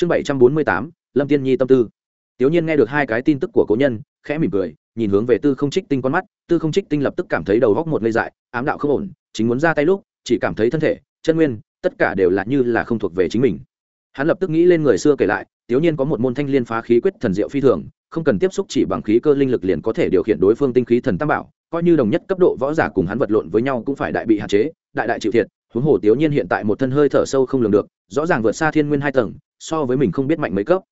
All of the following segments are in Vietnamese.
chương bảy trăm bốn mươi tám, lâm tiên nhi tâm tư. Tiểu nhiên nghe được hai cái tin tức của cố nhân, khẽ mỉm cười, nhìn hướng về tư không trích tinh con mắt, tư không trích tinh lập tức cảm thấy đầu góc một lây dại, ám đạo không ổn, chính muốn ra tay lúc, chỉ cảm thấy thân thể, chân nguyên, tất cả đều là như là không thuộc về chính mình. Hắn lập tức nghĩ lên người xưa kể lại, tiểu nhiên có một môn thanh liên phá khí quyết thần diệu phi thường, không cần tiếp xúc chỉ bằng khí cơ linh lực liền có thể điều khiển đối phương tinh khí thần tam bảo, coi như đồng nhất cấp độ võ giả cùng hắn vật lộn với nhau cũng phải đại bị hạn chế, đại đại chịu thiệt huống hồ tiểu nhiên hiện tại một thân hơi thở sâu không lường được, rõ ràng vượt xa thiên nguyên hai tầng, so với mình không biết mạnh mấy cấp.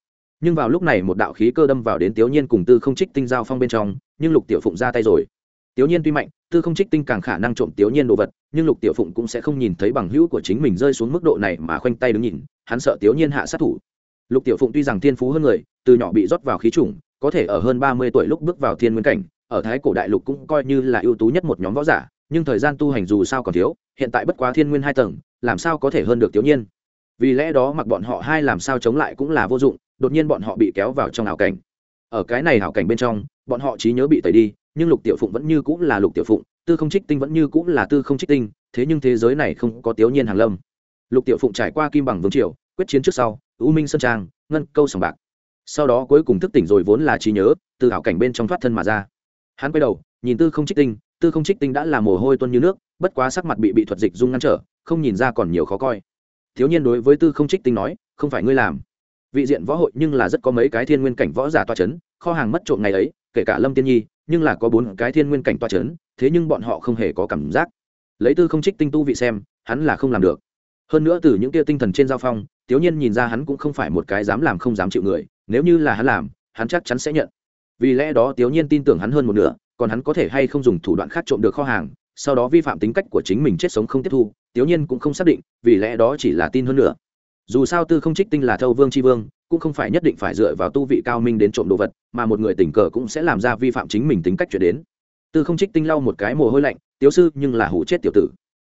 Nhưng vào lúc này một đạo khí cơ đâm vào đến tiểu nhiên cùng tư không trích tinh giao phong bên trong, nhưng lục tiểu phụng ra tay rồi. Tiểu nhiên tuy mạnh, tư không trích tinh càng khả năng trộm tiểu nhiên đồ vật, nhưng lục tiểu phụng cũng sẽ không nhìn thấy bằng hữu của chính mình rơi xuống mức độ này mà khoanh tay đứng nhìn, hắn sợ tiểu nhiên hạ sát thủ. Lục tiểu phụng tuy rằng thiên phú hơn người, từ nhỏ bị rót vào khí chủng, có thể ở hơn ba mươi tuổi lúc bước vào thiên nguyên cảnh, ở thái cổ đại lục cũng coi như là ưu tú nhất một nhóm võ giả, nhưng thời gian tu hành dù sao còn thiếu hiện tại bất quá thiên nguyên hai tầng, làm sao có thể hơn được tiểu nhiên? Vì lẽ đó mặc bọn họ hai làm sao chống lại cũng là vô dụng, đột nhiên bọn họ bị kéo vào trong ảo cảnh. Ở cái này ảo cảnh bên trong, bọn họ trí nhớ bị tẩy đi, nhưng lục tiểu phụng vẫn như cũng là lục tiểu phụng, tư không trích tinh vẫn như cũng là tư không trích tinh, thế nhưng thế giới này không có tiểu nhiên hàng lâm. Lục tiểu phụng trải qua kim bằng vương triều, quyết chiến trước sau, u minh sơn trang, ngân câu sòng bạc. Sau đó cuối cùng thức tỉnh rồi vốn là trí nhớ, từ ảo cảnh bên trong thoát thân mà ra. Hắn quay đầu, nhìn tư không trích tinh, tư không trích tinh đã là mồ hôi tuân như nước bất quá sắc mặt bị bị thuật dịch dung ngăn trở, không nhìn ra còn nhiều khó coi. Thiếu nhiên đối với tư không trích tinh nói, không phải ngươi làm. Vị diện võ hội nhưng là rất có mấy cái thiên nguyên cảnh võ giả toa c h ấ n kho hàng mất trộm ngày ấy, kể cả lâm tiên nhi, nhưng là có bốn cái thiên nguyên cảnh toa c h ấ n thế nhưng bọn họ không hề có cảm giác. Lấy tư không trích tinh tu vị xem, hắn là không làm được. Hơn nữa từ những tia tinh thần trên giao phong, thiếu nhiên nhìn ra hắn cũng không phải một cái dám làm không dám chịu người, nếu như là hắn làm, hắn chắc chắn sẽ nhận. Vì lẽ đó thiếu nhiên tin tưởng hắn hơn một nửa, còn hắn có thể hay không dùng thủ đoạn khác trộm được kho hàng sau đó vi phạm tính cách của chính mình chết sống không tiếp thu tiểu nhiên cũng không xác định, vì lẽ đó chỉ là tin hơn nữa. Dù sao tư không trích tinh là thâu vương c h i vương, cũng không phải nhất định phải dựa vào tu vị cao minh đến trộm đồ vật, mà một người tình cờ cũng sẽ làm ra vi phạm chính mình tính cách chuyển đến. Tư không trích tinh lau một cái mồ hôi lạnh, tiếu sư, nhưng là hủ chết tiểu tử.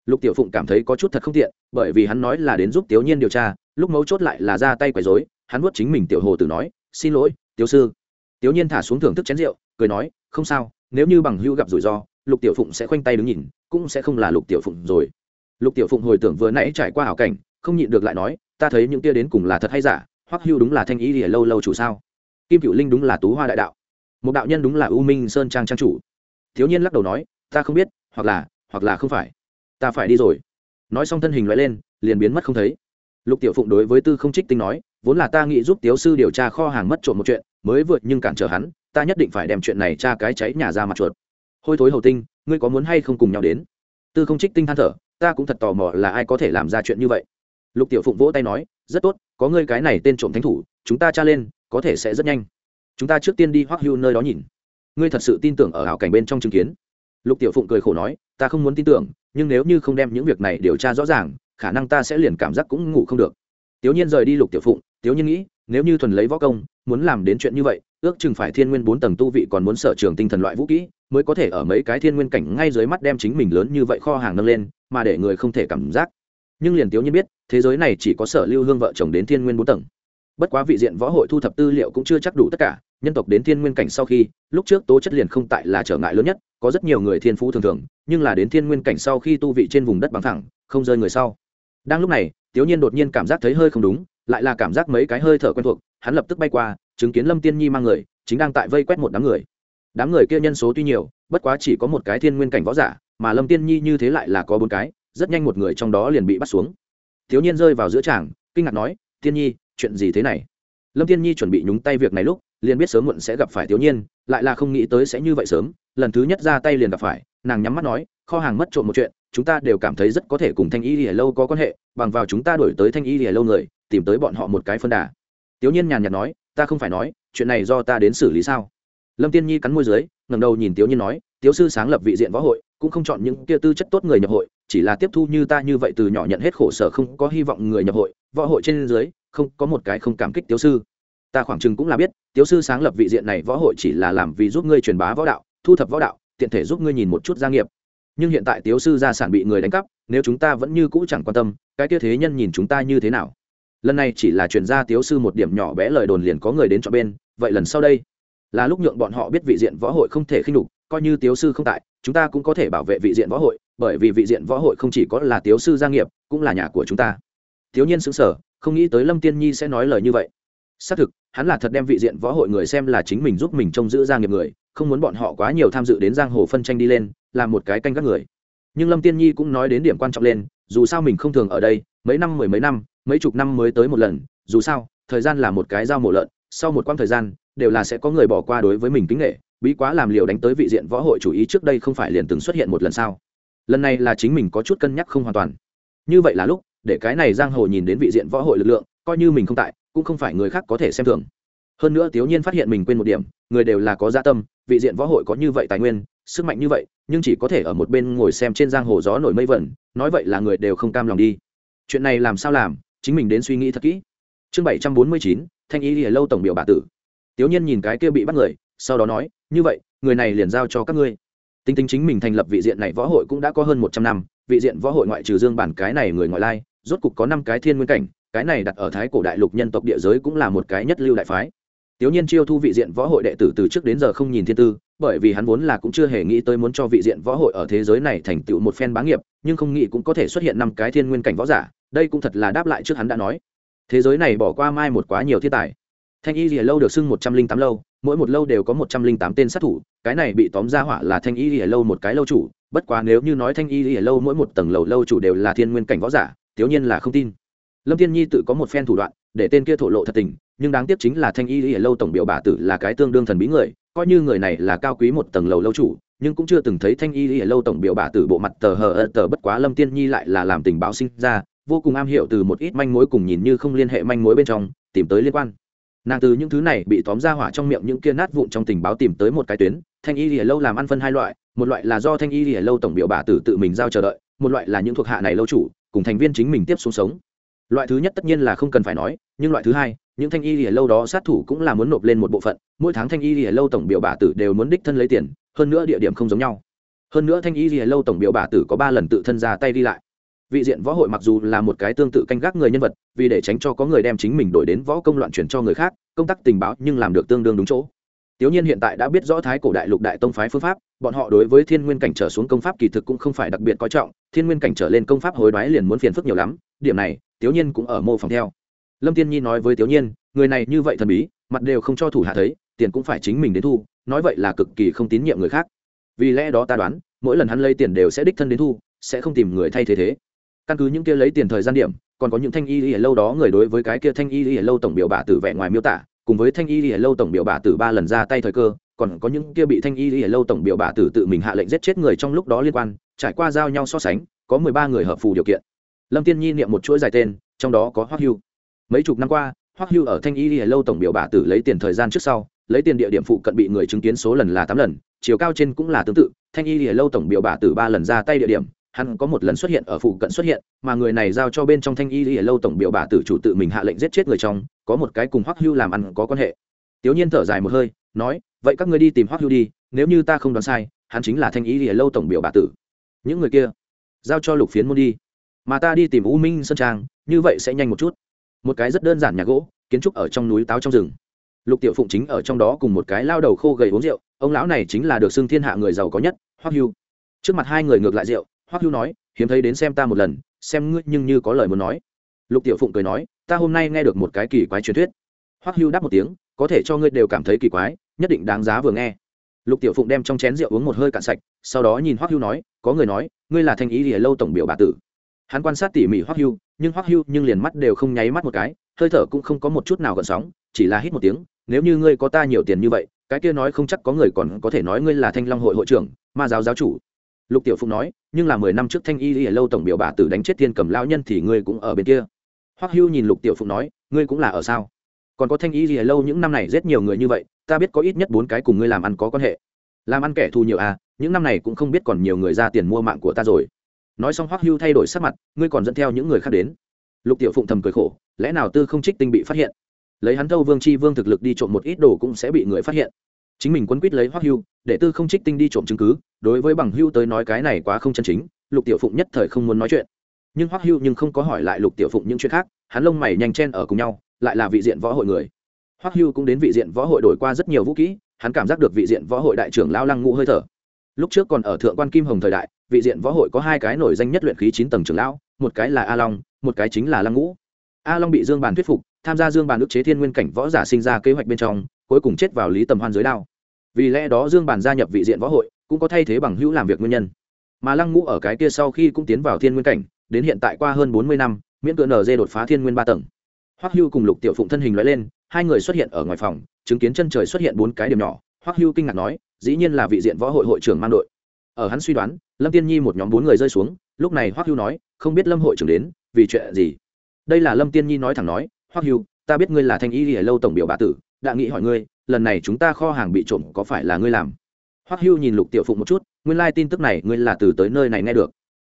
Lục tiểu phụng cảm thấy có chút thật không tiện, bởi vì hắn nói là đến giúp tiểu nhiên điều tra, lúc mấu chốt lại là ra tay quấy dối hắn vuốt chính mình tiểu hồ tử nói, xin lỗi tiểu sư. Tiểu nhiên thả xuống thưởng thức chén rượu, cười nói, không sao, nếu như bằng hữu gặp rủi ro lục tiểu phụng sẽ khoanh tay đứng nhìn, cũng sẽ không là lục tiểu phụng rồi. Lục tiểu phụng hồi tưởng vừa nãy trải qua hảo cảnh, không nhịn được lại nói, ta thấy những tia đến cùng là thật hay giả, hoắc hưu đúng là thanh ý lìa lâu lâu chủ sao? Kim cựu linh đúng là tú hoa đại đạo. Một đạo nhân đúng là u minh sơn trang trang chủ. Thiếu nhiên lắc đầu nói, ta không biết, hoặc là hoặc là không phải. Ta phải đi rồi. Nói xong thân hình loại lên, liền biến mất không thấy. Lục tiểu phụng đối với tư không trích tinh nói, vốn là ta nghĩ giúp tiếu sư điều tra kho hàng mất trộm một chuyện, mới vượt nhưng cản trở hắn, ta nhất định phải đem chuyện này tra cái cháy nhà ra mặt chuột hôi thối hầu tinh, ngươi có muốn hay không cùng nhau đến? Tư không trích tinh than thở, ta cũng thật tò mò là ai có thể làm ra chuyện như vậy. Lục tiểu phụng vỗ tay nói, rất tốt, có ngươi cái này tên trộm thánh thủ, chúng ta tra lên, có thể sẽ rất nhanh. Chúng ta trước tiên đi hoắc hưu nơi đó nhìn. Ngươi thật sự tin tưởng ở hảo cảnh bên trong chứng kiến. Lục tiểu phụng cười khổ nói, ta không muốn tin tưởng, nhưng nếu như không đem những việc này điều tra rõ ràng, khả năng ta sẽ liền cảm giác cũng ngủ không được. Tiểu nhiên rời đi lục tiểu phụng, tiểu nhiên nghĩ, nếu như thuần lấy võ công, muốn làm đến chuyện như vậy, ước chừng phải thiên nguyên bốn tầng tu vị còn muốn sở trường tinh thần loại vũ kỹ mới có thể ở mấy cái thiên nguyên cảnh ngay dưới mắt đem chính mình lớn như vậy kho hàng nâng lên, mà để người không thể cảm giác. Nhưng liền tiểu nhiên biết, thế giới này chỉ có sở lưu hương vợ chồng đến thiên nguyên bốn tầng. Bất quá vị diện võ hội thu thập tư liệu cũng chưa chắc đủ tất cả, nhân tộc đến thiên nguyên cảnh sau khi, lúc trước tố chất liền không tại là trở ngại lớn nhất, có rất nhiều người thiên phú thường thường, nhưng là đến thiên nguyên cảnh sau khi tu vị trên vùng đất bằng thẳng, không rơi người sau. Đang lúc này tiểu nhiên đột nhiên cảm giác thấy hơi không đúng, lại là cảm giác mấy cái hơi thở quen thuộc, hắn lập tức bay qua, chứng kiến lâm tiên nhi mang người, chính đang tại vây quét một đám người đám người kia nhân số tuy nhiều, bất quá chỉ có một cái thiên nguyên cảnh võ giả, mà lâm tiên nhi như thế lại là có bốn cái, rất nhanh một người trong đó liền bị bắt xuống. Thiếu nhiên rơi vào giữa tràng, kinh ngạc nói, tiên nhi, chuyện gì thế này? Lâm tiên nhi chuẩn bị nhúng tay việc này lúc, liền biết sớm muộn sẽ gặp phải thiếu nhiên lại là không nghĩ tới sẽ như vậy sớm, lần thứ nhất ra tay liền gặp phải, nàng nhắm mắt nói, kho hàng mất trộm một chuyện, chúng ta đều cảm thấy rất có thể cùng thanh y lìa lâu có quan hệ, bằng vào chúng ta đổi tới thanh y lìa lâu người, tìm tới bọn họ một cái phân đà. Tiểu nhiên nhàn nhạt nói, ta không phải nói, chuyện này do ta đến xử lý sao? Lâm tiên nhi cắn môi dưới, ngẩng đầu nhìn Tiếu nhiên nói, Tiếu sư sáng lập vị diện võ hội, cũng không chọn những kia tư chất tốt người nhập hội, chỉ là tiếp thu như ta như vậy từ nhỏ nhận hết khổ sở không có hy vọng người nhập hội, võ hội trên dưới, không có một cái không cảm kích Tiếu sư. Ta khoảng chừng cũng là biết, Tiếu sư sáng lập vị diện này võ hội chỉ là làm vì giúp ngươi truyền bá võ đạo, thu thập võ đạo, tiện thể giúp ngươi nhìn một chút gia nghiệp. Nhưng hiện tại Tiếu sư gia sản bị người đánh cắp, nếu chúng ta vẫn như cũ chẳng quan tâm, cái kia thế nhân nhìn chúng ta như thế nào? Lần này chỉ là truyền ra Tiếu sư một điểm nhỏ bé lời đồn liền có người đến cho bên, vậy lần sau đây là lúc nhượng bọn họ biết vị diện võ hội không thể khinh đục, coi như tiếu sư không tại, chúng ta cũng có thể bảo vệ vị diện võ hội, bởi vì vị diện võ hội không chỉ có là tiếu sư gia nghiệp, cũng là nhà của chúng ta. Thiếu nhiên xứng sở không nghĩ tới lâm tiên nhi sẽ nói lời như vậy. Xác thực, hắn là thật đem vị diện võ hội người xem là chính mình giúp mình trông giữ gia nghiệp người, không muốn bọn họ quá nhiều tham dự đến giang hồ phân tranh đi lên, làm một cái canh các người. Nhưng lâm tiên nhi cũng nói đến điểm quan trọng lên, dù sao mình không thường ở đây, mấy năm mười mấy năm, mấy chục năm mới tới một lần, dù sao, thời gian là một cái dao mổ lợn, sau một quãng thời gian đều là sẽ có người bỏ qua đối với mình kính nghệ, bí quá làm liều đánh tới vị diện võ hội chủ ý trước đây không phải liền từng xuất hiện một lần sao? Lần này là chính mình có chút cân nhắc không hoàn toàn. Như vậy là lúc, để cái này giang hồ nhìn đến vị diện võ hội lực lượng, coi như mình không tại, cũng không phải người khác có thể xem thường. Hơn nữa tiểu nhiên phát hiện mình quên một điểm, người đều là có gia tâm, vị diện võ hội có như vậy tài nguyên, sức mạnh như vậy, nhưng chỉ có thể ở một bên ngồi xem trên giang hồ gió nổi mây vẩn, nói vậy là người đều không cam lòng đi. Chuyện này làm sao làm, chính mình đến suy nghĩ thật kỹ. Chương bảy trăm bốn mươi chín, thanh ý lìa lâu tổng biểu bà tử tiểu nhiên nhìn cái kia bị bắt người sau đó nói như vậy người này liền giao cho các ngươi tính tính chính mình thành lập vị diện này võ hội cũng đã có hơn một trăm năm vị diện võ hội ngoại trừ dương bản cái này người ngoại lai rốt cục có năm cái thiên nguyên cảnh cái này đặt ở thái cổ đại lục nhân tộc địa giới cũng là một cái nhất lưu đại phái Tiểu Nhiên chiêu thu vị diện võ hội đệ tử từ trước đến giờ không nhìn thiên tư, bởi vì hắn vốn là cũng chưa hề nghĩ tới muốn cho vị diện võ hội ở thế giới này thành tựu một phen bá nghiệp, nhưng không nghĩ cũng có thể xuất hiện năm cái thiên nguyên cảnh võ giả, đây cũng thật là đáp lại trước hắn đã nói. Thế giới này bỏ qua mai một quá nhiều thiên tài. Thanh Y rìa lâu được xưng một trăm linh tám lâu, mỗi một lâu đều có một trăm linh tám tên sát thủ, cái này bị tóm ra hỏa là Thanh Y rìa lâu một cái lâu chủ, bất quá nếu như nói Thanh Y rìa lâu mỗi một tầng lầu lâu chủ đều là thiên nguyên cảnh võ giả, thiếu Nhiên là không tin. Lâm Thiên Nhi tự có một phen thủ đoạn, để tên kia thổ lộ thật tình, nhưng đáng tiếc chính là thanh y rìa lâu tổng biểu bà tử là cái tương đương thần bí người coi như người này là cao quý một tầng lầu lâu chủ nhưng cũng chưa từng thấy thanh y rìa lâu tổng biểu bà tử bộ mặt tờ hờ ơ tờ bất quá lâm tiên nhi lại là làm tình báo sinh ra vô cùng am hiểu từ một ít manh mối cùng nhìn như không liên hệ manh mối bên trong tìm tới liên quan nàng từ những thứ này bị tóm ra hỏa trong miệng những kia nát vụn trong tình báo tìm tới một cái tuyến, thanh y lìa lâu làm ăn phân hai loại, một loại là do thanh y lìa lâu tổng biểu bà tử tự mình giao chờ đợi, một loại là những thuộc hạ này lâu chủ, cùng thành viên chính mình tiếp xuống sống. Loại thứ nhất tất nhiên là không cần phải nói, nhưng loại thứ hai, những thanh y lìa lâu đó sát thủ cũng là muốn nộp lên một bộ phận, mỗi tháng thanh y lìa lâu tổng biểu bà tử đều muốn đích thân lấy tiền, hơn nữa địa điểm không giống nhau. Hơn nữa thanh y lìa lâu tổng biểu bà tử có ba lần tự thân ra tay đi lại vị diện võ hội mặc dù là một cái tương tự canh gác người nhân vật vì để tránh cho có người đem chính mình đổi đến võ công loạn chuyển cho người khác công tác tình báo nhưng làm được tương đương đúng chỗ. Tiểu Nhiên hiện tại đã biết rõ Thái cổ đại lục đại tông phái phương pháp, bọn họ đối với Thiên Nguyên cảnh trở xuống công pháp kỳ thực cũng không phải đặc biệt coi trọng, Thiên Nguyên cảnh trở lên công pháp hối đoái liền muốn phiền phức nhiều lắm, điểm này, Tiểu Nhiên cũng ở mô phỏng theo. Lâm tiên nhi nói với tiểu nhiên người này như vậy thần bí mặt đều không cho thủ hạ thấy tiền cũng phải chính mình đến thu nói vậy là cực kỳ không tín nhiệm người khác. Vì lẽ đó ta đoán mỗi lần hắn lấy tiền đều sẽ đích thân đến thu sẽ không tìm người thay thế thế căn cứ những kia lấy tiền thời gian điểm, còn có những thanh y ở lâu đó người đối với cái kia thanh y ở lâu tổng biểu bà tử vẻ ngoài miêu tả, cùng với thanh y ở lâu tổng biểu bà tử ba lần ra tay thời cơ, còn có những kia bị thanh y ở lâu tổng biểu bà tử tự mình hạ lệnh giết chết người trong lúc đó liên quan, trải qua giao nhau so sánh, có mười ba người hợp phù điều kiện. Lâm tiên nhi niệm một chuỗi dài tên, trong đó có hoắc hưu. Mấy chục năm qua, hoắc hưu ở thanh y đi lâu tổng biểu bà tử lấy tiền thời gian trước sau, lấy tiền địa điểm phụ cận bị người chứng kiến số lần là tám lần, chiều cao trên cũng là tương tự, thanh y lìa lâu tổng biểu bà tử ba lần ra tay địa điểm hắn có một lần xuất hiện ở phụ cận xuất hiện, mà người này giao cho bên trong thanh y lìa lâu tổng biểu bà tử chủ tự mình hạ lệnh giết chết người trong, có một cái cùng hoắc hưu làm ăn có quan hệ. Tiểu nhiên thở dài một hơi, nói, vậy các ngươi đi tìm hoắc hưu đi, nếu như ta không đoán sai, hắn chính là thanh y lìa lâu tổng biểu bà tử. Những người kia, giao cho lục phiến môn đi. Mà ta đi tìm u minh sơn trang, như vậy sẽ nhanh một chút. Một cái rất đơn giản nhà gỗ, kiến trúc ở trong núi táo trong rừng. Lục tiểu phụng chính ở trong đó cùng một cái lao đầu khô gầy uống rượu, ông lão này chính là được xưng thiên hạ người giàu có nhất, hoắc hưu. Trước mặt hai người ngược lại rượu hoắc hưu nói, hiếm thấy đến xem ta một lần, xem ngươi nhưng như có lời muốn nói. Lục tiểu phụng cười nói, ta hôm nay nghe được một cái kỳ quái truyền thuyết. Hoắc hưu đáp một tiếng, có thể cho ngươi đều cảm thấy kỳ quái, nhất định đáng giá vừa nghe. Lục tiểu phụng đem trong chén rượu uống một hơi cạn sạch, sau đó nhìn hoắc hưu nói, có người nói, ngươi là thanh ý lìa lâu tổng biểu bà tử. Hắn quan sát tỉ mỉ hoắc hưu, nhưng hoắc hưu nhưng liền mắt đều không nháy mắt một cái, hơi thở cũng không có một chút nào gợn sóng, chỉ là hít một tiếng, nếu như ngươi có ta nhiều tiền như vậy, cái kia nói không chắc có người còn có thể nói ngươi là thanh long hội hội trưởng, ma giáo giáo chủ lục tiểu phụng nói, nhưng là mười năm trước thanh y y lâu tổng biểu bà tử đánh chết thiên cầm lão nhân thì ngươi cũng ở bên kia. Hoắc hưu nhìn lục tiểu phụng nói, ngươi cũng là ở sao? Còn có thanh y y lâu những năm này rất nhiều người như vậy, ta biết có ít nhất bốn cái cùng ngươi làm ăn có quan hệ. Làm ăn kẻ thù nhiều à những năm này cũng không biết còn nhiều người ra tiền mua mạng của ta rồi. Nói xong hoắc hưu thay đổi sắc mặt, ngươi còn dẫn theo những người khác đến. Lục tiểu phụng thầm cười khổ, lẽ nào tư không trích tinh bị phát hiện? Lấy hắn thâu vương chi vương thực lực đi trộm một ít đồ cũng sẽ bị người phát hiện chính mình quấn quýt lấy hoắc hưu, để tư không trích tinh đi trộm chứng cứ, đối với bằng hưu tới nói cái này quá không chân chính, lục tiểu phụng nhất thời không muốn nói chuyện. Nhưng hoắc hưu nhưng không có hỏi lại lục tiểu phụng những chuyện khác, hắn lông mày nhanh chen ở cùng nhau, lại là vị diện võ hội người. Hoắc hưu cũng đến vị diện võ hội đổi qua rất nhiều vũ kỹ, hắn cảm giác được vị diện võ hội đại trưởng lao lăng ngũ hơi thở. Lúc trước còn ở thượng quan kim hồng thời đại, vị diện võ hội có hai cái nổi danh nhất luyện khí chín tầng trưởng lão, một cái là a long, một cái chính là lăng ngũ. A long bị dương bàn thuyết phục, tham gia dương bàn ức chế thiên nguyên cảnh võ giả sinh ra kế hoạch bên trong cuối cùng chết vào lý tầm hoan dưới đao. Vì lẽ đó dương bàn gia nhập vị diện võ hội, cũng có thay thế bằng hữu làm việc nguyên nhân. Mà lăng ngũ ở cái kia sau khi cũng tiến vào thiên nguyên cảnh, đến hiện tại qua hơn bốn mươi năm, miễn cỡ nz đột phá thiên nguyên ba tầng. Hoắc hưu cùng lục tiểu phụng thân hình loại lên, hai người xuất hiện ở ngoài phòng, chứng kiến chân trời xuất hiện bốn cái điểm nhỏ. Hoắc hưu kinh ngạc nói, dĩ nhiên là vị diện võ hội hội trưởng mang đội. Ở hắn suy đoán, lâm tiên nhi một nhóm bốn người rơi xuống, lúc này hoắc hưu nói, không biết lâm hội trưởng đến, vì chuyện gì? Đây là lâm tiên nhi nói thẳng nói, hoắc hưu, ta biết ngươi là thanh y lâu tổng biểu bá tử đã nghĩ hỏi ngươi, lần này chúng ta kho hàng bị trộm có phải là ngươi làm? Hoắc hưu nhìn lục tiểu phụng một chút, nguyên lai tin tức này ngươi là từ tới nơi này nghe được.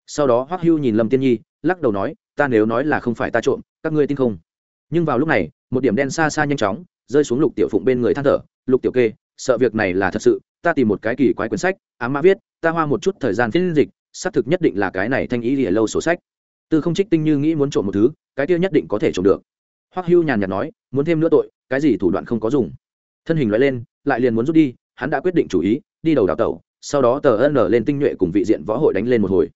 Sau đó hoắc hưu nhìn lâm tiên nhi, lắc đầu nói, ta nếu nói là không phải ta trộm, các ngươi tin không? Nhưng vào lúc này, một điểm đen xa xa nhanh chóng, rơi xuống lục tiểu phụng bên người than thở, lục tiểu kê, sợ việc này là thật sự, ta tìm một cái kỳ quái quyển sách ám mã viết, ta hoa một chút thời gian phiên dịch, xác thực nhất định là cái này thanh ý lìa lâu sổ sách. Tư không trích tinh như nghĩ muốn trộm một thứ, cái kia nhất định có thể trộm được hoắc hưu nhàn nhạt nói, muốn thêm nữa tội, cái gì thủ đoạn không có dùng. Thân hình loại lên, lại liền muốn rút đi, hắn đã quyết định chủ ý, đi đầu đào tẩu, sau đó tờ ân lên tinh nhuệ cùng vị diện võ hội đánh lên một hồi.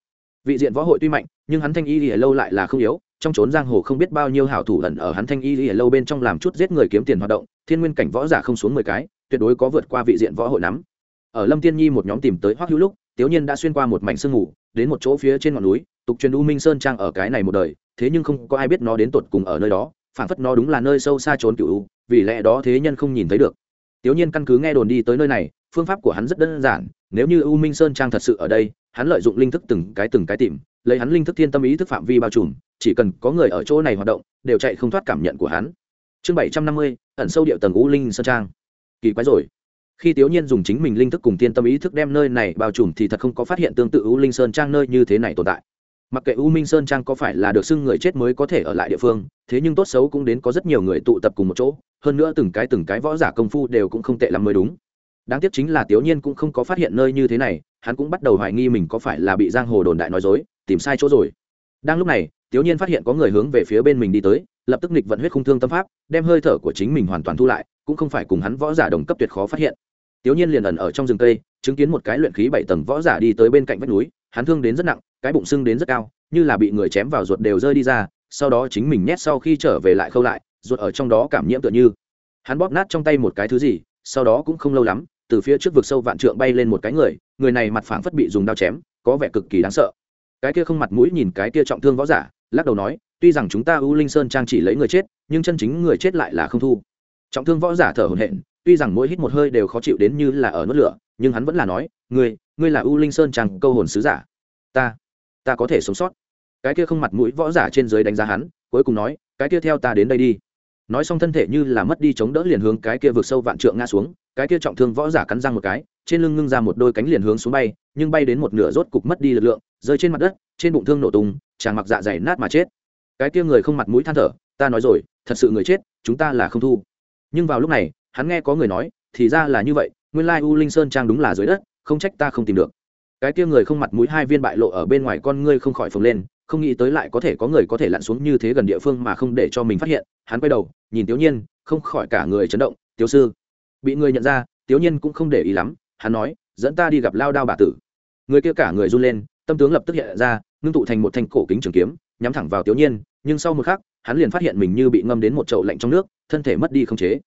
Vị diện võ hội tuy mạnh, nhưng hắn thanh y lìa lâu lại là không yếu, trong trốn giang hồ không biết bao nhiêu hảo thủ ẩn ở hắn thanh y lìa lâu bên trong làm chút giết người kiếm tiền hoạt động, thiên nguyên cảnh võ giả không xuống mười cái, tuyệt đối có vượt qua vị diện võ hội nắm. Ở lâm tiên nhi một nhóm tìm tới hoắc hữu lúc tiểu nhiên đã xuyên qua một mảnh sương ngủ đến một chỗ phía trên ngọn núi, tục truyền u minh sơn trang ở cái này một đời, thế nhưng không có ai biết nó đến tột cùng ở nơi đó phản phất nó đúng là nơi sâu xa trốn cựu vì lẽ đó thế nhân không nhìn thấy được. Tiểu nhiên căn cứ nghe đồn đi tới nơi này, phương pháp của hắn rất đơn giản, nếu như u minh sơn trang thật sự ở đây, hắn lợi dụng linh thức từng cái từng cái tìm, lấy hắn linh thức thiên tâm ý thức phạm vi bao trùm, chỉ cần có người ở chỗ này hoạt động, đều chạy không thoát cảm nhận của hắn. Chương bảy trăm năm mươi, ẩn sâu điệu tầng u linh sơn trang. Kỳ quái rồi. Khi tiểu nhiên dùng chính mình linh thức cùng thiên tâm ý thức đem nơi này bao trùm thì thật không có phát hiện tương tự u linh sơn trang nơi như thế này tồn tại mặc kệ u minh sơn trang có phải là được xưng người chết mới có thể ở lại địa phương, thế nhưng tốt xấu cũng đến có rất nhiều người tụ tập cùng một chỗ, hơn nữa từng cái từng cái võ giả công phu đều cũng không tệ lắm mới đúng. Đáng tiếc chính là tiểu nhiên cũng không có phát hiện nơi như thế này, hắn cũng bắt đầu hoài nghi mình có phải là bị giang hồ đồn đại nói dối, tìm sai chỗ rồi. Đang lúc này tiểu nhiên phát hiện có người hướng về phía bên mình đi tới, lập tức nịch vận huyết khung thương tâm pháp, đem hơi thở của chính mình hoàn toàn thu lại, cũng không phải cùng hắn võ giả đồng cấp tuyệt khó phát hiện. Tiểu nhiên liền ẩn ở trong rừng cây, chứng kiến một cái luyện khí bảy tầng võ giả đi tới bên cạnh vách núi hắn thương đến rất nặng, cái bụng sưng đến rất cao, như là bị người chém vào ruột đều rơi đi ra, sau đó chính mình nhét sau khi trở về lại khâu lại, ruột ở trong đó cảm nhiễm tựa như hắn bóp nát trong tay một cái thứ gì, sau đó cũng không lâu lắm, từ phía trước vực sâu vạn trượng bay lên một cái người người này mặt phảng phất bị dùng đao chém, có vẻ cực kỳ đáng sợ cái kia không mặt mũi nhìn cái kia trọng thương võ giả, lắc đầu nói, tuy rằng chúng ta u linh sơn trang chỉ lấy người chết, nhưng chân chính người chết lại là không thu trọng thương võ giả thở hổn hển, tuy rằng mỗi hít một hơi đều khó chịu đến như là ở nốt lửa, nhưng hắn vẫn là nói người ngươi là u linh sơn trang câu hồn sứ giả. Ta ta có thể sống sót. Cái kia không mặt mũi võ giả trên dưới đánh giá hắn, cuối cùng nói, cái kia theo ta đến đây đi. Nói xong thân thể như là mất đi chống đỡ liền hướng cái kia vượt sâu vạn trượng ngã xuống, cái kia trọng thương võ giả cắn răng một cái, trên lưng ngưng ra một đôi cánh liền hướng xuống bay, nhưng bay đến một nửa rốt cục mất đi lực lượng, rơi trên mặt đất, trên bụng thương nổ tung, chàng mặc dạ dày nát mà chết. Cái kia người không mặt mũi than thở, ta nói rồi, thật sự người chết, chúng ta là không thu. Nhưng vào lúc này, hắn nghe có người nói, thì ra là như vậy, nguyên lai u linh sơn trang đúng là dưới đất không trách ta không tìm được. Cái kia người không mặt mũi hai viên bại lộ ở bên ngoài con ngươi không khỏi phồng lên, không nghĩ tới lại có thể có người có thể lặn xuống như thế gần địa phương mà không để cho mình phát hiện, hắn quay đầu, nhìn tiểu nhiên, không khỏi cả người chấn động tiểu sư, bị người nhận ra tiểu nhiên cũng không để ý lắm, hắn nói, dẫn ta đi gặp lao đao bà tử. Người kia cả người run lên, tâm tướng lập tức hiện ra, ngưng tụ thành một thanh cổ kính trường kiếm, nhắm thẳng vào tiểu nhiên, nhưng sau một khắc, hắn liền phát hiện mình như bị ngâm đến một chậu lạnh trong nước, thân thể mất đi không chế.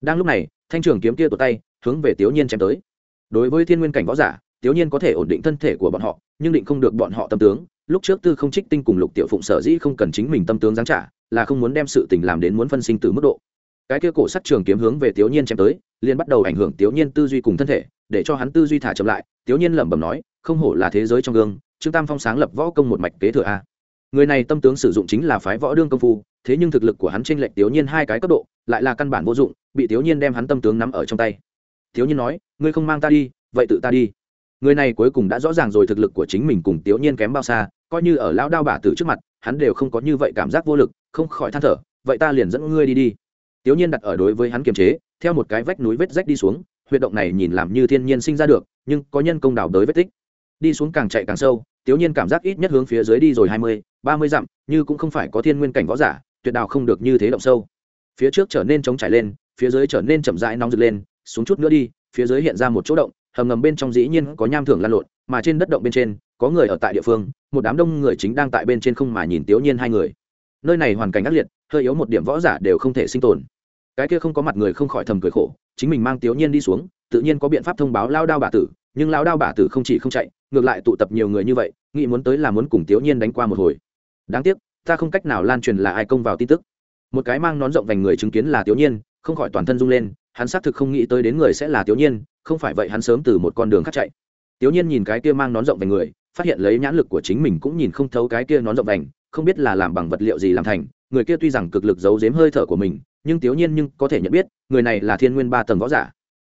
Đang lúc này, thanh trường kiếm kia tuột tay, hướng về tiểu nhiên chém tới đối với thiên nguyên cảnh võ giả tiểu nhiên có thể ổn định thân thể của bọn họ, nhưng định không được bọn họ tâm tướng. Lúc trước tư không trích tinh cùng lục tiểu phụng sở dĩ không cần chính mình tâm tướng giáng trả, là không muốn đem sự tình làm đến muốn phân sinh từ mức độ. Cái kia cổ sắt trường kiếm hướng về tiểu nhiên chém tới, liền bắt đầu ảnh hưởng tiểu nhiên tư duy cùng thân thể, để cho hắn tư duy thả chậm lại. Tiểu nhiên lẩm bẩm nói, không hổ là thế giới trong gương, trương tam phong sáng lập võ công một mạch kế thừa a. Người này tâm tướng sử dụng chính là phái võ đương công phu, thế nhưng thực lực của hắn chênh lệch tiểu nhiên hai cái cấp độ, lại là căn bản vô dụng, bị tiểu nhiên đem hắn tâm tướng nắm ở trong tay tiểu nhiên nói, ngươi không mang ta đi, vậy tự ta đi. Người này cuối cùng đã rõ ràng rồi thực lực của chính mình cùng tiểu nhiên kém bao xa, coi như ở lão đao bả tử trước mặt, hắn đều không có như vậy cảm giác vô lực, không khỏi than thở, vậy ta liền dẫn ngươi đi đi. Tiểu nhiên đặt ở đối với hắn kiềm chế, theo một cái vách núi vết rách đi xuống, huyệt động này nhìn làm như thiên nhiên sinh ra được, nhưng có nhân công đào đới vết tích. Đi xuống càng chạy càng sâu tiểu nhiên cảm giác ít nhất hướng phía dưới đi rồi hai mươi, ba mươi dặm, như cũng không phải có thiên nguyên cảnh võ giả, tuyệt đào không được như thế động sâu. Phía trước trở nên trống trải lên, phía dưới trở nên chậm rãi nóng rực lên xuống chút nữa đi, phía dưới hiện ra một chỗ động, hầm ngầm bên trong dĩ nhiên có nham thưởng lan lộn, mà trên đất động bên trên, có người ở tại địa phương, một đám đông người chính đang tại bên trên không mà nhìn tiểu nhiên hai người. Nơi này hoàn cảnh ác liệt, hơi yếu một điểm võ giả đều không thể sinh tồn. Cái kia không có mặt người không khỏi thầm cười khổ, chính mình mang tiểu nhiên đi xuống, tự nhiên có biện pháp thông báo lao đao bà tử, nhưng lao đao bà tử không chỉ không chạy, ngược lại tụ tập nhiều người như vậy, nghĩ muốn tới là muốn cùng tiểu nhiên đánh qua một hồi. Đáng tiếc, ta không cách nào lan truyền là ai công vào tin tức. Một cái mang nón rộng vành người chứng kiến là tiểu nhiên, không khỏi toàn thân rung lên hắn xác thực không nghĩ tới đến người sẽ là tiểu nhiên, không phải vậy hắn sớm từ một con đường khác chạy. Tiểu nhiên nhìn cái kia mang nón rộng vành người, phát hiện lấy nhãn lực của chính mình cũng nhìn không thấu cái kia nón rộng vành, không biết là làm bằng vật liệu gì làm thành, người kia tuy rằng cực lực giấu giếm hơi thở của mình, nhưng tiểu nhiên nhưng có thể nhận biết, người này là thiên nguyên ba tầng võ giả.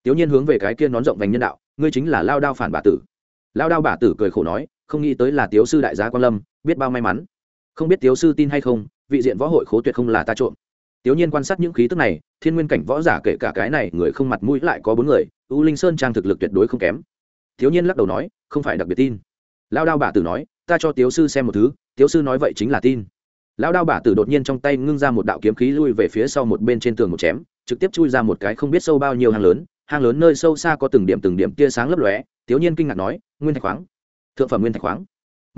Tiểu nhiên hướng về cái kia nón rộng vành nhân đạo, ngươi chính là lao đao phản bà tử. Lao đao bà tử cười khổ nói, không nghĩ tới là tiếu sư đại gia quan lâm, biết bao may mắn. Không biết tiếu sư tin hay không, vị diện võ hội khố tuyệt không là ta trộm tiểu nhiên quan sát những khí tức này, thiên nguyên cảnh võ giả kể cả cái này người không mặt mũi lại có bốn người, u linh sơn trang thực lực tuyệt đối không kém. Thiếu nhiên lắc đầu nói, không phải đặc biệt tin. Lão đao bà tử nói, ta cho tiểu sư xem một thứ tiểu sư nói vậy chính là tin. Lão đao bà tử đột nhiên trong tay ngưng ra một đạo kiếm khí lui về phía sau một bên trên tường một chém, trực tiếp chui ra một cái không biết sâu bao nhiêu hang lớn hang lớn nơi sâu xa có từng điểm từng điểm tia sáng lấp lóe Tiểu nhiên kinh ngạc nói, nguyên thạch khoáng. Thượng phẩm nguyên thạch khoáng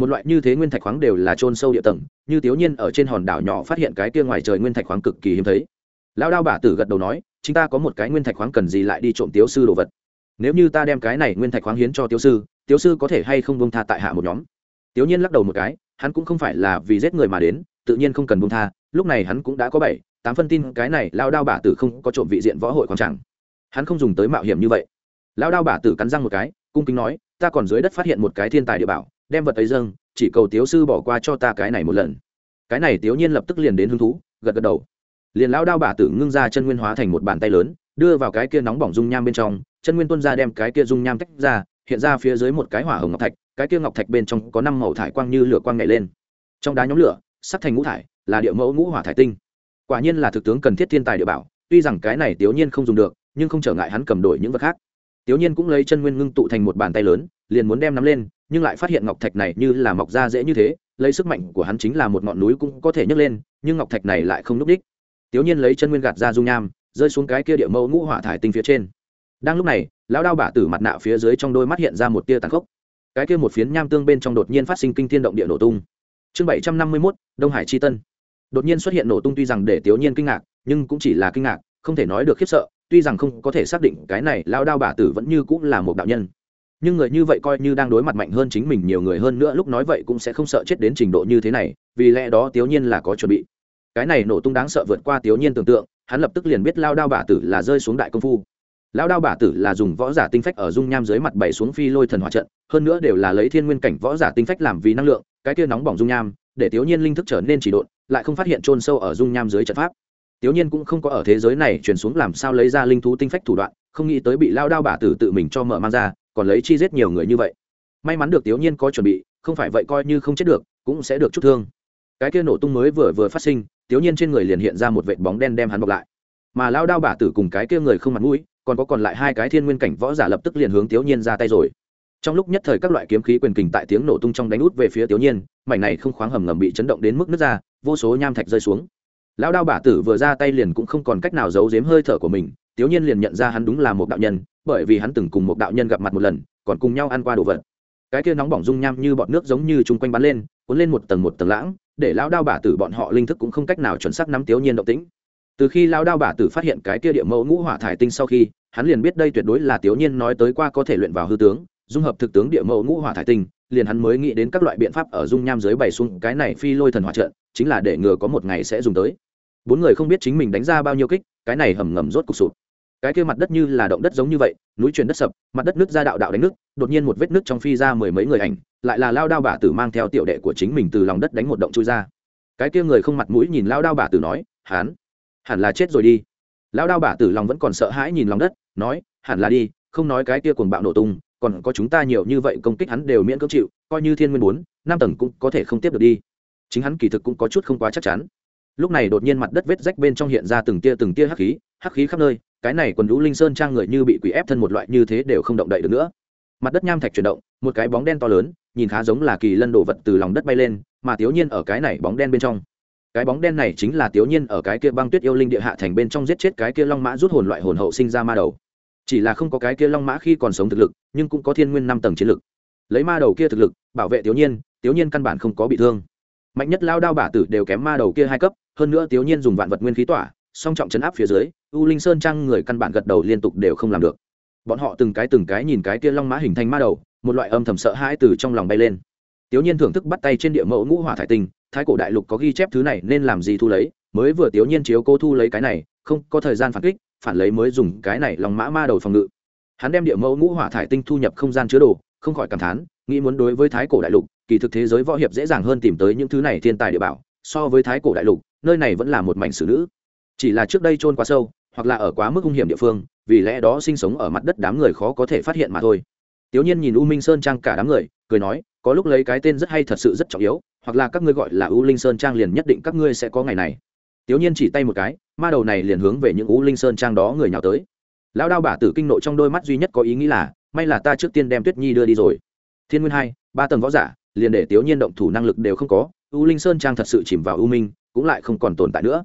một loại như thế nguyên thạch khoáng đều là trôn sâu địa tầng, như tiểu nhiên ở trên hòn đảo nhỏ phát hiện cái kia ngoài trời nguyên thạch khoáng cực kỳ hiếm thấy. Lão đao bả tử gật đầu nói chúng ta có một cái nguyên thạch khoáng cần gì lại đi trộm tiểu sư đồ vật? Nếu như ta đem cái này nguyên thạch khoáng hiến cho tiểu sư tiểu sư có thể hay không buông tha tại hạ một nhóm? Tiểu nhiên lắc đầu một cái, hắn cũng không phải là vì giết người mà đến, tự nhiên không cần buông tha, lúc này hắn cũng đã có bảy, tám phân tin cái này lao đao bả tử không có trộm vị diện võ hội quảng chẳng. Hắn không dùng tới mạo hiểm như vậy. Lao đao bả tử cắn răng một cái, cung kính nói, ta còn dưới đất phát hiện một cái thiên tài địa bảo đem vật ấy dâng, chỉ cầu tiếu sư bỏ qua cho ta cái này một lần. Cái này tiếu nhiên lập tức liền đến hứng thú, gật gật đầu. Liền lão đao bà tử ngưng ra chân nguyên hóa thành một bàn tay lớn, đưa vào cái kia nóng bỏng dung nham bên trong, chân nguyên tuân ra đem cái kia dung nham tách ra, hiện ra phía dưới một cái hỏa hồng ngọc thạch, cái kia ngọc thạch bên trong có năm màu thải quang như lửa quang nhảy lên. Trong đá nhóm lửa sắp thành ngũ thải, là địa mẫu ngũ hỏa thải tinh. Quả nhiên là thực tướng cần thiết thiên tài địa bảo, tuy rằng cái này tiểu nhiên không dùng được, nhưng không trở ngại hắn cầm đổi những vật khác. Tiểu nhiên cũng lấy chân nguyên ngưng tụ thành một bàn tay lớn liền muốn đem nắm lên, nhưng lại phát hiện ngọc thạch này như là mọc ra dễ như thế, lấy sức mạnh của hắn chính là một ngọn núi cũng có thể nhấc lên, nhưng ngọc thạch này lại không núp đích. Tiểu nhiên lấy chân nguyên gạt ra dung nham, rơi xuống cái kia địa mẫu ngũ hỏa thải tinh phía trên. Đang lúc này, lão đao bả tử mặt nạ phía dưới trong đôi mắt hiện ra một tia tàn khốc. Cái kia một phiến nham tương bên trong đột nhiên phát sinh kinh thiên động địa nổ tung. Chương bảy trăm năm mươi mốt, đông hải chi tân. Đột nhiên xuất hiện nổ tung tuy rằng để tiểu nhiên kinh ngạc, nhưng cũng chỉ là kinh ngạc, không thể nói được khiếp sợ, tuy rằng không có thể xác định cái này, lão đao bả tử vẫn như cũng là một đạo nhân nhưng người như vậy coi như đang đối mặt mạnh hơn chính mình nhiều người hơn nữa lúc nói vậy cũng sẽ không sợ chết đến trình độ như thế này, vì lẽ đó tiếu nhiên là có chuẩn bị. Cái này nổ tung đáng sợ vượt qua tiếu nhiên tưởng tượng, hắn lập tức liền biết lao đao bả tử là rơi xuống đại công phu. Lao đao bả tử là dùng võ giả tinh phách ở dung nham dưới mặt bảy xuống phi lôi thần hòa trận, hơn nữa đều là lấy thiên nguyên cảnh võ giả tinh phách làm vì năng lượng, cái kia nóng bỏng dung nham, để tiếu nhiên linh thức trở nên chỉ độn, lại không phát hiện trôn sâu ở dung nham dưới trận pháp tiểu nhiên cũng không có ở thế giới này truyền xuống làm sao lấy ra linh thú tinh phách thủ đoạn, không nghĩ tới bị lao đao bả tử tự mình cho mở mang ra, còn lấy chi giết nhiều người như vậy. May mắn được tiểu nhiên có chuẩn bị, không phải vậy coi như không chết được, cũng sẽ được chút thương. Cái kia nổ tung mới vừa vừa phát sinh tiểu nhiên trên người liền hiện ra một vệt bóng đen đem hắn bọc lại. Mà lao đao bả tử cùng cái kia người không mặt mũi, còn có còn lại hai cái thiên nguyên cảnh võ giả lập tức liền hướng tiểu nhiên ra tay rồi. Trong lúc nhất thời các loại kiếm khí quyền kình tại tiếng nổ tung trong đánh út về phía tiểu nhiên, mảnh này không khoáng hầm ngầm bị chấn động đến mức nứt ra, vô số nham thạch rơi xuống lão đao bả tử vừa ra tay liền cũng không còn cách nào giấu giếm hơi thở của mình, tiếu nhiên liền nhận ra hắn đúng là một đạo nhân, bởi vì hắn từng cùng một đạo nhân gặp mặt một lần, còn cùng nhau ăn qua đồ vật. Cái kia nóng bỏng dung nham như bọn nước giống như chung quanh bắn lên, cuốn lên một tầng một tầng lãng, để lão đao bả tử bọn họ linh thức cũng không cách nào chuẩn xác nắm tiếu nhiên động tĩnh. Từ khi lão đao bả tử phát hiện cái kia địa mẫu ngũ hỏa thải tinh sau khi, hắn liền biết đây tuyệt đối là tiếu nhiên nói tới qua có thể luyện vào hư tướng, dung hợp thực tướng địa mẫu ngũ hỏa thải tinh, liền hắn mới nghĩ đến các loại biện pháp ở dung nham dưới bày xuống cái này phi lôi thần hỏa trận, chính là để ngừa có một ngày sẽ dùng tới bốn người không biết chính mình đánh ra bao nhiêu kích, cái này hầm ngầm rốt cục sụp. Cái kia mặt đất như là động đất giống như vậy, núi chuyển đất sập, mặt đất nước ra đạo đạo đánh nước, đột nhiên một vết nước trong phi ra mười mấy người ảnh, lại là lao đao Bà tử mang theo tiểu đệ của chính mình từ lòng đất đánh một động chui ra. Cái kia người không mặt mũi nhìn lao đao Bà tử nói, hán, hẳn là chết rồi đi. Lao đao Bà tử lòng vẫn còn sợ hãi nhìn lòng đất, nói, hẳn là đi, không nói cái kia cuồng bạo nổ tung, còn có chúng ta nhiều như vậy công kích hắn đều miễn cưỡng chịu, coi như thiên nguyên bốn, năm tầng cũng có thể không tiếp được đi. Chính hắn kỳ thực cũng có chút không quá chắc chắn lúc này đột nhiên mặt đất vết rách bên trong hiện ra từng tia từng tia hắc khí hắc khí khắp nơi, cái này quần lũ linh sơn trang người như bị quỷ ép thân một loại như thế đều không động đậy được nữa. Mặt đất nham thạch chuyển động, một cái bóng đen to lớn, nhìn khá giống là kỳ lân đổ vật từ lòng đất bay lên, mà tiểu nhiên ở cái này bóng đen bên trong. Cái bóng đen này chính là tiểu nhiên ở cái kia băng tuyết yêu linh địa hạ thành bên trong giết chết cái kia long mã rút hồn loại hồn hậu sinh ra ma đầu. Chỉ là không có cái kia long mã khi còn sống thực lực, nhưng cũng có thiên nguyên năm tầng chiến lực. Lấy ma đầu kia thực lực, bảo vệ tiểu nhiên tiểu nhiên căn bản không có bị thương. Mạnh nhất lao đao bả tử đều kém ma đầu kia hai cấp hơn nữa tiểu nhiên dùng vạn vật nguyên khí tỏa, song trọng chấn áp phía dưới, u linh sơn trang người căn bản gật đầu liên tục đều không làm được. Bọn họ từng cái từng cái nhìn cái kia long mã hình thành ma đầu, một loại âm thầm sợ hãi từ trong lòng bay lên. Tiểu nhiên thưởng thức bắt tay trên địa mẫu ngũ hỏa thải tinh thái cổ đại lục có ghi chép thứ này nên làm gì thu lấy, mới vừa tiểu nhiên chiếu cô thu lấy cái này, không có thời gian phản kích, phản lấy mới dùng cái này lòng mã ma đầu phòng ngự. Hắn đem địa mẫu ngũ hỏa thải tinh thu nhập không gian chứa đồ, không khỏi cảm thán, nghĩ muốn đối với thái cổ đại lục, kỳ thực thế giới võ hiệp dễ dàng hơn tìm tới những thứ này thiên tài địa bảo so với thái cổ đại lục, nơi này vẫn là một mảnh xử nữ. Chỉ là trước đây trôn quá sâu, hoặc là ở quá mức hung hiểm địa phương, vì lẽ đó sinh sống ở mặt đất đám người khó có thể phát hiện mà thôi. Tiểu nhiên nhìn u minh sơn trang cả đám người, cười nói, có lúc lấy cái tên rất hay thật sự rất trọng yếu, hoặc là các ngươi gọi là u linh sơn trang liền nhất định các ngươi sẽ có ngày này. Tiểu nhiên chỉ tay một cái, ma đầu này liền hướng về những u linh sơn trang đó người nhào tới. Lão đao bả tử kinh nội trong đôi mắt duy nhất có ý nghĩ là, may là ta trước tiên đem tuyết nhi đưa đi rồi. Thiên nguyên hai, ba tầng võ giả, liền để tiểu nhiên động thủ năng lực đều không có u linh sơn trang thật sự chìm vào u minh, cũng lại không còn tồn tại nữa.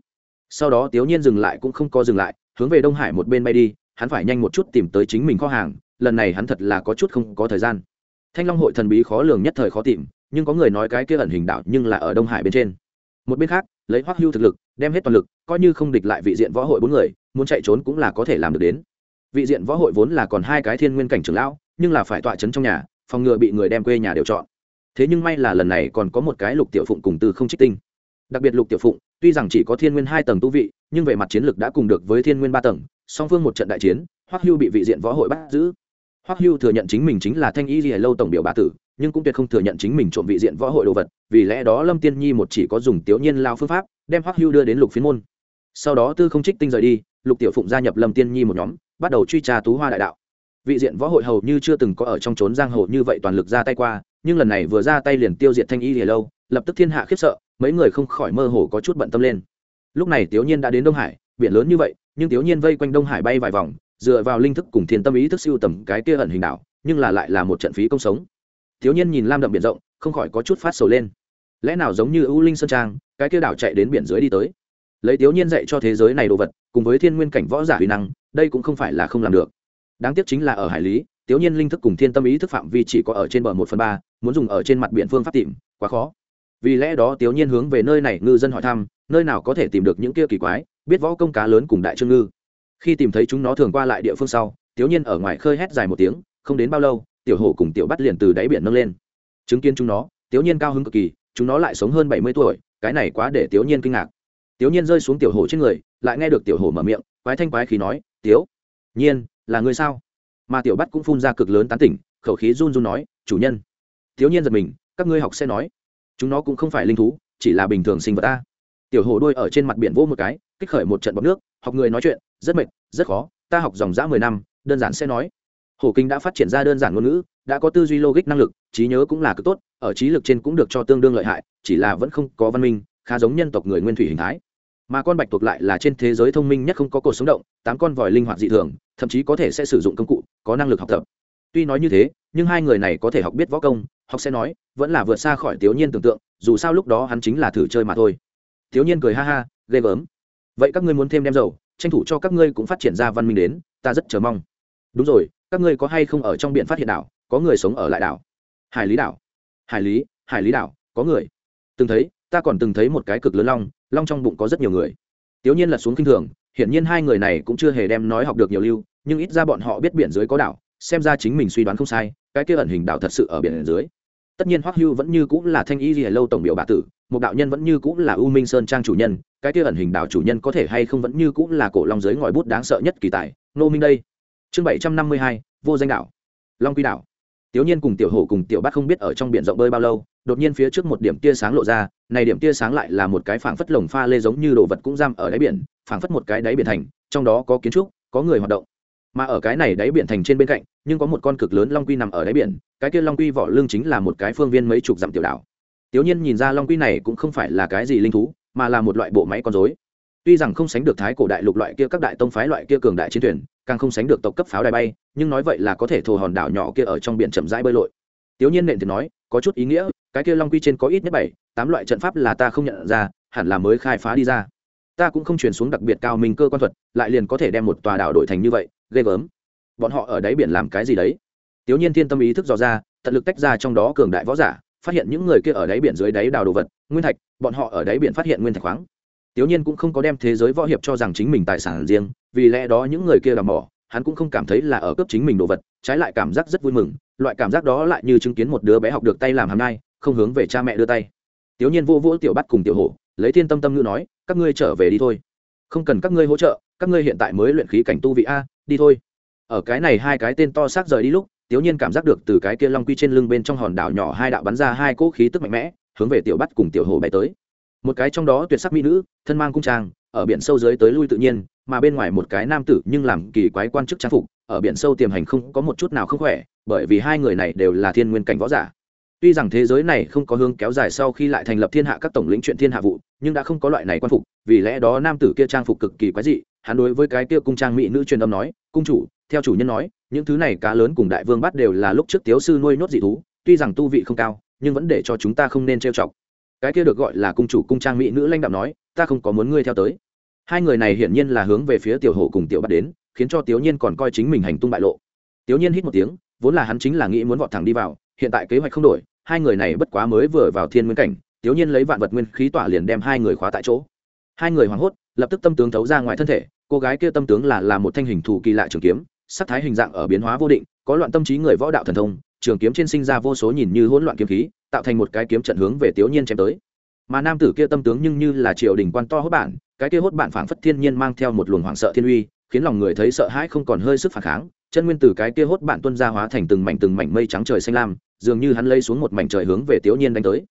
Sau đó tiểu nhiên dừng lại cũng không có dừng lại, hướng về đông hải một bên bay đi, hắn phải nhanh một chút tìm tới chính mình kho hàng, lần này hắn thật là có chút không có thời gian. Thanh long hội thần bí khó lường nhất thời khó tìm, nhưng có người nói cái kia ẩn hình đạo nhưng là ở đông hải bên trên. Một bên khác, lấy hoắc hưu thực lực, đem hết toàn lực, coi như không địch lại vị diện võ hội bốn người, muốn chạy trốn cũng là có thể làm được đến. Vị diện võ hội vốn là còn hai cái thiên nguyên cảnh trưởng lão, nhưng là phải tọa trấn trong nhà, phòng ngừa bị người đem quê nhà đều chọn thế nhưng may là lần này còn có một cái lục tiểu phụng cùng từ không trích tinh. Đặc biệt lục tiểu phụng, tuy rằng chỉ có thiên nguyên hai tầng tu vị, nhưng về mặt chiến lược đã cùng được với thiên nguyên ba tầng, song phương một trận đại chiến, hoắc hưu bị vị diện võ hội bắt giữ. Hoắc hưu thừa nhận chính mình chính là thanh y gì lâu tổng biểu bá tử, nhưng cũng tuyệt không thừa nhận chính mình trộm vị diện võ hội đồ vật, vì lẽ đó lâm tiên nhi một chỉ có dùng tiểu nhiên lao phương pháp, đem hoắc hưu đưa đến lục phiến môn. Sau đó tư không trích tinh rời đi, lục tiểu phụng gia nhập lâm tiên nhi một nhóm, bắt đầu truy tra tú hoa đại đạo. Vị diện võ hội hầu như chưa từng có ở trong trốn giang hồ như vậy toàn lực ra tay qua nhưng lần này vừa ra tay liền tiêu diệt thanh y lìa lâu, lập tức thiên hạ khiếp sợ, mấy người không khỏi mơ hồ có chút bận tâm lên. Lúc này tiểu nhiên đã đến đông hải, biển lớn như vậy, nhưng tiểu nhiên vây quanh đông hải bay vài vòng, dựa vào linh thức cùng thiên tâm ý thức siêu tầm cái kia ẩn hình đảo, nhưng là lại là một trận phí công sống. Tiểu nhiên nhìn lam đậm biển rộng, không khỏi có chút phát sầu lên. Lẽ nào giống như ưu linh sơn trang, cái kia đảo chạy đến biển dưới đi tới? Lấy tiểu nhiên dạy cho thế giới này đồ vật, cùng với thiên nguyên cảnh võ giả huy năng, đây cũng không phải là không làm được. Đáng tiếc chính là ở hải lý tiểu nhiên linh thức cùng thiên tâm ý thức phạm vi chỉ có ở trên bờ một phần ba, muốn dùng ở trên mặt biển phương pháp tìm, quá khó. Vì lẽ đó tiểu nhiên hướng về nơi này ngư dân hỏi thăm, nơi nào có thể tìm được những kia kỳ quái, biết võ công cá lớn cùng đại trương ngư. Khi tìm thấy chúng nó thường qua lại địa phương sau tiểu nhiên ở ngoài khơi hét dài một tiếng, không đến bao lâu, tiểu hổ cùng tiểu bắt liền từ đáy biển nâng lên. Chứng kiến chúng nó tiểu nhiên cao hứng cực kỳ, chúng nó lại sống hơn bảy mươi tuổi, cái này quá để tiểu nhiên kinh ngạc. Tiểu nhiên rơi xuống tiểu hổ trên người, lại nghe được tiểu hổ mở miệng, quái thanh quái khí nói, tiếu nhiên, là người sao? Mà tiểu bắt cũng phun ra cực lớn tán tỉnh, khẩu khí run run nói, chủ nhân. Thiếu nhiên giật mình, các ngươi học sẽ nói. Chúng nó cũng không phải linh thú, chỉ là bình thường sinh vật ta. Tiểu hổ đuôi ở trên mặt biển vô một cái, kích khởi một trận bọc nước, học người nói chuyện, rất mệt, rất khó, ta học dòng dã mười năm, đơn giản sẽ nói. Hổ kinh đã phát triển ra đơn giản ngôn ngữ, đã có tư duy logic năng lực, trí nhớ cũng là cực tốt, ở trí lực trên cũng được cho tương đương lợi hại, chỉ là vẫn không có văn minh, khá giống nhân tộc người nguyên thủy hình thái mà con bạch tuộc lại là trên thế giới thông minh nhất không có cột sống động, tám con vòi linh hoạt dị thường, thậm chí có thể sẽ sử dụng công cụ, có năng lực học tập. Tuy nói như thế, nhưng hai người này có thể học biết võ công, học sẽ nói, vẫn là vượt xa khỏi tiểu nhiên tưởng tượng, dù sao lúc đó hắn chính là thử chơi mà thôi. Tiểu nhiên cười ha ha, ghê gớm. Vậy các ngươi muốn thêm đem dầu, tranh thủ cho các ngươi cũng phát triển ra văn minh đến, ta rất chờ mong. Đúng rồi, các ngươi có hay không ở trong biển phát hiện đảo, có người sống ở lại đảo? Hải lý đảo. Hải lý hải lý đảo, có người. Từng thấy, ta còn từng thấy một cái cực lớn long long trong bụng có rất nhiều người. Tiểu nhiên lật xuống kinh thường, hiển nhiên hai người này cũng chưa hề đem nói học được nhiều lưu, nhưng ít ra bọn họ biết biển dưới có đảo, xem ra chính mình suy đoán không sai, cái kia ẩn hình đảo thật sự ở biển dưới. Tất nhiên hoắc hưu vẫn như cũng là thanh y lìa lâu tổng biểu bà tử, một đạo nhân vẫn như cũng là u minh sơn trang chủ nhân, cái kia ẩn hình đảo chủ nhân có thể hay không vẫn như cũng là cổ long giới ngòi bút đáng sợ nhất kỳ tài nô minh đây. Chương bảy trăm năm mươi hai, vô danh đảo. Long quy đảo. Tiểu nhiên cùng tiểu hổ cùng tiểu bát không biết ở trong biển rộng bơi bao lâu đột nhiên phía trước một điểm tia sáng lộ ra, này điểm tia sáng lại là một cái phảng phất lồng pha lê giống như đồ vật cũng giam ở đáy biển, phảng phất một cái đáy biển thành, trong đó có kiến trúc, có người hoạt động. Mà ở cái này đáy biển thành trên bên cạnh, nhưng có một con cực lớn long quy nằm ở đáy biển, cái kia long quy vỏ lưng chính là một cái phương viên mấy chục dặm tiểu đảo. Tiểu nhiên nhìn ra long quy này cũng không phải là cái gì linh thú, mà là một loại bộ máy con dối tuy rằng không sánh được thái cổ đại lục loại kia các đại tông phái loại kia cường đại chiến thuyền, càng không sánh được tộc cấp pháo đài bay, nhưng nói vậy là có thể thồ hòn đảo nhỏ kia ở trong biển chậm rãi bơi lội. Tiểu nhiên nện thì nói có chút ý nghĩa, cái kia long quy trên có ít nhất bảy, tám loại trận pháp là ta không nhận ra, hẳn là mới khai phá đi ra. Ta cũng không chuyển xuống đặc biệt cao minh cơ quan thuật, lại liền có thể đem một tòa đảo đổi thành như vậy, ghê gớm. Bọn họ ở đáy biển làm cái gì đấy? Tiểu nhiên thiên tâm ý thức dò ra, tận lực tách ra trong đó cường đại võ giả, phát hiện những người kia ở đáy biển dưới đáy đào đồ vật, nguyên thạch, bọn họ ở đáy biển phát hiện nguyên thạch khoáng. Tiểu nhiên cũng không có đem thế giới võ hiệp cho rằng chính mình tài sản riêng, vì lẽ đó những người kia làm mỏ hắn cũng không cảm thấy là ở cướp chính mình đồ vật, trái lại cảm giác rất vui mừng, loại cảm giác đó lại như chứng kiến một đứa bé học được tay làm hàm nai không hướng về cha mẹ đưa tay. Tiểu nhiên vô vỗ tiểu bắt cùng tiểu hổ, lấy thiên tâm tâm ngữ nói, các ngươi trở về đi thôi. Không cần các ngươi hỗ trợ, các ngươi hiện tại mới luyện khí cảnh tu vị a, đi thôi. Ở cái này hai cái tên to xác rời đi lúc, tiểu nhiên cảm giác được từ cái kia long quy trên lưng bên trong hòn đảo nhỏ hai đạo bắn ra hai cỗ khí tức mạnh mẽ, hướng về tiểu bắt cùng tiểu hổ bay tới. Một cái trong đó tuyệt sắc mỹ nữ, thân mang cung trang, ở biển sâu dưới tới lui tự nhiên mà bên ngoài một cái nam tử nhưng làm kỳ quái quan chức trang phục, ở biển sâu tiềm hành không có một chút nào không khỏe, bởi vì hai người này đều là thiên nguyên cảnh võ giả. Tuy rằng thế giới này không có hướng kéo dài sau khi lại thành lập thiên hạ các tổng lĩnh chuyện thiên hạ vụ, nhưng đã không có loại này quan phục, vì lẽ đó nam tử kia trang phục cực kỳ quái dị, hắn đối với cái kia cung trang mỹ nữ truyền âm nói, cung chủ, theo chủ nhân nói, những thứ này cá lớn cùng đại vương bắt đều là lúc trước tiếu sư nuôi nhốt dị thú, tuy rằng tu vị không cao, nhưng vẫn để cho chúng ta không nên trêu chọc. Cái kia được gọi là cung chủ cung trang mỹ nữ lãnh đạo nói, ta không có muốn ngươi theo tới hai người này hiển nhiên là hướng về phía tiểu hổ cùng tiểu bắt đến, khiến cho tiểu nhiên còn coi chính mình hành tung bại lộ. Tiểu nhiên hít một tiếng, vốn là hắn chính là nghĩ muốn vọt thẳng đi vào, hiện tại kế hoạch không đổi, hai người này bất quá mới vừa vào thiên nguyên cảnh tiểu nhiên lấy vạn vật nguyên khí tỏa liền đem hai người khóa tại chỗ. Hai người hoảng hốt, lập tức tâm tướng thấu ra ngoài thân thể, cô gái kia tâm tướng là là một thanh hình thù kỳ lạ trường kiếm, sắc thái hình dạng ở biến hóa vô định, có loạn tâm trí người võ đạo thần thông, trường kiếm trên sinh ra vô số nhìn như hỗn loạn kiếm khí, tạo thành một cái kiếm trận hướng về tiểu nhiên chém tới mà nam tử kia tâm tướng nhưng như là triều đình quan to hốt bản cái kia hốt bản phảng phất thiên nhiên mang theo một luồng hoảng sợ thiên uy, khiến lòng người thấy sợ hãi không còn hơi sức phản kháng. Chân nguyên tử cái kia hốt bản tuân ra hóa thành từng mảnh từng mảnh mây trắng trời xanh lam, dường như hắn lây xuống một mảnh trời hướng về tiểu nhiên đánh tới.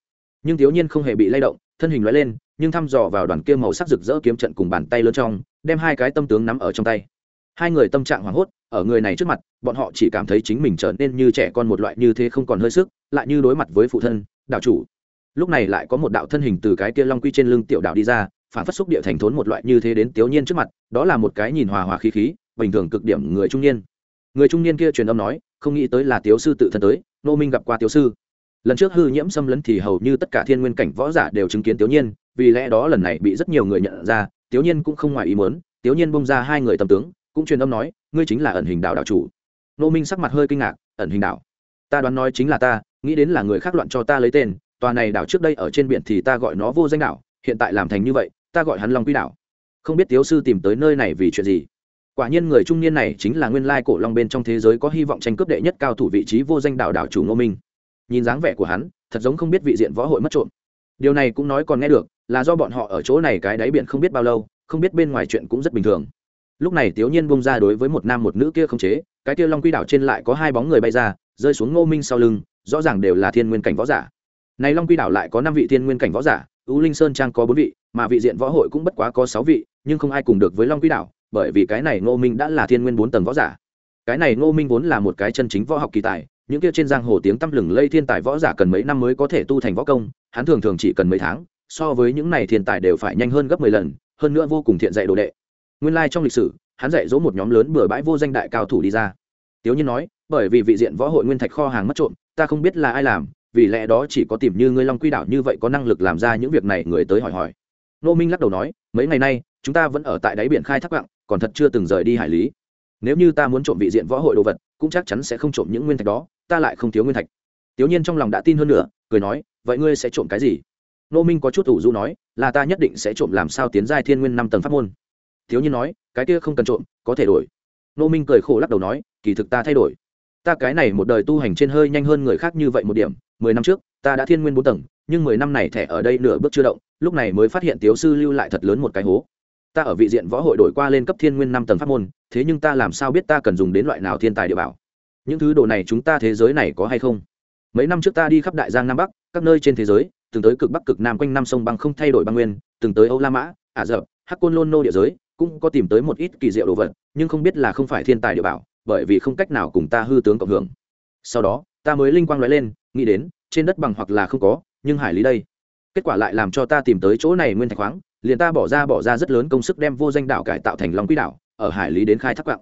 Nhưng tiểu nhiên không hề bị lay động, thân hình lóe lên, nhưng thăm dò vào đoàn kia màu sắc rực rỡ kiếm trận cùng bàn tay lớn trong, đem hai cái tâm tướng nắm ở trong tay. Hai người tâm trạng hoảng hốt, ở người này trước mặt, bọn họ chỉ cảm thấy chính mình trở nên như trẻ con một loại như thế không còn hơi sức, lại như đối mặt với phụ thân, đạo chủ lúc này lại có một đạo thân hình từ cái kia long quy trên lưng tiểu đạo đi ra, phản phát xúc địa thành thốn một loại như thế đến tiểu nhiên trước mặt, đó là một cái nhìn hòa hòa khí khí, bình thường cực điểm người trung niên. Người trung niên kia truyền âm nói, không nghĩ tới là tiểu sư tự thân tới nô minh gặp qua tiểu sư. Lần trước hư nhiễm xâm lấn thì hầu như tất cả thiên nguyên cảnh võ giả đều chứng kiến tiểu nhiên, vì lẽ đó lần này bị rất nhiều người nhận ra tiểu nhiên cũng không ngoài ý muốn tiểu nhiên bông ra hai người tâm tướng, cũng truyền âm nói, ngươi chính là ẩn hình đạo đạo chủ. Nô minh sắc mặt hơi kinh ngạc, ẩn hình đạo. Ta đoán nói chính là ta, nghĩ đến là người khác loạn cho ta lấy tên tòa này đảo trước đây ở trên biển thì ta gọi nó vô danh đảo, hiện tại làm thành như vậy, ta gọi hắn long quy đảo. Không biết tiếu sư tìm tới nơi này vì chuyện gì? Quả nhiên người trung niên này chính là nguyên lai cổ long bên trong thế giới có hy vọng tranh cướp đệ nhất cao thủ vị trí vô danh đảo đảo chủ ngô minh. Nhìn dáng vẻ của hắn, thật giống không biết vị diện võ hội mất trộm. Điều này cũng nói còn nghe được, là do bọn họ ở chỗ này cái đáy biển không biết bao lâu, không biết bên ngoài chuyện cũng rất bình thường. Lúc này tiểu nhiên bung ra đối với một nam một nữ kia không chế, cái kia long quy đảo trên lại có hai bóng người bay ra, rơi xuống ngô minh sau lưng, rõ ràng đều là thiên nguyên cảnh võ giả này long quy đảo lại có năm vị thiên nguyên cảnh võ giả ưu linh sơn trang có bốn vị, mà vị diện võ hội cũng bất quá có sáu vị, nhưng không ai cùng được với long quy đảo, bởi vì cái này ngô minh đã là thiên nguyên bốn tầng võ giả. Cái này ngô minh vốn là một cái chân chính võ học kỳ tài, những kia trên giang hồ tiếng tăm lừng lây thiên tài võ giả cần mấy năm mới có thể tu thành võ công, hắn thường thường chỉ cần mấy tháng, so với những này thiên tài đều phải nhanh hơn gấp mười lần, hơn nữa vô cùng thiện dạy đồ đệ. Nguyên lai trong lịch sử, hắn dạy dỗ một nhóm lớn bừa bãi vô danh đại cao thủ đi ra. Tiếu nhiên nói, bởi vì vị diện võ hội nguyên thạch kho hàng mất trộm, ta không biết là ai làm vì lẽ đó chỉ có tìm như ngươi long quy đảo như vậy có năng lực làm ra những việc này, người tới hỏi hỏi. Nô minh lắc đầu nói, mấy ngày nay, chúng ta vẫn ở tại đáy biển khai thác quặng, còn thật chưa từng rời đi hải lý. Nếu như ta muốn trộm vị diện võ hội đồ vật, cũng chắc chắn sẽ không trộm những nguyên thạch đó, ta lại không thiếu nguyên thạch. Tiểu nhiên trong lòng đã tin hơn nữa, cười nói, vậy ngươi sẽ trộm cái gì? Nô minh có chút ủ du nói, là ta nhất định sẽ trộm làm sao tiến giai thiên nguyên năm tầng pháp môn. Thiếu nhiên nói, cái kia không cần trộm, có thể đổi. Nô minh cười khổ lắc đầu nói, kỳ thực ta thay đổi. Ta cái này một đời tu hành trên hơi nhanh hơn người khác như vậy một điểm mười năm trước, ta đã thiên nguyên bốn tầng, nhưng mười năm này thẻ ở đây nửa bước chưa động, lúc này mới phát hiện tiếu sư lưu lại thật lớn một cái hố. Ta ở vị diện võ hội đổi qua lên cấp thiên nguyên năm tầng pháp môn, thế nhưng ta làm sao biết ta cần dùng đến loại nào thiên tài địa bảo? Những thứ đồ này chúng ta thế giới này có hay không? Mấy năm trước ta đi khắp đại giang nam bắc, các nơi trên thế giới, từng tới cực bắc cực nam quanh năm sông băng không thay đổi băng nguyên, từng tới âu la mã, ả rập, hắc côn lôn nô địa giới, cũng có tìm tới một ít kỳ diệu đồ vật, nhưng không biết là không phải thiên tài địa bảo, bởi vì không cách nào cùng ta hư tướng cộng hưởng. Sau đó ta mới linh quang nói lên, nghĩ đến, trên đất bằng hoặc là không có, nhưng hải lý đây. Kết quả lại làm cho ta tìm tới chỗ này nguyên thạch khoáng, liền ta bỏ ra bỏ ra rất lớn công sức đem vô danh đảo cải tạo thành long quỹ đảo, ở hải lý đến khai thác quặng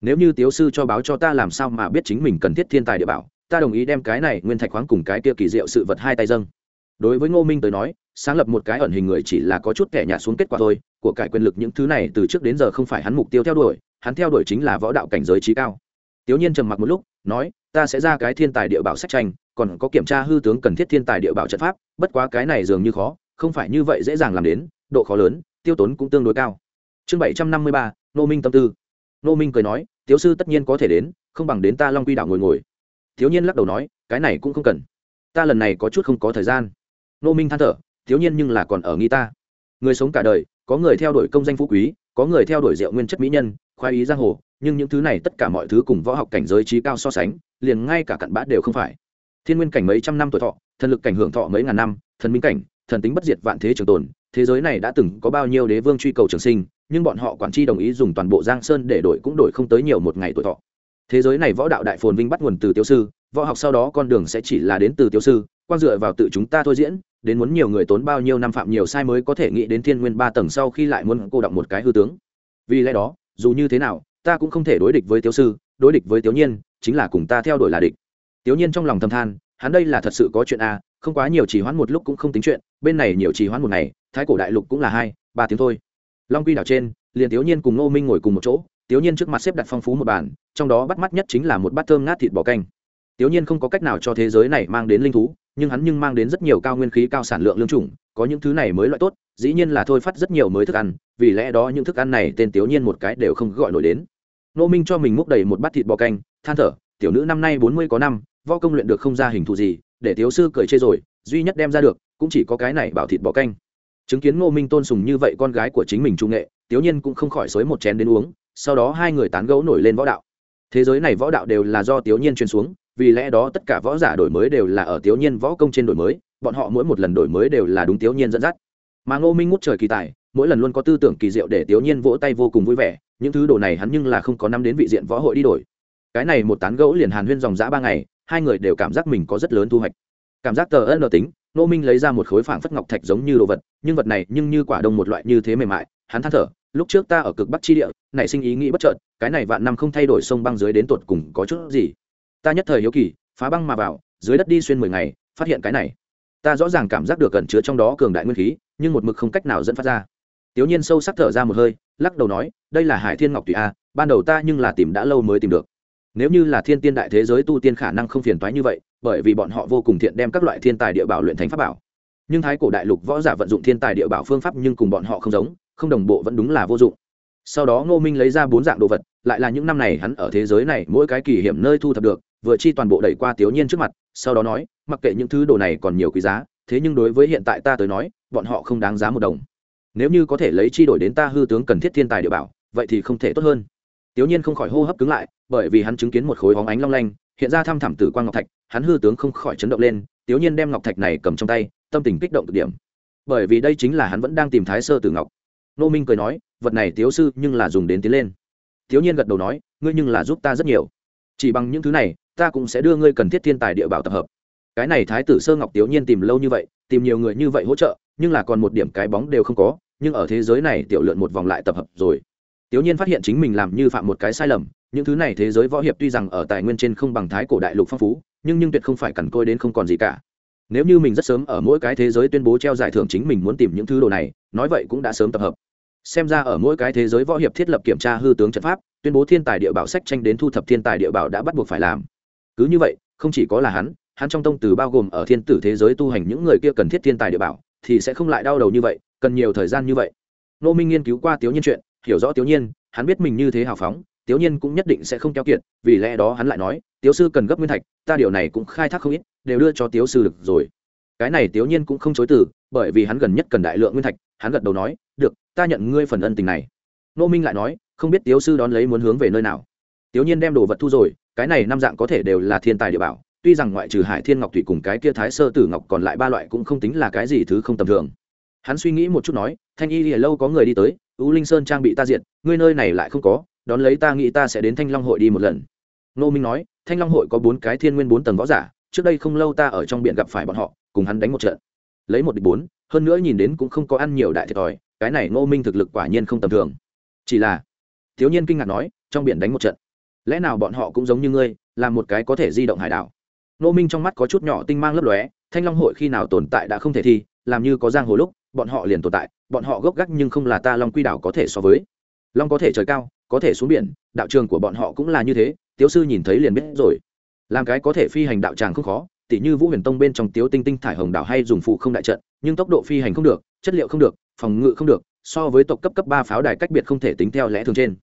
nếu như tiếu sư cho báo cho ta làm sao mà biết chính mình cần thiết thiên tài địa bảo, ta đồng ý đem cái này nguyên thạch khoáng cùng cái kia kỳ diệu sự vật hai tay dâng. Đối với ngô minh tới nói, sáng lập một cái ẩn hình người chỉ là có chút kẻ nhạt xuống kết quả thôi, của cải quyền lực những thứ này từ trước đến giờ không phải hắn mục tiêu theo đuổi, hắn theo đuổi chính là võ đạo cảnh giới trí cao. Tiểu nhiên trầm mặc một lúc, nói ta sẽ ra cái thiên tài địa bảo sách tranh, còn có kiểm tra hư tướng cần thiết thiên tài địa bảo trận pháp, bất quá cái này dường như khó, không phải như vậy dễ dàng làm đến, độ khó lớn, tiêu tốn cũng tương đối cao. Chương bảy trăm năm mươi ba, nô minh tâm tư. Nô minh cười nói tiếu sư tất nhiên có thể đến, không bằng đến ta long quy đảo ngồi ngồi. Thiếu nhiên lắc đầu nói, cái này cũng không cần. Ta lần này có chút không có thời gian. Nô minh than thở, thiếu nhiên nhưng là còn ở nghi ta. Người sống cả đời, có người theo đuổi công danh phú quý, có người theo đuổi rượu nguyên chất mỹ nhân khoái ý giang hồ, nhưng những thứ này tất cả mọi thứ cùng võ học cảnh giới trí cao so sánh, liền ngay cả cặn bã đều không phải. Thiên nguyên cảnh mấy trăm năm tuổi thọ, thần lực cảnh hưởng thọ mấy ngàn năm, thần minh cảnh, thần tính bất diệt vạn thế trường tồn, thế giới này đã từng có bao nhiêu đế vương truy cầu trường sinh, nhưng bọn họ quản tri đồng ý dùng toàn bộ giang sơn để đổi cũng đổi không tới nhiều một ngày tuổi thọ. Thế giới này võ đạo đại phồn vinh bắt nguồn từ tiêu sư, võ học sau đó con đường sẽ chỉ là đến từ tiêu sư quan dựa vào tự chúng ta thôi diễn, đến muốn nhiều người tốn bao nhiêu năm phạm nhiều sai mới có thể nghĩ đến thiên nguyên ba tầng sau khi lại muốn cô động một cái hư tướng. Vì lẽ đó dù như thế nào ta cũng không thể đối địch với tiểu sư đối địch với tiểu nhiên chính là cùng ta theo đuổi là địch. Tiểu nhiên trong lòng thầm than hắn đây là thật sự có chuyện a à, không quá nhiều chỉ hoãn một lúc cũng không tính chuyện bên này nhiều chỉ hoãn một ngày thái cổ đại lục cũng là hai ba tiếng thôi. Long quy đảo trên liền tiểu nhiên cùng ngô minh ngồi cùng một chỗ tiểu nhiên trước mặt xếp đặt phong phú một bàn trong đó bắt mắt nhất chính là một bát thơm ngát thịt bò canh. Tiểu nhiên không có cách nào cho thế giới này mang đến linh thú nhưng hắn nhưng mang đến rất nhiều cao nguyên khí cao sản lượng lương chủng, có những thứ này mới loại tốt, dĩ nhiên là thôi phát rất nhiều mới thức ăn, vì lẽ đó những thức ăn này tên tiểu nhiên một cái đều không gọi nổi đến. Nô minh cho mình múc đầy một bát thịt bò canh, than thở, tiểu nữ năm nay bốn mươi có năm, võ công luyện được không ra hình thù gì, để thiếu sư cười chê rồi, duy nhất đem ra được, cũng chỉ có cái này bảo thịt bò canh. Chứng kiến ngô minh tôn sùng như vậy con gái của chính mình trung nghệ, tiểu nhiên cũng không khỏi xới một chén đến uống, sau đó hai người tán gẫu nổi lên võ đạo. Thế giới này võ đạo đều là do tiểu nhiên truyền xuống vì lẽ đó tất cả võ giả đổi mới đều là ở tiểu nhiên võ công trên đổi mới, bọn họ mỗi một lần đổi mới đều là đúng tiểu nhiên dẫn dắt. Mà ngô minh ngút trời kỳ tài, mỗi lần luôn có tư tưởng kỳ diệu để tiểu nhiên vỗ tay vô cùng vui vẻ, những thứ đồ này hắn nhưng là không có năm đến vị diện võ hội đi đổi. Cái này một tán gẫu liền hàn huyên dòng dã ba ngày, hai người đều cảm giác mình có rất lớn thu hoạch. Cảm giác tờ ân tính, Ngô minh lấy ra một khối phảng phất ngọc thạch giống như đồ vật, nhưng vật này nhưng như quả đông một loại như thế mềm mại, hắn than thở, lúc trước ta ở cực bắc chi địa, nảy sinh ý nghĩ bất chợt, cái này vạn năm không thay đổi sông băng dưới đến tột cùng có chút gì ta nhất thời hiếu kỳ, phá băng mà vào, dưới đất đi xuyên mười ngày, phát hiện cái này. Ta rõ ràng cảm giác được cẩn chứa trong đó cường đại nguyên khí, nhưng một mực không cách nào dẫn phát ra. Tiểu nhiên sâu sắc thở ra một hơi, lắc đầu nói, đây là hải thiên ngọc tùy a, ban đầu ta nhưng là tìm đã lâu mới tìm được. Nếu như là thiên tiên đại thế giới tu tiên khả năng không phiền toái như vậy, bởi vì bọn họ vô cùng thiện đem các loại thiên tài địa bảo luyện thành pháp bảo. Nhưng thái cổ đại lục võ giả vận dụng thiên tài địa bảo phương pháp nhưng cùng bọn họ không giống, không đồng bộ vẫn đúng là vô dụng. Sau đó ngô minh lấy ra bốn dạng đồ vật, lại là những năm này hắn ở thế giới này mỗi cái kỳ hiểm nơi thu thập được vừa chi toàn bộ đẩy qua tiểu nhiên trước mặt, sau đó nói, mặc kệ những thứ đồ này còn nhiều quý giá, thế nhưng đối với hiện tại ta tới nói, bọn họ không đáng giá một đồng. Nếu như có thể lấy chi đổi đến ta hư tướng cần thiết thiên tài địa bảo, vậy thì không thể tốt hơn. Tiểu nhiên không khỏi hô hấp cứng lại, bởi vì hắn chứng kiến một khối bóng ánh long lanh, hiện ra thăm thẳm tử quang ngọc thạch, hắn hư tướng không khỏi chấn động lên tiểu nhiên đem ngọc thạch này cầm trong tay, tâm tình kích động cực điểm. Bởi vì đây chính là hắn vẫn đang tìm thái sơ tử ngọc. Nô minh cười nói, vật này tiếu sư nhưng là dùng đến tiến lên. Thiếu nhiên gật đầu nói, ngươi nhưng là giúp ta rất nhiều. Chỉ bằng những thứ này ta cũng sẽ đưa ngươi cần thiết thiên tài địa bảo tập hợp. Cái này thái tử sơ ngọc tiểu nhiên tìm lâu như vậy, tìm nhiều người như vậy hỗ trợ, nhưng là còn một điểm cái bóng đều không có, nhưng ở thế giới này tiểu lượn một vòng lại tập hợp rồi. Tiểu nhiên phát hiện chính mình làm như phạm một cái sai lầm, những thứ này thế giới võ hiệp tuy rằng ở tài nguyên trên không bằng thái cổ đại lục phong phú, nhưng nhưng tuyệt không phải cằn côi đến không còn gì cả. Nếu như mình rất sớm ở mỗi cái thế giới tuyên bố treo giải thưởng chính mình muốn tìm những thứ đồ này, nói vậy cũng đã sớm tập hợp. Xem ra ở mỗi cái thế giới võ hiệp thiết lập kiểm tra hư tướng trận pháp, tuyên bố thiên tài địa bảo sách tranh đến thu thập thiên tài địa bảo đã bắt buộc phải làm cứ như vậy, không chỉ có là hắn hắn trong tông từ bao gồm ở thiên tử thế giới tu hành những người kia cần thiết thiên tài địa bảo, thì sẽ không lại đau đầu như vậy, cần nhiều thời gian như vậy. Nô minh nghiên cứu qua tiểu nhiên chuyện, hiểu rõ tiểu nhiên, hắn biết mình như thế hào phóng tiểu nhiên cũng nhất định sẽ không keo kiệt, vì lẽ đó hắn lại nói tiểu sư cần gấp nguyên thạch, ta điều này cũng khai thác không ít, đều đưa cho tiểu sư được rồi. Cái này tiểu nhiên cũng không chối từ, bởi vì hắn gần nhất cần đại lượng nguyên thạch, hắn gật đầu nói, được, ta nhận ngươi phần ân tình này. Nô minh lại nói, không biết tiểu sư đón lấy muốn hướng về nơi nào. Tiểu nhiên đem đồ vật thu rồi cái này năm dạng có thể đều là thiên tài địa bảo, tuy rằng ngoại trừ hải thiên ngọc thủy cùng cái kia thái sơ tử ngọc còn lại ba loại cũng không tính là cái gì thứ không tầm thường. Hắn suy nghĩ một chút nói, thanh y lìa lâu có người đi tới ưu linh sơn trang bị ta diện ngươi nơi này lại không có, đón lấy ta nghĩ ta sẽ đến thanh long hội đi một lần. Nô minh nói, thanh long hội có bốn cái thiên nguyên bốn tầng võ giả, trước đây không lâu ta ở trong biển gặp phải bọn họ, cùng hắn đánh một trận. Lấy một địch bốn, hơn nữa nhìn đến cũng không có ăn nhiều đại thiệt thòi, cái này nô minh thực lực quả nhiên không tầm thường. Chỉ là, thiếu nhiên kinh ngạc nói, trong biển đánh một trận lẽ nào bọn họ cũng giống như ngươi, là một cái có thể di động hải đảo? Nô minh trong mắt có chút nhỏ tinh mang lấp lóe, thanh long hội khi nào tồn tại đã không thể thi, làm như có giang hồ lúc, bọn họ liền tồn tại, bọn họ gốc gác nhưng không là ta long quy đảo có thể so với. Long có thể trời cao, có thể xuống biển, đạo trường của bọn họ cũng là như thế, tiếu sư nhìn thấy liền biết rồi. Làm cái có thể phi hành đạo tràng không khó, tỉ như vũ huyền tông bên trong tiếu tinh tinh thải hồng đảo hay dùng phụ không đại trận, nhưng tốc độ phi hành không được, chất liệu không được, phòng ngự không được, so với tộc cấp cấp ba pháo đài cách biệt không thể tính theo lẽ thường trên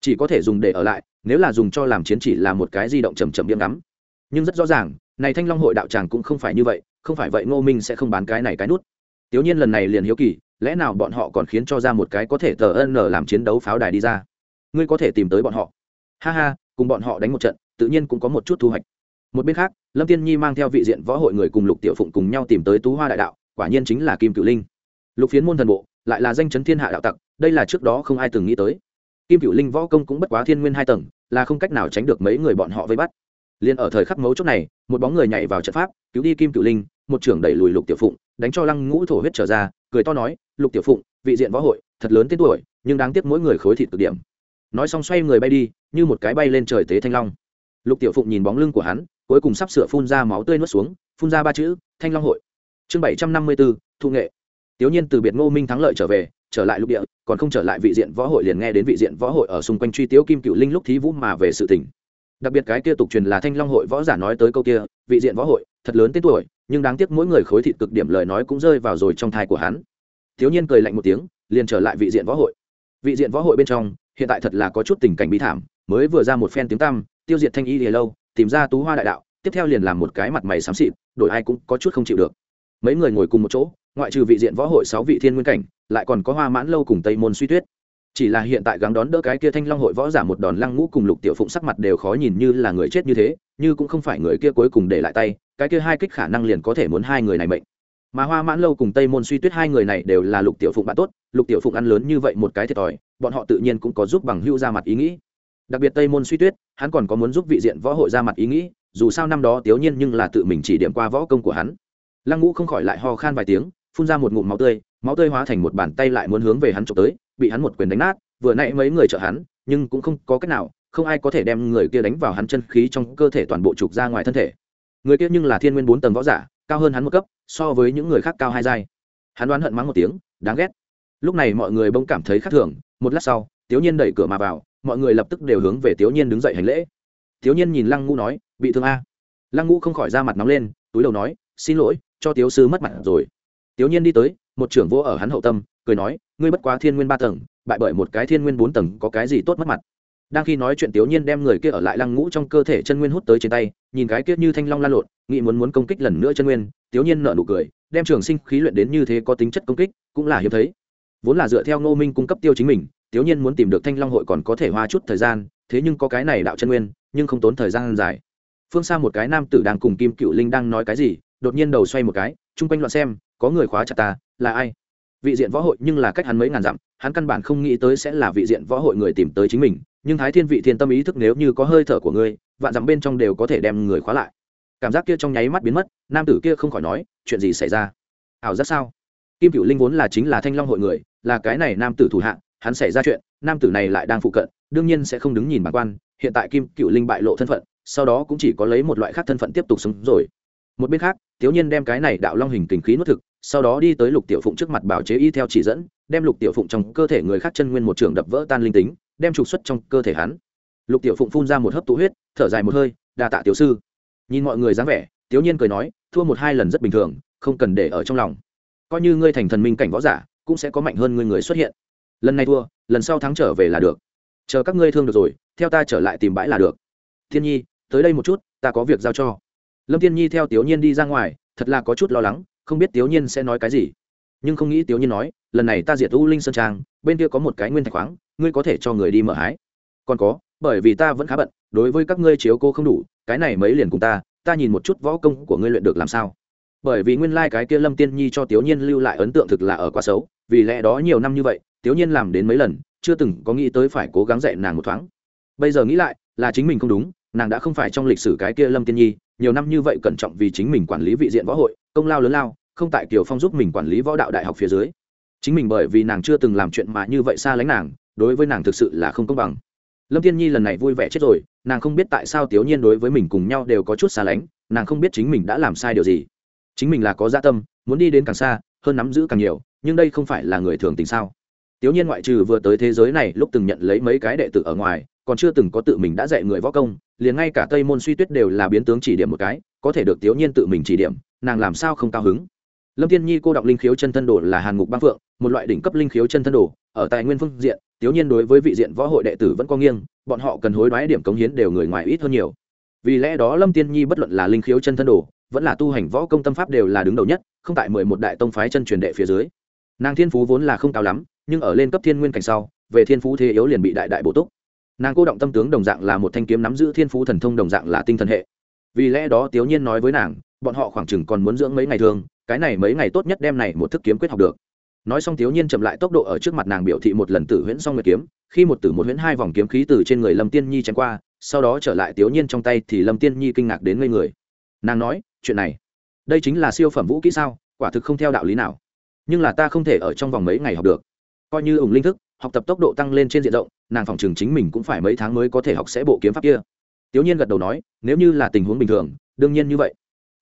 chỉ có thể dùng để ở lại, nếu là dùng cho làm chiến chỉ là một cái di động chầm chậm điểm ngắm. Nhưng rất rõ ràng, này thanh long hội đạo tràng cũng không phải như vậy, không phải vậy ngô minh sẽ không bán cái này cái nút. Tiểu nhiên lần này liền hiếu kỳ, lẽ nào bọn họ còn khiến cho ra một cái có thể tờ ân làm chiến đấu pháo đài đi ra? Ngươi có thể tìm tới bọn họ. Ha ha, cùng bọn họ đánh một trận, tự nhiên cũng có một chút thu hoạch. Một bên khác, lâm tiên nhi mang theo vị diện võ hội người cùng lục tiểu phụng cùng nhau tìm tới tú hoa đại đạo, quả nhiên chính là kim cửu linh. Lục phiến môn thần bộ, lại là danh chấn thiên hạ đạo tặc, đây là trước đó không ai từng nghĩ tới kim Cựu linh võ công cũng bất quá thiên nguyên hai tầng, là không cách nào tránh được mấy người bọn họ vây bắt. Liền ở thời khắc mấu chốt này, một bóng người nhảy vào trận pháp, cứu đi kim Cựu linh, một trưởng đẩy lùi lục tiểu phụng, đánh cho lăng ngũ thổ huyết trở ra, cười to nói, lục tiểu phụng, vị diện võ hội, thật lớn tên tuổi, nhưng đáng tiếc mỗi người khối thịt cực điểm. Nói xong xoay người bay đi, như một cái bay lên trời tế thanh long. Lục tiểu phụng nhìn bóng lưng của hắn, cuối cùng sắp sửa phun ra máu tươi nuốt xuống, phun ra ba chữ, thanh long hội. Chương bảy trăm năm mươi bốn thu nghệ. Tiểu nhiên từ biệt ngô minh thắng lợi trở về trở lại lục địa, còn không trở lại vị diện võ hội liền nghe đến vị diện võ hội ở xung quanh truy tiếu kim cựu linh lúc thí vũ mà về sự tỉnh đặc biệt cái kia tục truyền là thanh long hội võ giả nói tới câu kia, vị diện võ hội, thật lớn tên tuổi, nhưng đáng tiếc mỗi người khối thịt cực điểm lời nói cũng rơi vào rồi trong thai của hắn. Thiếu nhiên cười lạnh một tiếng, liền trở lại vị diện võ hội. Vị diện võ hội bên trong, hiện tại thật là có chút tình cảnh bí thảm, mới vừa ra một phen tiếng tăm, tiêu diệt thanh y lìa lâu, tìm ra tú hoa đại đạo, tiếp theo liền làm một cái mặt mày xám xịt, đổi ai cũng có chút không chịu được. Mấy người ngồi cùng một chỗ ngoại trừ vị diện võ hội sáu vị thiên nguyên cảnh, lại còn có hoa mãn lâu cùng tây môn suy tuyết. Chỉ là hiện tại gắng đón đỡ cái kia thanh long hội võ giả một đòn lăng ngũ cùng lục tiểu phụng sắc mặt đều khó nhìn như là người chết như thế, như cũng không phải người kia cuối cùng để lại tay, cái kia hai kích khả năng liền có thể muốn hai người này mệnh. Mà hoa mãn lâu cùng tây môn suy tuyết hai người này đều là lục tiểu phụng bạn tốt, lục tiểu phụng ăn lớn như vậy một cái thiệt thòi, bọn họ tự nhiên cũng có giúp bằng hữu ra mặt ý nghĩ. Đặc biệt tây môn suy tuyết, hắn còn có muốn giúp vị diện võ hội ra mặt ý nghĩ, dù sao năm đó tiểu nhiên nhưng là tự mình chỉ điểm qua võ công của hắn. Lăng ngũ không khỏi lại ho khan vài tiếng phun ra một ngụm máu tươi máu tươi hóa thành một bàn tay lại muốn hướng về hắn trộm tới, bị hắn một quyền đánh nát, vừa nãy mấy người trợ hắn, nhưng cũng không có cách nào, không ai có thể đem người kia đánh vào hắn chân khí trong cơ thể toàn bộ trục ra ngoài thân thể. Người kia nhưng là thiên nguyên bốn tầng võ giả, cao hơn hắn một cấp, so với những người khác cao hai giai. Hắn đoán hận mắng một tiếng, đáng ghét. Lúc này mọi người bỗng cảm thấy khác thường, một lát sau tiểu nhiên đẩy cửa mà vào, mọi người lập tức đều hướng về tiểu nhiên đứng dậy hành lễ. Tiểu nhiên nhìn lăng ngũ nói, bị thương a. Lăng ngũ không khỏi ra mặt nóng lên, túi đầu nói, xin lỗi, cho tiểu sư mất mặt rồi tiểu nhiên đi tới, một trưởng vô ở hắn hậu tâm, cười nói, ngươi bất quá thiên nguyên ba tầng, bại bởi một cái thiên nguyên bốn tầng có cái gì tốt mất mặt? Đang khi nói chuyện tiểu nhiên đem người kia ở lại lăng ngũ trong cơ thể chân nguyên hút tới trên tay, nhìn cái kia như thanh long lan lộn, nghĩ muốn muốn công kích lần nữa chân nguyên tiểu nhiên nở nụ cười, đem trường sinh khí luyện đến như thế có tính chất công kích, cũng là hiếm thấy. Vốn là dựa theo ngô minh cung cấp tiêu chính mình tiểu nhiên muốn tìm được thanh long hội còn có thể hoa chút thời gian, thế nhưng có cái này đạo chân nguyên, nhưng không tốn thời gian dài. Phương xa một cái nam tử đang cùng kim cựu linh đang nói cái gì, đột nhiên đầu xoay một cái, chung quanh loạn xem có người khóa chặt ta, là ai? Vị diện võ hội nhưng là cách hắn mấy ngàn dặm, hắn căn bản không nghĩ tới sẽ là vị diện võ hội người tìm tới chính mình, nhưng thái thiên vị thiên tâm ý thức nếu như có hơi thở của ngươi, vạn dặm bên trong đều có thể đem người khóa lại. Cảm giác kia trong nháy mắt biến mất, nam tử kia không khỏi nói, chuyện gì xảy ra? Ảo giác sao? Kim cựu linh vốn là chính là thanh long hội người, là cái này nam tử thủ hạng, hắn xảy ra chuyện, nam tử này lại đang phụ cận, đương nhiên sẽ không đứng nhìn bản quan, hiện tại kim cựu linh bại lộ thân phận, sau đó cũng chỉ có lấy một loại khác thân phận tiếp tục sống rồi. Một bên khác, thiếu nhiên đem cái này đạo long hình kình khí nuốt thực sau đó đi tới lục tiểu phụng trước mặt bảo chế y theo chỉ dẫn, đem lục tiểu phụng trong cơ thể người khác chân nguyên một trường đập vỡ tan linh tính, đem trục xuất trong cơ thể hắn. Lục tiểu phụng phun ra một hớp tụ huyết, thở dài một hơi, đa tạ tiểu sư. Nhìn mọi người dáng vẻ, tiểu nhiên cười nói, thua một hai lần rất bình thường, không cần để ở trong lòng. Coi như ngươi thành thần minh cảnh võ giả, cũng sẽ có mạnh hơn ngươi người xuất hiện. Lần này thua, lần sau thắng trở về là được. Chờ các ngươi thương được rồi, theo ta trở lại tìm bãi là được. Thiên nhi, tới đây một chút, ta có việc giao cho. Lâm thiên nhi theo tiểu nhiên đi ra ngoài, thật là có chút lo lắng không biết tiểu nhiên sẽ nói cái gì. Nhưng không nghĩ tiểu nhiên nói, lần này ta diệt u linh sơn trang, bên kia có một cái nguyên thạch khoáng, ngươi có thể cho người đi mở hái. Còn có, bởi vì ta vẫn khá bận, đối với các ngươi chiếu cô không đủ, cái này mấy liền cùng ta ta nhìn một chút võ công của ngươi luyện được làm sao. Bởi vì nguyên lai cái kia lâm tiên nhi cho tiểu nhiên lưu lại ấn tượng thực là ở quá xấu, vì lẽ đó nhiều năm như vậy tiểu nhiên làm đến mấy lần, chưa từng có nghĩ tới phải cố gắng dạy nàng một thoáng. Bây giờ nghĩ lại, là chính mình không đúng, nàng đã không phải trong lịch sử cái kia lâm tiên nhi, nhiều năm như vậy cẩn trọng vì chính mình quản lý vị diện võ hội, công lao lớn lao không tại kiều phong giúp mình quản lý võ đạo đại học phía dưới. Chính mình bởi vì nàng chưa từng làm chuyện mà như vậy xa lánh nàng, đối với nàng thực sự là không công bằng. Lâm tiên nhi lần này vui vẻ chết rồi, nàng không biết tại sao tiểu nhiên đối với mình cùng nhau đều có chút xa lánh, nàng không biết chính mình đã làm sai điều gì. Chính mình là có gia dạ tâm, muốn đi đến càng xa, hơn nắm giữ càng nhiều, nhưng đây không phải là người thường tình sao. Tiểu nhiên ngoại trừ vừa tới thế giới này lúc từng nhận lấy mấy cái đệ tử ở ngoài, còn chưa từng có tự mình đã dạy người võ công, liền ngay cả tây môn suy tuyết đều là biến tướng chỉ điểm một cái, có thể được tiểu nhiên tự mình chỉ điểm, nàng làm sao không cao hứng? Lâm Thiên nhi cô đọng linh khiếu chân thân đồ là hàn ngục băng phượng, một loại đỉnh cấp linh khiếu chân thân đồ, ở tài nguyên phương diện, thiếu nhiên đối với vị diện võ hội đệ tử vẫn có nghiêng, bọn họ cần hối đoái điểm cống hiến đều người ngoài ít hơn nhiều. Vì lẽ đó lâm tiên nhi bất luận là linh khiếu chân thân đồ, vẫn là tu hành võ công tâm pháp đều là đứng đầu nhất, không tại mười một đại tông phái chân truyền đệ phía dưới. Nàng thiên phú vốn là không cao lắm, nhưng ở lên cấp thiên nguyên cảnh sau, về thiên phú thế yếu liền bị đại đại bổ túc. Nàng cô động tâm tướng đồng dạng là một thanh kiếm nắm giữ thiên phú thần thông đồng dạng là tinh thần hệ. Vì lẽ đó tiếu nhiên nói với nàng, bọn họ khoảng chừng còn muốn dưỡng mấy ngày thường cái này mấy ngày tốt nhất đem này một thức kiếm quyết học được. Nói xong thiếu nhiên chậm lại tốc độ ở trước mặt nàng biểu thị một lần tử huyễn xong nguyệt kiếm, khi một tử một huyễn hai vòng kiếm khí từ trên người lâm tiên nhi chém qua, sau đó trở lại thiếu nhiên trong tay thì lâm tiên nhi kinh ngạc đến ngây người. Nàng nói, chuyện này, đây chính là siêu phẩm vũ kỹ sao, quả thực không theo đạo lý nào. Nhưng là ta không thể ở trong vòng mấy ngày học được. Coi như ủng linh thức, học tập tốc độ tăng lên trên diện rộng, nàng phòng trường chính mình cũng phải mấy tháng mới có thể học sẽ bộ kiếm pháp kia. Tiểu nhiên gật đầu nói, nếu như là tình huống bình thường, đương nhiên như vậy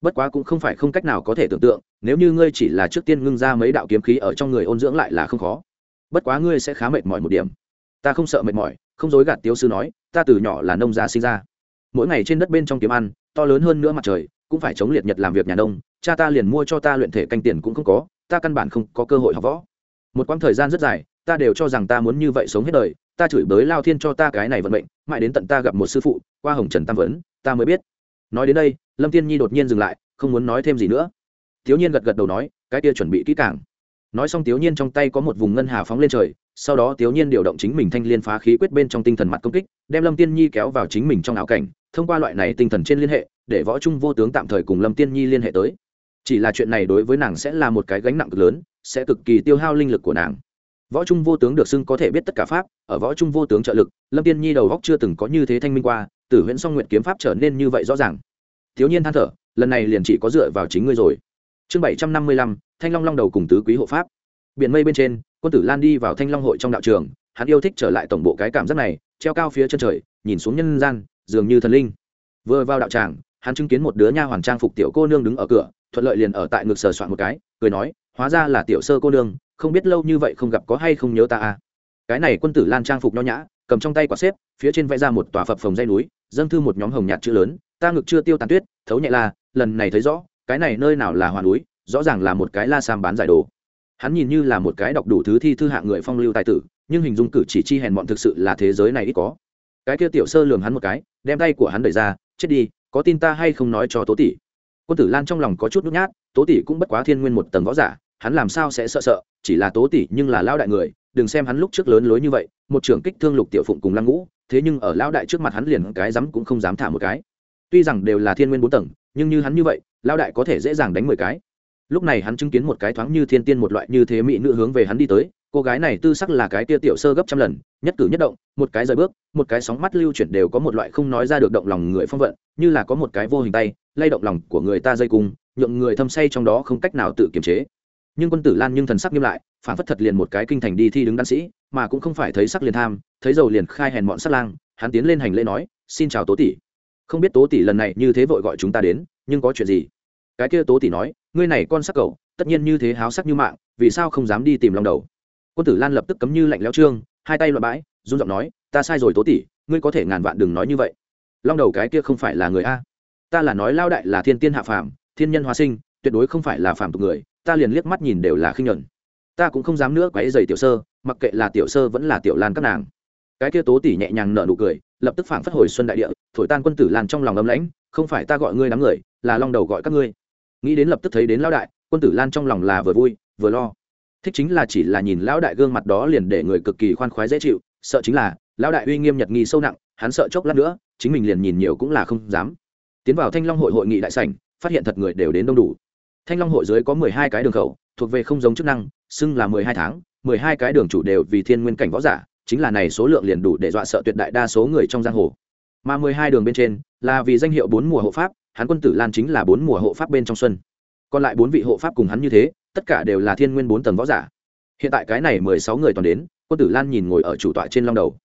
bất quá cũng không phải không cách nào có thể tưởng tượng, nếu như ngươi chỉ là trước tiên ngưng ra mấy đạo kiếm khí ở trong người ôn dưỡng lại là không khó. Bất quá ngươi sẽ khá mệt mỏi một điểm. Ta không sợ mệt mỏi, không dối gạt tiếu sư nói, ta từ nhỏ là nông gia sinh ra. Mỗi ngày trên đất bên trong kiếm ăn, to lớn hơn nữa mặt trời, cũng phải chống liệt nhật làm việc nhà nông, cha ta liền mua cho ta luyện thể canh tiền cũng không có, ta căn bản không có cơ hội học võ. Một quãng thời gian rất dài, ta đều cho rằng ta muốn như vậy sống hết đời, ta chửi bới lao thiên cho ta cái này vận mệnh, mãi đến tận ta gặp một sư phụ, qua hồng trần tam vấn, ta mới biết nói đến đây, lâm tiên nhi đột nhiên dừng lại, không muốn nói thêm gì nữa. Thiếu nhiên gật gật đầu nói, cái kia chuẩn bị kỹ càng. Nói xong thiếu nhiên trong tay có một vùng ngân hà phóng lên trời, sau đó thiếu nhiên điều động chính mình thanh liên phá khí quyết bên trong tinh thần mặt công kích, đem lâm tiên nhi kéo vào chính mình trong ảo cảnh, thông qua loại này tinh thần trên liên hệ, để võ trung vô tướng tạm thời cùng lâm tiên nhi liên hệ tới. Chỉ là chuyện này đối với nàng sẽ là một cái gánh nặng cực lớn, sẽ cực kỳ tiêu hao linh lực của nàng. Võ trung vô tướng được xưng có thể biết tất cả pháp, ở võ trung vô tướng trợ lực, lâm tiên nhi đầu góc chưa từng có như thế thanh minh qua tử huyễn song nguyện kiếm pháp trở nên như vậy rõ ràng. Thiếu nhiên than thở, lần này liền chỉ có dựa vào chính ngươi rồi. Chương bảy trăm năm mươi lăm, thanh long long đầu cùng tứ quý hộ pháp. Biển mây bên trên, quân tử lan đi vào thanh long hội trong đạo trường, hắn yêu thích trở lại tổng bộ cái cảm giác này, treo cao phía chân trời, nhìn xuống nhân gian, dường như thần linh. Vừa vào đạo tràng, hắn chứng kiến một đứa nha hoàn trang phục tiểu cô nương đứng ở cửa, thuận lợi liền ở tại ngực sờ soạn một cái, cười nói, hóa ra là tiểu sơ cô nương, không biết lâu như vậy không gặp có hay không nhớ ta à? Cái này quân tử lan trang phục nho nhã, cầm trong tay quả xếp, phía trên vẽ ra một tòa phập phồng dây núi dâng thư một nhóm hồng nhạt chữ lớn, ta ngực chưa tiêu tàn tuyết, thấu nhẹ la, lần này thấy rõ, cái này nơi nào là hoa núi, rõ ràng là một cái la sam bán giải đồ. Hắn nhìn như là một cái đọc đủ thứ thi thư hạng người phong lưu tài tử, nhưng hình dung cử chỉ chi hèn bọn thực sự là thế giới này ít có. Cái kia tiểu sơ lường hắn một cái, đem tay của hắn đẩy ra, chết đi, có tin ta hay không nói cho tố tỷ? Quân tử lan trong lòng có chút nhút nhát, tố tỷ cũng bất quá thiên nguyên một tầng võ giả, hắn làm sao sẽ sợ sợ, chỉ là tố tỷ nhưng là lao đại người, đừng xem hắn lúc trước lớn lối như vậy, một trưởng kích thương lục tiểu phụng cùng lăng ngũ thế nhưng ở lão đại trước mặt hắn liền cái dám cũng không dám thả một cái. Tuy rằng đều là thiên nguyên bốn tầng, nhưng như hắn như vậy, lão đại có thể dễ dàng đánh mười cái. Lúc này hắn chứng kiến một cái thoáng như thiên tiên một loại như thế mỹ nữ hướng về hắn đi tới, cô gái này tư sắc là cái tia tiểu sơ gấp trăm lần, nhất cử nhất động, một cái rời bước, một cái sóng mắt lưu chuyển đều có một loại không nói ra được động lòng người phong vận, như là có một cái vô hình tay, lay động lòng của người ta dây cung, nhượng người thâm say trong đó không cách nào tự kiềm chế. Nhưng quân tử lan nhưng thần sắc nghiêm lại, phản phất thật liền một cái kinh thành đi thi đứng đan sĩ mà cũng không phải thấy sắc liền tham, thấy dầu liền khai hèn bọn sắc lang, hắn tiến lên hành lễ nói, xin chào tố tỷ. Không biết tố tỷ lần này như thế vội gọi chúng ta đến, nhưng có chuyện gì? Cái kia tố tỷ nói, ngươi này con sắc cầu tất nhiên như thế háo sắc như mạng, vì sao không dám đi tìm long đầu? Quân tử lan lập tức cấm như lạnh leo trương, hai tay loạn bãi, run giọng nói, ta sai rồi tố tỷ, ngươi có thể ngàn vạn đừng nói như vậy. Long đầu cái kia không phải là người a. Ta là nói lao đại là thiên tiên hạ phàm, thiên nhân hóa sinh, tuyệt đối không phải là phàm tục người, ta liền liếc mắt nhìn đều là khinh nhuận. Ta cũng không dám nữa quấy giày tiểu sơ mặc kệ là tiểu sơ vẫn là tiểu lan các nàng. Cái kia tố tỷ nhẹ nhàng nở nụ cười, lập tức phảng phất hồi xuân đại địa, thổi tan quân tử lan trong lòng ấm lãnh, không phải ta gọi ngươi đám người, là long đầu gọi các ngươi. Nghĩ đến lập tức thấy đến lão đại, quân tử lan trong lòng là vừa vui, vừa lo. Thích chính là chỉ là nhìn lão đại gương mặt đó liền để người cực kỳ khoan khoái dễ chịu, sợ chính là lão đại uy nghiêm nhật nghi sâu nặng, hắn sợ chốc lát nữa, chính mình liền nhìn nhiều cũng là không dám. Tiến vào thanh long hội hội nghị đại sảnh, phát hiện thật người đều đến đông đủ thanh long hội dưới có mười hai cái đường khẩu, thuộc về không giống chức năng, xưng là mười hai tháng, mười hai cái đường chủ đều vì thiên nguyên cảnh võ giả, chính là này số lượng liền đủ để dọa sợ tuyệt đại đa số người trong giang hồ. Mà mười hai đường bên trên, là vì danh hiệu bốn mùa hộ pháp, hắn quân tử lan chính là bốn mùa hộ pháp bên trong xuân. Còn lại bốn vị hộ pháp cùng hắn như thế, tất cả đều là thiên nguyên bốn tầng võ giả. Hiện tại cái này mười sáu người toàn đến, quân tử lan nhìn ngồi ở chủ tọa trên long đầu.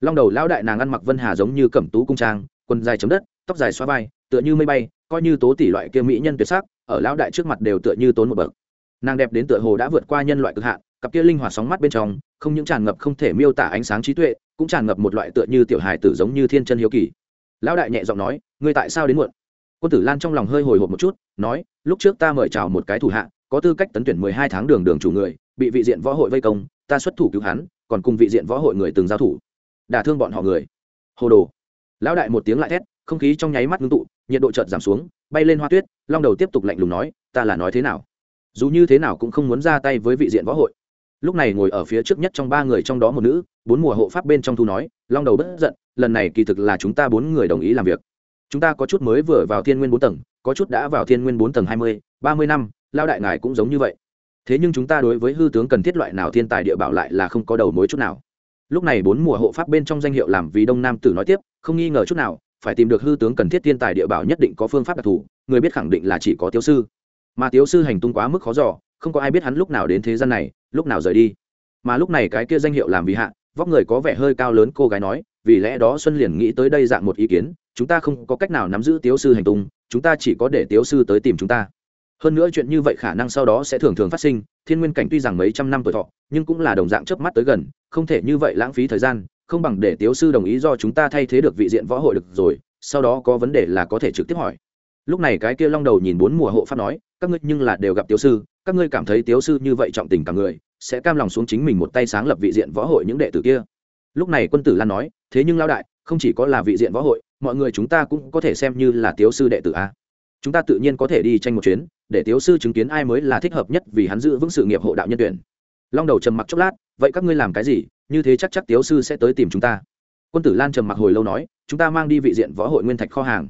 Long đầu lão đại nàng ăn mặc vân hà giống như cẩm tú cung trang, quần dài chấm đất, tóc dài xoa vai, tựa như mây bay, coi như tố tỷ loại kia mỹ nhân tuyệt sắc ở lão đại trước mặt đều tựa như tốn một bậc. Nàng đẹp đến tựa hồ đã vượt qua nhân loại cực hạn, cặp kia linh hoạt sóng mắt bên trong, không những tràn ngập không thể miêu tả ánh sáng trí tuệ, cũng tràn ngập một loại tựa như tiểu hài tử giống như thiên chân hiếu kỳ. Lão đại nhẹ giọng nói, ngươi tại sao đến muộn? Quân tử lan trong lòng hơi hồi hộp một chút, nói, lúc trước ta mời chào một cái thủ hạ, có tư cách tấn tuyển mười hai tháng đường đường chủ người, bị vị diện võ hội vây công, ta xuất thủ cứu hắn, còn cùng vị diện võ hội người từng giao thủ. Đả thương bọn họ người. Hồ đồ. Lão đại một tiếng lại thét, không khí trong nháy mắt ngưng tụ, nhiệt độ chợt giảm xuống, bay lên hoa tuyết long đầu tiếp tục lạnh lùng nói, ta là nói thế nào? Dù như thế nào cũng không muốn ra tay với vị diện võ hội. Lúc này ngồi ở phía trước nhất trong ba người trong đó một nữ, bốn mùa hộ pháp bên trong thu nói, long đầu bất giận, lần này kỳ thực là chúng ta bốn người đồng ý làm việc. Chúng ta có chút mới vừa vào thiên nguyên bốn tầng, có chút đã vào thiên nguyên bốn tầng hai mươi, ba mươi năm lao đại ngài cũng giống như vậy. Thế nhưng chúng ta đối với hư tướng cần thiết loại nào thiên tài địa bảo lại là không có đầu mối chút nào. Lúc này bốn mùa hộ pháp bên trong danh hiệu làm vì đông nam tử nói tiếp, không nghi ngờ chút nào phải tìm được hư tướng cần thiết thiên tài địa bảo nhất định có phương pháp đặc thù, người biết khẳng định là chỉ có tiếu sư. Mà tiếu sư hành tung quá mức khó giỏ không có ai biết hắn lúc nào đến thế gian này, lúc nào rời đi. Mà lúc này cái kia danh hiệu làm vì hạ, vóc người có vẻ hơi cao lớn, cô gái nói, vì lẽ đó xuân liền nghĩ tới đây dạng một ý kiến, chúng ta không có cách nào nắm giữ tiếu sư hành tung, chúng ta chỉ có để tiếu sư tới tìm chúng ta. Hơn nữa chuyện như vậy khả năng sau đó sẽ thường thường phát sinh, thiên nguyên cảnh tuy rằng mấy trăm năm tuổi thọ, nhưng cũng là đồng dạng chớp mắt tới gần, không thể như vậy lãng phí thời gian không bằng để tiếu sư đồng ý do chúng ta thay thế được vị diện võ hội được rồi, sau đó có vấn đề là có thể trực tiếp hỏi. Lúc này cái kia long đầu nhìn bốn mùa hộ pháp nói, các ngươi nhưng là đều gặp tiếu sư, các ngươi cảm thấy tiếu sư như vậy trọng tình cả người, sẽ cam lòng xuống chính mình một tay sáng lập vị diện võ hội những đệ tử kia. Lúc này quân tử lan nói, thế nhưng lao đại, không chỉ có là vị diện võ hội, mọi người chúng ta cũng có thể xem như là tiếu sư đệ tử a. Chúng ta tự nhiên có thể đi tranh một chuyến, để tiếu sư chứng kiến ai mới là thích hợp nhất vì hắn giữ vững sự nghiệp hộ đạo nhân tuyển. Long đầu trầm mặc chốc lát vậy các ngươi làm cái gì? Như thế chắc chắc tiếu sư sẽ tới tìm chúng ta. Quân tử lan trầm mặc hồi lâu nói, chúng ta mang đi vị diện võ hội nguyên thạch kho hàng.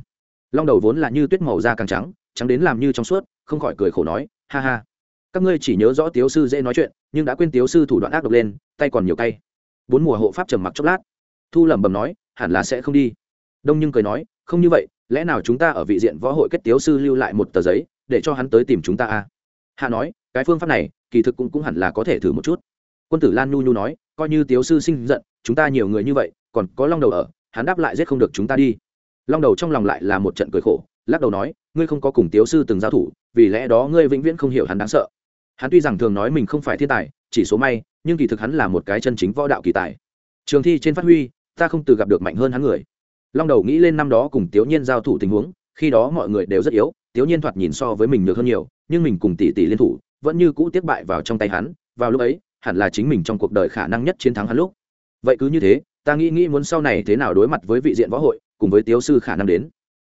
Long đầu vốn là như tuyết màu da càng trắng trắng đến làm như trong suốt, không khỏi cười khổ nói, ha ha. Các ngươi chỉ nhớ rõ tiếu sư dễ nói chuyện, nhưng đã quên tiếu sư thủ đoạn ác độc lên, tay còn nhiều tay bốn mùa hộ pháp trầm mặc chốc lát. Thu lẩm bẩm nói, hẳn là sẽ không đi. Đông nhưng cười nói, không như vậy, lẽ nào chúng ta ở vị diện võ hội kết tiếu sư lưu lại một tờ giấy, để cho hắn tới tìm chúng ta à? hạ nói, cái phương pháp này, kỳ thực cũng cũng hẳn là có thể thử một chút quân tử lan nhu nhu nói, coi như tiếu sư sinh giận, chúng ta nhiều người như vậy, còn có long đầu ở, hắn đáp lại giết không được chúng ta đi. Long đầu trong lòng lại là một trận cười khổ, lắc đầu nói, ngươi không có cùng tiếu sư từng giao thủ, vì lẽ đó ngươi vĩnh viễn không hiểu hắn đáng sợ. Hắn tuy rằng thường nói mình không phải thiên tài, chỉ số may, nhưng kỳ thực hắn là một cái chân chính võ đạo kỳ tài. Trường thi trên phát huy, ta không từ gặp được mạnh hơn hắn người. Long đầu nghĩ lên năm đó cùng tiểu nhiên giao thủ tình huống, khi đó mọi người đều rất yếu tiểu nhiên thoạt nhìn so với mình được hơn nhiều, nhưng mình cùng tỷ tỷ liên thủ, vẫn như cũ tiếp bại vào trong tay hắn, vào lúc ấy hẳn là chính mình trong cuộc đời khả năng nhất chiến thắng hắn lúc. Vậy cứ như thế, ta nghĩ nghĩ muốn sau này thế nào đối mặt với vị diện võ hội, cùng với tiếu sư khả năng đến.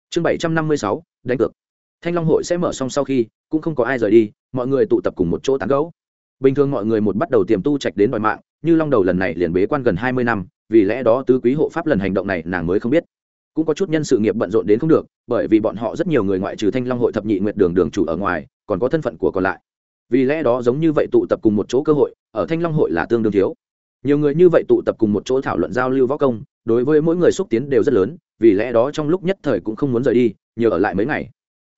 Chương bảy trăm năm mươi sáu, đánh cược. Thanh long hội sẽ mở xong sau khi, cũng không có ai rời đi, mọi người tụ tập cùng một chỗ tán gẫu. Bình thường mọi người một bắt đầu tiềm tu trạch đến đòi mạng, như long đầu lần này liền bế quan gần hai mươi năm, vì lẽ đó tứ quý hộ pháp lần hành động này nàng mới không biết. Cũng có chút nhân sự nghiệp bận rộn đến không được, bởi vì bọn họ rất nhiều người ngoại trừ thanh long hội thập nhị nguyệt đường đường chủ ở ngoài, còn có thân phận của còn lại vì lẽ đó giống như vậy tụ tập cùng một chỗ cơ hội, ở thanh long hội là tương đương thiếu. Nhiều người như vậy tụ tập cùng một chỗ thảo luận giao lưu võ công, đối với mỗi người xúc tiến đều rất lớn, vì lẽ đó trong lúc nhất thời cũng không muốn rời đi, nhiều ở lại mấy ngày.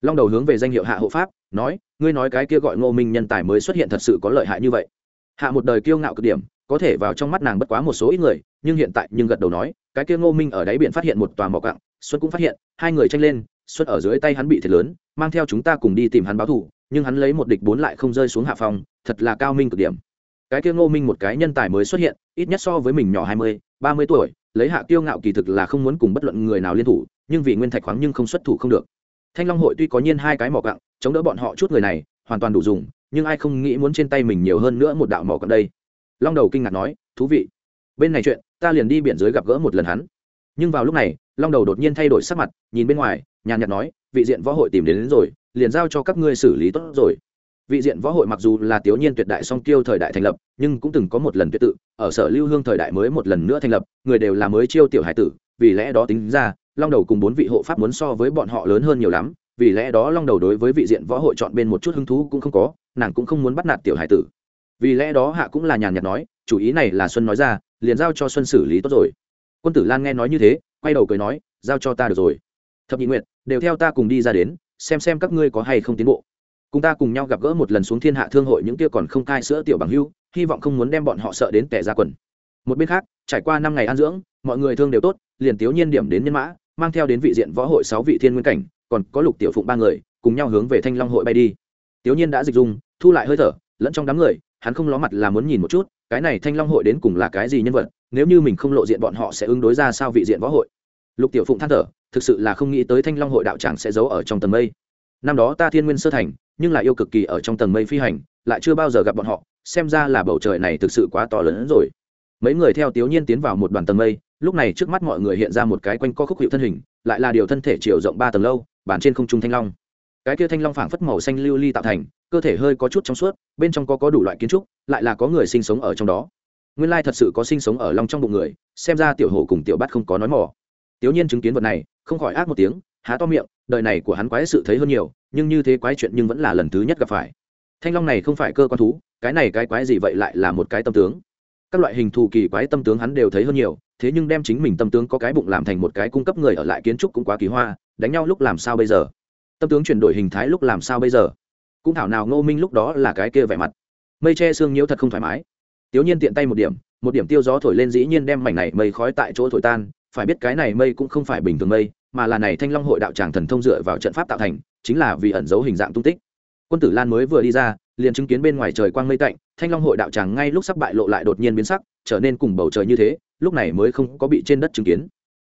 Long đầu hướng về danh hiệu hạ hộ pháp, nói, ngươi nói cái kia gọi ngô minh nhân tài mới xuất hiện thật sự có lợi hại như vậy. Hạ một đời kiêu ngạo cực điểm, có thể vào trong mắt nàng bất quá một số ít người, nhưng hiện tại nhưng gật đầu nói, cái kia ngô minh ở đáy biển phát hiện một tòa mỏ cặng xuân cũng phát hiện, hai người tranh lên, xuân ở dưới tay hắn bị thiệt lớn, mang theo chúng ta cùng đi tìm hắn báo thù nhưng hắn lấy một địch bốn lại không rơi xuống hạ phòng thật là cao minh cực điểm. Cái kia ngô minh một cái nhân tài mới xuất hiện ít nhất so với mình nhỏ hai mươi ba mươi tuổi lấy hạ kiêu ngạo kỳ thực là không muốn cùng bất luận người nào liên thủ nhưng vì nguyên thạch khoáng nhưng không xuất thủ không được. Thanh long hội tuy có nhiên hai cái mỏ cặng chống đỡ bọn họ chút người này hoàn toàn đủ dùng nhưng ai không nghĩ muốn trên tay mình nhiều hơn nữa một đạo mỏ cặng đây. Long đầu kinh ngạc nói thú vị. Bên này chuyện ta liền đi biển dưới gặp gỡ một lần hắn. Nhưng vào lúc này long đầu đột nhiên thay đổi sắc mặt nhìn bên ngoài nhàn nhạt nói vị diện võ hội tìm đến, đến rồi liền giao cho các ngươi xử lý tốt rồi. Vị diện võ hội mặc dù là tiểu nhiên tuyệt đại song tiêu thời đại thành lập, nhưng cũng từng có một lần tuyệt tự, ở sở lưu hương thời đại mới một lần nữa thành lập, người đều là mới chiêu tiểu hải tử, vì lẽ đó tính ra, long đầu cùng bốn vị hộ pháp muốn so với bọn họ lớn hơn nhiều lắm, vì lẽ đó long đầu đối với vị diện võ hội chọn bên một chút hứng thú cũng không có, nàng cũng không muốn bắt nạt tiểu hải tử. Vì lẽ đó hạ cũng là nhàn nhạt nói, chủ ý này là xuân nói ra, liền giao cho xuân xử lý tốt rồi. Quân tử lan nghe nói như thế, quay đầu cười nói, giao cho ta được rồi. Thập nhị nguyệt, đều theo ta cùng đi ra đến xem xem các ngươi có hay không tiến bộ. Cùng ta cùng nhau gặp gỡ một lần xuống thiên hạ thương hội những kia còn không cai sữa tiểu bằng hưu, hy vọng không muốn đem bọn họ sợ đến tẻ ra quần. Một bên khác, trải qua năm ngày an dưỡng, mọi người thương đều tốt, liền tiếu nhiên điểm đến nhân mã, mang theo đến vị diện võ hội sáu vị thiên nguyên cảnh, còn có lục tiểu phụng ba người, cùng nhau hướng về thanh long hội bay đi. Tiếu nhiên đã dịch dung, thu lại hơi thở, lẫn trong đám người, hắn không ló mặt là muốn nhìn một chút, cái này thanh long hội đến cùng là cái gì nhân vật, nếu như mình không lộ diện bọn họ sẽ ứng đối ra sao vị diện võ hội. Lục tiểu phụng than thở thực sự là không nghĩ tới thanh long hội đạo tràng sẽ giấu ở trong tầng mây. Năm đó ta thiên nguyên sơ thành, nhưng lại yêu cực kỳ ở trong tầng mây phi hành, lại chưa bao giờ gặp bọn họ, xem ra là bầu trời này thực sự quá to lớn rồi. Mấy người theo tiểu nhiên tiến vào một đoàn tầng mây, lúc này trước mắt mọi người hiện ra một cái quanh co khúc hiệu thân hình, lại là điều thân thể chiều rộng ba tầng lâu bản trên không trung thanh long. Cái kia thanh long phảng phất màu xanh lưu ly tạo thành, cơ thể hơi có chút trong suốt, bên trong có có đủ loại kiến trúc, lại là có người sinh sống ở trong đó. Nguyên lai thật sự có sinh sống ở long trong bụng người, xem ra tiểu hổ cùng tiểu bát không có nói mỏ tiểu nhiên chứng kiến vật này, không khỏi ác một tiếng, há to miệng, đời này của hắn quái sự thấy hơn nhiều, nhưng như thế quái chuyện nhưng vẫn là lần thứ nhất gặp phải. Thanh long này không phải cơ quan thú, cái này cái quái gì vậy lại là một cái tâm tướng. Các loại hình thù kỳ quái tâm tướng hắn đều thấy hơn nhiều, thế nhưng đem chính mình tâm tướng có cái bụng làm thành một cái cung cấp người ở lại kiến trúc cũng quá kỳ hoa, đánh nhau lúc làm sao bây giờ? Tâm tướng chuyển đổi hình thái lúc làm sao bây giờ? Cũng thảo nào ngô minh lúc đó là cái kia vẻ mặt. Mây che xương nhiễu thật không thoải mái. Tiểu nhiên tiện tay một điểm một điểm tiêu gió thổi lên dĩ nhiên đem mảnh này mây khói tại chỗ thổi tan phải biết cái này mây cũng không phải bình thường mây, mà là này thanh long hội đạo tràng thần thông dựa vào trận pháp tạo thành, chính là vì ẩn giấu hình dạng tung tích. Quân tử lan mới vừa đi ra, liền chứng kiến bên ngoài trời quang mây tạnh, thanh long hội đạo tràng ngay lúc sắp bại lộ lại đột nhiên biến sắc, trở nên cùng bầu trời như thế, lúc này mới không có bị trên đất chứng kiến.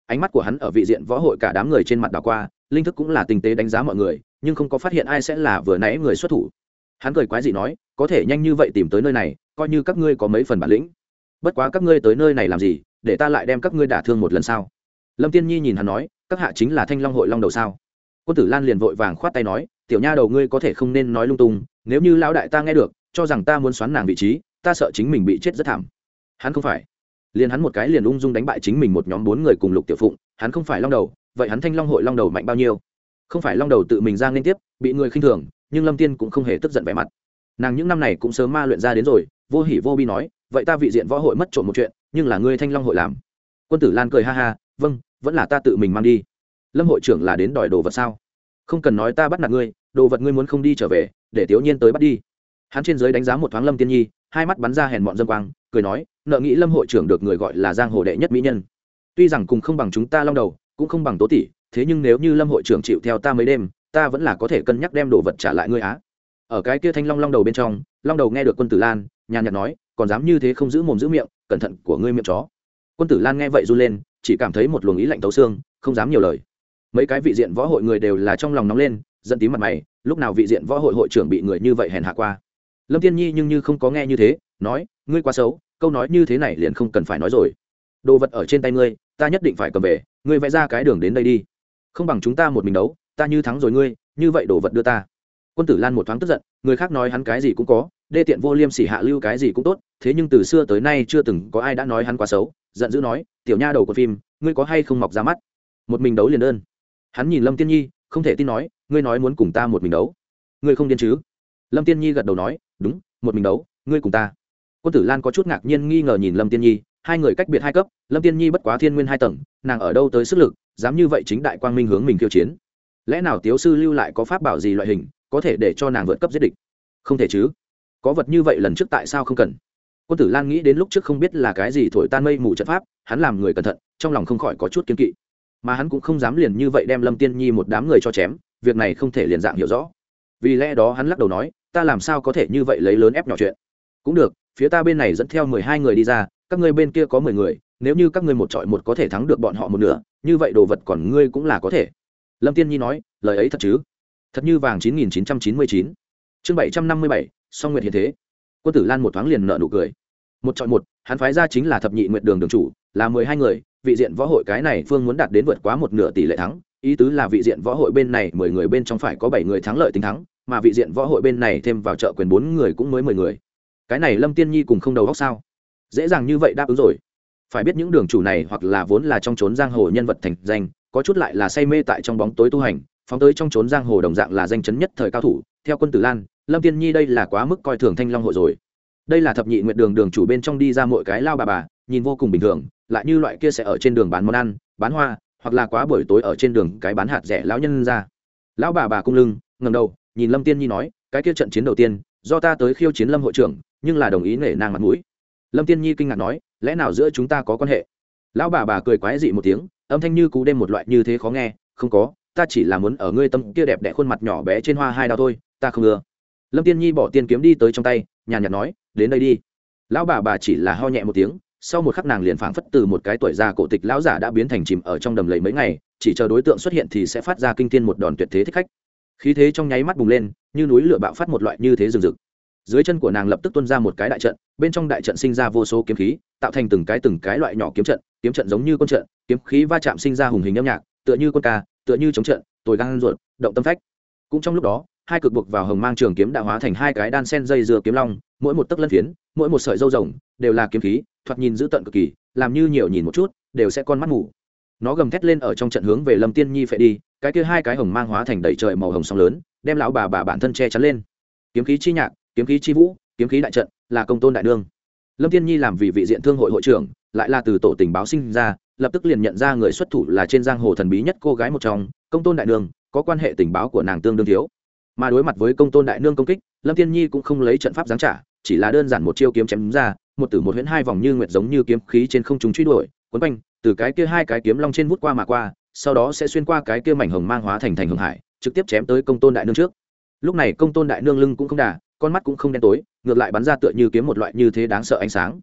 Ánh mắt của hắn ở vị diện võ hội cả đám người trên mặt đảo qua, linh thức cũng là tinh tế đánh giá mọi người, nhưng không có phát hiện ai sẽ là vừa nãy người xuất thủ. Hắn cười quái dị nói, có thể nhanh như vậy tìm tới nơi này, coi như các ngươi có mấy phần bản lĩnh. Bất quá các ngươi tới nơi này làm gì để ta lại đem các ngươi đả thương một lần sau lâm tiên nhi nhìn hắn nói, các hạ chính là thanh long hội long đầu sao? Quân tử lan liền vội vàng khoát tay nói, tiểu nha đầu ngươi có thể không nên nói lung tung, nếu như lão đại ta nghe được, cho rằng ta muốn xoắn nàng vị trí, ta sợ chính mình bị chết rất thảm. Hắn không phải. Liền hắn một cái liền ung dung đánh bại chính mình một nhóm bốn người cùng lục tiểu phụng, hắn không phải long đầu, vậy hắn thanh long hội long đầu mạnh bao nhiêu? Không phải long đầu tự mình ra liên tiếp, bị người khinh thường, nhưng lâm tiên cũng không hề tức giận vẻ mặt. Nàng những năm này cũng sớm ma luyện ra đến rồi, vô hỉ vô bi nói, vậy ta vị diện võ hội mất trộm một chuyện nhưng là ngươi thanh long hội làm. Quân tử lan cười ha ha vâng vẫn là ta tự mình mang đi. Lâm hội trưởng là đến đòi đồ vật sao? Không cần nói ta bắt nạt ngươi, đồ vật ngươi muốn không đi trở về, để tiểu nhiên tới bắt đi. Hắn trên giới đánh giá một thoáng lâm tiên nhi, hai mắt bắn ra hèn bọn dâm quang, cười nói, nợ nghĩ lâm hội trưởng được người gọi là giang hồ đệ nhất mỹ nhân. Tuy rằng cùng không bằng chúng ta long đầu, cũng không bằng tố tỷ, thế nhưng nếu như lâm hội trưởng chịu theo ta mấy đêm, ta vẫn là có thể cân nhắc đem đồ vật trả lại ngươi á. Ở cái kia thanh long long đầu bên trong, long đầu nghe được quân tử lan, nhàn nhạt nói, còn dám như thế không giữ mồm giữ miệng cẩn thận của ngươi miệng chó. Quân tử lan nghe vậy run lên, chỉ cảm thấy một luồng ý lạnh tấu xương, không dám nhiều lời. Mấy cái vị diện võ hội người đều là trong lòng nóng lên dẫn tím mặt mày, lúc nào vị diện võ hội hội trưởng bị người như vậy hèn hạ qua. Lâm tiên nhi nhưng như không có nghe như thế, nói, ngươi quá xấu, câu nói như thế này liền không cần phải nói rồi. Đồ vật ở trên tay ngươi, ta nhất định phải cầm về, ngươi vẽ ra cái đường đến đây đi. Không bằng chúng ta một mình đấu, ta như thắng rồi ngươi, như vậy đồ vật đưa ta quân tử lan một thoáng tức giận, người khác nói hắn cái gì cũng có, đê tiện vô liêm sỉ hạ lưu cái gì cũng tốt, thế nhưng từ xưa tới nay chưa từng có ai đã nói hắn quá xấu, giận dữ nói, tiểu nha đầu của phim, ngươi có hay không mọc ra mắt? Một mình đấu liền đơn. Hắn nhìn lâm tiên nhi, không thể tin nói, ngươi nói muốn cùng ta một mình đấu. Ngươi không điên chứ? Lâm tiên nhi gật đầu nói, đúng, một mình đấu, ngươi cùng ta. Quân tử lan có chút ngạc nhiên nghi ngờ nhìn lâm tiên nhi, hai người cách biệt hai cấp, lâm tiên nhi bất quá thiên nguyên hai tầng, nàng ở đâu tới sức lực, dám như vậy chính đại quang minh hướng mình khiêu chiến. Lẽ nào tiếu sư lưu lại có pháp bảo gì loại hình có thể để cho nàng vượt cấp giết địch. Không thể chứ. Có vật như vậy lần trước tại sao không cần? Quân tử lan nghĩ đến lúc trước không biết là cái gì thổi tan mây mù trận pháp, hắn làm người cẩn thận, trong lòng không khỏi có chút kiên kỵ. Mà hắn cũng không dám liền như vậy đem lâm tiên nhi một đám người cho chém, việc này không thể liền dạng hiểu rõ. Vì lẽ đó hắn lắc đầu nói, ta làm sao có thể như vậy lấy lớn ép nhỏ chuyện? Cũng được, phía ta bên này dẫn theo mười hai người đi ra, các ngươi bên kia có mười người, nếu như các ngươi một trọi một có thể thắng được bọn họ một nửa, như vậy đồ vật còn ngươi cũng là có thể. Lâm tiên nhi nói, lời ấy thật chứ? Thật như vàng chín nghìn chín trăm chín mươi chín. Chương bảy trăm năm mươi bảy, song nguyệt hiện thế. Quân tử lan một thoáng liền nợ nụ cười. Một chọn một, hắn phái ra chính là thập nhị nguyện đường đường chủ, là mười hai người, vị diện võ hội cái này phương muốn đạt đến vượt quá một nửa tỷ lệ thắng, ý tứ là vị diện võ hội bên này mười người bên trong phải có bảy người thắng lợi tính thắng, mà vị diện võ hội bên này thêm vào trợ quyền bốn người cũng mới mười người. Cái này lâm tiên nhi cùng không đầu góc sao? Dễ dàng như vậy đáp ứng rồi. Phải biết những đường chủ này hoặc là vốn là trong trốn giang hồ nhân vật thành danh, có chút lại là say mê tại trong bóng tối tu hành phóng tới trong trốn giang hồ đồng dạng là danh chấn nhất thời cao thủ, theo quân tử lan, lâm tiên nhi đây là quá mức coi thường thanh long hội rồi. Đây là thập nhị nguyện đường đường chủ bên trong đi ra mỗi cái lao bà bà, nhìn vô cùng bình thường, lại như loại kia sẽ ở trên đường bán món ăn, bán hoa, hoặc là quá buổi tối ở trên đường cái bán hạt rẻ lão nhân ra. Lão bà bà cung lưng ngầm đầu, nhìn lâm tiên nhi nói, cái kia trận chiến đầu tiên, do ta tới khiêu chiến lâm hội trưởng, nhưng là đồng ý nể nang mặt mũi. Lâm tiên nhi kinh ngạc nói, lẽ nào giữa chúng ta có quan hệ? Lão bà bà cười quái dị một tiếng, âm thanh như cú đêm một loại như thế khó nghe, không có ta chỉ là muốn ở ngươi tâm kia đẹp đẽ khuôn mặt nhỏ bé trên hoa hai đào thôi, ta không ưa lâm tiên nhi bỏ tiên kiếm đi tới trong tay, nhàn nhạt nói, đến đây đi. Lão bà bà chỉ là ho nhẹ một tiếng, sau một khắc nàng liền phảng phất từ một cái tuổi già cổ tịch lão giả đã biến thành chìm ở trong đầm lầy mấy ngày, chỉ chờ đối tượng xuất hiện thì sẽ phát ra kinh thiên một đòn tuyệt thế thích khách. Khí thế trong nháy mắt bùng lên, như núi lửa bạo phát một loại như thế rừng rực. Dưới chân của nàng lập tức tuôn ra một cái đại trận, bên trong đại trận sinh ra vô số kiếm khí, tạo thành từng cái từng cái loại nhỏ kiếm trận kiếm trận giống như con trận, kiếm khí va chạm sinh ra hùng hình âm nhạc, tựa như con ca tựa như chống trận, tồi gan ruột, động tâm phách. Cũng trong lúc đó, hai cực buộc vào hồng mang trường kiếm đã hóa thành hai cái đan sen dây dừa kiếm long, mỗi một tấc lân phiến, mỗi một sợi dâu rồng đều là kiếm khí, thoạt nhìn dữ tận cực kỳ, làm như nhiều nhìn một chút, đều sẽ con mắt mù. Nó gầm thét lên ở trong trận hướng về lâm tiên nhi phải đi, cái kia hai cái hồng mang hóa thành đầy trời màu hồng sóng lớn, đem lão bà bà bản thân che chắn lên. Kiếm khí chi nhạc, kiếm khí chi vũ, kiếm khí đại trận, là công tôn đại đương lâm tiên nhi làm vì vị diện thương hội hội trưởng lại là từ tổ tình báo sinh ra, lập tức liền nhận ra người xuất thủ là trên giang hồ thần bí nhất cô gái một trong, công tôn đại nương, có quan hệ tình báo của nàng tương đương thiếu. Mà đối mặt với công tôn đại nương công kích, lâm tiên nhi cũng không lấy trận pháp giáng trả, chỉ là đơn giản một chiêu kiếm chém ra, một tử một huyễn hai vòng như nguyệt giống như kiếm khí trên không trung truy đuổi quấn quanh, từ cái kia hai cái kiếm long trên vút qua mà qua, sau đó sẽ xuyên qua cái kia mảnh hồng mang hóa thành thành hồng hải, trực tiếp chém tới công tôn đại nương trước. Lúc này công tôn đại nương lưng cũng không đà, con mắt cũng không đen tối, ngược lại bắn ra tựa như kiếm một loại như thế đáng sợ ánh sáng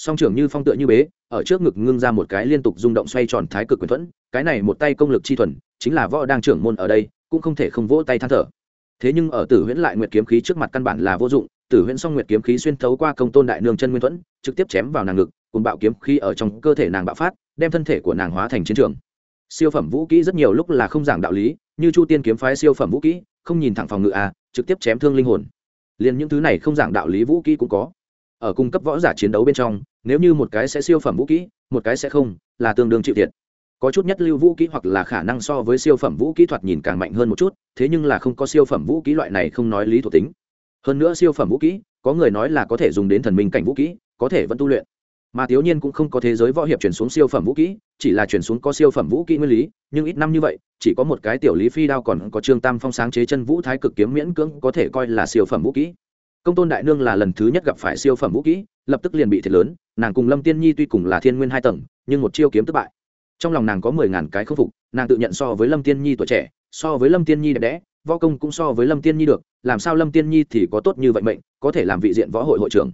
song trưởng như phong tựa như bế, ở trước ngực ngưng ra một cái liên tục rung động xoay tròn thái cực quyền thuẫn, cái này một tay công lực chi thuần, chính là võ đang trưởng môn ở đây, cũng không thể không vỗ tay than thở. Thế nhưng ở tử huyễn lại nguyệt kiếm khí trước mặt căn bản là vô dụng, tử huyễn song nguyệt kiếm khí xuyên thấu qua công tôn đại nương chân nguyên thuẫn, trực tiếp chém vào nàng ngực, cùng bạo kiếm khí ở trong cơ thể nàng bạo phát, đem thân thể của nàng hóa thành chiến trường. Siêu phẩm vũ kỹ rất nhiều lúc là không giảng đạo lý, như chu tiên kiếm phái siêu phẩm vũ kỹ, không nhìn thẳng phòng ngự à trực tiếp chém thương linh hồn. Liền những thứ này không giảng đạo lý vũ kỹ cũng có. Ở cung cấp võ giả chiến đấu bên trong nếu như một cái sẽ siêu phẩm vũ kỹ, một cái sẽ không, là tương đương chịu thiệt. Có chút nhất lưu vũ kỹ hoặc là khả năng so với siêu phẩm vũ kỹ thuật nhìn càng mạnh hơn một chút, thế nhưng là không có siêu phẩm vũ kỹ loại này không nói lý thuộc tính. Hơn nữa siêu phẩm vũ kỹ, có người nói là có thể dùng đến thần minh cảnh vũ kỹ, có thể vẫn tu luyện. Mà thiếu nhiên cũng không có thế giới võ hiệp chuyển xuống siêu phẩm vũ kỹ, chỉ là chuyển xuống có siêu phẩm vũ kỹ nguyên lý, nhưng ít năm như vậy, chỉ có một cái tiểu lý phi đao còn có trương tam phong sáng chế chân vũ thái cực kiếm miễn cưỡng có thể coi là siêu phẩm vũ kỹ. Công tôn đại nương là lần thứ nhất gặp phải siêu phẩm vũ kỹ lập tức liền bị thiệt lớn, nàng cùng lâm tiên nhi tuy cùng là thiên nguyên hai tầng, nhưng một chiêu kiếm thất bại. Trong lòng nàng có mười ngàn cái k phục, nàng tự nhận so với lâm tiên nhi tuổi trẻ, so với lâm tiên nhi đẹp đẽ, võ công cũng so với lâm tiên nhi được, làm sao lâm tiên nhi thì có tốt như vậy mệnh, có thể làm vị diện võ hội hội trưởng?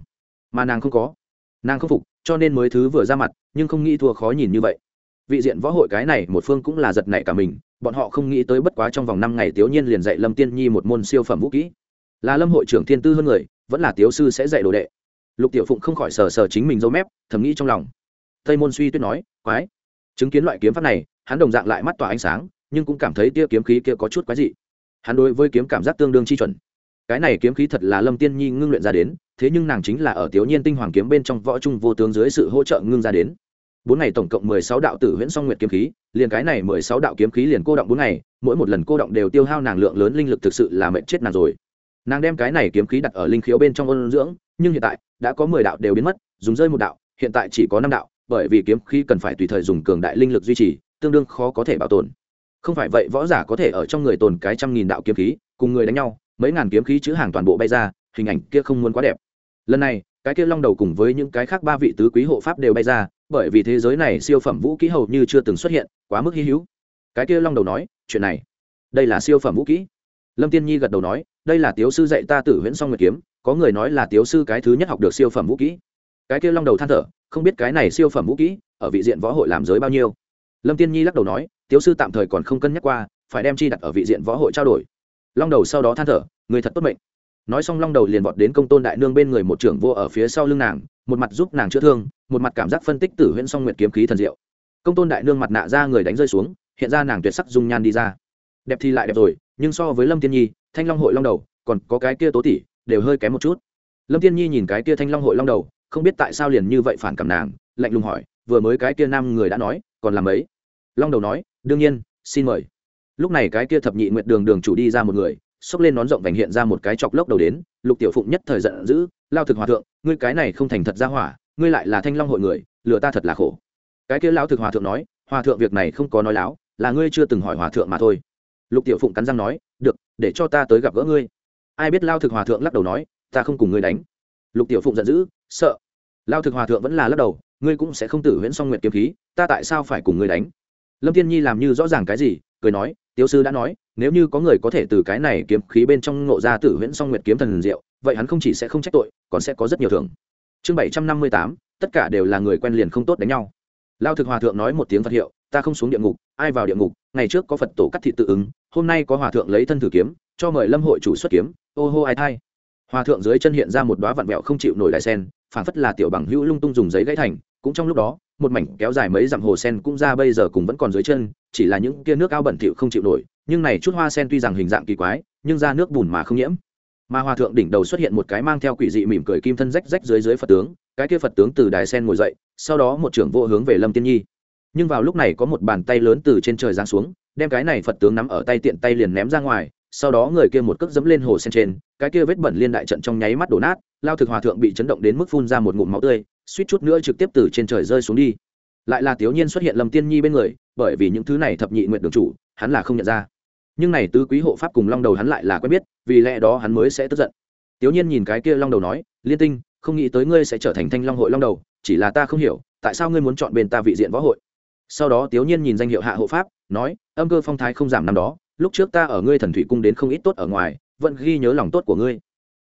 Mà nàng không có. Nàng không phục, cho nên mới thứ vừa ra mặt, nhưng không nghĩ thua khó nhìn như vậy. Vị diện võ hội cái này một phương cũng là giật nảy cả mình, bọn họ không nghĩ tới bất quá trong vòng năm ngày tiểu nhiên liền dạy lâm tiên nhi một môn siêu phẩm vũ kỹ. Là lâm hội trưởng thiên tư hơn người, vẫn là tiếu sư sẽ dạy đồ đệ lục tiểu phụng không khỏi sờ sờ chính mình dâu mép, thầm nghĩ trong lòng. Tây môn suy tuyết nói, quái. Chứng kiến loại kiếm pháp này, hắn đồng dạng lại mắt tỏa ánh sáng, nhưng cũng cảm thấy tia kiếm khí kia có chút quái dị. Hắn đối với kiếm cảm giác tương đương chi chuẩn. Cái này kiếm khí thật là lâm tiên nhi ngưng luyện ra đến, thế nhưng nàng chính là ở tiểu nhiên tinh hoàng kiếm bên trong võ trung vô tướng dưới sự hỗ trợ ngưng ra đến. Bốn ngày tổng cộng mười sáu đạo tử huyễn song nguyệt kiếm khí, liền cái này mười sáu đạo kiếm khí liền cô động bốn ngày, mỗi một lần cô động đều tiêu hao nàng lượng lớn linh lực thực sự là mệnh chết nàng rồi nàng đem cái này kiếm khí đặt ở linh khiếu bên trong ôn dưỡng, nhưng hiện tại, đã có mười đạo đều biến mất, dùng rơi một đạo, hiện tại chỉ có năm đạo, bởi vì kiếm khí cần phải tùy thời dùng cường đại linh lực duy trì, tương đương khó có thể bảo tồn. Không phải vậy, võ giả có thể ở trong người tồn cái trăm nghìn đạo kiếm khí, cùng người đánh nhau, mấy ngàn kiếm khí chữ hàng toàn bộ bay ra, hình ảnh kia không muốn quá đẹp. Lần này, cái kia long đầu cùng với những cái khác ba vị tứ quý hộ pháp đều bay ra, bởi vì thế giới này siêu phẩm vũ kỹ hầu như chưa từng xuất hiện, quá mức hy hữu. Cái kia long đầu nói, chuyện này, đây là siêu phẩm vũ kỹ lâm tiên nhi gật đầu nói, đây là tiếu sư dạy ta tử huyễn song nguyệt kiếm, có người nói là tiếu sư cái thứ nhất học được siêu phẩm vũ kỹ. Cái kia long đầu than thở, không biết cái này siêu phẩm vũ kỹ, ở vị diện võ hội làm giới bao nhiêu? Lâm tiên nhi lắc đầu nói, tiếu sư tạm thời còn không cân nhắc qua, phải đem chi đặt ở vị diện võ hội trao đổi. Long đầu sau đó than thở, người thật tốt mệnh. Nói xong long đầu liền vọt đến công tôn đại nương bên người một trưởng vô ở phía sau lưng nàng, một mặt giúp nàng chữa thương, một mặt cảm giác phân tích tử huyễn song nguyệt kiếm khí thần diệu. Công tôn đại nương mặt nạ ra người đánh rơi xuống, hiện ra nàng tuyệt sắc dung nhan đi ra. Đẹp thì lại đẹp rồi nhưng so với lâm tiên nhi, thanh long hội long đầu, còn có cái kia tố tỷ, đều hơi kém một chút. Lâm tiên nhi nhìn cái kia thanh long hội long đầu, không biết tại sao liền như vậy phản cảm nàng, lạnh lùng hỏi, vừa mới cái kia nam người đã nói, còn làm ấy? Long đầu nói, đương nhiên, xin mời. Lúc này cái kia thập nhị nguyện đường đường chủ đi ra một người, xốc lên nón rộng vành hiện ra một cái chọc lốc đầu đến, lục tiểu phụng nhất thời giận dữ, lao thực hòa thượng, ngươi cái này không thành thật ra hỏa, ngươi lại là thanh long hội người, lừa ta thật là khổ. Cái kia lao thực hòa thượng nói, hòa thượng việc này không có nói láo, là ngươi chưa từng hỏi hòa thượng mà thôi lục tiểu phụng cắn răng nói, được, để cho ta tới gặp gỡ ngươi. Ai biết lao thực hòa thượng lắc đầu nói, ta không cùng ngươi đánh. Lục tiểu phụng giận dữ, sợ. Lao thực hòa thượng vẫn là lắc đầu, ngươi cũng sẽ không tử huyễn song nguyện kiếm khí, ta tại sao phải cùng ngươi đánh? Lâm tiên nhi làm như rõ ràng cái gì, cười nói, tiểu sư đã nói, nếu như có người có thể từ cái này kiếm khí bên trong ngộ ra tử huyễn song nguyệt kiếm thần diệu, vậy hắn không chỉ sẽ không trách tội, còn sẽ có rất nhiều thưởng. Chương bảy trăm năm mươi tám, tất cả đều là người quen liền không tốt đánh nhau. Lao thực hòa thượng nói một tiếng phật hiệu, ta không xuống địa ngục, ai vào địa ngục ngày trước có phật tổ cắt thị tự ứng, hôm nay có hòa thượng lấy thân thử kiếm, cho mời lâm hội chủ xuất kiếm. Ô hô ai thai. Hòa thượng dưới chân hiện ra một đoá vặn vẹo không chịu nổi đại sen, phảng phất là tiểu bằng hữu lung tung dùng giấy gãy thành. Cũng trong lúc đó, một mảnh kéo dài mấy dặm hồ sen cũng ra bây giờ cùng vẫn còn dưới chân, chỉ là những kia nước ao bẩn thỉu không chịu nổi, nhưng này chút hoa sen tuy rằng hình dạng kỳ quái, nhưng ra nước bùn mà không nhiễm. Mà hòa thượng đỉnh đầu xuất hiện một cái mang theo quỷ dị mỉm cười kim thân rách rách dưới dưới phật tướng, cái kia phật tướng từ đài sen ngồi dậy, sau đó một trưởng vô hướng về lâm tiên nhi nhưng vào lúc này có một bàn tay lớn từ trên trời giáng xuống, đem cái này phật tướng nắm ở tay tiện tay liền ném ra ngoài, sau đó người kia một cước dẫm lên hồ sen trên, cái kia vết bẩn liên đại trận trong nháy mắt đổ nát, lao thực hòa thượng bị chấn động đến mức phun ra một ngụm máu tươi, suýt chút nữa trực tiếp từ trên trời rơi xuống đi. Lại là tiểu nhiên xuất hiện lâm tiên nhi bên người, bởi vì những thứ này thập nhị nguyện đường chủ, hắn là không nhận ra. Nhưng này tứ quý hộ pháp cùng long đầu hắn lại là quen biết, vì lẽ đó hắn mới sẽ tức giận. Tiểu nhiên nhìn cái kia long đầu nói, liên tinh, không nghĩ tới ngươi sẽ trở thành thanh long hội long đầu, chỉ là ta không hiểu, tại sao ngươi muốn chọn bên ta vị diện võ hội? Sau đó tiểu nhiên nhìn danh hiệu hạ hộ pháp, nói, âm cơ phong thái không giảm năm đó, lúc trước ta ở ngươi thần thủy cung đến không ít tốt ở ngoài, vẫn ghi nhớ lòng tốt của ngươi.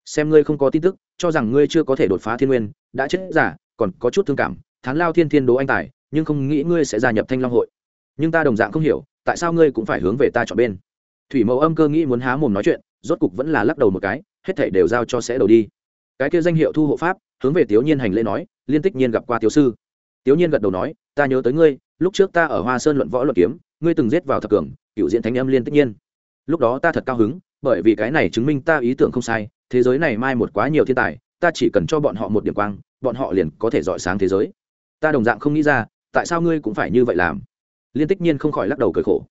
Xem ngươi không có tin tức, cho rằng ngươi chưa có thể đột phá thiên nguyên, đã chết giả, còn có chút thương cảm, thán lao thiên thiên đố anh tài, nhưng không nghĩ ngươi sẽ gia nhập thanh long hội. Nhưng ta đồng dạng không hiểu, tại sao ngươi cũng phải hướng về ta chọn bên? Thủy mẫu âm cơ nghĩ muốn há mồm nói chuyện, rốt cục vẫn là lắc đầu một cái, hết thảy đều giao cho sẽ đầu đi. Cái kia danh hiệu thu hộ pháp, hướng về tiểu nhiên hành lễ nói, liên tích nhiên gặp qua tiểu sư. Tiểu nhiên gật đầu nói, ta nhớ tới ngươi lúc trước ta ở hoa sơn luận võ luận kiếm, ngươi từng giết vào thập cường, cựu diện thánh âm liên tích nhiên. Lúc đó ta thật cao hứng, bởi vì cái này chứng minh ta ý tưởng không sai, thế giới này mai một quá nhiều thiên tài, ta chỉ cần cho bọn họ một điểm quang, bọn họ liền có thể dọi sáng thế giới. Ta đồng dạng không nghĩ ra, tại sao ngươi cũng phải như vậy làm? Liên tích nhiên không khỏi lắc đầu cười khổ.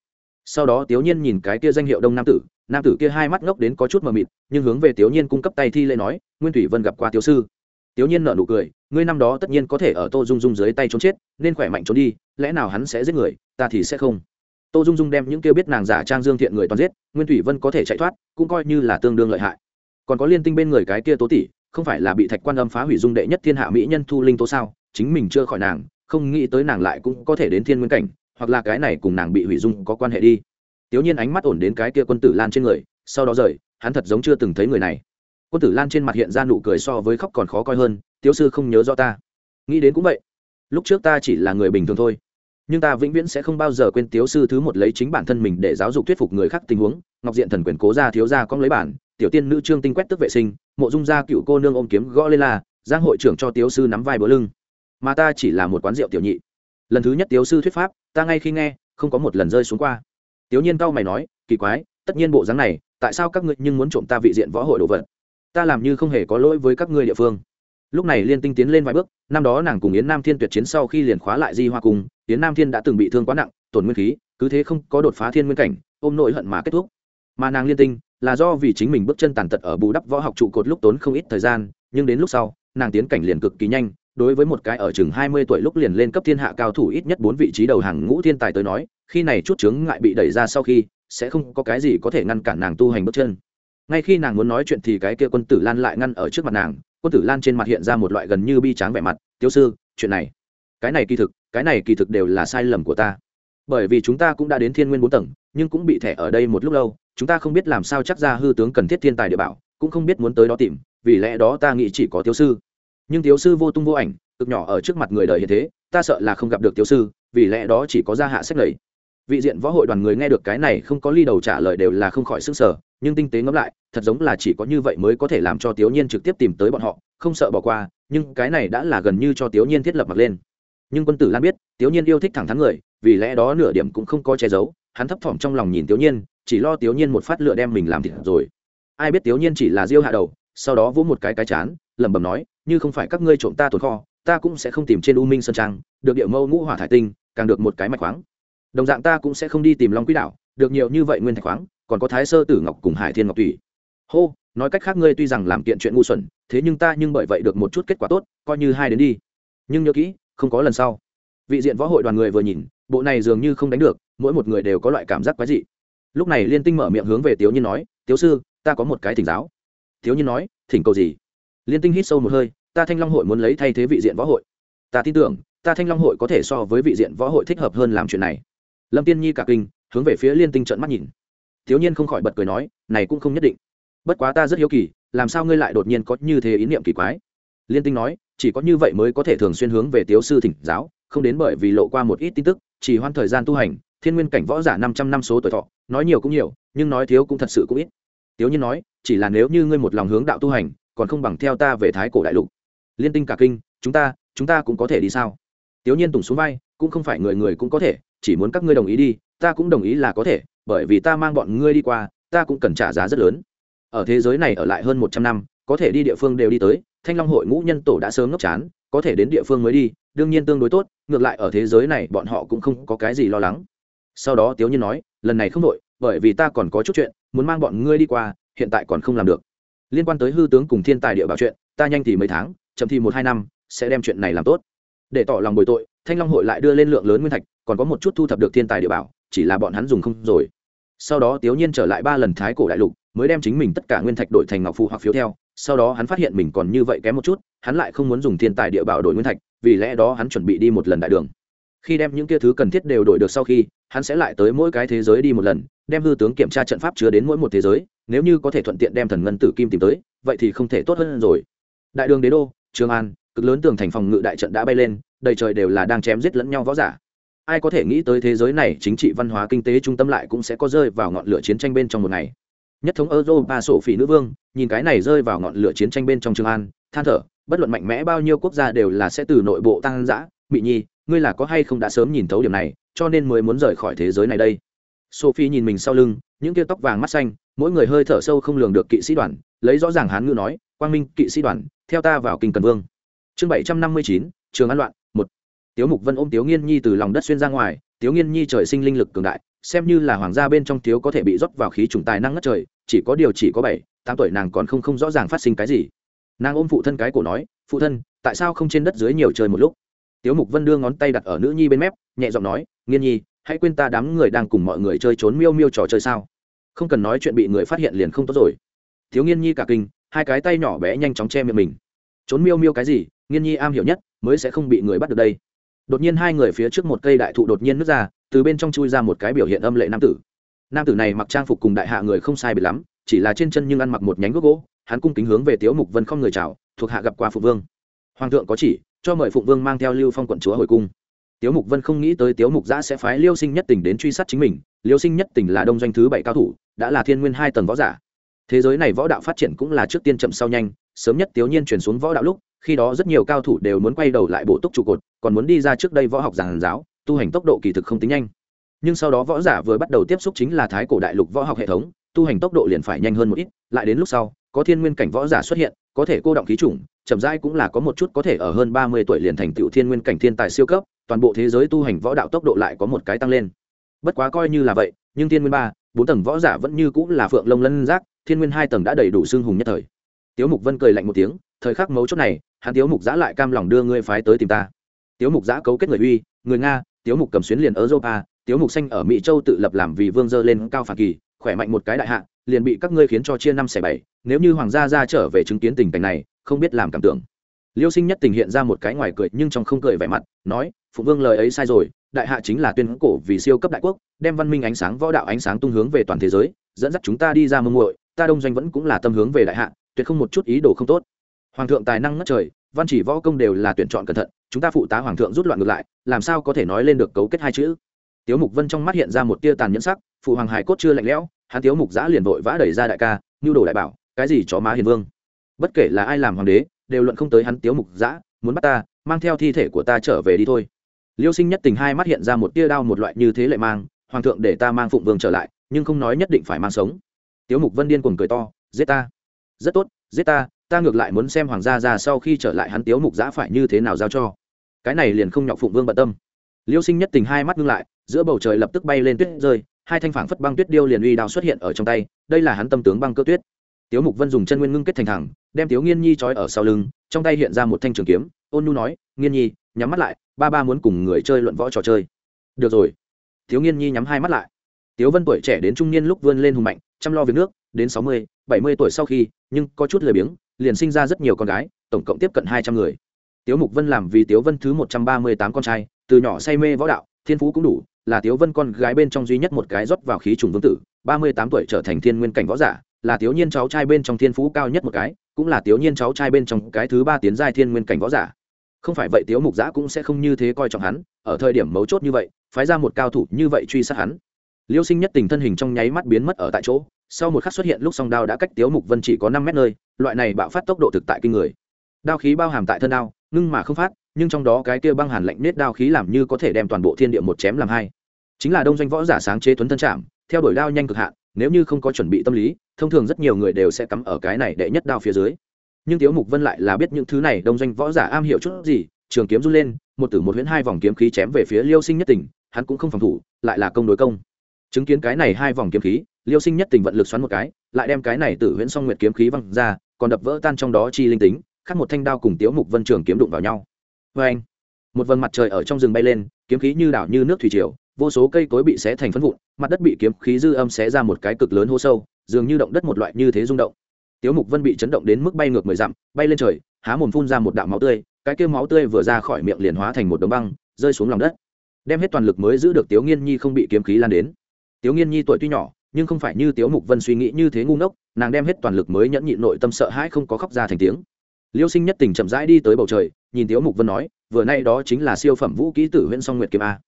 Sau đó tiểu nhiên nhìn cái kia danh hiệu đông nam tử nam tử kia hai mắt ngốc đến có chút mờ mịt, nhưng hướng về tiểu nhiên cung cấp tay thi lễ nói, nguyên thủy vân gặp qua tiểu sư. Tiểu nhiên nở nụ cười, ngươi năm đó tất nhiên có thể ở tô dung dung dưới tay trốn chết, nên khỏe mạnh trốn đi lẽ nào hắn sẽ giết người, ta thì sẽ không. Tô dung dung đem những kêu biết nàng giả trang dương thiện người toàn giết, nguyên thủy vân có thể chạy thoát, cũng coi như là tương đương lợi hại. Còn có liên tinh bên người cái kia tố tỷ, không phải là bị thạch quan âm phá hủy dung đệ nhất thiên hạ mỹ nhân thu linh tố sao? Chính mình chưa khỏi nàng, không nghĩ tới nàng lại cũng có thể đến thiên nguyên cảnh, hoặc là cái này cùng nàng bị hủy dung có quan hệ đi. Tiểu nhiên ánh mắt ổn đến cái kia quân tử lan trên người, sau đó rời, hắn thật giống chưa từng thấy người này. Quân tử lan trên mặt hiện ra nụ cười so với khóc còn khó coi hơn, tiếu sư không nhớ rõ ta. Nghĩ đến cũng vậy. Lúc trước ta chỉ là người bình thường thôi nhưng ta vĩnh viễn sẽ không bao giờ quên tiếu sư thứ một lấy chính bản thân mình để giáo dục thuyết phục người khác tình huống. Ngọc diện thần quyền cố ra thiếu ra con lấy bản, tiểu tiên nữ trương tinh quét tức vệ sinh, mộ dung gia cựu cô nương ôm kiếm gõ lên là giang hội trưởng cho tiếu sư nắm vai bữa lưng. Mà ta chỉ là một quán rượu tiểu nhị. Lần thứ nhất tiếu sư thuyết pháp, ta ngay khi nghe, không có một lần rơi xuống qua. Tiếu nhiên cao mày nói, kỳ quái, tất nhiên bộ dáng này, tại sao các ngươi nhưng muốn trộm ta vị diện võ hội đồ vật? Ta làm như không hề có lỗi với các ngươi địa phương lúc này liên tinh tiến lên vài bước, năm đó nàng cùng yến nam thiên tuyệt chiến sau khi liền khóa lại di hoa cùng yến nam thiên đã từng bị thương quá nặng, tổn nguyên khí, cứ thế không có đột phá thiên nguyên cảnh, ôm nội hận mà kết thúc. Mà nàng liên tinh, là do vì chính mình bước chân tàn tật ở bù đắp võ học trụ cột lúc tốn không ít thời gian, nhưng đến lúc sau, nàng tiến cảnh liền cực kỳ nhanh, đối với một cái ở chừng hai mươi tuổi lúc liền lên cấp thiên hạ cao thủ ít nhất bốn vị trí đầu hàng ngũ thiên tài tới nói, khi này chút chướng ngại bị đẩy ra sau khi, sẽ không có cái gì có thể ngăn cản nàng tu hành bước chân ngay khi nàng muốn nói chuyện thì cái kia quân tử lan lại ngăn ở trước mặt nàng, quân tử lan trên mặt hiện ra một loại gần như bi tráng vẻ mặt tiêu sư, chuyện này, cái này kỳ thực, cái này kỳ thực đều là sai lầm của ta. Bởi vì chúng ta cũng đã đến thiên nguyên bốn tầng, nhưng cũng bị thẻ ở đây một lúc lâu, chúng ta không biết làm sao chắc ra hư tướng cần thiết thiên tài địa bảo, cũng không biết muốn tới đó tìm, vì lẽ đó ta nghĩ chỉ có tiêu sư. Nhưng tiêu sư vô tung vô ảnh, cực nhỏ ở trước mặt người đời hiện thế, ta sợ là không gặp được tiêu sư, vì lẽ đó chỉ có gia hạ sách lầy vị diện võ hội đoàn người nghe được cái này không có ly đầu trả lời đều là không khỏi sức sở nhưng tinh tế ngẫm lại, thật giống là chỉ có như vậy mới có thể làm cho tiểu nhiên trực tiếp tìm tới bọn họ, không sợ bỏ qua, nhưng cái này đã là gần như cho tiểu nhiên thiết lập mặt lên. Nhưng quân tử lan biết tiểu nhiên yêu thích thẳng thắn người, vì lẽ đó nửa điểm cũng không có che giấu, hắn thấp thỏm trong lòng nhìn tiểu nhiên, chỉ lo tiểu nhiên một phát lựa đem mình làm thịt rồi. Ai biết tiểu nhiên chỉ là diêu hạ đầu, sau đó vỗ một cái cái chán, lẩm bẩm nói, như không phải các ngươi trộm ta tồn kho, ta cũng sẽ không tìm trên u minh sơn trang, được địa mâu ngũ hỏa thải tinh, càng được một cái mạch khoáng đồng dạng ta cũng sẽ không đi tìm long quỹ đạo, được nhiều như vậy nguyên thạch khoáng, còn có thái sơ tử ngọc cùng hải thiên ngọc thủy hô, nói cách khác ngươi tuy rằng làm kiện chuyện ngu xuẩn, thế nhưng ta nhưng bởi vậy được một chút kết quả tốt, coi như hai đến đi. Nhưng nhớ kỹ, không có lần sau. Vị diện võ hội đoàn người vừa nhìn, bộ này dường như không đánh được, mỗi một người đều có loại cảm giác quái dị. Lúc này liên tinh mở miệng hướng về tiếu nhiên nói, tiếu sư, ta có một cái thỉnh giáo. Tiếu nhiên nói, thỉnh cầu gì? Liên tinh hít sâu một hơi, ta thanh long hội muốn lấy thay thế vị diện võ hội. Ta tin tưởng, ta thanh long hội có thể so với vị diện võ hội thích hợp hơn làm chuyện này lâm tiên nhi cả kinh, hướng về phía liên tinh trận mắt nhìn. Thiếu nhiên không khỏi bật cười nói, này cũng không nhất định. Bất quá ta rất hiếu kỳ, làm sao ngươi lại đột nhiên có như thế ý niệm kỳ quái? Liên tinh nói, chỉ có như vậy mới có thể thường xuyên hướng về tiếu sư thỉnh giáo, không đến bởi vì lộ qua một ít tin tức, chỉ hoan thời gian tu hành, thiên nguyên cảnh võ giả năm trăm năm số tuổi thọ, nói nhiều cũng nhiều, nhưng nói thiếu cũng thật sự cũng ít. Tiếu nhiên nói, chỉ là nếu như ngươi một lòng hướng đạo tu hành, còn không bằng theo ta về thái cổ đại lục. Liên tinh cả kinh, chúng ta chúng ta cũng có thể đi sao? Tiếu nhiên tùng xuống vai, cũng không phải người người cũng có thể chỉ muốn các ngươi đồng ý đi, ta cũng đồng ý là có thể, bởi vì ta mang bọn ngươi đi qua, ta cũng cần trả giá rất lớn. Ở thế giới này ở lại hơn một trăm năm, có thể đi địa phương đều đi tới, thanh long hội ngũ nhân tổ đã sớm ngốc chán, có thể đến địa phương mới đi, đương nhiên tương đối tốt, ngược lại ở thế giới này bọn họ cũng không có cái gì lo lắng. Sau đó tiếu nhiên nói, lần này không đội bởi vì ta còn có chút chuyện, muốn mang bọn ngươi đi qua, hiện tại còn không làm được. Liên quan tới hư tướng cùng thiên tài địa bảo chuyện, ta nhanh thì mấy tháng, chậm thì một hai năm, sẽ đem chuyện này làm tốt. Để tỏ lòng bồi tội thanh long hội lại đưa lên lượng lớn nguyên thạch, còn có một chút thu thập được thiên tài địa bảo, chỉ là bọn hắn dùng không rồi. Sau đó tiếu nhiên trở lại ba lần thái cổ đại lục, mới đem chính mình tất cả nguyên thạch đổi thành ngọc phù hoặc phiếu theo. Sau đó hắn phát hiện mình còn như vậy kém một chút, hắn lại không muốn dùng thiên tài địa bảo đổi nguyên thạch, vì lẽ đó hắn chuẩn bị đi một lần đại đường. Khi đem những kia thứ cần thiết đều đổi được sau khi, hắn sẽ lại tới mỗi cái thế giới đi một lần, đem hư tướng kiểm tra trận pháp chứa đến mỗi một thế giới, nếu như có thể thuận tiện đem thần ngân tử kim tìm tới, vậy thì không thể tốt hơn rồi. Đại đường đế đô, trường an, cực lớn tường thành phòng ngự đại trận đã bay lên đầy trời đều là đang chém giết lẫn nhau võ giả. Ai có thể nghĩ tới thế giới này chính trị văn hóa kinh tế trung tâm lại cũng sẽ có rơi vào ngọn lửa chiến tranh bên trong một ngày. Nhất thống europa sổ phỉ nữ vương, nhìn cái này rơi vào ngọn lửa chiến tranh bên trong trường an, than thở, bất luận mạnh mẽ bao nhiêu quốc gia đều là sẽ từ nội bộ tăng giã mị nhi, ngươi là có hay không đã sớm nhìn thấu điểm này, cho nên mới muốn rời khỏi thế giới này đây. Sophie nhìn mình sau lưng, những kia tóc vàng mắt xanh, mỗi người hơi thở sâu không lường được kỵ sĩ đoàn, lấy rõ ràng hán ngữ nói, quang minh, kỵ sĩ đoàn, theo ta vào kinh cần vương. Chương bảy trăm năm mươi chín, trường an loạn tiếu mục vân ôm tiếu nghiên nhi từ lòng đất xuyên ra ngoài, tiếu nghiên nhi trời sinh linh lực cường đại, xem như là hoàng gia bên trong tiếu có thể bị rót vào khí trùng tài năng ngất trời, chỉ có điều chỉ có bảy, tám tuổi nàng còn không không rõ ràng phát sinh cái gì. Nàng ôm phụ thân cái cổ nói, phụ thân, tại sao không trên đất dưới nhiều chơi một lúc? Tiếu mục vân đưa ngón tay đặt ở nữ nhi bên mép, nhẹ giọng nói, nghiên nhi, hãy quên ta đám người đang cùng mọi người chơi trốn miêu miêu trò chơi sao? Không cần nói chuyện bị người phát hiện liền không tốt rồi. Thiếu nghiên nhi cả kinh, hai cái tay nhỏ bé nhanh chóng che miệng mình. Trốn miêu miêu cái gì? Nghiên nhi am hiểu nhất, mới sẽ không bị người bắt được đây đột nhiên hai người phía trước một cây đại thụ đột nhiên nứt ra, từ bên trong chui ra một cái biểu hiện âm lệ nam tử. Nam tử này mặc trang phục cùng đại hạ người không sai bị lắm, chỉ là trên chân nhưng ăn mặc một nhánh gốc gỗ, hắn cung kính hướng về tiếu mục vân không người chào, thuộc hạ gặp qua phụ vương. Hoàng thượng có chỉ, cho mời phụng vương mang theo lưu phong quận chúa hồi cung. Tiếu mục vân không nghĩ tới tiếu mục giã sẽ phái liêu sinh nhất tỉnh đến truy sát chính mình, liêu sinh nhất tỉnh là đông doanh thứ bảy cao thủ, đã là thiên nguyên hai tầng võ giả. Thế giới này võ đạo phát triển cũng là trước tiên chậm sau nhanh, sớm nhất tiếu nhiên chuyển xuống võ đạo lúc khi đó rất nhiều cao thủ đều muốn quay đầu lại bổ túc trụ cột, còn muốn đi ra trước đây võ học giảng giáo, tu hành tốc độ kỳ thực không tính nhanh. Nhưng sau đó võ giả vừa bắt đầu tiếp xúc chính là thái cổ đại lục võ học hệ thống, tu hành tốc độ liền phải nhanh hơn một ít, lại đến lúc sau, có thiên nguyên cảnh võ giả xuất hiện, có thể cô động khí chủng, chậm rãi cũng là có một chút có thể ở hơn ba mươi tuổi liền thành tựu thiên nguyên cảnh thiên tài siêu cấp, toàn bộ thế giới tu hành võ đạo tốc độ lại có một cái tăng lên. Bất quá coi như là vậy, nhưng thiên nguyên ba, bốn tầng võ giả vẫn như cũng là phượng lông lân giác thiên nguyên hai tầng đã đầy đủ xương hùng nhất thời. Tiếu mục vân cười lạnh một tiếng, thời khắc mấu chốt này hắn tiếu mục giã lại cam lòng đưa ngươi phái tới tìm ta. Tiếu mục giã cấu kết người uy, người nga, tiếu mục cầm xuyến liền ở europa, tiếu mục xanh ở mỹ châu tự lập làm vì vương dơ lên cao phản kỳ, khỏe mạnh một cái đại hạ, liền bị các ngươi khiến cho chia năm xẻ bảy. Nếu như hoàng gia ra trở về chứng kiến tình cảnh này, không biết làm cảm tưởng. Liêu sinh nhất tình hiện ra một cái ngoài cười, nhưng trong không cười vẻ mặt, nói, phụ vương lời ấy sai rồi, đại hạ chính là tuyên cổ vì siêu cấp đại quốc, đem văn minh ánh sáng, võ đạo ánh sáng tung hướng về toàn thế giới, dẫn dắt chúng ta đi ra mông muội, ta đông doanh vẫn cũng là tâm hướng về đại hạ, tuyệt không một chút ý đồ không tốt. Hoàng thượng tài năng ngất trời văn chỉ võ công đều là tuyển chọn cẩn thận, chúng ta phụ tá hoàng thượng rút loạn ngược lại, làm sao có thể nói lên được cấu kết hai chữ? Tiếu mục vân trong mắt hiện ra một tia tàn nhẫn sắc, phụ hoàng hải cốt chưa lạnh lẽo, hắn tiếu mục giã liền vội vã đẩy ra đại ca nhu đồ đại bảo, cái gì chó má hiền vương? Bất kể là ai làm hoàng đế, đều luận không tới hắn tiếu mục giã, muốn bắt ta, mang theo thi thể của ta trở về đi thôi. Liêu sinh nhất tình hai mắt hiện ra một tia đao một loại như thế lệ mang, hoàng thượng để ta mang phụng vương trở lại, nhưng không nói nhất định phải mang sống. Tiếu mục vân điên cuồng cười to, giết ta, rất tốt, giết ta ta ngược lại muốn xem hoàng gia ra sau khi trở lại hắn tiếu mục giã phải như thế nào giao cho. Cái này liền không nhọc phụng vương bận tâm. Liêu sinh nhất tình hai mắt ngưng lại, giữa bầu trời lập tức bay lên tuyết rơi, hai thanh phảng phất băng tuyết điêu liền uy đao xuất hiện ở trong tay, đây là hắn tâm tướng băng cơ tuyết. Tiếu mục vân dùng chân nguyên ngưng kết thành thẳng, đem tiếu nghiên nhi trói ở sau lưng, trong tay hiện ra một thanh trường kiếm, ôn nu nói, nghiên nhi, nhắm mắt lại, ba ba muốn cùng người chơi luận võ trò chơi. Được rồi. Tiếu nghiên nhi nhắm hai mắt lại. Tiếu vân tuổi trẻ đến trung niên lúc vươn lên hùng mạnh, chăm lo việc nước, đến sáu mươi bảy mươi tuổi sau khi, nhưng có chút lười biếng, liền sinh ra rất nhiều con gái, tổng cộng tiếp cận hai trăm người. Tiếu mục vân làm vì tiếu vân thứ một trăm ba mươi tám con trai, từ nhỏ say mê võ đạo, thiên phú cũng đủ, là tiếu vân con gái bên trong duy nhất một cái rót vào khí trùng vương tử, ba mươi tám tuổi trở thành thiên nguyên cảnh võ giả, là tiếu nhiên cháu trai bên trong thiên phú cao nhất một cái, cũng là tiếu nhiên cháu trai bên trong cái thứ ba tiến giai thiên nguyên cảnh võ giả. Không phải vậy tiếu mục giã cũng sẽ không như thế coi trọng hắn, ở thời điểm mấu chốt như vậy, phái ra một cao thủ như vậy truy sát hắn. Liêu sinh nhất tình thân hình trong nháy mắt biến mất ở tại chỗ sau một khắc xuất hiện lúc song đao đã cách tiếu mục vân chỉ có năm mét nơi, loại này bạo phát tốc độ thực tại kinh người. Đao khí bao hàm tại thân đao, ngưng mà không phát, nhưng trong đó cái kia băng hàn lạnh nết đao khí làm như có thể đem toàn bộ thiên địa một chém làm hai. Chính là đông doanh võ giả sáng chế tuấn thân trạm, theo đuổi đao nhanh cực hạn, nếu như không có chuẩn bị tâm lý, thông thường rất nhiều người đều sẽ cắm ở cái này đệ nhất đao phía dưới. Nhưng tiếu mục vân lại là biết những thứ này, đông doanh võ giả am hiểu chút gì, trường kiếm run lên, một tử một huyễn hai vòng kiếm khí chém về phía liêu sinh nhất tỉnh, hắn cũng không phòng thủ, lại là công đối công. Chứng kiến cái này hai vòng kiếm khí liêu sinh nhất tình vận lực xoắn một cái, lại đem cái này tử huyễn song nguyệt kiếm khí văng ra, còn đập vỡ tan trong đó chi linh tính khắc một thanh đao cùng tiếu mục vân trường kiếm đụng vào nhau. Vê anh, một vầng mặt trời ở trong rừng bay lên, kiếm khí như đảo như nước thủy triều, vô số cây cối bị xé thành phân vụn, mặt đất bị kiếm khí dư âm xé ra một cái cực lớn hố sâu, dường như động đất một loại như thế rung động. Tiếu mục vân bị chấn động đến mức bay ngược mười dặm, bay lên trời, há mồm phun ra một đạo máu tươi, cái kêu máu tươi vừa ra khỏi miệng liền hóa thành một đống băng, rơi xuống lòng đất. Đem hết toàn lực mới giữ được tiếu nghiên nhi không bị kiếm khí lan đến. Tiếu nghiên nhi tuổi tuy nhỏ nhưng không phải như tiếu mục vân suy nghĩ như thế ngu ngốc, nàng đem hết toàn lực mới nhẫn nhịn nội tâm sợ hãi không có khóc ra thành tiếng. Liêu sinh nhất tình chậm rãi đi tới bầu trời, nhìn tiếu mục vân nói, vừa nay đó chính là siêu phẩm vũ ký tử huyện song nguyệt kiếm a.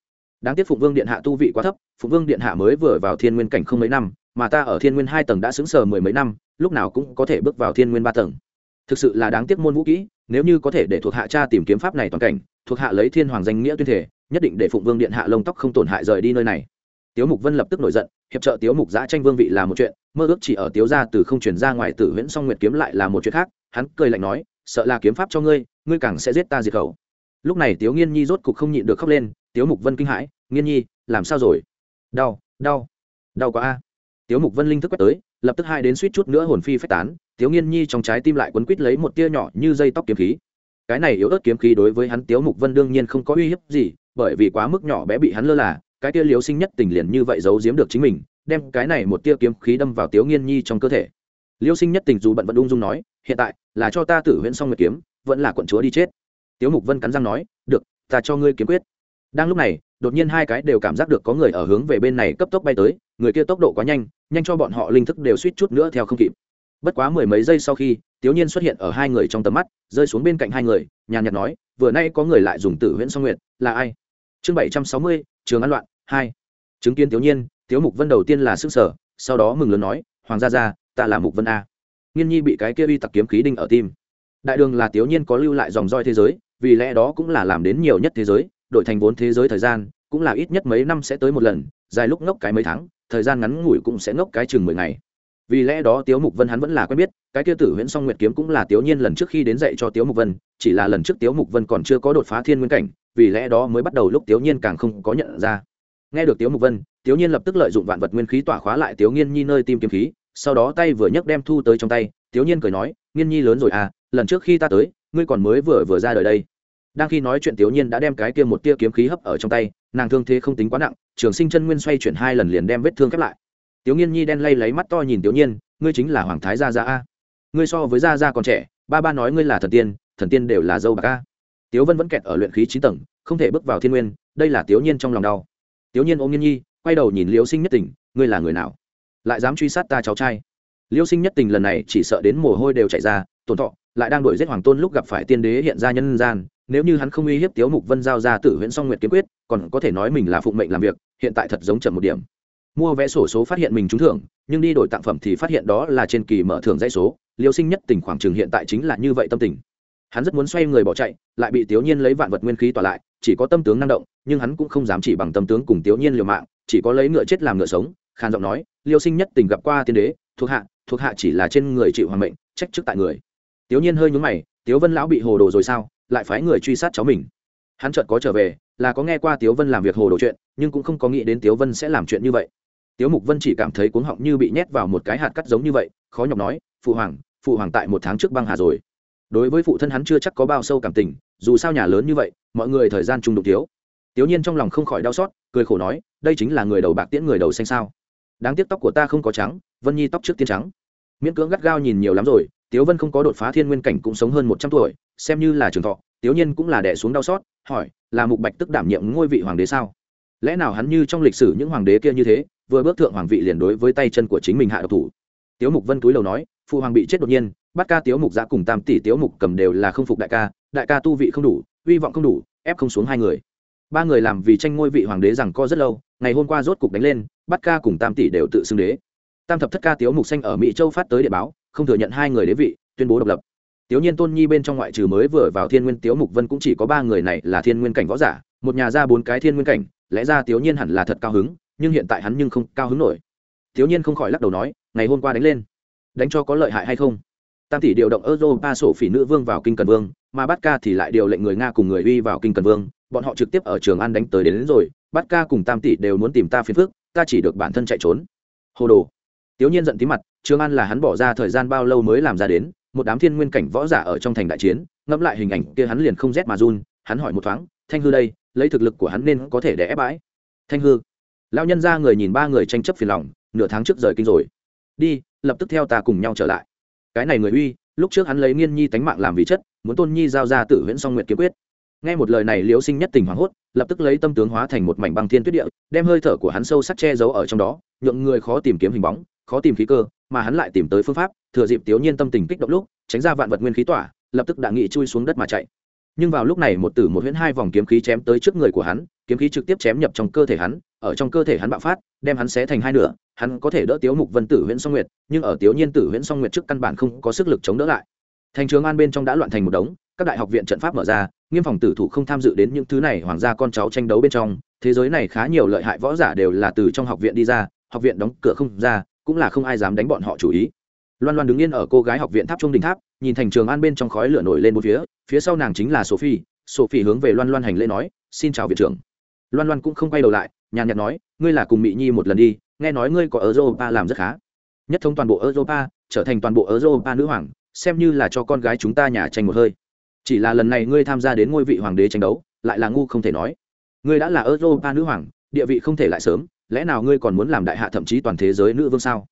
Đáng tiếc phụng vương điện hạ tu vị quá thấp, phụng vương điện hạ mới vừa vào thiên nguyên cảnh không mấy năm, mà ta ở thiên nguyên hai tầng đã xứng sờ mười mấy năm, lúc nào cũng có thể bước vào thiên nguyên ba tầng. Thực sự là đáng tiếc môn vũ kỹ, nếu như có thể để thuộc hạ cha tìm kiếm pháp này toàn cảnh, thuộc hạ lấy thiên hoàng danh nghĩa tuyên thể nhất định để phụng vương điện hạ lông tóc không tổn hại rời đi nơi này tiếu mục vân lập tức nổi giận, hiệp trợ tiếu mục giã tranh vương vị là một chuyện, mơ ước chỉ ở tiếu gia từ không chuyển ra ngoài tử huyễn song nguyệt kiếm lại là một chuyện khác, hắn cười lạnh nói, sợ là kiếm pháp cho ngươi ngươi càng sẽ giết ta diệt khẩu. Lúc này tiếu nghiên nhi rốt cục không nhịn được khóc lên, tiếu mục vân kinh hãi, nghiên nhi, làm sao rồi? Đau đau đau quá a. Tiếu mục vân linh thức quét tới, lập tức hai đến suýt chút nữa hồn phi phách tán, tiếu nghiên nhi trong trái tim lại quấn quít lấy một tia nhỏ như dây tóc kiếm khí. Cái này yếu ớt kiếm khí đối với hắn tiếu mục vân đương nhiên không có uy hiếp gì, bởi vì quá mức nhỏ bé bị hắn lơ là cái tia liếu sinh nhất tình liền như vậy giấu giếm được chính mình, đem cái này một tia kiếm khí đâm vào tiếu nghiên nhi trong cơ thể. Liêu sinh nhất tình dù bận vẫn ung dung nói, hiện tại là cho ta tử huyễn xong nguyệt kiếm, vẫn là quận chúa đi chết. Tiếu mục vân cắn răng nói, được, ta cho ngươi kiếm quyết. Đang lúc này, đột nhiên hai cái đều cảm giác được có người ở hướng về bên này cấp tốc bay tới, người kia tốc độ quá nhanh nhanh cho bọn họ linh thức đều suýt chút nữa theo không kịp. Bất quá mười mấy giây sau khi, tiếu nhiên xuất hiện ở hai người trong tầm mắt, rơi xuống bên cạnh hai người, nhàn nhạt nói, vừa nay có người lại dùng tử huyễn song nguyệt, là ai? Chương bảy trăm sáu mươi, trường an loạn hai. Chứng kiến thiếu nhiên thiếu mục vân đầu tiên là sức sở sau đó mừng lớn nói, hoàng gia gia, ta là mục vân a. Nghiên nhi bị cái kia uy tặc kiếm khí đinh ở tim. Đại đường là thiếu nhiên có lưu lại dòng roi thế giới, vì lẽ đó cũng là làm đến nhiều nhất thế giới, đổi thành vốn thế giới thời gian, cũng là ít nhất mấy năm sẽ tới một lần, dài lúc ngốc cái mấy tháng, thời gian ngắn ngủi cũng sẽ ngốc cái chừng mười ngày. Vì lẽ đó tiếu mục vân hắn vẫn là quen biết, cái kia tử huyễn song nguyệt kiếm cũng là tiếu nhiên lần trước khi đến dạy cho tiếu mục vân, chỉ là lần trước tiếu mục vân còn chưa có đột phá thiên nguyên cảnh, vì lẽ đó mới bắt đầu lúc tiếu nhiên càng không có nhận ra nghe được tiếu mục vân, tiếu nhiên lập tức lợi dụng vạn vật nguyên khí tỏa khóa lại tiếu nghiên nhi nơi tim kiếm khí, sau đó tay vừa nhấc đem thu tới trong tay, tiếu nhiên cười nói nghiên nhi lớn rồi à lần trước khi ta tới, ngươi còn mới vừa vừa ra đời đây. Đang khi nói chuyện tiếu nhiên đã đem cái kia một tia kiếm khí hấp ở trong tay, nàng thương thế không tính quá nặng, trường sinh chân nguyên xoay chuyển hai lần liền đem vết thương khép lại. Tiếu nhiên nhi đen lay lấy mắt to nhìn tiếu nhiên, ngươi chính là hoàng thái gia gia a. Ngươi so với gia gia còn trẻ, ba ba nói ngươi là thần tiên thần tiên đều là dâu bạc a. Tiếu vân vẫn kẹt ở luyện khí chín tầng, không thể bước vào thiên nguyên, đây là tiếu nhiên trong lòng đau. Tiểu nhiên ôm nhiên nhi, quay đầu nhìn liễu sinh nhất tình, ngươi là người nào? Lại dám truy sát ta cháu trai? Liễu sinh nhất tình lần này chỉ sợ đến mồ hôi đều chảy ra, tổn thọ, lại đang đuổi giết hoàng tôn lúc gặp phải tiên đế hiện ra nhân gian, nếu như hắn không uy hiếp tiếu mục vân giao ra tử huyễn song nguyệt kiếm quyết, còn có thể nói mình là phụng mệnh làm việc, hiện tại thật giống chậm một điểm. Mua vé sổ số phát hiện mình trúng thưởng, nhưng đi đổi tặng phẩm thì phát hiện đó là trên kỳ mở thưởng dãy số liêu sinh nhất tình khoảng trường hiện tại chính là như vậy tâm tình. Hắn rất muốn xoay người bỏ chạy, lại bị tiểu nhiên lấy vạn vật nguyên khí tỏa lại chỉ có tâm tướng năng động, nhưng hắn cũng không dám chỉ bằng tâm tướng cùng tiểu nhiên liều mạng, chỉ có lấy ngựa chết làm ngựa sống, khàn giọng nói, liêu sinh nhất tình gặp qua tiên đế, thuộc hạ thuộc hạ chỉ là trên người chịu hoàng mệnh, trách chức tại người. Tiểu nhiên hơi nhúng mày, tiếu vân lão bị hồ đồ rồi sao? Lại phái người truy sát cháu mình. Hắn chợt có trở về, là có nghe qua tiếu vân làm việc hồ đồ chuyện, nhưng cũng không có nghĩ đến tiếu vân sẽ làm chuyện như vậy. Tiếu mục vân chỉ cảm thấy cuống họng như bị nhét vào một cái hạt cắt giống như vậy, khó nhọc nói, phụ hoàng phụ hoàng tại một tháng trước băng hà rồi. Đối với phụ thân hắn chưa chắc có bao sâu cảm tình dù sao nhà lớn như vậy, mọi người thời gian chung đục thiếu. Tiểu nhiên trong lòng không khỏi đau xót, cười khổ nói, đây chính là người đầu bạc tiễn người đầu xanh sao. Đáng tiếc tóc của ta không có trắng, vân nhi tóc trước tiên trắng. Miễn cưỡng gắt gao nhìn nhiều lắm rồi tiếu vân không có đột phá thiên nguyên cảnh cũng sống hơn một trăm tuổi, xem như là trường thọ tiếu nhiên cũng là đẻ xuống đau xót, hỏi, là mục bạch tức đảm nhiệm ngôi vị hoàng đế sao? Lẽ nào hắn như trong lịch sử những hoàng đế kia như thế, vừa bước thượng hoàng vị liền đối với tay chân của chính mình hạ độc thủ? Tiếu mục vân túi lầu nói, phụ hoàng bị chết đột nhiên, bắt ca tiếu mục giã cùng tam tỷ tiếu mục cầm đều là không phục đại ca đại ca tu vị không đủ hy vọng không đủ ép không xuống hai người ba người làm vì tranh ngôi vị hoàng đế rằng co rất lâu ngày hôm qua rốt cục đánh lên bắt ca cùng tam tỷ đều tự xưng đế tam thập thất ca tiếu mục xanh ở mỹ châu phát tới địa báo không thừa nhận hai người đế vị tuyên bố độc lập Tiếu Nhiên Tôn Nhi bên trong ngoại trừ mới vừa vào Thiên Nguyên Tiếu Mục Vân cũng chỉ có ba người này là Thiên Nguyên cảnh võ giả, một nhà ra bốn cái Thiên Nguyên cảnh, lẽ ra Tiếu Nhiên hẳn là thật cao hứng, nhưng hiện tại hắn nhưng không cao hứng nổi. Tiếu Nhiên không khỏi lắc đầu nói, ngày hôm qua đánh lên, đánh cho có lợi hại hay không? Tam tỷ điều động Europa sổ phỉ nữ vương vào kinh Cần Vương, mà Bát Ca thì lại điều lệnh người Nga cùng người Uy vào kinh Cần Vương, bọn họ trực tiếp ở Trường An đánh tới đến, đến rồi, Bát Ca cùng Tam tỷ đều muốn tìm ta phiền phức, ta chỉ được bản thân chạy trốn. Hồ đồ. Tiếu Nhiên giận tí mặt, Trường An là hắn bỏ ra thời gian bao lâu mới làm ra đến, một đám thiên nguyên cảnh võ giả ở trong thành đại chiến ngẫm lại hình ảnh kia hắn liền không rét mà run hắn hỏi một thoáng thanh hư đây lấy thực lực của hắn nên có thể để ép bãi thanh hư lão nhân ra người nhìn ba người tranh chấp phiền lòng nửa tháng trước rời kinh rồi đi lập tức theo ta cùng nhau trở lại cái này người uy lúc trước hắn lấy nghiên nhi tánh mạng làm vị chất muốn tôn nhi giao ra tử huyễn song nguyện kiếm quyết. Nghe một lời này, liễu sinh nhất tình hoảng hốt, lập tức lấy tâm tướng hóa thành một mảnh băng thiên tuyết địa, đem hơi thở của hắn sâu sắc che giấu ở trong đó, nhượng người khó tìm kiếm hình bóng, khó tìm khí cơ, mà hắn lại tìm tới phương pháp, thừa dịp tiểu nhiên tâm tình kích động lúc, tránh ra vạn vật nguyên khí tỏa, lập tức đã nghị chui xuống đất mà chạy. Nhưng vào lúc này, một tử một huyễn hai vòng kiếm khí chém tới trước người của hắn, kiếm khí trực tiếp chém nhập trong cơ thể hắn, ở trong cơ thể hắn bạo phát, đem hắn xé thành hai nửa, hắn có thể đỡ tiếu mục vân tử huyễn song nguyệt, nhưng ở tiếu nhiên tử huyễn song nguyệt trước căn bản không có sức lực chống đỡ lại thành trường an bên trong đã loạn thành một đống, các đại học viện trận pháp mở ra, nghiêm phòng tử thủ không tham dự đến những thứ này, hoàng gia con cháu tranh đấu bên trong, thế giới này khá nhiều lợi hại võ giả đều là từ trong học viện đi ra, học viện đóng cửa không ra, cũng là không ai dám đánh bọn họ chủ ý. Loan loan đứng yên ở cô gái học viện tháp trung đỉnh tháp, nhìn thành trường an bên trong khói lửa nổi lên một phía phía sau nàng chính là sophie. Sophie hướng về loan loan hành lễ nói, xin chào viện trưởng. Loan loan cũng không quay đầu lại, nhàn nhạt nói, ngươi là cùng mỹ nhi một lần đi, nghe nói ngươi có ở europa làm rất khá. Nhất thống toàn bộ europa, trở thành toàn bộ europa nữ hoàng xem như là cho con gái chúng ta nhà tranh một hơi. Chỉ là lần này ngươi tham gia đến ngôi vị hoàng đế tranh đấu, lại là ngu không thể nói. Ngươi đã là europa nữ hoàng, địa vị không thể lại sớm, lẽ nào ngươi còn muốn làm đại hạ thậm chí toàn thế giới nữ vương sao?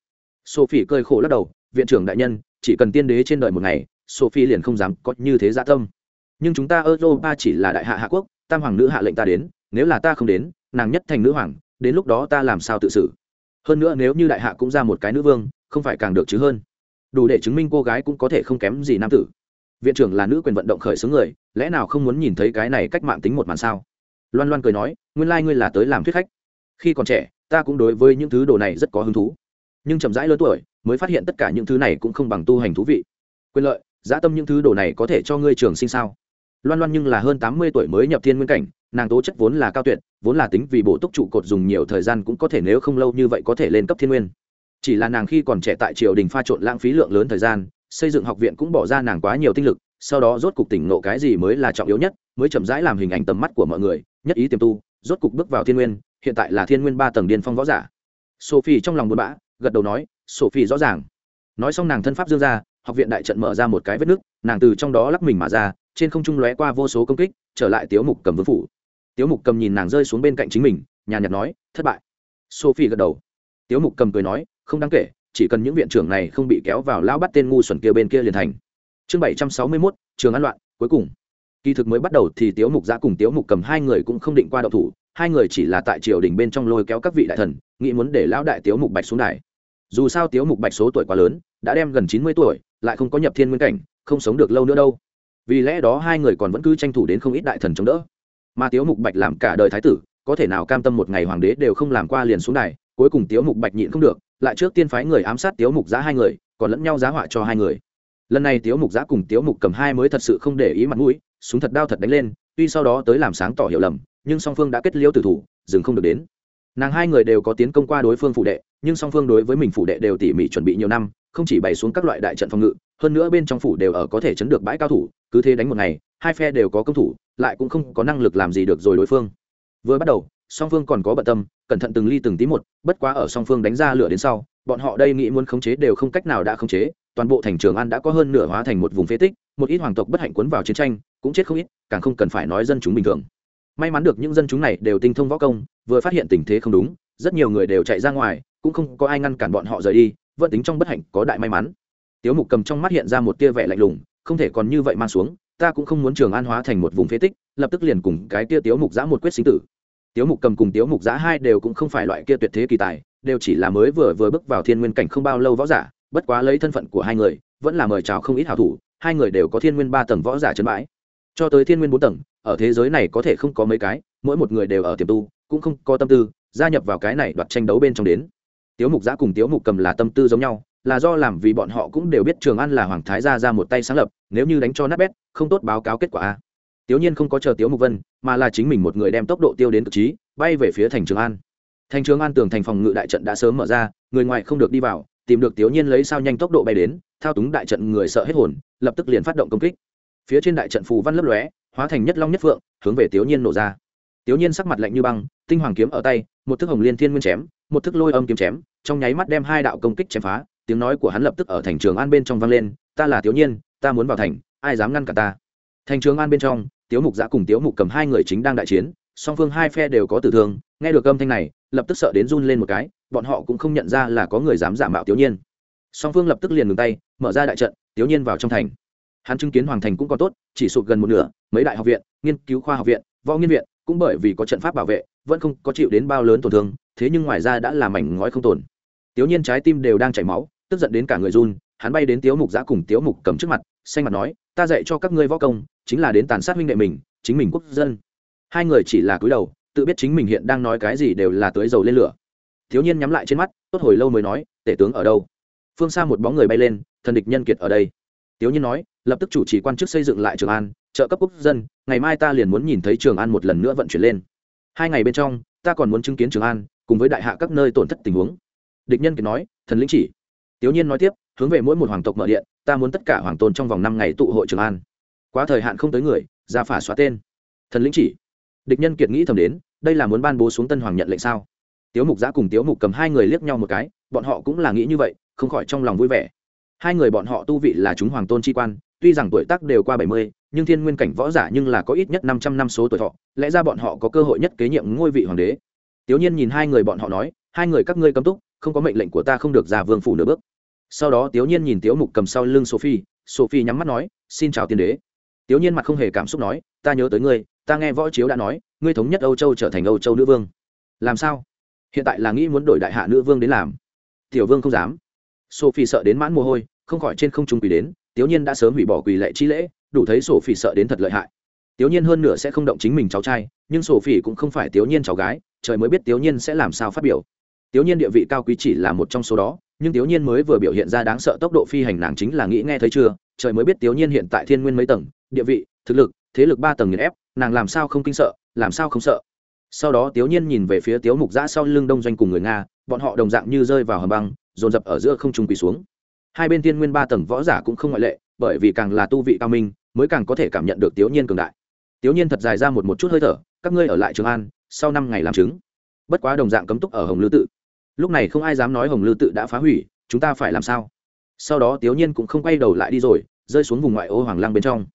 Sophie cười khổ lắc đầu, viện trưởng đại nhân, chỉ cần tiên đế trên đời một ngày, sophie liền không dám có như thế dạ tâm. Nhưng chúng ta europa chỉ là đại hạ hạ quốc, tam hoàng nữ hạ lệnh ta đến, nếu là ta không đến, nàng nhất thành nữ hoàng, đến lúc đó ta làm sao tự xử? Hơn nữa nếu như đại hạ cũng ra một cái nữ vương, không phải càng được chứ hơn? Đủ để chứng minh cô gái cũng có thể không kém gì nam tử. Viện trưởng là nữ quyền vận động khởi xướng người, lẽ nào không muốn nhìn thấy cái này cách mạng tính một màn sao? Loan loan cười nói, nguyên lai、like、ngươi là tới làm thuyết khách. Khi còn trẻ, ta cũng đối với những thứ đồ này rất có hứng thú. Nhưng chậm rãi lớn tuổi, mới phát hiện tất cả những thứ này cũng không bằng tu hành thú vị. Quyền lợi dã tâm những thứ đồ này có thể cho ngươi trường sinh sao? Loan loan nhưng là hơn tám mươi tuổi mới nhập thiên nguyên cảnh, nàng tố chất vốn là cao tuyệt, vốn là tính vì bổ túc trụ cột dùng nhiều thời gian cũng có thể nếu không lâu như vậy có thể lên cấp thiên nguyên chỉ là nàng khi còn trẻ tại triều đình pha trộn lãng phí lượng lớn thời gian, xây dựng học viện cũng bỏ ra nàng quá nhiều tinh lực, sau đó rốt cục tỉnh nộ cái gì mới là trọng yếu nhất, mới chậm rãi làm hình ảnh tầm mắt của mọi người, nhất ý tiềm tu, rốt cục bước vào thiên nguyên, hiện tại là thiên nguyên ba tầng điên phong võ giả. Sophie trong lòng buồn bã, gật đầu nói, sophie rõ ràng. Nói xong nàng thân pháp dương ra, học viện đại trận mở ra một cái vết nứt nàng từ trong đó lắc mình mà ra, trên không trung lóe qua vô số công kích, trở lại tiếu mục cầm vương phủ. Tiếu mục cầm nhìn nàng rơi xuống bên cạnh chính mình, nhàn nhạt nói, thất bại. Sophie gật đầu. Tiếu mục cầm cười nói không đáng kể, chỉ cần những viện trưởng này không bị kéo vào lao bắt tên ngu xuẩn kia bên kia liền thành. Chương bảy trăm sáu mươi mốt, trường an loạn, cuối cùng. Kỳ thực mới bắt đầu thì tiếu mục giã cùng tiếu mục cầm hai người cũng không định qua đậu thủ, hai người chỉ là tại triều đình bên trong lôi kéo các vị đại thần, nghĩ muốn để lão đại tiếu mục bạch xuống đài. Dù sao tiếu mục bạch số tuổi quá lớn, đã đem gần chín mươi tuổi, lại không có nhập thiên nguyên cảnh, không sống được lâu nữa đâu. Vì lẽ đó hai người còn vẫn cứ tranh thủ đến không ít đại thần chống đỡ. Mà tiếu mục bạch làm cả đời thái tử, có thể nào cam tâm một ngày hoàng đế đều không làm qua liền xuống đài, cuối cùng tiếu mục bạch nhịn không được lại trước tiên phái người ám sát tiếu mục giá hai người, còn lẫn nhau giá họa cho hai người. Lần này tiếu mục giá cùng tiếu mục cầm hai mới thật sự không để ý mặt mũi, súng thật đao thật đánh lên, tuy sau đó tới làm sáng tỏ hiểu lầm, nhưng song phương đã kết liễu tử thủ, dừng không được đến. Nàng hai người đều có tiến công qua đối phương phụ đệ, nhưng song phương đối với mình phụ đệ đều tỉ mỉ chuẩn bị nhiều năm, không chỉ bày xuống các loại đại trận phòng ngự, hơn nữa bên trong phủ đều ở có thể chấn được bãi cao thủ, cứ thế đánh một ngày, hai phe đều có công thủ, lại cũng không có năng lực làm gì được rồi đối phương. Vừa bắt đầu song phương còn có bận tâm, cẩn thận từng ly từng tí một, bất quá ở song phương đánh ra lửa đến sau, bọn họ đây nghĩ muốn khống chế đều không cách nào đã khống chế, toàn bộ thành trường an đã có hơn nửa hóa thành một vùng phế tích, một ít hoàng tộc bất hạnh cuốn vào chiến tranh, cũng chết không ít, càng không cần phải nói dân chúng bình thường. May mắn được những dân chúng này đều tinh thông võ công, vừa phát hiện tình thế không đúng, rất nhiều người đều chạy ra ngoài, cũng không có ai ngăn cản bọn họ rời đi, vẫn tính trong bất hạnh, có đại may mắn. Tiếu mục cầm trong mắt hiện ra một tia vẻ lạnh lùng, không thể còn như vậy mang xuống, ta cũng không muốn trường an hóa thành một vùng phế tích, lập tức liền cùng cái tia tiếu mục giã một quyết sinh tử tiếu mục cầm cùng tiếu mục giã hai đều cũng không phải loại kia tuyệt thế kỳ tài, đều chỉ là mới vừa vừa bước vào thiên nguyên cảnh không bao lâu võ giả, bất quá lấy thân phận của hai người, vẫn là mời chào không ít hảo thủ, hai người đều có thiên nguyên ba tầng võ giả chân bãi. Cho tới thiên nguyên bốn tầng, ở thế giới này có thể không có mấy cái, mỗi một người đều ở tiềm tu, cũng không có tâm tư, gia nhập vào cái này đoạt tranh đấu bên trong đến. Tiếu mục giã cùng tiếu mục cầm là tâm tư giống nhau, là do làm vì bọn họ cũng đều biết trường an là hoàng thái gia ra một tay sáng lập, nếu như đánh cho nát bét, không tốt báo cáo kết quả a tiếu nhiên không có chờ tiếu mục vân, mà là chính mình một người đem tốc độ tiêu đến cực trí, bay về phía thành trường an. Thành trường an tường thành phòng ngự đại trận đã sớm mở ra, người ngoài không được đi vào, tìm được tiếu nhiên lấy sao nhanh tốc độ bay đến, thao túng đại trận người sợ hết hồn, lập tức liền phát động công kích. Phía trên đại trận phù văn lấp lóe, hóa thành nhất long nhất phượng, hướng về tiếu nhiên nổ ra. Tiếu nhiên sắc mặt lạnh như băng, tinh hoàng kiếm ở tay, một thức hồng liên thiên nguyên chém, một thức lôi âm kiếm chém, trong nháy mắt đem hai đạo công kích chém phá, tiếng nói của hắn lập tức ở thành trường an bên trong vang lên, ta là tiếu nhiên, ta muốn vào thành, ai dám ngăn cả ta? Thành trường an bên trong tiếu mục giã cùng tiếu mục cầm hai người chính đang đại chiến, song phương hai phe đều có tử thương, nghe được âm thanh này, lập tức sợ đến run lên một cái, bọn họ cũng không nhận ra là có người dám giả mạo tiểu nhiên. Song phương lập tức liền ngừng tay, mở ra đại trận tiểu nhiên vào trong thành. Hắn chứng kiến hoàng thành cũng còn tốt, chỉ sụt gần một nửa, mấy đại học viện, nghiên cứu khoa học viện, võ nghiên viện, cũng bởi vì có trận pháp bảo vệ, vẫn không có chịu đến bao lớn tổn thương, thế nhưng ngoài ra đã làm mảnh ngói không tồn. Tiểu nhiên trái tim đều đang chảy máu, tức giận đến cả người run, hắn bay đến tiếu mục giã cùng tiếu mục cầm trước mặt, xanh mặt nói, ta dạy cho các ngươi võ công chính là đến tàn sát huynh đệ mình, chính mình quốc dân. Hai người chỉ là cúi đầu, tự biết chính mình hiện đang nói cái gì đều là tưới dầu lên lửa. Thiếu niên nhắm lại trên mắt, tốt hồi lâu mới nói, tể tướng ở đâu? Phương xa một bóng người bay lên, thần địch nhân kiệt ở đây. Thiếu niên nói, lập tức chủ trì quan chức xây dựng lại trường an, trợ cấp quốc dân, ngày mai ta liền muốn nhìn thấy trường an một lần nữa vận chuyển lên. Hai ngày bên trong, ta còn muốn chứng kiến trường an, cùng với đại hạ các nơi tổn thất tình huống. Địch nhân kiệt nói, thần lĩnh chỉ. Thiếu niên nói tiếp, hướng về mỗi một hoàng tộc mở điện, ta muốn tất cả hoàng tôn trong vòng năm ngày tụ hội trường an quá thời hạn không tới người, ra phả xóa tên. Thần lĩnh chỉ. Địch nhân kiệt nghĩ thầm đến, đây là muốn ban bố xuống tân hoàng nhận lệnh sao? Tiếu mục giã cùng tiếu mục cầm hai người liếc nhau một cái, bọn họ cũng là nghĩ như vậy, không khỏi trong lòng vui vẻ. Hai người bọn họ tu vị là chúng hoàng tôn chi quan, tuy rằng tuổi tác đều qua bảy mươi, nhưng thiên nguyên cảnh võ giả nhưng là có ít nhất năm trăm năm số tuổi thọ, lẽ ra bọn họ có cơ hội nhất kế nhiệm ngôi vị hoàng đế. Tiểu nhiên nhìn hai người bọn họ nói, hai người các ngươi cấm túc, không có mệnh lệnh của ta không được ra vương phủ nửa bước. Sau đó tiểu nhiên nhìn tiếu mục cầm sau lưng sophie sophie nhắm mắt nói, xin chào tiên đế tiểu nhiên mặt không hề cảm xúc nói, ta nhớ tới ngươi, ta nghe võ chiếu đã nói, ngươi thống nhất âu châu trở thành âu châu nữ vương. Làm sao? Hiện tại là nghĩ muốn đổi đại hạ nữ vương đến làm. Tiểu vương không dám. Sophie sợ đến mãn mồ hôi, không khỏi trên không trung quỳ đến tiểu nhiên đã sớm hủy bỏ quỳ lệ chi lễ, đủ thấy sophie sợ đến thật lợi hại. Tiểu nhiên hơn nửa sẽ không động chính mình cháu trai, nhưng sophie cũng không phải tiểu nhiên cháu gái, trời mới biết tiểu nhiên sẽ làm sao phát biểu. Tiểu nhiên địa vị cao quý chỉ là một trong số đó, nhưng tiểu nhiên mới vừa biểu hiện ra đáng sợ tốc độ phi hành nàng chính là nghĩ nghe thấy chưa, trời mới biết tiểu nhiên hiện tại thiên nguyên mấy tầng địa vị, thực lực, thế lực ba tầng nghiền ép, nàng làm sao không kinh sợ, làm sao không sợ? Sau đó tiếu nhiên nhìn về phía tiếu mục giã sau lưng đông doanh cùng người nga, bọn họ đồng dạng như rơi vào hầm băng, dồn dập ở giữa không trung quỳ xuống. Hai bên tiên nguyên ba tầng võ giả cũng không ngoại lệ, bởi vì càng là tu vị cao minh, mới càng có thể cảm nhận được tiếu nhiên cường đại. Tiếu nhiên thật dài ra một một chút hơi thở, các ngươi ở lại trường an, sau năm ngày làm chứng. Bất quá đồng dạng cấm túc ở hồng lư tự. Lúc này không ai dám nói hồng lư tự đã phá hủy, chúng ta phải làm sao? Sau đó tiếu nhiên cũng không quay đầu lại đi rồi, rơi xuống vùng ngoại ô hoàng lang bên trong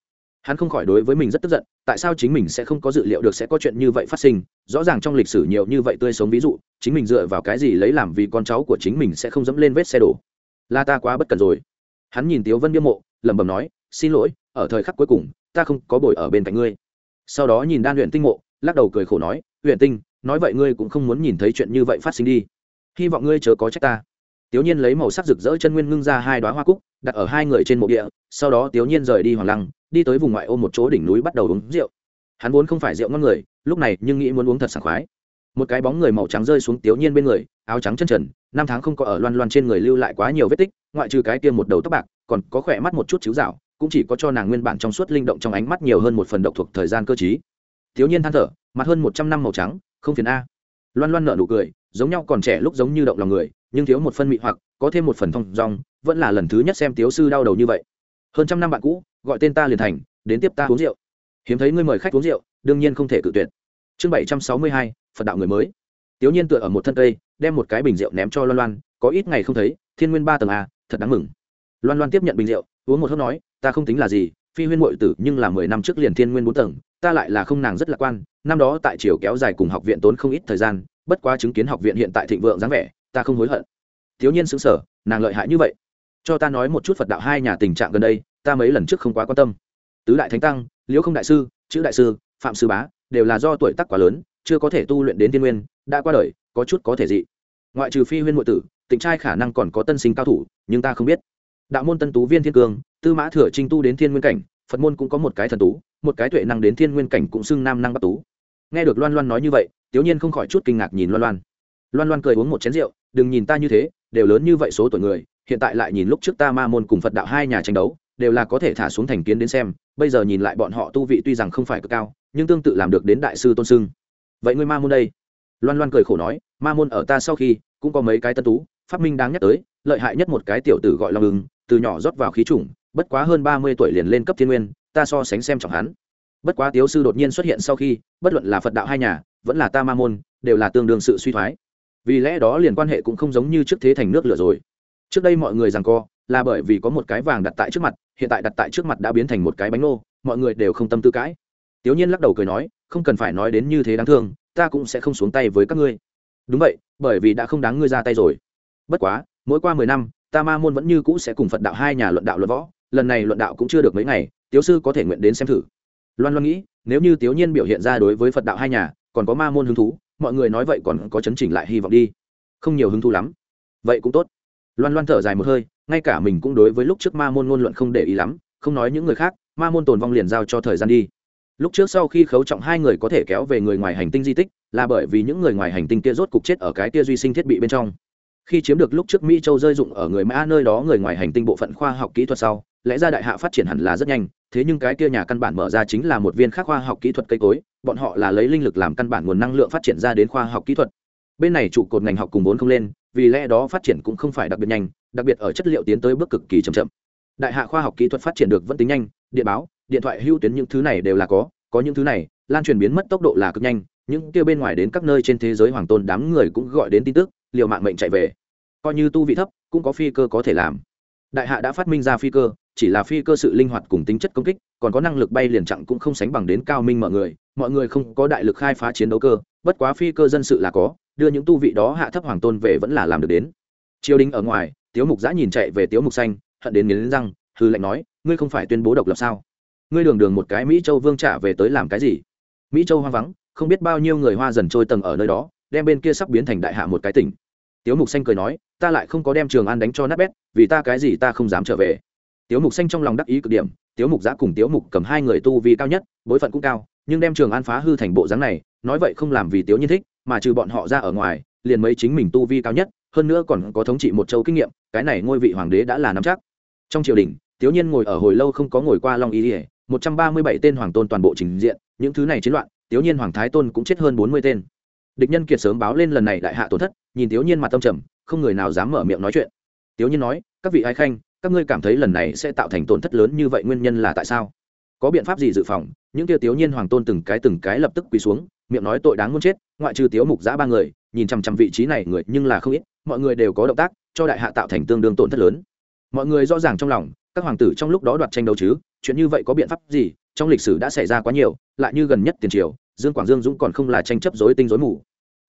hắn không khỏi đối với mình rất tức giận, tại sao chính mình sẽ không có dự liệu được sẽ có chuyện như vậy phát sinh? Rõ ràng trong lịch sử nhiều như vậy tươi sống ví dụ, chính mình dựa vào cái gì lấy làm vì con cháu của chính mình sẽ không dẫm lên vết xe đổ? Là ta quá bất cần rồi. Hắn nhìn tiếu vân biêm mộ, lẩm bẩm nói, xin lỗi, ở thời khắc cuối cùng, ta không có bồi ở bên cạnh ngươi. Sau đó nhìn đan huyện tinh mộ, lắc đầu cười khổ nói huyện tinh, nói vậy ngươi cũng không muốn nhìn thấy chuyện như vậy phát sinh đi. Hy vọng ngươi chớ có trách ta. Tiểu nhiên lấy màu sắc rực rỡ chân nguyên ngưng ra hai đoá hoa cúc, đặt ở hai người trên mộ địa, sau đó tiểu nhiên rời đi hoàng lăng đi tới vùng ngoại ô một chỗ đỉnh núi bắt đầu uống rượu. Hắn vốn không phải rượu ngon người, lúc này nhưng nghĩ muốn uống thật sảng khoái. Một cái bóng người màu trắng rơi xuống tiểu nhiên bên người, áo trắng chân trần, năm tháng không có ở loan loan trên người lưu lại quá nhiều vết tích, ngoại trừ cái kia một đầu tóc bạc, còn có khỏe mắt một chút chiếu rạo, cũng chỉ có cho nàng nguyên bản trong suốt linh động trong ánh mắt nhiều hơn một phần độc thuộc thời gian cơ trí. thiếu nhiên than thở, mặt hơn một trăm năm màu trắng, không phiền a. Loan loan nở nụ cười, giống nhau còn trẻ lúc giống như động lòng người, nhưng thiếu một phân mị hoặc, có thêm một phần thông dong, vẫn là lần thứ nhất xem tiếu sư đau đầu như vậy hơn trăm năm bạn cũ, gọi tên ta liền thành, đến tiếp ta uống rượu. Hiếm thấy ngươi mời khách uống rượu, đương nhiên không thể cự tuyệt. Chương bảy trăm sáu mươi hai, phật đạo người mới. Tiểu nhiên tựa ở một thân cây, đem một cái bình rượu ném cho loan loan, có ít ngày không thấy, thiên nguyên ba tầng a, thật đáng mừng. Loan loan tiếp nhận bình rượu, uống một hớp nói, ta không tính là gì, phi huyên mội tử nhưng là mười năm trước liền thiên nguyên bốn tầng, ta lại là không nàng rất lạc quan, năm đó tại triều kéo dài cùng học viện tốn không ít thời gian, bất quá chứng kiến học viện hiện tại thịnh vượng dáng vẻ, ta không hối hận. Thiếu nhiên xứng sở nàng lợi hại như vậy cho ta nói một chút phật đạo hai nhà tình trạng gần đây, ta mấy lần trước không quá quan tâm. Tứ đại thánh tăng, liễu không đại sư, chữ đại sư, phạm sư bá, đều là do tuổi tác quá lớn, chưa có thể tu luyện đến thiên nguyên, đã qua đời, có chút có thể dị. Ngoại trừ phi huyên nội tử, tịnh trai khả năng còn có tân sinh cao thủ, nhưng ta không biết. Đạo môn tân tú viên thiên cương, tư mã thừa trinh tu đến thiên nguyên cảnh, phật môn cũng có một cái thần tú, một cái tuệ năng đến thiên nguyên cảnh cũng xưng nam năng bắc tú. Nghe được loan loan nói như vậy tiểu nhiên không khỏi chút kinh ngạc nhìn loan loan. Loan loan cười uống một chén rượu, đừng nhìn ta như thế, đều lớn như vậy số tuổi người hiện tại lại nhìn lúc trước ta ma môn cùng phật đạo hai nhà tranh đấu, đều là có thể thả xuống thành kiến đến xem, bây giờ nhìn lại bọn họ tu vị tuy rằng không phải cực cao, nhưng tương tự làm được đến đại sư tôn sưng vậy ngươi ma môn đây? Loan loan cười khổ nói, ma môn ở ta sau khi, cũng có mấy cái tân tú phát minh đáng nhắc tới, lợi hại nhất một cái tiểu tử gọi long ứng từ nhỏ rót vào khí chủng, bất quá hơn ba mươi tuổi liền lên cấp thiên nguyên, ta so sánh xem trọng hắn. Bất quá tiếu sư đột nhiên xuất hiện sau khi, bất luận là phật đạo hai nhà, vẫn là ta ma môn, đều là tương đương sự suy thoái. Vì lẽ đó liền quan hệ cũng không giống như trước thế thành nước lửa rồi trước đây mọi người rằng co là bởi vì có một cái vàng đặt tại trước mặt, hiện tại đặt tại trước mặt đã biến thành một cái bánh nô, mọi người đều không tâm tư cãi. Tiểu nhiên lắc đầu cười nói, không cần phải nói đến như thế đáng thương, ta cũng sẽ không xuống tay với các ngươi. Đúng vậy, bởi vì đã không đáng ngươi ra tay rồi. Bất quá, mỗi qua mười năm, ta ma môn vẫn như cũ sẽ cùng phật đạo hai nhà luận đạo luận võ, lần này luận đạo cũng chưa được mấy ngày tiếu sư có thể nguyện đến xem thử. Loan loan nghĩ, nếu như tiếu nhiên biểu hiện ra đối với phật đạo hai nhà còn có ma môn hứng thú, mọi người nói vậy còn có chấn chỉnh lại hy vọng đi. Không nhiều hứng thú lắm. Vậy cũng tốt loan loan thở dài một hơi, ngay cả mình cũng đối với lúc trước ma môn ngôn luận không để ý lắm, không nói những người khác, ma môn tồn vong liền giao cho thời gian đi. Lúc trước sau khi khấu trọng hai người có thể kéo về người ngoài hành tinh di tích, là bởi vì những người ngoài hành tinh kia rốt cục chết ở cái kia duy sinh thiết bị bên trong. Khi chiếm được lúc trước mỹ châu rơi dụng ở người mã nơi đó người ngoài hành tinh bộ phận khoa học kỹ thuật sau, lẽ ra đại hạ phát triển hẳn là rất nhanh, thế nhưng cái kia nhà căn bản mở ra chính là một viên khác khoa học kỹ thuật cây cối, bọn họ là lấy linh lực làm căn bản nguồn năng lượng phát triển ra đến khoa học kỹ thuật. Bên này trụ cột ngành học cùng vốn không lên vì lẽ đó phát triển cũng không phải đặc biệt nhanh, đặc biệt ở chất liệu tiến tới bước cực kỳ chậm chậm. Đại hạ khoa học kỹ thuật phát triển được vẫn tính nhanh, điện báo, điện thoại hưu tuyến những thứ này đều là có có những thứ này, lan truyền biến mất tốc độ là cực nhanh, những kia bên ngoài đến các nơi trên thế giới hoàng tôn đám người cũng gọi đến tin tức, liều mạng mệnh chạy về. Coi như tu vị thấp, cũng có phi cơ có thể làm. Đại hạ đã phát minh ra phi cơ, chỉ là phi cơ sự linh hoạt cùng tính chất công kích, còn có năng lực bay liền chặng cũng không sánh bằng đến cao minh mọi người mọi người không có đại lực khai phá chiến đấu cơ, bất quá phi cơ dân sự là có đưa những tu vị đó hạ thấp hoàng tôn về vẫn là làm được đến. Triều đình ở ngoài, tiếu mục giã nhìn chạy về tiếu mục xanh, hận đến nghiến răng hư lệnh nói, ngươi không phải tuyên bố độc lập sao? Ngươi đường đường một cái mỹ châu vương trả về tới làm cái gì? Mỹ châu hoang vắng, không biết bao nhiêu người hoa dần trôi tầng ở nơi đó, đem bên kia sắp biến thành đại hạ một cái tỉnh. Tiếu mục xanh cười nói, ta lại không có đem trường an đánh cho nát bét, vì ta cái gì ta không dám trở về. Tiếu mục xanh trong lòng đắc ý cực điểm, tiếu mục giã cùng tiếu mục cầm hai người tu vi cao nhất, bối phận cũng cao, nhưng đem trường an phá hư thành bộ dáng này, nói vậy không làm vì tiếu nhiên thích mà trừ bọn họ ra ở ngoài, liền mấy chính mình tu vi cao nhất, hơn nữa còn có thống trị một châu kinh nghiệm, cái này ngôi vị hoàng đế đã là nắm chắc. Trong triều đình, tiếu nhiên ngồi ở hồi lâu không có ngồi qua long ý ỉa một trăm ba mươi bảy tên hoàng tôn toàn bộ trình diện, những thứ này chiến loạn, tiếu nhiên hoàng thái tôn cũng chết hơn bốn mươi tên. Địch nhân kiệt sớm báo lên lần này đại hạ tổn thất, nhìn tiếu nhiên mặt tâm trầm, không người nào dám mở miệng nói chuyện. Tiếu nhiên nói, các vị ai khanh, các ngươi cảm thấy lần này sẽ tạo thành tổn thất lớn như vậy nguyên nhân là tại sao? Có biện pháp gì dự phòng? Những tiêu tiếu nhiên hoàng tôn từng cái từng cái lập tức quỳ xuống miệng nói tội đáng muốn chết, ngoại trừ tiếu mục giã ba người, nhìn chằm chằm vị trí này người nhưng là không ít, mọi người đều có động tác, cho đại hạ tạo thành tương đương tổn thất lớn. Mọi người rõ ràng trong lòng, các hoàng tử trong lúc đó đoạt tranh đấu chứ, chuyện như vậy có biện pháp gì, trong lịch sử đã xảy ra quá nhiều, lại như gần nhất tiền triều, dương quảng dương dũng còn không là tranh chấp dối tinh dối mù.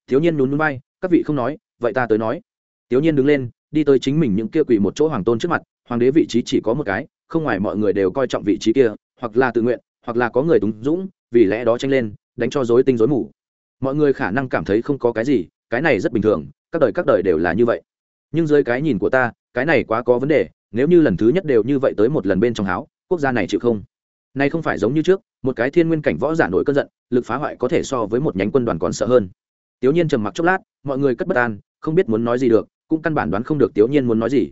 Thiếu nhiên nhún núi bay các vị không nói, vậy ta tới nói. Thiếu nhiên đứng lên, đi tới chính mình những kia quỳ một chỗ hoàng tôn trước mặt, hoàng đế vị trí chỉ có một cái, không ngoài mọi người đều coi trọng vị trí kia, hoặc là tự nguyện, hoặc là có người túng dũng, vì lẽ đó tranh lên đánh cho dối tinh dối mù. Mọi người khả năng cảm thấy không có cái gì, cái này rất bình thường, các đời các đời đều là như vậy. Nhưng dưới cái nhìn của ta, cái này quá có vấn đề, nếu như lần thứ nhất đều như vậy tới một lần bên trong háo, quốc gia này chịu không? Nay không phải giống như trước, một cái thiên nguyên cảnh võ giả nổi cơn giận, lực phá hoại có thể so với một nhánh quân đoàn còn sợ hơn. Tiểu nhiên trầm mặc chốc lát, mọi người cất bất an, không biết muốn nói gì được, cũng căn bản đoán không được tiểu nhiên muốn nói gì.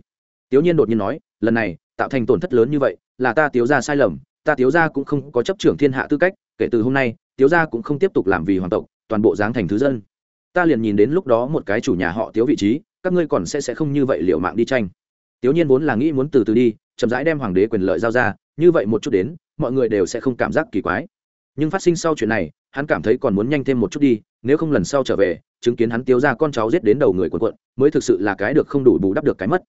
Tiểu nhiên đột nhiên nói, lần này, tạo thành tổn thất lớn như vậy, là ta tiểu ra sai lầm, ta tiểu ra cũng không có chấp trưởng thiên hạ tư cách, kể từ hôm nay Tiếu gia cũng không tiếp tục làm vì hoàng tộc, toàn bộ giáng thành thứ dân. Ta liền nhìn đến lúc đó một cái chủ nhà họ tiếu vị trí, các ngươi còn sẽ sẽ không như vậy liệu mạng đi tranh. Tiếu nhiên vốn là nghĩ muốn từ từ đi, chậm rãi đem hoàng đế quyền lợi giao ra, như vậy một chút đến, mọi người đều sẽ không cảm giác kỳ quái. Nhưng phát sinh sau chuyện này, hắn cảm thấy còn muốn nhanh thêm một chút đi, nếu không lần sau trở về, chứng kiến hắn Tiếu ra con cháu giết đến đầu người quần quận mới thực sự là cái được không đủ bù đắp được cái mất.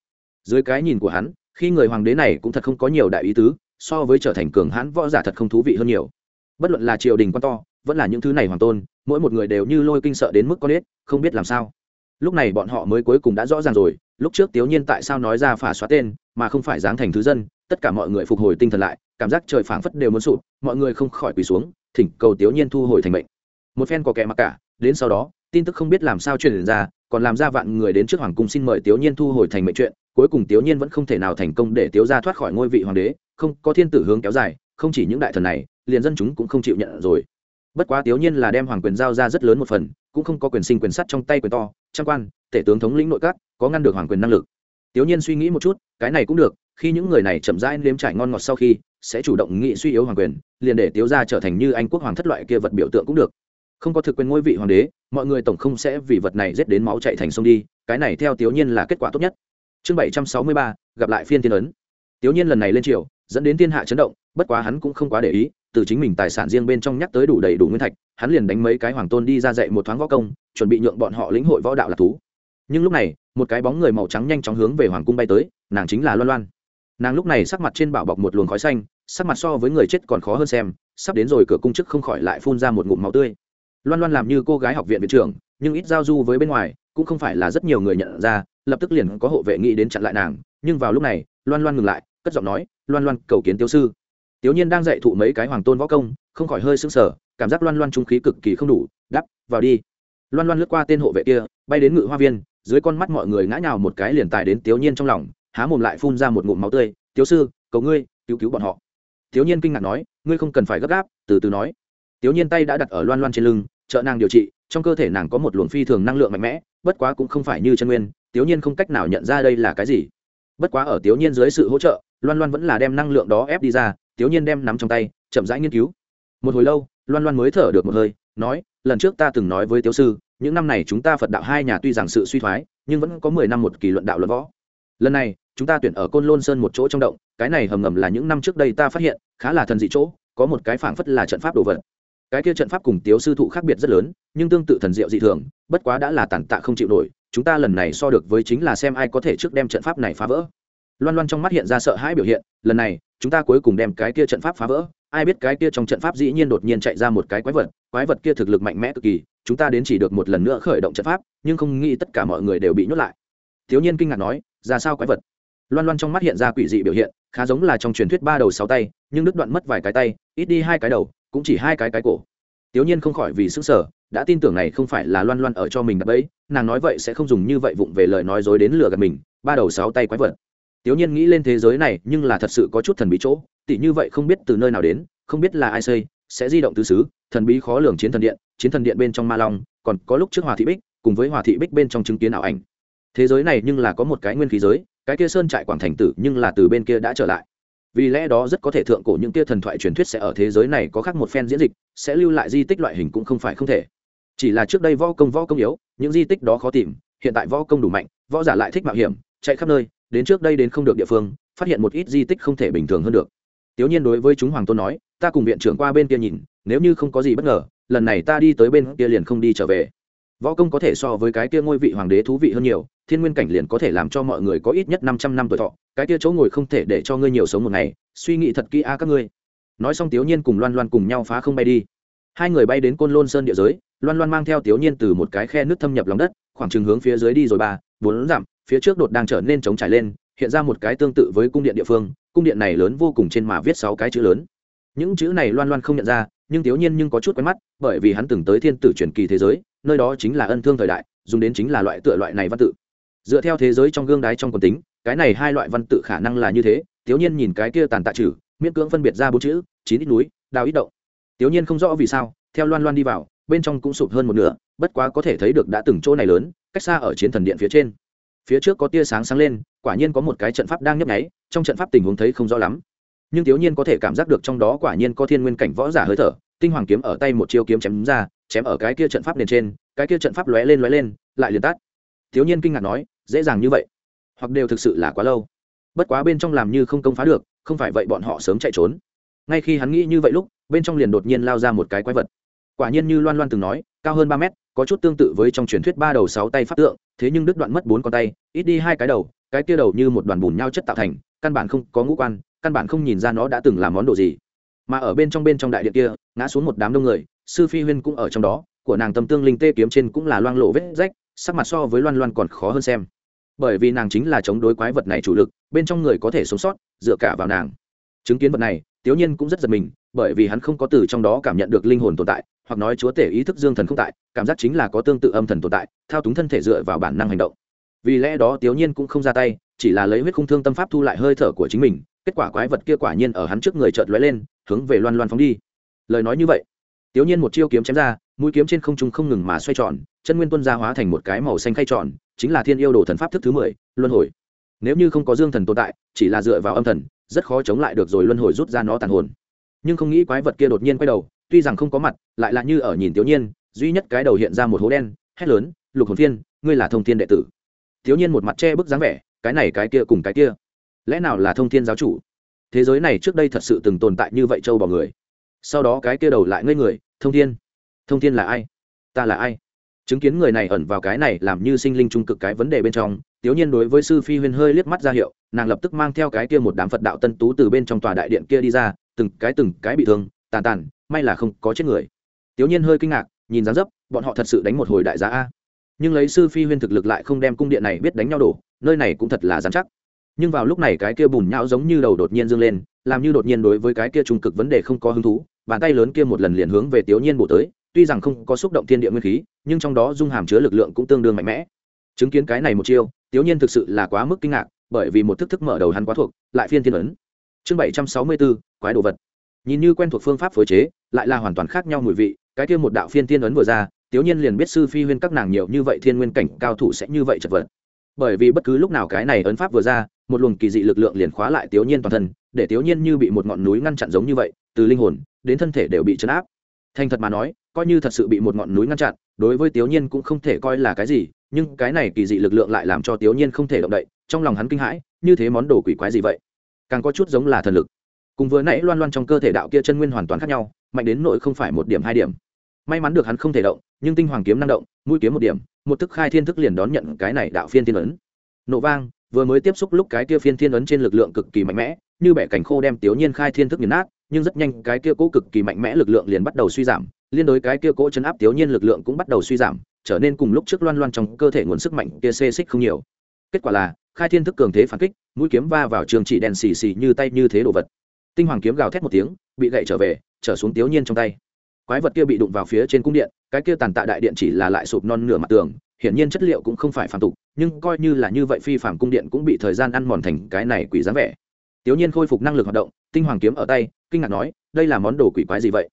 Dưới cái nhìn của hắn, khi người hoàng đế này cũng thật không có nhiều đại ý tứ, so với trở thành cường hãn võ giả thật không thú vị hơn nhiều bất luận là triều đình quan to, vẫn là những thứ này hoàng tôn, mỗi một người đều như lôi kinh sợ đến mức con ếch, không biết làm sao. Lúc này bọn họ mới cuối cùng đã rõ ràng rồi, lúc trước tiểu nhiên tại sao nói ra phả xóa tên, mà không phải giáng thành thứ dân, tất cả mọi người phục hồi tinh thần lại, cảm giác trời phảng phất đều muốn sụp, mọi người không khỏi quỳ xuống, thỉnh cầu tiểu nhiên thu hồi thành mệnh. Một phen có kẻ mặc cả, đến sau đó, tin tức không biết làm sao truyền ra, còn làm ra vạn người đến trước hoàng cung xin mời tiểu nhiên thu hồi thành mệnh chuyện, cuối cùng tiểu nhiên vẫn không thể nào thành công để tiểu gia thoát khỏi ngôi vị hoàng đế, không, có thiên tử hướng kéo dài, không chỉ những đại thần này liền dân chúng cũng không chịu nhận rồi. Bất quá tiểu nhiên là đem hoàng quyền giao ra rất lớn một phần, cũng không có quyền sinh quyền sắt trong tay quyền to trang quan, tể tướng thống lĩnh nội các, có ngăn được hoàng quyền năng lực. Tiểu nhiên suy nghĩ một chút, cái này cũng được, khi những người này chậm rãi nếm trải ngon ngọt sau khi, sẽ chủ động nghị suy yếu hoàng quyền, liền để tiếu gia trở thành như anh quốc hoàng thất loại kia vật biểu tượng cũng được. Không có thực quyền ngôi vị hoàng đế, mọi người tổng không sẽ vì vật này giết đến máu chạy thành sông đi, cái này theo tiểu nhiên là kết quả tốt nhất. Chương bảy trăm sáu mươi ba, gặp lại phiên thiên ấn. Tiểu nhiên lần này lên triều, dẫn đến thiên hạ chấn động, bất quá hắn cũng không quá để ý từ chính mình tài sản riêng bên trong nhắc tới đủ đầy đủ nguyên thạch, hắn liền đánh mấy cái hoàng tôn đi ra dạy một thoáng võ công, chuẩn bị nhượng bọn họ lĩnh hội võ đạo là thú. Nhưng lúc này, một cái bóng người màu trắng nhanh chóng hướng về hoàng cung bay tới, nàng chính là loan loan. Nàng lúc này sắc mặt trên bảo bọc một luồng khói xanh, sắc mặt so với người chết còn khó hơn xem, sắp đến rồi cửa cung chức không khỏi lại phun ra một ngụm máu tươi. Loan loan làm như cô gái học viện viện trưởng, nhưng ít giao du với bên ngoài, cũng không phải là rất nhiều người nhận ra, lập tức liền có hộ vệ nghĩ đến chặn lại nàng, nhưng vào lúc này, loan loan ngừng lại, cất giọng nói, loan loan, cầu kiến tiêu sư tiểu nhiên đang dạy thụ mấy cái hoàng tôn võ công, không khỏi hơi sưng sờ, cảm giác loan loan trung khí cực kỳ không đủ, đắp, vào đi. Loan loan lướt qua tên hộ vệ kia, bay đến ngự hoa viên, dưới con mắt mọi người ngã nhào một cái liền tài đến tiểu nhiên trong lòng, há mồm lại phun ra một ngụm máu tươi, tiểu sư, cầu ngươi, cứu cứu bọn họ. Tiểu nhiên kinh ngạc nói, ngươi không cần phải gấp gáp, từ từ nói. Tiểu nhiên tay đã đặt ở loan loan trên lưng, trợ nàng điều trị, trong cơ thể nàng có một luồng phi thường năng lượng mạnh mẽ, bất quá cũng không phải như chân nguyên, tiểu nhiên không cách nào nhận ra đây là cái gì. Bất quá ở tiểu nhiên dưới sự hỗ trợ, loan loan vẫn là đem năng lượng đó ép đi ra tiểu nhiên đem nắm trong tay, chậm rãi nghiên cứu. Một hồi lâu, loan loan mới thở được một hơi, nói, lần trước ta từng nói với tiểu sư, những năm này chúng ta phật đạo hai nhà tuy rằng sự suy thoái, nhưng vẫn có mười năm một kỳ luận đạo luận võ. Lần này, chúng ta tuyển ở côn lôn sơn một chỗ trong động, cái này hầm ngầm là những năm trước đây ta phát hiện, khá là thần dị chỗ, có một cái phảng phất là trận pháp đồ vật. Cái kia trận pháp cùng tiếu sư thụ khác biệt rất lớn, nhưng tương tự thần diệu dị thường, bất quá đã là tàn tạ không chịu nổi, chúng ta lần này so được với chính là xem ai có thể trước đem trận pháp này phá vỡ. Loan loan trong mắt hiện ra sợ hãi biểu hiện, lần này chúng ta cuối cùng đem cái kia trận pháp phá vỡ. Ai biết cái kia trong trận pháp dĩ nhiên đột nhiên chạy ra một cái quái vật quái vật kia thực lực mạnh mẽ cực kỳ chúng ta đến chỉ được một lần nữa khởi động trận pháp nhưng không nghĩ tất cả mọi người đều bị nhốt lại. Thiếu niên kinh ngạc nói ra sao quái vật? Loan loan trong mắt hiện ra quỷ dị biểu hiện khá giống là trong truyền thuyết ba đầu sáu tay nhưng đứt đoạn mất vài cái tay ít đi hai cái đầu cũng chỉ hai cái cái cổ. Thiếu niên không khỏi vì sức sở, đã tin tưởng này không phải là Loan Loan ở cho mình đập ấy nàng nói vậy sẽ không dùng như vậy vụng về lời nói dối đến lừa gạt mình, ba đầu sáu tay quái vật. Tiểu Nhiên nghĩ lên thế giới này, nhưng là thật sự có chút thần bí chỗ, tỉ như vậy không biết từ nơi nào đến, không biết là ai xây, sẽ di động tứ xứ, thần bí khó lường chiến thần điện, chiến thần điện bên trong Ma Long, còn có lúc trước Hòa thị Bích, cùng với Hòa thị Bích bên trong chứng kiến ảo ảnh. Thế giới này nhưng là có một cái nguyên khí giới, cái kia sơn trại quảng thành tử nhưng là từ bên kia đã trở lại vì lẽ đó rất có thể thượng cổ những tia thần thoại truyền thuyết sẽ ở thế giới này có khác một phen diễn dịch sẽ lưu lại di tích loại hình cũng không phải không thể chỉ là trước đây võ công võ công yếu những di tích đó khó tìm hiện tại võ công đủ mạnh võ giả lại thích mạo hiểm chạy khắp nơi đến trước đây đến không được địa phương, phát hiện một ít di tích không thể bình thường hơn được. Tiểu nhiên đối với chúng hoàng tôn nói, ta cùng viện trưởng qua bên kia nhìn, nếu như không có gì bất ngờ, lần này ta đi tới bên kia liền không đi trở về. Võ công có thể so với cái kia ngôi vị hoàng đế thú vị hơn nhiều, thiên nguyên cảnh liền có thể làm cho mọi người có ít nhất năm trăm năm tuổi thọ, cái kia chỗ ngồi không thể để cho ngươi nhiều sống một ngày, suy nghĩ thật kỹ a các ngươi. Nói xong tiểu nhiên cùng loan loan cùng nhau phá không bay đi. Hai người bay đến côn lôn sơn địa giới, loan loan mang theo tiểu nhiên từ một cái khe nước thâm nhập lòng đất, khoảng chừng hướng phía dưới đi rồi ba, bốn dặm phía trước đột đang trở nên trống trải lên, hiện ra một cái tương tự với cung điện địa phương, cung điện này lớn vô cùng trên mà viết sáu cái chữ lớn. Những chữ này loan loan không nhận ra, nhưng thiếu nhiên nhưng có chút quen mắt, bởi vì hắn từng tới thiên tử truyền kỳ thế giới, nơi đó chính là ân thương thời đại, dùng đến chính là loại tựa loại này văn tự. Dựa theo thế giới trong gương đái trong quần tính, cái này hai loại văn tự khả năng là như thế, Thiếu nhiên nhìn cái kia tàn tạ trừ miễn cưỡng phân biệt ra bốn chữ, chín ít núi, đào ít động. Thiếu nhiên không rõ vì sao, theo loan loan đi vào, bên trong cũng sụp hơn một nửa, bất quá có thể thấy được đã từng chỗ này lớn, cách xa ở chiến thần điện phía trên phía trước có tia sáng sáng lên, quả nhiên có một cái trận pháp đang nhấp nháy, trong trận pháp tình huống thấy không rõ lắm. Nhưng thiếu nhiên có thể cảm giác được trong đó quả nhiên có thiên nguyên cảnh võ giả hơi thở, tinh hoàng kiếm ở tay một chiêu kiếm chém ra, chém ở cái kia trận pháp nền trên, cái kia trận pháp lóe lên lóe lên, lại liền tắt. Thiếu nhiên kinh ngạc nói, dễ dàng như vậy? Hoặc đều thực sự là quá lâu. Bất quá bên trong làm như không công phá được, không phải vậy bọn họ sớm chạy trốn. Ngay khi hắn nghĩ như vậy lúc, bên trong liền đột nhiên lao ra một cái quái vật. Quả nhiên như loan loan từng nói, cao hơn ba mét có chút tương tự với trong truyền thuyết ba đầu sáu tay pháp tượng, thế nhưng đứt đoạn mất bốn con tay, ít đi hai cái đầu, cái kia đầu như một đoàn bùn nhau chất tạo thành, căn bản không có ngũ quan, căn bản không nhìn ra nó đã từng làm món đồ gì. Mà ở bên trong bên trong đại điện kia, ngã xuống một đám đông người, sư phi huyên cũng ở trong đó, của nàng tâm tương linh tê kiếm trên cũng là loang lộ vết rách, sắc mặt so với loan loan còn khó hơn xem. Bởi vì nàng chính là chống đối quái vật này chủ lực, bên trong người có thể sống sót, dựa cả vào nàng. Chứng kiến vật này tiểu nhiên cũng rất giật mình, bởi vì hắn không có từ trong đó cảm nhận được linh hồn tồn tại hoặc nói chúa tể ý thức dương thần không tại, cảm giác chính là có tương tự âm thần tồn tại, thao túng thân thể dựa vào bản năng hành động. Vì lẽ đó tiểu nhiên cũng không ra tay, chỉ là lấy huyết khung thương tâm pháp thu lại hơi thở của chính mình, kết quả quái vật kia quả nhiên ở hắn trước người chợt lóe lên, hướng về loan loan phóng đi. Lời nói như vậy tiểu nhiên một chiêu kiếm chém ra, mũi kiếm trên không trung không ngừng mà xoay tròn, chân nguyên tuân ra hóa thành một cái màu xanh khay tròn, chính là thiên yêu đồ thần pháp thức thứ mười, luân hồi. Nếu như không có dương thần tồn tại, chỉ là dựa vào âm thần, rất khó chống lại được rồi luân hồi rút ra nó tàn hồn. Nhưng không nghĩ quái vật kia đột nhiên quay đầu tuy rằng không có mặt, lại là như ở nhìn tiểu nhiên, duy nhất cái đầu hiện ra một hố đen, hét lớn, lục hồn phiên ngươi là thông thiên đệ tử. Tiểu nhiên một mặt che bức dáng vẻ, cái này, cái kia cùng cái kia. Lẽ nào là thông thiên giáo chủ? Thế giới này trước đây thật sự từng tồn tại như vậy châu bò người. Sau đó cái kia đầu lại ngây người, thông thiên thông thiên là ai? Ta là ai? Chứng kiến người này ẩn vào cái này làm như sinh linh trung cực cái vấn đề bên trong, tiểu nhiên đối với sư phi huyên hơi liếc mắt ra hiệu, nàng lập tức mang theo cái kia một đám phật đạo tân tú từ bên trong tòa đại điện kia đi ra, từng cái từng cái bị thương tàn tàn, may là không có chết người. Tiểu nhiên hơi kinh ngạc, nhìn dáng dấp, bọn họ thật sự đánh một hồi đại giá a. Nhưng lấy sư phi huyên thực lực lại không đem cung điện này biết đánh nhau đổ, nơi này cũng thật là dán chắc. Nhưng vào lúc này cái kia bùn nhão giống như đầu đột nhiên dâng lên, làm như đột nhiên đối với cái kia trung cực vấn đề không có hứng thú, bàn tay lớn kia một lần liền hướng về tiểu nhiên bổ tới, tuy rằng không có xúc động thiên địa nguyên khí, nhưng trong đó dung hàm chứa lực lượng cũng tương đương mạnh mẽ. Chứng kiến cái này một chiêu tiểu nhiên thực sự là quá mức kinh ngạc, bởi vì một thức thức mở đầu hắn quá thuộc, lại phiên thiên ấn. Chương bảy trăm sáu mươi bốn, quái đồ vật nhìn như quen thuộc phương pháp phối chế, lại là hoàn toàn khác nhau mùi vị, cái kia một đạo phiên thiên ấn vừa ra tiểu nhiên liền biết sư phi huyên các nàng nhiều như vậy thiên nguyên cảnh cao thủ sẽ như vậy chật vật. Bởi vì bất cứ lúc nào cái này ấn pháp vừa ra, một luồng kỳ dị lực lượng liền khóa lại tiểu nhiên toàn thân, để tiểu nhiên như bị một ngọn núi ngăn chặn giống như vậy, từ linh hồn đến thân thể đều bị chấn áp. Thành thật mà nói, coi như thật sự bị một ngọn núi ngăn chặn, đối với tiểu nhiên cũng không thể coi là cái gì, nhưng cái này kỳ dị lực lượng lại làm cho tiểu nhiên không thể động đậy, trong lòng hắn kinh hãi, như thế món đồ quỷ quái gì vậy? Càng có chút giống là thần lực cùng vừa nãy loan loan trong cơ thể đạo kia chân nguyên hoàn toàn khác nhau, mạnh đến nội không phải một điểm, hai điểm. May mắn được hắn không thể động, nhưng tinh hoàng kiếm năng động, mũi kiếm một điểm, một thức khai thiên thức liền đón nhận cái này đạo phiên thiên ấn. Nổ vang, vừa mới tiếp xúc lúc cái kia phiên thiên ấn trên lực lượng cực kỳ mạnh mẽ, như bẻ cảnh khô đem tiểu nhiên khai thiên thức nghiền nát, nhưng rất nhanh cái kia cố cực kỳ mạnh mẽ lực lượng liền bắt đầu suy giảm, liên đối cái kia cố chấn áp tiểu nhiên lực lượng cũng bắt đầu suy giảm, trở nên cùng lúc trước loan loan trong cơ thể nguồn sức mạnh kia xê xích không nhiều. Kết quả là, khai thiên thức cường thế phản kích, mũi kiếm va vào trường chỉ đèn xì xì như tay như thế đồ vật tinh hoàng kiếm gào thét một tiếng, bị gậy trở về, trở xuống tiểu nhiên trong tay. Quái vật kia bị đụng vào phía trên cung điện, cái kia tàn tạ đại điện chỉ là lại sụp non nửa mặt tường, hiển nhiên chất liệu cũng không phải phàm tục, nhưng coi như là như vậy phi phàm cung điện cũng bị thời gian ăn mòn thành cái này quỷ dáng vẻ. Tiểu nhiên khôi phục năng lực hoạt động, tinh hoàng kiếm ở tay, kinh ngạc nói, đây là món đồ quỷ quái gì vậy?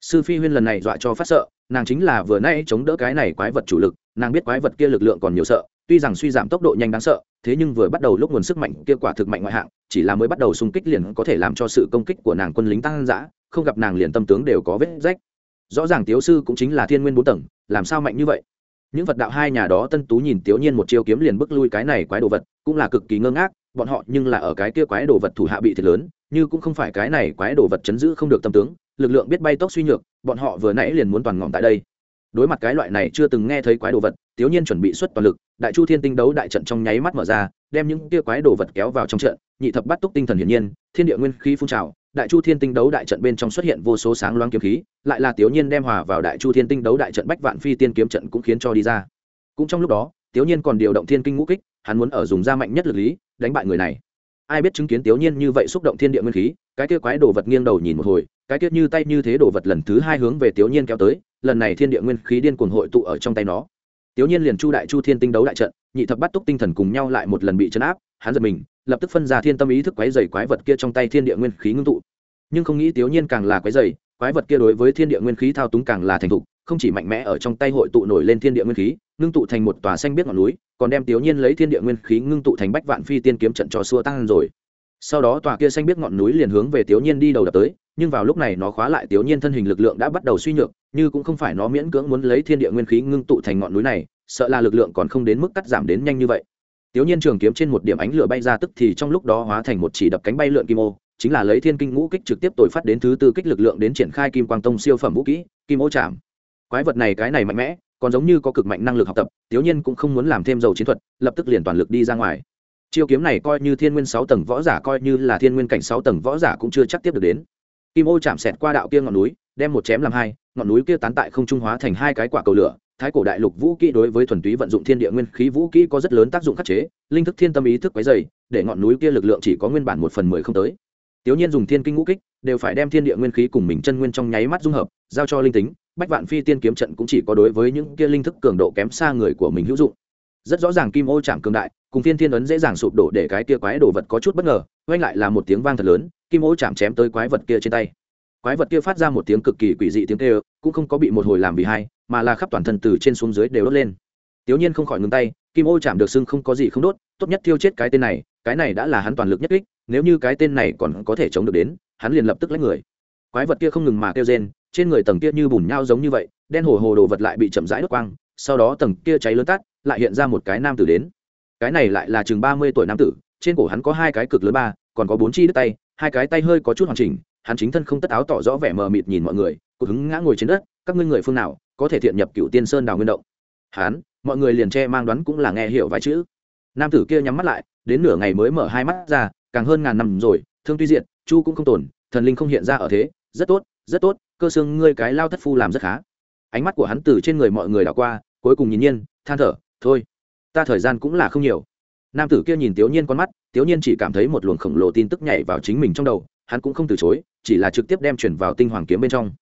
Sư phi huyên lần này dọa cho phát sợ, nàng chính là vừa nay chống đỡ cái này quái vật chủ lực, nàng biết quái vật kia lực lượng còn nhiều sợ tuy rằng suy giảm tốc độ nhanh đáng sợ, thế nhưng vừa bắt đầu lúc nguồn sức mạnh kia quả thực mạnh ngoại hạng, chỉ là mới bắt đầu xung kích liền có thể làm cho sự công kích của nàng quân lính tăng dã, không gặp nàng liền tâm tướng đều có vết rách. Rõ ràng tiếu sư cũng chính là thiên nguyên bốn tầng, làm sao mạnh như vậy? Những vật đạo hai nhà đó tân tú nhìn tiểu nhiên một chiêu kiếm liền bức lui cái này quái đồ vật, cũng là cực kỳ ngơ ngác, bọn họ nhưng là ở cái kia quái đồ vật thủ hạ bị thiệt lớn, như cũng không phải cái này quái đồ vật chấn giữ không được tâm tướng, lực lượng biết bay tốc suy nhược, bọn họ vừa nãy liền muốn toàn ngọn tại đây đối mặt cái loại này chưa từng nghe thấy quái đồ vật tiểu nhiên chuẩn bị xuất toàn lực, đại chu thiên tinh đấu đại trận trong nháy mắt mở ra, đem những kia quái đồ vật kéo vào trong trận, nhị thập bắt túc tinh thần hiển nhiên, thiên địa nguyên khí phun trào, đại chu thiên tinh đấu đại trận bên trong xuất hiện vô số sáng loáng kiếm khí, lại là tiểu nhiên đem hòa vào đại chu thiên tinh đấu đại trận bách vạn phi tiên kiếm trận cũng khiến cho đi ra. Cũng trong lúc đó tiểu nhiên còn điều động thiên kinh ngũ kích, hắn muốn ở dùng da mạnh nhất lực lý, đánh bại người này. Ai biết chứng kiến tiểu nhiên như vậy xúc động thiên địa nguyên khí, cái kia quái đồ vật nghiêng đầu nhìn một hồi, cái kia như tay như thế đồ vật lần thứ hai hướng về tiểu nhiên kéo tới lần này thiên địa nguyên khí điên cuồng hội tụ ở trong tay nó. Tiểu nhiên liền chu đại chu thiên tinh đấu đại trận, nhị thập bắt túc tinh thần cùng nhau lại một lần bị chấn áp, hắn giật mình, lập tức phân ra thiên tâm ý thức quái dày quái vật kia trong tay thiên địa nguyên khí ngưng tụ. Nhưng không nghĩ tiểu nhiên càng là quái dày quái vật kia đối với thiên địa nguyên khí thao túng càng là thành thục, không chỉ mạnh mẽ ở trong tay hội tụ nổi lên thiên địa nguyên khí, ngưng tụ thành một tòa xanh biết ngọn núi, còn đem tiểu nhiên lấy thiên địa nguyên khí ngưng tụ thành bách vạn phi tiên kiếm trận cho xua tăng rồi. Sau đó tòa kia xanh biết ngọn núi liền hướng về tiểu nhiên đi đầu đập tới, nhưng vào lúc này nó khóa lại tiểu nhiên thân hình lực lượng đã bắt đầu suy nhược như cũng không phải nó miễn cưỡng muốn lấy thiên địa nguyên khí ngưng tụ thành ngọn núi này, sợ là lực lượng còn không đến mức cắt giảm đến nhanh như vậy. Tiểu nhiên trường kiếm trên một điểm ánh lửa bay ra tức thì trong lúc đó hóa thành một chỉ đập cánh bay lượn kim ô, chính là lấy thiên kinh ngũ kích trực tiếp tội phát đến thứ tư kích lực lượng đến triển khai kim quang tông siêu phẩm vũ kỹ, kim ô chạm. Quái vật này cái này mạnh mẽ, còn giống như có cực mạnh năng lực học tập, tiểu nhiên cũng không muốn làm thêm dầu chiến thuật, lập tức liền toàn lực đi ra ngoài. Chiêu kiếm này coi như thiên nguyên sáu tầng võ giả, coi như là thiên nguyên cảnh sáu tầng võ giả cũng chưa chắc tiếp được đến. Kim ô chạm xẹt qua đạo kia ngọn núi, đem một chém làm hai ngọn núi kia tán tại không trung hóa thành hai cái quả cầu lửa, thái cổ đại lục vũ kỹ đối với thuần túy vận dụng thiên địa nguyên khí vũ kỹ có rất lớn tác dụng khắc chế, linh thức thiên tâm ý thức quấy dày để ngọn núi kia lực lượng chỉ có nguyên bản một phần mười không tới. Tiểu nhiên dùng thiên kinh ngũ kích, đều phải đem thiên địa nguyên khí cùng mình chân nguyên trong nháy mắt dung hợp, giao cho linh tính, bách vạn phi tiên kiếm trận cũng chỉ có đối với những kia linh thức cường độ kém xa người của mình hữu dụng. Rất rõ ràng kim ô chạm cường đại, cùng thiên thiên ấn dễ dàng sụp đổ để cái kia quái đồ vật có chút bất ngờ, oanh lại là một tiếng vang thật lớn, kim ô chạm chém tới quái vật kia trên tay quái vật kia phát ra một tiếng cực kỳ quỷ dị tiếng kêu, cũng không có bị một hồi làm vì hai, mà là khắp toàn thân từ trên xuống dưới đều đốt lên. Tiểu nhiên không khỏi ngừng tay, kim ô chạm được xương không có gì không đốt, tốt nhất tiêu chết cái tên này, cái này đã là hắn toàn lực nhất kích, nếu như cái tên này còn có thể chống được đến, hắn liền lập tức lấy người. Quái vật kia không ngừng mà kêu rên, trên người tầng kia như bùn nhau giống như vậy, đen hồ hồ đồ vật lại bị chậm rãi đốt quang, sau đó tầng kia cháy lớn tắt, lại hiện ra một cái nam tử đến. Cái này lại là chừng ba mươi tuổi nam tử, trên cổ hắn có hai cái cực lớn ba, còn có bốn chi đứt tay, hai cái tay hơi có chút hoàn chỉnh hắn chính thân không tất áo tỏ rõ vẻ mờ mịt nhìn mọi người cột hứng ngã ngồi trên đất, các ngươi người phương nào có thể thiện nhập cựu tiên sơn đào nguyên động? Hắn, mọi người liền che mang đoán cũng là nghe hiểu vài chữ. Nam tử kia nhắm mắt lại, đến nửa ngày mới mở hai mắt ra, càng hơn ngàn năm rồi, thương tuy diện chu cũng không tồn, thần linh không hiện ra ở thế, rất tốt rất tốt, cơ xương ngươi cái lao thất phu làm rất khá. Ánh mắt của hắn từ trên người mọi người đảo qua, cuối cùng nhìn nhiên, than thở, thôi, ta thời gian cũng là không nhiều. Nam tử kia nhìn tiểu nhiên con mắt tiểu nhiên chỉ cảm thấy một luồng khổng lồ tin tức nhảy vào chính mình trong đầu hắn cũng không từ chối, chỉ là trực tiếp đem chuyển vào tinh hoàng kiếm bên trong.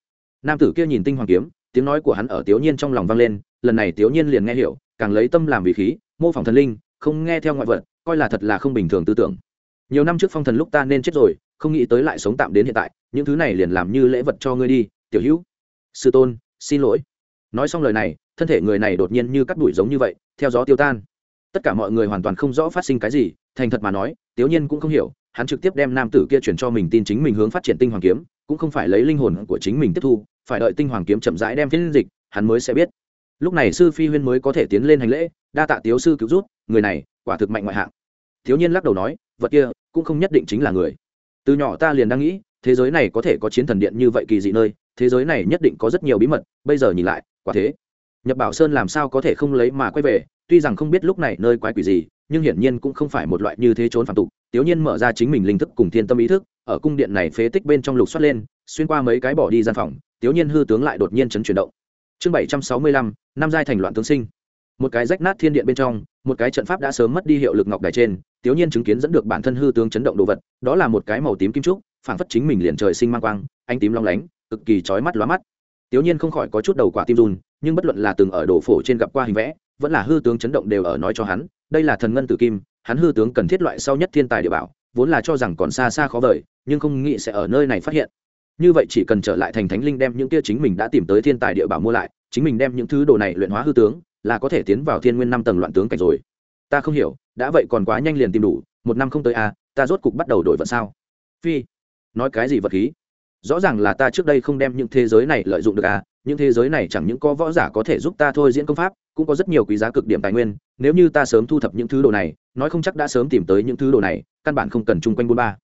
Nam tử kia nhìn tinh hoàng kiếm, tiếng nói của hắn ở tiểu nhiên trong lòng vang lên, lần này tiểu nhiên liền nghe hiểu, càng lấy tâm làm vị khí, mô phỏng thần linh, không nghe theo ngoại vật, coi là thật là không bình thường tư tưởng. Nhiều năm trước phong thần lúc ta nên chết rồi, không nghĩ tới lại sống tạm đến hiện tại, những thứ này liền làm như lễ vật cho ngươi đi, tiểu hữu. Sư tôn, xin lỗi. Nói xong lời này, thân thể người này đột nhiên như cắt đuổi giống như vậy, theo gió tiêu tan. Tất cả mọi người hoàn toàn không rõ phát sinh cái gì, thành thật mà nói tiểu nhiên cũng không hiểu hắn trực tiếp đem nam tử kia chuyển cho mình tin chính mình hướng phát triển tinh hoàng kiếm, cũng không phải lấy linh hồn của chính mình tiếp thu, phải đợi tinh hoàng kiếm chậm rãi đem phiên dịch, hắn mới sẽ biết. Lúc này sư phi huyên mới có thể tiến lên hành lễ, đa tạ tiếu sư cứu rút người này, quả thực mạnh ngoại hạng. Thiếu nhiên lắc đầu nói, vật kia, cũng không nhất định chính là người. Từ nhỏ ta liền đang nghĩ, thế giới này có thể có chiến thần điện như vậy kỳ dị nơi, thế giới này nhất định có rất nhiều bí mật, bây giờ nhìn lại, quả thế. Nhập bảo sơn làm sao có thể không lấy mà quay về, tuy rằng không biết lúc này nơi quái quỷ gì, nhưng hiển nhiên cũng không phải một loại như thế trốn phản tục tiểu nhiên mở ra chính mình linh thức cùng thiên tâm ý thức, ở cung điện này phế tích bên trong lục xoát lên, xuyên qua mấy cái bỏ đi gian phòng, tiểu nhiên hư tướng lại đột nhiên chấn chuyển động. Chương bảy trăm sáu mươi lăm, năm giai thành loạn tướng sinh. Một cái rách nát thiên điện bên trong, một cái trận pháp đã sớm mất đi hiệu lực ngọc đài trên, tiểu nhiên chứng kiến dẫn được bản thân hư tướng chấn động đồ vật, đó là một cái màu tím kim trúc phản phất chính mình liền trời sinh mang quang anh tím long lánh, cực kỳ chói mắt lóa mắt. Tiểu nhiên không khỏi có chút đầu quả tim run, nhưng bất luận là từng ở đồ phổ trên gặp qua hình vẽ, vẫn là hư tướng chấn động đều ở nói cho hắn, đây là thần ngân tử kim hắn hư tướng cần thiết loại sau nhất thiên tài địa bảo vốn là cho rằng còn xa xa khó vời nhưng không nghĩ sẽ ở nơi này phát hiện. Như vậy chỉ cần trở lại thành thánh linh đem những kia chính mình đã tìm tới thiên tài địa bảo mua lại chính mình đem những thứ đồ này luyện hóa hư tướng là có thể tiến vào thiên nguyên năm tầng loạn tướng cảnh rồi. Ta không hiểu đã vậy còn quá nhanh liền tìm đủ một năm không tới a à, ta rốt cục bắt đầu đổi vận sao? Phi nói cái gì vật khí? Rõ ràng là ta trước đây không đem những thế giới này lợi dụng được à những thế giới này chẳng những có võ giả có thể giúp ta thôi diễn công pháp, cũng có rất nhiều quý giá cực điểm tài nguyên. Nếu như ta sớm thu thập những thứ đồ này, nói không chắc đã sớm tìm tới những thứ đồ này, căn bản không cần chung quanh bôn ba.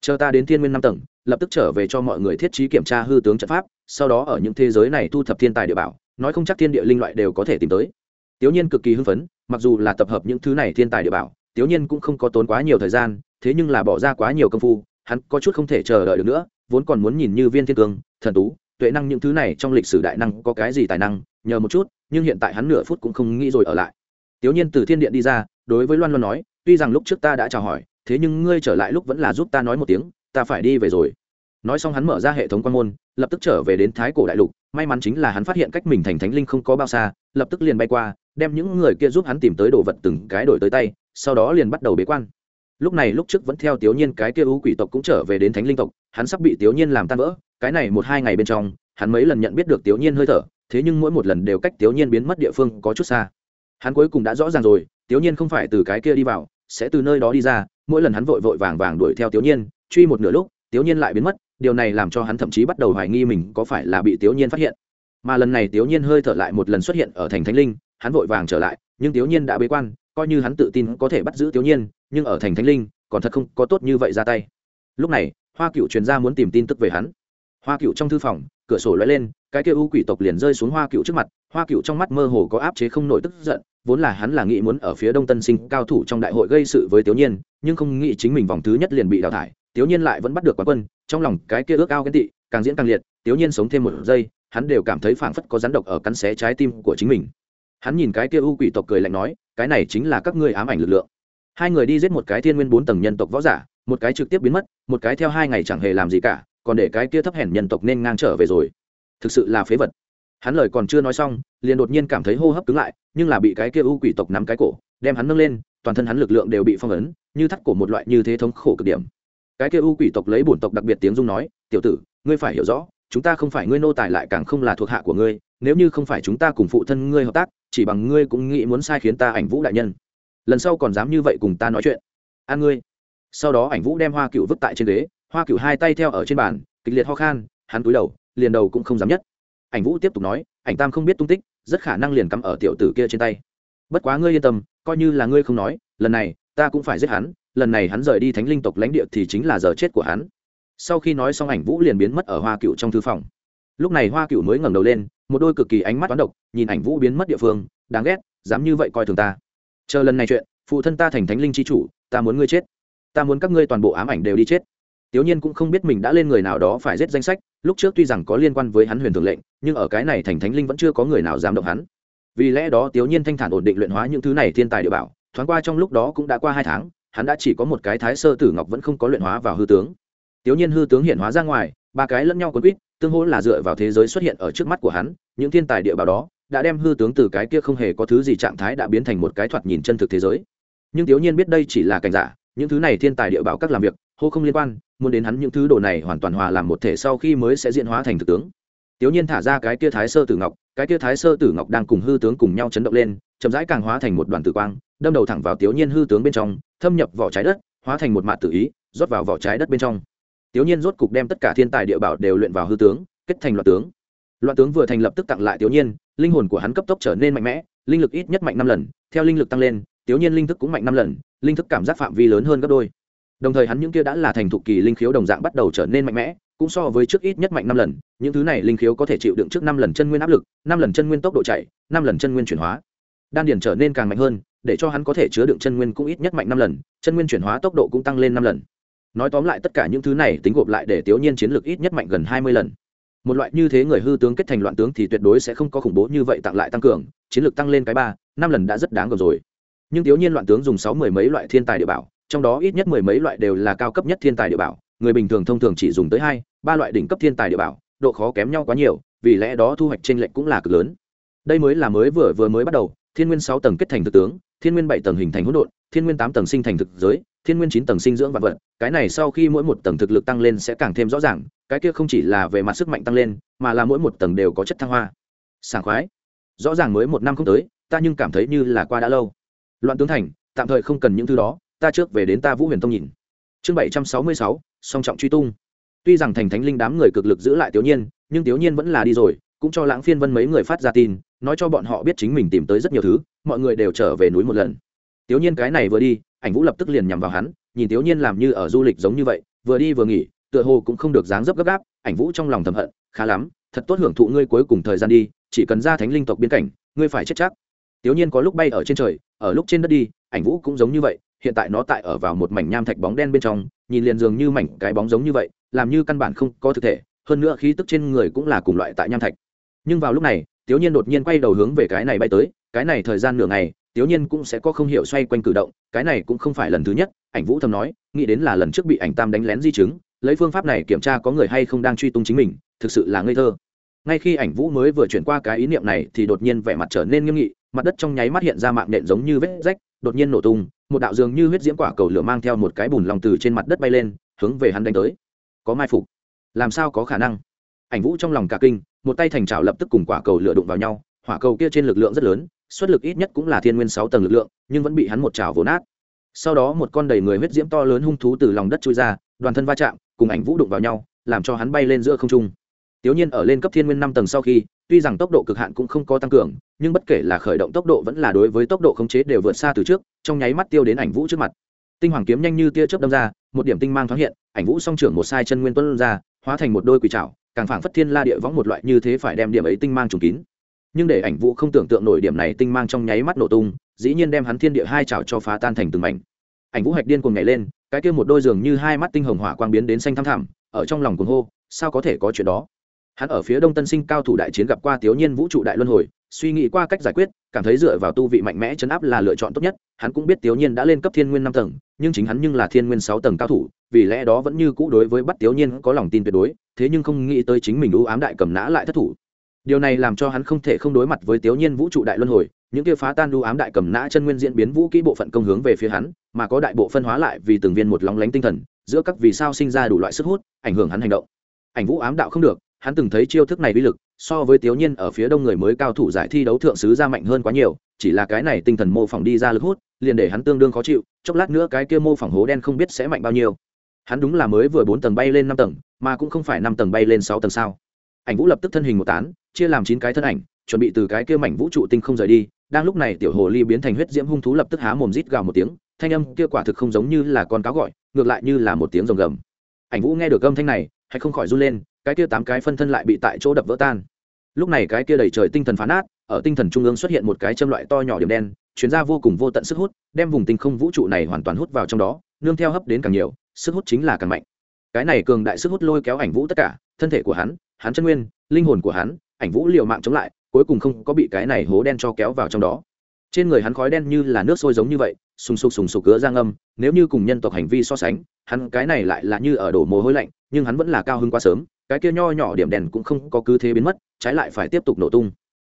Chờ ta đến thiên nguyên năm tầng, lập tức trở về cho mọi người thiết trí kiểm tra hư tướng trận pháp, sau đó ở những thế giới này thu thập thiên tài địa bảo, nói không chắc thiên địa linh loại đều có thể tìm tới. Tiểu nhiên cực kỳ hưng phấn, mặc dù là tập hợp những thứ này thiên tài địa bảo, tiểu nhiên cũng không có tốn quá nhiều thời gian, thế nhưng là bỏ ra quá nhiều công phu, hắn có chút không thể chờ đợi được nữa, vốn còn muốn nhìn như viên thiên cương, thần tú tuệ năng những thứ này trong lịch sử đại năng có cái gì tài năng, nhờ một chút, nhưng hiện tại hắn nửa phút cũng không nghĩ rồi ở lại. Tiểu nhiên từ thiên điện đi ra, đối với loan loan nói, tuy rằng lúc trước ta đã chào hỏi, thế nhưng ngươi trở lại lúc vẫn là giúp ta nói một tiếng, ta phải đi về rồi. Nói xong hắn mở ra hệ thống quan môn, lập tức trở về đến thái cổ đại lục, may mắn chính là hắn phát hiện cách mình thành thánh linh không có bao xa, lập tức liền bay qua, đem những người kia giúp hắn tìm tới đồ vật từng cái đổi tới tay, sau đó liền bắt đầu bế quan. Lúc này lúc trước vẫn theo tiểu nhiên cái kia ưu quỷ tộc cũng trở về đến thánh linh tộc, hắn sắp bị tiểu nhiên làm tan vỡ cái này một hai ngày bên trong, hắn mấy lần nhận biết được tiểu nhiên hơi thở, thế nhưng mỗi một lần đều cách tiểu nhiên biến mất địa phương có chút xa. Hắn cuối cùng đã rõ ràng rồi, tiểu nhiên không phải từ cái kia đi vào, sẽ từ nơi đó đi ra, mỗi lần hắn vội vội vàng vàng đuổi theo tiểu nhiên, truy một nửa lúc, tiểu nhiên lại biến mất, điều này làm cho hắn thậm chí bắt đầu hoài nghi mình có phải là bị tiểu nhiên phát hiện. Mà lần này tiểu nhiên hơi thở lại một lần xuất hiện ở thành thánh linh, hắn vội vàng trở lại, nhưng tiểu nhiên đã bế quan, coi như hắn tự tin có thể bắt giữ tiểu nhiên, nhưng ở thành thánh linh, còn thật không có tốt như vậy ra tay. Lúc này, hoa cựu truyền ra muốn tìm tin tức về hắn hoa cựu trong thư phòng, cửa sổ lóe lên, cái kia u quỷ tộc liền rơi xuống hoa cựu trước mặt, hoa cựu trong mắt mơ hồ có áp chế không nổi tức giận, vốn là hắn là nghĩ muốn ở phía đông tân sinh cao thủ trong đại hội gây sự với tiểu nhiên, nhưng không nghĩ chính mình vòng thứ nhất liền bị đào thải tiểu nhiên lại vẫn bắt được quán quân, trong lòng cái kia ước ao ghen tị, càng diễn càng liệt tiểu nhiên sống thêm một giây, hắn đều cảm thấy phảng phất có rắn độc ở cắn xé trái tim của chính mình. Hắn nhìn cái kia u quỷ tộc cười lạnh nói, cái này chính là các ngươi ám ảnh lực lượng. Hai người đi giết một cái thiên nguyên bốn tầng nhân tộc võ giả, một cái trực tiếp biến mất, một cái theo hai ngày chẳng hề làm gì cả còn để cái kia thấp hèn nhân tộc nên ngang trở về rồi. Thực sự là phế vật. Hắn lời còn chưa nói xong, liền đột nhiên cảm thấy hô hấp cứng lại, nhưng là bị cái kia u quỷ tộc nắm cái cổ, đem hắn nâng lên, toàn thân hắn lực lượng đều bị phong ấn, như thắt cổ một loại như thế thống khổ cực điểm. Cái kia u quỷ tộc lấy bổn tộc đặc biệt tiếng dung nói, tiểu tử, ngươi phải hiểu rõ, chúng ta không phải ngươi nô tài lại càng không là thuộc hạ của ngươi, nếu như không phải chúng ta cùng phụ thân ngươi hợp tác, chỉ bằng ngươi cũng nghĩ muốn sai khiến ta ảnh vũ đại nhân. Lần sau còn dám như vậy cùng ta nói chuyện. An ngươi. Sau đó ảnh vũ đem hoa cựu vứt tại trên ghế hoa cựu hai tay theo ở trên bàn, kịch liệt ho khan, hắn túi đầu, liền đầu cũng không dám nhất. Ảnh vũ tiếp tục nói, ảnh tam không biết tung tích, rất khả năng liền cắm ở tiểu tử kia trên tay. Bất quá ngươi yên tâm, coi như là ngươi không nói, lần này, ta cũng phải giết hắn, lần này hắn rời đi thánh linh tộc lãnh địa thì chính là giờ chết của hắn. Sau khi nói xong ảnh vũ liền biến mất ở hoa cựu trong thư phòng. Lúc này hoa cựu mới ngẩng đầu lên, một đôi cực kỳ ánh mắt toán độc, nhìn ảnh vũ biến mất địa phương, đáng ghét, dám như vậy coi thường ta. Chờ lần này chuyện, phụ thân ta thành thánh linh c h i chủ, ta muốn ngươi chết. Ta muốn các ngươi toàn bộ ám ảnh đều đi chết tiểu nhiên cũng không biết mình đã lên người nào đó phải giết danh sách, lúc trước tuy rằng có liên quan với hắn huyền thường lệnh, nhưng ở cái này thành thánh linh vẫn chưa có người nào dám động hắn. Vì lẽ đó tiểu nhiên thanh thản ổn định luyện hóa những thứ này thiên tài địa bảo, thoáng qua trong lúc đó cũng đã qua hai tháng, hắn đã chỉ có một cái thái sơ tử ngọc vẫn không có luyện hóa vào hư tướng. Tiểu nhiên hư tướng hiện hóa ra ngoài, ba cái lẫn nhau cuốn quýt, tương hỗ là dựa vào thế giới xuất hiện ở trước mắt của hắn, những thiên tài địa bảo đó đã đem hư tướng từ cái kia không hề có thứ gì trạng thái đã biến thành một cái thoạt nhìn chân thực thế giới. Nhưng tiểu nhiên biết đây chỉ là cảnh giả, những thứ này thiên tài địa bảo các làm việc hô không liên quan, muốn đến hắn những thứ đồ này hoàn toàn hòa làm một thể sau khi mới sẽ diễn hóa thành thực tướng. Tiểu nhiên thả ra cái kia thái sơ tử ngọc, cái kia thái sơ tử ngọc đang cùng hư tướng cùng nhau chấn động lên, chậm rãi càng hóa thành một đoàn tử quang, đâm đầu thẳng vào tiểu nhiên hư tướng bên trong, thâm nhập vỏ trái đất, hóa thành một mạt tử ý, rót vào vỏ trái đất bên trong. Tiểu nhiên rốt cục đem tất cả thiên tài địa bảo đều luyện vào hư tướng, kết thành loạt tướng. Loạn tướng vừa thành lập tức tặng lại tiểu nhiên, linh hồn của hắn cấp tốc trở nên mạnh mẽ, linh lực ít nhất mạnh năm lần, theo linh lực tăng lên tiểu nhiên linh thức cũng mạnh năm lần, linh thức cảm giác phạm vi lớn hơn gấp đôi đồng thời hắn những kia đã là thành thục kỳ linh khiếu đồng dạng bắt đầu trở nên mạnh mẽ, cũng so với trước ít nhất mạnh năm lần, những thứ này linh khiếu có thể chịu đựng trước năm lần chân nguyên áp lực, năm lần chân nguyên tốc độ chạy, năm lần chân nguyên chuyển hóa. Đan điền trở nên càng mạnh hơn, để cho hắn có thể chứa đựng chân nguyên cũng ít nhất mạnh năm lần, chân nguyên chuyển hóa tốc độ cũng tăng lên năm lần. Nói tóm lại tất cả những thứ này tính gộp lại để tiểu nhiên chiến lược ít nhất mạnh gần hai mươi lần. Một loại như thế người hư tướng kết thành loạn tướng thì tuyệt đối sẽ không có khủng bố như vậy tặng lại tăng cường, chiến lược tăng lên cái ba, năm lần đã rất đáng gồm rồi. Nhưng tiểu nhiên loạn tướng dùng sáu mười mấy loại thiên tài địa bảo trong đó ít nhất mười mấy loại đều là cao cấp nhất thiên tài địa bảo, người bình thường thông thường chỉ dùng tới hai, ba loại đỉnh cấp thiên tài địa bảo, độ khó kém nhau quá nhiều, vì lẽ đó thu hoạch t r ê n lệch cũng là cực lớn. Đây mới là mới vừa vừa mới bắt đầu, thiên nguyên sáu tầng kết thành thực tướng, thiên nguyên bảy tầng hình thành hỗn độn, thiên nguyên tám tầng sinh thành thực giới, thiên nguyên chín tầng sinh dưỡng vạn vật, cái này sau khi mỗi một tầng thực lực tăng lên sẽ càng thêm rõ ràng, cái kia không chỉ là về mặt sức mạnh tăng lên, mà là mỗi một tầng đều có chất thăng hoa. Sảng khoái. Rõ ràng mới một năm không tới, ta nhưng cảm thấy như là qua đã lâu. Loạn tướng thành, tạm thời không cần những thứ đó ta trước về đến ta vũ huyền tông nhìn. Chương bảy trăm sáu mươi sáu, song trọng truy tung. Tuy rằng thành thánh linh đám người cực lực giữ lại tiểu nhiên, nhưng tiểu nhiên vẫn là đi rồi, cũng cho lãng phiên vân mấy người phát ra tin, nói cho bọn họ biết chính mình tìm tới rất nhiều thứ, mọi người đều trở về núi một lần. Tiểu nhiên cái này vừa đi, ảnh vũ lập tức liền nhằm vào hắn, nhìn tiểu nhiên làm như ở du lịch giống như vậy, vừa đi vừa nghỉ, tựa hồ cũng không được dáng dấp gấp gáp, ảnh vũ trong lòng thầm hận, khá lắm, thật tốt hưởng thụ ngươi cuối cùng thời gian đi, chỉ cần ra thánh linh tộc biên cảnh, ngươi phải chết chắc. Tiểu nhiên có lúc bay ở trên trời, ở lúc trên đất đi, ảnh vũ cũng giống như vậy hiện tại nó tại ở vào một mảnh nham thạch bóng đen bên trong, nhìn liền dường như mảnh cái bóng giống như vậy, làm như căn bản không có thực thể, hơn nữa khí tức trên người cũng là cùng loại tại nham thạch. Nhưng vào lúc này tiểu nhiên đột nhiên quay đầu hướng về cái này bay tới, cái này thời gian nửa ngày tiểu nhiên cũng sẽ có không hiểu xoay quanh cử động, cái này cũng không phải lần thứ nhất, ảnh vũ thầm nói, nghĩ đến là lần trước bị ảnh tam đánh lén di chứng, lấy phương pháp này kiểm tra có người hay không đang truy tung chính mình, thực sự là ngây thơ. Ngay khi ảnh vũ mới vừa chuyển qua cái ý niệm này thì đột nhiên vẻ mặt trở nên nghiêm nghị, mặt đất trong nháy mắt hiện ra mạng nện giống như vết rách, đột nhiên nổ tung một đạo dường như huyết diễm quả cầu lửa mang theo một cái bùn lòng từ trên mặt đất bay lên hướng về hắn đánh tới. Có mai phục. Làm sao có khả năng? Ảnh vũ trong lòng cả kinh một tay thành trào lập tức cùng quả cầu lửa đụng vào nhau hỏa cầu kia trên lực lượng rất lớn xuất lực ít nhất cũng là thiên nguyên sáu tầng lực lượng nhưng vẫn bị hắn một trào vồ nát. Sau đó một con đầy người huyết diễm to lớn hung thú từ lòng đất trôi ra đoàn thân va chạm cùng ảnh vũ đụng vào nhau làm cho hắn bay lên giữa không trung. Tiểu Nhiên ở lên cấp Thiên Nguyên năm tầng sau khi, tuy rằng tốc độ cực hạn cũng không có tăng cường, nhưng bất kể là khởi động tốc độ vẫn là đối với tốc độ khống chế đều vượt xa từ trước, trong nháy mắt tiêu đến ảnh vũ trước mặt. Tinh hoàng kiếm nhanh như tia chớp đâm ra, một điểm tinh mang thoáng hiện, ảnh vũ song trưởng một sai chân nguyên tuân ra, hóa thành một đôi quỷ trảo, càng phảng phất thiên la địa võng một loại như thế phải đem điểm ấy tinh mang trùng kín. Nhưng để ảnh vũ không tưởng tượng nổi điểm này tinh mang trong nháy mắt nổ tung, dĩ nhiên đem hắn thiên địa hai trảo cho phá tan thành từng mảnh. Ảnh vũ hạch điên cuồng nhảy lên, cái kia một đôi giường như hai mắt tinh hồng hỏa quang biến đến xanh thăm thẳm, ở trong lòng cuồng hô, sao có thể có chuyện đó? Hắn ở phía đông tân sinh cao thủ đại chiến gặp qua tiểu nhiên vũ trụ đại luân hồi, suy nghĩ qua cách giải quyết, cảm thấy dựa vào tu vị mạnh mẽ chấn áp là lựa chọn tốt nhất. Hắn cũng biết tiểu nhiên đã lên cấp thiên nguyên năm tầng, nhưng chính hắn nhưng là thiên nguyên sáu tầng cao thủ, vì lẽ đó vẫn như cũ đối với bắt tiểu nhiên có lòng tin tuyệt đối, thế nhưng không nghĩ tới chính mình ưu ám đại cầm nã lại thất thủ. Điều này làm cho hắn không thể không đối mặt với tiểu nhiên vũ trụ đại luân hồi, những kia phá tan ưu ám đại cầm nã chân nguyên diễn biến vũ kỹ bộ phận công hướng về phía hắn, mà có đại bộ phân hóa lại vì từng viên một lóng lánh tinh thần, giữa các vì sao sinh ra đủ loại sức hút, ảnh hưởng hắn hành động. Ảnh vũ ám đạo không được hắn từng thấy chiêu thức này uy lực, so với tiểu nhiên ở phía đông người mới cao thủ giải thi đấu thượng sứ ra mạnh hơn quá nhiều, chỉ là cái này tinh thần mô phỏng đi ra lực hút, liền để hắn tương đương khó chịu, chốc lát nữa cái kia mô phỏng hố đen không biết sẽ mạnh bao nhiêu. Hắn đúng là mới vừa bốn tầng bay lên năm tầng, mà cũng không phải năm tầng bay lên sáu tầng sao. Ảnh vũ lập tức thân hình một tán, chia làm chín cái thân ảnh, chuẩn bị từ cái kia mảnh vũ trụ tinh không rời đi, đang lúc này tiểu hồ ly biến thành huyết diễm hung thú lập tức há mồm rít gào một tiếng, thanh âm kia quả thực không giống như là con cáo gọi, ngược lại như là một tiếng rồng gầm. Ảnh vũ nghe được âm thanh này, hay không khỏi run lên cái kia tám cái phân thân lại bị tại chỗ đập vỡ tan. Lúc này cái kia đầy trời tinh thần phá nát, ở tinh thần trung ương xuất hiện một cái châm loại to nhỏ điểm đen chuyến ra vô cùng vô tận sức hút, đem vùng tinh không vũ trụ này hoàn toàn hút vào trong đó, nương theo hấp đến càng nhiều, sức hút chính là càng mạnh. Cái này cường đại sức hút lôi kéo ảnh vũ tất cả, thân thể của hắn hắn chân nguyên, linh hồn của hắn, ảnh vũ liều mạng chống lại, cuối cùng không có bị cái này hố đen cho kéo vào trong đó. Trên người hắn khói đen như là nước sôi giống như vậy, sùng sục sùng sục cứa giang âm nếu như cùng nhân tộc hành vi so sánh, hắn cái này lại là như ở đổ mồ hôi lạnh, nhưng hắn vẫn là cao hơn quá sớm cái kia nho nhỏ điểm đèn cũng không có cứ thế biến mất, trái lại phải tiếp tục nổ tung.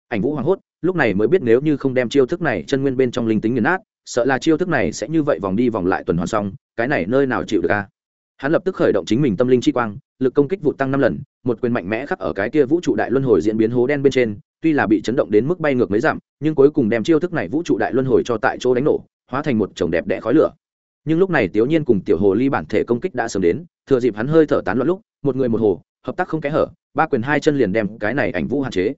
Ảnh vũ hoảng hốt, lúc này mới biết nếu như không đem chiêu thức này chân nguyên bên trong linh tính nghiền nát, sợ là chiêu thức này sẽ như vậy vòng đi vòng lại tuần hoàn xong, cái này nơi nào chịu được a? Hắn lập tức khởi động chính mình tâm linh chi quang, lực công kích vụ tăng năm lần, một quyền mạnh mẽ khắc ở cái kia vũ trụ đại luân hồi diễn biến hố đen bên trên, tuy là bị chấn động đến mức bay ngược mấy dặm, nhưng cuối cùng đem chiêu thức này vũ trụ đại luân hồi cho tại chỗ đánh nổ, hóa thành một chồng đẹp đẽ khói lửa. Nhưng lúc này tiểu nhiên cùng tiểu hồ ly bản thể công kích đã sớm đến, thừa dịp hắn hơi thở tán loạn lúc, một người một hồ hợp tác không kẽ hở, ba quyền hai chân liền đem cái này ảnh vũ hạn chế.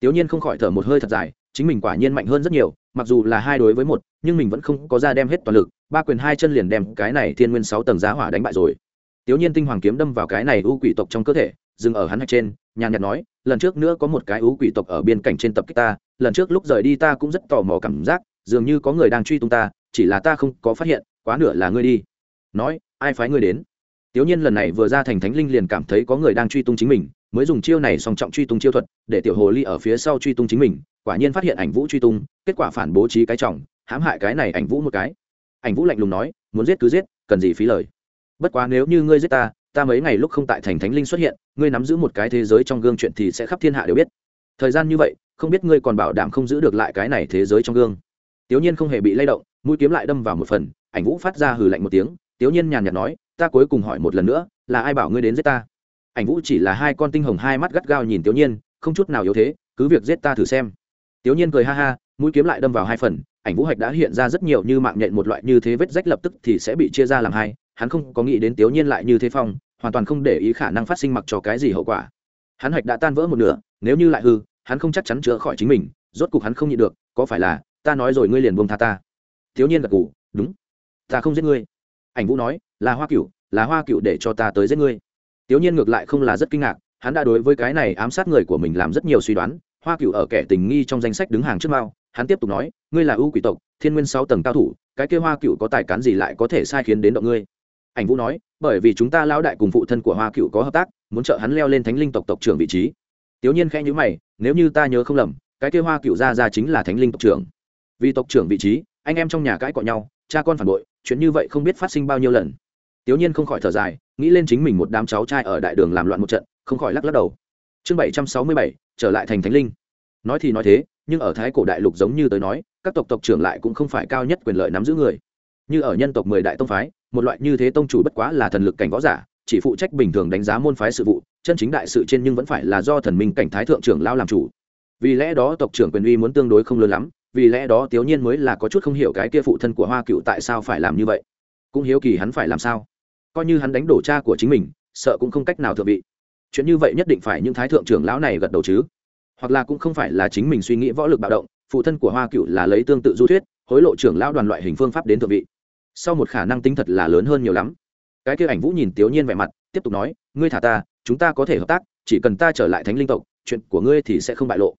Tiểu nhiên không khỏi thở một hơi thật dài, chính mình quả nhiên mạnh hơn rất nhiều, mặc dù là hai đối với một, nhưng mình vẫn không có ra đem hết toàn lực, ba quyền hai chân liền đem cái này thiên nguyên sáu tầng giá hỏa đánh bại rồi. Tiểu nhiên tinh hoàng kiếm đâm vào cái này u quỷ tộc trong cơ thể, dừng ở hắn hạch trên, nhàn nhạt nói, lần trước nữa có một cái u quỷ tộc ở biên cảnh trên tập kích ta, lần trước lúc rời đi ta cũng rất tò mò cảm giác, dường như có người đang truy tung ta, chỉ là ta không có phát hiện, quá nửa là ngươi đi. Nói, ai phái ngươi đến? Tiểu nhiên lần này vừa ra thành thánh linh liền cảm thấy có người đang truy tung chính mình, mới dùng chiêu này song trọng truy tung chiêu thuật, để tiểu hồ ly ở phía sau truy tung chính mình, quả nhiên phát hiện ảnh vũ truy tung, kết quả phản bố trí cái trọng, hãm hại cái này ảnh vũ một cái. Ảnh vũ lạnh lùng nói, muốn giết cứ giết, cần gì phí lời. Bất quá nếu như ngươi giết ta ta mấy ngày lúc không tại thành thánh linh xuất hiện, ngươi nắm giữ một cái thế giới trong gương chuyện thì sẽ khắp thiên hạ đều biết. Thời gian như vậy, không biết ngươi còn bảo đảm không giữ được lại cái này thế giới trong gương. Tiểu nhiên không hề bị lay động, mũi kiếm lại đâm vào một phần, ảnh vũ phát ra hừ lạnh một tiếng tiểu nhiên nhàn nhạt nói ta cuối cùng hỏi một lần nữa, là ai bảo ngươi đến giết ta? Ảnh vũ chỉ là hai con tinh hồng hai mắt gắt gao nhìn tiểu nhiên, không chút nào yếu thế, cứ việc giết ta thử xem. Tiểu nhiên cười ha ha, mũi kiếm lại đâm vào hai phần, ảnh vũ hạch đã hiện ra rất nhiều như mạng nhện một loại như thế vết rách lập tức thì sẽ bị chia ra làm hai, hắn không có nghĩ đến tiểu nhiên lại như thế phong, hoàn toàn không để ý khả năng phát sinh mặc cho cái gì hậu quả. Hắn hạch đã tan vỡ một nửa, nếu như lại hư, hắn không chắc chắn chữa khỏi chính mình, rốt cục hắn không nhịn được, có phải là, ta nói rồi ngươi liền buông tha ta. Thiếu nhiên gật gù, đúng, ta không giết ngươi. Ảnh vũ nói là hoa cựu, là hoa cựu để cho ta tới giết ngươi. Tiểu nhiên ngược lại không là rất kinh ngạc hắn đã đối với cái này ám sát người của mình làm rất nhiều suy đoán hoa cựu ở kẻ tình nghi trong danh sách đứng hàng trước mao hắn tiếp tục nói ngươi là ưu quỷ tộc thiên nguyên sáu tầng cao thủ cái kia hoa cựu có tài cán gì lại có thể sai khiến đến động ngươi? Ảnh vũ nói bởi vì chúng ta lão đại cùng phụ thân của hoa cựu có hợp tác muốn trợ hắn leo lên thánh linh tộc tộc trưởng vị trí. Tiểu nhiên khẽ nhữ mày nếu như ta nhớ không lầm cái kia hoa cựu ra ra chính là thánh linh tộc trưởng. Vì tộc trưởng vị trí anh em trong nhà cãi cọ nhau cha con phản bội chuyện như vậy không biết phát sinh bao nhiêu lần tiểu nhiên không khỏi thở dài, nghĩ lên chính mình một đám cháu trai ở đại đường làm loạn một trận, không khỏi lắc lắc đầu. Chương bảy trăm sáu mươi bảy, trở lại thành thánh linh. Nói thì nói thế, nhưng ở thái cổ đại lục giống như tới nói, các tộc tộc trưởng lại cũng không phải cao nhất quyền lợi nắm giữ người. Như ở nhân tộc mười đại tông phái, một loại như thế tông chủ bất quá là thần lực cảnh võ giả, chỉ phụ trách bình thường đánh giá môn phái sự vụ, chân chính đại sự trên nhưng vẫn phải là do thần minh cảnh thái thượng trưởng lao làm chủ. Vì lẽ đó tộc trưởng quyền uy muốn tương đối không lớn lắm, vì lẽ đó tiểu nhiên mới là có chút không hiểu cái kia phụ thân của hoa cựu tại sao phải làm như vậy. Cũng hiếu kỳ hắn phải làm sao coi như hắn đánh đổ cha của chính mình, sợ cũng không cách nào thượng vị. Chuyện như vậy nhất định phải những thái thượng trưởng lão này gật đầu chứ. Hoặc là cũng không phải là chính mình suy nghĩ võ lực bạo động, phụ thân của hoa cựu là lấy tương tự du thuyết, hối lộ trưởng lão đoàn loại hình phương pháp đến thượng vị. Sau một khả năng tính thật là lớn hơn nhiều lắm. Cái kia ảnh vũ nhìn tiểu nhiên vẻ mặt, tiếp tục nói, ngươi thả ta, chúng ta có thể hợp tác, chỉ cần ta trở lại thánh linh tộc, chuyện của ngươi thì sẽ không bại lộ.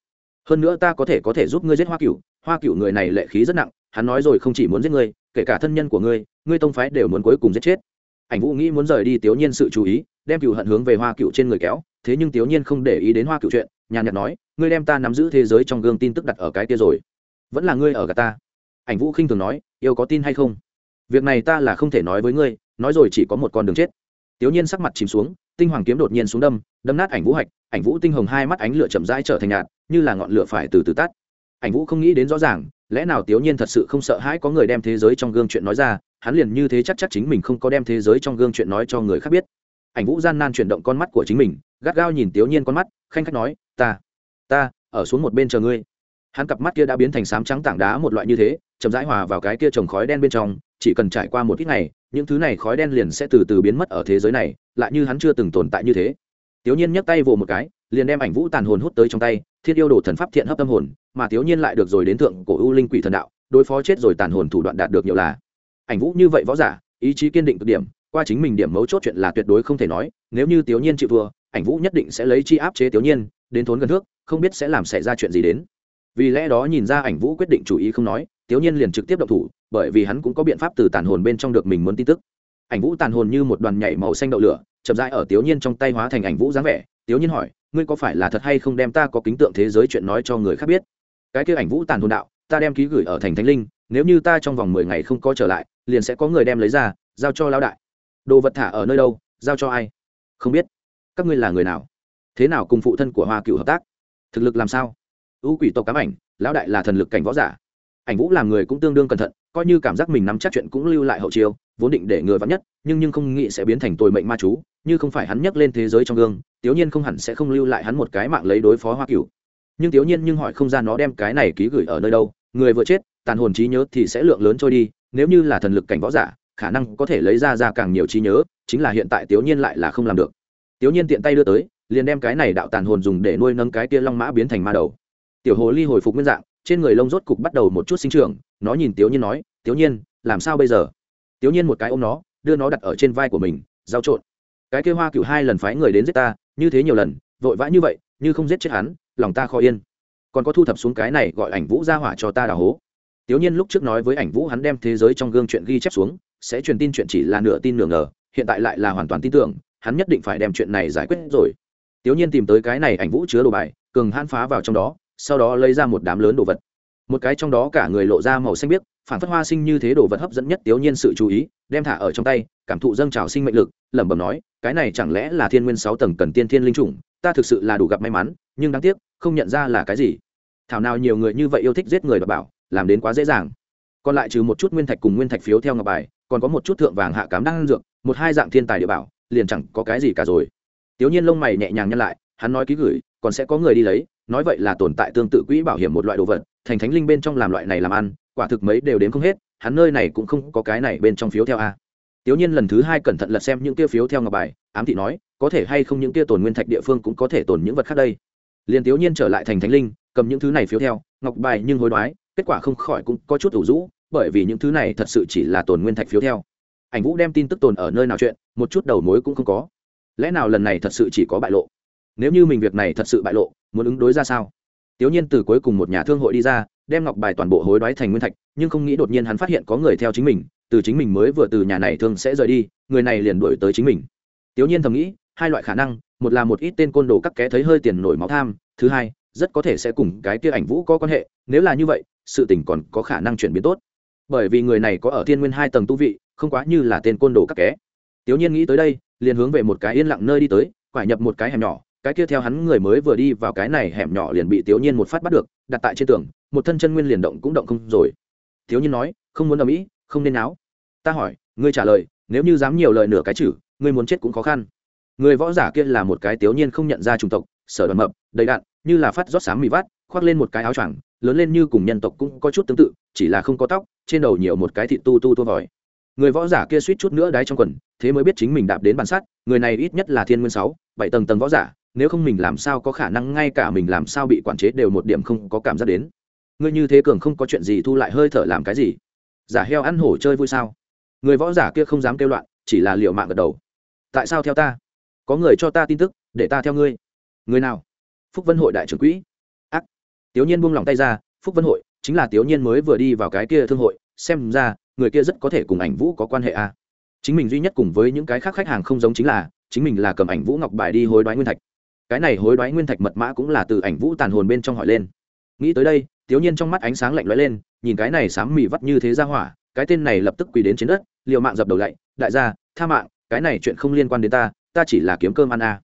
Hơn nữa ta có thể có thể giúp ngươi giết hoa cửu hoa cửu người này lệ khí rất nặng, hắn nói rồi không chỉ muốn giết ngươi, kể cả thân nhân của ngươi ngươi tông phái đều muốn cuối cùng giết chết ảnh vũ nghĩ muốn rời đi tiểu nhiên sự chú ý, đem cựu hận hướng về hoa cựu trên người kéo, thế nhưng tiểu nhiên không để ý đến hoa cựu chuyện, nhàn nhạt nói, ngươi đem ta nắm giữ thế giới trong gương tin tức đặt ở cái kia rồi. Vẫn là ngươi ở gà ta. Ảnh vũ khinh thường nói, yêu có tin hay không? Việc này ta là không thể nói với ngươi, nói rồi chỉ có một con đường chết. Tiểu nhiên sắc mặt chìm xuống, tinh hoàng kiếm đột nhiên xuống đâm đâm nát ảnh vũ hạch, ảnh vũ tinh hồng hai mắt ánh lửa chậm rãi trở thành nhạt, như là ngọn lửa phải từ từ tắt. Ảnh vũ không nghĩ đến rõ ràng, lẽ nào tiểu nhiên thật sự không sợ hãi có người đem thế giới trong gương chuyện nói ra hắn liền như thế chắc chắc chính mình không có đem thế giới trong gương chuyện nói cho người khác biết. Ảnh vũ gian nan chuyển động con mắt của chính mình, gắt gao nhìn tiểu nhiên con mắt, khanh khách nói, ta ta, ở xuống một bên chờ ngươi. Hắn cặp mắt kia đã biến thành sám trắng tảng đá một loại như thế, chậm rãi hòa vào cái kia trồng khói đen bên trong, chỉ cần trải qua một ít ngày, những thứ này khói đen liền sẽ từ từ biến mất ở thế giới này, lại như hắn chưa từng tồn tại như thế. Tiểu nhiên nhấc tay vồ một cái, liền đem ảnh vũ tàn hồn hút tới trong tay, thiên yêu đồ thần pháp thiện hấp tâm hồn, mà tiểu nhiên lại được rồi đến thượng cổ u linh quỷ thần đạo, đối phó chết rồi tàn hồn thủ đoạn đạt được nhiều là ảnh vũ như vậy võ giả, ý chí kiên định cực điểm, qua chính mình điểm mấu chốt chuyện là tuyệt đối không thể nói, nếu như tiểu nhiên chịu thua, ảnh vũ nhất định sẽ lấy chi áp chế tiểu nhiên, đến thốn gần thước, không biết sẽ làm xảy ra chuyện gì đến. Vì lẽ đó nhìn ra ảnh vũ quyết định chủ ý không nói tiểu nhiên liền trực tiếp động thủ, bởi vì hắn cũng có biện pháp từ tàn hồn bên trong được mình muốn tin tức. Ảnh vũ tàn hồn như một đoàn nhảy màu xanh đậu lửa, chậm rãi ở tiểu nhiên trong tay hóa thành ảnh vũ dáng vẻ. Tiểu nhiên hỏi, ngươi có phải là thật hay không đem ta có kính tượng thế giới chuyện nói cho người khác biết? Cái kia ảnh vũ tàn hồn đạo, ta đem ký gửi ở thành thánh linh nếu như ta trong vòng mười ngày không có trở lại, liền sẽ có người đem lấy ra, giao cho lão đại. Đồ vật thả ở nơi đâu, giao cho ai? Không biết. Các ngươi là người nào? Thế nào cùng phụ thân của hoa cựu hợp tác? Thực lực làm sao? U quỷ tộc cám ảnh, lão đại là thần lực cảnh võ giả. Ảnh vũ làm người cũng tương đương cẩn thận, coi như cảm giác mình nắm chắc chuyện cũng lưu lại hậu chiêu, vốn định để người vắn nhất, nhưng nhưng không nghĩ sẽ biến thành tồi mệnh ma chú, như không phải hắn nhắc lên thế giới trong gương, tiểu nhiên không hẳn sẽ không lưu lại hắn một cái mạng lấy đối phó hoa cửu. Nhưng tiểu nhiên nhưng hỏi không ra nó đem cái này ký gửi ở nơi đâu người vừa chết, tàn hồn trí nhớ thì sẽ lượng lớn trôi đi, nếu như là thần lực cảnh võ giả, khả năng có thể lấy ra ra càng nhiều trí nhớ, chính là hiện tại tiểu nhiên lại là không làm được. Tiểu nhiên tiện tay đưa tới, liền đem cái này đạo tàn hồn dùng để nuôi nâng cái kia long mã biến thành ma đầu. Tiểu hồ ly hồi phục nguyên dạng, trên người lông rốt cục bắt đầu một chút sinh trưởng, nó nhìn tiểu nhiên nói tiểu nhiên, làm sao bây giờ? Tiểu nhiên một cái ôm nó, đưa nó đặt ở trên vai của mình, giao trộn. Cái kia hoa cựu hai lần phái người đến giết ta, như thế nhiều lần, vội vã như vậy, như không giết chết hắn, lòng ta khó yên còn có thu thập xuống cái này gọi ảnh vũ ra hỏa cho ta đào hố. Tiểu nhiên lúc trước nói với ảnh vũ hắn đem thế giới trong gương chuyện ghi chép xuống, sẽ truyền tin chuyện chỉ là nửa tin nửa ngờ, hiện tại lại là hoàn toàn tin tưởng, hắn nhất định phải đem chuyện này giải quyết rồi. Tiểu nhiên tìm tới cái này ảnh vũ chứa đồ bài, cường hãn phá vào trong đó, sau đó lấy ra một đám lớn đồ vật. Một cái trong đó cả người lộ ra màu xanh biếc, phản phất hoa sinh như thế đồ vật hấp dẫn nhất tiểu nhiên sự chú ý, đem thả ở trong tay, cảm thụ dâng trào sinh mệnh lực, lẩm bẩm nói, cái này chẳng lẽ là thiên nguyên sáu tầng cần tiên thiên linh chủng, ta thực sự là đủ gặp may mắn, nhưng đáng tiếc, không nhận ra là cái gì thảo nào nhiều người như vậy yêu thích giết người và bảo, làm đến quá dễ dàng. Còn lại trừ một chút nguyên thạch cùng nguyên thạch phiếu theo ngọc bài, còn có một chút thượng vàng hạ cám đang ăn dược, một hai dạng thiên tài địa bảo, liền chẳng có cái gì cả rồi. Tiểu nhiên lông mày nhẹ nhàng nhăn lại, hắn nói ký gửi, còn sẽ có người đi lấy, nói vậy là tồn tại tương tự quỹ bảo hiểm một loại đồ vật, thành thánh linh bên trong làm loại này làm ăn, quả thực mấy đều đến không hết, hắn nơi này cũng không có cái này bên trong phiếu theo a. Tiểu nhiên lần thứ hai cẩn thận lật xem những kia phiếu theo ngọc bài, ám thị nói, có thể hay không những kia tồn nguyên thạch địa phương cũng có thể tồn những vật khác đây. Liền tiểu nhiên trở lại thành thánh linh cầm những thứ này phiếu theo, ngọc bài nhưng hối đoái, kết quả không khỏi cũng có chút ủ rũ, bởi vì những thứ này thật sự chỉ là tồn nguyên thạch phiếu theo. Ảnh vũ đem tin tức tồn ở nơi nào chuyện, một chút đầu mối cũng không có. Lẽ nào lần này thật sự chỉ có bại lộ? Nếu như mình việc này thật sự bại lộ, muốn ứng đối ra sao? Tiểu nhiên từ cuối cùng một nhà thương hội đi ra, đem ngọc bài toàn bộ hối đoái thành nguyên thạch, nhưng không nghĩ đột nhiên hắn phát hiện có người theo chính mình, từ chính mình mới vừa từ nhà này thương sẽ rời đi, người này liền đuổi tới chính mình. Tiểu nhiên thầm nghĩ, hai loại khả năng, một là một ít tên côn đồ các ké thấy hơi tiền nổi máu tham, thứ hai rất có thể sẽ cùng cái kia ảnh vũ có quan hệ, nếu là như vậy, sự tình còn có khả năng chuyển biến tốt. Bởi vì người này có ở thiên nguyên hai tầng tu vị, không quá như là tên côn đồ các ké tiểu nhiên nghĩ tới đây, liền hướng về một cái yên lặng nơi đi tới, quải nhập một cái hẻm nhỏ, cái kia theo hắn người mới vừa đi vào cái này hẻm nhỏ liền bị tiểu nhiên một phát bắt được, đặt tại trên tường, một thân chân nguyên liền động cũng động không rồi. Tiểu nhiên nói, không muốn ở mỹ không nên áo ta hỏi, ngươi trả lời, nếu như dám nhiều lời nửa cái chữ, ngươi muốn chết cũng khó khăn. Người võ giả kia là một cái tiểu nhiên không nhận ra chủng tộc, sở đoàn mập, đầy đạn như là phát rót sáng mì vắt khoác lên một cái áo choàng, lớn lên như cùng nhân tộc cũng có chút tương tự, chỉ là không có tóc, trên đầu nhiều một cái thịt tu tu tua vòi. Người võ giả kia suýt chút nữa đáy trong quần, thế mới biết chính mình đạp đến bản sát, người này ít nhất là thiên nguyên sáu, bảy tầng tầng võ giả, nếu không mình làm sao có khả năng ngay cả mình làm sao bị quản chế đều một điểm không có cảm giác đến. Ngươi như thế cường không có chuyện gì thu lại hơi thở làm cái gì? Giả heo ăn hổ chơi vui sao? Người võ giả kia không dám kêu loạn, chỉ là liệu mạng gật đầu. Tại sao theo ta? Có người cho ta tin tức, để ta theo ngươi. Người nào? Phúc vân hội đại trưởng quỹ ác tiểu nhiên buông lòng tay ra, phúc vân hội chính là tiểu nhiên mới vừa đi vào cái kia thương hội, xem ra, người kia rất có thể cùng ảnh vũ có quan hệ a à. chính mình duy nhất cùng với những cái khác khách hàng không giống chính là, chính mình là cầm ảnh vũ ngọc bài đi hối đoái nguyên thạch cái này hối đoái nguyên thạch mật mã cũng là từ ảnh vũ tàn hồn bên trong hỏi lên nghĩ tới đây, tiểu nhiên trong mắt ánh sáng lạnh lóe lên, nhìn cái này sám mì vắt như thế ra hỏa, cái tên này lập tức quỳ đến trên đất, liều mạng dập đầu lạy đại gia, tha mạng, cái này chuyện không liên quan đến ta ta chỉ là kiếm cơm ăn à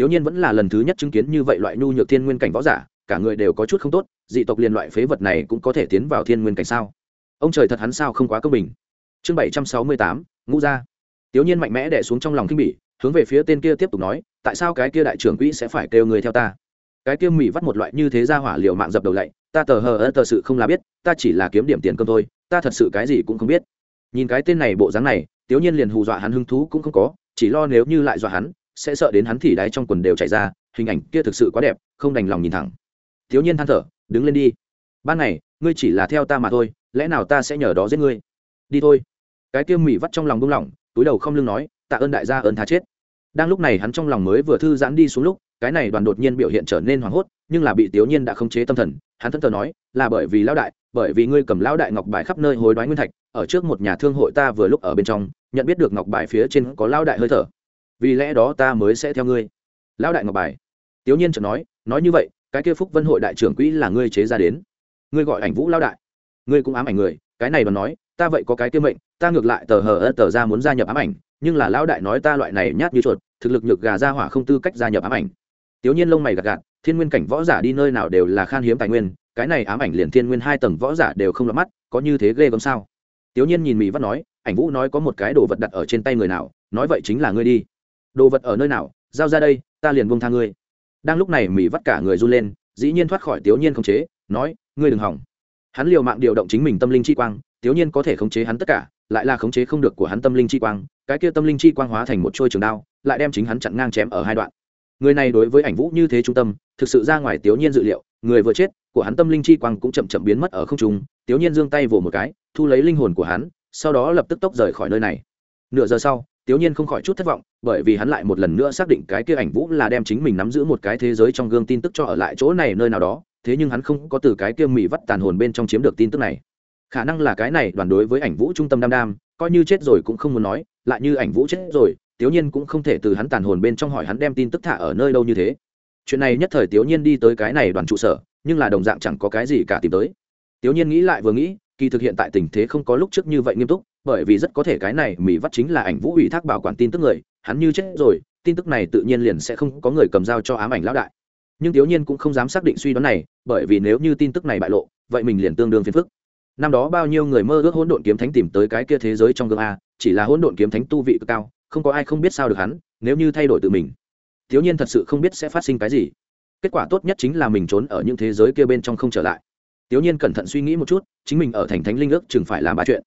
tiểu nhiên vẫn là lần thứ nhất chứng kiến như vậy loại nhu nhược thiên nguyên cảnh võ giả, cả người đều có chút không tốt, dị tộc liền loại phế vật này cũng có thể tiến vào thiên nguyên cảnh sao? Ông trời thật hắn sao không quá công bình. Chương bảy trăm sáu mươi tám, ngũ gia. Tiểu nhiên mạnh mẽ đẻ xuống trong lòng kinh bỉ, hướng về phía tên kia tiếp tục nói, tại sao cái kia đại trưởng quỹ sẽ phải kêu người theo ta? Cái kia mỹ vắt một loại như thế ra hỏa liều mạng dập đầu lạy ta tờ hờ ơ tờ sự không là biết, ta chỉ là kiếm điểm tiền cơm thôi, ta thật sự cái gì cũng không biết. Nhìn cái tên này bộ dáng này, tiểu nhiên liền hù dọa hắn hứng thú cũng không có, chỉ lo nếu như lại dọa hắn sẽ sợ đến hắn thì đáy trong quần đều chảy ra hình ảnh kia thực sự quá đẹp không đành lòng nhìn thẳng. Thiếu nhiên than thở đứng lên đi. Ban này, ngươi chỉ là theo ta mà thôi lẽ nào ta sẽ nhờ đó giết ngươi? Đi thôi. Cái kia mỉ vắt trong lòng buông lỏng túi đầu không lưng nói tạ ơn đại gia ơn tha chết. Đang lúc này hắn trong lòng mới vừa thư giãn đi xuống lúc cái này đoàn đột nhiên biểu hiện trở nên hoảng hốt nhưng là bị tiểu nhiên đã không chế tâm thần hắn thân thờ nói là bởi vì lão đại bởi vì ngươi cầm lão đại ngọc bài khắp nơi hối đoái nguyên thạch ở trước một nhà thương hội ta vừa lúc ở bên trong nhận biết được ngọc bài phía trên có lão đại hơi thở vì lẽ đó ta mới sẽ theo ngươi. Lão đại ngọc bài. Tiểu nhiên chợt nói nói như vậy, cái kia phúc vân hội đại trưởng quỹ là ngươi chế ra đến. Ngươi gọi ảnh vũ lão đại. Ngươi cũng ám ảnh người, cái này còn nói, ta vậy có cái kia mệnh, ta ngược lại tờ hờ ớt tờ ra muốn gia nhập ám ảnh, nhưng là lão đại nói ta loại này nhát như chuột, thực lực nhược gà ra hỏa không tư cách gia nhập ám ảnh. Tiểu nhiên lông mày gạt gạt, thiên nguyên cảnh võ giả đi nơi nào đều là khan hiếm tài nguyên, cái này ám ảnh liền thiên nguyên hai tầng võ giả đều không lọt mắt, có như thế ghê gớm sao? Tiểu nhiên nhìn mỹ vắt nói, ảnh vũ nói có một cái đồ vật đặt ở trên tay người nào, nói vậy chính là ngươi đi đồ vật ở nơi nào, giao ra đây, ta liền buông tha ngươi. Đang lúc này mỹ vắt cả người run lên, dĩ nhiên thoát khỏi tiểu nhiên không chế, nói, ngươi đừng hỏng. Hắn liều mạng điều động chính mình tâm linh chi quang tiểu nhiên có thể khống chế hắn tất cả, lại là khống chế không được của hắn tâm linh chi quang, cái kia tâm linh chi quang hóa thành một trôi trường đao, lại đem chính hắn chặn ngang chém ở hai đoạn. Người này đối với ảnh vũ như thế trung tâm, thực sự ra ngoài tiểu nhiên dự liệu, người vừa chết, của hắn tâm linh chi quang cũng chậm chậm biến mất ở không trung tiểu nhiên giương tay vỗ một cái, thu lấy linh hồn của hắn, sau đó lập tức tốc rời khỏi nơi này. Nửa giờ sau tiểu nhiên không khỏi chút thất vọng, bởi vì hắn lại một lần nữa xác định cái kia ảnh vũ là đem chính mình nắm giữ một cái thế giới trong gương tin tức cho ở lại chỗ này nơi nào đó, thế nhưng hắn không có từ cái kia mị vắt tàn hồn bên trong chiếm được tin tức này. Khả năng là cái này đoàn đối với ảnh vũ trung tâm đam đam, coi như chết rồi cũng không muốn nói, lại như ảnh vũ chết rồi, tiểu nhiên cũng không thể từ hắn tàn hồn bên trong hỏi hắn đem tin tức thả ở nơi đâu như thế. Chuyện này nhất thời tiểu nhiên đi tới cái này đoàn trụ sở, nhưng là đồng dạng chẳng có cái gì cả tìm tới. Tiểu nhiên nghĩ lại vừa nghĩ, kỳ thực hiện tại tình thế không có lúc trước như vậy nghiêm túc bởi vì rất có thể cái này mỹ vắt chính là ảnh vũ ủy thác bảo quản tin tức người, hắn như chết rồi, tin tức này tự nhiên liền sẽ không có người cầm dao cho ám ảnh lão đại. Nhưng thiếu nhiên cũng không dám xác định suy đoán này, bởi vì nếu như tin tức này bại lộ, vậy mình liền tương đương phiền phức. Năm đó bao nhiêu người mơ ước hỗn độn kiếm thánh tìm tới cái kia thế giới trong gương a, chỉ là hỗn độn kiếm thánh tu vị cực cao, không có ai không biết sao được hắn, nếu như thay đổi tự mình. Thiếu nhiên thật sự không biết sẽ phát sinh cái gì. Kết quả tốt nhất chính là mình trốn ở những thế giới kia bên trong không trở lại. Thiếu nhiên cẩn thận suy nghĩ một chút, chính mình ở thành thánh linh ước chừng phải làm ba chuyện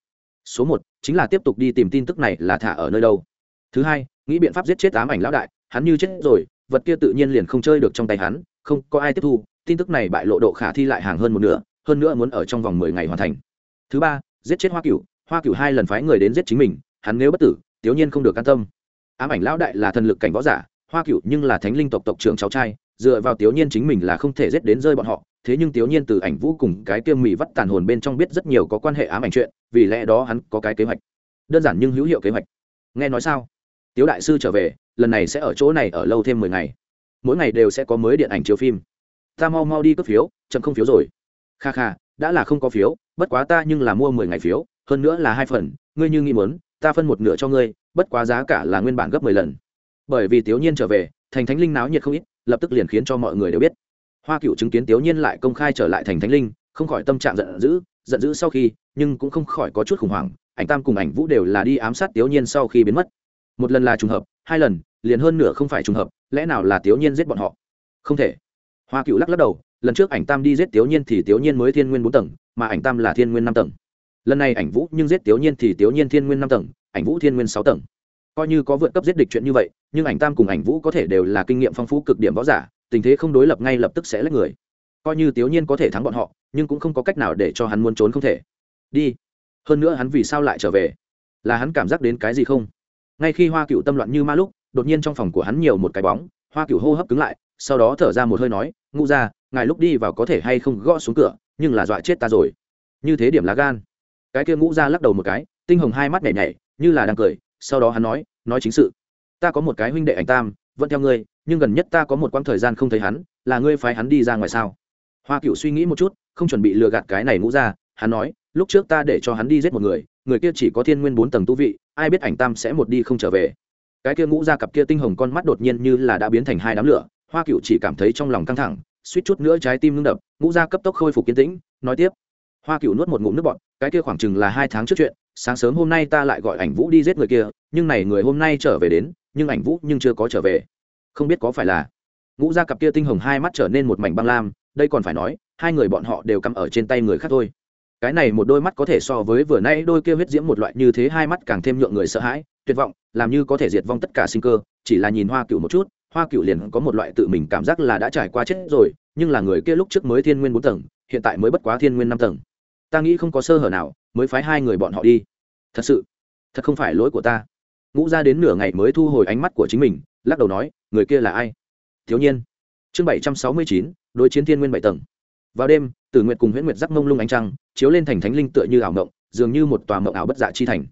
số một, chính là tiếp tục đi tìm tin tức này là thả ở nơi đâu. Thứ hai, nghĩ biện pháp giết chết ám ảnh lão đại, hắn như chết rồi, vật kia tự nhiên liền không chơi được trong tay hắn, không có ai tiếp thu, tin tức này bại lộ độ khả thi lại hàng hơn một nửa, hơn nữa muốn ở trong vòng mười ngày hoàn thành. Thứ ba, giết chết hoa cửu hoa cửu hai lần phái người đến giết chính mình, hắn nếu bất tử, tiểu nhiên không được can tâm. Ám ảnh lão đại là thần lực cảnh võ giả, hoa cửu nhưng là thánh linh tộc tộc trưởng cháu trai, dựa vào tiểu nhiên chính mình là không thể giết đến rơi bọn họ thế nhưng tiểu nhiên từ ảnh vũ cùng cái kia mì vắt tàn hồn bên trong biết rất nhiều có quan hệ ám ảnh chuyện, vì lẽ đó hắn có cái kế hoạch. Đơn giản nhưng hữu hiệu kế hoạch. Nghe nói sao? Tiếu đại sư trở về, lần này sẽ ở chỗ này ở lâu thêm mười ngày. Mỗi ngày đều sẽ có mới điện ảnh chiếu phim. Ta mau mau đi cấp phiếu, chậm không phiếu rồi. Kha kha, đã là không có phiếu, bất quá ta nhưng là mua mười ngày phiếu, hơn nữa là hai phần. Ngươi như nghĩ muốn, ta phân một nửa cho ngươi, bất quá giá cả là nguyên bản gấp mười lần. Bởi vì tiểu nhiên trở về, thành thánh linh náo nhiệt không ít, lập tức liền khiến cho mọi người đều biết hoa cựu chứng kiến tiểu nhiên lại công khai trở lại thành thánh linh, không khỏi tâm trạng giận dữ giận dữ sau khi, nhưng cũng không khỏi có chút khủng hoảng, ảnh tam cùng ảnh vũ đều là đi ám sát tiểu nhiên sau khi biến mất. Một lần là trùng hợp, hai lần, liền hơn nửa không phải trùng hợp, lẽ nào là tiểu nhiên giết bọn họ? Không thể. Hoa cựu lắc lắc đầu, lần trước ảnh tam đi giết tiểu nhiên thì tiểu nhiên mới thiên nguyên bốn tầng, mà ảnh tam là thiên nguyên năm tầng. Lần này ảnh vũ nhưng giết tiểu nhiên thì tiểu nhiên thiên nguyên năm tầng, ảnh vũ thiên nguyên sáu tầng. Coi như có vượt cấp giết địch chuyện như vậy, nhưng ảnh tam cùng ảnh vũ có thể đều là kinh nghiệm phong phú cực điểm võ giả tình thế không đối lập ngay lập tức sẽ lấy người. Coi như tiểu nhiên có thể thắng bọn họ, nhưng cũng không có cách nào để cho hắn muốn trốn không thể. Đi. Hơn nữa hắn vì sao lại trở về? Là hắn cảm giác đến cái gì không? Ngay khi hoa cựu tâm loạn như ma lúc, đột nhiên trong phòng của hắn nhiều một cái bóng, hoa cựu hô hấp cứng lại, sau đó thở ra một hơi nói ngụ ra ngài lúc đi vào có thể hay không gõ xuống cửa, nhưng là dọa chết ta rồi. Như thế điểm lá gan. Cái kia ngũ ra lắc đầu một cái, tinh hồng hai mắt nhảy nhảy, như là đang cười, sau đó hắn nói nói chính sự. Ta có một cái huynh đệ ảnh tam, vẫn theo ngươi nhưng gần nhất ta có một quãng thời gian không thấy hắn, là ngươi phái hắn đi ra ngoài sao? Hoa cựu suy nghĩ một chút, không chuẩn bị lừa gạt cái này ngũ ra hắn nói, lúc trước ta để cho hắn đi giết một người người kia chỉ có thiên nguyên bốn tầng tu vị, ai biết ảnh tam sẽ một đi không trở về. Cái kia ngũ ra cặp kia tinh hồng con mắt đột nhiên như là đã biến thành hai đám lửa, hoa cựu chỉ cảm thấy trong lòng căng thẳng, suýt chút nữa trái tim ngưng đập, ngũ gia cấp tốc khôi phục kiến tĩnh, nói tiếp. Hoa cựu nuốt một ngụm nước bọt, cái kia khoảng chừng là hai tháng trước chuyện, sáng sớm hôm nay ta lại gọi ảnh vũ đi giết người kia, nhưng này người hôm nay trở về đến, nhưng ảnh vũ nhưng chưa có trở về không biết có phải là ngũ gia cặp kia tinh hồng hai mắt trở nên một mảnh băng lam, đây còn phải nói, hai người bọn họ đều cắm ở trên tay người khác thôi. Cái này một đôi mắt có thể so với vừa nay đôi kia huyết diễm một loại như thế hai mắt càng thêm nhượng người sợ hãi, tuyệt vọng, làm như có thể diệt vong tất cả sinh cơ, chỉ là nhìn hoa cựu một chút, hoa cựu liền có một loại tự mình cảm giác là đã trải qua chết rồi, nhưng là người kia lúc trước mới thiên nguyên bốn tầng, hiện tại mới bất quá thiên nguyên năm tầng. Ta nghĩ không có sơ hở nào, mới phái hai người bọn họ đi. Thật sự, thật không phải lỗi của ta. Ngũ ra đến nửa ngày mới thu hồi ánh mắt của chính mình lắc đầu nói, người kia là ai? Thiếu nhiên chương bảy trăm sáu mươi chín, đối chiến thiên nguyên bảy tầng. Vào đêm, tử nguyệt cùng huyễn nguyệt giắc mông lung ánh trăng, chiếu lên thành thánh linh tựa như ảo mộng, dường như một tòa mộng ảo bất dạ chi thành.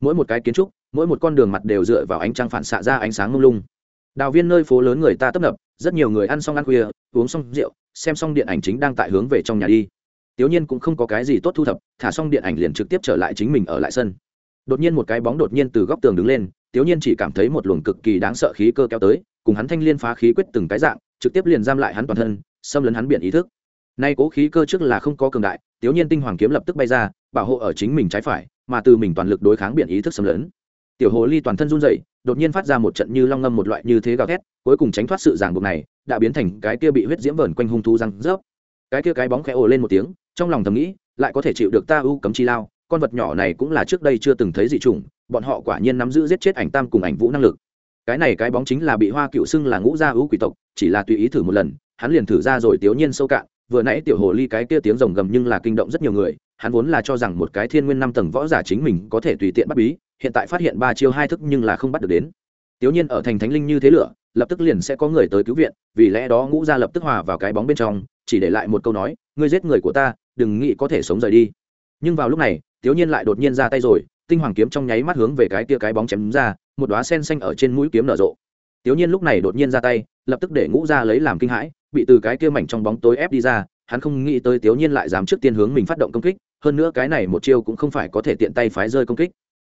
Mỗi một cái kiến trúc, mỗi một con đường mặt đều dựa vào ánh trăng phản xạ ra ánh sáng mông lung. Đào viên nơi phố lớn người ta tấp nập, rất nhiều người ăn xong ăn khuya, uống xong rượu, xem xong điện ảnh chính đang tại hướng về trong nhà đi. Tiểu nhiên cũng không có cái gì tốt thu thập, thả xong điện ảnh liền trực tiếp trở lại chính mình ở lại sân. Đột nhiên một cái bóng đột nhiên từ góc tường đứng lên tiểu nhiên chỉ cảm thấy một luồng cực kỳ đáng sợ khí cơ kéo tới cùng hắn thanh liên phá khí quyết từng cái dạng trực tiếp liền giam lại hắn toàn thân xâm lấn hắn biển ý thức. Nay cố khí cơ trước là không có cường đại tiểu nhiên tinh hoàng kiếm lập tức bay ra bảo hộ ở chính mình trái phải mà từ mình toàn lực đối kháng biển ý thức xâm lấn. Tiểu hồ ly toàn thân run rẩy, đột nhiên phát ra một trận như long ngâm một loại như thế gào thét cuối cùng tránh thoát sự giằng buộc này đã biến thành cái kia bị huyết diễm vờn quanh hung thú răng rớp. Cái kia cái bóng khẽ ồ lên một tiếng trong lòng thầm nghĩ lại có thể chịu được ta u cấm chi lao con vật nhỏ này cũng là trước đây chưa từng thấy dị chủng bọn họ quả nhiên nắm giữ giết chết ảnh tam cùng ảnh vũ năng lực. Cái này cái bóng chính là bị hoa cựu xưng là ngũ gia ưu quỷ tộc, chỉ là tùy ý thử một lần, hắn liền thử ra rồi tiểu nhiên sâu cạn, vừa nãy tiểu hồ ly cái kia tiếng rồng gầm nhưng là kinh động rất nhiều người, hắn vốn là cho rằng một cái thiên nguyên năm tầng võ giả chính mình có thể tùy tiện bắt bí, hiện tại phát hiện ba chiêu hai thức nhưng là không bắt được đến. Tiểu nhiên ở thành thánh linh như thế lửa, lập tức liền sẽ có người tới cứu viện, vì lẽ đó ngũ gia lập tức hòa vào cái bóng bên trong, chỉ để lại một câu nói, ngươi giết người của ta, đừng nghĩ có thể sống rời đi. Nhưng vào lúc này, tiểu nhiên lại đột nhiên ra tay rồi tinh hoàng kiếm trong nháy mắt hướng về cái tia cái bóng chém ra, một đóa sen xanh ở trên mũi kiếm nở rộ. Tiểu nhiên lúc này đột nhiên ra tay, lập tức để ngũ gia lấy làm kinh hãi, bị từ cái kia mảnh trong bóng tối ép đi ra, hắn không nghĩ tới tiểu nhiên lại dám trước tiên hướng mình phát động công kích, hơn nữa cái này một chiêu cũng không phải có thể tiện tay phái rơi công kích.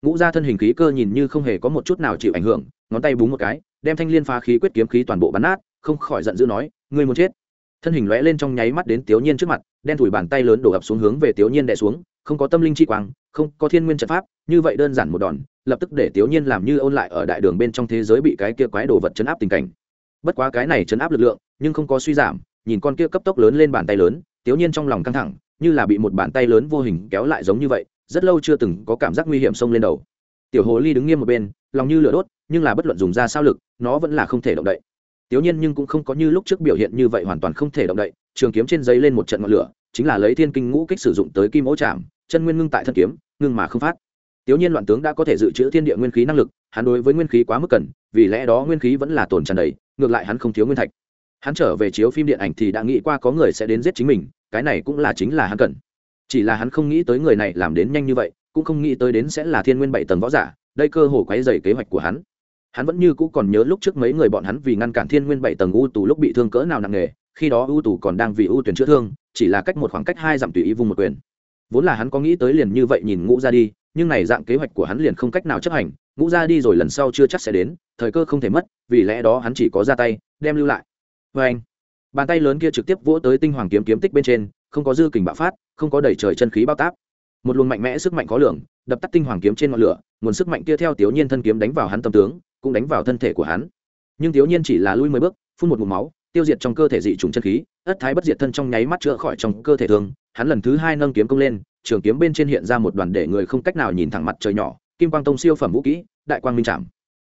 Ngũ gia thân hình khí cơ nhìn như không hề có một chút nào chịu ảnh hưởng, ngón tay búng một cái, đem thanh liên phá khí quyết kiếm khí toàn bộ bắn nát, không khỏi giận dữ nói, ngươi muốn chết. Thân hình lóe lên trong nháy mắt đến tiểu nhiên trước mặt, đen thủi bàn tay lớn đổ ập xuống hướng về tiểu nhiên đè xuống không có tâm linh chi quang, không có thiên nguyên trận pháp, như vậy đơn giản một đòn, lập tức để tiểu nhiên làm như ôn lại ở đại đường bên trong thế giới bị cái kia quái đồ vật chấn áp tình cảnh. Bất quá cái này chấn áp lực lượng, nhưng không có suy giảm, nhìn con kia cấp tốc lớn lên bàn tay lớn tiểu nhiên trong lòng căng thẳng, như là bị một bàn tay lớn vô hình kéo lại giống như vậy, rất lâu chưa từng có cảm giác nguy hiểm xông lên đầu. Tiểu hồ ly đứng nghiêm một bên, lòng như lửa đốt, nhưng là bất luận dùng ra sao lực, nó vẫn là không thể động đậy. Tiểu nhiên nhưng cũng không có như lúc trước biểu hiện như vậy hoàn toàn không thể động đậy, trường kiếm trên giấy lên một trận ngọn lửa, chính là lấy thiên kinh ngũ kích sử dụng tới kim ố chạm chân nguyên ngưng tại thân kiếm, ngưng mà không phát. Tiểu nhiên loạn tướng đã có thể dự trữ thiên địa nguyên khí năng lực, hắn đối với nguyên khí quá mức cần, vì lẽ đó nguyên khí vẫn là tồn tràn đầy, ngược lại hắn không thiếu nguyên thạch. Hắn trở về chiếu phim điện ảnh thì đã nghĩ qua có người sẽ đến giết chính mình, cái này cũng là chính là hắn cần. Chỉ là hắn không nghĩ tới người này làm đến nhanh như vậy, cũng không nghĩ tới đến sẽ là thiên nguyên bảy tầng võ giả, đây cơ hồ quấy dày kế hoạch của hắn. Hắn vẫn như cũ còn nhớ lúc trước mấy người bọn hắn vì ngăn cản thiên nguyên bảy tầng u tù lúc bị thương cỡ nào nặng nề, khi đó u tù còn đang vì u tuyển chữa thương, chỉ là cách một khoảng cách hai dặm tùy ý vùng một quyền vốn là hắn có nghĩ tới liền như vậy nhìn ngũ ra đi, nhưng này dạng kế hoạch của hắn liền không cách nào chấp hành, ngũ ra đi rồi lần sau chưa chắc sẽ đến, thời cơ không thể mất, vì lẽ đó hắn chỉ có ra tay, đem lưu lại. Vê anh, bàn tay lớn kia trực tiếp vỗ tới tinh hoàng kiếm kiếm tích bên trên, không có dư kình bạo phát, không có đẩy trời chân khí bao táp. Một luồng mạnh mẽ sức mạnh khó lường, đập tắt tinh hoàng kiếm trên ngọn lửa, nguồn sức mạnh kia theo tiểu nhiên thân kiếm đánh vào hắn tâm tướng, cũng đánh vào thân thể của hắn. Nhưng tiểu nhiên chỉ là lui mười bước, phun một mụm máu, tiêu diệt trong cơ thể dị trùng chân khí, ất thái bất diệt thân trong nháy mắt chữa khỏi trong cơ thể thường hắn lần thứ hai nâng kiếm công lên, trường kiếm bên trên hiện ra một đoàn để người không cách nào nhìn thẳng mặt trời nhỏ, kim quang tông siêu phẩm vũ kỹ, đại quang minh trảm.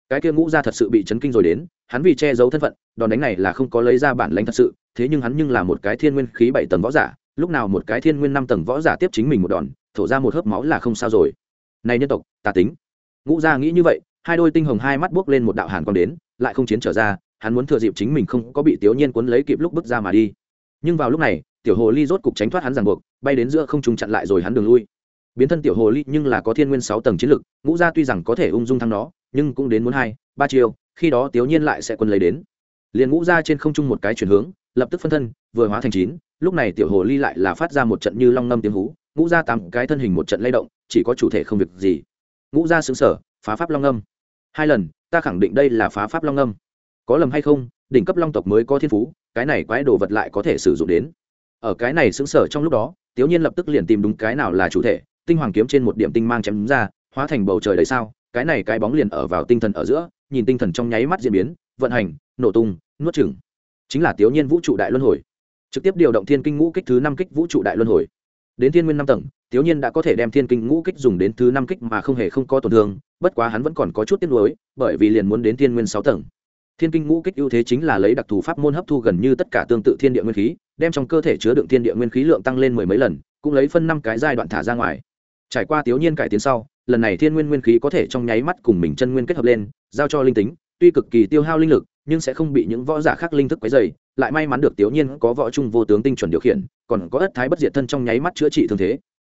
Cái kia ngũ ra thật sự bị chấn kinh rồi đến, hắn vì che giấu thân phận, đòn đánh này là không có lấy ra bản lãnh thật sự, thế nhưng hắn nhưng là một cái thiên nguyên khí bảy tầng võ giả, lúc nào một cái thiên nguyên năm tầng võ giả tiếp chính mình một đòn, thổ ra một hớp máu là không sao rồi. Này nhân tộc tà tính. Ngũ gia nghĩ như vậy, hai đôi tinh hồng hai mắt buốc lên một đạo hàn quang đến, lại không chiến trở ra, hắn muốn thừa dịp chính mình không có bị tiểu nhiên cuốn lấy kịp lúc bước ra mà đi. Nhưng vào lúc này tiểu hồ ly rốt cục tránh thoát hắn ràng buộc, bay đến giữa không trung chặn lại rồi hắn đường lui. Biến thân tiểu hồ ly nhưng là có thiên nguyên sáu tầng chiến lực, ngũ gia tuy rằng có thể ung dung thắng nó, nhưng cũng đến muốn hai, ba chiều khi đó tiểu nhiên lại sẽ quân lấy đến. Liền ngũ gia trên không trung một cái chuyển hướng, lập tức phân thân, vừa hóa thành chín, lúc này tiểu hồ ly lại là phát ra một trận như long ngâm tiếng hú, ngũ gia tám cái thân hình một trận lay động, chỉ có chủ thể không việc gì. Ngũ gia xứng sở phá pháp long ngâm. Hai lần, ta khẳng định đây là phá pháp long ngâm. Có lầm hay không, đỉnh cấp long tộc mới có thiên phú, cái này quái đồ vật lại có thể sử dụng đến ở cái này xứng sở trong lúc đó tiểu nhiên lập tức liền tìm đúng cái nào là chủ thể, tinh hoàng kiếm trên một điểm tinh mang chém ra, hóa thành bầu trời đầy sao, cái này cái bóng liền ở vào tinh thần ở giữa, nhìn tinh thần trong nháy mắt diễn biến, vận hành, nổ tung, nuốt chửng. Chính là tiểu nhiên vũ trụ đại luân hồi. Trực tiếp điều động thiên kinh ngũ kích thứ năm kích vũ trụ đại luân hồi. Đến thiên nguyên năm tầng tiểu nhiên đã có thể đem thiên kinh ngũ kích dùng đến thứ năm kích mà không hề không có tổn thương, bất quá hắn vẫn còn có chút tiếc nuối, bởi vì liền muốn đến thiên nguyên sáu tầng thiên kinh ngũ kích ưu thế chính là lấy đặc thù pháp môn hấp thu gần như tất cả tương tự thiên địa nguyên khí, đem trong cơ thể chứa đựng thiên địa nguyên khí lượng tăng lên mười mấy lần, cũng lấy phân năm cái giai đoạn thả ra ngoài. Trải qua tiểu nhiên cải tiến sau, lần này thiên nguyên nguyên khí có thể trong nháy mắt cùng mình chân nguyên kết hợp lên, giao cho linh tính, tuy cực kỳ tiêu hao linh lực, nhưng sẽ không bị những võ giả khác linh thức quấy dày lại may mắn được tiểu nhiên có võ trung vô tướng tinh chuẩn điều khiển, còn có ất thái bất diệt thân trong nháy mắt chữa trị thương thế.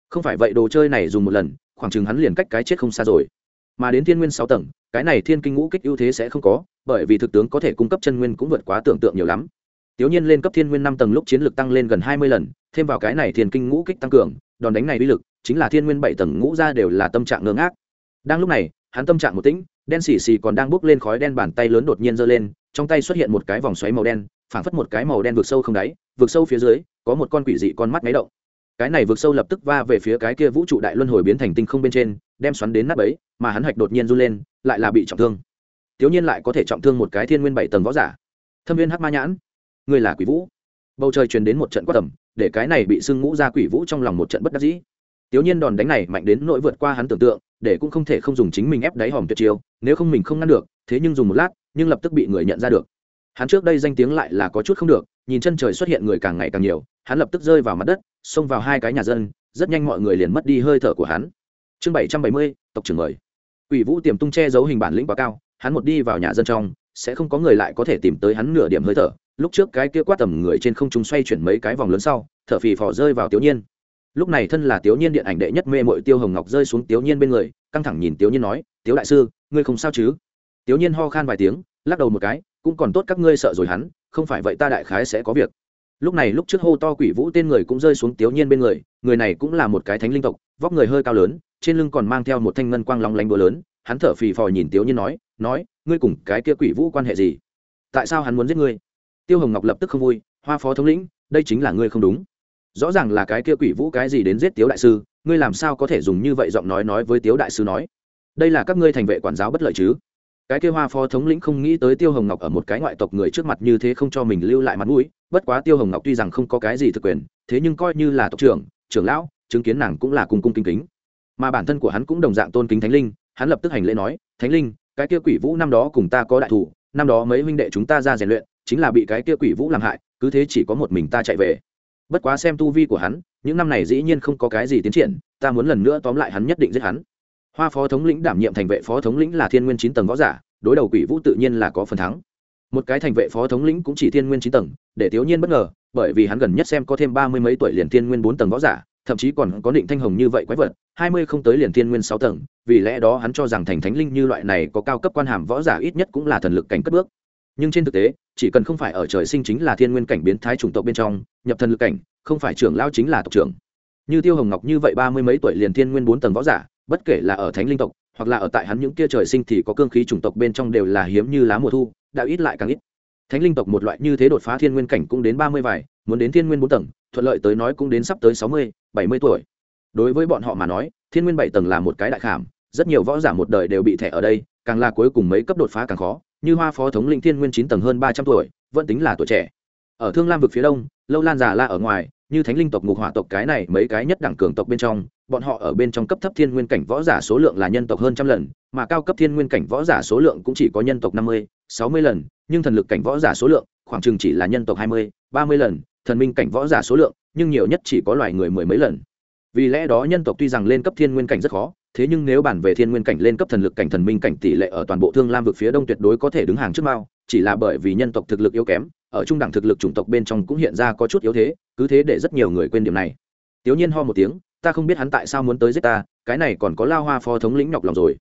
Không phải vậy, đồ chơi này dùng một lần, khoảng chừng hắn liền cách cái chết không xa rồi. Mà đến thiên nguyên sáu tầng cái này thiên kinh ngũ kích ưu thế sẽ không có, bởi vì thực tướng có thể cung cấp chân nguyên cũng vượt quá tưởng tượng nhiều lắm. Tiểu nhiên lên cấp thiên nguyên năm tầng lúc chiến lược tăng lên gần hai mươi lần, thêm vào cái này thiên kinh ngũ kích tăng cường, đòn đánh này uy lực, chính là thiên nguyên bảy tầng ngũ ra đều là tâm trạng ngơ ngác. Đang lúc này, hắn tâm trạng một tĩnh, đen xì xì còn đang bốc lên khói đen bàn tay lớn đột nhiên giơ lên, trong tay xuất hiện một cái vòng xoáy màu đen, phảng phất một cái màu đen vượt sâu không đáy vượt sâu phía dưới, có một con quỷ dị con mắt máy động cái này vượt sâu lập tức va về phía cái kia vũ trụ đại luân hồi biến thành tinh không bên trên, đem xoắn đến nắp ấy mà hắn hạch đột nhiên run lên, lại là bị trọng thương. Tiểu nhiên lại có thể trọng thương một cái thiên nguyên bảy tầng võ giả. Thâm viên hắc ma nhãn. Người là quỷ vũ. Bầu trời truyền đến một trận quát tầm, để cái này bị sưng ngũ ra quỷ vũ trong lòng một trận bất đắc dĩ. Tiểu nhiên đòn đánh này mạnh đến nỗi vượt qua hắn tưởng tượng, để cũng không thể không dùng chính mình ép đáy hòm tuyệt chiêu, nếu không mình không ngăn được, thế nhưng dùng một lát, nhưng lập tức bị người nhận ra được. Hắn trước đây danh tiếng lại là có chút không được, nhìn chân trời xuất hiện người càng ngày càng nhiều, hắn lập tức rơi vào mặt đất xông vào hai cái nhà dân, rất nhanh mọi người liền mất đi hơi thở của hắn. Chương bảy trăm bảy mươi, tộc trưởng mời. Ủy vũ tiềm tung che giấu hình bản lĩnh quá cao, hắn một đi vào nhà dân trong, sẽ không có người lại có thể tìm tới hắn nửa điểm hơi thở. Lúc trước cái kia quát tầm người trên không trung xoay chuyển mấy cái vòng lớn sau, thở phì phò rơi vào tiểu nhiên. Lúc này thân là tiểu nhiên điện ảnh đệ nhất mê mội tiêu hồng ngọc rơi xuống tiểu nhiên bên người, căng thẳng nhìn tiểu nhiên nói tiểu đại sư, ngươi không sao chứ? Tiểu nhiên ho khan vài tiếng, lắc đầu một cái, cũng còn tốt các ngươi sợ rồi hắn, không phải vậy ta đại khái sẽ có việc lúc này lúc trước hô to quỷ vũ tên người cũng rơi xuống tiểu nhiên bên người người này cũng là một cái thánh linh tộc, vóc người hơi cao lớn, trên lưng còn mang theo một thanh ngân quang long lanh búa lớn. Hắn thở phì phò nhìn tiểu nhiên nói nói, ngươi cùng cái kia quỷ vũ quan hệ gì? Tại sao hắn muốn giết ngươi? Tiêu hồng ngọc lập tức không vui, hoa phó thống lĩnh, đây chính là ngươi không đúng. Rõ ràng là cái kia quỷ vũ cái gì đến giết tiếu đại sư, ngươi làm sao có thể dùng như vậy giọng nói nói với tiếu đại sư nói? Đây là các ngươi thành vệ quản giáo bất lợi chứ? Cái kia hoa phó thống lĩnh không nghĩ tới tiêu hồng ngọc ở một cái ngoại tộc người trước mặt như thế không cho mình lưu lại mặt mũi, bất quá tiêu hồng ngọc tuy rằng không có cái gì thực quyền, thế nhưng coi như là tộc trưởng trưởng lão, chứng kiến nàng cũng là cung cung kính kính. Mà bản thân của hắn cũng đồng dạng tôn kính thánh linh, hắn lập tức hành lễ nói, thánh linh, cái kia quỷ vũ năm đó cùng ta có đại thủ, năm đó mấy huynh đệ chúng ta ra rèn luyện, chính là bị cái kia quỷ vũ làm hại, cứ thế chỉ có một mình ta chạy về. Bất quá xem tu vi của hắn, những năm này dĩ nhiên không có cái gì tiến triển, ta muốn lần nữa tóm lại hắn nhất định giết hắn hoa phó thống lĩnh đảm nhiệm thành vệ phó thống lĩnh là thiên nguyên chín tầng võ giả, đối đầu quỷ vũ tự nhiên là có phần thắng. Một cái thành vệ phó thống lĩnh cũng chỉ thiên nguyên chín tầng, để thiếu nhiên bất ngờ, bởi vì hắn gần nhất xem có thêm ba mươi mấy tuổi liền thiên nguyên bốn tầng võ giả, thậm chí còn có định thanh hồng như vậy quái vật, hai mươi không tới liền thiên nguyên sáu tầng, vì lẽ đó hắn cho rằng thành thánh linh như loại này có cao cấp quan hàm võ giả ít nhất cũng là thần lực cảnh cất bước. Nhưng trên thực tế, chỉ cần không phải ở trời sinh chính là thiên nguyên cảnh biến thái chủng tộc bên trong, nhập thần lực cảnh, không phải trưởng lao chính là tộc trưởng. Như tiêu hồng ngọc như vậy ba mươi mấy tuổi liền thiên nguyên bốn tầng võ giả bất kể là ở thánh linh tộc, hoặc là ở tại hắn những kia trời sinh thì có cương khí chủng tộc bên trong đều là hiếm như lá mùa thu đã ít lại càng ít. Thánh linh tộc một loại như thế đột phá thiên nguyên cảnh cũng đến ba mươi vài, muốn đến thiên nguyên bốn tầng, thuận lợi tới nói cũng đến sắp tới sáu mươi, bảy mươi tuổi. Đối với bọn họ mà nói, thiên nguyên bảy tầng là một cái đại khảm, rất nhiều võ giả một đời đều bị thẻ ở đây, càng là cuối cùng mấy cấp đột phá càng khó, như hoa phó thống linh thiên nguyên chín tầng hơn ba trăm tuổi, vẫn tính là tuổi trẻ. Ở thương lam vực phía đông, lâu lan già la ở ngoài như thánh linh tộc, ngục hỏa tộc, cái này mấy cái nhất đẳng cường tộc bên trong, bọn họ ở bên trong cấp thấp thiên nguyên cảnh võ giả số lượng là nhân tộc hơn trăm lần, mà cao cấp thiên nguyên cảnh võ giả số lượng cũng chỉ có nhân tộc năm mươi, sáu mươi lần, nhưng thần lực cảnh võ giả số lượng khoảng chừng chỉ là nhân tộc hai mươi, ba mươi lần, thần minh cảnh võ giả số lượng, nhưng nhiều nhất chỉ có loài người mười mấy lần. Vì lẽ đó nhân tộc tuy rằng lên cấp thiên nguyên cảnh rất khó, thế nhưng nếu bản về thiên nguyên cảnh lên cấp thần lực cảnh thần minh cảnh tỷ lệ ở toàn bộ thương lam vực phía đông tuyệt đối có thể đứng hàng trước mao, chỉ là bởi vì nhân tộc thực lực yếu kém ở trung đẳng thực lực chủng tộc bên trong cũng hiện ra có chút yếu thế, cứ thế để rất nhiều người quên điểm này. Tiểu nhiên ho một tiếng, ta không biết hắn tại sao muốn tới giết ta, cái này còn có lao hoa phó thống lĩnh nhọc lòng rồi.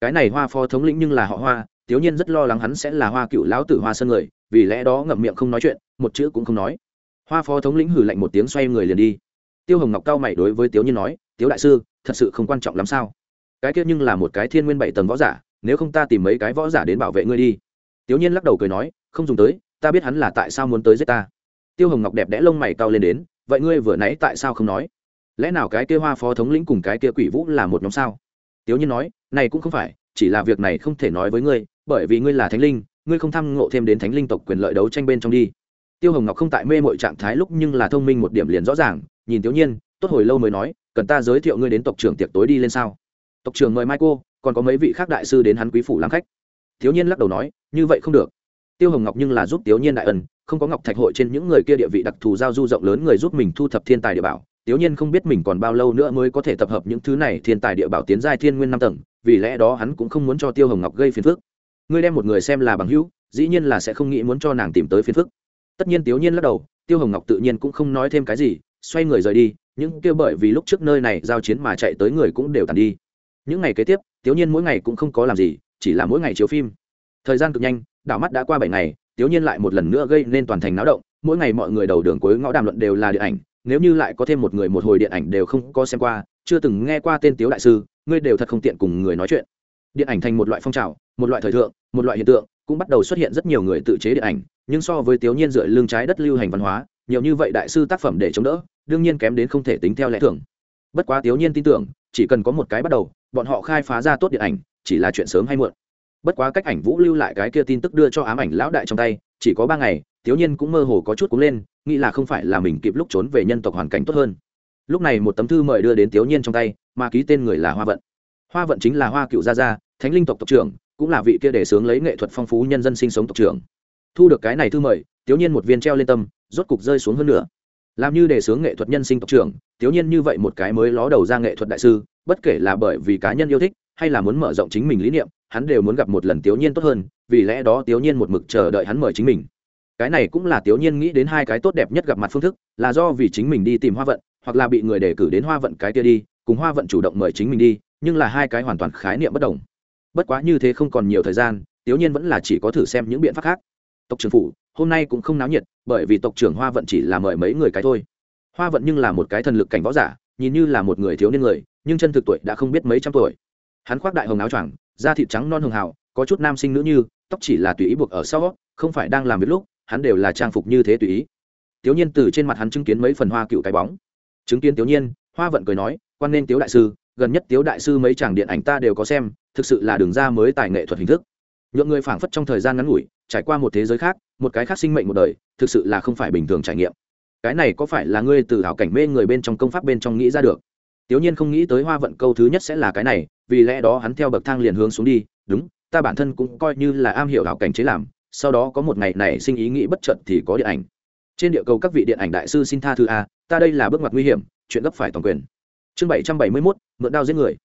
Cái này hoa phó thống lĩnh nhưng là họ hoa, tiểu nhiên rất lo lắng hắn sẽ là hoa cựu lão tử hoa sơn người, vì lẽ đó ngậm miệng không nói chuyện, một chữ cũng không nói. Hoa phó thống lĩnh hử lạnh một tiếng xoay người liền đi. Tiêu hồng ngọc cao mày đối với tiểu nhiên nói tiếu đại sư, thật sự không quan trọng lắm sao? Cái kia nhưng là một cái thiên nguyên bảy tầng võ giả, nếu không ta tìm mấy cái võ giả đến bảo vệ ngươi đi. Tiểu nhiên lắc đầu cười nói, không dùng tới ta biết hắn là tại sao muốn tới giết ta. Tiêu hồng ngọc đẹp đẽ lông mày cao lên đến, vậy ngươi vừa nãy tại sao không nói? Lẽ nào cái kia hoa phó thống lĩnh cùng cái kia quỷ vũ là một nhóm sao? Tiếu nhiên nói, này cũng không phải, chỉ là việc này không thể nói với ngươi, bởi vì ngươi là thánh linh, ngươi không tham ngộ thêm đến thánh linh tộc quyền lợi đấu tranh bên trong đi. Tiêu hồng ngọc không tại mê mọi trạng thái lúc nhưng là thông minh một điểm liền rõ ràng, nhìn tiểu nhiên, tốt hồi lâu mới nói, cần ta giới thiệu ngươi đến tộc trưởng tiệc tối đi lên sao? Tộc trưởng mời mai cô, còn có mấy vị khác đại sư đến hắn quý phủ làm khách. Thiếu nhiên lắc đầu nói, như vậy không được tiêu hồng ngọc nhưng là giúp tiểu nhiên đại ân, không có ngọc thạch hội trên những người kia địa vị đặc thù giao du rộng lớn người giúp mình thu thập thiên tài địa bảo. Tiểu nhiên không biết mình còn bao lâu nữa mới có thể tập hợp những thứ này thiên tài địa bảo tiến giai thiên nguyên năm tầng, vì lẽ đó hắn cũng không muốn cho tiêu hồng ngọc gây phiền phức. Ngươi đem một người xem là bằng hữu, dĩ nhiên là sẽ không nghĩ muốn cho nàng tìm tới phiền phức. Tất nhiên tiểu nhiên lắc đầu, tiêu hồng ngọc tự nhiên cũng không nói thêm cái gì, xoay người rời đi, những kia bởi vì lúc trước nơi này giao chiến mà chạy tới người cũng đều tàn đi. Những ngày kế tiếp tiểu nhiên mỗi ngày cũng không có làm gì, chỉ là mỗi ngày chiếu phim. Thời gian cực nhanh đảo mắt đã qua bảy ngày tiểu nhiên lại một lần nữa gây nên toàn thành náo động, mỗi ngày mọi người đầu đường cuối ngõ đàm luận đều là điện ảnh, nếu như lại có thêm một người một hồi điện ảnh đều không có xem qua, chưa từng nghe qua tên tiếu đại sư, ngươi đều thật không tiện cùng người nói chuyện. Điện ảnh thành một loại phong trào, một loại thời thượng, một loại hiện tượng, cũng bắt đầu xuất hiện rất nhiều người tự chế điện ảnh, nhưng so với tiểu nhiên dựa lương trái đất lưu hành văn hóa, nhiều như vậy đại sư tác phẩm để chống đỡ, đương nhiên kém đến không thể tính theo lẽ thường. Bất quá tiểu nhiên tin tưởng, chỉ cần có một cái bắt đầu, bọn họ khai phá ra tốt điện ảnh, chỉ là chuyện sớm hay muộn bất quá cách ảnh vũ lưu lại cái kia tin tức đưa cho ám ảnh lão đại trong tay, chỉ có ba ngày thiếu nhiên cũng mơ hồ có chút cúng lên, nghĩ là không phải là mình kịp lúc trốn về nhân tộc hoàn cảnh tốt hơn. Lúc này một tấm thư mời đưa đến thiếu nhiên trong tay, mà ký tên người là hoa vận. Hoa vận chính là hoa cựu gia gia, thánh linh tộc tộc trưởng, cũng là vị kia để sướng lấy nghệ thuật phong phú nhân dân sinh sống tộc trưởng. Thu được cái này thư mời thiếu nhiên một viên treo lên tâm, rốt cục rơi xuống hơn nữa làm như đề sướng nghệ thuật nhân sinh tộc trưởng thiếu nhiên như vậy một cái mới ló đầu ra nghệ thuật đại sư, bất kể là bởi vì cá nhân yêu thích hay là muốn mở rộng chính mình lý niệm, hắn đều muốn gặp một lần tiểu nhiên tốt hơn, vì lẽ đó tiểu nhiên một mực chờ đợi hắn mời chính mình. Cái này cũng là tiểu nhiên nghĩ đến hai cái tốt đẹp nhất gặp mặt phương thức, là do vì chính mình đi tìm hoa vận, hoặc là bị người đề cử đến hoa vận cái kia đi, cùng hoa vận chủ động mời chính mình đi, nhưng là hai cái hoàn toàn khái niệm bất đồng. Bất quá như thế không còn nhiều thời gian tiểu nhiên vẫn là chỉ có thử xem những biện pháp khác. Tộc trưởng phủ, hôm nay cũng không náo nhiệt, bởi vì tộc trưởng hoa vận chỉ là mời mấy người cái thôi. Hoa vận nhưng là một cái thần lực cảnh võ giả, nhìn như là một người thiếu niên người, nhưng chân thực tuổi đã không biết mấy trăm tuổi hắn khoác đại hồng áo choàng, da thịt trắng non hường hào, có chút nam sinh nữ như, tóc chỉ là tùy ý buộc ở sau, không phải đang làm việc lúc, hắn đều là trang phục như thế tùy ý. Tiểu nhiên từ trên mặt hắn chứng kiến mấy phần hoa cựu cái bóng. Chứng kiến tiểu nhiên, hoa vận cười nói, quan nên tiếu đại sư, gần nhất tiếu đại sư mấy chàng điện ảnh ta đều có xem, thực sự là đường ra mới tài nghệ thuật hình thức. Nhượng người phảng phất trong thời gian ngắn ngủi, trải qua một thế giới khác, một cái khác sinh mệnh một đời, thực sự là không phải bình thường trải nghiệm. Cái này có phải là ngươi từ hảo cảnh mê người bên trong công pháp bên trong nghĩ ra được? Tiểu nhiên không nghĩ tới hoa vận câu thứ nhất sẽ là cái này vì lẽ đó hắn theo bậc thang liền hướng xuống đi, đúng, ta bản thân cũng coi như là am hiểu hảo cảnh chế làm, sau đó có một ngày này sinh ý nghĩ bất chợt thì có điện ảnh. Trên địa cầu các vị điện ảnh đại sư xin tha thứ a, ta đây là bước ngoặt nguy hiểm, chuyện gấp phải toàn quyền. Chương bảy trăm bảy mươi mốt, mượn đao giết người.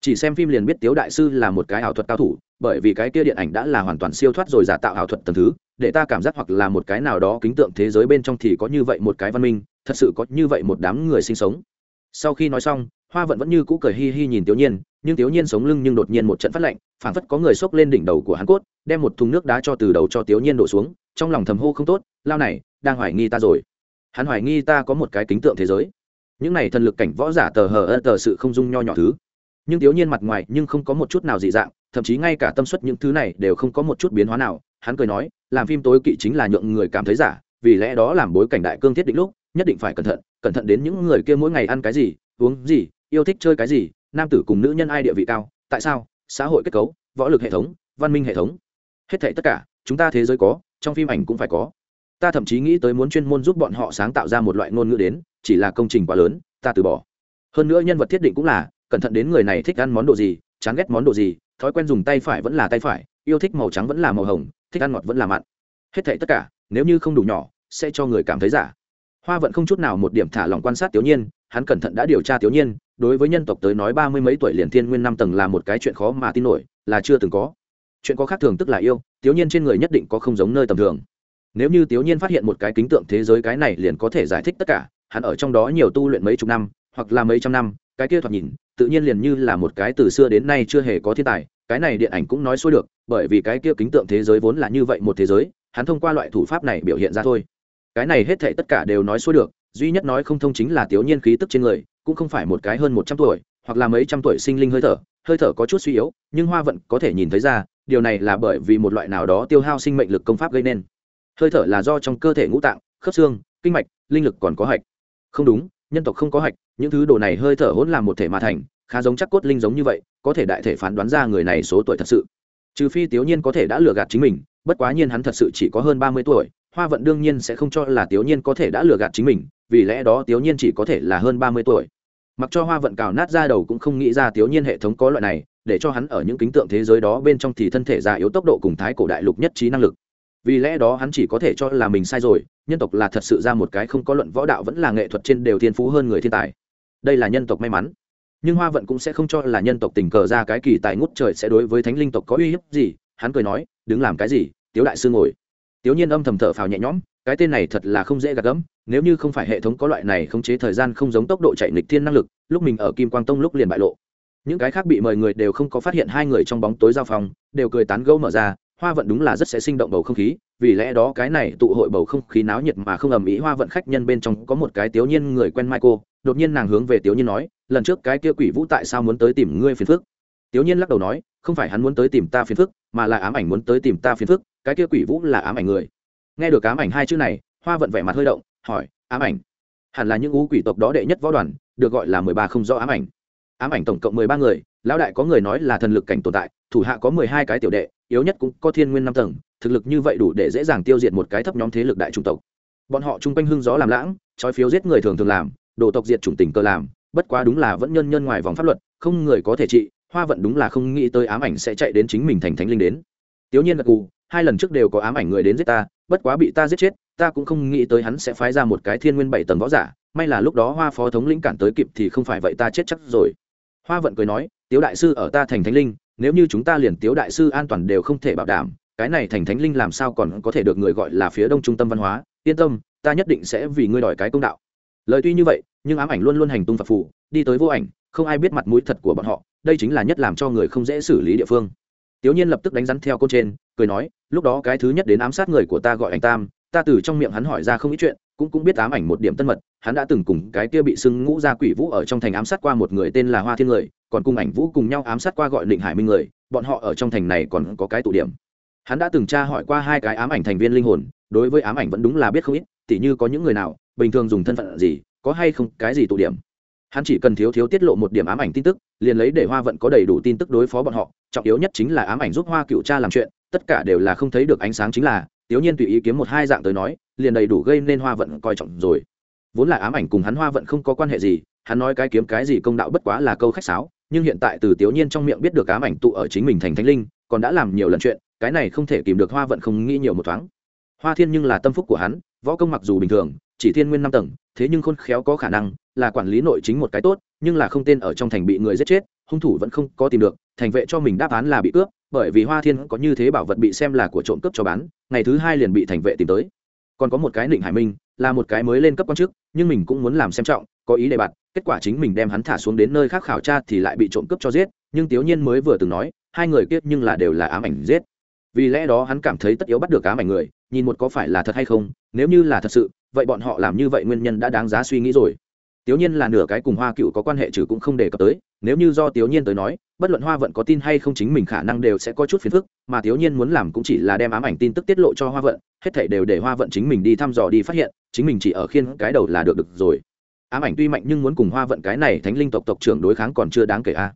Chỉ xem phim liền biết tiếu đại sư là một cái ảo thuật cao thủ, bởi vì cái kia điện ảnh đã là hoàn toàn siêu thoát rồi giả tạo ảo thuật tầng thứ, để ta cảm giác hoặc là một cái nào đó kính tượng thế giới bên trong thì có như vậy một cái văn minh, thật sự có như vậy một đám người sinh sống. Sau khi nói xong hoa vận vẫn như cũ cười hi hi nhìn tiểu nhiên, nhưng tiểu nhiên sống lưng nhưng đột nhiên một trận phát lạnh, phảng phất có người xốc lên đỉnh đầu của hắn cốt, đem một thùng nước đá cho từ đầu cho tiểu nhiên đổ xuống, trong lòng thầm hô không tốt, lao này, đang hoài nghi ta rồi. Hắn hoài nghi ta có một cái kính tượng thế giới. Những này thần lực cảnh võ giả tờ hờ ơ tờ sự không dung nho nhỏ thứ. Nhưng tiểu nhiên mặt ngoài nhưng không có một chút nào dị dạng, thậm chí ngay cả tâm suất những thứ này đều không có một chút biến hóa nào. Hắn cười nói, làm phim tối kỵ chính là nhượng người cảm thấy giả, vì lẽ đó làm bối cảnh đại cương thiết định lúc, nhất định phải cẩn thận cẩn thận đến những người kia mỗi ngày ăn cái gì, uống gì yêu thích chơi cái gì, nam tử cùng nữ nhân ai địa vị cao, tại sao, xã hội kết cấu, võ lực hệ thống, văn minh hệ thống? Hết thảy tất cả, chúng ta thế giới có, trong phim ảnh cũng phải có. Ta thậm chí nghĩ tới muốn chuyên môn giúp bọn họ sáng tạo ra một loại ngôn ngữ đến, chỉ là công trình quá lớn, ta từ bỏ. Hơn nữa nhân vật thiết định cũng là, cẩn thận đến người này thích ăn món đồ gì, chán ghét món đồ gì, thói quen dùng tay phải vẫn là tay phải, yêu thích màu trắng vẫn là màu hồng, thích ăn ngọt vẫn là mặn. Hết thảy tất cả, nếu như không đủ nhỏ, sẽ cho người cảm thấy giả. Hoa vẫn không chút nào một điểm thả lòng quan sát tiểu nhiên hắn cẩn thận đã điều tra thiếu nhiên, đối với nhân tộc tới nói ba mươi mấy tuổi liền thiên nguyên năm tầng là một cái chuyện khó mà tin nổi, là chưa từng có. Chuyện có khác thường tức là yêu Thiếu nhiên trên người nhất định có không giống nơi tầm thường. Nếu như thiếu nhiên phát hiện một cái kính tượng thế giới cái này liền có thể giải thích tất cả, hắn ở trong đó nhiều tu luyện mấy chục năm, hoặc là mấy trăm năm, cái kia thoạt nhìn, tự nhiên liền như là một cái từ xưa đến nay chưa hề có thiên tài, cái này điện ảnh cũng nói xuôi được, bởi vì cái kia kính tượng thế giới vốn là như vậy một thế giới, hắn thông qua loại thủ pháp này biểu hiện ra thôi. Cái này hết thệ tất cả đều nói xuôi được duy nhất nói không thông chính là tiểu nhiên khí tức trên người, cũng không phải một cái hơn một trăm tuổi, hoặc là mấy trăm tuổi sinh linh hơi thở hơi thở có chút suy yếu, nhưng hoa vận có thể nhìn thấy ra, điều này là bởi vì một loại nào đó tiêu hao sinh mệnh lực công pháp gây nên. Hơi thở là do trong cơ thể ngũ tạng, khớp xương, kinh mạch, linh lực còn có hạch. Không đúng, nhân tộc không có hạch, những thứ đồ này hơi thở hỗn làm một thể mà thành, khá giống chắc cốt linh giống như vậy, có thể đại thể phán đoán ra người này số tuổi thật sự. Trừ phi tiểu nhiên có thể đã lừa gạt chính mình, bất quá nhiên hắn thật sự chỉ có hơn ba mươi tuổi hoa vận đương nhiên sẽ không cho là tiểu nhiên có thể đã lừa gạt chính mình, vì lẽ đó tiểu nhiên chỉ có thể là hơn ba mươi tuổi. Mặc cho hoa vận cào nát ra đầu cũng không nghĩ ra tiểu nhiên hệ thống có loại này, để cho hắn ở những kính tượng thế giới đó bên trong thì thân thể già yếu tốc độ cùng thái cổ đại lục nhất trí năng lực. Vì lẽ đó hắn chỉ có thể cho là mình sai rồi, nhân tộc là thật sự ra một cái không có luận võ đạo vẫn là nghệ thuật trên đều thiên phú hơn người thiên tài. Đây là nhân tộc may mắn. Nhưng hoa vận cũng sẽ không cho là nhân tộc tình cờ ra cái kỳ tài ngút trời sẽ đối với thánh linh tộc có uy hiếp gì, hắn cười nói, đứng làm cái gì, tiếu đại sư ngồi. Tiểu nhiên âm thầm thở phào nhẹ nhõm, cái tên này thật là không dễ gạt gẫm, nếu như không phải hệ thống có loại này khống chế thời gian không giống tốc độ chạy nghịch thiên năng lực, lúc mình ở kim quang tông lúc liền bại lộ. Những cái khác bị mời người đều không có phát hiện hai người trong bóng tối giao phòng, đều cười tán gẫu mở ra, hoa vận đúng là rất sẽ sinh động bầu không khí, vì lẽ đó cái này tụ hội bầu không khí náo nhiệt mà không ầm ĩ hoa vận khách nhân bên trong có một cái tiểu nhiên người quen michael, đột nhiên nàng hướng về tiểu nhiên nói, lần trước cái kia quỷ vũ tại sao muốn tới tìm ngươi phiền phức? Tiểu nhiên lắc đầu nói, không phải hắn muốn tới tìm ta phiền phức, mà là ám ảnh muốn tới tìm ta phiền phức cái kia quỷ vũ là ám ảnh người. Nghe được ám ảnh hai chữ này, hoa vận vẻ mặt hơi động, hỏi, ám ảnh? Hẳn là những ngũ quỷ tộc đó đệ nhất võ đoàn, được gọi là mười ba không rõ ám ảnh. Ám ảnh tổng cộng mười ba người, lão đại có người nói là thần lực cảnh tồn tại, thủ hạ có mười hai cái tiểu đệ, yếu nhất cũng có thiên nguyên năm tầng, thực lực như vậy đủ để dễ dàng tiêu diệt một cái thấp nhóm thế lực đại trung tộc. Bọn họ chung quanh hưng gió làm lãng, trói phiếu giết người thường thường làm, đồ tộc diệt chủng tình cơ làm, bất quá đúng là vẫn nhân nhân ngoài vòng pháp luật, không người có thể trị, hoa vận đúng là không nghĩ tới ám ảnh sẽ chạy đến chính mình thành thánh linh đến. Tiểu nhiên gật cù hai lần trước đều có ám ảnh người đến giết ta, bất quá bị ta giết chết, ta cũng không nghĩ tới hắn sẽ phái ra một cái thiên nguyên bảy tầng võ giả, may là lúc đó hoa phó thống lĩnh cản tới kịp thì không phải vậy ta chết chắc rồi. Hoa vận cười nói, tiếu đại sư ở ta thành thánh linh, nếu như chúng ta liền tiếu đại sư an toàn đều không thể bảo đảm, cái này thành thánh linh làm sao còn có thể được người gọi là phía đông trung tâm văn hóa? Yên tâm, ta nhất định sẽ vì ngươi đòi cái công đạo. Lời tuy như vậy, nhưng ám ảnh luôn luôn hành tung phật phủ đi tới vô ảnh, không ai biết mặt mũi thật của bọn họ, đây chính là nhất làm cho người không dễ xử lý địa phương tiểu nhiên lập tức đánh rắn theo côn trên, cười nói, lúc đó cái thứ nhất đến ám sát người của ta gọi anh tam, ta từ trong miệng hắn hỏi ra không ít chuyện, cũng cũng biết ám ảnh một điểm tân mật, hắn đã từng cùng cái kia bị sưng ngũ ra quỷ vũ ở trong thành ám sát qua một người tên là hoa thiên người, còn cùng ảnh vũ cùng nhau ám sát qua gọi định hải minh người, bọn họ ở trong thành này còn có cái tụ điểm. Hắn đã từng tra hỏi qua hai cái ám ảnh thành viên linh hồn, đối với ám ảnh vẫn đúng là biết không ít, tỉ như có những người nào, bình thường dùng thân phận gì, có hay không cái gì tụ điểm hắn chỉ cần thiếu thiếu tiết lộ một điểm ám ảnh tin tức, liền lấy để hoa vận có đầy đủ tin tức đối phó bọn họ, trọng yếu nhất chính là ám ảnh giúp hoa cựu cha làm chuyện, tất cả đều là không thấy được ánh sáng chính là tiểu nhiên tùy ý kiếm một hai dạng tới nói, liền đầy đủ gây nên hoa vận coi trọng rồi. Vốn là ám ảnh cùng hắn hoa vận không có quan hệ gì, hắn nói cái kiếm cái gì công đạo bất quá là câu khách sáo, nhưng hiện tại từ tiểu nhiên trong miệng biết được ám ảnh tụ ở chính mình thành thánh linh, còn đã làm nhiều lần chuyện, cái này không thể kìm được hoa vận không nghĩ nhiều một thoáng. Hoa thiên nhưng là tâm phúc của hắn, võ công mặc dù bình thường chỉ thiên nguyên năm tầng, thế nhưng khôn khéo có khả năng là quản lý nội chính một cái tốt, nhưng là không tên ở trong thành bị người giết chết, hung thủ vẫn không có tìm được, thành vệ cho mình đáp án là bị cướp, bởi vì hoa thiên có như thế bảo vật bị xem là của trộm cướp cho bán, ngày thứ hai liền bị thành vệ tìm tới. Còn có một cái định hải minh, là một cái mới lên cấp quan chức, nhưng mình cũng muốn làm xem trọng, có ý đề bạt kết quả chính mình đem hắn thả xuống đến nơi khác khảo tra thì lại bị trộm cướp cho giết, nhưng tiểu nhiên mới vừa từng nói, hai người kiếp nhưng là đều là ám ảnh giết. Vì lẽ đó hắn cảm thấy tất yếu bắt được ám ảnh người, nhìn một có phải là thật hay không, nếu như là thật sự vậy bọn họ làm như vậy nguyên nhân đã đáng giá suy nghĩ rồi. Tiểu nhiên là nửa cái cùng hoa cựu có quan hệ trừ cũng không đề cập tới, nếu như do tiểu nhiên tới nói, bất luận hoa vận có tin hay không chính mình khả năng đều sẽ có chút phiền phức, mà tiểu nhiên muốn làm cũng chỉ là đem ám ảnh tin tức tiết lộ cho hoa vận, hết thảy đều để hoa vận chính mình đi thăm dò đi phát hiện, chính mình chỉ ở khiên cái đầu là được được rồi. Ám ảnh tuy mạnh nhưng muốn cùng hoa vận cái này thánh linh tộc tộc trưởng đối kháng còn chưa đáng kể a.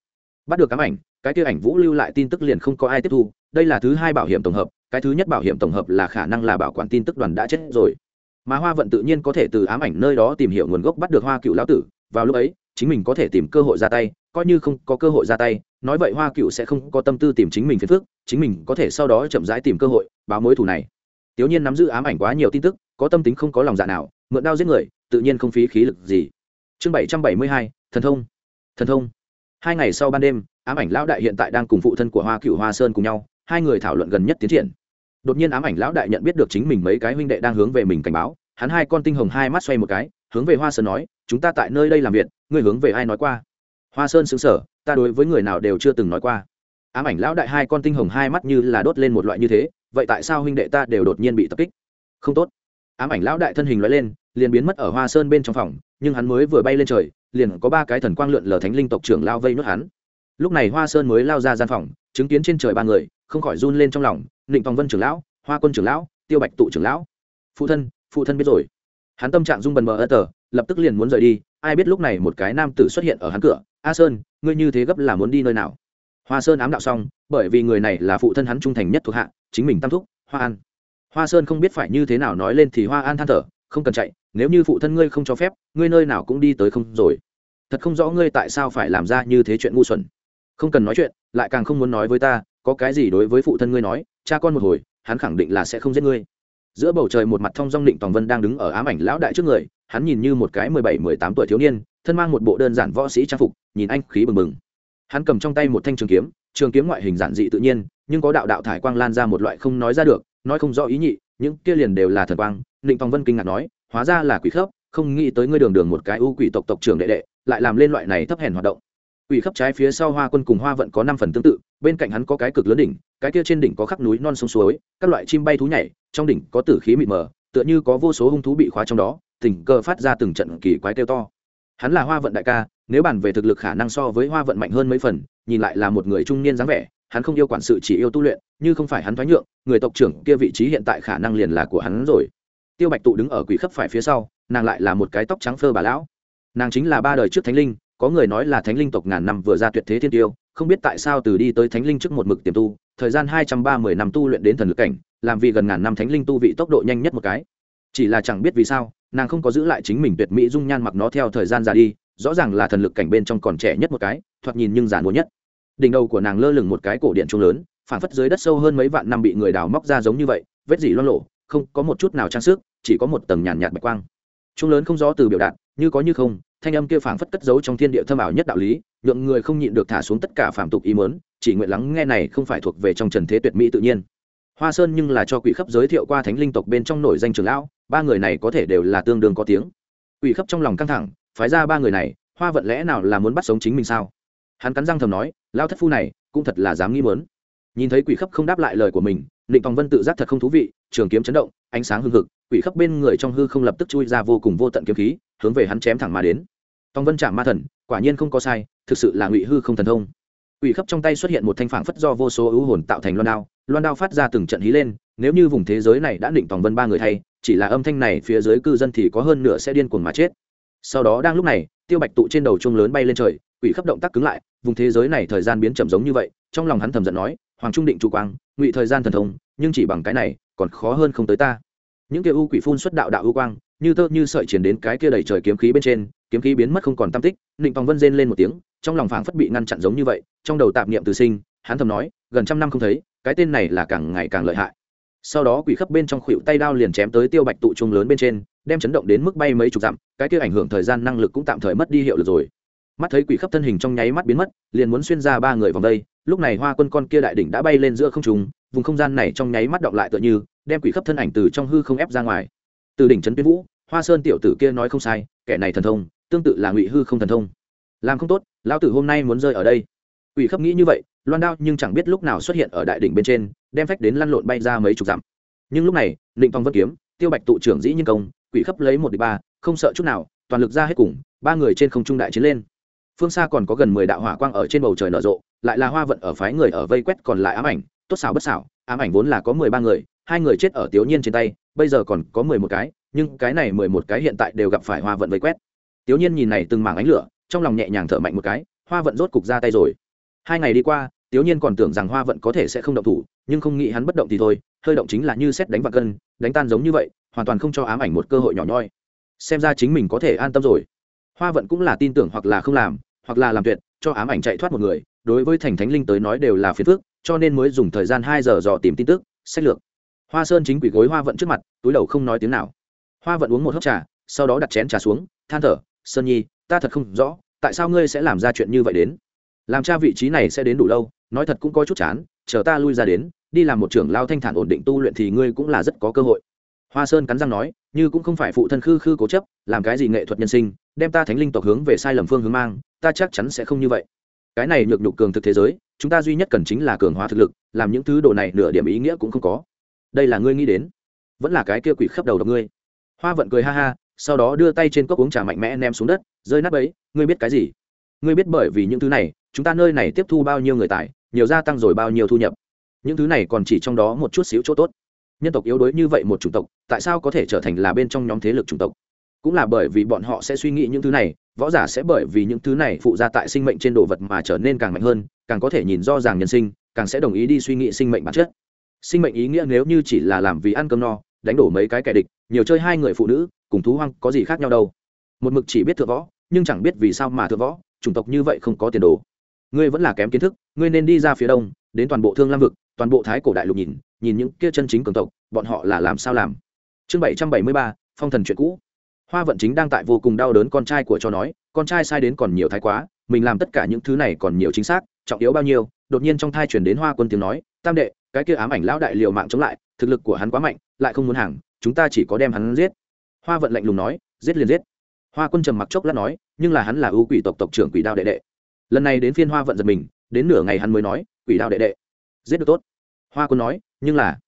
Bắt được ám ảnh, cái kia ảnh vũ lưu lại tin tức liền không có ai tiếp thu, đây là thứ hai bảo hiểm tổng hợp, cái thứ nhất bảo hiểm tổng hợp là khả năng là bảo quản tin tức đoàn đã chết rồi mà hoa vận tự nhiên có thể từ ám ảnh nơi đó tìm hiểu nguồn gốc bắt được hoa cựu lão tử. Vào lúc ấy, chính mình có thể tìm cơ hội ra tay, coi như không có cơ hội ra tay, nói vậy hoa cựu sẽ không có tâm tư tìm chính mình phiền phức, chính mình có thể sau đó chậm rãi tìm cơ hội, báo mối thù này. Tiểu nhiên nắm giữ ám ảnh quá nhiều tin tức, có tâm tính không có lòng dạ nào, mượn đao giết người, tự nhiên không phí khí lực gì. Chương bảy trăm bảy mươi hai, thần thông. Thần thông. Hai ngày sau ban đêm, ám ảnh lão đại hiện tại đang cùng phụ thân của hoa cựu hoa sơn cùng nhau, hai người thảo luận gần nhất tiến triển đột nhiên ám ảnh lão đại nhận biết được chính mình mấy cái huynh đệ đang hướng về mình cảnh báo, hắn hai con tinh hồng hai mắt xoay một cái, hướng về hoa sơn nói, chúng ta tại nơi đây làm việc người hướng về ai nói qua? Hoa sơn xứng sở ta đối với người nào đều chưa từng nói qua. Ám ảnh lão đại hai con tinh hồng hai mắt như là đốt lên một loại như thế, vậy tại sao huynh đệ ta đều đột nhiên bị tập kích? Không tốt. Ám ảnh lão đại thân hình loại lên, liền biến mất ở hoa sơn bên trong phòng, nhưng hắn mới vừa bay lên trời, liền có ba cái thần quang lượn lờ thánh linh tộc trưởng lao vây nuốt hắn. Lúc này hoa sơn mới lao ra gian phòng, chứng kiến trên trời ba người, không khỏi run lên trong lòng định tòng vân trưởng lão, hoa quân trưởng lão, tiêu bạch tụ trưởng lão. Phụ thân phụ thân biết rồi. Hắn tâm trạng rung bần mờ ơ tờ, lập tức liền muốn rời đi. Ai biết lúc này một cái nam tử xuất hiện ở hắn cửa. A sơn, ngươi như thế gấp là muốn đi nơi nào? Hoa sơn ám đạo xong, bởi vì người này là phụ thân hắn trung thành nhất thuộc hạ, chính mình tam thúc, hoa an. Hoa sơn không biết phải như thế nào nói lên thì hoa an than thở, không cần chạy, nếu như phụ thân ngươi không cho phép, ngươi nơi nào cũng đi tới không rồi. Thật không rõ ngươi tại sao phải làm ra như thế chuyện ngu xuẩn. Không cần nói chuyện, lại càng không muốn nói với ta, có cái gì đối với phụ thân ngươi nói cha con một hồi, hắn khẳng định là sẽ không giết ngươi. Giữa bầu trời một mặt thông dong định tòng vân đang đứng ở ám ảnh lão đại trước người, hắn nhìn như một cái mười bảy, mười tám tuổi thiếu niên, thân mang một bộ đơn giản võ sĩ trang phục, nhìn anh khí bừng bừng. Hắn cầm trong tay một thanh trường kiếm trường kiếm ngoại hình giản dị tự nhiên, nhưng có đạo đạo thải quang lan ra một loại không nói ra được, nói không rõ ý nhị, những kia liền đều là thần quang. Định tòng vân kinh ngạc nói, hóa ra là quỷ khớp, không nghĩ tới ngươi đường đường một cái ưu quỷ tộc tộc trưởng đệ đệ, lại làm lên loại này thấp hèn hoạt động quỷ khắp trái phía sau hoa quân cùng hoa vận có năm phần tương tự, bên cạnh hắn có cái cực lớn đỉnh, cái kia trên đỉnh có khắc núi non sông suối, các loại chim bay thú nhảy, trong đỉnh có tử khí mịt mờ, tựa như có vô số hung thú bị khóa trong đó, tình cờ phát ra từng trận kỳ quái kêu to. Hắn là hoa vận đại ca, nếu bàn về thực lực khả năng so với hoa vận mạnh hơn mấy phần, nhìn lại là một người trung niên dáng vẻ, hắn không yêu quản sự chỉ yêu tu luyện, như không phải hắn thoái nhượng, người tộc trưởng kia vị trí hiện tại khả năng liền là của hắn rồi. Tiêu bạch tụ đứng ở quỷ khấp phải phía sau, nàng lại là một cái tóc trắng phơ bà lão. Nàng chính là ba đời trước thánh linh có người nói là thánh linh tộc ngàn năm vừa ra tuyệt thế thiên tiêu, không biết tại sao từ đi tới thánh linh trước một mực tiềm tu, thời gian hai trăm ba mươi năm tu luyện đến thần lực cảnh, làm vì gần ngàn năm thánh linh tu vị tốc độ nhanh nhất một cái. Chỉ là chẳng biết vì sao, nàng không có giữ lại chính mình tuyệt mỹ dung nhan mặc nó theo thời gian ra đi, rõ ràng là thần lực cảnh bên trong còn trẻ nhất một cái, thoạt nhìn nhưng giản mua nhất. Đỉnh đầu của nàng lơ lửng một cái cổ điện trung lớn phản phất dưới đất sâu hơn mấy vạn năm bị người đào móc ra giống như vậy, vết dỉ loan lộ không có một chút nào trang sức, chỉ có một tầng nhàn nhạt bạch quang. Trung lớn không rõ từ biểu đạt, như có như không thanh âm kia phảng phất cất giấu trong thiên địa thâm ảo nhất đạo lý, nhượng người không nhịn được thả xuống tất cả phàm tục ý mớn chỉ nguyện lắng nghe này không phải thuộc về trong trần thế tuyệt mỹ tự nhiên. Hoa sơn nhưng là cho quỷ khắp giới thiệu qua thánh linh tộc bên trong nổi danh trường lão, ba người này có thể đều là tương đương có tiếng. Quỷ khắp trong lòng căng thẳng, phái ra ba người này, hoa vận lẽ nào là muốn bắt sống chính mình sao? Hắn cắn răng thầm nói lao thất phu này, cũng thật là dám nghi mớn nhìn thấy quỷ khắp không đáp lại lời của mình định tòng vân tự giác thật không thú vị, trường kiếm chấn động, ánh sáng hưng hực quỷ khắp bên người trong hư không lập tức chui ra vô cùng vô tận kiếm khí, hướng về hắn chém thẳng mà đến. Tòng vân chạm ma thần, quả nhiên không có sai, thực sự là ngụy hư không thần thông. Quỷ khắp trong tay xuất hiện một thanh phản phất do vô số ưu hồn tạo thành loan đao loan đao phát ra từng trận hí lên, nếu như vùng thế giới này đã định tòng vân ba người thay, chỉ là âm thanh này phía dưới cư dân thì có hơn nửa sẽ điên cuồng mà chết. Sau đó đang lúc này, tiêu bạch tụ trên đầu chuông lớn bay lên trời, quỷ khắp động tác cứng lại, vùng thế giới này thời gian biến chậm giống như vậy, trong lòng hắn thầm giận nói, hoàng trung định chủ quang, ngụy thời gian thần thông, nhưng chỉ bằng cái này, còn khó hơn không tới ta những kia u quỷ phun xuất đạo đạo u quang, như tơ như sợi chuyển đến cái kia đầy trời kiếm khí bên trên, kiếm khí biến mất không còn tam tích định tòng vân rên lên một tiếng, trong lòng phảng phất bị ngăn chặn giống như vậy, trong đầu tạp niệm từ sinh, hắn thầm nói, gần trăm năm không thấy, cái tên này là càng ngày càng lợi hại. Sau đó quỷ khắp bên trong khuỵu tay đao liền chém tới tiêu bạch tụ trung lớn bên trên, đem chấn động đến mức bay mấy chục dặm, cái kia ảnh hưởng thời gian năng lực cũng tạm thời mất đi hiệu lực rồi. Mắt thấy quỷ khắp thân hình trong nháy mắt biến mất, liền muốn xuyên ra ba người vòng đây, lúc này hoa quân con kia đại đỉnh đã bay lên giữa không trùng vùng không gian này trong nháy mắt động lại tựa như đem quỷ khắp thân ảnh từ trong hư không ép ra ngoài. Từ đỉnh trấn tuyên vũ, hoa sơn tiểu tử kia nói không sai, kẻ này thần thông, tương tự là ngụy hư không thần thông. Làm không tốt, lão tử hôm nay muốn rơi ở đây. Quỷ khắp nghĩ như vậy, loan đao nhưng chẳng biết lúc nào xuất hiện ở đại đỉnh bên trên, đem phách đến lăn lộn bay ra mấy chục dặm. Nhưng lúc này định phong vân kiếm, tiêu bạch tụ trưởng dĩ nhiên công, quỷ khắp lấy một đ ba, không sợ chút nào, toàn lực ra hết cùng, ba người trên không trung đại chiến lên. Phương xa còn có gần mười đạo hỏa quang ở trên bầu trời nở rộ, lại là hoa vận ở phái người ở vây quét còn lại ám ảnh, tốt xảo bất xảo, ám ảnh vốn là có mười ba người hai người chết ở tiểu nhiên trên tay, bây giờ còn có mười một cái, nhưng cái này mười một cái hiện tại đều gặp phải hoa vận vây quét. Tiểu nhiên nhìn này từng mảng ánh lửa, trong lòng nhẹ nhàng thở mạnh một cái, hoa vận rốt cục ra tay rồi. Hai ngày đi qua, tiểu nhiên còn tưởng rằng hoa vận có thể sẽ không động thủ, nhưng không nghĩ hắn bất động thì thôi, hơi động chính là như xét đánh vào cân, đánh tan giống như vậy, hoàn toàn không cho ám ảnh một cơ hội nhỏ nhoi. Xem ra chính mình có thể an tâm rồi. Hoa vận cũng là tin tưởng hoặc là không làm, hoặc là làm tuyệt, cho ám ảnh chạy thoát một người, đối với thành thánh linh tới nói đều là phiền phức, cho nên mới dùng thời gian hai giờ dò tìm tin tức, sách lược hoa sơn chính quỷ gối hoa vận trước mặt, túi đầu không nói tiếng nào. Hoa vận uống một hớp trà, sau đó đặt chén trà xuống, than thở, sơn nhi, ta thật không rõ, tại sao ngươi sẽ làm ra chuyện như vậy đến? Làm cha vị trí này sẽ đến đủ lâu, nói thật cũng có chút chán, chờ ta lui ra đến, đi làm một trưởng lao thanh thản ổn định tu luyện thì ngươi cũng là rất có cơ hội. Hoa sơn cắn răng nói, như cũng không phải phụ thân khư khư cố chấp, làm cái gì nghệ thuật nhân sinh, đem ta thánh linh tộc hướng về sai lầm phương hướng mang, ta chắc chắn sẽ không như vậy. Cái này nhược nhục cường thực thế giới, chúng ta duy nhất cần chính là cường hóa thực lực, làm những thứ đồ này nửa điểm ý nghĩa cũng không có đây là ngươi nghĩ đến. Vẫn là cái kia quỷ khắp đầu độc ngươi. Hoa vận cười ha ha, sau đó đưa tay trên cốc uống trà mạnh mẽ ném xuống đất, rơi nát ấy ngươi biết cái gì? Ngươi biết bởi vì những thứ này, chúng ta nơi này tiếp thu bao nhiêu người tài, nhiều gia tăng rồi bao nhiêu thu nhập. Những thứ này còn chỉ trong đó một chút xíu chỗ tốt. Nhân tộc yếu đuối như vậy một chủng tộc, tại sao có thể trở thành là bên trong nhóm thế lực chủng tộc? Cũng là bởi vì bọn họ sẽ suy nghĩ những thứ này, võ giả sẽ bởi vì những thứ này phụ ra tại sinh mệnh trên đồ vật mà trở nên càng mạnh hơn, càng có thể nhìn do ràng nhân sinh, càng sẽ đồng ý đi suy nghĩ sinh mệnh bản chất sinh mệnh ý nghĩa nếu như chỉ là làm vì ăn cơm no, đánh đổ mấy cái kẻ địch, nhiều chơi hai người phụ nữ, cùng thú hoang có gì khác nhau đâu. Một mực chỉ biết thượng võ, nhưng chẳng biết vì sao mà thượng võ, chủng tộc như vậy không có tiền đồ. Ngươi vẫn là kém kiến thức, ngươi nên đi ra phía đông, đến toàn bộ thương lam vực, toàn bộ thái cổ đại lục nhìn nhìn những kia chân chính cường tộc, bọn họ là làm sao làm. Chương bảy trăm bảy mươi ba, phong thần chuyện cũ. Hoa vận chính đang tại vô cùng đau đớn con trai của cho nói, con trai sai đến còn nhiều thái quá, mình làm tất cả những thứ này còn nhiều chính xác, trọng yếu bao nhiêu, đột nhiên trong thai chuyển đến hoa quân tiếng nói, tam đệ cái kia ám ảnh lão đại liều mạng chống lại, thực lực của hắn quá mạnh, lại không muốn hàng, chúng ta chỉ có đem hắn giết. Hoa vận lạnh lùng nói, giết liền giết. Hoa quân trầm mặc chốc lát nói, nhưng là hắn là ưu quỷ tộc tộc trưởng quỷ đao đệ đệ. Lần này đến phiên hoa vận giật mình, đến nửa ngày hắn mới nói, quỷ đao đệ đệ, giết được tốt. Hoa quân nói, nhưng là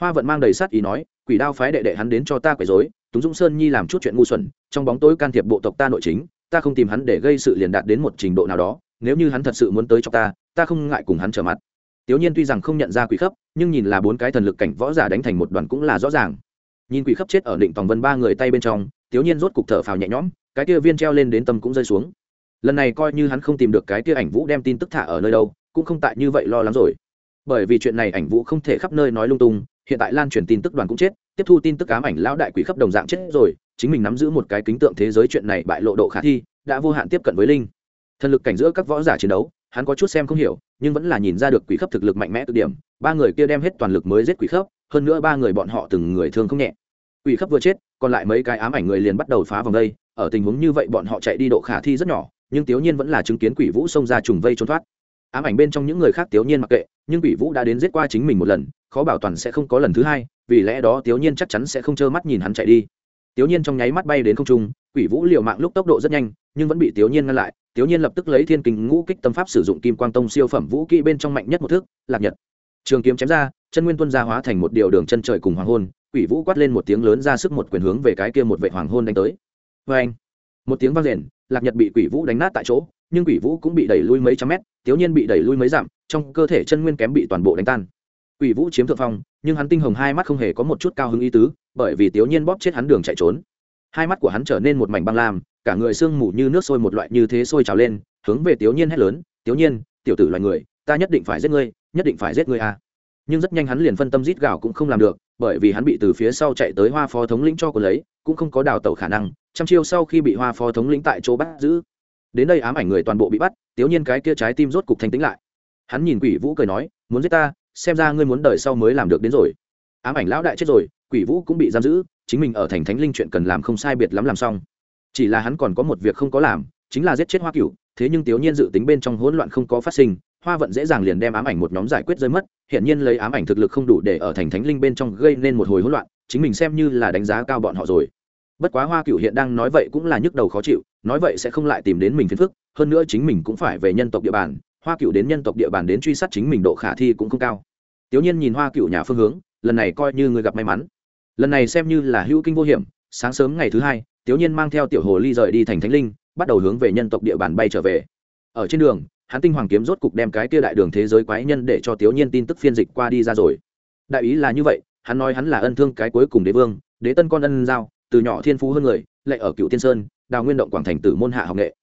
hoa vận mang đầy sát ý nói, quỷ đao phái đệ đệ hắn đến cho ta quấy dối túng dũng sơn nhi làm chút chuyện ngu xuẩn, trong bóng tối can thiệp bộ tộc ta nội chính, ta không tìm hắn để gây sự liền đạt đến một trình độ nào đó, nếu như hắn thật sự muốn tới cho ta ta không ngại cùng hắn trở mặt tiểu nhiên tuy rằng không nhận ra quỷ khấp nhưng nhìn là bốn cái thần lực cảnh võ giả đánh thành một đoàn cũng là rõ ràng. Nhìn quỷ khấp chết ở định tòng vân ba người tay bên trong tiểu nhiên rốt cục thở phào nhẹ nhõm, cái kia viên treo lên đến tâm cũng rơi xuống. Lần này coi như hắn không tìm được cái kia ảnh vũ đem tin tức thả ở nơi đâu, cũng không tại như vậy lo lắng rồi. Bởi vì chuyện này ảnh vũ không thể khắp nơi nói lung tung, hiện tại lan truyền tin tức đoàn cũng chết, tiếp thu tin tức ám ảnh lão đại quỷ khắp đồng dạng chết rồi, chính mình nắm giữ một cái kính tượng thế giới chuyện này bại lộ độ khả thi, đã vô hạn tiếp cận với linh. Thần lực cảnh giữa các võ giả chiến đấu hắn có chút xem không hiểu, nhưng vẫn là nhìn ra được quỷ khớp thực lực mạnh mẽ cực điểm. Ba người kia đem hết toàn lực mới giết quỷ khớp, hơn nữa ba người bọn họ từng người thương không nhẹ. Quỷ khớp vừa chết, còn lại mấy cái ám ảnh người liền bắt đầu phá vòng đây ở tình huống như vậy bọn họ chạy đi độ khả thi rất nhỏ, nhưng tiểu nhiên vẫn là chứng kiến quỷ vũ xông ra trùng vây trốn thoát. Ám ảnh bên trong những người khác tiểu nhiên mặc kệ, nhưng quỷ vũ đã đến giết qua chính mình một lần, khó bảo toàn sẽ không có lần thứ hai, vì lẽ đó tiểu nhiên chắc chắn sẽ không trơ mắt nhìn hắn chạy đi. Tiểu nhiên trong nháy mắt bay đến không trung, quỷ vũ liều mạng lúc tốc độ rất nhanh, nhưng vẫn bị tiểu nhiên ngăn lại tiểu nhiên lập tức lấy thiên Kình ngũ kích tâm pháp sử dụng kim quang tông siêu phẩm vũ kỹ bên trong mạnh nhất một thước lạc nhật. Trường kiếm chém ra, chân nguyên tuân ra hóa thành một điều đường chân trời cùng hoàng hôn, quỷ vũ quát lên một tiếng lớn ra sức một quyền hướng về cái kia một vệ hoàng hôn đánh tới. Oeng! một tiếng vang rền, lạc nhật bị quỷ vũ đánh nát tại chỗ, nhưng quỷ vũ cũng bị đẩy lui mấy trăm mét tiểu nhiên bị đẩy lui mấy dặm, trong cơ thể chân nguyên kém bị toàn bộ đánh tan. Quỷ vũ chiếm thượng phong, nhưng hắn tinh hồng hai mắt không hề có một chút cao hứng ý tứ, bởi vì tiểu nhiên bóp chết hắn đường chạy trốn. Hai mắt của hắn trở nên một mảnh băng lam cả người sương mù như nước sôi một loại như thế sôi trào lên, hướng về tiểu nhiên hét lớn tiểu nhiên, tiểu tử loài người, ta nhất định phải giết ngươi, nhất định phải giết ngươi à. Nhưng rất nhanh hắn liền phân tâm rít gào cũng không làm được, bởi vì hắn bị từ phía sau chạy tới hoa phó thống lĩnh cho cô lấy, cũng không có đào tẩu khả năng, trăm chiêu sau khi bị hoa phó thống lĩnh tại chỗ bắt giữ, đến đây ám ảnh người toàn bộ bị bắt tiểu nhiên cái kia trái tim rốt cục thanh tĩnh lại. Hắn nhìn quỷ vũ cười nói, muốn giết ta, xem ra ngươi muốn đợi sau mới làm được đến rồi. Ám ảnh lão đại chết rồi, quỷ vũ cũng bị giam giữ, chính mình ở thành thánh linh chuyện cần làm không sai biệt lắm làm xong chỉ là hắn còn có một việc không có làm, chính là giết chết hoa cửu, thế nhưng tiểu nhiên dự tính bên trong hỗn loạn không có phát sinh, hoa vận dễ dàng liền đem ám ảnh một nhóm giải quyết rơi mất hiện nhiên lấy ám ảnh thực lực không đủ để ở thành thánh linh bên trong gây nên một hồi hỗn loạn, chính mình xem như là đánh giá cao bọn họ rồi. Bất quá hoa cửu hiện đang nói vậy cũng là nhức đầu khó chịu, nói vậy sẽ không lại tìm đến mình phiền phức, hơn nữa chính mình cũng phải về nhân tộc địa bàn, hoa cửu đến nhân tộc địa bàn đến truy sát chính mình độ khả thi cũng không cao. Tiểu nhiên nhìn hoa cửu nhà phương hướng, lần này coi như người gặp may mắn. Lần này xem như là hữu kinh vô hiểm, sáng sớm ngày thứ hai tiểu nhiên mang theo tiểu hồ ly rời đi thành thánh linh, bắt đầu hướng về nhân tộc địa bàn bay trở về. Ở trên đường, hắn tinh hoàng kiếm rốt cục đem cái kia đại đường thế giới quái nhân để cho tiểu nhiên tin tức phiên dịch qua đi ra rồi. Đại ý là như vậy, hắn nói hắn là ân thương cái cuối cùng đế vương, đế tân con ân giao, từ nhỏ thiên phú hơn người, lại ở cựu tiên sơn, đào nguyên động quảng thành tử môn hạ học nghệ.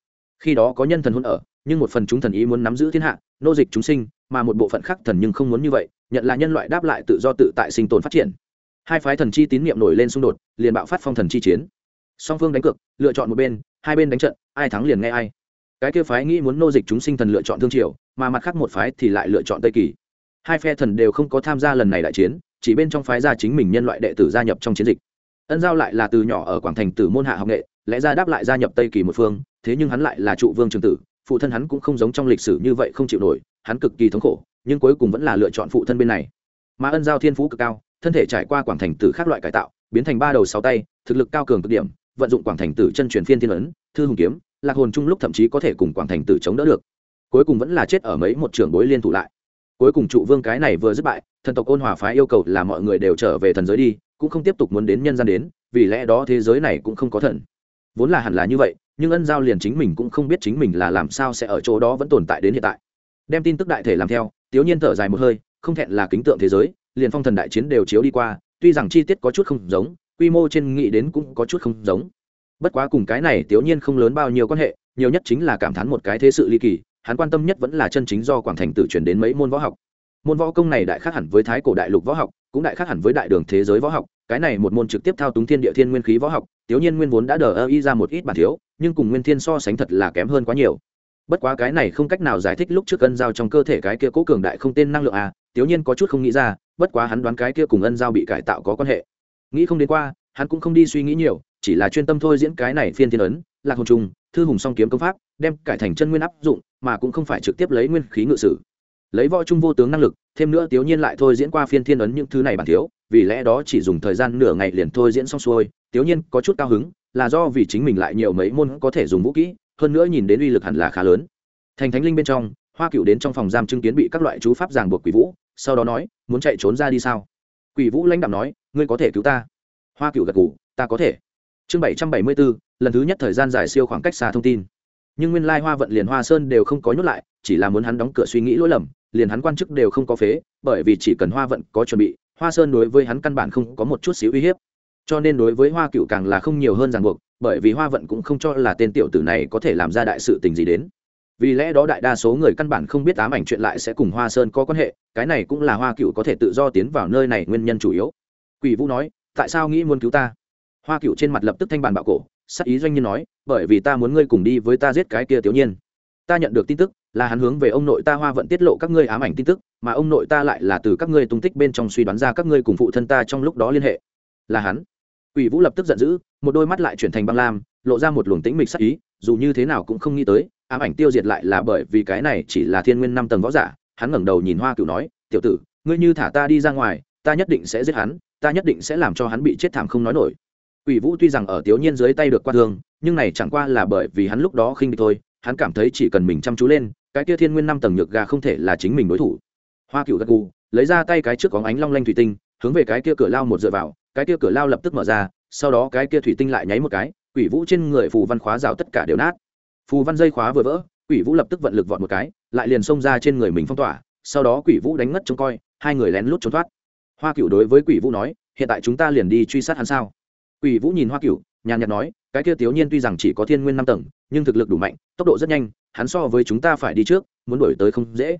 Khi đó có nhân thần hôn ở, nhưng một phần chúng thần ý muốn nắm giữ thiên hạ, nô dịch chúng sinh, mà một bộ phận khác thần nhưng không muốn như vậy, nhận là nhân loại đáp lại tự do tự tại sinh tồn phát triển. Hai phái thần chi tín niệm nổi lên xung đột, liền bạo phát phong thần chi chiến song phương đánh cược, lựa chọn một bên, hai bên đánh trận, ai thắng liền nghe ai. Cái kia phái nghĩ muốn nô dịch chúng sinh thần lựa chọn thương triều, mà mặt khác một phái thì lại lựa chọn tây kỳ. Hai phe thần đều không có tham gia lần này đại chiến, chỉ bên trong phái gia chính mình nhân loại đệ tử gia nhập trong chiến dịch. Ân giao lại là từ nhỏ ở quảng thành tử môn hạ học nghệ, lẽ ra đáp lại gia nhập tây kỳ một phương, thế nhưng hắn lại là trụ vương trường tử, phụ thân hắn cũng không giống trong lịch sử như vậy không chịu nổi, hắn cực kỳ thống khổ, nhưng cuối cùng vẫn là lựa chọn phụ thân bên này. Mà ân giao thiên phú cực cao, thân thể trải qua quảng thành tử khác loại cải tạo, biến thành ba đầu sáu tay, thực lực cao cường cực điểm vận dụng quảng thành tử chân truyền phiên thiên ấn, thư hùng kiếm, lạc hồn chung lúc thậm chí có thể cùng quảng thành tử chống đỡ được. Cuối cùng vẫn là chết ở mấy một trường bối liên thủ lại. Cuối cùng trụ vương cái này vừa dứt bại, thần tộc ôn hòa phái yêu cầu là mọi người đều trở về thần giới đi, cũng không tiếp tục muốn đến nhân gian đến, vì lẽ đó thế giới này cũng không có thần. Vốn là hẳn là như vậy, nhưng ân giao liền chính mình cũng không biết chính mình là làm sao sẽ ở chỗ đó vẫn tồn tại đến hiện tại. Đem tin tức đại thể làm theo, tiếu nhiên thở dài một hơi, không thẹn là kính tượng thế giới, liền phong thần đại chiến đều chiếu đi qua, tuy rằng chi tiết có chút không giống quy mô trên nghĩ đến cũng có chút không giống. Bất quá cùng cái này tiểu nhiên không lớn bao nhiêu quan hệ, nhiều nhất chính là cảm thán một cái thế sự ly kỳ, hắn quan tâm nhất vẫn là chân chính do quảng thành tự chuyển đến mấy môn võ học. Môn võ công này đại khác hẳn với thái cổ đại lục võ học, cũng đại khác hẳn với đại đường thế giới võ học, cái này một môn trực tiếp thao túng thiên địa thiên nguyên khí võ học, tiểu nhiên nguyên vốn đã đờ ơ y ra một ít bản thiếu, nhưng cùng nguyên thiên so sánh thật là kém hơn quá nhiều. Bất quá cái này không cách nào giải thích lúc trước ân giao trong cơ thể cái kia cố cường đại không tên năng lượng à tiểu nhiên có chút không nghĩ ra, bất quá hắn đoán cái kia cùng ân giao bị cải tạo có quan hệ nghĩ không đến qua, hắn cũng không đi suy nghĩ nhiều, chỉ là chuyên tâm thôi diễn cái này phiên thiên ấn, lạc hồn trùng, thư hùng song kiếm công pháp, đem cải thành chân nguyên áp dụng, mà cũng không phải trực tiếp lấy nguyên khí ngự sử. Lấy võ trung vô tướng năng lực, thêm nữa tiểu nhiên lại thôi diễn qua phiên thiên ấn những thứ này bản thiếu, vì lẽ đó chỉ dùng thời gian nửa ngày liền thôi diễn xong xuôi. Tiểu nhiên có chút cao hứng, là do vì chính mình lại nhiều mấy môn có thể dùng vũ kỹ, hơn nữa nhìn đến uy lực hẳn là khá lớn. Thành thánh linh bên trong, hoa cựu đến trong phòng giam chứng kiến bị các loại chú pháp giảng buộc quỷ vũ, sau đó nói, muốn chạy trốn ra đi sao? Quỷ vũ lãnh đạo nói ngươi có thể cứu ta. Hoa cựu gật ngủ ta có thể. Chương bảy trăm bảy mươi bốn lần thứ nhất thời gian dài siêu khoảng cách xa thông tin. Nhưng nguyên lai hoa vận liền hoa sơn đều không có nhốt lại, chỉ là muốn hắn đóng cửa suy nghĩ lỗi lầm, liền hắn quan chức đều không có phế, bởi vì chỉ cần hoa vận có chuẩn bị, hoa sơn đối với hắn căn bản không có một chút xíu uy hiếp. Cho nên đối với hoa cựu càng là không nhiều hơn ràng buộc, bởi vì hoa vận cũng không cho là tên tiểu tử này có thể làm ra đại sự tình gì đến. Vì lẽ đó đại đa số người căn bản không biết ám ảnh chuyện lại sẽ cùng hoa sơn có quan hệ, cái này cũng là hoa cựu có thể tự do tiến vào nơi này nguyên nhân chủ yếu quỷ vũ nói tại sao nghĩ muốn cứu ta? Hoa cựu trên mặt lập tức thanh bàn bạo cổ sắc ý doanh nhân nói bởi vì ta muốn ngươi cùng đi với ta giết cái kia tiểu nhiên ta nhận được tin tức là hắn hướng về ông nội ta hoa vận tiết lộ các ngươi ám ảnh tin tức mà ông nội ta lại là từ các ngươi tung tích bên trong suy đoán ra các ngươi cùng phụ thân ta trong lúc đó liên hệ. Là hắn. Quỷ Vũ lập tức giận dữ, một đôi mắt lại chuyển thành băng lam, lộ ra một luồng tĩnh mịch sắc ý, dù như thế nào cũng không nghĩ tới, ám ảnh tiêu diệt lại là bởi vì cái này chỉ là thiên nguyên năm tầng võ giả, hắn ngẩng đầu nhìn Hoa Cửu nói, "Tiểu tử, ngươi như thả ta đi ra ngoài, ta nhất định sẽ giết hắn, ta nhất định sẽ làm cho hắn bị chết thảm không nói nổi." Quỷ Vũ tuy rằng ở Tiếu Nhiên dưới tay được qua thương, nhưng này chẳng qua là bởi vì hắn lúc đó khinh địch thôi, hắn cảm thấy chỉ cần mình chăm chú lên, cái kia thiên nguyên năm tầng nhược gà không thể là chính mình đối thủ. Hoa Cửu gật gù, lấy ra tay cái trước có ánh long lanh thủy tinh, hướng về cái kia cửa lao một dựa vào, cái kia cửa lao lập tức mở ra sau đó cái kia thủy tinh lại nháy một cái quỷ vũ trên người phù văn khóa rào tất cả đều nát phù văn dây khóa vừa vỡ quỷ vũ lập tức vận lực vọt một cái lại liền xông ra trên người mình phong tỏa sau đó quỷ vũ đánh ngất trông coi hai người lén lút trốn thoát hoa cựu đối với quỷ vũ nói, hiện tại chúng ta liền đi truy sát hắn sao? Quỷ vũ nhìn hoa cựu nhàn nhạt nói, cái kia tiểu nhiên tuy rằng chỉ có thiên nguyên năm tầng, nhưng thực lực đủ mạnh, tốc độ rất nhanh, hắn so với chúng ta phải đi trước, muốn đuổi tới không dễ.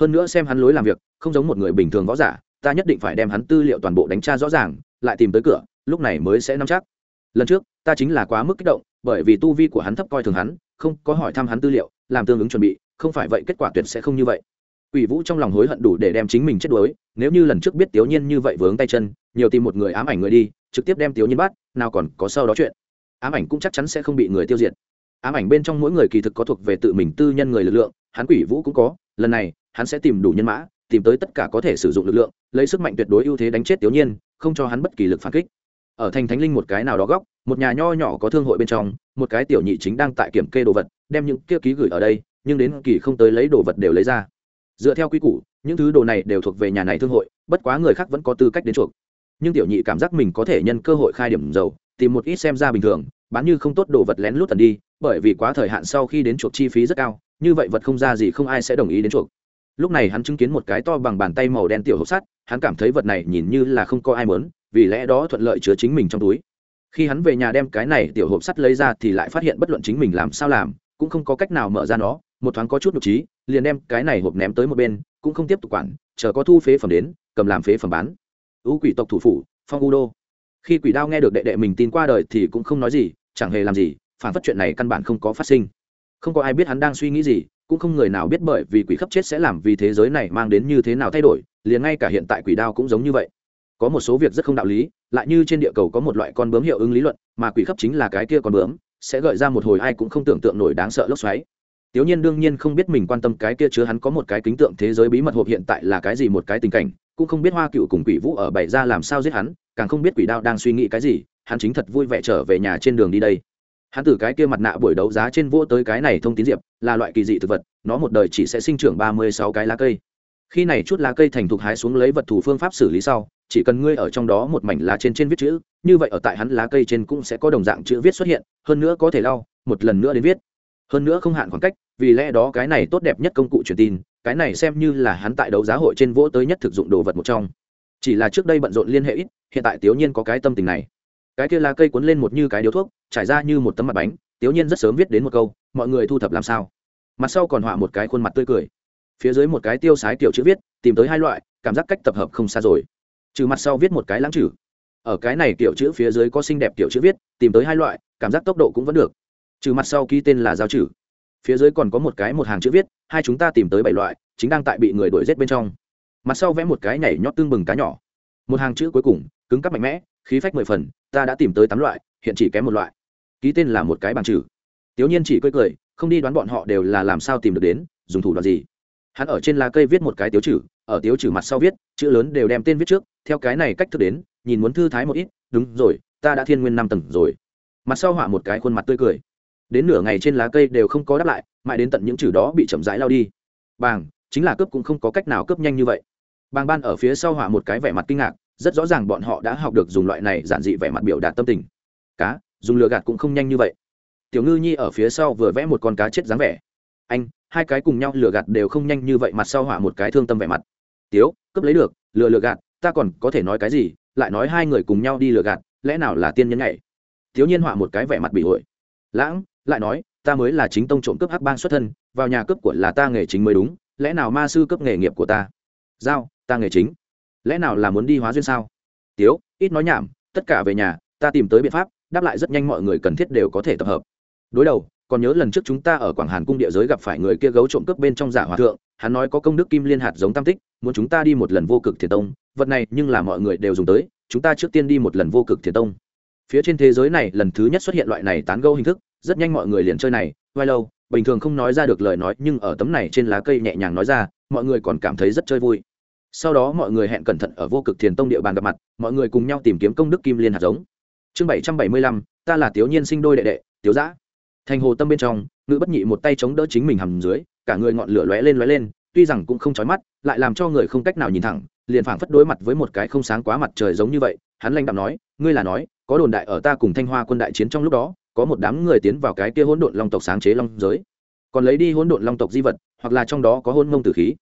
Hơn nữa xem hắn lối làm việc, không giống một người bình thường võ giả, ta nhất định phải đem hắn tư liệu toàn bộ đánh tra rõ ràng, lại tìm tới cửa, lúc này mới sẽ nắm chắc. Lần trước, ta chính là quá mức kích động, bởi vì tu vi của hắn thấp coi thường hắn, không có hỏi thăm hắn tư liệu, làm tương ứng chuẩn bị, không phải vậy kết quả tuyệt sẽ không như vậy. Quỷ Vũ trong lòng hối hận đủ để đem chính mình chết đuối, nếu như lần trước biết Tiểu Nhiên như vậy vướng tay chân, nhiều tìm một người ám ảnh người đi, trực tiếp đem Tiểu Nhiên bắt, nào còn có sau đó chuyện. Ám ảnh cũng chắc chắn sẽ không bị người tiêu diệt. Ám ảnh bên trong mỗi người kỳ thực có thuộc về tự mình tư nhân người lực lượng, hắn Quỷ Vũ cũng có, lần này, hắn sẽ tìm đủ nhân mã, tìm tới tất cả có thể sử dụng lực lượng lấy sức mạnh tuyệt đối ưu thế đánh chết tiểu nhiên không cho hắn bất kỳ lực phản kích ở thành thánh linh một cái nào đó góc một nhà nho nhỏ có thương hội bên trong một cái tiểu nhị chính đang tại kiểm kê đồ vật đem những kia ký gửi ở đây nhưng đến kỳ không tới lấy đồ vật đều lấy ra dựa theo quy củ, những thứ đồ này đều thuộc về nhà này thương hội, bất quá người khác vẫn có tư cách đến chuộc. Nhưng tiểu nhị cảm giác mình có thể nhân cơ hội khai điểm dầu tìm một ít xem ra bình thường, bán như không tốt đồ vật lén lút tần đi, bởi vì quá thời hạn sau khi đến chuộc chi phí rất cao, như vậy vật không ra gì không ai sẽ đồng ý đến chuộc. Lúc này hắn chứng kiến một cái to bằng bàn tay màu đen tiểu hộp sắt, hắn cảm thấy vật này nhìn như là không có ai mớn vì lẽ đó thuận lợi chứa chính mình trong túi. Khi hắn về nhà đem cái này tiểu hộp sắt lấy ra thì lại phát hiện bất luận chính mình làm sao làm, cũng không có cách nào mở ra nó một thoáng có chút nhục trí, liền đem cái này hộp ném tới một bên, cũng không tiếp tục quản, chờ có thu phế phẩm đến, cầm làm phế phẩm bán. Ưu quỷ tộc thủ phủ, phong u đô. Khi quỷ đao nghe được đệ đệ mình tin qua đời thì cũng không nói gì, chẳng hề làm gì, phản phát chuyện này căn bản không có phát sinh. Không có ai biết hắn đang suy nghĩ gì, cũng không người nào biết bởi vì quỷ khắp chết sẽ làm vì thế giới này mang đến như thế nào thay đổi, liền ngay cả hiện tại quỷ đao cũng giống như vậy. Có một số việc rất không đạo lý, lại như trên địa cầu có một loại con bướm hiệu ứng lý luận, mà quỷ khắp chính là cái kia con bướm, sẽ gợi ra một hồi ai cũng không tưởng tượng nổi đáng sợ lốc xoáy. Tiểu Nhiên đương nhiên không biết mình quan tâm cái kia chứa hắn có một cái kính tượng thế giới bí mật hộp hiện tại là cái gì một cái tình cảnh, cũng không biết Hoa Cựu cùng Quỷ Vũ ở bày ra làm sao giết hắn, càng không biết Quỷ Đao đang suy nghĩ cái gì, hắn chính thật vui vẻ trở về nhà trên đường đi đây. Hắn từ cái kia mặt nạ buổi đấu giá trên vỗ tới cái này thông tín diệp là loại kỳ dị thực vật nó một đời chỉ sẽ sinh trưởng ba mươi sáu cái lá cây. Khi này chút lá cây thành thục hái xuống lấy vật thủ phương pháp xử lý sau chỉ cần ngươi ở trong đó một mảnh lá trên trên viết chữ như vậy ở tại hắn lá cây trên cũng sẽ có đồng dạng chữ viết xuất hiện hơn nữa có thể lau một lần nữa đến viết hơn nữa không hạn khoảng cách, vì lẽ đó cái này tốt đẹp nhất công cụ truyền tin, cái này xem như là hắn tại đấu giá hội trên vỗ tới nhất thực dụng đồ vật một trong. Chỉ là trước đây bận rộn liên hệ ít, hiện tại tiểu nhiên có cái tâm tình này. Cái kia lá cây cuốn lên một như cái điếu thuốc, trải ra như một tấm mặt bánh tiểu nhiên rất sớm viết đến một câu, mọi người thu thập làm sao? Mặt sau còn họa một cái khuôn mặt tươi cười. Phía dưới một cái tiêu sái kiểu chữ viết, tìm tới hai loại, cảm giác cách tập hợp không xa rồi. Trừ mặt sau viết một cái lãng chữ ở cái này kiểu chữ phía dưới có xinh đẹp kiểu chữ viết, tìm tới hai loại, cảm giác tốc độ cũng vẫn được trừ mặt sau ký tên là giao trừ. Phía dưới còn có một cái một hàng chữ viết, hai chúng ta tìm tới bảy loại, chính đang tại bị người đuổi g bên trong. Mặt sau vẽ một cái nhảy nhót tương bừng cá nhỏ. Một hàng chữ cuối cùng, cứng cắp mạnh mẽ, khí phách mười phần, ta đã tìm tới tám loại, hiện chỉ kém một loại. Ký tên là một cái bằng trừ. Tiểu nhiên chỉ cười cười, không đi đoán bọn họ đều là làm sao tìm được đến, dùng thủ đoạn gì. Hắn ở trên lá cây viết một cái tiếu trừ, ở tiếu trừ mặt sau viết, chữ lớn đều đem tên viết trước, theo cái này cách thức đến, nhìn muốn thư thái một ít, đúng rồi, ta đã thiên nguyên năm tầng rồi. Mặt sau họa một cái khuôn mặt tươi cười đến nửa ngày trên lá cây đều không có đáp lại, mãi đến tận những chữ đó bị chậm rãi lao đi. Bàng, chính là cướp cũng không có cách nào cướp nhanh như vậy. Bàng ban ở phía sau hỏa một cái vẻ mặt kinh ngạc, rất rõ ràng bọn họ đã học được dùng loại này giản dị vẻ mặt biểu đạt tâm tình. Cá, dùng lừa gạt cũng không nhanh như vậy. Tiểu ngư nhi ở phía sau vừa vẽ một con cá chết dáng vẻ. Anh, hai cái cùng nhau lừa gạt đều không nhanh như vậy, mặt sau hỏa một cái thương tâm vẻ mặt. Tiếu, cướp lấy được, lừa lừa gạt, ta còn có thể nói cái gì, lại nói hai người cùng nhau đi lừa gạt, lẽ nào là tiên nhân nhảy? Thiếu nhiên họa một cái vẻ mặt bị hội lãng lại nói, ta mới là chính tông trộm cướp hắc bang xuất thân, vào nhà cướp của là ta nghề chính mới đúng, lẽ nào ma sư cấp nghề nghiệp của ta? Giao, ta nghề chính. Lẽ nào là muốn đi hóa duyên sao? Tiếu, ít nói nhảm, tất cả về nhà, ta tìm tới biện pháp, đáp lại rất nhanh mọi người cần thiết đều có thể tập hợp. Đối đầu, còn nhớ lần trước chúng ta ở quảng hàn cung địa giới gặp phải người kia gấu trộm cướp bên trong giả hòa thượng, hắn nói có công đức kim liên hạt giống tam tích, muốn chúng ta đi một lần vô cực thiền tông, vật này nhưng là mọi người đều dùng tới, chúng ta trước tiên đi một lần vô cực thiền tông. Phía trên thế giới này lần thứ nhất xuất hiện loại này tán gâu hình thức rất nhanh mọi người liền chơi này, vai lâu, bình thường không nói ra được lời nói, nhưng ở tấm này trên lá cây nhẹ nhàng nói ra, mọi người còn cảm thấy rất chơi vui. Sau đó mọi người hẹn cẩn thận ở vô cực thiền tông địa bàn gặp mặt, mọi người cùng nhau tìm kiếm công đức kim liên hạt giống. Chương bảy trăm bảy mươi lăm, ta là tiểu nhiên sinh đôi đệ đệ tiểu giã. Thành hồ tâm bên trong ngữ bất nhị một tay chống đỡ chính mình hầm dưới, cả người ngọn lửa lóe lên lóe lên, tuy rằng cũng không chói mắt, lại làm cho người không cách nào nhìn thẳng, liền phảng phất đối mặt với một cái không sáng quá mặt trời giống như vậy, hắn lanh đạm nói, ngươi là nói, có đồn đại ở ta cùng thanh hoa quân đại chiến trong lúc đó có một đám người tiến vào cái kia hỗn độn long tộc sáng chế long giới. Còn lấy đi hỗn độn long tộc di vật, hoặc là trong đó có hôn mông tử khí.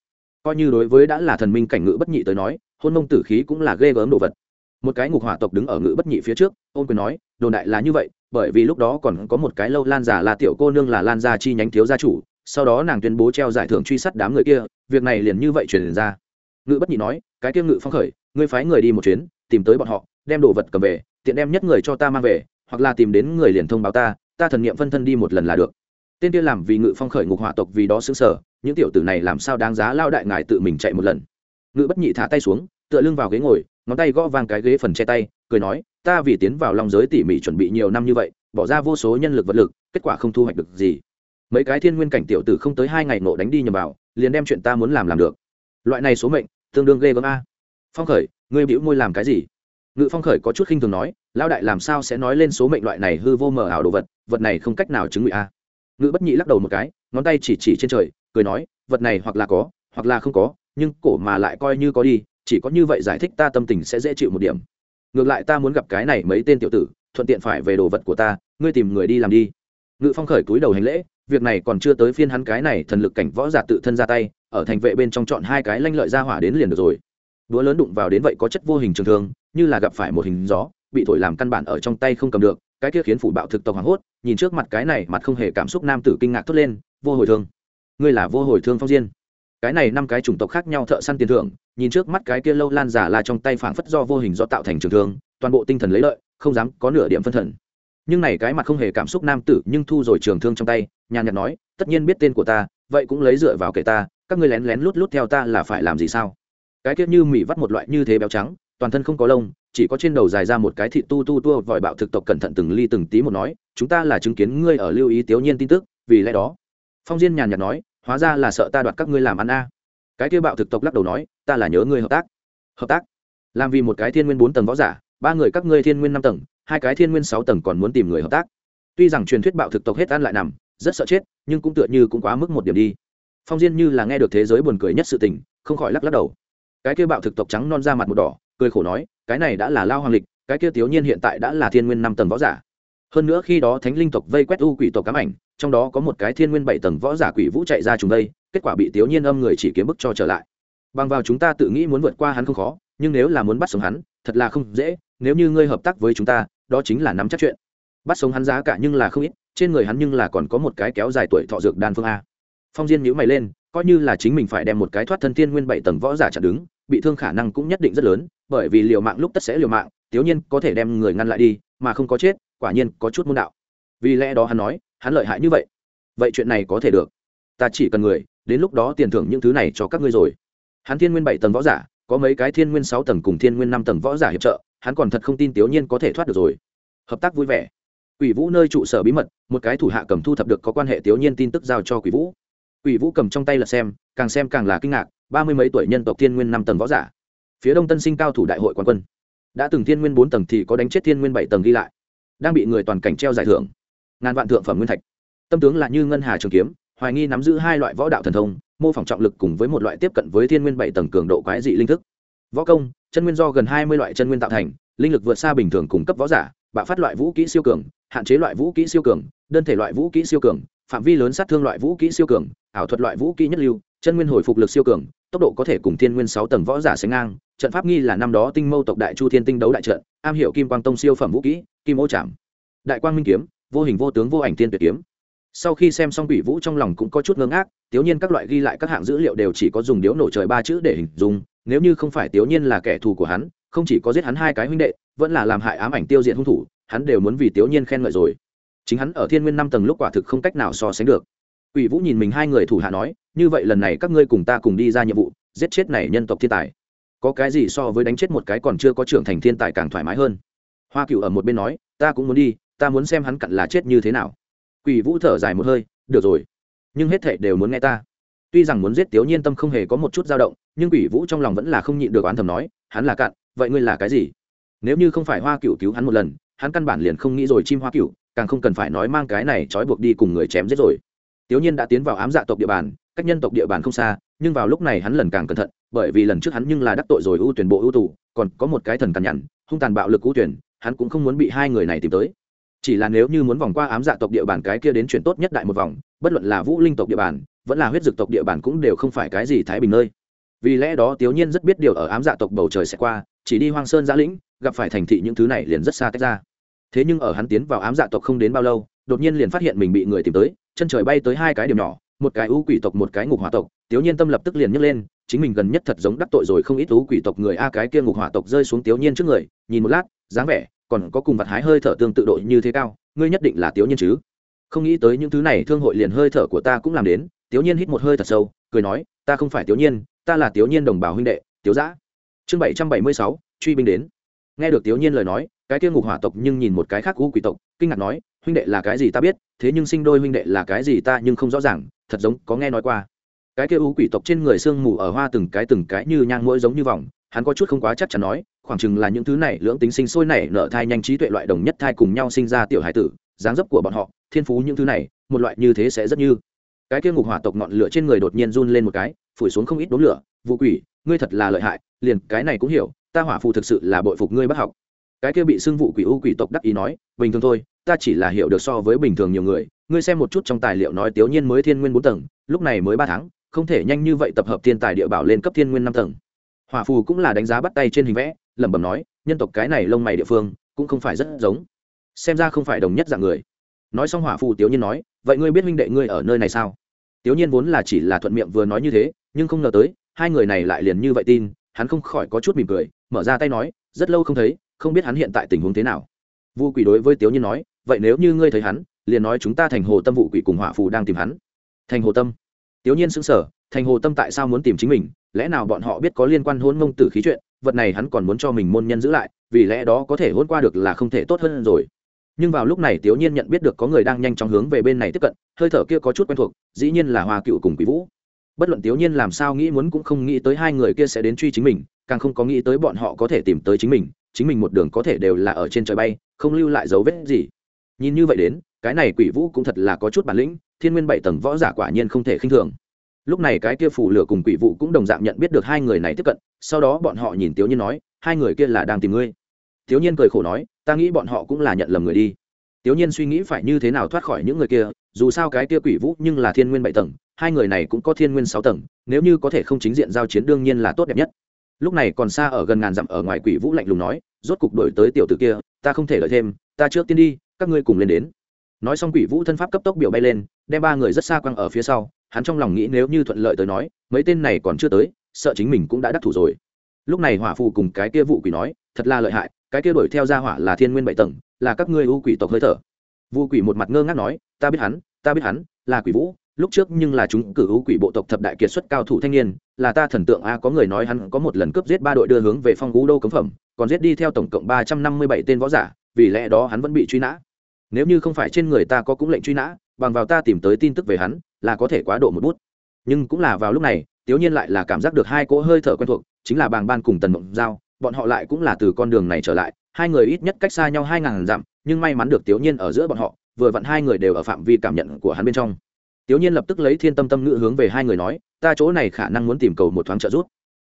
Coi như đối với đã là thần minh cảnh ngự bất nhị tới nói, hôn mông tử khí cũng là ghê gớm đồ vật. Một cái ngục hỏa tộc đứng ở ngự bất nhị phía trước, ôn quyền nói, đồn đại là như vậy, bởi vì lúc đó còn có một cái lâu lan giả là tiểu cô nương là lan gia chi nhánh thiếu gia chủ, sau đó nàng tuyên bố treo giải thưởng truy sát đám người kia, việc này liền như vậy truyền ra. Ngự bất nhị nói, cái kia ngự phong khởi, ngươi phái người đi một chuyến, tìm tới bọn họ, đem đồ vật cầm về, tiện đem nhất người cho ta mang về hoặc là tìm đến người liền thông báo ta ta thần nghiệm phân thân đi một lần là được. Tên kia làm vì ngự phong khởi ngục hỏa tộc vì đó xứng sở những tiểu tử này làm sao đáng giá lao đại ngài tự mình chạy một lần? Ngự bất nhị thả tay xuống, tựa lưng vào ghế ngồi, ngón tay gõ vang cái ghế phần che tay, cười nói, ta vì tiến vào long giới tỉ mỉ chuẩn bị nhiều năm như vậy, bỏ ra vô số nhân lực vật lực, kết quả không thu hoạch được gì. Mấy cái thiên nguyên cảnh tiểu tử không tới hai ngày nộ đánh đi nhầm vào, liền đem chuyện ta muốn làm làm được. Loại này số mệnh, tương đương ghê gớm a. Phong khởi, ngươi bĩu môi làm cái gì? Ngự phong khởi có chút khinh thường nói lao đại làm sao sẽ nói lên số mệnh loại này hư vô mờ ảo đồ vật vật này không cách nào chứng ngụy a. Ngự bất nhị lắc đầu một cái, ngón tay chỉ chỉ trên trời, cười nói, vật này hoặc là có, hoặc là không có, nhưng cổ mà lại coi như có đi, chỉ có như vậy giải thích ta tâm tình sẽ dễ chịu một điểm. Ngược lại ta muốn gặp cái này mấy tên tiểu tử, thuận tiện phải về đồ vật của ta, ngươi tìm người đi làm đi. Ngự phong khởi túi đầu hành lễ, việc này còn chưa tới phiên hắn cái này thần lực cảnh võ giả tự thân ra tay, ở thành vệ bên trong chọn hai cái lanh lợi ra hỏa đến liền được rồi. Đũa lớn đụng vào đến vậy có chất vô hình trường thương, như là gặp phải một hình gió bị thổi làm căn bản ở trong tay không cầm được, cái kia khiến phủ bạo thực tộc hoảng hốt, nhìn trước mặt cái này mặt không hề cảm xúc nam tử kinh ngạc thốt lên, vô hồi thương, ngươi là vô hồi thương phong diên. Cái này năm cái chủng tộc khác nhau thợ săn tiền thưởng, nhìn trước mắt cái kia lâu lan giả là trong tay phảng phất do vô hình do tạo thành trường thương, toàn bộ tinh thần lấy lợi, không dám có nửa điểm phân thần. Nhưng này cái mặt không hề cảm xúc nam tử nhưng thu rồi trường thương trong tay, nhàn nhạt nói, tất nhiên biết tên của ta, vậy cũng lấy dựa vào kể ta, các ngươi lén lén lút lút theo ta là phải làm gì sao? Cái kia như mỉ vắt một loại như thế béo trắng, toàn thân không có lông chỉ có trên đầu dài ra một cái thị tu tu tua vòi bạo thực tộc cẩn thận từng ly từng tí một nói, chúng ta là chứng kiến ngươi ở lưu ý tiểu nhiên tin tức, vì lẽ đó. Phong diên nhàn nhạt nói, hóa ra là sợ ta đoạt các ngươi làm ăn a. Cái kia bạo thực tộc lắc đầu nói, ta là nhớ ngươi hợp tác. Hợp tác? Làm vì một cái thiên nguyên bốn tầng võ giả, ba người các ngươi thiên nguyên năm tầng, hai cái thiên nguyên sáu tầng còn muốn tìm người hợp tác. Tuy rằng truyền thuyết bạo thực tộc hết ăn lại nằm, rất sợ chết, nhưng cũng tựa như cũng quá mức một điểm đi. Phong diên như là nghe được thế giới buồn cười nhất sự tình, không khỏi lắc lắc đầu. Cái kia bạo thực tộc trắng non ra mặt một đỏ cười khổ nói, cái này đã là lao hoàng lịch, cái kia tiểu nhiên hiện tại đã là thiên nguyên năm tầng võ giả. Hơn nữa khi đó thánh linh tộc vây quét u quỷ tộc cám ảnh, trong đó có một cái thiên nguyên bảy tầng võ giả quỷ vũ chạy ra chúng đây, kết quả bị tiểu nhiên âm người chỉ kiếm bức cho trở lại. Bằng vào chúng ta tự nghĩ muốn vượt qua hắn không khó, nhưng nếu là muốn bắt sống hắn, thật là không dễ, nếu như ngươi hợp tác với chúng ta, đó chính là nắm chắc chuyện. Bắt sống hắn giá cả nhưng là không ít, trên người hắn nhưng là còn có một cái kéo dài tuổi thọ dược đan phương a. Phong diên nhíu mày lên, coi như là chính mình phải đem một cái thoát thân thiên nguyên bảy tầng võ giả chặn đứng, bị thương khả năng cũng nhất định rất lớn bởi vì liều mạng lúc tất sẽ liều mạng tiếu nhiên có thể đem người ngăn lại đi, mà không có chết, quả nhiên có chút môn đạo. Vì lẽ đó hắn nói, hắn lợi hại như vậy. Vậy chuyện này có thể được. Ta chỉ cần người, đến lúc đó tiền thưởng những thứ này cho các ngươi rồi. Hắn thiên nguyên bảy tầng võ giả, có mấy cái thiên nguyên sáu tầng cùng thiên nguyên năm tầng võ giả hiệp trợ, hắn còn thật không tin tiểu nhiên có thể thoát được rồi. Hợp tác vui vẻ. Quỷ vũ nơi trụ sở bí mật, một cái thủ hạ cầm thu thập được có quan hệ tiểu nhiên tin tức giao cho quỷ vũ. Quỷ vũ cầm trong tay là xem, càng xem càng là kinh ngạc, ba mươi mấy tuổi nhân tộc thiên nguyên năm tầng võ giả phía đông tân sinh cao thủ đại hội quán quân. Đã từng thiên nguyên bốn tầng thì có đánh chết thiên nguyên bảy tầng ghi lại. Đang bị người toàn cảnh treo giải thưởng. Ngàn vạn thượng phẩm nguyên thạch. Tâm tướng là như ngân hà trường kiếm, hoài nghi nắm giữ hai loại võ đạo thần thông, mô phỏng trọng lực cùng với một loại tiếp cận với thiên nguyên bảy tầng cường độ quái dị linh thức. Võ công, chân nguyên do gần hai mươi loại chân nguyên tạo thành, linh lực vượt xa bình thường cung cấp võ giả, bạo phát loại vũ kỹ siêu cường, hạn chế loại vũ kỹ siêu cường, đơn thể loại vũ kỹ siêu cường, phạm vi lớn sát thương loại vũ kỹ siêu cường, ảo thuật loại vũ kỹ nhất lưu, chân nguyên hồi phục lực siêu cường tốc độ có thể cùng thiên nguyên sáu tầng võ giả sánh ngang, trận pháp nghi là năm đó tinh mâu tộc đại chu thiên tinh đấu đại trận, am hiểu kim quang tông siêu phẩm vũ kỹ, kim ô trảm. Đại quang minh kiếm, vô hình vô tướng vô ảnh tiên tuyệt kiếm. Sau khi xem xong quỷ vũ trong lòng cũng có chút ngưng ác tiếu nhiên các loại ghi lại các hạng dữ liệu đều chỉ có dùng điếu nổ trời ba chữ để hình dung, nếu như không phải tiểu nhiên là kẻ thù của hắn, không chỉ có giết hắn hai cái huynh đệ, vẫn là làm hại ám ảnh tiêu diệt hung thủ, hắn đều muốn vì tiểu nhiên khen ngợi rồi. Chính hắn ở thiên nguyên năm tầng lúc quả thực không cách nào so sánh được quỷ vũ nhìn mình hai người thủ hạ nói như vậy lần này các ngươi cùng ta cùng đi ra nhiệm vụ giết chết này nhân tộc thiên tài. Có cái gì so với đánh chết một cái còn chưa có trưởng thành thiên tài càng thoải mái hơn? Hoa Cửu ở một bên nói ta cũng muốn đi ta muốn xem hắn cặn là chết như thế nào. Quỷ vũ thở dài một hơi được rồi nhưng hết thảy đều muốn nghe ta. Tuy rằng muốn giết tiểu nhiên tâm không hề có một chút dao động nhưng quỷ vũ trong lòng vẫn là không nhịn được oán thầm nói hắn là cặn vậy ngươi là cái gì? Nếu như không phải hoa Cửu cứu hắn một lần hắn căn bản liền không nghĩ rồi chim hoa Cửu, càng không cần phải nói mang cái này trói buộc đi cùng người chém giết rồi tiểu nhiên đã tiến vào ám dạ tộc địa bàn, cách nhân tộc địa bàn không xa, nhưng vào lúc này hắn lần càng cẩn thận, bởi vì lần trước hắn nhưng là đắc tội rồi ưu tuyển bộ ưu tù, còn có một cái thần cằn nhằn hung tàn bạo lực ưu tuyển, hắn cũng không muốn bị hai người này tìm tới. Chỉ là nếu như muốn vòng qua ám dạ tộc địa bàn cái kia đến chuyển tốt nhất đại một vòng, bất luận là vũ linh tộc địa bàn, vẫn là huyết dực tộc địa bàn cũng đều không phải cái gì thái bình nơi. Vì lẽ đó tiểu nhiên rất biết điều ở ám dạ tộc bầu trời sẽ qua, chỉ đi hoang sơn giã lĩnh, gặp phải thành thị những thứ này liền rất xa tách ra. Thế nhưng ở hắn tiến vào ám dạ tộc không đến bao lâu đột nhiên liền phát hiện mình bị người tìm tới, chân trời bay tới hai cái điểm nhỏ, một cái ưu quỷ tộc, một cái ngục hỏa tộc. Tiểu nhiên tâm lập tức liền nhấc lên, chính mình gần nhất thật giống đắc tội rồi không ít ưu quỷ tộc người a, cái kia ngục hỏa tộc rơi xuống tiểu nhiên trước người, nhìn một lát, dáng vẻ còn có cùng vật hái hơi thở tương tự độ như thế cao, ngươi nhất định là tiểu nhiên chứ? Không nghĩ tới những thứ này thương hội liền hơi thở của ta cũng làm đến, tiểu nhiên hít một hơi thật sâu, cười nói, ta không phải tiểu nhiên, ta là tiểu nhiên đồng bào huynh đệ, tiểu giã chương bảy trăm bảy mươi sáu, truy binh đến nghe được tiểu nhiên lời nói, cái kia ngục hỏa tộc nhưng nhìn một cái khác u quỷ tộc, kinh ngạc nói, huynh đệ là cái gì ta biết, thế nhưng sinh đôi huynh đệ là cái gì ta nhưng không rõ ràng, thật giống có nghe nói qua. Cái kia u quỷ tộc trên người sương mù ở hoa từng cái từng cái như nhang mũi giống như vòng, hắn có chút không quá chắc chắn nói, khoảng chừng là những thứ này, lưỡng tính sinh sôi nảy nở thai nhanh trí tuệ loại đồng nhất thai cùng nhau sinh ra tiểu hải tử, dáng dấp của bọn họ, thiên phú những thứ này, một loại như thế sẽ rất như. Cái kia ngục hỏa tộc ngọn lửa trên người đột nhiên run lên một cái, phủi xuống không ít đốm lửa vụ quỷ, ngươi thật là lợi hại, liền cái này cũng hiểu ta hỏa phù thực sự là bội phục ngươi bất học. Cái kia bị xưng vụ quỷ u quỷ tộc đắc ý nói, bình thường thôi, ta chỉ là hiểu được so với bình thường nhiều người, ngươi xem một chút trong tài liệu nói tiểu nhiên mới thiên nguyên bốn tầng, lúc này mới ba tháng, không thể nhanh như vậy tập hợp thiên tài địa bảo lên cấp thiên nguyên năm tầng. Hỏa phù cũng là đánh giá bắt tay trên hình vẽ, lẩm bẩm nói, nhân tộc cái này lông mày địa phương, cũng không phải rất giống. Xem ra không phải đồng nhất dạng người. Nói xong hỏa phù tiểu nhiên nói, vậy ngươi biết huynh đệ ngươi ở nơi này sao? Tiểu nhiên vốn là chỉ là thuận miệng vừa nói như thế, nhưng không ngờ tới, hai người này lại liền như vậy tin, hắn không khỏi có chút mỉm cười mở ra tay nói, rất lâu không thấy, không biết hắn hiện tại tình huống thế nào. Vu quỷ đối với Tiếu nhiên nói, vậy nếu như ngươi thấy hắn, liền nói chúng ta thành hồ tâm vụ quỷ cùng hỏa phù đang tìm hắn. Thành hồ tâm? Tiếu nhiên sững sờ, thành hồ tâm tại sao muốn tìm chính mình? Lẽ nào bọn họ biết có liên quan hôn mông tử khí chuyện, vật này hắn còn muốn cho mình môn nhân giữ lại, vì lẽ đó có thể hôn qua được là không thể tốt hơn rồi. Nhưng vào lúc này tiểu nhiên nhận biết được có người đang nhanh chóng hướng về bên này tiếp cận, hơi thở kia có chút quen thuộc, dĩ nhiên là hoa cựu cùng quý vũ. Bất luận tiểu nhiên làm sao nghĩ muốn cũng không nghĩ tới hai người kia sẽ đến truy chính mình càng không có nghĩ tới bọn họ có thể tìm tới chính mình chính mình một đường có thể đều là ở trên trời bay, không lưu lại dấu vết gì. Nhìn như vậy đến, cái này quỷ vũ cũng thật là có chút bản lĩnh, thiên nguyên bảy tầng võ giả quả nhiên không thể khinh thường. Lúc này cái kia phủ lửa cùng quỷ vụ cũng đồng dạng nhận biết được hai người này tiếp cận, sau đó bọn họ nhìn tiểu nhiên nói, hai người kia là đang tìm ngươi. Tiểu nhiên cười khổ nói, ta nghĩ bọn họ cũng là nhận lầm người đi. Tiểu nhiên suy nghĩ phải như thế nào thoát khỏi những người kia, dù sao cái kia quỷ vũ nhưng là thiên nguyên bảy tầng, hai người này cũng có thiên nguyên sáu tầng, nếu như có thể không chính diện giao chiến đương nhiên là tốt đẹp nhất lúc này còn xa ở gần ngàn dặm ở ngoài quỷ vũ lạnh lùng nói, rốt cục đổi tới tiểu tử kia, ta không thể lợi thêm, ta trước tiên đi, các ngươi cùng lên đến. Nói xong quỷ vũ thân pháp cấp tốc biểu bay lên, đem ba người rất xa quăng ở phía sau, hắn trong lòng nghĩ nếu như thuận lợi tới nói, mấy tên này còn chưa tới, sợ chính mình cũng đã đắc thủ rồi. Lúc này hỏa phù cùng cái kia vụ quỷ nói, thật là lợi hại, cái kia đuổi theo ra hỏa là thiên nguyên bảy tầng, là các ngươi u quỷ tộc hơi thở. Vu quỷ một mặt ngơ ngác nói, ta biết hắn, ta biết hắn, là quỷ vũ lúc trước nhưng là chúng cử u quỷ bộ tộc thập đại kiệt xuất cao thủ thanh niên, là ta thần tượng a, có người nói hắn có một lần cướp giết ba đội đưa hướng về phong gú đô cấm phẩm, còn giết đi theo tổng cộng ba trăm năm mươi bảy tên võ giả, vì lẽ đó hắn vẫn bị truy nã. Nếu như không phải trên người ta có cũng lệnh truy nã, bằng vào ta tìm tới tin tức về hắn, là có thể quá độ một bút. Nhưng cũng là vào lúc này, tiếu nhiên lại là cảm giác được hai cỗ hơi thở quen thuộc, chính là bàng ban cùng tần mộng giao, bọn họ lại cũng là từ con đường này trở lại, hai người ít nhất cách xa nhau hai ngàn dặm, nhưng may mắn được tiếu nhiên ở giữa bọn họ, vừa vặn hai người đều ở phạm vi cảm nhận của hắn bên trong tiểu nhiên lập tức lấy thiên tâm tâm ngữ hướng về hai người nói, ta chỗ này khả năng muốn tìm cầu một thoáng trợ giúp.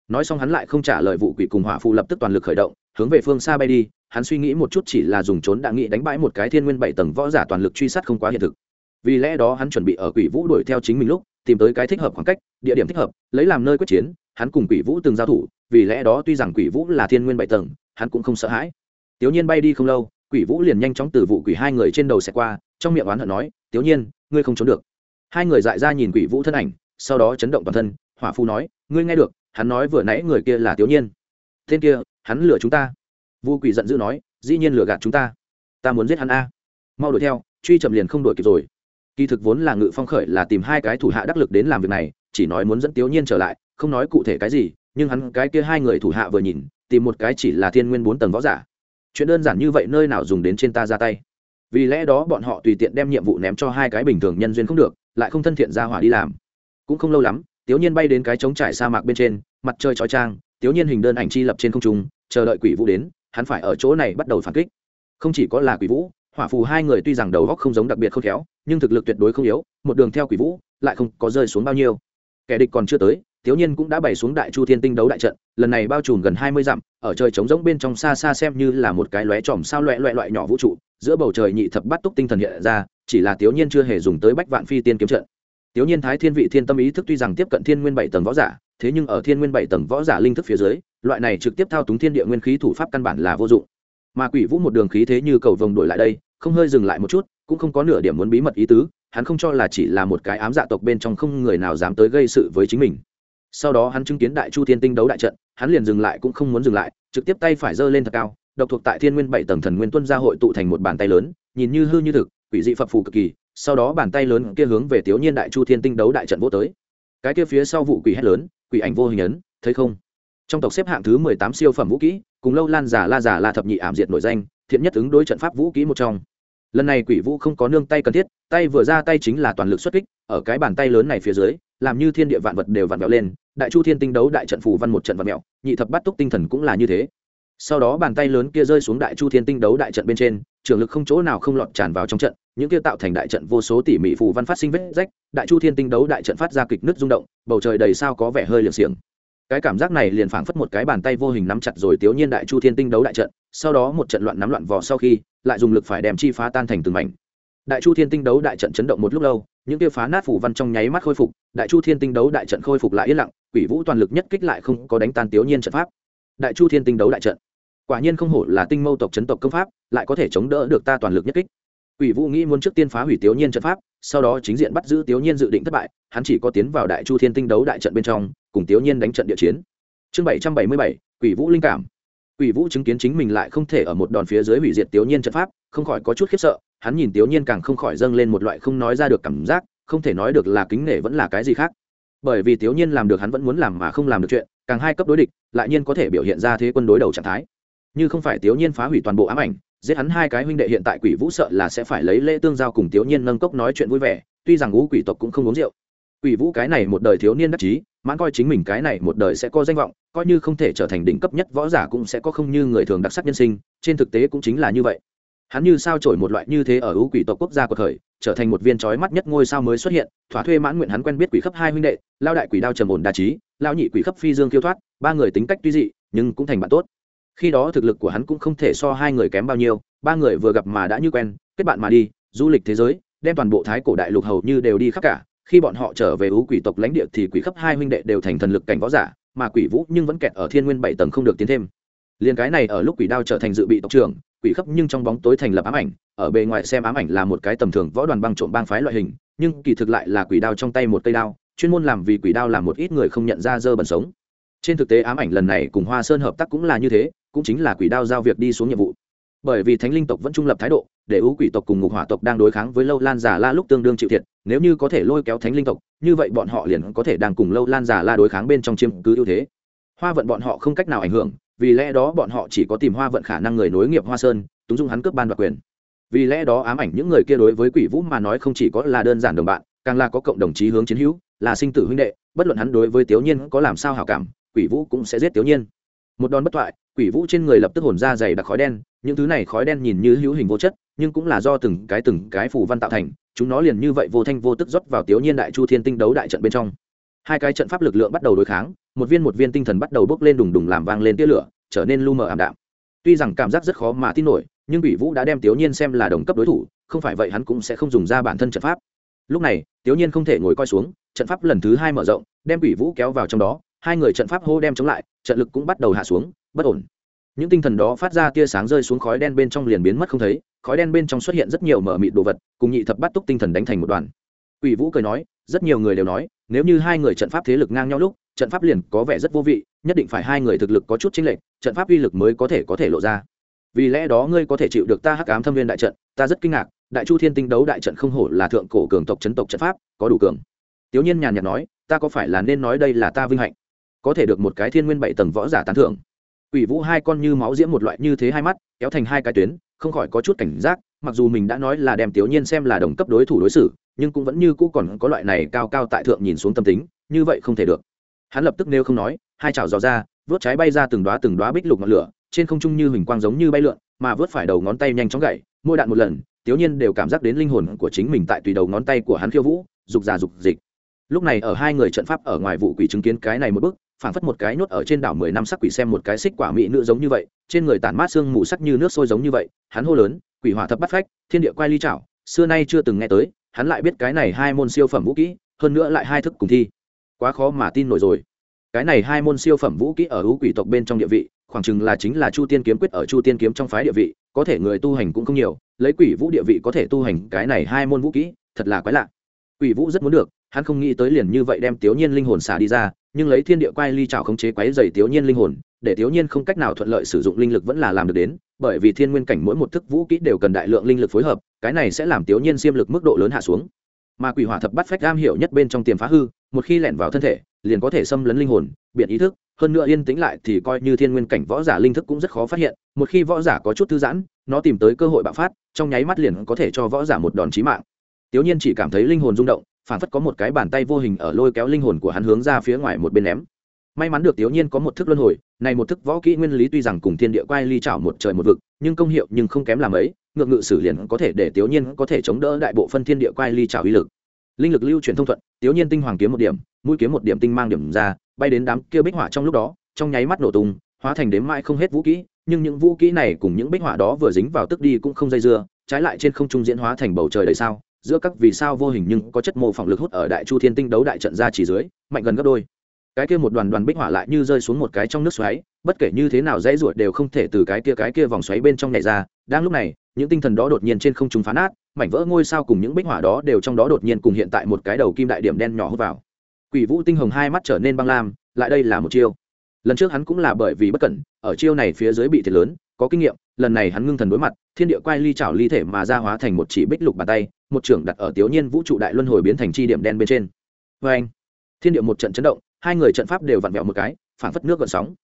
Nói xong hắn lại không trả lời vụ quỷ cùng hỏa phù lập tức toàn lực khởi động, hướng về phương xa bay đi, hắn suy nghĩ một chút chỉ là dùng trốn đã nghĩ đánh bãi một cái thiên nguyên bảy tầng võ giả toàn lực truy sát không quá hiện thực. Vì lẽ đó hắn chuẩn bị ở quỷ vũ đuổi theo chính mình lúc, tìm tới cái thích hợp khoảng cách, địa điểm thích hợp, lấy làm nơi quyết chiến, hắn cùng quỷ vũ từng giao thủ, vì lẽ đó tuy rằng quỷ vũ là thiên nguyên bảy tầng, hắn cũng không sợ hãi. Tiểu nhiên bay đi không lâu, quỷ vũ liền nhanh chóng từ vụ quỷ hai người trên đầu xẹt qua, trong miệng oán hận nói tiểu nhiên, ngươi không trốn được hai người dại ra nhìn quỷ vũ thân ảnh, sau đó chấn động toàn thân, hỏa phu nói, ngươi nghe được, hắn nói vừa nãy người kia là tiểu nhiên. Tên kia, hắn lừa chúng ta. Vu quỷ giận dữ nói, dĩ nhiên lừa gạt chúng ta. Ta muốn giết hắn a. Mau đuổi theo, truy chậm liền không đuổi kịp rồi. Kỳ thực vốn là ngự phong khởi là tìm hai cái thủ hạ đắc lực đến làm việc này, chỉ nói muốn dẫn tiểu nhiên trở lại, không nói cụ thể cái gì, nhưng hắn cái kia hai người thủ hạ vừa nhìn, tìm một cái chỉ là thiên nguyên bốn tầng võ giả. Chuyện đơn giản như vậy nơi nào dùng đến trên ta ra tay? Vì lẽ đó bọn họ tùy tiện đem nhiệm vụ ném cho hai cái bình thường nhân duyên không được lại không thân thiện ra hỏa đi làm. Cũng không lâu lắm tiểu nhiên bay đến cái trống trải sa mạc bên trên mặt trời chói trang tiểu nhiên hình đơn ảnh chi lập trên không trung chờ đợi quỷ vũ đến hắn phải ở chỗ này bắt đầu phản kích. Không chỉ có là quỷ vũ hỏa phù hai người tuy rằng đầu góc không giống đặc biệt không khéo nhưng thực lực tuyệt đối không yếu một đường theo quỷ vũ lại không có rơi xuống bao nhiêu. Kẻ địch còn chưa tới tiểu Nhiên cũng đã bày xuống Đại Chu Thiên Tinh đấu đại trận, lần này bao trùm gần hai mươi dặm, ở trời trống rỗng bên trong xa xa xem như là một cái lóe tròm sao loẹt loẹt loại nhỏ vũ trụ, giữa bầu trời nhị thập bát túc tinh thần hiện ra, chỉ là tiểu Nhiên chưa hề dùng tới Bách Vạn Phi Tiên kiếm trận. tiểu Nhiên Thái Thiên vị thiên tâm ý thức tuy rằng tiếp cận Thiên Nguyên bảy tầng võ giả, thế nhưng ở Thiên Nguyên bảy tầng võ giả linh thức phía dưới, loại này trực tiếp thao túng thiên địa nguyên khí thủ pháp căn bản là vô dụng. Mà Quỷ Vũ một đường khí thế như cầu vồng đổi lại đây, không hơi dừng lại một chút, cũng không có nửa điểm muốn bí mật ý tứ, hắn không cho là chỉ là một cái ám dạ tộc bên trong không người nào dám tới gây sự với chính mình sau đó hắn chứng kiến đại chu thiên tinh đấu đại trận hắn liền dừng lại cũng không muốn dừng lại trực tiếp tay phải giơ lên thật cao độc thuộc tại thiên nguyên bảy tầng thần nguyên tuân gia hội tụ thành một bàn tay lớn, nhìn như hư như thực, quỷ dị phập phù cực kỳ, sau đó bàn tay lớn kia hướng về tiểu nhiên đại chu thiên tinh đấu đại trận vô tới. Cái kia phía sau vụ quỷ hét lớn, quỷ ảnh vô hình ấn, thấy không? Trong tộc xếp hạng thứ mười tám siêu phẩm vũ kỹ, cùng lâu lan giả la giả la thập nhị ảm diệt nổi danh, thiện nhất ứng đối trận pháp vũ kỹ một trong. Lần này quỷ vũ không có nương tay cần thiết, tay vừa ra tay chính là toàn lực xuất kích, ở cái bàn tay lớn này phía dưới, làm như thiên địa vạn vật đều vặn vẹo lên, đại chu thiên tinh đấu đại trận phù văn một trận vặn vẹo, nhị thập bắt túc tinh thần cũng là như thế sau đó bàn tay lớn kia rơi xuống đại chu thiên tinh đấu đại trận bên trên, trường lực không chỗ nào không lọt tràn vào trong trận, những kia tạo thành đại trận vô số tỉ mỉ phù văn phát sinh vết rách, đại chu thiên tinh đấu đại trận phát ra kịch nứt rung động, bầu trời đầy sao có vẻ hơi liệng xiềng. Cái cảm giác này liền phảng phất một cái bàn tay vô hình nắm chặt rồi tiểu nhiên đại chu thiên tinh đấu đại trận, sau đó một trận loạn nắm loạn vò sau khi, lại dùng lực phải đem chi phá tan thành từng mảnh. Đại chu thiên tinh đấu đại trận chấn động một lúc lâu, những kia phá nát phủ văn trong nháy mắt khôi phục, đại chu thiên tinh đấu đại trận khôi phục lại yên lặng, quỷ vũ toàn lực nhất kích lại không có đánh tan tiểu nhiên trận pháp. Đại chu thiên tinh đấu đại trận quả nhiên không hổ là tinh mâu tộc chấn tộc công pháp, lại có thể chống đỡ được ta toàn lực nhất kích. Quỷ vũ nghĩ muốn trước tiên phá hủy tiểu nhiên trận pháp, sau đó chính diện bắt giữ tiểu nhiên dự định thất bại, hắn chỉ có tiến vào đại chu thiên tinh đấu đại trận bên trong, cùng tiểu nhiên đánh trận địa chiến. Chương bảy trăm bảy mươi bảy, quỷ vũ linh cảm. Quỷ vũ chứng kiến chính mình lại không thể ở một đòn phía dưới hủy diệt tiểu nhiên trận pháp, không khỏi có chút khiếp sợ, hắn nhìn tiểu nhiên càng không khỏi dâng lên một loại không nói ra được cảm giác, không thể nói được là kính nể vẫn là cái gì khác. Bởi vì tiểu nhiên làm được hắn vẫn muốn làm mà không làm được chuyện, càng hai cấp đối địch, lại nhiên có thể biểu hiện ra thế quân đối đầu trạng thái như không phải tiểu nhiên phá hủy toàn bộ ám ảnh, giết hắn hai cái huynh đệ hiện tại quỷ vũ sợ là sẽ phải lấy lễ tương giao cùng tiểu nhiên nâng cốc nói chuyện vui vẻ, tuy rằng ngũ quỷ tộc cũng không uống rượu. Quỷ vũ cái này một đời thiếu niên đắc chí, mãn coi chính mình cái này một đời sẽ có danh vọng, coi như không thể trở thành đỉnh cấp nhất võ giả cũng sẽ có không như người thường đặc sắc nhân sinh, trên thực tế cũng chính là như vậy. Hắn như sao trổi một loại như thế ở ưu quỷ tộc quốc gia của thời, trở thành một viên trói mắt nhất ngôi sao mới xuất hiện, thỏa thuê mãn nguyện hắn quen biết quỷ khắp hai huynh đệ, lao đại quỷ đao trầm ổn đa trí lao nhị quỷ khắp phi dương kiêu thoát, ba người tính cách tuy dị, nhưng cũng thành bạn tốt khi đó thực lực của hắn cũng không thể so hai người kém bao nhiêu, ba người vừa gặp mà đã như quen, kết bạn mà đi, du lịch thế giới, đem toàn bộ thái cổ đại lục hầu như đều đi khắp cả, khi bọn họ trở về ưu quỷ tộc lãnh địa thì quỷ khắp hai huynh đệ đều thành thần lực cảnh võ giả, mà quỷ vũ nhưng vẫn kẹt ở thiên nguyên bảy tầng không được tiến thêm. Liền cái này ở lúc quỷ đao trở thành dự bị tộc trưởng, quỷ khắp nhưng trong bóng tối thành lập ám ảnh, ở bề ngoài xem ám ảnh là một cái tầm thường võ đoàn băng trộm bang phái loại hình, nhưng kỳ thực lại là quỷ đao trong tay một cây đao, chuyên môn làm vì quỷ đao làm một ít người không nhận ra dơ bẩn sống. Trên thực tế ám ảnh lần này cùng hoa sơn hợp tác cũng là như thế cũng chính là quỷ đao giao việc đi xuống nhiệm vụ. Bởi vì thánh linh tộc vẫn trung lập thái độ, để ưu quỷ tộc cùng ngục hỏa tộc đang đối kháng với lâu lan giả la lúc tương đương chịu thiệt, nếu như có thể lôi kéo thánh linh tộc, như vậy bọn họ liền có thể đang cùng lâu lan giả la đối kháng bên trong chiêm cứ ưu thế. Hoa vận bọn họ không cách nào ảnh hưởng, vì lẽ đó bọn họ chỉ có tìm hoa vận khả năng người nối nghiệp hoa sơn, túng dung hắn cướp ban đoạt quyền. Vì lẽ đó ám ảnh những người kia đối với quỷ vũ mà nói không chỉ có là đơn giản đồng bạn, càng là có cộng đồng chí hướng chiến hữu, là sinh tử huynh đệ, bất luận hắn đối với tiểu nhiên có làm sao hảo cảm, quỷ vũ cũng sẽ giết tiểu nhiên. Một đòn bất thoại quỷ vũ trên người lập tức hồn ra dày đặc khói đen, những thứ này khói đen nhìn như hữu hình vô chất, nhưng cũng là do từng cái từng cái phù văn tạo thành, chúng nó liền như vậy vô thanh vô tức rót vào tiểu nhiên đại chu thiên tinh đấu đại trận bên trong. Hai cái trận pháp lực lượng bắt đầu đối kháng, một viên một viên tinh thần bắt đầu bốc lên đùng đùng làm vang lên tia lửa, trở nên lu mờ ảm đạm. Tuy rằng cảm giác rất khó mà tin nổi, nhưng quỷ vũ đã đem tiểu nhiên xem là đồng cấp đối thủ, không phải vậy hắn cũng sẽ không dùng ra bản thân trận pháp. Lúc này, tiểu nhiên không thể ngồi coi xuống, trận pháp lần thứ hai mở rộng, đem quỷ vũ kéo vào trong đó, hai người trận pháp hô đem chống lại, trận lực cũng bắt đầu hạ xuống bất ổn. Những tinh thần đó phát ra tia sáng rơi xuống khói đen bên trong liền biến mất không thấy, khói đen bên trong xuất hiện rất nhiều mở mịt đồ vật, cùng nhị thập bắt túc tinh thần đánh thành một đoàn. Quỷ vũ cười nói, rất nhiều người đều nói, nếu như hai người trận pháp thế lực ngang nhau lúc, trận pháp liền có vẻ rất vô vị, nhất định phải hai người thực lực có chút chênh lệch, trận pháp uy lực mới có thể có thể lộ ra. Vì lẽ đó ngươi có thể chịu được ta hắc ám thâm viên đại trận, ta rất kinh ngạc, đại chu thiên tinh đấu đại trận không hổ là thượng cổ cường tộc chấn tộc trận pháp, có đủ cường. Tiểu nhiên nhàn nhạt nói, ta có phải là nên nói đây là ta vinh hạnh? Có thể được một cái thiên nguyên bảy tầng võ giả tán thưởng. Quỷ Vũ hai con như máu diễm một loại như thế hai mắt, kéo thành hai cái tuyến, không khỏi có chút cảnh giác, mặc dù mình đã nói là đem Tiểu Nhiên xem là đồng cấp đối thủ đối xử, nhưng cũng vẫn như cũ còn có loại này cao cao tại thượng nhìn xuống tâm tính, như vậy không thể được. Hắn lập tức nêu không nói, hai chảo giò ra, vớt trái bay ra từng đóa từng đóa bích lục ngọn lửa, trên không trung như huỳnh quang giống như bay lượn, mà vớt phải đầu ngón tay nhanh chóng gậy, mỗi đạn một lần, Tiểu Nhiên đều cảm giác đến linh hồn của chính mình tại tùy đầu ngón tay của hắn khiêu vũ, dục già dục dịch. Lúc này ở hai người trận pháp ở ngoài vụ quỷ chứng kiến cái này một bước, phảng phất một cái nhốt ở trên đảo mười năm sắc quỷ xem một cái xích quả mỹ nữ giống như vậy, trên người tản mát xương mù sắc như nước sôi giống như vậy, hắn hô lớn, quỷ hỏa thập bắt phách, thiên địa quay ly chảo xưa nay chưa từng nghe tới, hắn lại biết cái này hai môn siêu phẩm vũ kỹ, hơn nữa lại hai thức cùng thi. Quá khó mà tin nổi rồi. Cái này hai môn siêu phẩm vũ kỹ ở hữu quỷ tộc bên trong địa vị, khoảng chừng là chính là chu tiên kiếm quyết ở chu tiên kiếm trong phái địa vị, có thể người tu hành cũng không nhiều, lấy quỷ vũ địa vị có thể tu hành cái này hai môn vũ kỹ, thật là quái lạ quỷ vũ rất muốn được, hắn không nghĩ tới liền như vậy đem tiểu nhiên linh hồn xả đi ra, nhưng lấy thiên địa quay ly trào khống chế quấy dày tiểu nhiên linh hồn, để tiểu nhiên không cách nào thuận lợi sử dụng linh lực vẫn là làm được đến, bởi vì thiên nguyên cảnh mỗi một thức vũ kỹ đều cần đại lượng linh lực phối hợp, cái này sẽ làm tiểu nhiên xiêm lực mức độ lớn hạ xuống. Mà quỷ hỏa thập bắt phách am hiểu nhất bên trong tiềm phá hư, một khi lẻn vào thân thể, liền có thể xâm lấn linh hồn biện ý thức, hơn nữa yên tĩnh lại thì coi như thiên nguyên cảnh võ giả linh thức cũng rất khó phát hiện, một khi võ giả có chút thư giãn, nó tìm tới cơ hội bạo phát, trong nháy mắt liền có thể cho võ giả một đòn chí mạng tiểu nhiên chỉ cảm thấy linh hồn rung động phản phất có một cái bàn tay vô hình ở lôi kéo linh hồn của hắn hướng ra phía ngoài một bên ném. May mắn được tiểu nhiên có một thức luân hồi, này một thức võ kỹ nguyên lý tuy rằng cùng thiên địa quay ly chảo một trời một vực, nhưng công hiệu nhưng không kém làm ấy ngược ngự sử liền có thể để tiểu nhiên có thể chống đỡ đại bộ phân thiên địa quay ly chảo uy lực. Linh lực lưu chuyển thông thuận tiểu nhiên tinh hoàng kiếm một điểm, mũi kiếm một điểm tinh mang điểm ra, bay đến đám kia bích hỏa trong lúc đó, trong nháy mắt nổ tung, hóa thành đếm mãi không hết vũ kỹ, nhưng những vũ kỹ này cùng những bích hỏa đó vừa dính vào tức đi cũng không dây dưa, trái lại trên không trung diễn hóa thành bầu trời đầy sao giữa các vì sao vô hình nhưng có chất mô phỏng lực hút ở đại chu thiên tinh đấu đại trận ra chỉ dưới, mạnh gần gấp đôi. Cái kia một đoàn đoàn bích hỏa lại như rơi xuống một cái trong nước xoáy, bất kể như thế nào dãy ruột đều không thể từ cái kia cái kia vòng xoáy bên trong này ra. Đang lúc này, những tinh thần đó đột nhiên trên không trung phá nát, mảnh vỡ ngôi sao cùng những bích hỏa đó đều trong đó đột nhiên cùng hiện tại một cái đầu kim đại điểm đen nhỏ hút vào. Quỷ vũ tinh hồng hai mắt trở nên băng lam, lại đây là một chiêu. Lần trước hắn cũng là bởi vì bất cẩn, ở chiêu này phía dưới bị thiệt lớn, có kinh nghiệm, lần này hắn ngưng thần đối mặt, thiên địa quay ly chảo ly thể mà ra hóa thành một chỉ bích lục bàn tay một trưởng đặt ở tiểu nhiên vũ trụ đại luân hồi biến thành chi điểm đen bên trên. Vê anh, thiên địa một trận chấn động, hai người trận pháp đều vặn vẹo một cái phản phất nước gợn sóng.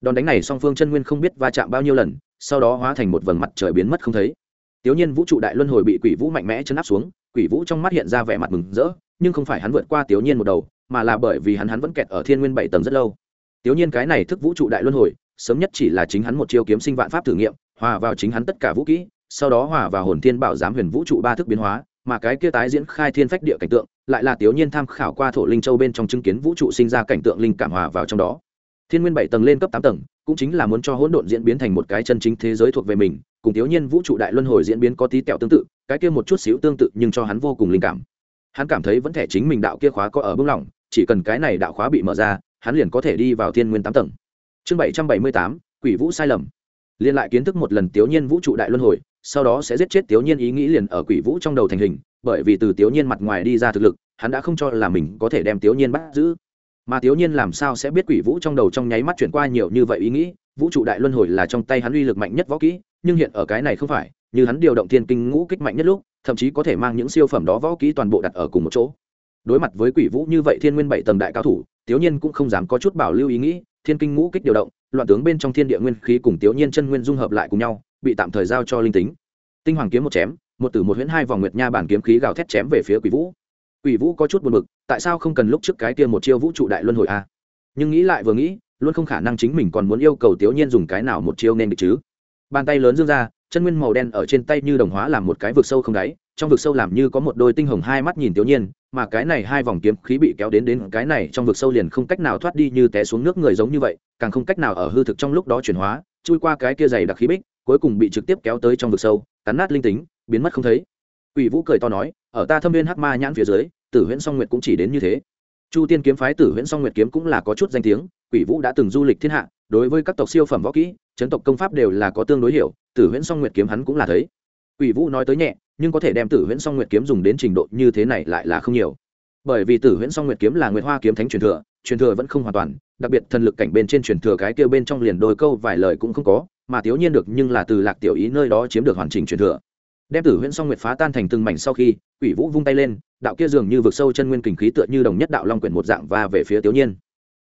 Đòn đánh này song phương chân nguyên không biết va chạm bao nhiêu lần, sau đó hóa thành một vầng mặt trời biến mất không thấy. Tiểu nhiên vũ trụ đại luân hồi bị quỷ vũ mạnh mẽ chấn áp xuống, quỷ vũ trong mắt hiện ra vẻ mặt mừng rỡ, nhưng không phải hắn vượt qua tiểu nhiên một đầu, mà là bởi vì hắn hắn vẫn kẹt ở thiên nguyên bảy tầng rất lâu. Tiểu nhiên cái này thức vũ trụ đại luân hồi, sớm nhất chỉ là chính hắn một chiêu kiếm sinh vạn pháp thử nghiệm, hòa vào chính hắn tất cả vũ kỹ, sau đó hòa vào hồn thiên bảo giám huyền vũ trụ ba thức biến hóa mà cái kia tái diễn khai thiên phách địa cảnh tượng lại là tiểu nhiên tham khảo qua thổ linh châu bên trong chứng kiến vũ trụ sinh ra cảnh tượng linh cảm hòa vào trong đó. Thiên nguyên bảy tầng lên cấp tám tầng, cũng chính là muốn cho hỗn độn diễn biến thành một cái chân chính thế giới thuộc về mình, cùng tiểu nhiên vũ trụ đại luân hồi diễn biến có tí tẹo tương tự, cái kia một chút xíu tương tự nhưng cho hắn vô cùng linh cảm. Hắn cảm thấy vẫn thể chính mình đạo kia khóa có ở bưng lỏng, chỉ cần cái này đạo khóa bị mở ra, hắn liền có thể đi vào thiên nguyên tám tầng. Chương bảy trăm bảy mươi tám, quỷ vũ sai lầm. Liên lại kiến thức một lần tiểu nhiên vũ trụ đại luân hồi sau đó sẽ giết chết tiểu nhiên ý nghĩ liền ở quỷ vũ trong đầu thành hình, bởi vì từ tiểu nhiên mặt ngoài đi ra thực lực, hắn đã không cho là mình có thể đem tiểu nhiên bắt giữ. Mà tiểu nhiên làm sao sẽ biết quỷ vũ trong đầu trong nháy mắt chuyển qua nhiều như vậy ý nghĩ? Vũ trụ đại luân hồi là trong tay hắn uy lực mạnh nhất võ kỹ, nhưng hiện ở cái này không phải, như hắn điều động thiên kinh ngũ kích mạnh nhất lúc, thậm chí có thể mang những siêu phẩm đó võ kỹ toàn bộ đặt ở cùng một chỗ. Đối mặt với quỷ vũ như vậy thiên nguyên bảy tầng đại cao thủ tiểu nhiên cũng không dám có chút bảo lưu ý nghĩ, thiên kinh ngũ kích điều động, loạn tướng bên trong thiên địa nguyên khí cùng tiểu nhiên chân nguyên dung hợp lại cùng nhau bị tạm thời giao cho linh tính. Tinh hoàng kiếm một chém, một tử một huyễn hai vòng nguyệt nha bản kiếm khí gào thét chém về phía quỷ vũ. Quỷ vũ có chút buồn bực, tại sao không cần lúc trước cái kia một chiêu vũ trụ đại luân hồi a? Nhưng nghĩ lại vừa nghĩ, luôn không khả năng chính mình còn muốn yêu cầu tiểu nhiên dùng cái nào một chiêu nên được chứ. Bàn tay lớn dương ra, chân nguyên màu đen ở trên tay như đồng hóa làm một cái vực sâu không đáy, trong vực sâu làm như có một đôi tinh hồng hai mắt nhìn tiểu nhiên, mà cái này hai vòng kiếm khí bị kéo đến đến cái này trong vực sâu liền không cách nào thoát đi như té xuống nước người giống như vậy, càng không cách nào ở hư thực trong lúc đó chuyển hóa chui qua cái kia dày đặc khí bích cuối cùng bị trực tiếp kéo tới trong vực sâu cắn nát linh tính biến mất không thấy Quỷ Vũ cười to nói, ở ta Thâm Viên Hắc Ma nhãn phía dưới, Tử Huyễn Song Nguyệt cũng chỉ đến như thế. Chu Tiên kiếm phái Tử Huyễn Song Nguyệt kiếm cũng là có chút danh tiếng, Quỷ Vũ đã từng du lịch thiên hạ, đối với các tộc siêu phẩm võ kỹ, chấn tộc công pháp đều là có tương đối hiểu, Tử Huyễn Song Nguyệt kiếm hắn cũng là thấy. Quỷ Vũ nói tới nhẹ, nhưng có thể đem Tử Huyễn Song Nguyệt kiếm dùng đến trình độ như thế này lại là không nhiều. Bởi vì Tử Huyễn Song Nguyệt kiếm là Nguyệt Hoa kiếm thánh truyền thừa, truyền thừa vẫn không hoàn toàn, đặc biệt thần lực cảnh bên trên truyền thừa cái kia bên trong liền đôi câu vài lời cũng không có, mà thiếu nhiên được nhưng là từ Lạc Tiểu Ý nơi đó chiếm được hoàn chỉnh truyền thừa. Đem tử huyễn song nguyệt phá tan thành từng mảnh sau khi quỷ vũ vung tay lên đạo kia dường như vực sâu chân nguyên kình khí tựa như đồng nhất đạo long quyển một dạng và về phía tiểu nhiên.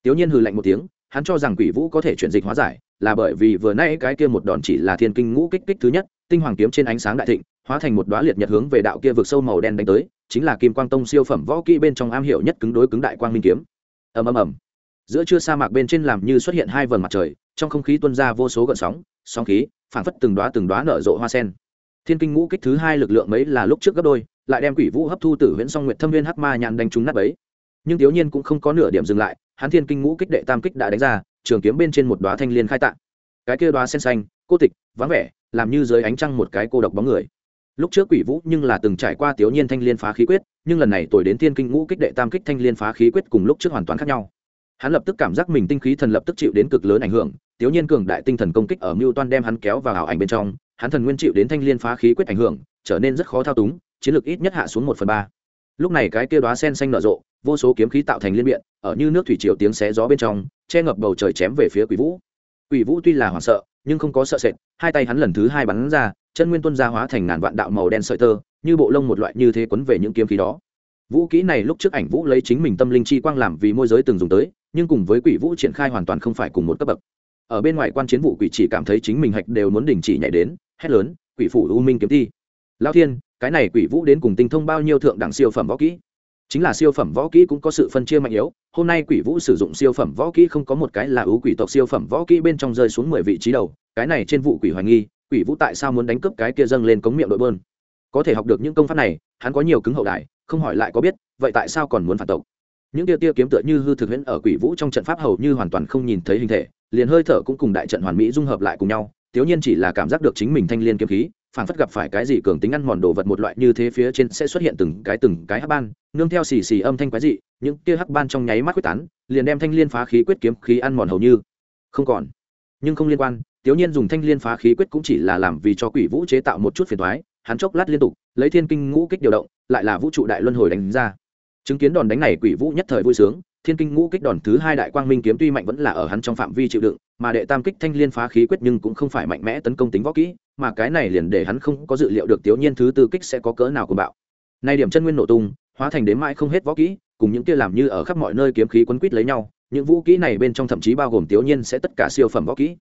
Tiểu nhiên hừ lạnh một tiếng hắn cho rằng quỷ vũ có thể chuyển dịch hóa giải là bởi vì vừa nay cái kia một đòn chỉ là thiên kinh ngũ kích kích thứ nhất tinh hoàng kiếm trên ánh sáng đại thịnh hóa thành một đóa liệt nhật hướng về đạo kia vực sâu màu đen đánh tới chính là kim quang tông siêu phẩm võ kỹ bên trong am hiểu nhất cứng đối cứng đại quang minh kiếm. Ầm ầm ầm giữa trưa sa mạc bên trên làm như xuất hiện hai vầng mặt trời, trong không khí tuôn ra vô số gợn sóng sóng khí, phảng phất từng đóa từng đóa nở rộ hoa sen. Thiên kinh ngũ kích thứ hai lực lượng mấy là lúc trước gấp đôi, lại đem quỷ vũ hấp thu tử huyễn song nguyệt thâm viên hắc ma nhàn đánh trúng nát ấy nhưng thiếu nhiên cũng không có nửa điểm dừng lại, hắn thiên kinh ngũ kích đệ tam kích đã đánh ra, trường kiếm bên trên một đoá thanh liên khai tạng. Cái kia đoá sen xanh, cô tịch, vắng vẻ, làm như dưới ánh trăng một cái cô độc bóng người. Lúc trước quỷ vũ nhưng là từng trải qua thiếu nhiên thanh liên phá khí quyết, nhưng lần này tuổi đến thiên kinh ngũ kích đệ tam kích thanh liên phá khí quyết cùng lúc trước hoàn toàn khác nhau hắn lập tức cảm giác mình tinh khí thần lập tức chịu đến cực lớn ảnh hưởng, tiểu nhiên cường đại tinh thần công kích ở mưu toan đem hắn kéo vào ảo ảnh bên trong, hắn thần nguyên chịu đến thanh liên phá khí quyết ảnh hưởng, trở nên rất khó thao túng, chiến lược ít nhất hạ xuống một phần ba. Lúc này cái kia đoá sen xanh nở rộ, vô số kiếm khí tạo thành liên biện ở như nước thủy triều tiếng xé gió bên trong, che ngập bầu trời chém về phía quỷ vũ. Quỷ vũ tuy là hoảng sợ, nhưng không có sợ sệt, hai tay hắn lần thứ hai bắn ra, chân nguyên tuân ra hóa thành ngàn vạn đạo màu đen sợi tơ, như bộ lông một loại như thế quấn về những kiếm khí đó. Vũ kỹ này lúc trước ảnh vũ lấy chính mình tâm linh chi quang làm vì môi giới từng dùng tới nhưng cùng với quỷ vũ triển khai hoàn toàn không phải cùng một cấp bậc. Ở bên ngoài quan chiến vụ quỷ chỉ cảm thấy chính mình hạch đều muốn đình chỉ nhảy đến, hét lớn, quỷ phủ u minh kiếm thi. Lao thiên, cái này quỷ vũ đến cùng tinh thông bao nhiêu thượng đẳng siêu phẩm võ kỹ? Chính là siêu phẩm võ kỹ cũng có sự phân chia mạnh yếu, hôm nay quỷ vũ sử dụng siêu phẩm võ kỹ không có một cái là ưu quỷ tộc siêu phẩm võ kỹ bên trong rơi xuống mười vị trí đầu, cái này trên vụ quỷ hoài nghi, quỷ vũ tại sao muốn đánh cướp cái kia dâng lên cống miệng đội bơn? Có thể học được những công pháp này, hắn có nhiều cứng hậu đại, không hỏi lại có biết, vậy tại sao còn muốn phản tộc? Những tia tia kiếm tựa như hư thực huyễn ở quỷ vũ trong trận pháp hầu như hoàn toàn không nhìn thấy hình thể liền hơi thở cũng cùng đại trận hoàn mỹ dung hợp lại cùng nhau Tiếu Nhiên chỉ là cảm giác được chính mình thanh liên kiếm khí, phản phất gặp phải cái gì cường tính ăn mòn đồ vật một loại như thế phía trên sẽ xuất hiện từng cái từng cái hắc ban, nương theo xì xì âm thanh quái dị, những tia hắc ban trong nháy mắt quyết tán, liền đem thanh liên phá khí quyết kiếm khí ăn mòn hầu như không còn. Nhưng không liên quan, Tiếu Nhiên dùng thanh liên phá khí quyết cũng chỉ là làm vì cho quỷ vũ chế tạo một chút phiền toái, hắn chốc lát liên tục, lấy thiên kinh ngũ kích điều động, lại là vũ trụ đại luân hồi đánh ra. Chứng kiến đòn đánh này quỷ vũ nhất thời vui sướng, thiên kinh ngũ kích đòn thứ hai đại quang minh kiếm tuy mạnh vẫn là ở hắn trong phạm vi chịu đựng mà đệ tam kích thanh liên phá khí quyết nhưng cũng không phải mạnh mẽ tấn công tính võ kỹ mà cái này liền để hắn không có dự liệu được tiểu nhiên thứ tư kích sẽ có cỡ nào của bạo. Nay điểm chân nguyên nổ tung hóa thành đến mãi không hết võ kỹ cùng những kia làm như ở khắp mọi nơi kiếm khí quấn quýt lấy nhau những vũ kỹ này bên trong thậm chí bao gồm tiểu nhiên sẽ tất cả siêu phẩm võ kỹ.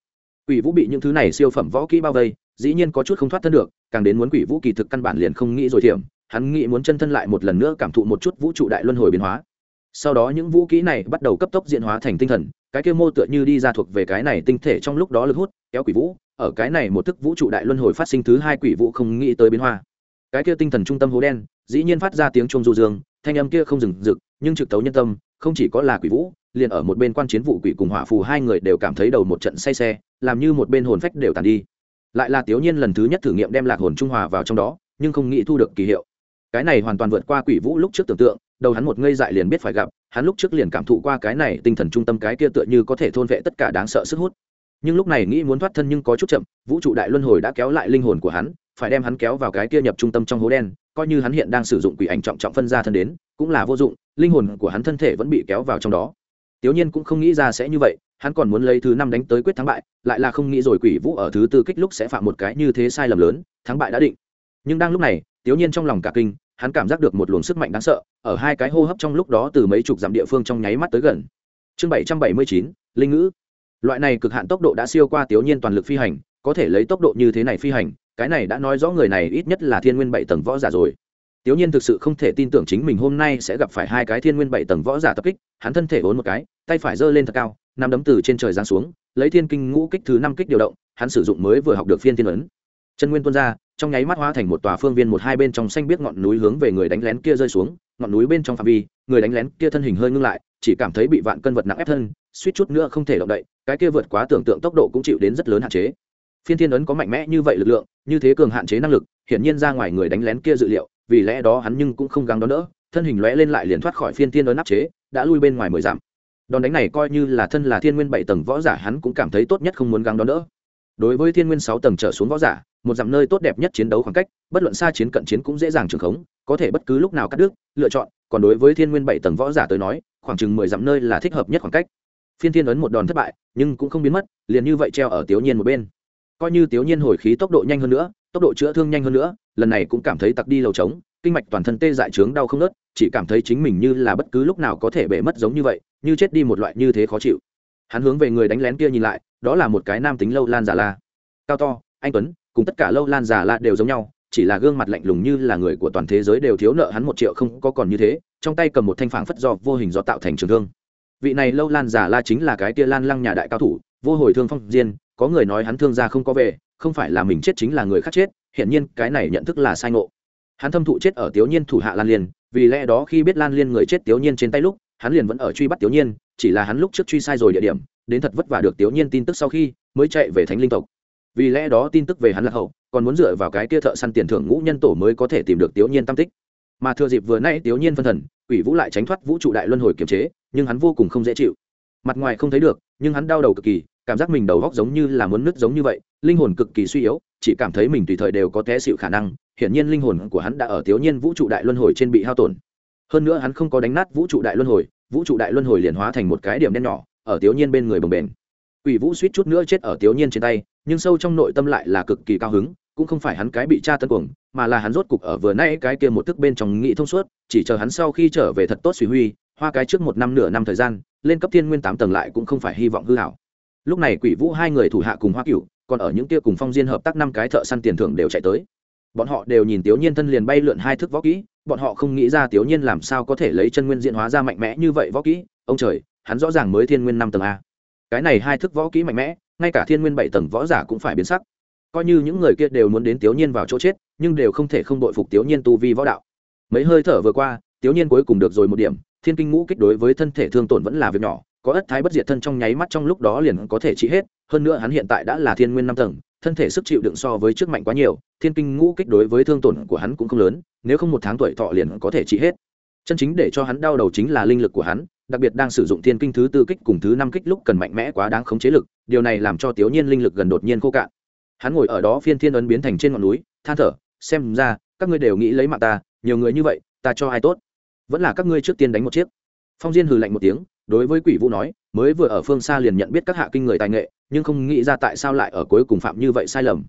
Quỷ vũ bị những thứ này siêu phẩm võ kỹ bao vây dĩ nhiên có chút không thoát thân được càng đến muốn quỷ vũ kỳ thực căn bản liền không nghĩ rồi thiểm hắn nghĩ muốn chân thân lại một lần nữa cảm thụ một chút vũ trụ đại luân hồi biến hóa. Sau đó những vũ kỹ này bắt đầu cấp tốc diễn hóa thành tinh thần, cái kia mô tựa như đi ra thuộc về cái này tinh thể trong lúc đó lực hút, kéo quỷ vũ, ở cái này một thức vũ trụ đại luân hồi phát sinh thứ hai quỷ vũ không nghĩ tới biến hoa cái kia tinh thần trung tâm hố đen, dĩ nhiên phát ra tiếng chuông du dương, thanh âm kia không dừng rực nhưng trực tấu nhân tâm, không chỉ có là quỷ vũ, liền ở một bên quan chiến vụ quỷ cùng hỏa phù hai người đều cảm thấy đầu một trận say xe, làm như một bên hồn phách đều tàn đi. Lại là tiểu nhiên lần thứ nhất thử nghiệm đem lạc hồn trung hòa vào trong đó, nhưng không nghĩ thu được kỳ hiệu cái này hoàn toàn vượt qua quỷ vũ lúc trước tưởng tượng, đầu hắn một ngây dại liền biết phải gặp, hắn lúc trước liền cảm thụ qua cái này tinh thần trung tâm cái kia tựa như có thể thôn vệ tất cả đáng sợ sức hút. Nhưng lúc này nghĩ muốn thoát thân nhưng có chút chậm, vũ trụ đại luân hồi đã kéo lại linh hồn của hắn, phải đem hắn kéo vào cái kia nhập trung tâm trong hố đen, coi như hắn hiện đang sử dụng quỷ ảnh trọng trọng phân ra thân đến, cũng là vô dụng, linh hồn của hắn thân thể vẫn bị kéo vào trong đó. Tiểu nhiên cũng không nghĩ ra sẽ như vậy, hắn còn muốn lấy thứ năm đánh tới quyết thắng bại, lại là không nghĩ rồi quỷ vũ ở thứ tư kích lúc sẽ phạm một cái như thế sai lầm lớn, thắng bại đã định. Nhưng đang lúc này tiểu nhiên trong lòng cả kinh, hắn cảm giác được một luồng sức mạnh đáng sợ, ở hai cái hô hấp trong lúc đó từ mấy chục dặm địa phương trong nháy mắt tới gần. Chương bảy trăm bảy mươi chín, linh ngữ. Loại này cực hạn tốc độ đã siêu qua tiểu nhiên toàn lực phi hành, có thể lấy tốc độ như thế này phi hành, cái này đã nói rõ người này ít nhất là thiên nguyên bảy tầng võ giả rồi. Tiểu nhiên thực sự không thể tin tưởng chính mình hôm nay sẽ gặp phải hai cái thiên nguyên bảy tầng võ giả tập kích, hắn thân thể vốn một cái, tay phải giơ lên thật cao nằm đấm từ trên trời giáng xuống, lấy thiên kinh ngũ kích thứ năm kích điều động, hắn sử dụng mới vừa học được phiên thiên ấn chân nguyên tuôn ra, trong nháy mắt hóa thành một tòa phương viên một hai bên trong xanh biết ngọn núi hướng về người đánh lén kia rơi xuống. Ngọn núi bên trong phạm vi, người đánh lén kia thân hình hơi ngưng lại, chỉ cảm thấy bị vạn cân vật nặng ép thân, suýt chút nữa không thể động đậy, cái kia vượt quá tưởng tượng tốc độ cũng chịu đến rất lớn hạn chế. Phiên thiên ấn có mạnh mẽ như vậy lực lượng, như thế cường hạn chế năng lực, hiển nhiên ra ngoài người đánh lén kia dự liệu, vì lẽ đó hắn nhưng cũng không gắng đón đỡ, thân hình lóe lên lại liền thoát khỏi phiên thiên ấn áp chế, đã lui bên ngoài mười dặm. Đòn đánh này coi như là thân là thiên nguyên bảy tầng võ giả hắn cũng cảm thấy tốt nhất không muốn gắng đón đỡ đối với thiên nguyên sáu tầng trở xuống võ giả, một dặm nơi tốt đẹp nhất chiến đấu khoảng cách, bất luận xa chiến cận chiến cũng dễ dàng trường khống, có thể bất cứ lúc nào cắt đứt, lựa chọn. Còn đối với thiên nguyên bảy tầng võ giả tới nói, khoảng chừng mười dặm nơi là thích hợp nhất khoảng cách. Phiên thiên ấn một đòn thất bại, nhưng cũng không biến mất, liền như vậy treo ở tiểu nhiên một bên. Coi như tiểu nhiên hồi khí tốc độ nhanh hơn nữa, tốc độ chữa thương nhanh hơn nữa, lần này cũng cảm thấy tặc đi lầu trống, kinh mạch toàn thân tê dại trướng đau không nớt chỉ cảm thấy chính mình như là bất cứ lúc nào có thể bể mất giống như vậy, như chết đi một loại như thế khó chịu hắn hướng về người đánh lén kia nhìn lại, đó là một cái nam tính lâu lan giả la. Cao to, anh tuấn, cùng tất cả lâu lan giả la đều giống nhau, chỉ là gương mặt lạnh lùng như là người của toàn thế giới đều thiếu nợ hắn một triệu không có còn như thế, trong tay cầm một thanh phảng phất do vô hình do tạo thành trường thương. Vị này lâu lan giả la chính là cái kia lan lăng nhà đại cao thủ, vô hồi thương phong diên, có người nói hắn thương ra không có về, không phải là mình chết chính là người khác chết hiện nhiên cái này nhận thức là sai ngộ. Hắn thâm thụ chết ở tiểu nhiên thủ hạ lan liên, vì lẽ đó khi biết lan liên người chết tiểu nhiên trên tay lúc, hắn liền vẫn ở truy bắt tiểu nhiên chỉ là hắn lúc trước truy sai rồi địa điểm, đến thật vất vả được tiểu nhiên tin tức sau khi mới chạy về thánh linh tộc. Vì lẽ đó tin tức về hắn là hậu, còn muốn dựa vào cái kia thợ săn tiền thưởng ngũ nhân tổ mới có thể tìm được tiểu nhiên tam tích. Mà thừa dịp vừa nay tiểu nhiên phân thần, quỷ vũ lại tránh thoát vũ trụ đại luân hồi kiềm chế, nhưng hắn vô cùng không dễ chịu. Mặt ngoài không thấy được, nhưng hắn đau đầu cực kỳ, cảm giác mình đầu góc giống như là muốn nứt giống như vậy, linh hồn cực kỳ suy yếu, chỉ cảm thấy mình tùy thời đều có té xịu khả năng, hiển nhiên linh hồn của hắn đã ở tiểu nhiên vũ trụ đại luân hồi trên bị hao tổn. Hơn nữa hắn không có đánh nát vũ trụ đại luân hồi vũ trụ đại luân hồi liền hóa thành một cái điểm đen nhỏ ở tiểu nhiên bên người bồng bềnh Quỷ Vũ suýt chút nữa chết ở Tiểu Nhiên trên tay, nhưng sâu trong nội tâm lại là cực kỳ cao hứng, cũng không phải hắn cái bị tra tấn cuồng, mà là hắn rốt cục ở vừa nãy cái kia một thức bên trong nghĩ thông suốt, chỉ chờ hắn sau khi trở về thật tốt suy huy, hoa cái trước một năm nửa năm thời gian, lên cấp thiên nguyên tám tầng lại cũng không phải hy vọng hư hảo. Lúc này Quỷ Vũ hai người thủ hạ cùng Hoa Cửu, còn ở những kia cùng Phong Diên hợp tác năm cái thợ săn tiền thưởng đều chạy tới. Bọn họ đều nhìn Tiểu Nhiên thân liền bay lượn hai thước võ kỹ, bọn họ không nghĩ ra Tiểu Nhiên làm sao có thể lấy chân nguyên diễn hóa ra mạnh mẽ như vậy võ kỹ, ông trời, hắn rõ ràng mới thiên nguyên năm tầng a. Cái này hai thức võ kỹ mạnh mẽ ngay cả thiên nguyên bảy tầng võ giả cũng phải biến sắc. Coi như những người kia đều muốn đến tiểu nhiên vào chỗ chết nhưng đều không thể không đội phục tiểu nhiên tu vi võ đạo. Mấy hơi thở vừa qua tiểu nhiên cuối cùng được rồi một điểm. Thiên kinh ngũ kích đối với thân thể thương tổn vẫn là việc nhỏ có ất thái bất diệt thân trong nháy mắt trong lúc đó liền có thể trị hết. Hơn nữa hắn hiện tại đã là thiên nguyên năm tầng thân thể sức chịu đựng so với trước mạnh quá nhiều. Thiên kinh ngũ kích đối với thương tổn của hắn cũng không lớn nếu không một tháng tuổi thọ liền có thể trị hết. Chân chính để cho hắn đau đầu chính là linh lực của hắn, đặc biệt đang sử dụng thiên kinh thứ tư kích cùng thứ năm kích lúc cần mạnh mẽ quá đáng khống chế lực, điều này làm cho tiểu nhiên linh lực gần đột nhiên khô cạn. Hắn ngồi ở đó phiên thiên ấn biến thành trên ngọn núi, than thở, xem ra, các ngươi đều nghĩ lấy mạng ta, nhiều người như vậy, ta cho ai tốt? Vẫn là các ngươi trước tiên đánh một chiếc. Phong diên hừ lạnh một tiếng, đối với quỷ vũ nói, mới vừa ở phương xa liền nhận biết các hạ kinh người tài nghệ, nhưng không nghĩ ra tại sao lại ở cuối cùng phạm như vậy sai lầm.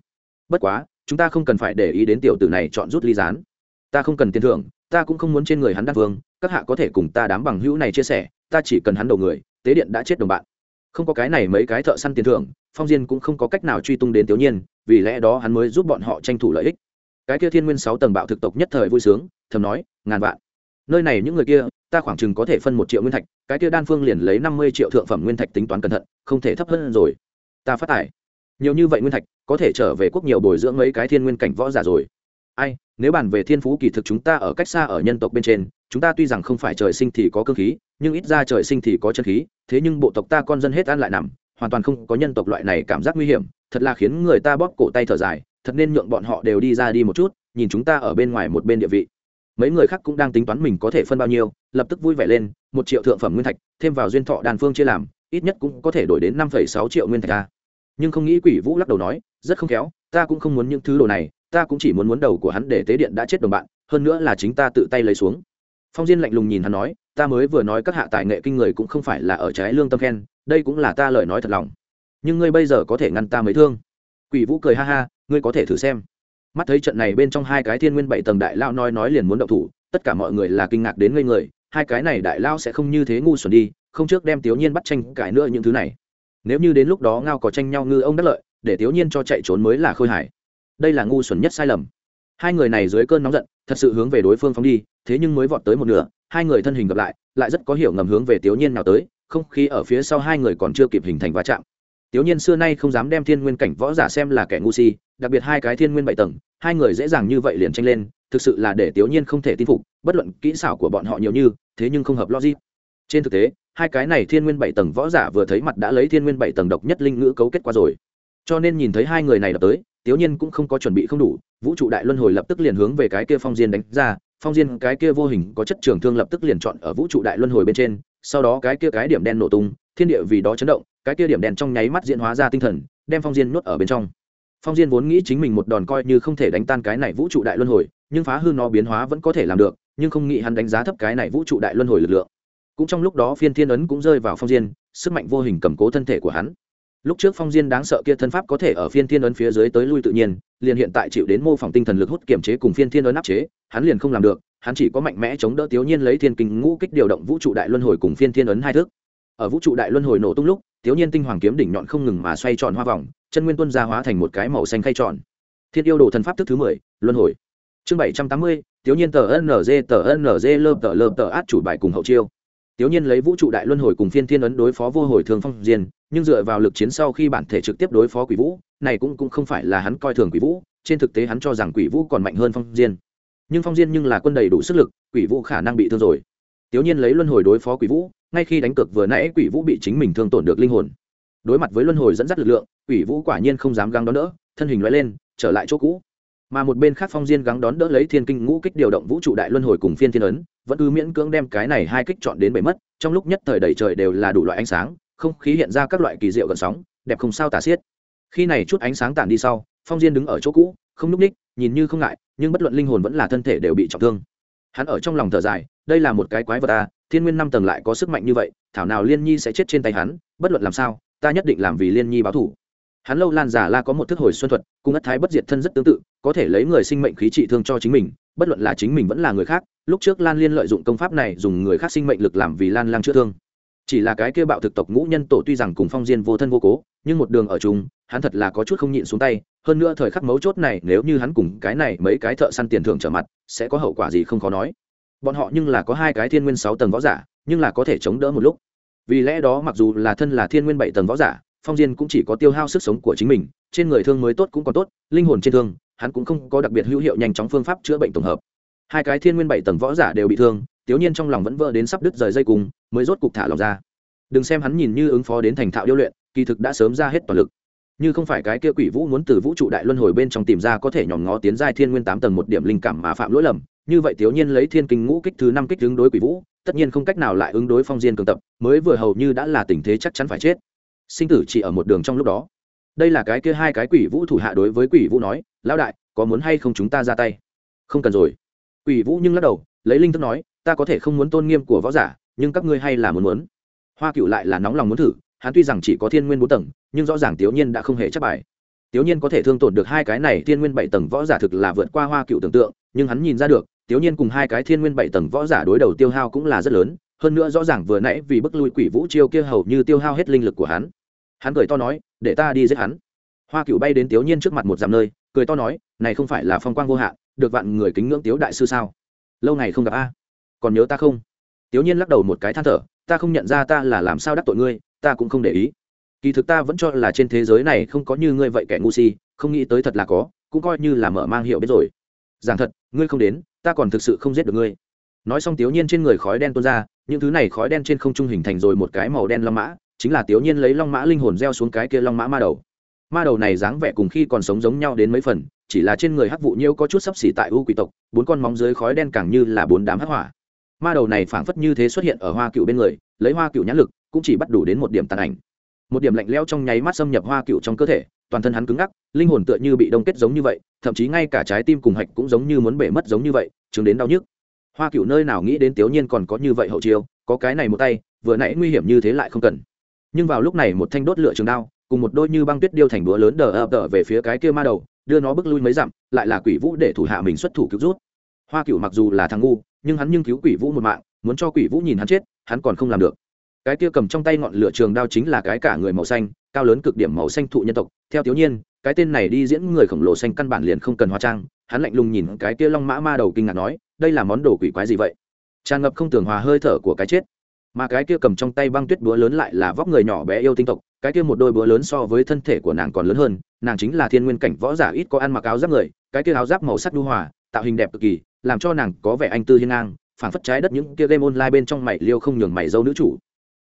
Bất quá, chúng ta không cần phải để ý đến tiểu tử này chọn rút ly gián ta không cần tiền thưởng, ta cũng không muốn trên người hắn đan vương, các hạ có thể cùng ta đám bằng hữu này chia sẻ, ta chỉ cần hắn đầu người, tế điện đã chết đồng bạn. Không có cái này mấy cái thợ săn tiền thưởng, phong diên cũng không có cách nào truy tung đến tiểu nhiên, vì lẽ đó hắn mới giúp bọn họ tranh thủ lợi ích. Cái kia thiên nguyên sáu tầng bạo thực tộc nhất thời vui sướng, thầm nói, ngàn vạn. Nơi này những người kia, ta khoảng chừng có thể phân một triệu nguyên thạch, cái kia đan phương liền lấy năm mươi triệu thượng phẩm nguyên thạch tính toán cẩn thận, không thể thấp hơn rồi. Ta phát tải. Nhiều như vậy nguyên thạch, có thể trở về quốc nhiều bồi dưỡng mấy cái thiên nguyên cảnh võ giả rồi ai, nếu bàn về thiên phú kỳ thực chúng ta ở cách xa ở nhân tộc bên trên, chúng ta tuy rằng không phải trời sinh thì có cơ khí, nhưng ít ra trời sinh thì có chân khí, thế nhưng bộ tộc ta con dân hết ăn lại nằm, hoàn toàn không có nhân tộc loại này cảm giác nguy hiểm, thật là khiến người ta bóp cổ tay thở dài, thật nên nhượng bọn họ đều đi ra đi một chút, nhìn chúng ta ở bên ngoài một bên địa vị. Mấy người khác cũng đang tính toán mình có thể phân bao nhiêu, lập tức vui vẻ lên, một triệu thượng phẩm nguyên thạch, thêm vào duyên thọ đàn phương chia làm, ít nhất cũng có thể đổi đến năm sáu triệu nguyên thạch ta nhưng không nghĩ quỷ vũ lắc đầu nói, rất không khéo, ta cũng không muốn những thứ đồ này ta cũng chỉ muốn muốn đầu của hắn để tế điện đã chết đồng bạn, hơn nữa là chính ta tự tay lấy xuống. Phong diên lạnh lùng nhìn hắn nói, ta mới vừa nói các hạ tài nghệ kinh người cũng không phải là ở trái lương tâm khen, đây cũng là ta lời nói thật lòng. Nhưng ngươi bây giờ có thể ngăn ta mới thương. Quỷ vũ cười ha ha, ngươi có thể thử xem. Mắt thấy trận này bên trong hai cái thiên nguyên bảy tầng đại lao nói nói liền muốn động thủ, tất cả mọi người là kinh ngạc đến ngây người, hai cái này đại lao sẽ không như thế ngu xuẩn đi, không trước đem tiểu nhiên bắt tranh cãi nữa những thứ này. Nếu như đến lúc đó ngao có tranh nhau ngư ông đắc lợi, để tiểu nhiên cho chạy trốn mới là khôi hài đây là ngu xuẩn nhất sai lầm. Hai người này dưới cơn nóng giận, thật sự hướng về đối phương phóng đi, thế nhưng mới vọt tới một nửa, hai người thân hình gặp lại lại rất có hiểu ngầm hướng về tiểu nhiên nào tới, không khí ở phía sau hai người còn chưa kịp hình thành va chạm. Tiểu nhiên xưa nay không dám đem thiên nguyên cảnh võ giả xem là kẻ ngu si, đặc biệt hai cái thiên nguyên bảy tầng, hai người dễ dàng như vậy liền tranh lên, thực sự là để tiểu nhiên không thể tin phục, bất luận kỹ xảo của bọn họ nhiều như, thế nhưng không hợp logic. Trên thực tế, hai cái này thiên nguyên bảy tầng võ giả vừa thấy mặt đã lấy thiên nguyên bảy tầng độc nhất linh ngữ cấu kết qua rồi. Cho nên nhìn thấy hai người này đập tới tiểu nhiên cũng không có chuẩn bị không đủ, vũ trụ đại luân hồi lập tức liền hướng về cái kia phong diên đánh ra, phong diên cái kia vô hình có chất trường thương lập tức liền chọn ở vũ trụ đại luân hồi bên trên, sau đó cái kia cái điểm đen nổ tung, thiên địa vì đó chấn động, cái kia điểm đen trong nháy mắt diễn hóa ra tinh thần, đem phong diên nuốt ở bên trong. Phong diên vốn nghĩ chính mình một đòn coi như không thể đánh tan cái này vũ trụ đại luân hồi, nhưng phá hư nó biến hóa vẫn có thể làm được, nhưng không nghĩ hắn đánh giá thấp cái này vũ trụ đại luân hồi lực lượng. Cũng trong lúc đó phiên thiên ấn cũng rơi vào phong diên, sức mạnh vô hình cầm cố thân thể của hắn lúc trước phong diên đáng sợ kia thân pháp có thể ở phiên thiên ấn phía dưới tới lui tự nhiên, liền hiện tại chịu đến mô phỏng tinh thần lực hút kiểm chế cùng phiên thiên ấn áp chế, hắn liền không làm được, hắn chỉ có mạnh mẽ chống đỡ tiểu nhiên lấy thiên kinh ngũ kích điều động vũ trụ đại luân hồi cùng phiên thiên ấn hai thước ở vũ trụ đại luân hồi nổ tung lúc tiểu nhiên tinh hoàng kiếm đỉnh nhọn không ngừng mà xoay tròn hoa vòng, chân nguyên tuân ra hóa thành một cái màu xanh khay tròn. Thiên yêu đồ thần pháp thức thứ mười, luân hồi. Chương bảy trăm tám mươi tiểu nhiên tờ nlg tờ nlg lơ tờ lơ tờ át chủ bài cùng hậu chiêu tiểu nhiên lấy vũ trụ đại luân hồi cùng phiên thiên ấn đối phó vô hồi thường phong diên, nhưng dựa vào lực chiến sau khi bản thể trực tiếp đối phó quỷ vũ, này cũng cũng không phải là hắn coi thường quỷ vũ, trên thực tế hắn cho rằng quỷ vũ còn mạnh hơn phong diên. Nhưng phong diên nhưng là quân đầy đủ sức lực, quỷ vũ khả năng bị thương rồi. Tiểu nhiên lấy luân hồi đối phó quỷ vũ, ngay khi đánh cược vừa nãy quỷ vũ bị chính mình thương tổn được linh hồn. Đối mặt với luân hồi dẫn dắt lực lượng, quỷ vũ quả nhiên không dám găng đón đỡ, thân hình lóe lên, trở lại chỗ cũ mà một bên khác phong diên gắng đón đỡ lấy thiên kinh ngũ kích điều động vũ trụ đại luân hồi cùng phiên thiên ấn, vẫn cứ miễn cưỡng đem cái này hai kích chọn đến bể mất, trong lúc nhất thời đầy trời đều là đủ loại ánh sáng, không khí hiện ra các loại kỳ diệu gần sóng, đẹp không sao tả xiết. Khi này chút ánh sáng tản đi sau, phong diên đứng ở chỗ cũ, không n ú c ních, nhìn như không ngại, nhưng bất luận linh hồn vẫn là thân thể đều bị trọng thương. Hắn ở trong lòng thở dài, đây là một cái quái vật ta thiên nguyên năm tầng lại có sức mạnh như vậy, thảo nào liên nhi sẽ chết trên tay hắn, bất luận làm sao, ta nhất định làm vì liên nhi báo thủ hắn lâu lan giả la có một thức hồi xuân thuật, cùng ất thái bất diệt thân rất tương tự, có thể lấy người sinh mệnh khí trị thương cho chính mình, bất luận là chính mình vẫn là người khác, lúc trước lan liên lợi dụng công pháp này dùng người khác sinh mệnh lực làm vì lan lang chữa thương. Chỉ là cái kia bạo thực tộc ngũ nhân tổ tuy rằng cùng phong diên vô thân vô cố, nhưng một đường ở chung, hắn thật là có chút không nhịn xuống tay, hơn nữa thời khắc mấu chốt này nếu như hắn cùng cái này mấy cái thợ săn tiền thưởng trở mặt, sẽ có hậu quả gì không khó nói. Bọn họ nhưng là có hai cái thiên nguyên sáu tầng võ giả, nhưng là có thể chống đỡ một lúc. Vì lẽ đó mặc dù là thân là thiên nguyên bảy tầng võ giả phong diên cũng chỉ có tiêu hao sức sống của chính mình, trên người thương mới tốt cũng còn tốt, linh hồn trên thương, hắn cũng không có đặc biệt hữu hiệu nhanh chóng phương pháp chữa bệnh tổng hợp. Hai cái thiên nguyên bảy tầng võ giả đều bị thương, tiếu nhiên trong lòng vẫn vỡ đến sắp đứt rời dây cùng mới rốt cục thả lòng ra. Đừng xem hắn nhìn như ứng phó đến thành thạo điêu luyện, kỳ thực đã sớm ra hết toàn lực. Như không phải cái kia quỷ vũ muốn từ vũ trụ đại luân hồi bên trong tìm ra có thể nhòm ngó tiến giai thiên nguyên tám tầng một điểm linh cảm mà phạm lỗi lầm, như vậy tiểu nhiên lấy thiên kinh ngũ kích thứ năm kích ứng đối quỷ vũ, tất nhiên không cách nào lại ứng đối phong diên cường tập, mới vừa hầu như đã là tình thế chắc chắn phải chết sinh tử chỉ ở một đường trong lúc đó. Đây là cái kia hai cái quỷ vũ thủ hạ đối với quỷ vũ nói, lão đại, có muốn hay không chúng ta ra tay? Không cần rồi. Quỷ vũ nhưng lắc đầu, lấy linh thức nói, ta có thể không muốn tôn nghiêm của võ giả, nhưng các ngươi hay là muốn muốn. Hoa cựu lại là nóng lòng muốn thử, hắn tuy rằng chỉ có thiên nguyên bốn tầng, nhưng rõ ràng tiểu nhiên đã không hề chấp bài. Tiểu nhiên có thể thương tổn được hai cái này thiên nguyên bảy tầng võ giả thực là vượt qua hoa cựu tưởng tượng, nhưng hắn nhìn ra được tiểu nhiên cùng hai cái thiên nguyên bảy tầng võ giả đối đầu tiêu hao cũng là rất lớn, hơn nữa rõ ràng vừa nãy vì bức lui quỷ vũ chiêu kia hầu như tiêu hao hết linh lực của hắn hắn cười to nói, để ta đi giết hắn. Hoa cựu bay đến tiểu nhiên trước mặt một dặm nơi, cười to nói, này không phải là phong quang vô hạn, được vạn người kính ngưỡng tiếu đại sư sao? Lâu ngày không gặp a. Còn nhớ ta không? Tiểu nhiên lắc đầu một cái than thở, ta không nhận ra ta là làm sao đắc tội ngươi, ta cũng không để ý. Kỳ thực ta vẫn cho là trên thế giới này không có như ngươi vậy kẻ ngu si, không nghĩ tới thật là có, cũng coi như là mở mang hiệu biết rồi. Giảng thật, ngươi không đến, ta còn thực sự không giết được ngươi. Nói xong tiểu nhiên trên người khói đen tuôn ra, những thứ này khói đen trên không trung hình thành rồi một cái màu đen long mã chính là tiểu nhiên lấy long mã linh hồn gieo xuống cái kia long mã ma đầu. Ma đầu này dáng vẻ cùng khi còn sống giống nhau đến mấy phần, chỉ là trên người hắc vụ nhiêu có chút sấp xỉ tại u quỷ tộc, bốn con móng dưới khói đen càng như là bốn đám hắc hỏa. Ma đầu này phảng phất như thế xuất hiện ở hoa cựu bên người, lấy hoa cựu nhãn lực, cũng chỉ bắt đủ đến một điểm tàn ảnh. Một điểm lạnh lẽo trong nháy mắt xâm nhập hoa cựu trong cơ thể, toàn thân hắn cứng ngắc, linh hồn tựa như bị đông kết giống như vậy, thậm chí ngay cả trái tim cùng hạch cũng giống như muốn bể mất giống như vậy, chứng đến đau nhức. Hoa cựu nơi nào nghĩ đến tiểu nhiên còn có như vậy hậu chiêu, có cái này một tay, vừa nãy nguy hiểm như thế lại không cần nhưng vào lúc này một thanh đốt lửa trường đao, cùng một đôi như băng tuyết điêu thành đũa lớn đờ ập đờ về phía cái kia ma đầu, đưa nó bước lui mấy dặm, lại là quỷ vũ để thủ hạ mình xuất thủ cứu rút. Hoa cựu mặc dù là thằng ngu, nhưng hắn nhưng cứu quỷ vũ một mạng, muốn cho quỷ vũ nhìn hắn chết, hắn còn không làm được. Cái kia cầm trong tay ngọn lửa trường đao chính là cái cả người màu xanh, cao lớn cực điểm màu xanh thụ nhân tộc. Theo thiếu nhiên cái tên này đi diễn người khổng lồ xanh căn bản liền không cần hóa trang, hắn lạnh lùng nhìn cái kia long mã ma đầu kinh ngạc nói, đây là món đồ quỷ quái gì vậy? Tràn ngập không tưởng hòa hơi thở của cái chết mà cái kia cầm trong tay băng tuyết búa lớn lại là vóc người nhỏ bé yêu tinh tộc, cái kia một đôi búa lớn so với thân thể của nàng còn lớn hơn, nàng chính là thiên nguyên cảnh võ giả ít có ăn mặc áo giáp người, cái kia áo giáp màu sắc đu hòa, tạo hình đẹp cực kỳ, làm cho nàng có vẻ anh tư hiên ngang, phảng phất trái đất những kia game online bên trong mày liêu không nhường mày dâu nữ chủ.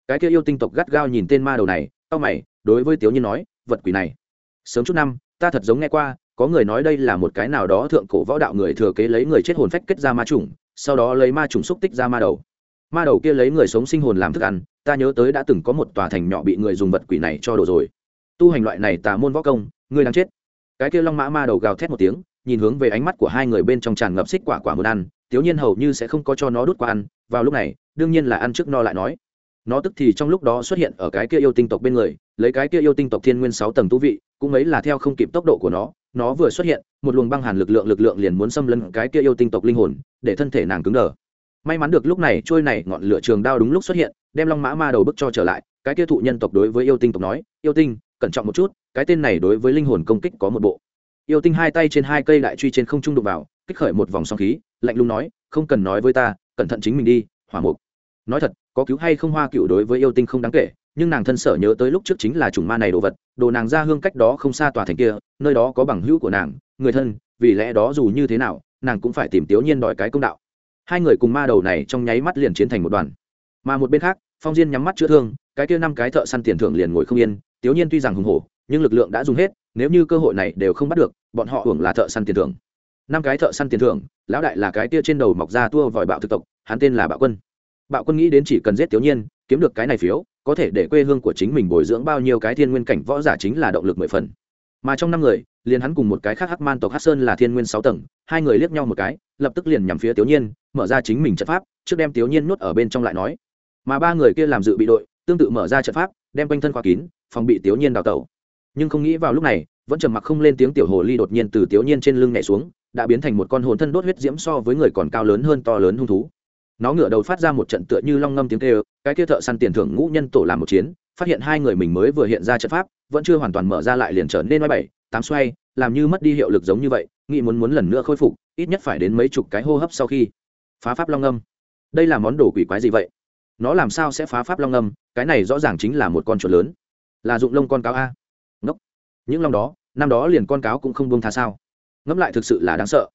Cái kia yêu tinh tộc gắt gao nhìn tên ma đầu này tao mày, đối với tiểu nhiên nói, vật quỷ này, sớm chút năm, ta thật giống nghe qua, có người nói đây là một cái nào đó thượng cổ võ đạo người thừa kế lấy người chết hồn phách kết ra ma chủng, sau đó lấy ma chủng xúc tích ra ma đầu ma đầu kia lấy người sống sinh hồn làm thức ăn, ta nhớ tới đã từng có một tòa thành nhỏ bị người dùng vật quỷ này cho đổ rồi. Tu hành loại này tà môn võ công, ngươi đang chết. Cái kia long mã ma đầu gào thét một tiếng, nhìn hướng về ánh mắt của hai người bên trong tràn ngập xích quả quả muốn ăn, thiếu nhiên hầu như sẽ không có cho nó đút qua ăn, vào lúc này, đương nhiên là ăn trước no lại nói. Nó tức thì trong lúc đó xuất hiện ở cái kia yêu tinh tộc bên người, lấy cái kia yêu tinh tộc thiên nguyên sáu tầng tu vị, cũng ấy là theo không kịp tốc độ của nó nó vừa xuất hiện, một luồng băng hàn lực lượng lực lượng liền muốn xâm lấn cái kia yêu tinh tộc linh hồn, để thân thể nàng cứng đờ may mắn được lúc này trôi này ngọn lửa trường đao đúng lúc xuất hiện, đem long mã ma đầu bức cho trở lại, cái kia thụ nhân tộc đối với yêu tinh tộc nói, yêu tinh, cẩn trọng một chút, cái tên này đối với linh hồn công kích có một bộ. Yêu tinh hai tay trên hai cây đại truy trên không trung đụng vào, kích khởi một vòng song khí, lạnh lùng nói, không cần nói với ta, cẩn thận chính mình đi, hỏa mục. Nói thật, có cứu hay không hoa cựu đối với yêu tinh không đáng kể, nhưng nàng thân sở nhớ tới lúc trước chính là chủng ma này đồ vật, đồ nàng ra hương cách đó không xa tòa thành kia, nơi đó có bằng hữu của nàng, người thân, vì lẽ đó dù như thế nào, nàng cũng phải tìm tiểu nhiên đòi cái công đạo hai người cùng ma đầu này trong nháy mắt liền chiến thành một đoàn. Mà một bên khác, phong diên nhắm mắt chữa thương, cái kia năm cái thợ săn tiền thưởng liền ngồi không yên tiểu nhiên tuy rằng hùng hổ, nhưng lực lượng đã dùng hết, nếu như cơ hội này đều không bắt được, bọn họ hưởng là thợ săn tiền thưởng. Năm cái thợ săn tiền thưởng, lão đại là cái kia trên đầu mọc ra tua vòi bạo thực tộc, hắn tên là bạo quân. Bạo quân nghĩ đến chỉ cần giết tiểu nhiên, kiếm được cái này phiếu, có thể để quê hương của chính mình bồi dưỡng bao nhiêu cái thiên nguyên cảnh võ giả chính là động lực mười phần. Mà trong năm người liền hắn cùng một cái khác hắc man tộc hắc sơn là thiên nguyên sáu tầng, hai người liếc nhau một cái, lập tức liền nhằm phía tiểu nhiên, mở ra chính mình trận pháp, trước đem tiểu nhiên nuốt ở bên trong lại nói. Mà ba người kia làm dự bị đội, tương tự mở ra trận pháp, đem quanh thân khóa kín, phòng bị tiểu nhiên đào tẩu. Nhưng không nghĩ vào lúc này, vẫn trầm mặc không lên tiếng tiểu hồ ly đột nhiên từ tiểu nhiên trên lưng nhảy xuống, đã biến thành một con hồn thân đốt huyết diễm so với người còn cao lớn hơn to lớn hung thú. Nó ngửa đầu phát ra một trận tựa như long ngâm tiếng kêu, cái kia thợ săn tiền thưởng ngũ nhân tổ làm một chiến, phát hiện hai người mình mới vừa hiện ra trận pháp, vẫn chưa hoàn toàn mở ra lại liền trở nên máy bảy tám xoay, làm như mất đi hiệu lực giống như vậy, nghĩ muốn muốn lần nữa khôi phục, ít nhất phải đến mấy chục cái hô hấp sau khi. Phá pháp long âm. đây là món đồ quỷ quái gì vậy? Nó làm sao sẽ phá pháp long âm? cái này rõ ràng chính là một con chuột lớn. Là dụng lông con cáo a. Ngốc. Những long đó, năm đó liền con cáo cũng không buông tha sao. Ngẫm lại thực sự là đáng sợ.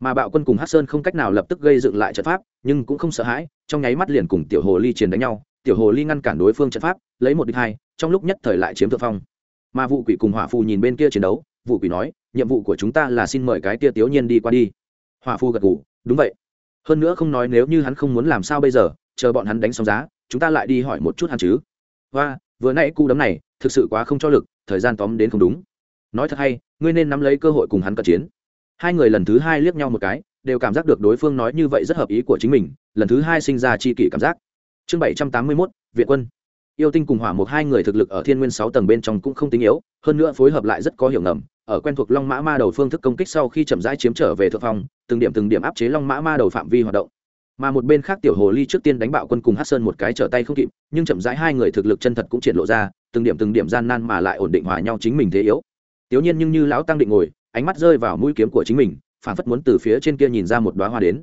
Mà bạo quân cùng hát sơn không cách nào lập tức gây dựng lại trận pháp, nhưng cũng không sợ hãi, trong nháy mắt liền cùng tiểu hồ ly chiến đánh nhau, tiểu hồ ly ngăn cản đối phương trận pháp, lấy một địch hai, trong lúc nhất thời lại chiếm thượng phong mà vụ quỷ cùng hỏa phù nhìn bên kia chiến đấu, vụ quỷ nói, nhiệm vụ của chúng ta là xin mời cái tia tiểu nhiên đi qua đi. Hỏa phù gật gù: đúng vậy. Hơn nữa không nói nếu như hắn không muốn làm sao bây giờ, chờ bọn hắn đánh xong giá, chúng ta lại đi hỏi một chút hắn chứ. Và vừa nãy cu đấm này, thực sự quá không cho lực, thời gian tóm đến không đúng. Nói thật hay, ngươi nên nắm lấy cơ hội cùng hắn cận chiến. Hai người lần thứ hai liếc nhau một cái, đều cảm giác được đối phương nói như vậy rất hợp ý của chính mình, lần thứ hai sinh ra chi kỷ cảm giác. Chương bảy trăm tám mươi mốt, viện quân yêu tinh cùng hỏa một hai người thực lực ở thiên nguyên sáu tầng bên trong cũng không tính yếu, hơn nữa phối hợp lại rất có hiểu ngầm, ở quen thuộc long mã ma đầu phương thức công kích sau khi chậm rãi chiếm trở về thượng phong, từng điểm từng điểm áp chế long mã ma đầu phạm vi hoạt động. Mà một bên khác tiểu hồ ly trước tiên đánh bạo quân cùng hát sơn một cái trở tay không kịp, nhưng chậm rãi hai người thực lực chân thật cũng triển lộ ra, từng điểm từng điểm gian nan mà lại ổn định hòa nhau chính mình thế yếu. Tiểu nhiên nhưng như lão tăng định ngồi, ánh mắt rơi vào mũi kiếm của chính mình phản phất muốn từ phía trên kia nhìn ra một đoá hoa đến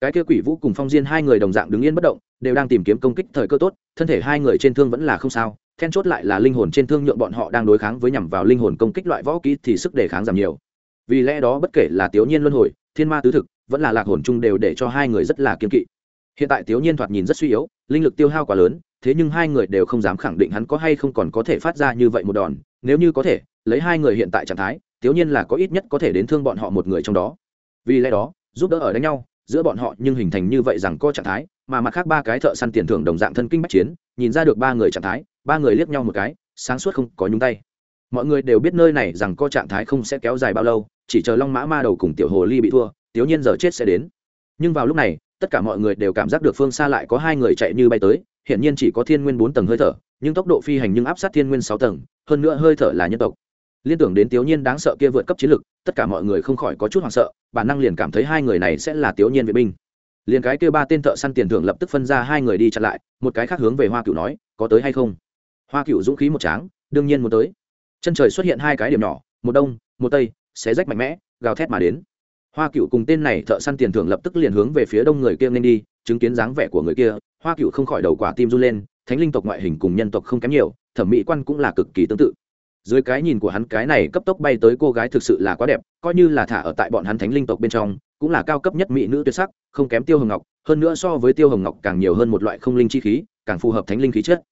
cái kia quỷ vũ cùng phong diên hai người đồng dạng đứng yên bất động, đều đang tìm kiếm công kích thời cơ tốt, thân thể hai người trên thương vẫn là không sao, then chốt lại là linh hồn trên thương nhượng bọn họ đang đối kháng với nhằm vào linh hồn công kích loại võ kỹ thì sức đề kháng giảm nhiều. Vì lẽ đó bất kể là tiểu nhiên luân hồi, thiên ma tứ thực, vẫn là lạc hồn chung đều để cho hai người rất là kiên kỵ. Hiện tại tiểu nhiên thoạt nhìn rất suy yếu, linh lực tiêu hao quá lớn, thế nhưng hai người đều không dám khẳng định hắn có hay không còn có thể phát ra như vậy một đòn, nếu như có thể, lấy hai người hiện tại trạng thái tiểu nhiên là có ít nhất có thể đến thương bọn họ một người trong đó. Vì lẽ đó, giúp đỡ ở đánh nhau giữa bọn họ nhưng hình thành như vậy rằng có trạng thái, mà mặt khác ba cái thợ săn tiền thưởng đồng dạng thân kinh bách chiến, nhìn ra được ba người trạng thái, ba người liếc nhau một cái, sáng suốt không có nhúng tay. Mọi người đều biết nơi này rằng có trạng thái không sẽ kéo dài bao lâu, chỉ chờ long mã ma đầu cùng tiểu hồ ly bị thua, tiểu nhiên giờ chết sẽ đến. Nhưng vào lúc này, tất cả mọi người đều cảm giác được phương xa lại có hai người chạy như bay tới hiện nhiên chỉ có thiên nguyên bốn tầng hơi thở, nhưng tốc độ phi hành nhưng áp sát thiên nguyên sáu tầng, hơn nữa hơi thở là nhân tộc liên tưởng đến tiểu nhiên đáng sợ kia vượt cấp chiến lực, tất cả mọi người không khỏi có chút hoảng sợ, bản năng liền cảm thấy hai người này sẽ là tiểu nhiên vệ binh. Liền cái kia ba tên thợ săn tiền thưởng lập tức phân ra hai người đi chặn lại, một cái khác hướng về hoa cửu nói, có tới hay không? Hoa cửu dũng khí một tráng, đương nhiên muốn tới. Chân trời xuất hiện hai cái điểm nhỏ, một đông, một tây, xé rách mạnh mẽ, gào thét mà đến. Hoa cựu cùng tên này thợ săn tiền thưởng lập tức liền hướng về phía đông người kia nên đi, chứng kiến dáng vẻ của người kia, hoa cựu không khỏi đầu quả tim run lên, thánh linh tộc ngoại hình cùng nhân tộc không kém nhiều, thẩm mỹ quan cũng là cực kỳ tương tự dưới cái nhìn của hắn cái này cấp tốc bay tới cô gái thực sự là quá đẹp, coi như là thả ở tại bọn hắn thánh linh tộc bên trong, cũng là cao cấp nhất mỹ nữ tuyệt sắc, không kém tiêu hồng ngọc, hơn nữa so với tiêu hồng ngọc càng nhiều hơn một loại không linh chi khí, càng phù hợp thánh linh khí chất.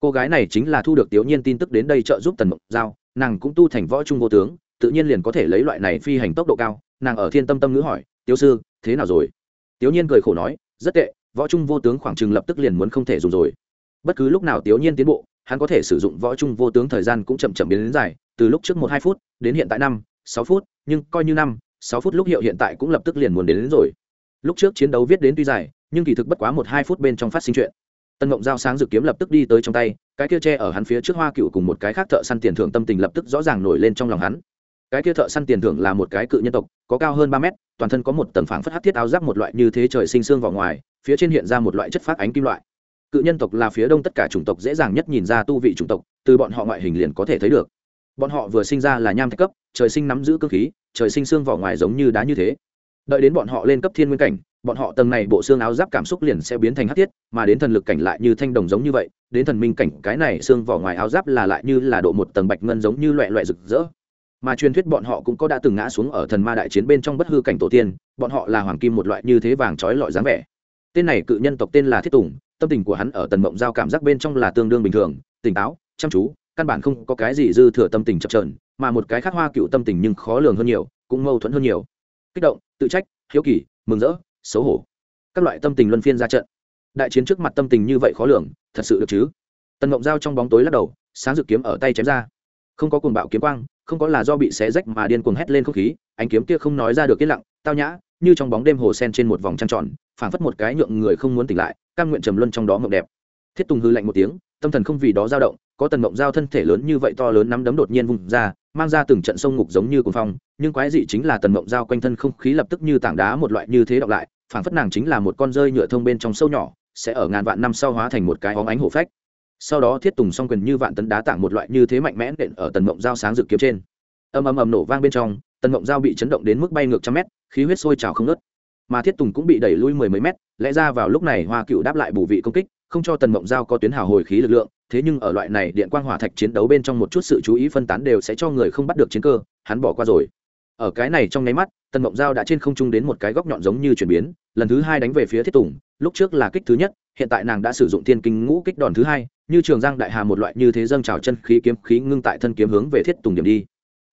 Cô gái này chính là thu được tiểu nhiên tin tức đến đây trợ giúp tần mộng giao, nàng cũng tu thành võ trung vô tướng, tự nhiên liền có thể lấy loại này phi hành tốc độ cao, nàng ở thiên tâm tâm ngữ hỏi tiêu sư, thế nào rồi? Tiểu nhiên cười khổ nói, rất tệ, võ trung vô tướng khoảng chừng lập tức liền muốn không thể dùng rồi. Bất cứ lúc nào tiểu nhiên tiến bộ hắn có thể sử dụng võ trung vô tướng thời gian cũng chậm chậm biến đến dài từ lúc trước một hai phút đến hiện tại năm sáu phút nhưng coi như năm sáu phút lúc hiệu hiện tại cũng lập tức liền muốn đến, đến rồi. Lúc trước chiến đấu viết đến tuy dài nhưng kỳ thực bất quá một hai phút bên trong phát sinh chuyện. Tân ngộng giao sáng dự kiếm lập tức đi tới trong tay cái kia tre ở hắn phía trước hoa cựu cùng một cái khác thợ săn tiền thưởng tâm tình lập tức rõ ràng nổi lên trong lòng hắn. Cái kia thợ săn tiền thưởng là một cái cự nhân tộc có cao hơn ba mét toàn thân có một tầng phảng phất hát thiết áo giáp một loại như thế trời sinh xương vào ngoài phía trên hiện ra một loại chất phát ánh kim loại cự nhân tộc là phía đông tất cả chủng tộc dễ dàng nhất nhìn ra tu vị chủng tộc, từ bọn họ ngoại hình liền có thể thấy được. Bọn họ vừa sinh ra là nham thạch cấp, trời sinh nắm giữ cơ khí, trời sinh xương vỏ ngoài giống như đá như thế. Đợi đến bọn họ lên cấp thiên nguyên cảnh, bọn họ tầng này bộ xương áo giáp cảm xúc liền sẽ biến thành hát thiết, mà đến thần lực cảnh lại như thanh đồng giống như vậy, đến thần minh cảnh, cái này xương vỏ ngoài áo giáp là lại như là độ một tầng bạch ngân giống như loẹ loẹ rực rỡ. Mà truyền thuyết bọn họ cũng có đã từng ngã xuống ở thần ma đại chiến bên trong bất hư cảnh tổ tiên, bọn họ là hoàng kim một loại như thế vàng trói lọi dáng vẻ. Tên này cự nhân tộc tên là thiết tùng tâm tình của hắn ở tần mộng giao cảm giác bên trong là tương đương bình thường, tỉnh táo, chăm chú, căn bản không có cái gì dư thừa tâm tình chập trờn mà một cái khác hoa cựu tâm tình nhưng khó lường hơn nhiều, cũng mâu thuẫn hơn nhiều. Kích động, tự trách, hiếu kỳ, mừng rỡ, xấu hổ. Các loại tâm tình luân phiên ra trận. Đại chiến trước mặt tâm tình như vậy khó lường, thật sự được chứ? Tần mộng giao trong bóng tối lắc đầu, sáng dự kiếm ở tay chém ra. Không có cuồng bạo kiếm quang, không có là do bị xé rách mà điên cuồng hét lên không khí, ánh kiếm kia không nói ra được yên lặng, tao nhã, như trong bóng đêm hồ sen trên một vòng trăng tròn, phảng phất một cái nhượng người không muốn tỉnh lại căn nguyện trầm luân trong đó mộng đẹp. Thiết tùng hư lạnh một tiếng, tâm thần không vì đó dao động, có tần mộng giao thân thể lớn như vậy to lớn nắm đấm đột nhiên vùng ra, mang ra từng trận sông ngục giống như cuồng phong, nhưng quái dị chính là tần mộng giao quanh thân không khí lập tức như tảng đá một loại như thế đọc lại, phảng phất nàng chính là một con rơi nhựa thông bên trong sâu nhỏ, sẽ ở ngàn vạn năm sau hóa thành một cái óng ánh hổ phách. Sau đó thiết tùng song quyền như vạn tấn đá tảng một loại như thế mạnh mẽ nện ở tần mộng giao sáng dự kiếm trên. Ầm ầm ầm nổ vang bên trong, tần mộng giao bị chấn động đến mức bay ngược trăm mét, khí huyết sôi trào không ngớt mà thiết tùng cũng bị đẩy lui mười mấy mét, lẽ ra vào lúc này hoa cựu đáp lại bù vị công kích, không cho tần mộng giao có tuyến hào hồi khí lực lượng, thế nhưng ở loại này điện quang hỏa thạch chiến đấu bên trong một chút sự chú ý phân tán đều sẽ cho người không bắt được chiến cơ, hắn bỏ qua rồi. Ở cái này trong nháy mắt, tần mộng giao đã trên không trung đến một cái góc nhọn giống như chuyển biến, lần thứ hai đánh về phía thiết tùng, lúc trước là kích thứ nhất, hiện tại nàng đã sử dụng thiên kinh ngũ kích đòn thứ hai, như trường giang đại hà một loại như thế dâng trào chân khí kiếm khí ngưng tại thân kiếm hướng về thiết tùng điểm đi.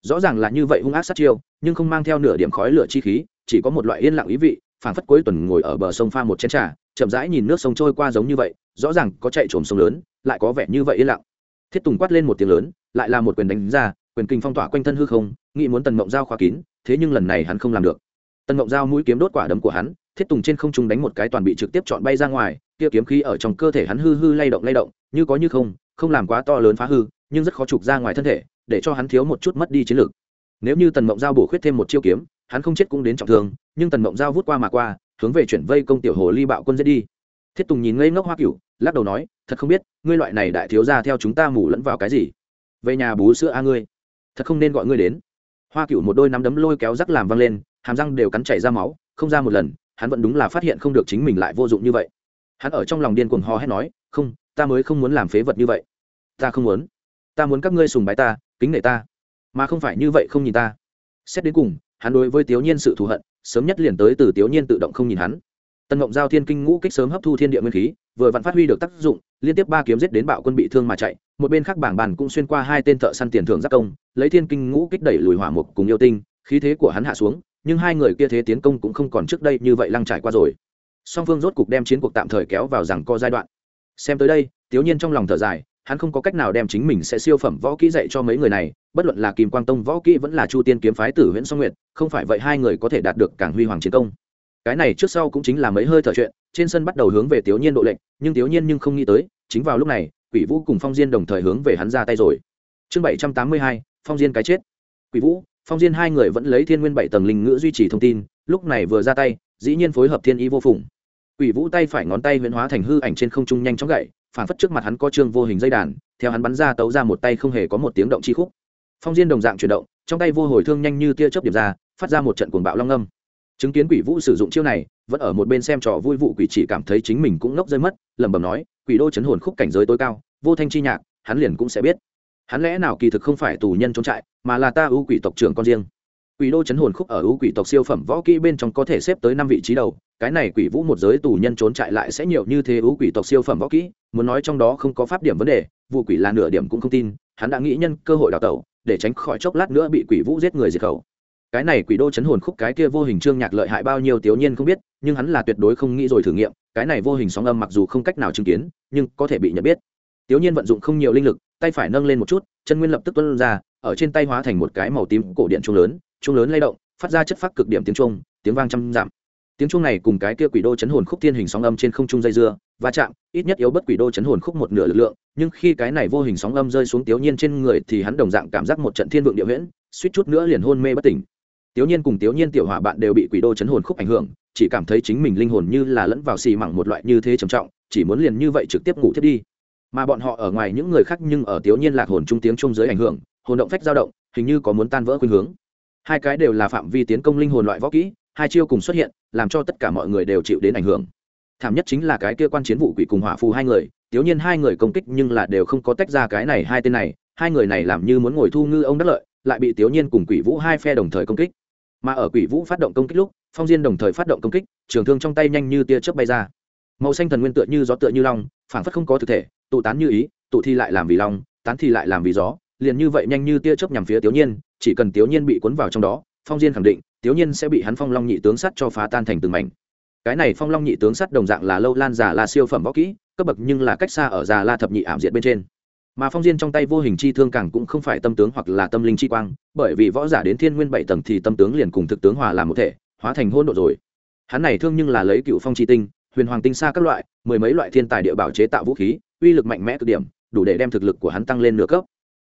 Rõ ràng là như vậy hung ác sát chiêu, nhưng không mang theo nửa điểm khói lửa chi khí, chỉ có một loại yên lặng ý vị phản phất cuối tuần ngồi ở bờ sông pha một chén trà, chậm rãi nhìn nước sông trôi qua giống như vậy, rõ ràng có chạy trồm sông lớn, lại có vẻ như vậy yên lặng. Thiết tùng quát lên một tiếng lớn, lại là một quyền đánh ra, quyền kinh phong tỏa quanh thân hư không, nghĩ muốn tần mộng giao khóa kín, thế nhưng lần này hắn không làm được. Tần mộng giao mũi kiếm đốt quả đấm của hắn, thiết tùng trên không trung đánh một cái toàn bị trực tiếp chọn bay ra ngoài, kia kiếm khí ở trong cơ thể hắn hư hư lay động lay động, như có như không không làm quá to lớn phá hư, nhưng rất khó trục ra ngoài thân thể, để cho hắn thiếu một chút mất đi chiến lược nếu như tần mộng giao bổ khuyết thêm một chiêu kiếm hắn không chết cũng đến trọng thương, nhưng tần mộng giao vút qua mà qua, hướng về chuyển vây công tiểu hồ ly bạo quân giết đi. Thiết tùng nhìn ngây ngốc hoa cửu, lắc đầu nói, thật không biết, ngươi loại này đại thiếu ra theo chúng ta mù lẫn vào cái gì? Về nhà bú sữa a ngươi. Thật không nên gọi ngươi đến. Hoa cửu một đôi nắm đấm lôi kéo rắc làm văng lên, hàm răng đều cắn chảy ra máu, không ra một lần, hắn vẫn đúng là phát hiện không được chính mình lại vô dụng như vậy. Hắn ở trong lòng điên cuồng ho hét nói, không, ta mới không muốn làm phế vật như vậy. Ta không muốn. Ta muốn các ngươi sùng bái ta, kính nể ta. Mà không phải như vậy không nhìn ta. Xét đến cùng hắn đối với tiểu nhiên sự thù hận, sớm nhất liền tới từ tiểu nhiên tự động không nhìn hắn. Tân ngộng giao thiên kinh ngũ kích sớm hấp thu thiên địa nguyên khí, vừa vặn phát huy được tác dụng, liên tiếp ba kiếm giết đến bạo quân bị thương mà chạy, một bên khác bảng bàn cũng xuyên qua hai tên thợ săn tiền thưởng giác công, lấy thiên kinh ngũ kích đẩy lùi hỏa mục cùng yêu tinh, khí thế của hắn hạ xuống, nhưng hai người kia thế tiến công cũng không còn trước đây như vậy lăng trải qua rồi. Song phương rốt cục đem chiến cuộc tạm thời kéo vào rằng co giai đoạn. Xem tới đây tiểu nhiên trong lòng thở dài hắn không có cách nào đem chính mình sẽ siêu phẩm võ kỹ dạy cho mấy người này, bất luận là kim quang tông võ kỹ vẫn là chu tiên kiếm phái tử Huyễn song nguyệt, không phải vậy hai người có thể đạt được càng huy hoàng chiến công. Cái này trước sau cũng chính là mấy hơi thở chuyện, trên sân bắt đầu hướng về tiểu nhiên độ lệnh, nhưng tiểu nhiên nhưng không nghĩ tới, chính vào lúc này, quỷ vũ cùng phong diên đồng thời hướng về hắn ra tay rồi. Chương bảy trăm tám mươi hai, phong diên cái chết. Quỷ vũ, phong diên hai người vẫn lấy thiên nguyên bảy tầng linh ngữ duy trì thông tin, lúc này vừa ra tay, dĩ nhiên phối hợp thiên ý vô phùng. Quỷ vũ tay phải ngón tay huyễn hóa thành hư ảnh trên không trung nhanh chóng gậy phản phất trước mặt hắn có trương vô hình dây đàn, theo hắn bắn ra tấu ra một tay không hề có một tiếng động chi khúc. Phong diên đồng dạng chuyển động, trong tay vô hồi thương nhanh như tia chớp điểm ra, phát ra một trận cuồng bạo long âm. Chứng kiến quỷ vũ sử dụng chiêu này, vẫn ở một bên xem trò vui vụ quỷ chỉ cảm thấy chính mình cũng ngốc rơi mất, lẩm bẩm nói, quỷ đô chấn hồn khúc cảnh giới tối cao, vô thanh chi nhạc, hắn liền cũng sẽ biết. Hắn lẽ nào kỳ thực không phải tù nhân trốn trại, mà là ta ưu quỷ tộc trưởng con riêng quỷ đô chấn hồn khúc ở ưu quỷ tộc siêu phẩm võ kỹ bên trong có thể xếp tới năm vị trí đầu, cái này quỷ vũ một giới tù nhân trốn trại lại sẽ nhiều như thế ưu quỷ tộc siêu phẩm võ kỹ, muốn nói trong đó không có pháp điểm vấn đề, vụ quỷ là nửa điểm cũng không tin, hắn đã nghĩ nhân cơ hội đào tẩu, để tránh khỏi chốc lát nữa bị quỷ vũ giết người diệt khẩu. Cái này quỷ đô chấn hồn khúc cái kia vô hình trương nhạc lợi hại bao nhiêu tiểu nhiên không biết, nhưng hắn là tuyệt đối không nghĩ rồi thử nghiệm, cái này vô hình sóng âm mặc dù không cách nào chứng kiến, nhưng có thể bị nhận biết. Tiểu nhiên vận dụng không nhiều linh lực, tay phải nâng lên một chút, chân nguyên lập tức tuân ra, ở trên tay hóa thành một cái màu tím cổ điện trung lớn trung lớn lay động, phát ra chất phát cực điểm tiếng trung tiếng vang trăm giảm tiếng trung này cùng cái kia quỷ đô chấn hồn khúc thiên hình sóng âm trên không trung dây dưa, va chạm, ít nhất yếu bất quỷ đô chấn hồn khúc một nửa lực lượng, nhưng khi cái này vô hình sóng âm rơi xuống tiểu nhiên trên người thì hắn đồng dạng cảm giác một trận thiên vượng địa huyễn, suýt chút nữa liền hôn mê bất tỉnh. Tiểu nhiên cùng tiểu nhiên tiểu hỏa bạn đều bị quỷ đô chấn hồn khúc ảnh hưởng, chỉ cảm thấy chính mình linh hồn như là lẫn vào xì mẳng một loại như thế trầm trọng, chỉ muốn liền như vậy trực tiếp ngủ thiết đi. Mà bọn họ ở ngoài những người khác nhưng ở tiểu nhiên lạc hồn trung tiếng trung dưới ảnh hưởng, hồn động phách dao động, hình như có muốn tan vỡ khuynh hướng hai cái đều là phạm vi tiến công linh hồn loại võ kỹ, hai chiêu cùng xuất hiện, làm cho tất cả mọi người đều chịu đến ảnh hưởng. Thảm nhất chính là cái kia quan chiến vụ quỷ cùng hỏa phù hai người tiểu nhiên hai người công kích nhưng là đều không có tách ra cái này hai tên này, hai người này làm như muốn ngồi thu ngư ông đắc lợi, lại bị tiểu nhiên cùng quỷ vũ hai phe đồng thời công kích. Mà ở quỷ vũ phát động công kích lúc, phong diên đồng thời phát động công kích, trường thương trong tay nhanh như tia chớp bay ra. Màu xanh thần nguyên tựa như gió tựa như long, phảng phất không có thực thể, tụ tán như ý, tụ thi lại làm vì long, tán thì lại làm vì gió liền như vậy nhanh như tia chớp nhằm phía tiểu nhiên, chỉ cần tiểu nhiên bị cuốn vào trong đó, phong diên khẳng định tiểu nhiên sẽ bị hắn phong long nhị tướng sắt cho phá tan thành từng mảnh. Cái này phong long nhị tướng sắt đồng dạng là lâu lan giả là siêu phẩm võ kỹ, cấp bậc nhưng là cách xa ở già la thập nhị ảm diện bên trên. Mà phong diên trong tay vô hình chi thương càng cũng không phải tâm tướng hoặc là tâm linh chi quang, bởi vì võ giả đến thiên nguyên bảy tầng thì tâm tướng liền cùng thực tướng hòa làm một thể, hóa thành hôn độ rồi. Hắn này thương nhưng là lấy cựu phong chi tinh, huyền hoàng tinh xa các loại, mười mấy loại thiên tài địa bảo chế tạo vũ khí, uy lực mạnh mẽ cực điểm, đủ để đem thực lực của hắn tăng lên nửa cấp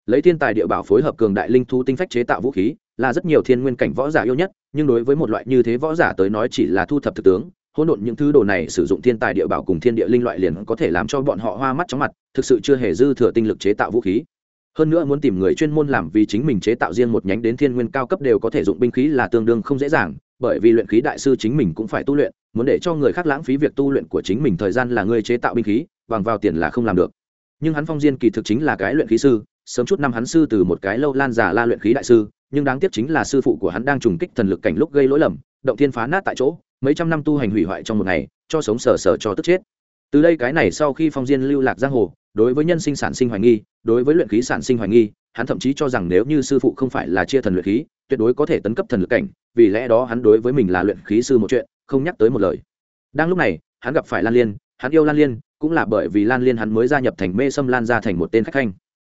lấy thiên tài địa bảo phối hợp cường đại linh thu tinh phách chế tạo vũ khí, là rất nhiều thiên nguyên cảnh võ giả yêu nhất, nhưng đối với một loại như thế võ giả tới nói chỉ là thu thập thực tướng, hỗn độn những thứ đồ này sử dụng thiên tài địa bảo cùng thiên địa linh loại liền có thể làm cho bọn họ hoa mắt chóng mặt, thực sự chưa hề dư thừa tinh lực chế tạo vũ khí. Hơn nữa muốn tìm người chuyên môn làm vì chính mình chế tạo riêng một nhánh đến thiên nguyên cao cấp đều có thể dụng binh khí là tương đương không dễ dàng, bởi vì luyện khí đại sư chính mình cũng phải tu luyện, muốn để cho người khác lãng phí việc tu luyện của chính mình thời gian là người chế tạo binh khí, bằng vào tiền là không làm được. Nhưng hắn phong diên kỳ thực chính là cái luyện khí sư sớm chút năm hắn sư từ một cái lâu lan giả la luyện khí đại sư, nhưng đáng tiếc chính là sư phụ của hắn đang trùng kích thần lực cảnh lúc gây lỗi lầm, động thiên phá nát tại chỗ, mấy trăm năm tu hành hủy hoại trong một ngày, cho sống sờ sờ cho tức chết. Từ đây cái này sau khi phong diên lưu lạc giang hồ, đối với nhân sinh sản sinh hoài nghi, đối với luyện khí sản sinh hoài nghi, hắn thậm chí cho rằng nếu như sư phụ không phải là chia thần luyện khí, tuyệt đối có thể tấn cấp thần lực cảnh, vì lẽ đó hắn đối với mình là luyện khí sư một chuyện, không nhắc tới một lời. Đang lúc này, hắn gặp phải lan liên, hắn yêu lan liên, cũng là bởi vì lan liên hắn mới gia nhập thành mê sâm lan ra thành một tên khách khanh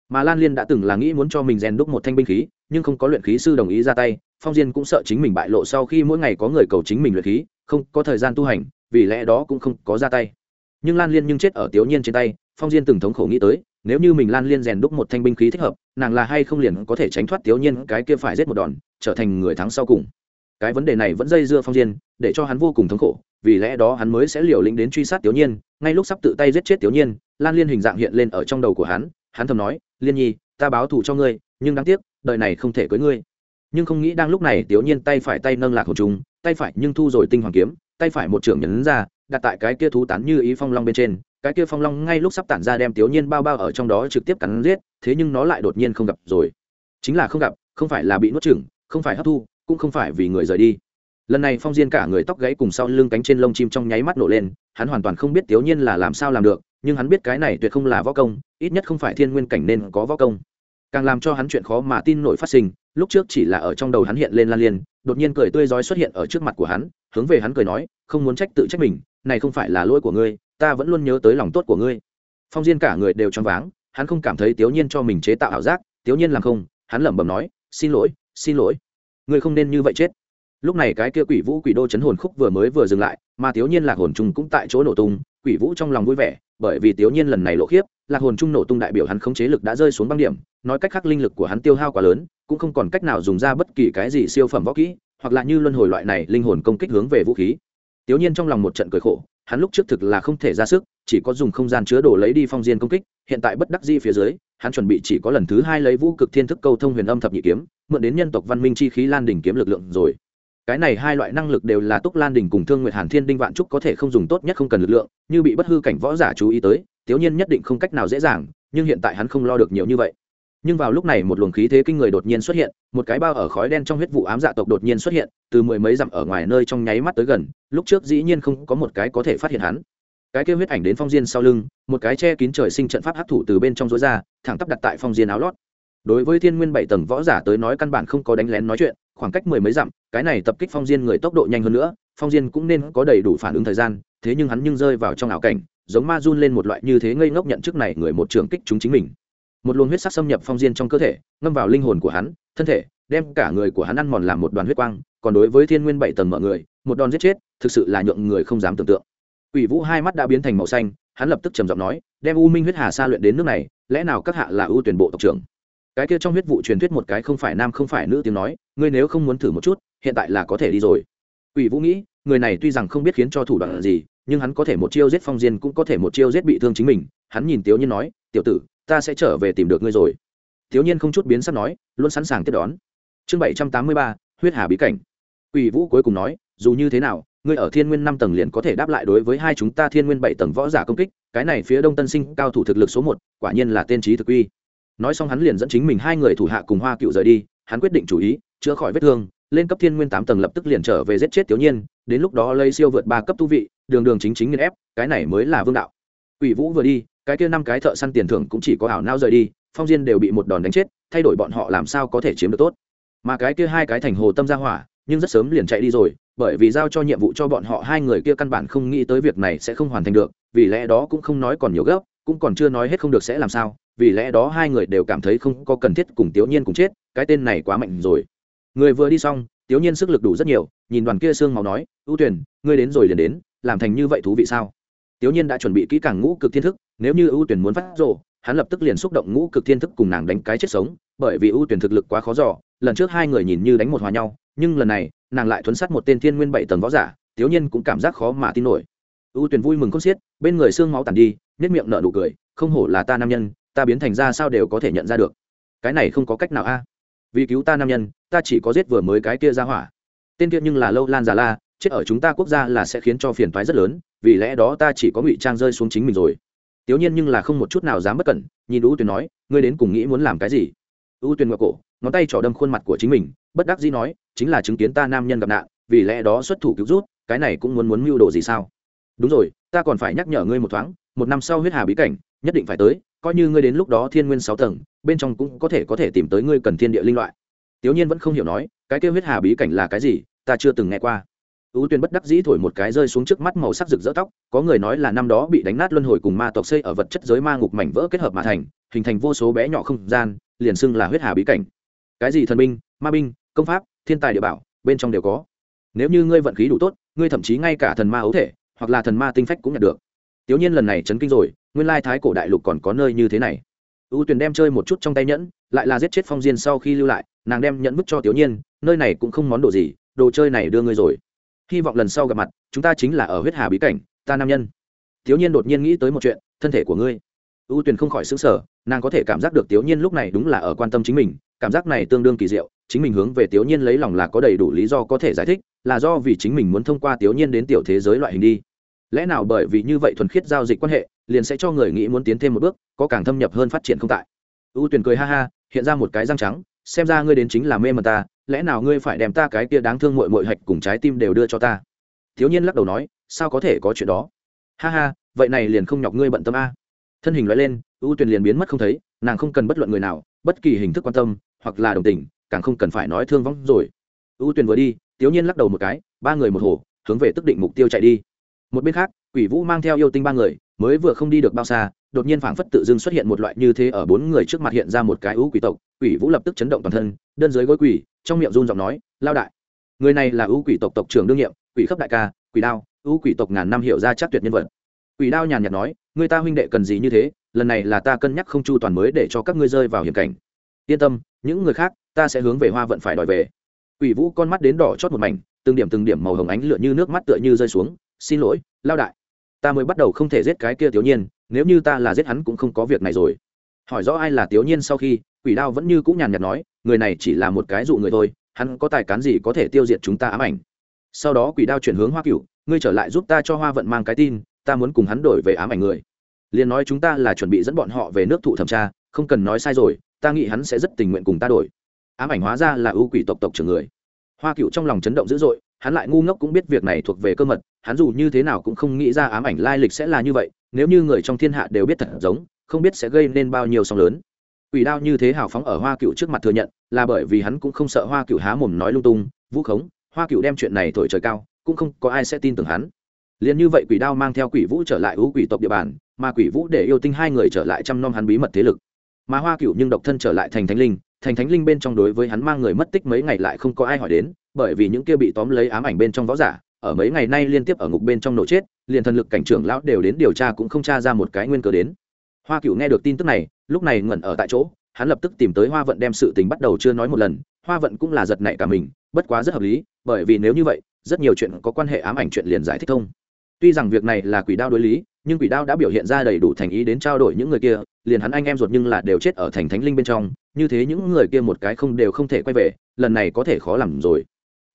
mà lan liên đã từng là nghĩ muốn cho mình rèn đúc một thanh binh khí, nhưng không có luyện khí sư đồng ý ra tay, phong diên cũng sợ chính mình bại lộ sau khi mỗi ngày có người cầu chính mình luyện khí, không có thời gian tu hành, vì lẽ đó cũng không có ra tay. Nhưng lan liên nhưng chết ở tiểu nhiên trên tay, phong diên từng thống khổ nghĩ tới, nếu như mình lan liên rèn đúc một thanh binh khí thích hợp, nàng là hay không liền có thể tránh thoát tiểu nhiên, cái kia phải giết một đòn, trở thành người thắng sau cùng. Cái vấn đề này vẫn dây dưa phong diên, để cho hắn vô cùng thống khổ, vì lẽ đó hắn mới sẽ liều lĩnh đến truy sát tiểu nhiên, ngay lúc sắp tự tay giết chết tiểu nhiên, lan liên hình dạng hiện lên ở trong đầu của hắn hắn thầm nói liên nhi, ta báo thù cho ngươi, nhưng đáng tiếc, đời này không thể cưới ngươi. Nhưng không nghĩ đang lúc này tiểu nhiên tay phải tay nâng lạc hồn trùng, tay phải nhưng thu rồi tinh hoàng kiếm, tay phải một trưởng nhấn ra, đặt tại cái kia thú tán như ý phong long bên trên. Cái kia phong long ngay lúc sắp tản ra đem tiểu nhiên bao bao ở trong đó trực tiếp cắn giết, thế nhưng nó lại đột nhiên không gặp rồi. Chính là không gặp, không phải là bị nuốt chửng, không phải hấp thu, cũng không phải vì người rời đi. Lần này phong diên cả người tóc gãy cùng sau lưng cánh trên lông chim trong nháy mắt nổ lên, hắn hoàn toàn không biết tiểu nhiên là làm sao làm được nhưng hắn biết cái này tuyệt không là võ công, ít nhất không phải thiên nguyên cảnh nên có võ công. Càng làm cho hắn chuyện khó mà tin nổi phát sinh, lúc trước chỉ là ở trong đầu hắn hiện lên lan liên, đột nhiên cười tươi rói xuất hiện ở trước mặt của hắn, hướng về hắn cười nói, không muốn trách tự trách mình, này không phải là lỗi của ngươi, ta vẫn luôn nhớ tới lòng tốt của ngươi. Phong diên cả người đều choáng váng, hắn không cảm thấy tiểu nhiên cho mình chế tạo ảo giác tiểu nhiên làm không, hắn lẩm bẩm nói, xin lỗi xin lỗi, ngươi không nên như vậy chết lúc này cái kia quỷ vũ quỷ đô chấn hồn khúc vừa mới vừa dừng lại, mà thiếu nhiên lạc hồn trung cũng tại chỗ nổ tung, quỷ vũ trong lòng vui vẻ, bởi vì thiếu nhiên lần này lộ khiếp, lạc hồn trung nổ tung đại biểu hắn khống chế lực đã rơi xuống băng điểm, nói cách khác linh lực của hắn tiêu hao quá lớn, cũng không còn cách nào dùng ra bất kỳ cái gì siêu phẩm võ kỹ, hoặc là như luân hồi loại này linh hồn công kích hướng về vũ khí. Thiếu nhiên trong lòng một trận cười khổ, hắn lúc trước thực là không thể ra sức, chỉ có dùng không gian chứa đồ lấy đi phong diên công kích, hiện tại bất đắc di phía dưới, hắn chuẩn bị chỉ có lần thứ hai lấy vũ cực thiên thức câu thông huyền âm thập nhị kiếm, mượn đến nhân tộc văn minh chi khí lan đỉnh kiếm lực lượng rồi cái này hai loại năng lực đều là túc lan đình cùng thương nguyệt hàn thiên đinh vạn trúc có thể không dùng tốt nhất không cần lực lượng, như bị bất hư cảnh võ giả chú ý tới tiểu nhiên nhất định không cách nào dễ dàng, nhưng hiện tại hắn không lo được nhiều như vậy. Nhưng vào lúc này một luồng khí thế kinh người đột nhiên xuất hiện, một cái bao ở khói đen trong huyết vụ ám dạ tộc đột nhiên xuất hiện, từ mười mấy dặm ở ngoài nơi trong nháy mắt tới gần, lúc trước dĩ nhiên không có một cái có thể phát hiện hắn. Cái kêu huyết ảnh đến phong diên sau lưng, một cái che kín trời sinh trận pháp hấp thủ từ bên trong rối ra, thẳng tắp đặt tại phong diên áo lót đối với thiên nguyên bảy tầng võ giả tới nói căn bản không có đánh lén nói chuyện, khoảng cách mười mấy dặm, cái này tập kích phong diên người tốc độ nhanh hơn nữa, phong diên cũng nên có đầy đủ phản ứng thời gian, thế nhưng hắn nhưng rơi vào trong ảo cảnh, giống ma run lên một loại như thế ngây ngốc nhận trước này người một trường kích chúng chính mình. Một luồng huyết sắc xâm nhập phong diên trong cơ thể, ngâm vào linh hồn của hắn, thân thể, đem cả người của hắn ăn mòn làm một đoàn huyết quang, còn đối với thiên nguyên bảy tầng mọi người, một đòn giết chết, thực sự là nhượng người không dám tưởng tượng. Ủy vũ hai mắt đã biến thành màu xanh, hắn lập tức trầm giọng nói, đem u minh huyết hà sa luyện đến nước này, lẽ nào các hạ là ưu tuyển bộ tộc trưởng? Cái kia trong huyết vụ truyền thuyết một cái không phải nam không phải nữ tiếng nói, ngươi nếu không muốn thử một chút, hiện tại là có thể đi rồi. Quỷ vũ nghĩ, người này tuy rằng không biết khiến cho thủ đoạn gì, nhưng hắn có thể một chiêu giết phong diên cũng có thể một chiêu giết bị thương chính mình. Hắn nhìn tiểu nhiên nói, tiểu tử, ta sẽ trở về tìm được ngươi rồi. Tiểu nhiên không chút biến sắc nói, luôn sẵn sàng tiếp đón. Chương bảy trăm tám mươi ba, huyết hà bí cảnh. Quỷ vũ cuối cùng nói, dù như thế nào, ngươi ở thiên nguyên năm tầng liền có thể đáp lại đối với hai chúng ta thiên nguyên bảy tầng võ giả công kích, cái này phía đông tân sinh cao thủ thực lực số một, quả nhiên là tên trí thực uy nói xong hắn liền dẫn chính mình hai người thủ hạ cùng hoa cựu rời đi hắn quyết định chủ ý chữa khỏi vết thương lên cấp thiên nguyên tám tầng lập tức liền trở về giết chết tiểu nhiên đến lúc đó lây siêu vượt ba cấp tu vị đường đường chính chính nghiên ép cái này mới là vương đạo Quỷ Vũ vừa đi, cái kia năm cái thợ săn tiền thưởng cũng chỉ có ảo nao rời đi, Phong Diên đều bị một đòn đánh chết, thay đổi bọn họ làm sao có thể chiếm được tốt. Mà cái kia hai cái thành hồ tâm ra hỏa, nhưng rất sớm liền chạy đi rồi, bởi vì giao cho nhiệm vụ cho bọn họ hai người kia căn bản không nghĩ tới việc này sẽ không hoàn thành được, vì lẽ đó cũng không nói còn nhiều gấp, cũng còn chưa nói hết không được sẽ làm sao, vì lẽ đó hai người đều cảm thấy không có cần thiết cùng Tiểu Nhiên cùng chết, cái tên này quá mạnh rồi. Người vừa đi xong, Tiểu Nhiên sức lực đủ rất nhiều, nhìn đoàn kia xương máu nói, "ưu tuyển, ngươi đến rồi liền đến, làm thành như vậy thú vị sao?" Tiểu Nhiên đã chuẩn bị kỹ càng ngũ cực thiên thức, nếu như ưu tuyển muốn phát rộ hắn lập tức liền xúc động ngũ cực thiên thức cùng nàng đánh cái chết sống, bởi vì ưu tuyển thực lực quá khó dò, lần trước hai người nhìn như đánh một hòa nhau, nhưng lần này, nàng lại thuấn sát một tên thiên nguyên bảy tầng võ giả, Tiểu Nhiên cũng cảm giác khó mà tin nổi. ưu tuyển vui mừng con xiết, bên người xương máu tàn đi, nét miệng nở nụ cười, không hổ là ta nam nhân, ta biến thành ra sao đều có thể nhận ra được. Cái này không có cách nào a. Vì cứu ta nam nhân, ta chỉ có giết vừa mới cái kia ra hỏa. Tên kia nhưng là lâu lan già la, chết ở chúng ta quốc gia là sẽ khiến cho phiền toái rất lớn vì lẽ đó ta chỉ có ngụy trang rơi xuống chính mình rồi tiểu nhiên nhưng là không một chút nào dám bất cẩn nhìn u tuyền nói ngươi đến cùng nghĩ muốn làm cái gì u tuyền ngoại cổ ngón tay trỏ đâm khuôn mặt của chính mình bất đắc dĩ nói chính là chứng kiến ta nam nhân gặp nạn vì lẽ đó xuất thủ cứu rút cái này cũng muốn muốn mưu đồ gì sao đúng rồi ta còn phải nhắc nhở ngươi một thoáng một năm sau huyết hà bí cảnh, nhất định phải tới, coi như ngươi đến lúc đó thiên nguyên sáu tầng, bên trong cũng có thể có thể tìm tới ngươi cần thiên địa linh loại. Tiểu nhiên vẫn không hiểu nói, cái kêu huyết hà bí cảnh là cái gì, ta chưa từng nghe qua. Ưu tuyên bất đắc dĩ thổi một cái rơi xuống trước mắt màu sắc rực rỡ tóc, có người nói là năm đó bị đánh nát luân hồi cùng ma tộc xây ở vật chất giới ma ngục mảnh vỡ kết hợp mà thành, hình thành vô số bé nhỏ không gian, liền xưng là huyết hà bí cảnh. Cái gì thần binh, ma binh, công pháp, thiên tài địa bảo, bên trong đều có. Nếu như ngươi vận khí đủ tốt, ngươi thậm chí ngay cả thần ma ấu thể, hoặc là thần ma tinh phách cũng nhận được tiểu nhiên lần này chấn kinh rồi, nguyên lai thái cổ đại lục còn có nơi như thế này. U tuyền đem chơi một chút trong tay nhẫn, lại là giết chết phong diên sau khi lưu lại, nàng đem nhẫn vứt cho tiểu nhiên, nơi này cũng không món đồ gì, đồ chơi này đưa ngươi rồi. Hy vọng lần sau gặp mặt, chúng ta chính là ở huyết hà bí cảnh, ta nam nhân. Tiểu nhiên đột nhiên nghĩ tới một chuyện, thân thể của ngươi. U tuyền không khỏi sửng sở nàng có thể cảm giác được Tiểu nhiên lúc này đúng là ở quan tâm chính mình, cảm giác này tương đương kỳ diệu, chính mình hướng về Tiểu nhiên lấy lòng là có đầy đủ lý do có thể giải thích, là do vì chính mình muốn thông qua Tiểu nhiên đến tiểu thế giới loại hình đi lẽ nào bởi vì như vậy thuần khiết giao dịch quan hệ, liền sẽ cho người nghĩ muốn tiến thêm một bước, có càng thâm nhập hơn phát triển không tại? Ưu tuyền cười ha ha, hiện ra một cái răng trắng, xem ra ngươi đến chính là mê mờ ta, lẽ nào ngươi phải đem ta cái kia đáng thương mội mội hạch cùng trái tim đều đưa cho ta? Thiếu nhiên lắc đầu nói, sao có thể có chuyện đó? Ha ha, vậy này liền không nhọc ngươi bận tâm a. Thân hình loại lên ưu tuyền liền biến mất không thấy, nàng không cần bất luận người nào, bất kỳ hình thức quan tâm, hoặc là đồng tình, càng không cần phải nói thương vong rồi. Ưu tuyền vừa đi, thiếu nhiên lắc đầu một cái, ba người một hồ, hướng về tức định mục tiêu chạy đi một bên khác, quỷ vũ mang theo yêu tinh ba người, mới vừa không đi được bao xa, đột nhiên phảng phất tự dưng xuất hiện một loại như thế ở bốn người trước mặt hiện ra một cái ưu quỷ tộc. Quỷ vũ lập tức chấn động toàn thân, đơn dưới gối quỷ, trong miệng run giọng nói, lao đại, người này là ưu quỷ tộc tộc trưởng đương nhiệm, quỷ khắp đại ca, quỷ đao, ưu quỷ tộc ngàn năm hiểu ra chắc tuyệt nhân vật. Quỷ đao nhàn nhạt nói, người ta huynh đệ cần gì như thế, lần này là ta cân nhắc không chu toàn mới để cho các ngươi rơi vào hiểm cảnh. Yên tâm, những người khác, ta sẽ hướng về hoa vận phải đòi về. Quỷ vũ con mắt đến đỏ chót một mảnh, từng điểm từng điểm màu hồng ánh lửa như nước mắt tựa như rơi xuống xin lỗi, lao đại. Ta mới bắt đầu không thể giết cái kia tiểu nhiên, nếu như ta là giết hắn cũng không có việc này rồi. Hỏi rõ ai là tiểu nhiên sau khi, quỷ đao vẫn như cũng nhàn nhạt nói, người này chỉ là một cái dụ người thôi, hắn có tài cán gì có thể tiêu diệt chúng ta ám ảnh. Sau đó quỷ đao chuyển hướng hoa cựu ngươi trở lại giúp ta cho hoa vận mang cái tin, ta muốn cùng hắn đổi về ám ảnh người. Liền nói chúng ta là chuẩn bị dẫn bọn họ về nước thụ thẩm tra, không cần nói sai rồi, ta nghĩ hắn sẽ rất tình nguyện cùng ta đổi. Ám ảnh hóa ra là ưu quỷ tộc tộc trưởng người. Hoa cựu trong lòng chấn động dữ dội hắn lại ngu ngốc cũng biết việc này thuộc về cơ mật hắn dù như thế nào cũng không nghĩ ra ám ảnh lai lịch sẽ là như vậy nếu như người trong thiên hạ đều biết thật giống không biết sẽ gây nên bao nhiêu sóng lớn Quỷ đao như thế hào phóng ở Hoa Cựu trước mặt thừa nhận, là bởi vì hắn cũng không sợ Hoa Cựu há mồm nói lung tung, vũ khống, Hoa Cựu đem chuyện này thổi trời cao, cũng không có ai sẽ tin tưởng hắn. Liên như vậy Quỷ đao mang theo Quỷ Vũ trở lại hữu quỷ tộc địa bàn, mà Quỷ Vũ để yêu tinh hai người trở lại chăm nom hắn bí mật thế lực. Mà Hoa Cựu nhưng độc thân trở lại thành thánh linh, thành thánh linh bên trong đối với hắn mang người mất tích mấy ngày lại không có ai hỏi đến, bởi vì những kia bị tóm lấy ám ảnh bên trong võ giả, ở mấy ngày nay liên tiếp ở ngục bên trong nổ chết, liền thần lực cảnh trưởng lão đều đến điều tra cũng không tra ra một cái nguyên cớ đến. Hoa Cựu nghe được tin tức này, lúc này ngẩn ở tại chỗ, hắn lập tức tìm tới hoa vận đem sự tình bắt đầu chưa nói một lần hoa vận cũng là giật nảy cả mình bất quá rất hợp lý bởi vì nếu như vậy rất nhiều chuyện có quan hệ ám ảnh chuyện liền giải thích thông tuy rằng việc này là quỷ đao đối lý nhưng quỷ đao đã biểu hiện ra đầy đủ thành ý đến trao đổi những người kia liền hắn anh em ruột nhưng là đều chết ở thành thánh linh bên trong như thế những người kia một cái không đều không thể quay về lần này có thể khó làm rồi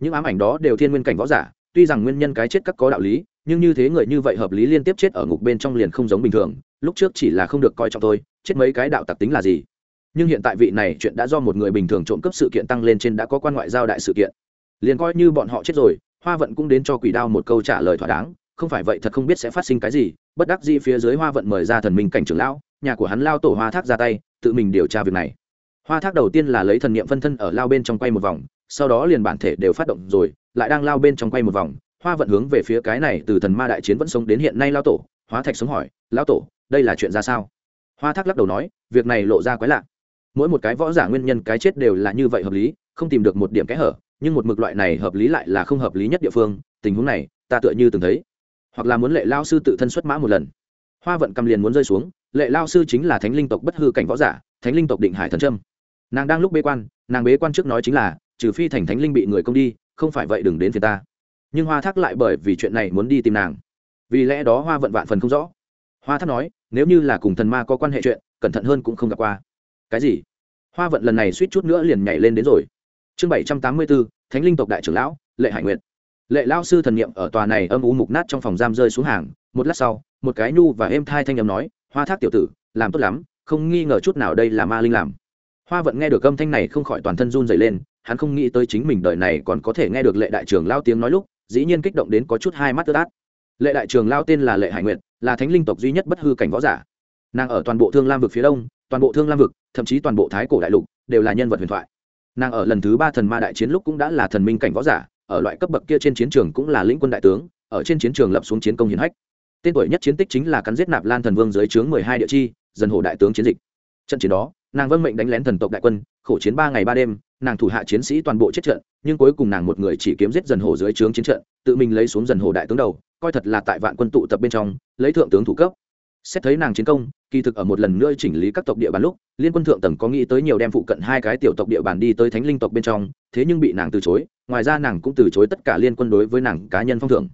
những ám ảnh đó đều thiên nguyên cảnh võ giả, tuy rằng nguyên nhân cái chết các có đạo lý, nhưng như thế người như vậy hợp lý liên tiếp chết ở ngục bên trong liền không giống bình thường, lúc trước chỉ là không được coi trọng tôi chết mấy cái đạo tặc tính là gì? Nhưng hiện tại vị này chuyện đã do một người bình thường trộm cắp sự kiện tăng lên trên đã có quan ngoại giao đại sự kiện. Liền coi như bọn họ chết rồi, hoa vận cũng đến cho quỷ đao một câu trả lời thỏa đáng, không phải vậy thật không biết sẽ phát sinh cái gì, bất đắc dĩ phía dưới hoa vận mời ra thần minh cảnh trưởng lão, nhà của hắn lao tổ hoa thác ra tay, tự mình điều tra việc này. Hoa thác đầu tiên là lấy thần niệm phân thân ở lao bên trong quay một vòng sau đó liền bản thể đều phát động rồi, lại đang lao bên trong quay một vòng, hoa vận hướng về phía cái này từ thần ma đại chiến vẫn sống đến hiện nay lao tổ, hóa thạch sống hỏi, lao tổ, đây là chuyện ra sao? Hoa thác lắc đầu nói, việc này lộ ra quái lạ. Mỗi một cái võ giả nguyên nhân cái chết đều là như vậy hợp lý, không tìm được một điểm kẽ hở, nhưng một mực loại này hợp lý lại là không hợp lý nhất địa phương, tình huống này, ta tựa như từng thấy. Hoặc là muốn lệ lao sư tự thân xuất mã một lần. Hoa vận cầm liền muốn rơi xuống, lệ lao sư chính là thánh linh tộc bất hư cảnh võ giả, thánh linh tộc định hải thần trâm nàng đang lúc bế quan, nàng bế quan trước nói chính là trừ phi thành thánh linh bị người công đi, không phải vậy đừng đến phía ta. Nhưng hoa thác lại bởi vì chuyện này muốn đi tìm nàng. Vì lẽ đó hoa vận vạn phần không rõ. Hoa thác nói, nếu như là cùng thần ma có quan hệ chuyện, cẩn thận hơn cũng không gặp qua. Cái gì? Hoa vận lần này suýt chút nữa liền nhảy lên đến rồi. Chương bảy trăm tám mươi bốn thánh linh tộc đại trưởng lão, lệ hải nguyệt. Lệ lao sư thần n i ệ m ở tòa này âm u mục nát trong phòng giam rơi xuống hàng. Một lát sau, một cái nhu và êm thai thanh â m nói, hoa thác tiểu tử, làm tốt lắm, không nghi ngờ chút nào đây là ma linh làm. Hoa vận nghe được âm thanh này không khỏi toàn thân run dày lên hắn không nghĩ tới chính mình đời này còn có thể nghe được lệ đại trường lao tiếng nói lúc, dĩ nhiên kích động đến có chút hai mắt tơ át. Lệ đại trường lao tên là lệ hải nguyệt, là thánh linh tộc duy nhất bất hư cảnh võ giả. Nàng ở toàn bộ thương lam vực phía đông, toàn bộ thương lam vực, thậm chí toàn bộ thái cổ đại lục, đều là nhân vật huyền thoại. Nàng ở lần thứ ba thần ma đại chiến lúc cũng đã là thần minh cảnh võ giả, ở loại cấp bậc kia trên chiến trường cũng là lĩnh quân đại tướng, ở trên chiến trường lập xuống chiến công hiển hách. Tên tuổi nhất chiến tích chính là cắn giết nạp lan thần vương dưới trướng mười hai địa chi dân hồ đại tướng chiến dịch. Trận chiến đó, nàng vâng mệnh đánh lén thần tộc đại quân, khổ chiến ba ngày ba đêm nàng thủ hạ chiến sĩ toàn bộ chết trận, nhưng cuối cùng nàng một người chỉ kiếm giết dần hồ dưới trướng chiến trận, tự mình lấy xuống dần hồ đại tướng đầu, coi thật là tại vạn quân tụ tập bên trong, lấy thượng tướng thủ cấp. Xét thấy nàng chiến công, kỳ thực ở một lần nữa chỉnh lý các tộc địa bàn lúc, liên quân thượng tầng có nghĩ tới nhiều đem phụ cận hai cái tiểu tộc địa bàn đi tới thánh linh tộc bên trong, thế nhưng bị nàng từ chối, ngoài ra nàng cũng từ chối tất cả liên quân đối với nàng cá nhân phong thưởng.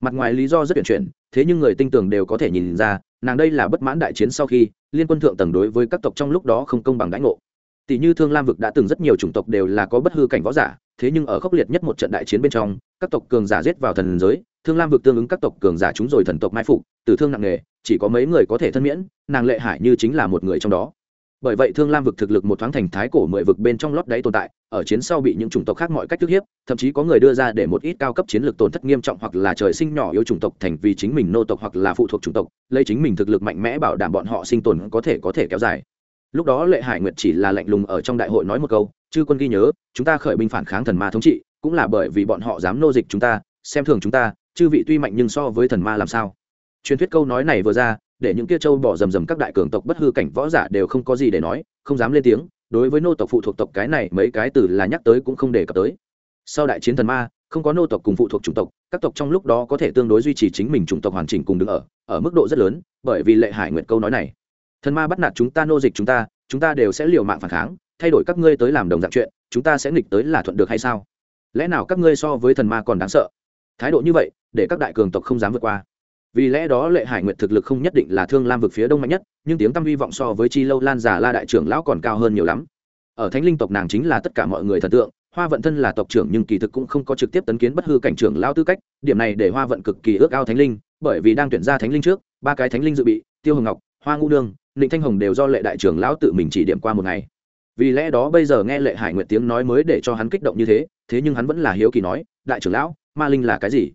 Mặt ngoài lý do rất tuyển chuyển, thế nhưng người tinh tường đều có thể nhìn ra, nàng đây là bất mãn đại chiến sau khi, liên quân thượng tầng đối với các tộc trong lúc đó không công bằng đãi ngộ tỷ như thương lam vực đã từng rất nhiều chủng tộc đều là có bất hư cảnh võ giả, thế nhưng ở khốc liệt nhất một trận đại chiến bên trong, các tộc cường giả giết vào thần giới, thương lam vực tương ứng các tộc cường giả chúng rồi thần tộc mai phục, tử thương nặng nề, chỉ có mấy người có thể thân miễn, nàng lệ hải như chính là một người trong đó. Bởi vậy thương lam vực thực lực một thoáng thành thái cổ mười vực bên trong lót đáy tồn tại, ở chiến sau bị những chủng tộc khác mọi cách thức hiếp, thậm chí có người đưa ra để một ít cao cấp chiến lược tổn thất nghiêm trọng hoặc là trời sinh nhỏ yêu chủng tộc thành vì chính mình nô tộc hoặc là phụ thuộc chủng tộc, lấy chính mình thực lực mạnh mẽ bảo đảm bọn họ sinh tồn có thể có thể kéo dài lúc đó lệ hải nguyệt chỉ là lạnh lùng ở trong đại hội nói một câu, chư quân ghi nhớ, chúng ta khởi binh phản kháng thần ma thống trị, cũng là bởi vì bọn họ dám nô dịch chúng ta, xem thường chúng ta, chư vị tuy mạnh nhưng so với thần ma làm sao? Truyền thuyết câu nói này vừa ra, để những kia châu bỏ rầm rầm các đại cường tộc bất hư cảnh võ giả đều không có gì để nói, không dám lên tiếng, đối với nô tộc phụ thuộc tộc cái này, mấy cái từ là nhắc tới cũng không đề cập tới. Sau đại chiến thần ma, không có nô tộc cùng phụ thuộc chủng tộc, các tộc trong lúc đó có thể tương đối duy trì chính mình chủng tộc hoàn chỉnh cùng đứng ở ở mức độ rất lớn, bởi vì lệ hải nguyện câu nói này thần ma bắt nạt chúng ta, nô dịch chúng ta chúng ta đều sẽ liều mạng phản kháng, thay đổi các ngươi tới làm đồng dạng chuyện, chúng ta sẽ nghịch tới là thuận được hay sao? Lẽ nào các ngươi so với thần ma còn đáng sợ? Thái độ như vậy, để các đại cường tộc không dám vượt qua. Vì lẽ đó lệ hải nguyệt thực lực không nhất định là thương lam vực phía đông mạnh nhất, nhưng tiếng tăm hy vọng so với chi lâu lan giả la đại trưởng lão còn cao hơn nhiều lắm. Ở thánh linh tộc nàng chính là tất cả mọi người thần tượng, hoa vận thân là tộc trưởng nhưng kỳ thực cũng không có trực tiếp tấn kiến bất hư cảnh trưởng lao tư cách, điểm này để hoa vận cực kỳ ước ao thánh linh, bởi vì đang tuyển ra thánh linh trước, ba cái thánh linh dự bị, tiêu hồng ngọc, hoa ngũ nương ninh thanh hồng đều do lệ đại trưởng lão tự mình chỉ điểm qua một ngày. Vì lẽ đó bây giờ nghe lệ hải nguyệt tiếng nói mới để cho hắn kích động như thế thế nhưng hắn vẫn là hiếu kỳ nói, đại trưởng lão, ma linh là cái gì?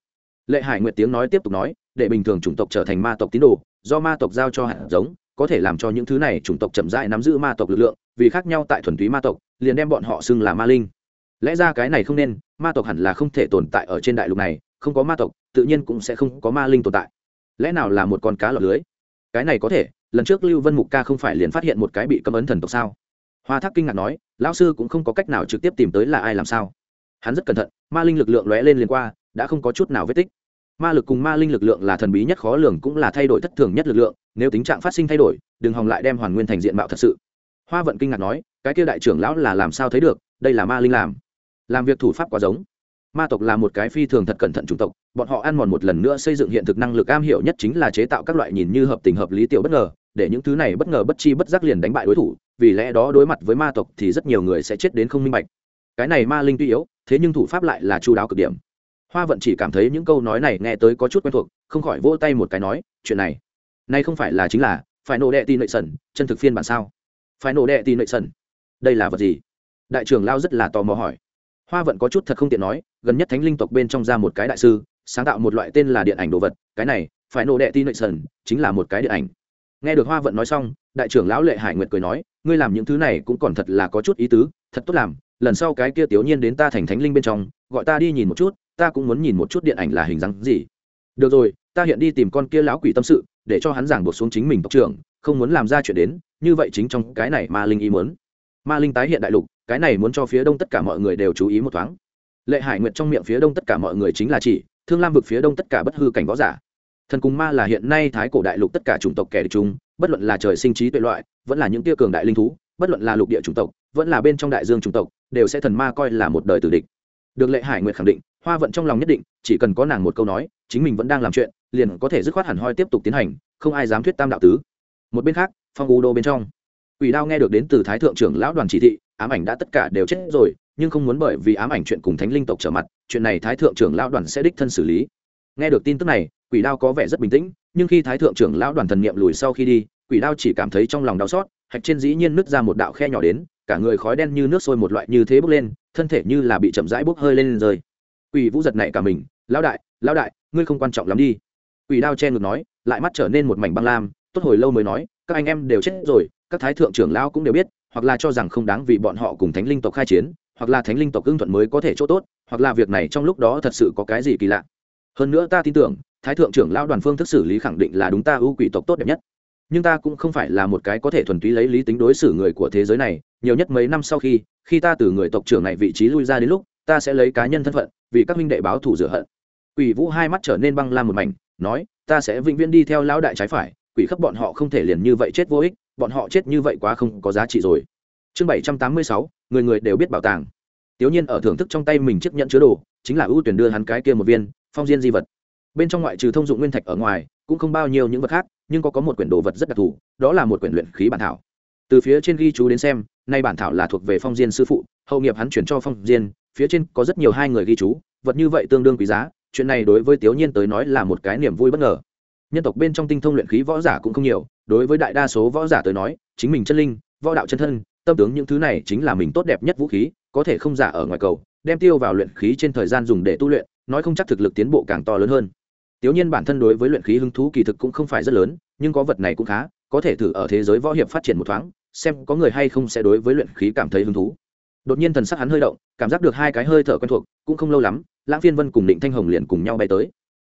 Lệ hải nguyệt tiếng nói tiếp tục nói, để bình thường chủng tộc trở thành ma tộc tín đồ, do ma tộc giao cho hạt giống, có thể làm cho những thứ này chủng tộc chậm rãi nắm giữ ma tộc lực lượng, vì khác nhau tại thuần túy ma tộc, liền đem bọn họ xưng là ma linh. Lẽ ra cái này không nên, ma tộc hẳn là không thể tồn tại ở trên đại lục này, không có ma tộc, tự nhiên cũng sẽ không có ma linh tồn tại. Lẽ nào là một con cá lọt lưới? Cái này có thể lần trước lưu vân mục ca không phải liền phát hiện một cái bị cấm ấn thần tộc sao? Hoa thác kinh ngạc nói, lão sư cũng không có cách nào trực tiếp tìm tới là ai làm sao. Hắn rất cẩn thận, ma linh lực lượng lóe lên liền qua, đã không có chút nào vết tích. Ma lực cùng ma linh lực lượng là thần bí nhất khó lường cũng là thay đổi thất thường nhất lực lượng, nếu tính trạng phát sinh thay đổi, đừng hòng lại đem hoàn nguyên thành diện mạo thật sự. Hoa vận kinh ngạc nói, cái kia đại trưởng lão là làm sao thấy được, đây là ma linh làm? Làm việc thủ pháp quá giống ma tộc là một cái phi thường thật cẩn thận chủng tộc, bọn họ ăn mòn một lần nữa xây dựng hiện thực năng lực am hiểu nhất chính là chế tạo các loại nhìn như hợp tình hợp lý tiểu bất ngờ, để những thứ này bất ngờ bất chi bất giác liền đánh bại đối thủ, vì lẽ đó đối mặt với ma tộc thì rất nhiều người sẽ chết đến không minh bạch. Cái này ma linh tuy yếu, thế nhưng thủ pháp lại là chu đáo cực điểm. Hoa vận chỉ cảm thấy những câu nói này nghe tới có chút quen thuộc, không khỏi vỗ tay một cái nói, chuyện này, nay không phải là chính là phải nổ đệ tin nội sần chân thực phiên bản sao? Phải nổ đệ tin nội sần đây là vật gì? Đại trưởng lao rất là tò mò hỏi. Hoa vận có chút thật không tiện nói gần nhất thánh linh tộc bên trong ra một cái đại sư, sáng tạo một loại tên là điện ảnh đồ vật, cái này, phải nổ đệ tin nội sần chính là một cái điện ảnh. Nghe được hoa vận nói xong, đại trưởng lão lệ hải nguyệt cười nói, ngươi làm những thứ này cũng còn thật là có chút ý tứ, thật tốt làm, lần sau cái kia tiểu nhiên đến ta thành thánh linh bên trong, gọi ta đi nhìn một chút, ta cũng muốn nhìn một chút điện ảnh là hình dáng gì. Được rồi, ta hiện đi tìm con kia lão quỷ tâm sự, để cho hắn giảng buộc xuống chính mình tộc trưởng, không muốn làm ra chuyện đến, như vậy chính trong cái này ma linh ý muốn. Ma linh tái hiện đại lục, cái này muốn cho phía đông tất cả mọi người đều chú ý một thoáng lệ hải nguyệt trong miệng phía đông tất cả mọi người chính là chỉ, thương lam vực phía đông tất cả bất hư cảnh võ giả. Thần cùng ma là hiện nay thái cổ đại lục tất cả chủng tộc kẻ địch chúng, bất luận là trời sinh trí tuệ loại, vẫn là những tia cường đại linh thú, bất luận là lục địa chủng tộc, vẫn là bên trong đại dương chủng tộc, đều sẽ thần ma coi là một đời tử địch. Được lệ hải nguyệt khẳng định, hoa vận trong lòng nhất định, chỉ cần có nàng một câu nói, chính mình vẫn đang làm chuyện, liền có thể dứt khoát hẳn hoi tiếp tục tiến hành, không ai dám thuyết tam đạo tứ. Một bên khác, phong u đô bên trong, quỷ đao nghe được đến từ thái thượng trưởng lão đoàn chỉ thị, ám ảnh đã tất cả đều chết rồi nhưng không muốn bởi vì ám ảnh chuyện cùng thánh linh tộc trở mặt, chuyện này thái thượng trưởng lão đoàn sẽ đích thân xử lý. Nghe được tin tức này, quỷ đao có vẻ rất bình tĩnh, nhưng khi thái thượng trưởng lão đoàn thần niệm lùi sau khi đi, quỷ đao chỉ cảm thấy trong lòng đau xót, hạch trên dĩ nhiên nứt ra một đạo khe nhỏ đến, cả người khói đen như nước sôi một loại như thế bốc lên, thân thể như là bị chậm rãi bốc hơi lên rơi. Quỷ vũ giật này cả mình, lão đại lão đại, ngươi không quan trọng lắm đi. Quỷ đao che ngực nói, lại mắt trở nên một mảnh băng lam, tốt hồi lâu mới nói, các anh em đều chết rồi, các thái thượng trưởng lão cũng đều biết hoặc là cho rằng không đáng vì bọn họ cùng thánh linh tộc khai chiến, hoặc là thánh linh tộc ưng thuận mới có thể chỗ tốt, hoặc là việc này trong lúc đó thật sự có cái gì kỳ lạ. Hơn nữa ta tin tưởng, thái thượng trưởng lão đoàn phương thức xử lý khẳng định là đúng ta ưu quỷ tộc tốt đẹp nhất. Nhưng ta cũng không phải là một cái có thể thuần túy lấy lý tính đối xử người của thế giới này, nhiều nhất mấy năm sau khi khi ta từ người tộc trưởng này vị trí lui ra đến lúc, ta sẽ lấy cá nhân thân phận, vì các minh đệ báo thù rửa hận. Quỷ vũ hai mắt trở nên băng lam một mảnh, nói, ta sẽ vĩnh viễn đi theo lão đại trái phải, quỷ khắp bọn họ không thể liền như vậy chết vô ích bọn họ chết như vậy quá không có giá trị rồi. Chương bảy trăm tám mươi sáu, người người đều biết bảo tàng. Tiểu nhiên ở thưởng thức trong tay mình chiếc nhẫn chứa đồ, chính là ưu tuyển đưa hắn cái kia một viên, phong diên di vật. Bên trong ngoại trừ thông dụng nguyên thạch ở ngoài, cũng không bao nhiêu những vật khác, nhưng có có một quyển đồ vật rất đặc thù, đó là một quyển luyện khí bản thảo. Từ phía trên ghi chú đến xem, nay bản thảo là thuộc về phong diên sư phụ, hậu nghiệp hắn chuyển cho phong diên, phía trên có rất nhiều hai người ghi chú, vật như vậy tương đương quý giá, chuyện này đối với tiểu nhiên tới nói là một cái niềm vui bất ngờ nhân tộc bên trong tinh thông luyện khí võ giả cũng không nhiều, đối với đại đa số võ giả tới nói, chính mình chân linh, võ đạo chân thân, tâm tướng những thứ này chính là mình tốt đẹp nhất vũ khí, có thể không giả ở ngoài cầu, đem tiêu vào luyện khí trên thời gian dùng để tu luyện, nói không chắc thực lực tiến bộ càng to lớn hơn. Tiểu nhiên bản thân đối với luyện khí hứng thú kỳ thực cũng không phải rất lớn, nhưng có vật này cũng khá, có thể thử ở thế giới võ hiệp phát triển một thoáng, xem có người hay không sẽ đối với luyện khí cảm thấy hứng thú. Đột nhiên thần sắc hắn hơi động, cảm giác được hai cái hơi thở quen thuộc, cũng không lâu lắm, lãng phiên vân cùng định thanh hồng liền cùng nhau bay tới.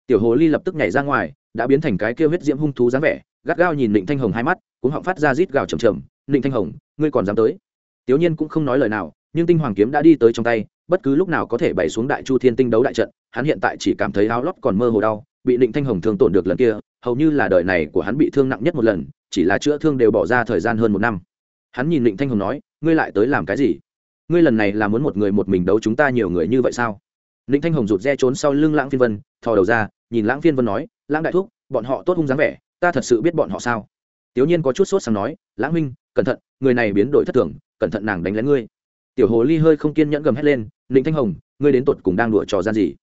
Tiểu hồ ly lập tức nhảy ra ngoài đã biến thành cái kêu huyết diễm hung thú dáng vẻ, gắt gao nhìn định thanh hồng hai mắt cũng họng phát ra rít gào chầm chầm định thanh hồng, ngươi còn dám tới? Tiểu nhiên cũng không nói lời nào, nhưng tinh hoàng kiếm đã đi tới trong tay, bất cứ lúc nào có thể bày xuống đại chu thiên tinh đấu đại trận, hắn hiện tại chỉ cảm thấy áo lót còn mơ hồ đau, bị định thanh hồng thương tổn được lần kia, hầu như là đời này của hắn bị thương nặng nhất một lần, chỉ là chữa thương đều bỏ ra thời gian hơn một năm. Hắn nhìn định thanh hồng nói, ngươi lại tới làm cái gì? Ngươi lần này là muốn một người một mình đấu chúng ta nhiều người như vậy sao? Định thanh hồng rụt re trốn sau lưng lãng phiên vân, thò đầu ra nhìn lãng phiên vân nói lãng đại thúc bọn họ tốt hung dáng vẻ ta thật sự biết bọn họ sao? Tiểu nhiên có chút sốt sáng nói lãng huynh, cẩn thận người này biến đổi thất thường cẩn thận nàng đánh lén ngươi. Tiểu hồ ly hơi không kiên nhẫn gầm hét lên định thanh hồng ngươi đến tột cùng đang đùa trò gian gì?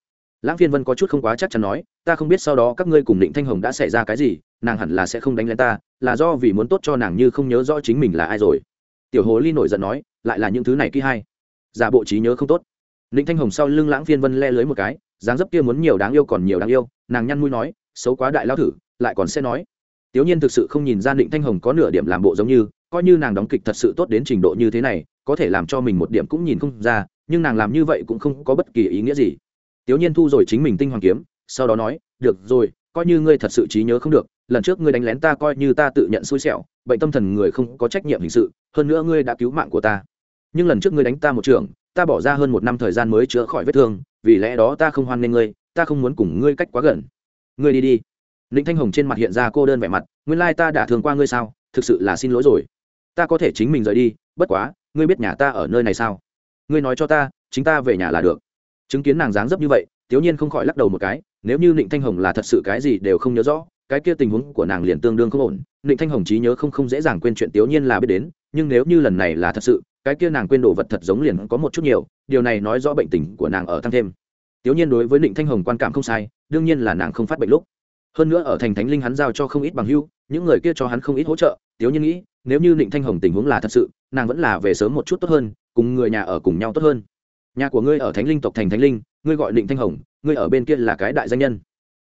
Lãng phiên vân có chút không quá chắc chắn nói ta không biết sau đó các ngươi cùng định thanh hồng đã xảy ra cái gì nàng hẳn là sẽ không đánh lén ta là do vì muốn tốt cho nàng như không nhớ rõ chính mình là ai rồi. Tiểu hồ ly nổi giận nói lại là những thứ này kỹ hay. Giả bộ trí nhớ không tốt. Định thanh hồng sau lưng lãng phiên vân le lưới một cái dáng dấp kia muốn nhiều đáng yêu còn nhiều đáng yêu, nàng nhăn mũi nói, xấu quá đại lao thử, lại còn sẽ nói. Tiểu nhiên thực sự không nhìn ra định thanh hồng có nửa điểm làm bộ giống như, coi như nàng đóng kịch thật sự tốt đến trình độ như thế này, có thể làm cho mình một điểm cũng nhìn không ra, nhưng nàng làm như vậy cũng không có bất kỳ ý nghĩa gì. Tiểu nhiên thu rồi chính mình tinh hoàng kiếm, sau đó nói, được rồi, coi như ngươi thật sự trí nhớ không được, lần trước ngươi đánh lén ta coi như ta tự nhận xui xẻo, bệnh tâm thần người không có trách nhiệm hình sự, hơn nữa ngươi đã cứu mạng của ta. Nhưng lần trước ngươi đánh ta một trường, ta bỏ ra hơn một năm thời gian mới chữa khỏi vết thương vì lẽ đó ta không hoan nghênh ngươi, ta không muốn cùng ngươi cách quá gần. Ngươi đi đi. Ninh thanh hồng trên mặt hiện ra cô đơn vẻ mặt, nguyên lai ta đã thường qua ngươi sao? Thực sự là xin lỗi rồi. Ta có thể chính mình rời đi, bất quá, ngươi biết nhà ta ở nơi này sao? Ngươi nói cho ta, chính ta về nhà là được. Chứng kiến nàng dáng dấp như vậy, tiếu nhiên không khỏi lắc đầu một cái, nếu như ninh thanh hồng là thật sự cái gì đều không nhớ rõ cái kia tình huống của nàng liền tương đương không ổn định thanh hồng trí nhớ không không dễ dàng quên chuyện tiểu nhiên là biết đến, nhưng nếu như lần này là thật sự, cái kia nàng quên đồ vật thật giống liền có một chút nhiều, điều này nói rõ bệnh tình của nàng ở tăng thêm. Tiểu nhiên đối với định thanh hồng quan cảm không sai, đương nhiên là nàng không phát bệnh lúc. Hơn nữa ở thành thánh linh hắn giao cho không ít bằng hưu những người kia cho hắn không ít hỗ trợ tiểu nhiên nghĩ, nếu như định thanh hồng tình huống là thật sự, nàng vẫn là về sớm một chút tốt hơn, cùng người nhà ở cùng nhau tốt hơn. Nhà của ngươi ở thánh linh tộc thành thánh linh, ngươi gọi định thanh hồng, ngươi ở bên kia là cái đại danh nhân.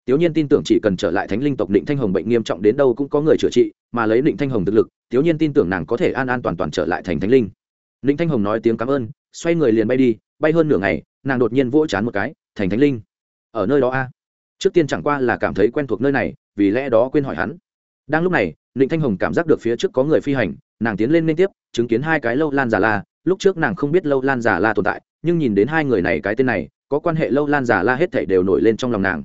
Tiếu Nhiên tin tưởng chỉ cần trở lại Thánh Linh tộc Định Thanh Hồng bệnh nghiêm trọng đến đâu cũng có người chữa trị, mà lấy Định Thanh Hồng thực lực, Tiếu Nhiên tin tưởng nàng có thể an an toàn toàn trở lại thành Thánh Linh. Định Thanh Hồng nói tiếng cảm ơn, xoay người liền bay đi, bay hơn nửa ngày, nàng đột nhiên vỗ chán một cái, thành Thánh Linh. Ở nơi đó a? Trước tiên chẳng qua là cảm thấy quen thuộc nơi này, vì lẽ đó quên hỏi hắn. Đang lúc này, Định Thanh Hồng cảm giác được phía trước có người phi hành, nàng tiến lên liên tiếp, chứng kiến hai cái lâu lan giả la, lúc trước nàng không biết lâu lan giả la tồn tại, nhưng nhìn đến hai người này cái tên này, có quan hệ lâu lan giả la hết thảy đều nổi lên trong lòng nàng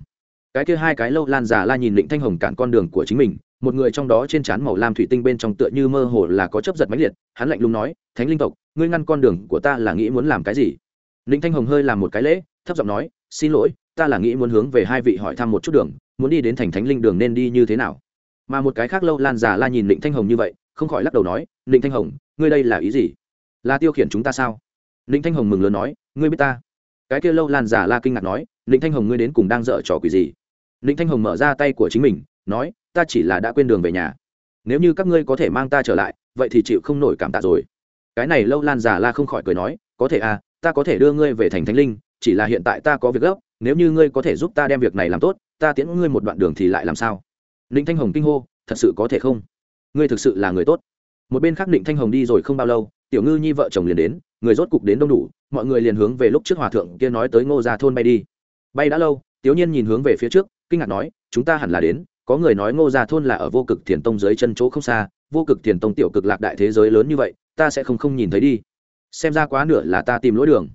cái kia hai cái lâu lan giả la nhìn định thanh hồng cản con đường của chính mình, một người trong đó trên trán màu lam thủy tinh bên trong tựa như mơ hồ là có chấp giật mãnh liệt, hắn lạnh lùng nói, thánh linh tộc, ngươi ngăn con đường của ta là nghĩ muốn làm cái gì? Định thanh hồng hơi làm một cái lễ, thấp giọng nói, xin lỗi, ta là nghĩ muốn hướng về hai vị hỏi thăm một chút đường, muốn đi đến thành thánh linh đường nên đi như thế nào? Mà một cái khác lâu lan giả la nhìn định thanh hồng như vậy, không khỏi lắc đầu nói định thanh hồng, ngươi đây là ý gì? Là tiêu khiển chúng ta sao? Định thanh hồng mừng lớn nói, ngươi biết ta. Cái kia lâu lan giả la kinh ngạc nói định thanh hồng ngươi đến cùng đang dở trò quỷ gì? Ninh thanh hồng mở ra tay của chính mình, nói, ta chỉ là đã quên đường về nhà. Nếu như các ngươi có thể mang ta trở lại, vậy thì chịu không nổi cảm tạ rồi. Cái này lâu lan già la không khỏi cười nói, có thể à ta có thể đưa ngươi về thành thánh linh, chỉ là hiện tại ta có việc gấp, nếu như ngươi có thể giúp ta đem việc này làm tốt, ta tiễn ngươi một đoạn đường thì lại làm sao? Ninh thanh hồng kinh hô, thật sự có thể không? Ngươi thực sự là người tốt. Một bên khác ninh thanh hồng đi rồi không bao lâu, tiểu ngư nhi vợ chồng liền đến, người rốt cục đến đông đủ, mọi người liền hướng về lúc trước hòa thượng kia nói tới ngô gia thôn bay đi. Bay đã lâu, tiểu nhiên nhìn hướng về phía trước kinh ngạc nói, chúng ta hẳn là đến, có người nói ngô gia thôn là ở vô cực thiền tông dưới chân chỗ không xa, vô cực thiền tông tiểu cực lạc đại thế giới lớn như vậy, ta sẽ không không nhìn thấy đi. Xem ra quá nửa là ta tìm lỗi đường.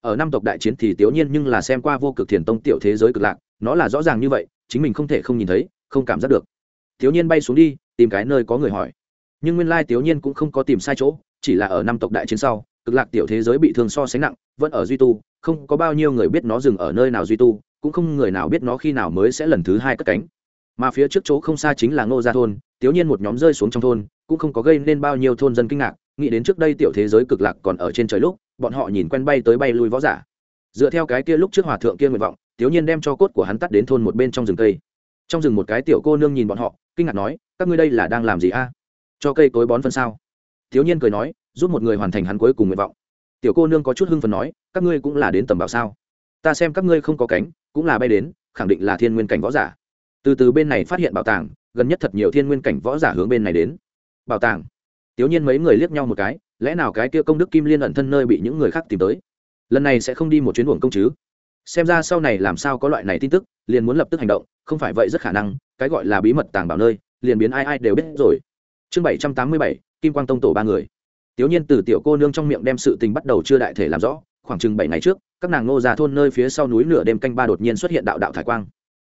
Ở năm tộc đại chiến thì tiểu nhiên nhưng là xem qua vô cực thiền tông tiểu thế giới cực lạc, nó là rõ ràng như vậy, chính mình không thể không nhìn thấy, không cảm giác được. Tiểu nhiên bay xuống đi, tìm cái nơi có người hỏi. Nhưng nguyên lai tiểu nhiên cũng không có tìm sai chỗ, chỉ là ở năm tộc đại chiến sau, cực lạc tiểu thế giới bị thương so sánh nặng, vẫn ở duy tu, không có bao nhiêu người biết nó dừng ở nơi nào duy tu cũng không người nào biết nó khi nào mới sẽ lần thứ hai cất cánh. Mà phía trước chỗ không xa chính là ngô gia thôn tiếu nhiên một nhóm rơi xuống trong thôn, cũng không có gây nên bao nhiêu thôn dân kinh ngạc, nghĩ đến trước đây tiểu thế giới cực lạc còn ở trên trời lúc, bọn họ nhìn quen bay tới bay lui võ giả. Dựa theo cái kia lúc trước hòa thượng kia nguyện vọng tiếu nhiên đem cho cốt của hắn tắt đến thôn một bên trong rừng cây. Trong rừng một cái tiểu cô nương nhìn bọn họ, kinh ngạc nói, các ngươi đây là đang làm gì a? Cho cây cối bón phân sao? Thiếu nhiên cười nói, giúp một người hoàn thành hắn cuối cùng nguyện vọng. Tiểu cô nương có chút hưng phần nói, các ngươi cũng là đến tầm bảo sao? Ta xem các ngươi không có cánh cũng là bay đến, khẳng định là thiên nguyên cảnh võ giả. Từ từ bên này phát hiện bảo tàng, gần nhất thật nhiều thiên nguyên cảnh võ giả hướng bên này đến. Bảo tàng. Tiểu nhiên mấy người liếc nhau một cái, lẽ nào cái kia công đức kim liên ẩn thân nơi bị những người khác tìm tới? Lần này sẽ không đi một chuyến buồng công chứ? Xem ra sau này làm sao có loại này tin tức, liền muốn lập tức hành động, không phải vậy rất khả năng, cái gọi là bí mật tàng bảo nơi, liền biến ai ai đều biết rồi. Chương bảy trăm tám mươi bảy, kim quang tông tổ ba người. Tiểu nhiên từ tiểu cô nương trong miệng đem sự tình bắt đầu chưa đại thể làm rõ khoảng chừng bảy ngày trước, các nàng ngô già thôn nơi phía sau núi nửa đêm canh ba đột nhiên xuất hiện đạo đạo thải quang.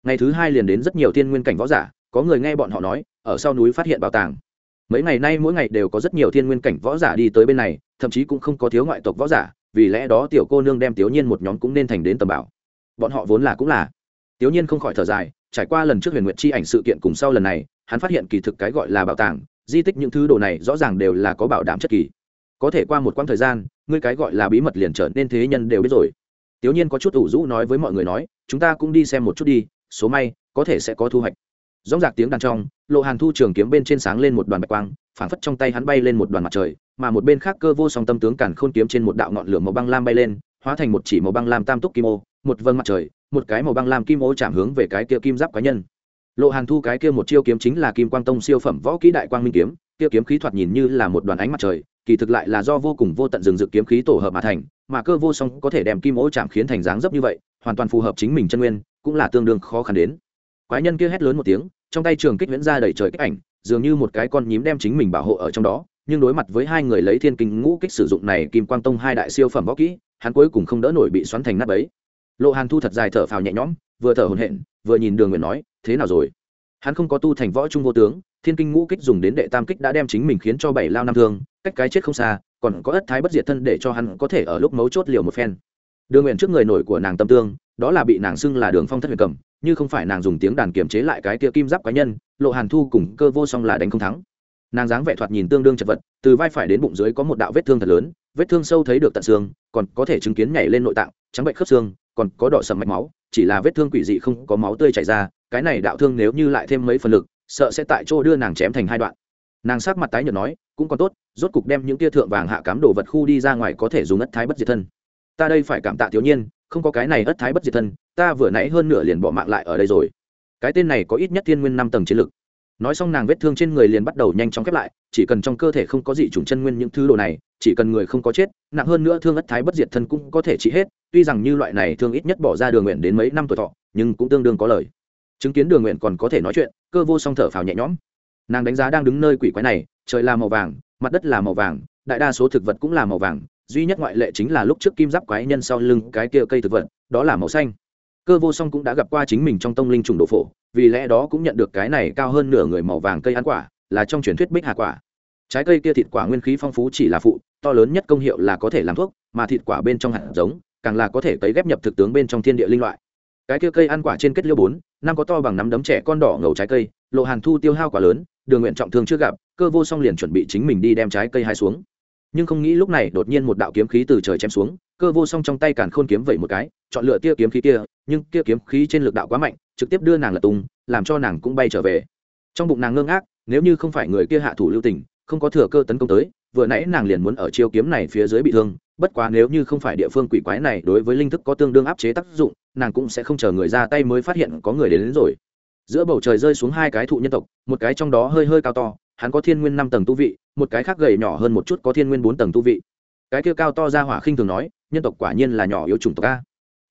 Ngày thứ hai liền đến rất nhiều thiên nguyên cảnh võ giả, có người nghe bọn họ nói, ở sau núi phát hiện bảo tàng. Mấy ngày nay mỗi ngày đều có rất nhiều thiên nguyên cảnh võ giả đi tới bên này, thậm chí cũng không có thiếu ngoại tộc võ giả, vì lẽ đó tiểu cô nương đem tiểu nhiên một nhóm cũng nên thành đến tầm bảo. Bọn họ vốn là cũng là. Tiểu nhiên không khỏi thở dài, trải qua lần trước huyền nguyện chi ảnh sự kiện cùng sau lần này, hắn phát hiện kỳ thực cái gọi là bảo tàng, di tích những thứ đồ này rõ ràng đều là có bảo đảm chất kỳ. Có thể qua một quãng thời gian ngươi cái gọi là bí mật liền trở nên thế nhân đều biết rồi. Tiểu nhiên có chút ủ rũ nói với mọi người nói, chúng ta cũng đi xem một chút đi, số may, có thể sẽ có thu hoạch. Dóng dạc tiếng đàn trong, lộ hàn thu trường kiếm bên trên sáng lên một đoàn bạch quang, phảng phất trong tay hắn bay lên một đoàn mặt trời, mà một bên khác cơ vô song tâm tướng cản khôn kiếm trên một đạo ngọn lửa màu băng lam bay lên, hóa thành một chỉ màu băng lam tam túc kim ô, một vân mặt trời, một cái màu băng lam kim ô chạm hướng về cái kia kim giáp cá nhân. Lộ hàn thu cái kia một chiêu kiếm chính là kim quang tông siêu phẩm võ kỹ đại quang minh kiếm kia kiếm khí thoạt nhìn như là một đoàn ánh mặt trời, kỳ thực lại là do vô cùng vô tận rừng rực kiếm khí tổ hợp mà thành, mà cơ vô song có thể đem kim ô chạm khiến thành dáng dấp như vậy, hoàn toàn phù hợp chính mình chân nguyên, cũng là tương đương khó khăn đến. Quái nhân kia hét lớn một tiếng, trong tay trường kích viễn ra đầy trời kích ảnh, dường như một cái con nhím đem chính mình bảo hộ ở trong đó, nhưng đối mặt với hai người lấy thiên kinh ngũ kích sử dụng này kim quang tông hai đại siêu phẩm võ kỹ, hắn cuối cùng không đỡ nổi bị xoắn thành nắp ấy lộ hàn thu thật dài thở phào nhẹ nhõm, vừa thở hồn hện vừa nhìn đường nguyện nói, thế nào rồi? Hắn không có tu thành võ trung vô tướng thiên kinh ngũ kích dùng đến đệ tam kích đã đem chính mình khiến cho bảy lao năm thương, cách cái chết không xa, còn có ất thái bất diệt thân để cho hắn có thể ở lúc mấu chốt liều một phen. Đường nguyện trước người nổi của nàng tâm tương, đó là bị nàng xưng là đường phong thất huyền cầm, như không phải nàng dùng tiếng đàn kiềm chế lại cái tia kim giáp cá nhân, lộ hàn thu cùng cơ vô song là đánh không thắng. Nàng dáng vẻ thoạt nhìn tương đương chật vật, từ vai phải đến bụng dưới có một đạo vết thương thật lớn, vết thương sâu thấy được tận xương, còn có thể chứng kiến nhảy lên nội tạng, trắng bệnh khớp xương, còn có đỏ sầm mạch máu, chỉ là vết thương quỷ dị không có máu tươi chảy ra, cái này đạo thương nếu như lại thêm mấy phần lực sợ sẽ tại chỗ đưa nàng chém thành hai đoạn. Nàng sắc mặt tái nhợt nói, cũng còn tốt, rốt cục đem những tia thượng vàng hạ cám đồ vật khu đi ra ngoài có thể dùng ất thái bất diệt thân. Ta đây phải cảm tạ thiếu nhiên, không có cái này ất thái bất diệt thân, ta vừa nãy hơn nửa liền bỏ mạng lại ở đây rồi. Cái tên này có ít nhất thiên nguyên năm tầng chiến lực. Nói xong nàng vết thương trên người liền bắt đầu nhanh chóng khép lại, chỉ cần trong cơ thể không có gì trùng chân nguyên những thứ đồ này, chỉ cần người không có chết, nặng hơn nữa thương ất thái bất diệt thân cũng có thể trị hết, tuy rằng như loại này thương ít nhất bỏ ra đường nguyện đến mấy năm tuổi thọ, nhưng cũng tương đương có lời chứng kiến đường nguyện còn có thể nói chuyện, cơ vô song thở phào nhẹ nhõm. Nàng đánh giá đang đứng nơi quỷ quái này, trời là màu vàng, mặt đất là màu vàng, đại đa số thực vật cũng là màu vàng, duy nhất ngoại lệ chính là lúc trước kim giáp quái nhân sau lưng cái kia cây thực vật, đó là màu xanh. Cơ vô song cũng đã gặp qua chính mình trong tông linh trùng đồ phổ, vì lẽ đó cũng nhận được cái này cao hơn nửa người màu vàng cây ăn quả, là trong truyền thuyết bích hà quả. Trái cây kia thịt quả nguyên khí phong phú chỉ là phụ, to lớn nhất công hiệu là có thể làm thuốc, mà thịt quả bên trong hạt giống, càng là có thể cấy ghép nhập thực tướng bên trong thiên địa linh loại cái kia cây ăn quả trên kết liêu bốn, năm có to bằng nắm đấm trẻ con đỏ ngầu trái cây, lộ hàn thu tiêu hao quả lớn, đường nguyện trọng thương chưa gặp, cơ vô song liền chuẩn bị chính mình đi đem trái cây hai xuống. Nhưng không nghĩ lúc này đột nhiên một đạo kiếm khí từ trời chém xuống, cơ vô song trong tay càn khôn kiếm vẩy một cái, chọn lựa tia kiếm khí kia, nhưng kia kiếm khí trên lực đạo quá mạnh, trực tiếp đưa nàng lật tung, làm cho nàng cũng bay trở về. Trong bụng nàng ngơ ngác, nếu như không phải người kia hạ thủ lưu tình, không có thừa cơ tấn công tới, vừa nãy nàng liền muốn ở chiêu kiếm này phía dưới bị thương, bất quá nếu như không phải địa phương quỷ quái này đối với linh thức có tương đương áp chế tác dụng nàng cũng sẽ không chờ người ra tay mới phát hiện có người đến, đến rồi. Giữa bầu trời rơi xuống hai cái thụ nhân tộc một cái trong đó hơi hơi cao to hắn có thiên nguyên năm tầng tu vị một cái khác gầy nhỏ hơn một chút có thiên nguyên bốn tầng tu vị. Cái kia cao to ra hỏa khinh thường nói nhân tộc quả nhiên là nhỏ yếu chủng tộc a.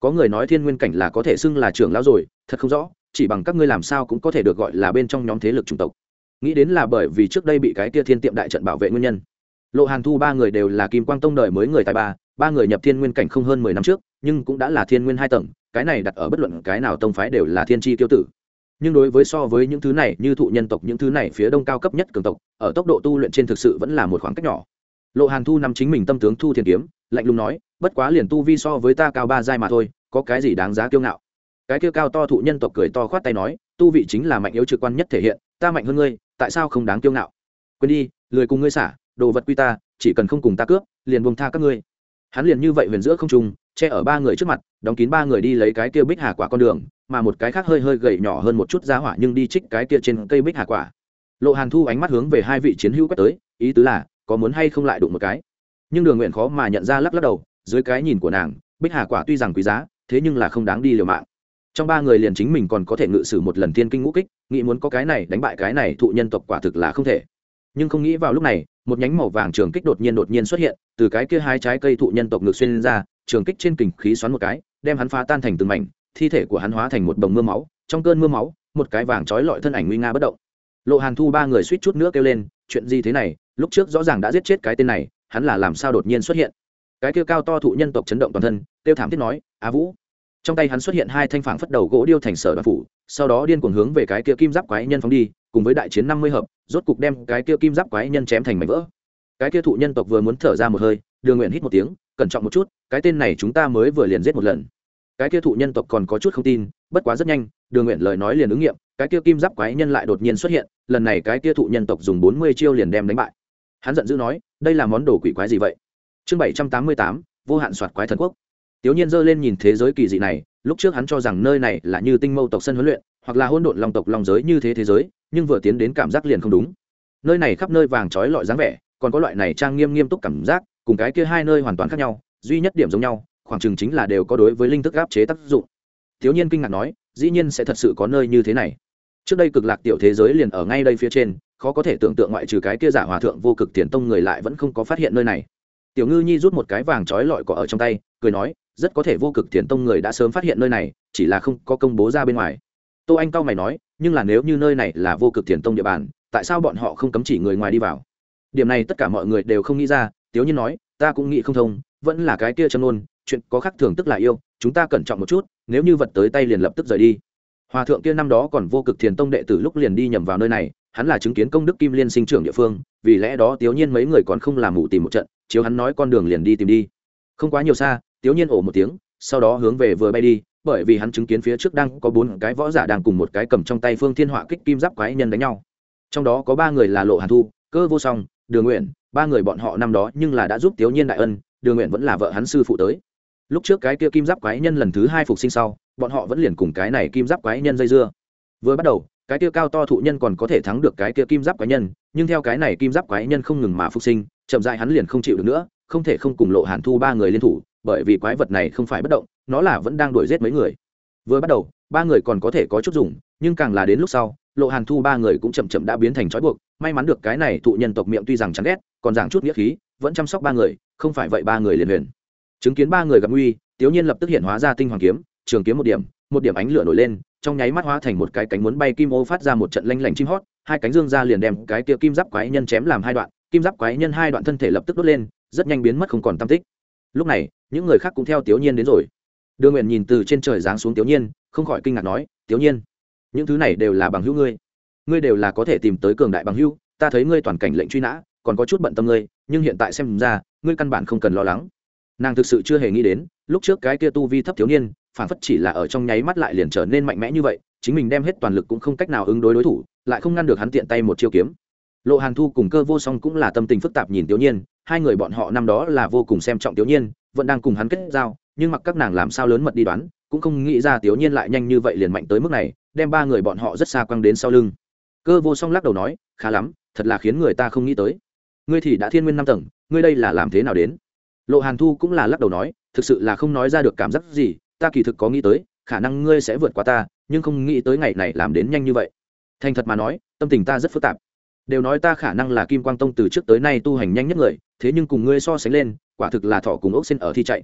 Có người nói thiên nguyên cảnh là có thể xưng là trưởng lão rồi thật không rõ chỉ bằng các ngươi làm sao cũng có thể được gọi là bên trong nhóm thế lực chủng tộc. Nghĩ đến là bởi vì trước đây bị cái kia thiên tiệm đại trận bảo vệ nguyên nhân. Lộ hàn thu ba người đều là kim quang tông đời mới người tài ba ba người nhập thiên nguyên cảnh không hơn mười năm trước nhưng cũng đã là thiên nguyên hai tầng cái này đặt ở bất luận cái nào tông phái đều là thiên tri tiêu tử. Nhưng đối với so với những thứ này, như thụ nhân tộc, những thứ này phía đông cao cấp nhất cường tộc, ở tốc độ tu luyện trên thực sự vẫn là một khoảng cách nhỏ. Lộ hàn thu nằm chính mình tâm tướng thu thiên kiếm, lạnh lùng nói, bất quá liền tu vi so với ta cao ba giai mà thôi, có cái gì đáng giá kiêu ngạo? Cái kia cao to thụ nhân tộc cười to khoát tay nói, tu vị chính là mạnh yếu trực quan nhất thể hiện, ta mạnh hơn ngươi, tại sao không đáng kiêu ngạo? Quên đi, lười cùng ngươi xả, đồ vật quy ta, chỉ cần không cùng ta cướp, liền buông tha các ngươi. Hắn liền như vậy huyền giữa không trung che ở ba người trước mặt, đóng kín ba người đi lấy cái kia bích hà quả con đường, mà một cái khác hơi hơi gầy nhỏ hơn một chút giá hỏa nhưng đi trích cái kia trên cây bích hà quả. Lộ hàn thu ánh mắt hướng về hai vị chiến hữu quét tới, ý tứ là, có muốn hay không lại đụng một cái. Nhưng đường nguyện khó mà nhận ra lắc lắc đầu, dưới cái nhìn của nàng, bích hà quả tuy rằng quý giá, thế nhưng là không đáng đi liều mạng. Trong ba người liền chính mình còn có thể ngự sử một lần thiên kinh ngũ kích, nghĩ muốn có cái này đánh bại cái này thụ nhân tộc quả thực là không thể. Nhưng không nghĩ vào lúc này, một nhánh màu vàng trường kích đột nhiên đột nhiên xuất hiện, từ cái kia hai trái cây thụ nhân tộc ngược xuyên lên ra trường kích trên kình khí xoắn một cái, đem hắn phá tan thành từng mảnh, thi thể của hắn hóa thành một bồng mưa máu, trong cơn mưa máu, một cái vàng trói lọi thân ảnh nguy nga bất động. Lộ hàn thu ba người suýt chút nữa kêu lên, chuyện gì thế này? Lúc trước rõ ràng đã giết chết cái tên này, hắn là làm sao đột nhiên xuất hiện? Cái kia cao to thụ nhân tộc chấn động toàn thân, kêu thảm thiết nói á vũ. Trong tay hắn xuất hiện hai thanh phảng phất đầu gỗ điêu thành sở đoàn phủ, sau đó điên cuồng hướng về cái kia kim giáp quái nhân phóng đi, cùng với đại chiến năm mươi hợp, rốt cục đem cái kia kim giáp quái nhân chém thành mảnh vỡ. Cái kia thụ nhân tộc vừa muốn thở ra một hơi đường nguyện hít một tiếng, cẩn trọng một chút, cái tên này chúng ta mới vừa liền giết một lần. Cái kia thụ nhân tộc còn có chút không tin, bất quá rất nhanh đường nguyện lời nói liền ứng nghiệm, cái kia kim giáp quái nhân lại đột nhiên xuất hiện, lần này cái kia thụ nhân tộc dùng bốn mươi chiêu liền đem đánh bại. Hắn giận dữ nói, đây là món đồ quỷ quái gì vậy? Chương bảy trăm tám mươi tám, vô hạn soạt quái thần quốc. Tiểu nhiên giơ lên nhìn thế giới kỳ dị này, lúc trước hắn cho rằng nơi này là như tinh mâu tộc sân huấn luyện, hoặc là hôn độn lòng tộc lòng giới như thế thế giới, nhưng vừa tiến đến cảm giác liền không đúng. Nơi này khắp nơi vàng trói lọi dáng vẻ, còn có loại này trang nghiêm nghiêm túc cảm giác cùng cái kia hai nơi hoàn toàn khác nhau, duy nhất điểm giống nhau, khoảng chừng chính là đều có đối với linh thức áp chế tác dụng. Thiếu nhiên kinh ngạc nói, dĩ nhiên sẽ thật sự có nơi như thế này. Trước đây cực lạc tiểu thế giới liền ở ngay đây phía trên, khó có thể tưởng tượng ngoại trừ cái kia giả hòa thượng vô cực tiền tông người lại vẫn không có phát hiện nơi này. Tiểu ngư nhi rút một cái vàng trói lọi cỏ ở trong tay, cười nói, rất có thể vô cực tiền tông người đã sớm phát hiện nơi này, chỉ là không có công bố ra bên ngoài. Tô anh cao mày nói, nhưng là nếu như nơi này là vô cực tiền tông địa bàn, tại sao bọn họ không cấm chỉ người ngoài đi vào? Điểm này tất cả mọi người đều không nghĩ ra tiếu nhiên nói, ta cũng nghĩ không thông, vẫn là cái kia châm nôn chuyện có khác thường tức là yêu, chúng ta cẩn trọng một chút, nếu như vật tới tay liền lập tức rời đi. Hòa thượng kia năm đó còn vô cực thiền tông đệ tử lúc liền đi nhầm vào nơi này, hắn là chứng kiến công đức kim liên sinh trưởng địa phương, vì lẽ đó tiếu nhiên mấy người còn không làm mù tìm một trận, chiếu hắn nói con đường liền đi tìm đi. Không quá nhiều xa tiếu nhiên ổ một tiếng, sau đó hướng về vừa bay đi, bởi vì hắn chứng kiến phía trước đang có bốn cái võ giả đang cùng một cái cầm trong tay phương thiên họa kích kim giáp quái nhân đánh nhau. Trong đó có ba người là lộ hàn thu, cơ vô song, đường nguyện ba người bọn họ năm đó nhưng là đã giúp tiếu nhiên đại ân, đường nguyện vẫn là vợ hắn sư phụ tới. Lúc trước cái kia kim giáp quái nhân lần thứ hai phục sinh sau, bọn họ vẫn liền cùng cái này kim giáp quái nhân dây dưa. Vừa bắt đầu, cái kia cao to thụ nhân còn có thể thắng được cái kia kim giáp quái nhân, nhưng theo cái này kim giáp quái nhân không ngừng mà phục sinh, chậm rãi hắn liền không chịu được nữa, không thể không cùng lộ hàn thu ba người liên thủ, bởi vì quái vật này không phải bất động, nó là vẫn đang đuổi giết mấy người. Vừa bắt đầu, ba người còn có thể có chút dùng, nhưng càng là đến lúc sau, lộ hàn thu ba người cũng chậm chậm đã biến thành trói buộc may mắn được cái này thụ nhân tộc miệng tuy rằng chán ghét, còn giảng chút nghĩa khí, vẫn chăm sóc ba người, không phải vậy ba người liền huyền. Chứng kiến ba người gặp nguy tiểu nhiên lập tức hiện hóa ra tinh hoàng kiếm, trường kiếm một điểm một điểm ánh lửa nổi lên, trong nháy mắt hóa thành một cái cánh muốn bay kim ô phát ra một trận lanh lảnh chim hót, hai cánh dương ra liền đem cái tia kim giáp quái nhân chém làm hai đoạn, kim giáp quái nhân hai đoạn thân thể lập tức đốt lên, rất nhanh biến mất không còn tam tích. Lúc này, những người khác cũng theo tiểu nhiên đến rồi. Đường nguyện nhìn từ trên trời giáng xuống tiểu nhiên, không khỏi kinh ngạc nói tiểu nhiên, những thứ này đều là bằng hữu ngươi ngươi đều là có thể tìm tới cường đại bằng hữu ta thấy ngươi toàn cảnh lệnh truy nã, còn có chút bận tâm ngươi, nhưng hiện tại xem ra, ngươi căn bản không cần lo lắng. Nàng thực sự chưa hề nghĩ đến, lúc trước cái kia tu vi thấp thiếu niên, phản phất chỉ là ở trong nháy mắt lại liền trở nên mạnh mẽ như vậy, chính mình đem hết toàn lực cũng không cách nào ứng đối đối thủ, lại không ngăn được hắn tiện tay một chiêu kiếm. Lộ hàn thu cùng cơ vô song cũng là tâm tình phức tạp nhìn tiểu nhiên hai người bọn họ năm đó là vô cùng xem trọng tiểu nhiên vẫn đang cùng hắn kết giao, nhưng mặc các nàng làm sao lớn mật đi đoán, cũng không nghĩ ra tiểu nhiên lại nhanh như vậy liền mạnh tới mức này, đem ba người bọn họ rất xa quăng đến sau lưng cơ vô song lắc đầu nói, khá lắm, thật là khiến người ta không nghĩ tới. Ngươi thì đã thiên nguyên năm tầng, ngươi đây là làm thế nào đến? Lộ hàn thu cũng là lắc đầu nói, thực sự là không nói ra được cảm giác gì, ta kỳ thực có nghĩ tới, khả năng ngươi sẽ vượt qua ta, nhưng không nghĩ tới ngày này làm đến nhanh như vậy. Thành thật mà nói, tâm tình ta rất phức tạp. Đều nói ta khả năng là kim quang tông từ trước tới nay tu hành nhanh nhất người, thế nhưng cùng ngươi so sánh lên, quả thực là thọ cùng ốc xin ở thi chạy.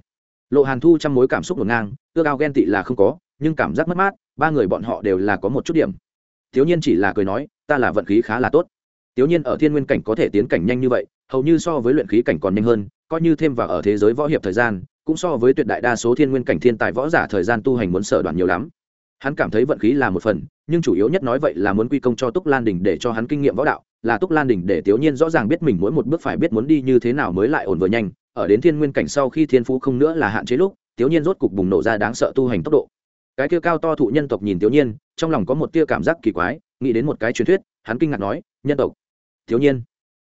Lộ hàn thu trong mối cảm xúc ngổn ngang, ước ao ghen tị là không có, nhưng cảm giác mất mát, ba người bọn họ đều là có một chút điểm thiếu nhiên chỉ là cười nói, ta là vận khí khá là tốt. Thiếu nhiên ở thiên nguyên cảnh có thể tiến cảnh nhanh như vậy, hầu như so với luyện khí cảnh còn nhanh hơn, coi như thêm vào ở thế giới võ hiệp thời gian, cũng so với tuyệt đại đa số thiên nguyên cảnh thiên tài võ giả thời gian tu hành muốn sở đoạn nhiều lắm. Hắn cảm thấy vận khí là một phần, nhưng chủ yếu nhất nói vậy là muốn quy công cho túc lan đình để cho hắn kinh nghiệm võ đạo, là túc lan đình để tiểu nhiên rõ ràng biết mình mỗi một bước phải biết muốn đi như thế nào mới lại ổn vừa nhanh. Ở đến thiên nguyên cảnh sau khi thiên phú không nữa là hạn chế lúc tiểu nhiên rốt cục bùng nổ ra đáng sợ tu hành tốc độ cái kia cao to thụ nhân tộc nhìn thiếu nhiên trong lòng có một tia cảm giác kỳ quái nghĩ đến một cái truyền thuyết hắn kinh ngạc nói nhân tộc. Thiếu nhiên?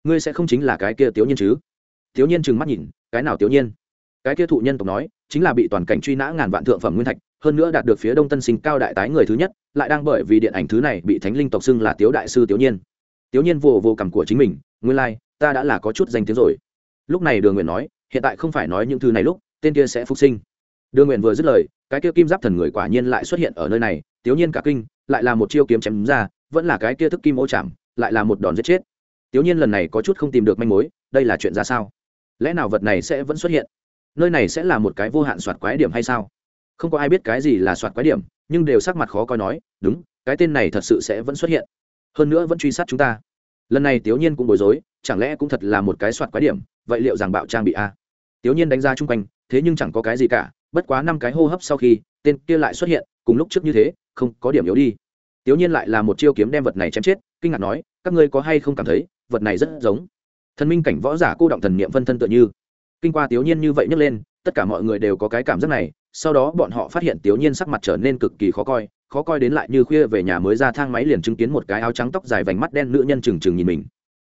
Ngươi sẽ không chính là cái kia thiếu nhiên chứ? Thiếu nhiên trừng mắt nhìn cái nào thiếu nhiên? Cái kia thụ nhân tộc nói chính là bị toàn cảnh truy nã ngàn vạn thượng phẩm nguyên thạch hơn nữa đạt được phía đông tân sinh cao đại tái người thứ nhất lại đang bởi vì điện ảnh thứ này bị thánh linh tộc xưng là tiếu đại sư tiểu nhiên. Tiểu nhiên vô vô cầm của chính mình nguyên lai、like, ta đã là có chút danh tiếng rồi. Lúc này đường nguyện nói hiện tại không phải nói những thứ này lúc tên kia sẽ phục sinh. Đường nguyện vừa dứt lời cái kia kim giáp thần người quả nhiên lại xuất hiện ở nơi này tiểu nhiên cả kinh, lại là một chiêu kiếm chém ra, vẫn là cái kia thức kim ô chạm, lại là một đòn giết chết. Tiểu nhiên lần này có chút không tìm được manh mối, đây là chuyện ra sao? Lẽ nào vật này sẽ vẫn xuất hiện? Nơi này sẽ là một cái vô hạn soạt quái điểm hay sao? Không có ai biết cái gì là soạt quái điểm, nhưng đều sắc mặt khó coi nói, đúng, cái tên này thật sự sẽ vẫn xuất hiện. Hơn nữa vẫn truy sát chúng ta. Lần này tiểu nhiên cũng bối rối, chẳng lẽ cũng thật là một cái soạt quái điểm, vậy liệu rằng bạo trang bị a? Tiểu nhiên đánh ra chung quanh, thế nhưng chẳng có cái gì cả bất quá năm cái hô hấp sau khi, tên kia lại xuất hiện, cùng lúc trước như thế, không có điểm yếu đi. Tiểu nhiên lại là một chiêu kiếm đem vật này chém chết, kinh ngạc nói, các ngươi có hay không cảm thấy, vật này rất giống. Thần minh cảnh võ giả cô động thần niệm phân thân tựa như. Kinh qua tiểu nhiên như vậy nhấc lên, tất cả mọi người đều có cái cảm giác này, sau đó bọn họ phát hiện tiểu nhiên sắc mặt trở nên cực kỳ khó coi khó coi đến lại như khuya về nhà mới ra thang máy liền chứng kiến một cái áo trắng tóc dài vành mắt đen nữ nhân trừng trừng nhìn mình.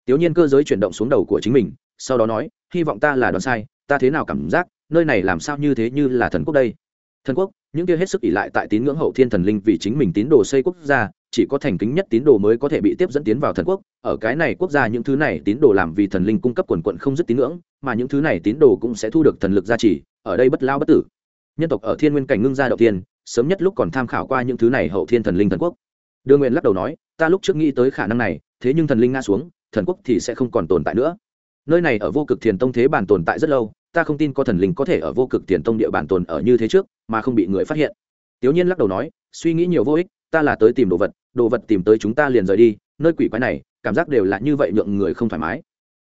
Tiểu nhiên cơ giới chuyển động xuống đầu của chính mình, sau đó nói, hy vọng ta là đoán sai, ta thế nào cảm giác nơi này làm sao như thế như là thần quốc đây? Thần quốc, những kia hết sức ỷ lại tại tín ngưỡng hậu thiên thần linh vì chính mình tín đồ xây quốc gia, chỉ có thành kính nhất tín đồ mới có thể bị tiếp dẫn tiến vào thần quốc. Ở cái này quốc gia những thứ này tín đồ làm vì thần linh cung cấp quần quận không dứt tín ngưỡng, mà những thứ này tín đồ cũng sẽ thu được thần lực gia trì, ở đây bất lao bất tử. Nhân tộc ở thiên nguyên cảnh ngưng gia đầu tiên sớm nhất lúc còn tham khảo qua những thứ này hậu thiên thần linh thần quốc. Đưa nguyện lắc đầu nói, ta lúc trước nghĩ tới khả năng này, thế nhưng thần linh nga xuống, thần quốc thì sẽ không còn tồn tại nữa. Nơi này ở vô cực thiền tông thế bản tồn tại rất lâu ta không tin có thần linh có thể ở vô cực tiền tông địa bản tồn ở như thế trước, mà không bị người phát hiện. Tiểu nhiên lắc đầu nói, suy nghĩ nhiều vô ích, ta là tới tìm đồ vật đồ vật tìm tới chúng ta liền rời đi, nơi quỷ quái này, cảm giác đều là như vậy nhượng người không thoải mái.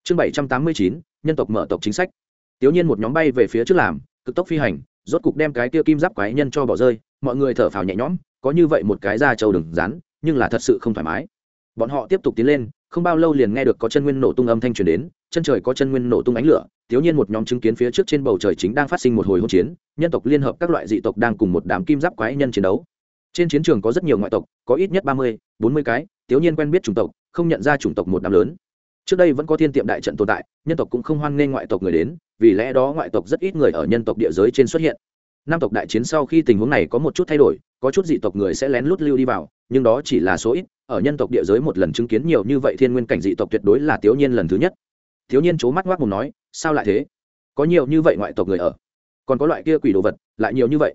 Chương bảy trăm tám mươi chín, nhân tộc mở tộc chính sách. Tiểu nhiên một nhóm bay về phía trước làm, cực tốc phi hành, rốt cục đem cái kia kim giáp quái nhân cho bỏ rơi, mọi người thở phào nhẹ nhõm, có như vậy một cái da trâu đừng rán nhưng là thật sự không thoải mái. Bọn họ tiếp tục tiến lên không bao lâu liền nghe được có chân nguyên nổ tung âm thanh truyền đến, chân trời có chân nguyên nổ tung ánh lửa, thiếu nhiên một nhóm chứng kiến phía trước trên bầu trời chính đang phát sinh một hồi hỗn chiến, nhân tộc liên hợp các loại dị tộc đang cùng một đám kim giáp quái nhân chiến đấu. Trên chiến trường có rất nhiều ngoại tộc, có ít nhất ba mươi, bốn mươi cái, thiếu nhiên quen biết chủng tộc, không nhận ra chủng tộc một đám lớn. Trước đây vẫn có thiên tiệm đại trận tồn tại, nhân tộc cũng không hoan nghênh ngoại tộc người đến, vì lẽ đó ngoại tộc rất ít người ở nhân tộc địa giới trên xuất hiện. Nam tộc đại chiến sau khi tình huống này có một chút thay đổi, có chút dị tộc người sẽ lén lút lưu đi vào, nhưng đó chỉ là số ít ở nhân tộc địa giới một lần chứng kiến nhiều như vậy thiên nguyên cảnh dị tộc tuyệt đối là thiếu nhiên lần thứ nhất. Thiếu nhiên c mắt ngoác mồm nói, sao lại thế? Có nhiều như vậy ngoại tộc người ở, còn có loại kia quỷ đồ vật, lại nhiều như vậy.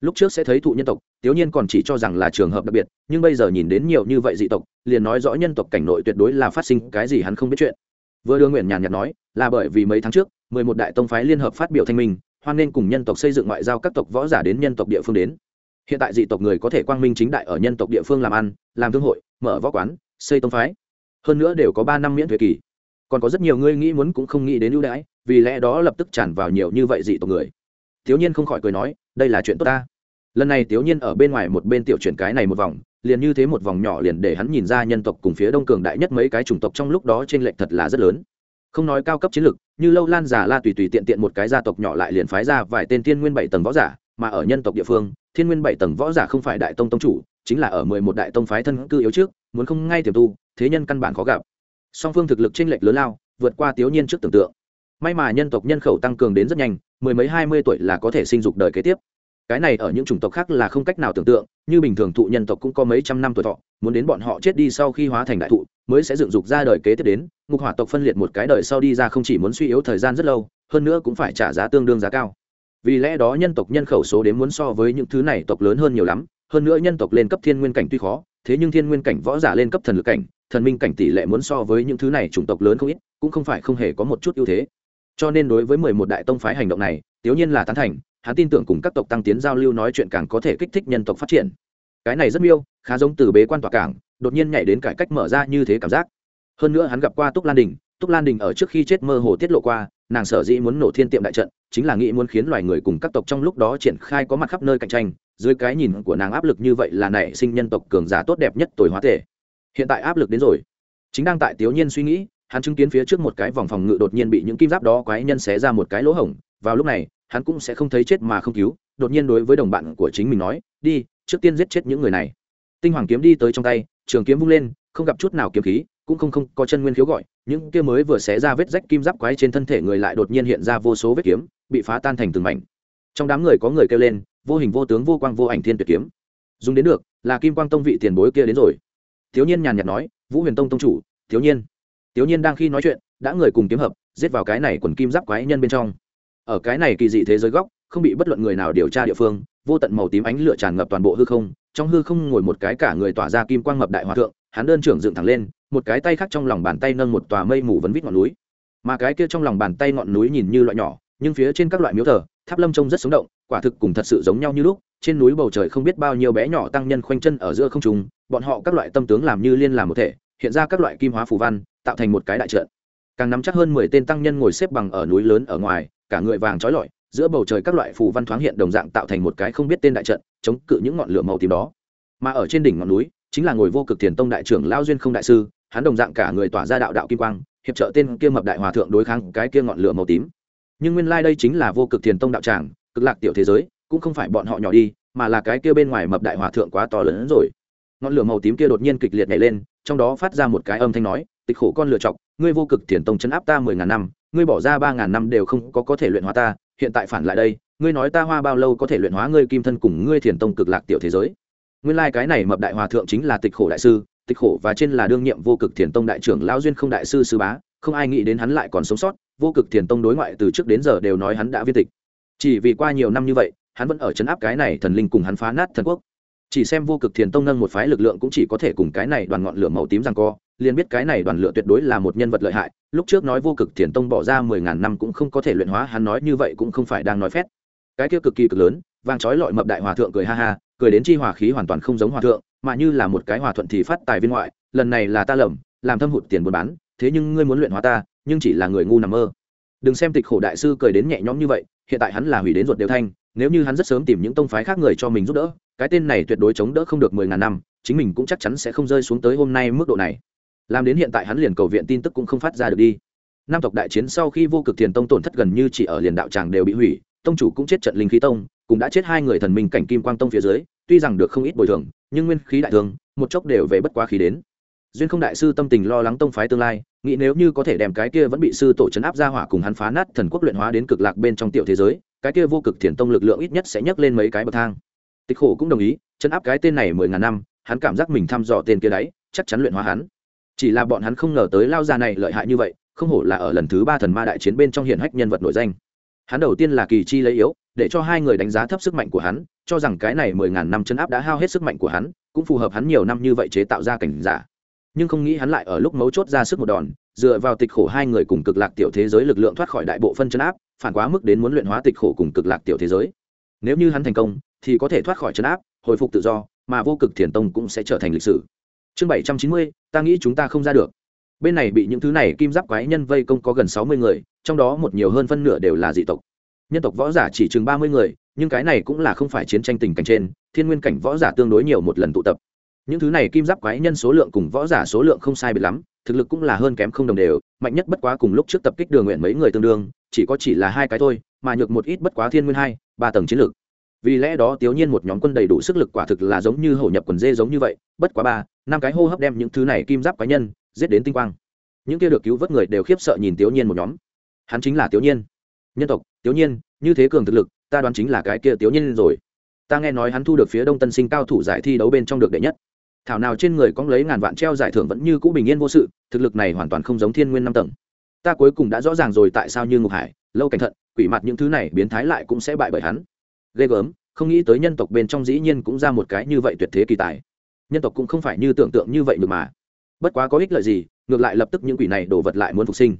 Lúc trước sẽ thấy thụ nhân tộc thiếu nhiên còn chỉ cho rằng là trường hợp đặc biệt, nhưng bây giờ nhìn đến nhiều như vậy dị tộc, liền nói rõ nhân tộc cảnh nội tuyệt đối là phát sinh cái gì hắn không biết chuyện. Vừa đưa nguyện nhàn nhạt nói, là bởi vì mấy tháng trước, mười một đại tông phái liên hợp phát biểu thanh minh, hoan nên cùng nhân tộc xây dựng ngoại giao các tộc võ giả đến nhân tộc địa phương đến hiện tại dị tộc người có thể quang minh chính đại ở nhân tộc địa phương làm ăn, làm thương hội, mở võ quán, xây tông phái. Hơn nữa đều có ba năm miễn thuế kỳ. Còn có rất nhiều người nghĩ muốn cũng không nghĩ đến ưu đãi, vì lẽ đó lập tức tràn vào nhiều như vậy dị tộc người. Thiếu nhiên không khỏi cười nói, đây là chuyện tốt ta. Lần này thiếu nhiên ở bên ngoài một bên tiểu chuyển cái này một vòng, liền như thế một vòng nhỏ liền để hắn nhìn ra nhân tộc cùng phía đông cường đại nhất mấy cái chủng tộc trong lúc đó trên lệnh thật là rất lớn. Không nói cao cấp chiến lược như lâu lan giả la tùy tùy tiện tiện một cái gia tộc nhỏ lại liền phái ra vài tên thiên nguyên bảy tầng võ giả, mà ở nhân tộc địa phương thiên nguyên bảy tầng võ giả không phải đại tông tông chủ, chính là ở mười một đại tông phái thân cư yếu trước, muốn không ngay tiềm tu, thế nhân căn bản khó gặp. Song phương thực lực chênh lệch lớn lao, vượt qua tiểu nhiên trước tưởng tượng. May mà nhân tộc nhân khẩu tăng cường đến rất nhanh, mười mấy hai mươi tuổi là có thể sinh dục đời kế tiếp. Cái này ở những chủng tộc khác là không cách nào tưởng tượng, như bình thường thụ nhân tộc cũng có mấy trăm năm tuổi thọ, muốn đến bọn họ chết đi sau khi hóa thành đại thụ, mới sẽ dựng dục ra đời kế tiếp đến, ngục hỏa tộc phân liệt một cái đời sau đi ra không chỉ muốn suy yếu thời gian rất lâu, hơn nữa cũng phải trả giá tương đương giá cao vì lẽ đó nhân tộc nhân khẩu số đến muốn so với những thứ này tộc lớn hơn nhiều lắm, hơn nữa nhân tộc lên cấp thiên nguyên cảnh tuy khó, thế nhưng thiên nguyên cảnh võ giả lên cấp thần lực cảnh, thần minh cảnh tỷ lệ muốn so với những thứ này chủng tộc lớn không ít, cũng không phải không hề có một chút ưu thế. Cho nên đối với mười một đại tông phái hành động này tiểu nhiên là tán thành, hắn tin tưởng cùng các tộc tăng tiến giao lưu nói chuyện càng có thể kích thích nhân tộc phát triển. Cái này rất miêu, khá giống từ bế quan tỏa cảng, đột nhiên nhảy đến cải cách mở ra như thế cảm giác. Hơn nữa hắn gặp qua túc lan đình, túc lan đình ở trước khi chết mơ hồ tiết lộ qua nàng sở dĩ muốn nổ thiên tiệm đại trận, chính là nghĩ muốn khiến loài người cùng các tộc trong lúc đó triển khai có mặt khắp nơi cạnh tranh, dưới cái nhìn của nàng áp lực như vậy là nảy sinh nhân tộc cường giả tốt đẹp nhất tuổi hóa thể. Hiện tại áp lực đến rồi. Chính đang tại tiểu nhiên suy nghĩ, hắn chứng kiến phía trước một cái vòng phòng ngự đột nhiên bị những kim giáp đó quái nhân xé ra một cái lỗ hổng, vào lúc này, hắn cũng sẽ không thấy chết mà không cứu, đột nhiên đối với đồng bạn của chính mình nói, đi, trước tiên giết chết những người này. Tinh hoàng kiếm đi tới trong tay, trường kiếm vung lên, không gặp chút nào kiếm khí cũng không không có chân nguyên khiếu gọi, những kia mới vừa xé ra vết rách kim giáp quái trên thân thể người lại đột nhiên hiện ra vô số vết kiếm, bị phá tan thành từng mảnh. Trong đám người có người kêu lên, vô hình vô tướng, vô quang, vô ảnh thiên tuyệt kiếm. Dùng đến được, là kim quang tông vị tiền bối kia đến rồi. Thiếu nhiên nhàn nhạt nói, vũ huyền tông tông chủ, thiếu nhiên thiếu nhiên đang khi nói chuyện, đã người cùng kiếm hợp, giết vào cái này quần kim giáp quái nhân bên trong. Ở cái này kỳ dị thế giới góc, không bị bất luận người nào điều tra địa phương, vô tận màu tím ánh lửa tràn ngập toàn bộ hư không, trong hư không ngồi một cái cả người tỏa ra kim quang mập đại hòa thượng, hắn đơn trưởng dựng thẳng lên một cái tay khác trong lòng bàn tay nâng một tòa mây mù vấn vít ngọn núi. Mà cái kia trong lòng bàn tay ngọn núi nhìn như loại nhỏ, nhưng phía trên các loại miếu thờ, tháp lâm trông rất sống động, quả thực cùng thật sự giống nhau như lúc. Trên núi bầu trời không biết bao nhiêu bé nhỏ tăng nhân khoanh chân ở giữa không trùng bọn họ các loại tâm tướng làm như liên làm một thể, hiện ra các loại kim hóa phù văn, tạo thành một cái đại trận. Càng nắm chắc hơn mười tên tăng nhân ngồi xếp bằng ở núi lớn ở ngoài, cả người vàng trói lọi, giữa bầu trời các loại phù văn thoáng hiện đồng dạng tạo thành một cái không biết tên đại trận, chống cự những ngọn lửa màu tím đó. Mà ở trên đỉnh ngọn núi, chính là ngồi vô cực thiền tông đại trưởng lao duyên không đại sư hắn đồng dạng cả người tỏa ra đạo đạo kim quang, hiệp trợ tên kia mập đại hòa thượng đối kháng cái kia ngọn lửa màu tím. Nhưng nguyên lai、like、đây chính là vô cực thiền tông đạo tràng, cực lạc tiểu thế giới, cũng không phải bọn họ nhỏ đi, mà là cái kia bên ngoài mập đại hòa thượng quá to lớn hơn rồi. Ngọn lửa màu tím kia đột nhiên kịch liệt nhảy lên, trong đó phát ra một cái âm thanh nói, tịch khổ con lựa chọc, ngươi vô cực thiền tông chấn áp ta mười ngàn năm, ngươi bỏ ra ba ngàn năm đều không có có thể luyện hóa ta, hiện tại phản lại đây, ngươi nói ta hoa bao lâu có thể luyện hóa ngươi kim thân cùng ngươi thiền tông cực lạc tiểu thế giới? Nguyên lai cái này mập đại hòa thượng chính là tịch khổ đại sư tịch khổ và trên là đương nhiệm vô cực thiền tông đại trưởng lão duyên không đại sư sư bá, không ai nghĩ đến hắn lại còn sống sót, vô cực thiền tông đối ngoại từ trước đến giờ đều nói hắn đã viên tịch. Chỉ vì qua nhiều năm như vậy, hắn vẫn ở chấn áp cái này thần linh cùng hắn phá nát thần quốc. Chỉ xem vô cực thiền tông nâng một phái lực lượng cũng chỉ có thể cùng cái này đoàn ngọn lửa màu tím rằng co, liền biết cái này đoàn lửa tuyệt đối là một nhân vật lợi hại, lúc trước nói vô cực thiền tông bỏ ra mười ngàn năm cũng không có thể luyện hóa, hắn nói như vậy cũng không phải đang nói phét. Cái kia cực kỳ cực lớn, vàng trói lọi mập đại hòa thượng cười ha ha, cười đến chi hòa khí hoàn toàn không giống hòa thượng mà như là một cái hòa thuận thì phát tài viên ngoại, lần này là ta lầm, làm thâm hụt tiền buôn bán, thế nhưng ngươi muốn luyện hóa ta, nhưng chỉ là người ngu nằm mơ. Đừng xem tịch khổ đại sư cười đến nhẹ nhõm như vậy, hiện tại hắn là hủy đến ruột đều thanh, nếu như hắn rất sớm tìm những tông phái khác người cho mình giúp đỡ, cái tên này tuyệt đối chống đỡ không được mười ngàn năm, chính mình cũng chắc chắn sẽ không rơi xuống tới hôm nay mức độ này. Làm đến hiện tại hắn liền cầu viện tin tức cũng không phát ra được đi. Nam tộc đại chiến sau khi vô cực thiền tông tổn thất gần như chỉ ở liền đạo tràng đều bị hủy, tông chủ cũng chết trận linh khí tông, cũng đã chết hai người thần minh cảnh kim quang tông phía dưới tuy rằng được không ít bồi thường, nhưng nguyên khí đại thường, một chốc đều về bất quá khí đến. Duyên không đại sư tâm tình lo lắng tông phái tương lai, nghĩ nếu như có thể đem cái kia vẫn bị sư tổ chấn áp ra hỏa cùng hắn phá nát thần quốc luyện hóa đến cực lạc bên trong tiểu thế giới, cái kia vô cực thiền tông lực lượng ít nhất sẽ nhấc lên mấy cái bậc thang. Tịch khổ cũng đồng ý, chấn áp cái tên này mười ngàn năm, hắn cảm giác mình thăm dò tên kia đấy, chắc chắn luyện hóa hắn. Chỉ là bọn hắn không ngờ tới lao già này lợi hại như vậy, không hổ là ở lần thứ ba thần ma đại chiến bên trong hiển hách nhân vật nổi danh. Hắn đầu tiên là kỳ chi lấy yếu, để cho hai người đánh giá thấp sức mạnh của hắn cho rằng cái này mười ngàn năm chấn áp đã hao hết sức mạnh của hắn, cũng phù hợp hắn nhiều năm như vậy chế tạo ra cảnh giả. Nhưng không nghĩ hắn lại ở lúc mấu chốt ra sức một đòn, dựa vào tịch khổ hai người cùng cực lạc tiểu thế giới lực lượng thoát khỏi đại bộ phân chấn áp, phản quá mức đến muốn luyện hóa tịch khổ cùng cực lạc tiểu thế giới. Nếu như hắn thành công, thì có thể thoát khỏi chấn áp, hồi phục tự do, mà vô cực thiền tông cũng sẽ trở thành lịch sử. Chương bảy trăm chín mươi, ta nghĩ chúng ta không ra được. Bên này bị những thứ này kim giáp quái nhân vây công có gần sáu mươi người, trong đó một nhiều hơn phân nửa đều là dị tộc. Nhân tộc võ giả chỉ chừng ba mươi người nhưng cái này cũng là không phải chiến tranh tình cảnh trên, thiên nguyên cảnh võ giả tương đối nhiều một lần tụ tập. Những thứ này kim giáp quái nhân số lượng cùng võ giả số lượng không sai biệt lắm, thực lực cũng là hơn kém không đồng đều, mạnh nhất bất quá cùng lúc trước tập kích đường nguyện mấy người tương đương, chỉ có chỉ là hai cái thôi, mà nhược một ít bất quá thiên nguyên hai, ba tầng chiến lược. Vì lẽ đó tiểu nhiên một nhóm quân đầy đủ sức lực quả thực là giống như hổ nhập quần dê giống như vậy, bất quá ba, năm cái hô hấp đem những thứ này kim giáp quái nhân giết đến tinh quang. Những kia được cứu vớt người đều khiếp sợ nhìn tiểu nhiên một nhóm. Hắn chính là tiểu nhiên. Nhân tộc tiểu nhiên, như thế cường thực lực ta đoán chính là cái kia tiểu nhân rồi. Ta nghe nói hắn thu được phía đông tân sinh cao thủ giải thi đấu bên trong được đệ nhất. Thảo nào trên người có lấy ngàn vạn treo giải thưởng vẫn như cũ bình yên vô sự, thực lực này hoàn toàn không giống thiên nguyên năm tầng. Ta cuối cùng đã rõ ràng rồi tại sao như ngục hải, lâu cẩn thận, quỷ mặt những thứ này biến thái lại cũng sẽ bại bởi hắn. Ghê gớm, không nghĩ tới nhân tộc bên trong dĩ nhiên cũng ra một cái như vậy tuyệt thế kỳ tài. Nhân tộc cũng không phải như tưởng tượng như vậy được mà. Bất quá có ích lợi gì, ngược lại lập tức những quỷ này đổ vật lại muốn phục sinh.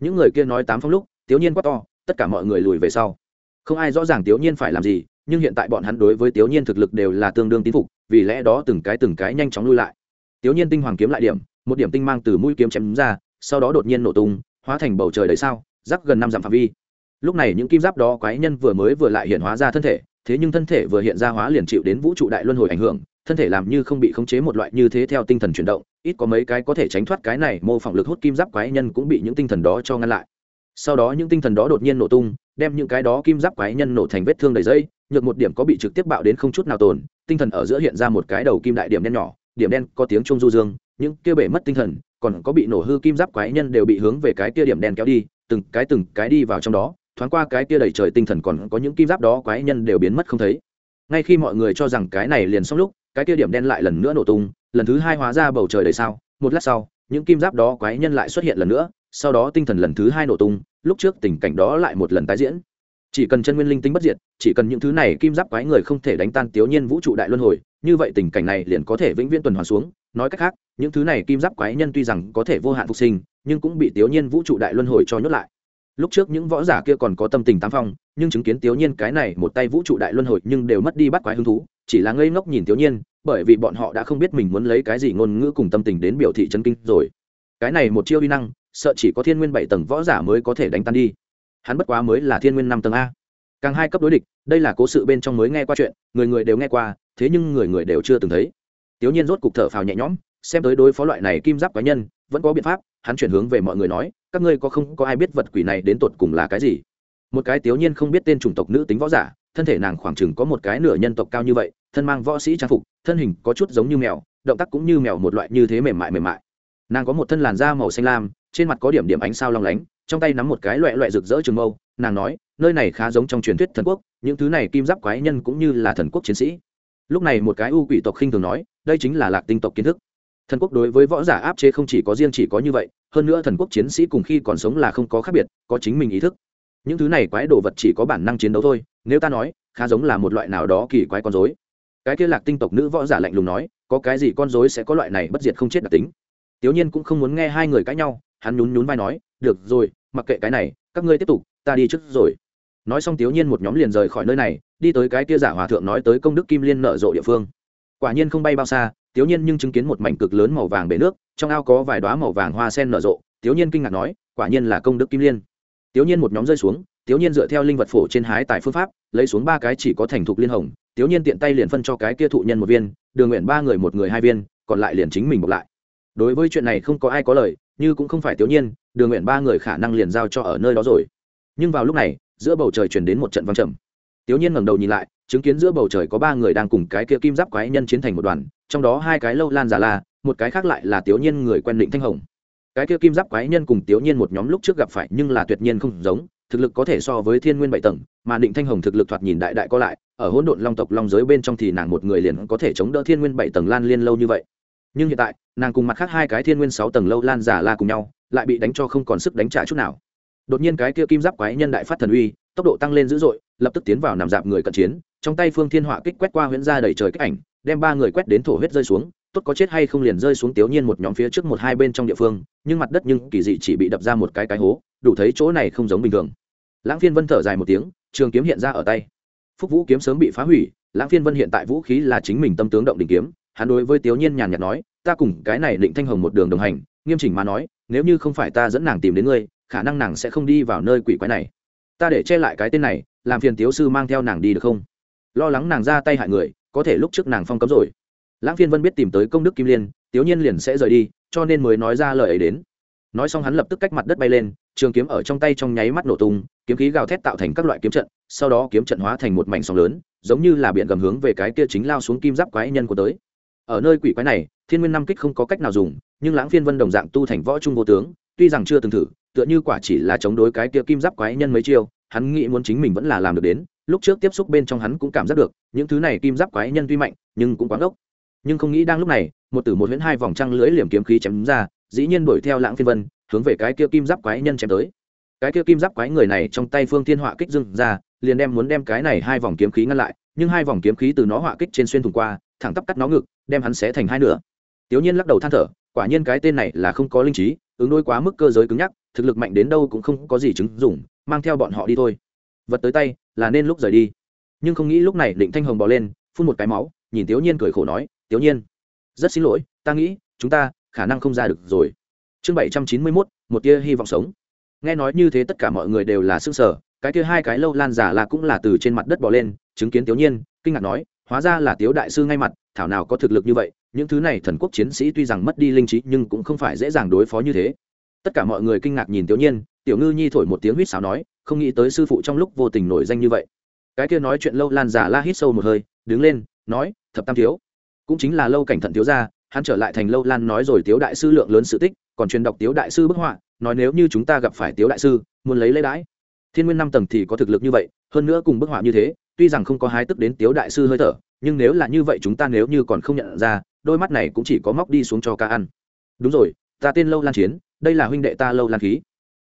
Những người kia nói tám phong lúc, tiểu nhiên quát to, tất cả mọi người lùi về sau không ai rõ ràng tiểu nhiên phải làm gì, nhưng hiện tại bọn hắn đối với tiểu nhiên thực lực đều là tương đương tín phục, vì lẽ đó từng cái từng cái nhanh chóng lui lại. Tiểu nhiên tinh hoàng kiếm lại điểm, một điểm tinh mang từ mũi kiếm chém ra, sau đó đột nhiên nổ tung, hóa thành bầu trời đầy sao rắc gần năm dặm phạm vi. Lúc này những kim giáp đó quái nhân vừa mới vừa lại hiện hóa ra thân thể, thế nhưng thân thể vừa hiện ra hóa liền chịu đến vũ trụ đại luân hồi ảnh hưởng, thân thể làm như không bị khống chế một loại như thế theo tinh thần chuyển động, ít có mấy cái có thể tránh thoát cái này, mô phỏng lực hút kim giáp quái nhân cũng bị những tinh thần đó cho ngăn lại. Sau đó những tinh thần đó đột nhiên nổ tung đem những cái đó kim giáp quái nhân nổ thành vết thương đầy dây, nhược một điểm có bị trực tiếp bạo đến không chút nào tồn, tinh thần ở giữa hiện ra một cái đầu kim đại điểm đen nhỏ, điểm đen có tiếng trung du dương, những kia bể mất tinh thần, còn có bị nổ hư kim giáp quái nhân đều bị hướng về cái kia điểm đen kéo đi, từng cái từng cái đi vào trong đó, thoáng qua cái kia đầy trời tinh thần còn có những kim giáp đó quái nhân đều biến mất không thấy. Ngay khi mọi người cho rằng cái này liền xong lúc, cái kia điểm đen lại lần nữa nổ tung, lần thứ hai hóa ra bầu trời đầy sao, một lát sau, những kim giáp đó quái nhân lại xuất hiện lần nữa sau đó tinh thần lần thứ hai nổ tung, lúc trước tình cảnh đó lại một lần tái diễn. Chỉ cần chân nguyên linh tính bất diệt, chỉ cần những thứ này kim giáp quái người không thể đánh tan tiểu nhiên vũ trụ đại luân hồi, như vậy tình cảnh này liền có thể vĩnh viễn tuần hoàn xuống. Nói cách khác, những thứ này kim giáp quái nhân tuy rằng có thể vô hạn phục sinh, nhưng cũng bị tiểu nhiên vũ trụ đại luân hồi cho nhốt lại. Lúc trước những võ giả kia còn có tâm tình tám phong, nhưng chứng kiến tiểu nhiên cái này một tay vũ trụ đại luân hồi nhưng đều mất đi bắt quái hứng thú, chỉ là ngây ngốc nhìn tiểu nhiên bởi vì bọn họ đã không biết mình muốn lấy cái gì ngôn ngữ cùng tâm tình đến biểu thị chân kinh rồi. Cái này một chiêu uy năng sợ chỉ có thiên nguyên bảy tầng võ giả mới có thể đánh tan đi. Hắn bất quá mới là thiên nguyên năm tầng a. Càng hai cấp đối địch, đây là cố sự bên trong mới nghe qua chuyện, người người đều nghe qua, thế nhưng người người đều chưa từng thấy. Tiểu nhiên rốt cục thở phào nhẹ nhõm, xem tới đối phó loại này kim giáp cá nhân, vẫn có biện pháp, hắn chuyển hướng về mọi người nói, các ngươi có không có ai biết vật quỷ này đến tột cùng là cái gì? Một cái tiểu nhiên không biết tên chủng tộc nữ tính võ giả, thân thể nàng khoảng chừng có một cái nửa nhân tộc cao như vậy, thân mang võ sĩ trang phục, thân hình có chút giống như mèo, động tác cũng như mèo một loại như thế mềm mại mềm mại nàng có một thân làn da màu xanh lam, trên mặt có điểm điểm ánh sao long lánh, trong tay nắm một cái loại loại rực rỡ trường mâu. Nàng nói, nơi này khá giống trong truyền thuyết thần quốc, những thứ này kim giáp quái nhân cũng như là thần quốc chiến sĩ. Lúc này một cái u quỷ tộc khinh thường nói, đây chính là lạc tinh tộc kiến thức. Thần quốc đối với võ giả áp chế không chỉ có riêng chỉ có như vậy, hơn nữa thần quốc chiến sĩ cùng khi còn sống là không có khác biệt, có chính mình ý thức. Những thứ này quái đồ vật chỉ có bản năng chiến đấu thôi, nếu ta nói, khá giống là một loại nào đó kỳ quái con dối cái kia lạc tinh tộc nữ võ giả lạnh lùng nói, có cái gì con dối sẽ có loại này bất diệt không chết đặc tính? Tiểu nhiên cũng không muốn nghe hai người cãi nhau, hắn nhún nhún vai nói, được rồi, mặc kệ cái này, các ngươi tiếp tục, ta đi trước rồi. Nói xong tiểu nhiên một nhóm liền rời khỏi nơi này, đi tới cái kia giả hòa thượng nói tới công đức kim liên nợ rộ địa phương. Quả nhiên không bay bao xa tiểu nhiên nhưng chứng kiến một mảnh cực lớn màu vàng bể nước, trong ao có vài đóa màu vàng hoa sen nở rộ tiểu nhiên kinh ngạc nói, quả nhiên là công đức kim liên. Tiểu nhiên một nhóm rơi xuống tiểu nhiên dựa theo linh vật phổ trên hái tại phương pháp, lấy xuống ba cái chỉ có thành thục liên hồng tiểu nhiên tiện tay liền phân cho cái kia thụ nhân một viên, đường nguyện ba người một người hai viên, còn lại liền chính mình bọc lại đối với chuyện này không có ai có lời, như cũng không phải tiểu nhiên, đường nguyện ba người khả năng liền giao cho ở nơi đó rồi. Nhưng vào lúc này, giữa bầu trời truyền đến một trận văng trầm. Tiểu nhiên ngẩng đầu nhìn lại, chứng kiến giữa bầu trời có ba người đang cùng cái kia kim giáp quái nhân chiến thành một đoàn, trong đó hai cái lâu lan giả la một cái khác lại là tiểu nhiên người quen định thanh hồng. Cái kia kim giáp quái nhân cùng tiểu nhiên một nhóm lúc trước gặp phải nhưng là tuyệt nhiên không giống, thực lực có thể so với thiên nguyên bảy tầng, mà định thanh hồng thực lực thoạt nhìn đại đại có lại, ở hỗn độn long tộc long giới bên trong thì nàng một người liền có thể chống đỡ thiên nguyên bảy tầng lan liên lâu như vậy nhưng hiện tại, nàng cùng mặt khác hai cái thiên nguyên sáu tầng lâu lan giả la cùng nhau, lại bị đánh cho không còn sức đánh trả chút nào. Đột nhiên cái kia kim giáp quái nhân đại phát thần uy, tốc độ tăng lên dữ dội, lập tức tiến vào nằm dạp người cận chiến, trong tay phương thiên họa kích quét qua huyễn ra đầy trời kích ảnh, đem ba người quét đến thổ huyết rơi xuống, tốt có chết hay không liền rơi xuống tiểu nhiên một nhóm phía trước một hai bên trong địa phương, nhưng mặt đất nhưng kỳ dị chỉ bị đập ra một cái cái hố, đủ thấy chỗ này không giống bình thường. Lãng phiên vân thở dài một tiếng, trường kiếm hiện ra ở tay. Phúc vũ kiếm sớm bị phá hủy, lãng phiên vân hiện tại vũ khí là chính mình tâm tướng động đình kiếm hắn đối với tiểu nhiên nhàn nhạt nói, ta cùng cái này định thanh hồng một đường đồng hành, nghiêm chỉnh mà nói, nếu như không phải ta dẫn nàng tìm đến ngươi, khả năng nàng sẽ không đi vào nơi quỷ quái này. Ta để che lại cái tên này, làm phiền tiếu sư mang theo nàng đi được không? Lo lắng nàng ra tay hại người, có thể lúc trước nàng phong cấm rồi. Lãng phiên vân biết tìm tới công đức kim liên, tiếu nhiên liền sẽ rời đi, cho nên mới nói ra lời ấy đến. Nói xong hắn lập tức cách mặt đất bay lên, trường kiếm ở trong tay trong nháy mắt nổ tung, kiếm khí gào thét tạo thành các loại kiếm trận, sau đó kiếm trận hóa thành một mảnh sóng lớn, giống như là biển gầm hướng về cái kia chính lao xuống kim giáp quái nhân của tới ở nơi quỷ quái này, thiên nguyên năm kích không có cách nào dùng, nhưng lãng phiên vân đồng dạng tu thành võ trung vô tướng, tuy rằng chưa từng thử, tựa như quả chỉ là chống đối cái kia kim giáp quái nhân mấy chiêu, hắn nghĩ muốn chính mình vẫn là làm được đến, lúc trước tiếp xúc bên trong hắn cũng cảm giác được, những thứ này kim giáp quái nhân tuy mạnh, nhưng cũng quá ngốc. Nhưng không nghĩ đang lúc này, một tử một huyễn hai vòng trăng lưỡi liềm kiếm khí chém ra, dĩ nhiên đuổi theo lãng phiên vân, hướng về cái kia kim giáp quái nhân chém tới. Cái kia kim giáp quái người này trong tay phương thiên họa kích dưng ra, liền đem muốn đem cái này hai vòng kiếm khí ngăn lại, nhưng hai vòng kiếm khí từ nó họa kích trên xuyên thủng qua thẳng tắp cắt nó ngực, đem hắn xé thành hai nửa. Tiểu nhiên lắc đầu than thở, quả nhiên cái tên này là không có linh trí, ứng đối quá mức cơ giới cứng nhắc, thực lực mạnh đến đâu cũng không có gì chứng dùng mang theo bọn họ đi thôi. Vật tới tay, là nên lúc rời đi. Nhưng không nghĩ lúc này định thanh hồng bỏ lên, phun một cái máu, nhìn tiểu nhiên cười khổ nói, tiểu nhiên, rất xin lỗi, ta nghĩ, chúng ta khả năng không ra được rồi. Chương bảy trăm chín mươi mốt, một tia hy vọng sống. Nghe nói như thế tất cả mọi người đều là s ư ơ n g sở cái kia hai cái lâu lan giả là cũng là từ trên mặt đất bỏ lên, chứng kiến tiểu nhiên, kinh ngạc nói hóa ra là tiếu đại sư ngay mặt, thảo nào có thực lực như vậy, những thứ này thần quốc chiến sĩ tuy rằng mất đi linh trí nhưng cũng không phải dễ dàng đối phó như thế. Tất cả mọi người kinh ngạc nhìn tiểu nhiên, tiểu ngư nhi thổi một tiếng huýt sáo nói, không nghĩ tới sư phụ trong lúc vô tình nổi danh như vậy. Cái kia nói chuyện lâu lan giả la hít sâu một hơi, đứng lên, nói, thập tam thiếu. Cũng chính là lâu cảnh thận thiếu gia, hắn trở lại thành lâu lan nói rồi tiếu đại sư lượng lớn sự tích, còn truyền đọc tiếu đại sư bức họa, nói nếu như chúng ta gặp phải tiếu đại sư, muốn lấy lễ đãi. Thiên nguyên năm tầng thì có thực lực như vậy, hơn nữa cùng bức họa như thế tuy rằng không có hái tức đến tiếu đại sư hơi thở, nhưng nếu là như vậy chúng ta nếu như còn không nhận ra, đôi mắt này cũng chỉ có móc đi xuống cho ca ăn. Đúng rồi, ta tên lâu lan chiến, đây là huynh đệ ta lâu lan khí.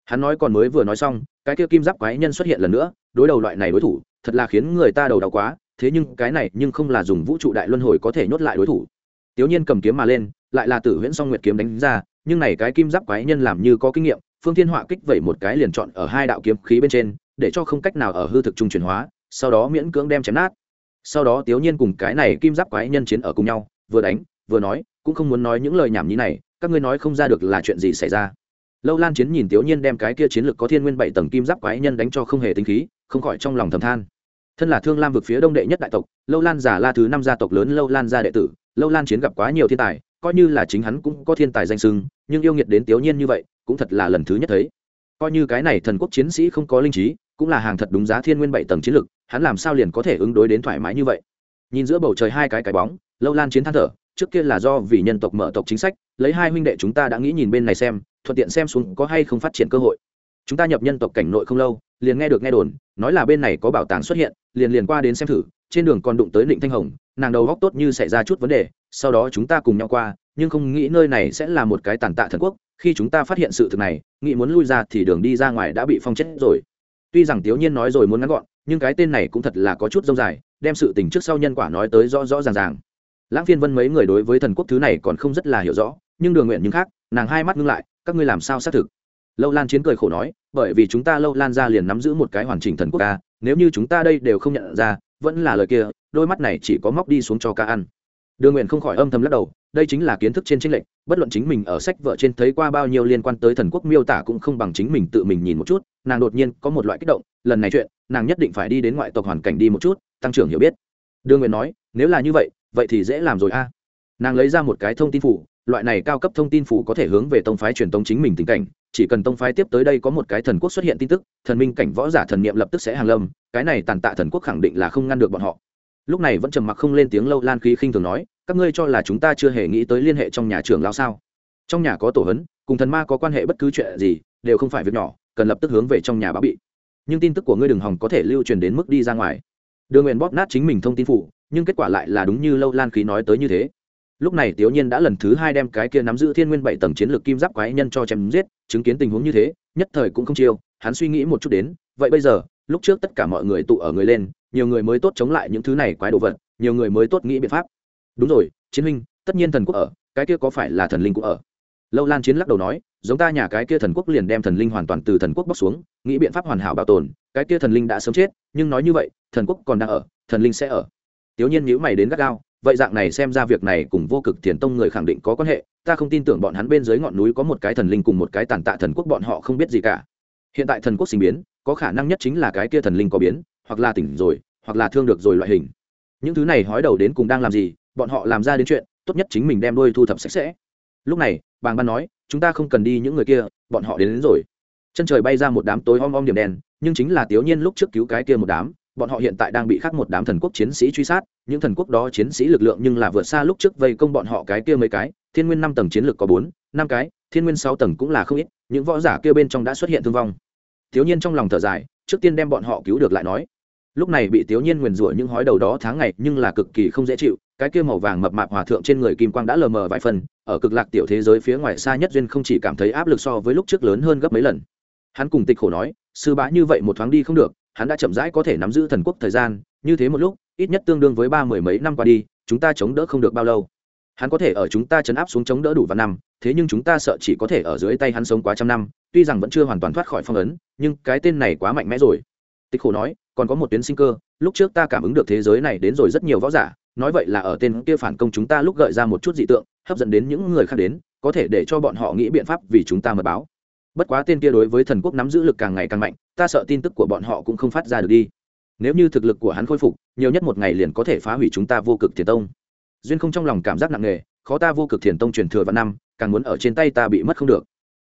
Hắn nói còn mới vừa nói xong, cái kia kim giáp quái nhân xuất hiện lần nữa, đối đầu loại này đối thủ, thật là khiến người ta đầu đau quá, thế nhưng cái này nhưng không là dùng vũ trụ đại luân hồi có thể nhốt lại đối thủ. Tiểu nhiên cầm kiếm mà lên, lại là tử huyễn song nguyệt kiếm đánh ra, nhưng này cái kim giáp quái nhân làm như có kinh nghiệm, phương thiên họa kích vẩy một cái liền chọn ở hai đạo kiếm khí bên trên, để cho không cách nào ở hư thực trung chuyển hóa sau đó miễn cưỡng đem chém nát. Sau đó tiểu nhiên cùng cái này kim giáp quái nhân chiến ở cùng nhau, vừa đánh, vừa nói, cũng không muốn nói những lời nhảm nhí này, các ngươi nói không ra được là chuyện gì xảy ra. Lâu lan chiến nhìn tiểu nhiên đem cái kia chiến lược có thiên nguyên bảy tầng kim giáp quái nhân đánh cho không hề tinh khí, không khỏi trong lòng thầm than. Thân là thương lam vực phía đông đệ nhất đại tộc, lâu lan giả la thứ năm gia tộc lớn lâu lan gia đệ tử, lâu lan chiến gặp quá nhiều thiên tài, coi như là chính hắn cũng có thiên tài danh sưng nhưng yêu nghiệt đến tiểu nhiên như vậy, cũng thật là lần thứ nhất thấy. Coi như cái này thần quốc chiến sĩ không có linh trí, cũng là hàng thật đúng giá thiên nguyên bảy tầng chiến lược hắn làm sao liền có thể ứng đối đến thoải mái như vậy? Nhìn giữa bầu trời hai cái cái bóng, lâu lan chiến than thở, trước kia là do vì nhân tộc mở tộc chính sách, lấy hai huynh đệ chúng ta đã nghĩ nhìn bên này xem, thuận tiện xem xuống có hay không phát triển cơ hội. Chúng ta nhập nhân tộc cảnh nội không lâu, liền nghe được nghe đồn, nói là bên này có bảo tàng xuất hiện, liền liền qua đến xem thử, trên đường còn đụng tới định thanh hồng, nàng đầu góc tốt như xảy ra chút vấn đề, sau đó chúng ta cùng nhau qua, nhưng không nghĩ nơi này sẽ là một cái tàn tạ thần quốc, khi chúng ta phát hiện sự thực này, nghĩ muốn lui ra thì đường đi ra ngoài đã bị phong chết rồi. Tuy rằng tiểu nhiên nói rồi muốn ngắn gọn nhưng cái tên này cũng thật là có chút rông dài, đem sự tình trước sau nhân quả nói tới rõ rõ ràng ràng. Lãng phiên vân mấy người đối với thần quốc thứ này còn không rất là hiểu rõ, nhưng đường nguyện những khác, nàng hai mắt ngưng lại, các ngươi làm sao xác thực? Lâu lan chiến cười khổ nói, bởi vì chúng ta lâu lan ra liền nắm giữ một cái hoàn chỉnh thần quốc ca, nếu như chúng ta đây đều không nhận ra, vẫn là lời kia, đôi mắt này chỉ có móc đi xuống cho ca ăn. Đường nguyện không khỏi âm thầm lắc đầu, đây chính là kiến thức trên tranh lệch, bất luận chính mình ở sách vợ trên thấy qua bao nhiêu liên quan tới thần quốc miêu tả cũng không bằng chính mình tự mình nhìn một chút, nàng đột nhiên có một loại kích động, lần này chuyện nàng nhất định phải đi đến ngoại tộc hoàn cảnh đi một chút, tăng trưởng hiểu biết. Đường nguyện nói, nếu là như vậy vậy thì dễ làm rồi a. Nàng lấy ra một cái thông tin phủ, loại này cao cấp thông tin phủ có thể hướng về tông phái truyền tông chính mình tình cảnh, chỉ cần tông phái tiếp tới đây có một cái thần quốc xuất hiện tin tức, thần minh cảnh võ giả thần niệm lập tức sẽ hàng lâm, cái này tàn tạ thần quốc khẳng định là không ngăn được bọn họ. Lúc này vẫn trầm mặc không lên tiếng lâu, lan khí khinh thường nói, các ngươi cho là chúng ta chưa hề nghĩ tới liên hệ trong nhà trường lao sao? Trong nhà có tổ hấn cùng thần ma có quan hệ bất cứ chuyện gì, đều không phải việc nhỏ, cần lập tức hướng về trong nhà báo bị nhưng tin tức của ngươi đừng hòng có thể lưu truyền đến mức đi ra ngoài. Đường nguyện bóp nát chính mình thông tin phủ, nhưng kết quả lại là đúng như lâu lan khí nói tới như thế. Lúc này tiểu nhiên đã lần thứ hai đem cái kia nắm giữ thiên nguyên bảy tầng chiến lược kim giáp quái nhân cho chém giết, chứng kiến tình huống như thế, nhất thời cũng không chiêu, hắn suy nghĩ một chút đến, vậy bây giờ, lúc trước tất cả mọi người tụ ở người lên, nhiều người mới tốt chống lại những thứ này quái đồ vật, nhiều người mới tốt nghĩ biện pháp. Đúng rồi, chiến huynh, tất nhiên thần quốc ở, cái kia có phải là thần linh cũng ở? Lâu lan chiến lắc đầu nói giống ta nhà cái kia thần quốc liền đem thần linh hoàn toàn từ thần quốc bóc xuống, nghĩ biện pháp hoàn hảo bảo tồn, cái kia thần linh đã sớm chết, nhưng nói như vậy, thần quốc còn đang ở, thần linh sẽ ở. Tiểu nhiên nhữ mày đến gắt gao, vậy dạng này xem ra việc này cùng vô cực thiền tông người khẳng định có quan hệ, ta không tin tưởng bọn hắn bên dưới ngọn núi có một cái thần linh cùng một cái tàn tạ thần quốc bọn họ không biết gì cả. Hiện tại thần quốc sinh biến, có khả năng nhất chính là cái kia thần linh có biến, hoặc là tỉnh rồi, hoặc là thương được rồi loại hình. Những thứ này hói đầu đến cùng đang làm gì, bọn họ làm ra đến chuyện, tốt nhất chính mình đem đôi thu thập sạch sẽ. Lúc này, bàng ban nói chúng ta không cần đi những người kia bọn họ đến, đến rồi. Chân trời bay ra một đám tối om om điểm đen, nhưng chính là tiểu nhiên lúc trước cứu cái kia một đám bọn họ hiện tại đang bị khắc một đám thần quốc chiến sĩ truy sát những thần quốc đó chiến sĩ lực lượng nhưng là vượt xa lúc trước vây công bọn họ cái kia mấy cái thiên nguyên năm tầng chiến lược có bốn năm cái thiên nguyên sáu tầng cũng là không ít những võ giả kia bên trong đã xuất hiện thương vong. Thiếu nhiên trong lòng thở dài trước tiên đem bọn họ cứu được lại nói. Lúc này bị thiếu nhiên nguyền rủa những hói đầu đó tháng ngày nhưng là cực kỳ không dễ chịu cái kia màu vàng mập mạp hòa thượng trên người kim quang đã lờ mờ vài phần, ở cực lạc tiểu thế giới phía ngoài xa nhất duyên không chỉ cảm thấy áp lực so với lúc trước lớn hơn gấp mấy lần. Hắn cùng tịch khổ nói, sư bá như vậy một thoáng đi không được, hắn đã chậm rãi có thể nắm giữ thần quốc thời gian, như thế một lúc, ít nhất tương đương với ba mười mấy năm qua đi, chúng ta chống đỡ không được bao lâu. Hắn có thể ở chúng ta chấn áp xuống chống đỡ đủ vài năm, thế nhưng chúng ta sợ chỉ có thể ở dưới tay hắn sống quá trăm năm, tuy rằng vẫn chưa hoàn toàn thoát khỏi phong ấn, nhưng cái tên này quá mạnh mẽ rồi. Tịch khổ nói, còn có một tuyến sinh cơ, lúc trước ta cảm ứng được thế giới này đến rồi rất nhiều võ giả nói vậy là ở tên kia phản công chúng ta lúc gợi ra một chút dị tượng, hấp dẫn đến những người khác đến, có thể để cho bọn họ nghĩ biện pháp vì chúng ta mật báo. Bất quá tên kia đối với thần quốc nắm giữ lực càng ngày càng mạnh, ta sợ tin tức của bọn họ cũng không phát ra được đi. Nếu như thực lực của hắn khôi phục, nhiều nhất một ngày liền có thể phá hủy chúng ta vô cực thiền tông. Duyên không trong lòng cảm giác nặng nề, khó ta vô cực thiền tông truyền thừa vạn năm, càng muốn ở trên tay ta bị mất không được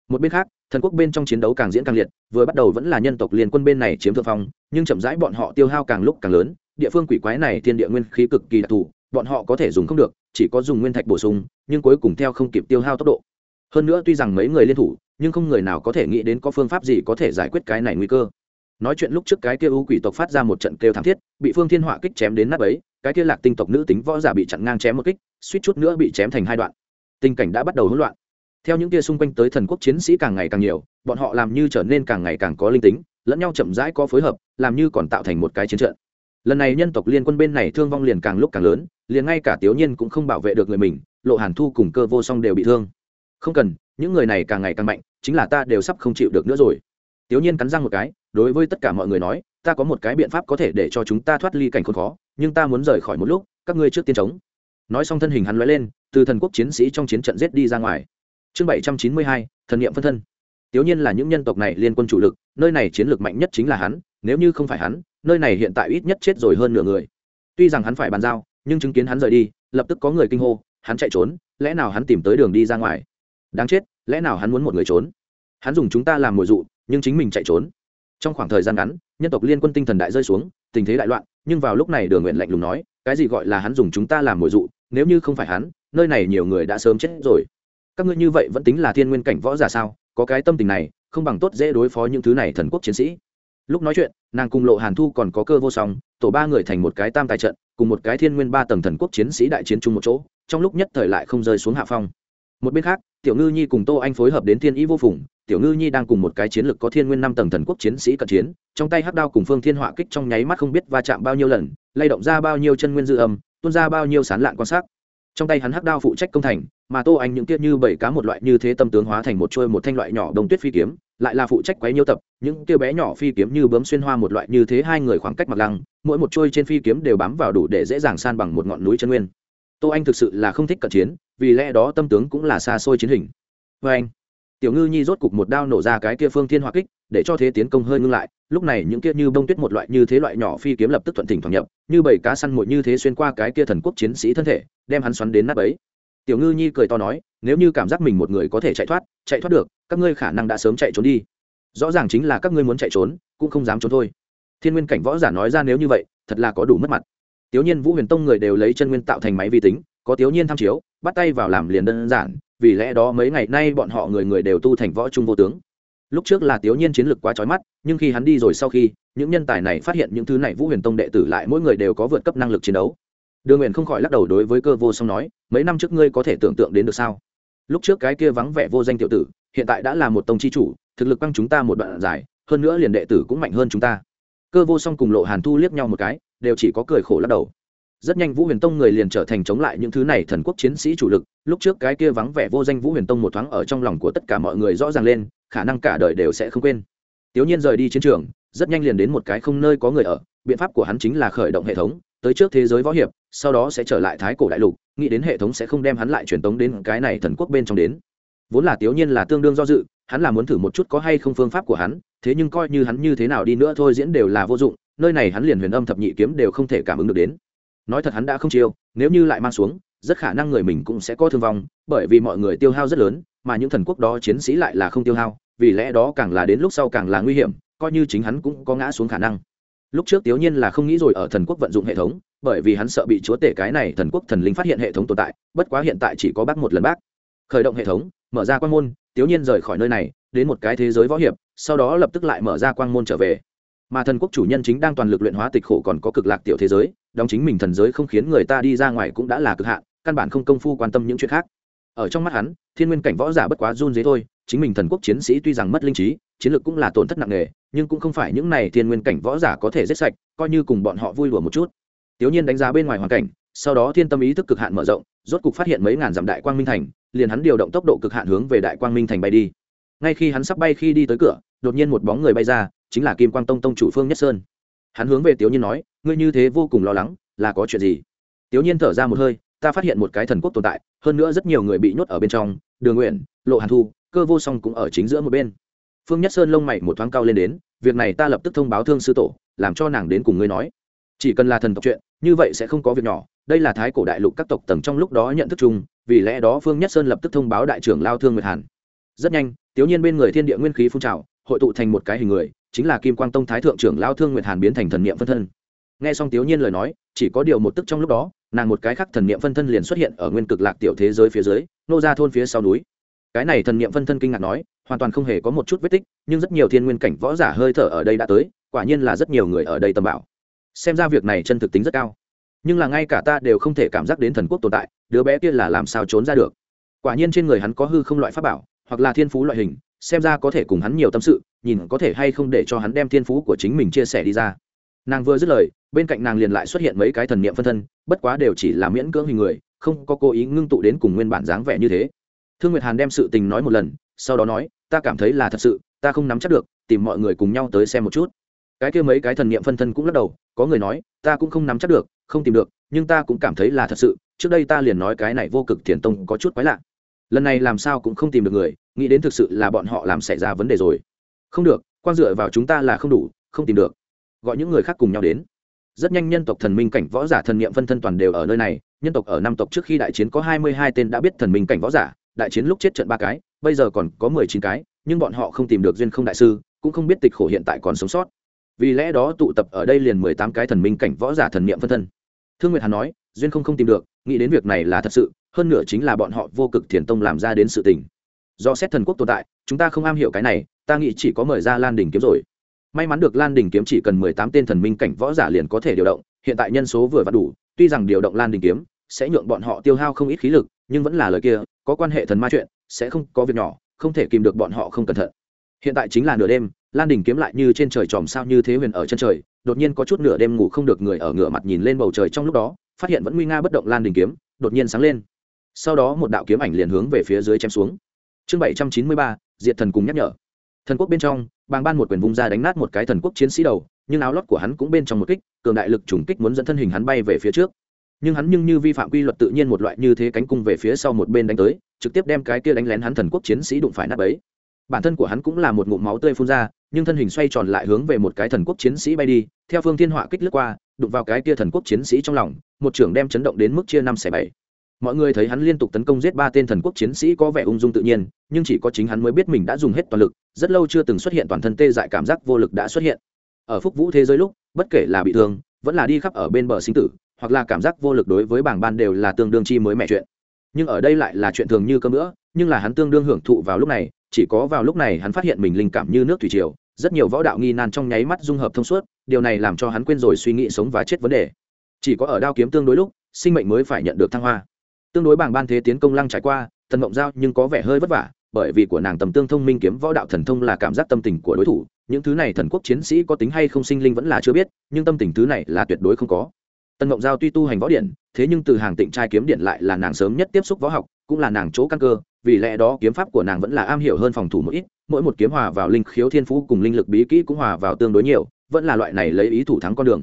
một bên khác, thần quốc bên trong chiến đấu càng diễn càng liệt, vừa bắt đầu vẫn là nhân tộc liên quân bên này chiếm thượng phong, nhưng chậm rãi bọn họ tiêu hao càng lúc càng lớn, địa phương quỷ quái này thiên địa nguyên khí cực kỳ đặc thù, bọn họ có thể dùng không được, chỉ có dùng nguyên thạch bổ sung, nhưng cuối cùng theo không kịp tiêu hao tốc độ. Hơn nữa tuy rằng mấy người liên thủ, nhưng không người nào có thể nghĩ đến có phương pháp gì có thể giải quyết cái này nguy cơ. Nói chuyện lúc trước cái kia u quỷ tộc phát ra một trận kêu thảm thiết, bị phương thiên họa kích chém đến nắp ấy cái kia lạc tinh tộc nữ tính võ giả bị chặn ngang chém một kích, suýt chút nữa bị chém thành hai đoạn. Tình cảnh đã bắt đầu hỗn loạn theo những kia xung quanh tới thần quốc chiến sĩ càng ngày càng nhiều, bọn họ làm như trở nên càng ngày càng có linh tính, lẫn nhau chậm rãi có phối hợp, làm như còn tạo thành một cái chiến trận. Lần này nhân tộc liên quân bên này thương vong liền càng lúc càng lớn, liền ngay cả tiểu nhiên cũng không bảo vệ được người mình, lộ hàn thu cùng cơ vô song đều bị thương. Không cần, những người này càng ngày càng mạnh, chính là ta đều sắp không chịu được nữa rồi. Tiểu nhiên cắn răng một cái, đối với tất cả mọi người nói, ta có một cái biện pháp có thể để cho chúng ta thoát ly cảnh khốn khó, nhưng ta muốn rời khỏi một lúc, các ngươi trước tiên chống. Nói xong thân hình hắn lóe lên, từ thần quốc chiến sĩ trong chiến trận giết đi ra ngoài chương bảy trăm chín mươi hai, thần niệm phân thân. Tiểu nhiên là những nhân tộc này liên quân chủ lực, nơi này chiến lược mạnh nhất chính là hắn, nếu như không phải hắn, nơi này hiện tại ít nhất chết rồi hơn nửa người. Tuy rằng hắn phải bàn giao, nhưng chứng kiến hắn rời đi, lập tức có người kinh hô, hắn chạy trốn, lẽ nào hắn tìm tới đường đi ra ngoài? Đáng chết, lẽ nào hắn muốn một người trốn? Hắn dùng chúng ta làm mồi dụ, nhưng chính mình chạy trốn. Trong khoảng thời gian ngắn, nhân tộc liên quân tinh thần đại rơi xuống, tình thế đại loạn, nhưng vào lúc này đường nguyện lạnh lùng nói, cái gì gọi là hắn dùng chúng ta làm mồi dụ, nếu như không phải hắn, nơi này nhiều người đã sớm chết rồi các ngươi như vậy vẫn tính là thiên nguyên cảnh võ giả sao? Có cái tâm tình này, không bằng tốt dễ đối phó những thứ này thần quốc chiến sĩ. Lúc nói chuyện, nàng cùng lộ hàn thu còn có cơ vô song, tổ ba người thành một cái tam tài trận, cùng một cái thiên nguyên ba tầng thần quốc chiến sĩ đại chiến chung một chỗ, trong lúc nhất thời lại không rơi xuống hạ phong. Một bên khác, tiểu ngư nhi cùng tô anh phối hợp đến thiên ý vô phùng, tiểu ngư nhi đang cùng một cái chiến lược có thiên nguyên năm tầng thần quốc chiến sĩ cận chiến, trong tay hắc đao cùng phương thiên họa kích trong nháy mắt không biết va chạm bao nhiêu lần, lay động ra bao nhiêu chân nguyên dư âm, tuôn ra bao nhiêu sán lạn quan sát trong tay hắn hắc đao phụ trách công thành, mà tô anh những tiết như bảy cá một loại như thế tâm tướng hóa thành một trôi một thanh loại nhỏ đồng tuyết phi kiếm, lại là phụ trách quấy nhiêu tập, những tia bé nhỏ phi kiếm như bấm xuyên hoa một loại như thế hai người khoảng cách mặt lăng, mỗi một trôi trên phi kiếm đều bám vào đủ để dễ dàng san bằng một ngọn núi chân nguyên. Tô anh thực sự là không thích cận chiến, vì lẽ đó tâm tướng cũng là xa xôi chiến hình. Vê anh tiểu ngư nhi rốt cục một đao nổ ra cái kia phương thiên hỏa kích, để cho thế tiến công hơi ngưng lại. Lúc này những kia như bông tuyết một loại như thế loại nhỏ phi kiếm lập tức thuận thỉnh thoảng nhập, như bảy cá săn mồi như thế xuyên qua cái kia thần quốc chiến sĩ thân thể, đem hắn xoắn đến nắp ấy tiểu ngư nhi cười to nói, nếu như cảm giác mình một người có thể chạy thoát chạy thoát được, các ngươi khả năng đã sớm chạy trốn đi. Rõ ràng chính là các ngươi muốn chạy trốn, cũng không dám trốn thôi. Thiên nguyên cảnh võ giả nói ra nếu như vậy, thật là có đủ mất mặt. Tiểu nhiên vũ huyền tông người đều lấy chân nguyên tạo thành máy vi tính, có tiểu nhiên tham chiếu, bắt tay vào làm liền đơn giản vì lẽ đó mấy ngày nay bọn họ người người đều tu thành võ trung vô tướng. Lúc trước là tiểu nhiên chiến lược quá trói mắt, nhưng khi hắn đi rồi sau khi, những nhân tài này phát hiện những thứ này vũ huyền tông đệ tử lại mỗi người đều có vượt cấp năng lực chiến đấu. Đường nguyện không khỏi lắc đầu đối với cơ vô song nói, mấy năm trước ngươi có thể tưởng tượng đến được sao? Lúc trước cái kia vắng vẻ vô danh tiểu tử, hiện tại đã là một tông chi chủ, thực lực băng chúng ta một đoạn dài, hơn nữa liền đệ tử cũng mạnh hơn chúng ta. Cơ vô song cùng lộ hàn thu liếc nhau một cái, đều chỉ có cười khổ lắc đầu rất nhanh vũ huyền tông người liền trở thành chống lại những thứ này thần quốc chiến sĩ chủ lực. Lúc trước cái kia vắng vẻ vô danh vũ huyền tông một thoáng ở trong lòng của tất cả mọi người rõ ràng lên, khả năng cả đời đều sẽ không quên. Tiểu nhiên rời đi chiến trường, rất nhanh liền đến một cái không nơi có người ở. Biện pháp của hắn chính là khởi động hệ thống, tới trước thế giới võ hiệp, sau đó sẽ trở lại thái cổ đại lục, nghĩ đến hệ thống sẽ không đem hắn lại truyền tống đến cái này thần quốc bên trong đến. Vốn là tiểu nhiên là tương đương do dự, hắn là muốn thử một chút có hay không phương pháp của hắn, thế nhưng coi như hắn như thế nào đi nữa thôi diễn đều là vô dụng, nơi này hắn liền huyền âm thập nhị kiếm đều không thể cảm ứng được đến nói thật hắn đã không chiêu, nếu như lại mang xuống, rất khả năng người mình cũng sẽ có thương vong, bởi vì mọi người tiêu hao rất lớn, mà những thần quốc đó chiến sĩ lại là không tiêu hao, vì lẽ đó càng là đến lúc sau càng là nguy hiểm, coi như chính hắn cũng có ngã xuống khả năng. Lúc trước tiểu nhiên là không nghĩ rồi ở thần quốc vận dụng hệ thống, bởi vì hắn sợ bị chúa tể cái này thần quốc thần linh phát hiện hệ thống tồn tại, bất quá hiện tại chỉ có bác một lần bác. Khởi động hệ thống, mở ra quan môn tiểu nhiên rời khỏi nơi này, đến một cái thế giới võ hiệp, sau đó lập tức lại mở ra quang môn trở về. Mà thần quốc chủ nhân chính đang toàn lực luyện hóa tịch khổ còn có cực lạc tiểu thế giới đóng chính mình thần giới không khiến người ta đi ra ngoài cũng đã là cực hạn, căn bản không công phu quan tâm những chuyện khác. Ở trong mắt hắn, thiên nguyên cảnh võ giả bất quá run dế thôi, chính mình thần quốc chiến sĩ tuy rằng mất linh trí, chiến lược cũng là tổn thất nặng nề, nhưng cũng không phải những này thiên nguyên cảnh võ giả có thể giết sạch, coi như cùng bọn họ vui đùa một chút. Tiểu nhiên đánh giá bên ngoài hoàn cảnh, sau đó thiên tâm ý thức cực hạn mở rộng, rốt cục phát hiện mấy ngàn dặm đại quang minh thành, liền hắn điều động tốc độ cực hạn hướng về đại quang minh thành bay đi. Ngay khi hắn sắp bay khi đi tới cửa, đột nhiên một bóng người bay ra, chính là kim quang tông tông chủ phương nhất sơn hắn hướng về tiểu nhiên nói, ngươi như thế vô cùng lo lắng, là có chuyện gì? Tiểu nhiên thở ra một hơi, ta phát hiện một cái thần quốc tồn tại, hơn nữa rất nhiều người bị nhốt ở bên trong, đường nguyện, lộ hàn thu, cơ vô song cũng ở chính giữa một bên. Phương nhất sơn lông mày một thoáng cao lên đến, việc này ta lập tức thông báo thương sư tổ, làm cho nàng đến cùng ngươi nói. Chỉ cần là thần tộc chuyện, như vậy sẽ không có việc nhỏ, đây là thái cổ đại lục các tộc tầng trong lúc đó nhận thức chung, vì lẽ đó phương nhất sơn lập tức thông báo đại trưởng lao thương nguyệt hàn. Rất nhanh tiểu nhiên bên người thiên địa nguyên khí phun trào, hội tụ thành một cái hình người chính là kim quang tông thái thượng trưởng lao thương nguyệt hàn biến thành thần niệm phân thân. Nghe xong tiểu nhiên lời nói, chỉ có điều một tức trong lúc đó, nàng một cái khác thần niệm phân thân liền xuất hiện ở nguyên cực lạc tiểu thế giới phía dưới, nô ra thôn phía sau núi. Cái này thần niệm phân thân kinh ngạc nói, hoàn toàn không hề có một chút vết tích, nhưng rất nhiều thiên nguyên cảnh võ giả hơi thở ở đây đã tới, quả nhiên là rất nhiều người ở đây tầm bảo. Xem ra việc này chân thực tính rất cao. Nhưng là ngay cả ta đều không thể cảm giác đến thần quốc tồn tại, đứa bé kia là làm sao trốn ra được? Quả nhiên trên người hắn có hư không loại pháp bảo, hoặc là thiên phú loại hình xem ra có thể cùng hắn nhiều tâm sự, nhìn có thể hay không để cho hắn đem thiên phú của chính mình chia sẻ đi ra. Nàng vừa dứt lời, bên cạnh nàng liền lại xuất hiện mấy cái thần niệm phân thân, bất quá đều chỉ là miễn cưỡng hình người, không có cố ý ngưng tụ đến cùng nguyên bản dáng vẻ như thế. Thương nguyệt hàn đem sự tình nói một lần, sau đó nói, ta cảm thấy là thật sự, ta không nắm chắc được, tìm mọi người cùng nhau tới xem một chút. Cái kia mấy cái thần niệm phân thân cũng lắc đầu, có người nói, ta cũng không nắm chắc được, không tìm được, nhưng ta cũng cảm thấy là thật sự, trước đây ta liền nói cái này vô cực thiền tông có chút quái lạ lần này làm sao cũng không tìm được người, nghĩ đến thực sự là bọn họ làm xảy ra vấn đề rồi. Không được quan dựa vào chúng ta là không đủ, không tìm được. Gọi những người khác cùng nhau đến. Rất nhanh nhân tộc thần minh cảnh võ giả thần niệm phân thân toàn đều ở nơi này, nhân tộc ở năm tộc trước khi đại chiến có hai mươi hai tên đã biết thần minh cảnh võ giả, đại chiến lúc chết trận ba cái, bây giờ còn có mười chín cái, nhưng bọn họ không tìm được duyên không đại sư, cũng không biết tịch khổ hiện tại còn sống sót. Vì lẽ đó tụ tập ở đây liền mười tám cái thần minh cảnh võ giả thần niệm phân thân. Thương nguyệt hàn nói duyên không không tìm được, nghĩ đến việc này là thật sự, hơn nữa chính là bọn họ vô cực thiền tông làm ra đến sự tình. Do xét thần quốc tồn tại, chúng ta không am hiểu cái này, ta nghĩ chỉ có mời ra lan đình kiếm rồi. May mắn được lan đình kiếm chỉ cần mười tám tên thần minh cảnh võ giả liền có thể điều động, hiện tại nhân số vừa vặn đủ, tuy rằng điều động lan đình kiếm sẽ nhượng bọn họ tiêu hao không ít khí lực, nhưng vẫn là lời kia, có quan hệ thần ma chuyện, sẽ không có việc nhỏ, không thể kìm được bọn họ không cẩn thận. Hiện tại chính là nửa đêm, lan đình kiếm lại như trên trời tròm sao như thế huyền ở chân trời, đột nhiên có chút nửa đêm ngủ không được người ở ngửa mặt nhìn lên bầu trời trong lúc đó phát hiện vẫn nguy nga bất động lan đình kiếm, đột nhiên sáng lên. Sau đó một đạo kiếm ảnh liền hướng về phía dưới chém xuống. Chương bảy trăm chín mươi ba, diệt thần cùng nhắc nhở. Thần quốc bên trong, bàng ban một quyền vung ra đánh nát một cái thần quốc chiến sĩ đầu, nhưng áo lót của hắn cũng bên trong một kích, cường đại lực trùng kích muốn dẫn thân hình hắn bay về phía trước. Nhưng hắn nhưng như vi phạm quy luật tự nhiên một loại như thế cánh cung về phía sau một bên đánh tới, trực tiếp đem cái kia đánh lén hắn thần quốc chiến sĩ đụng phải nát ấy bản thân của hắn cũng là một ngụm máu tươi phun ra, nhưng thân hình xoay tròn lại hướng về một cái thần quốc chiến sĩ bay đi, theo phương thiên họa kích lướt qua đụng vào cái kia thần quốc chiến sĩ trong lòng, một trưởng đem chấn động đến mức chia năm xẻ bảy. Mọi người thấy hắn liên tục tấn công giết ba tên thần quốc chiến sĩ có vẻ ung dung tự nhiên, nhưng chỉ có chính hắn mới biết mình đã dùng hết toàn lực, rất lâu chưa từng xuất hiện toàn thân tê dại cảm giác vô lực đã xuất hiện. Ở phúc vũ thế giới lúc, bất kể là bị thương, vẫn là đi khắp ở bên bờ sinh tử, hoặc là cảm giác vô lực đối với bảng ban đều là tương đương chi mới mẹ chuyện. Nhưng ở đây lại là chuyện thường như cơm nữa nhưng là hắn tương đương hưởng thụ vào lúc này chỉ có vào lúc này hắn phát hiện mình linh cảm như nước thủy triều, rất nhiều võ đạo nghi nan trong nháy mắt dung hợp thông suốt, điều này làm cho hắn quên rồi suy nghĩ sống và chết vấn đề. Chỉ có ở đao kiếm tương đối lúc, sinh mệnh mới phải nhận được thăng hoa. Tương đối bảng ban thế tiến công lăng trải qua, tần mộng giao nhưng có vẻ hơi vất vả, bởi vì của nàng tầm tương thông minh kiếm võ đạo thần thông là cảm giác tâm tình của đối thủ, những thứ này thần quốc chiến sĩ có tính hay không sinh linh vẫn là chưa biết, nhưng tâm tình thứ này là tuyệt đối không có tần mộng giao tuy tu hành võ điện thế nhưng từ hàng tịnh trai kiếm điện lại là nàng sớm nhất tiếp xúc võ học, cũng là nàng chỗ căn cơ, vì lẽ đó kiếm pháp của nàng vẫn là am hiểu hơn phòng thủ một ít, mỗi một kiếm hòa vào linh khiếu thiên phú cùng linh lực bí kỹ cũng hòa vào tương đối nhiều, vẫn là loại này lấy ý thủ thắng con đường.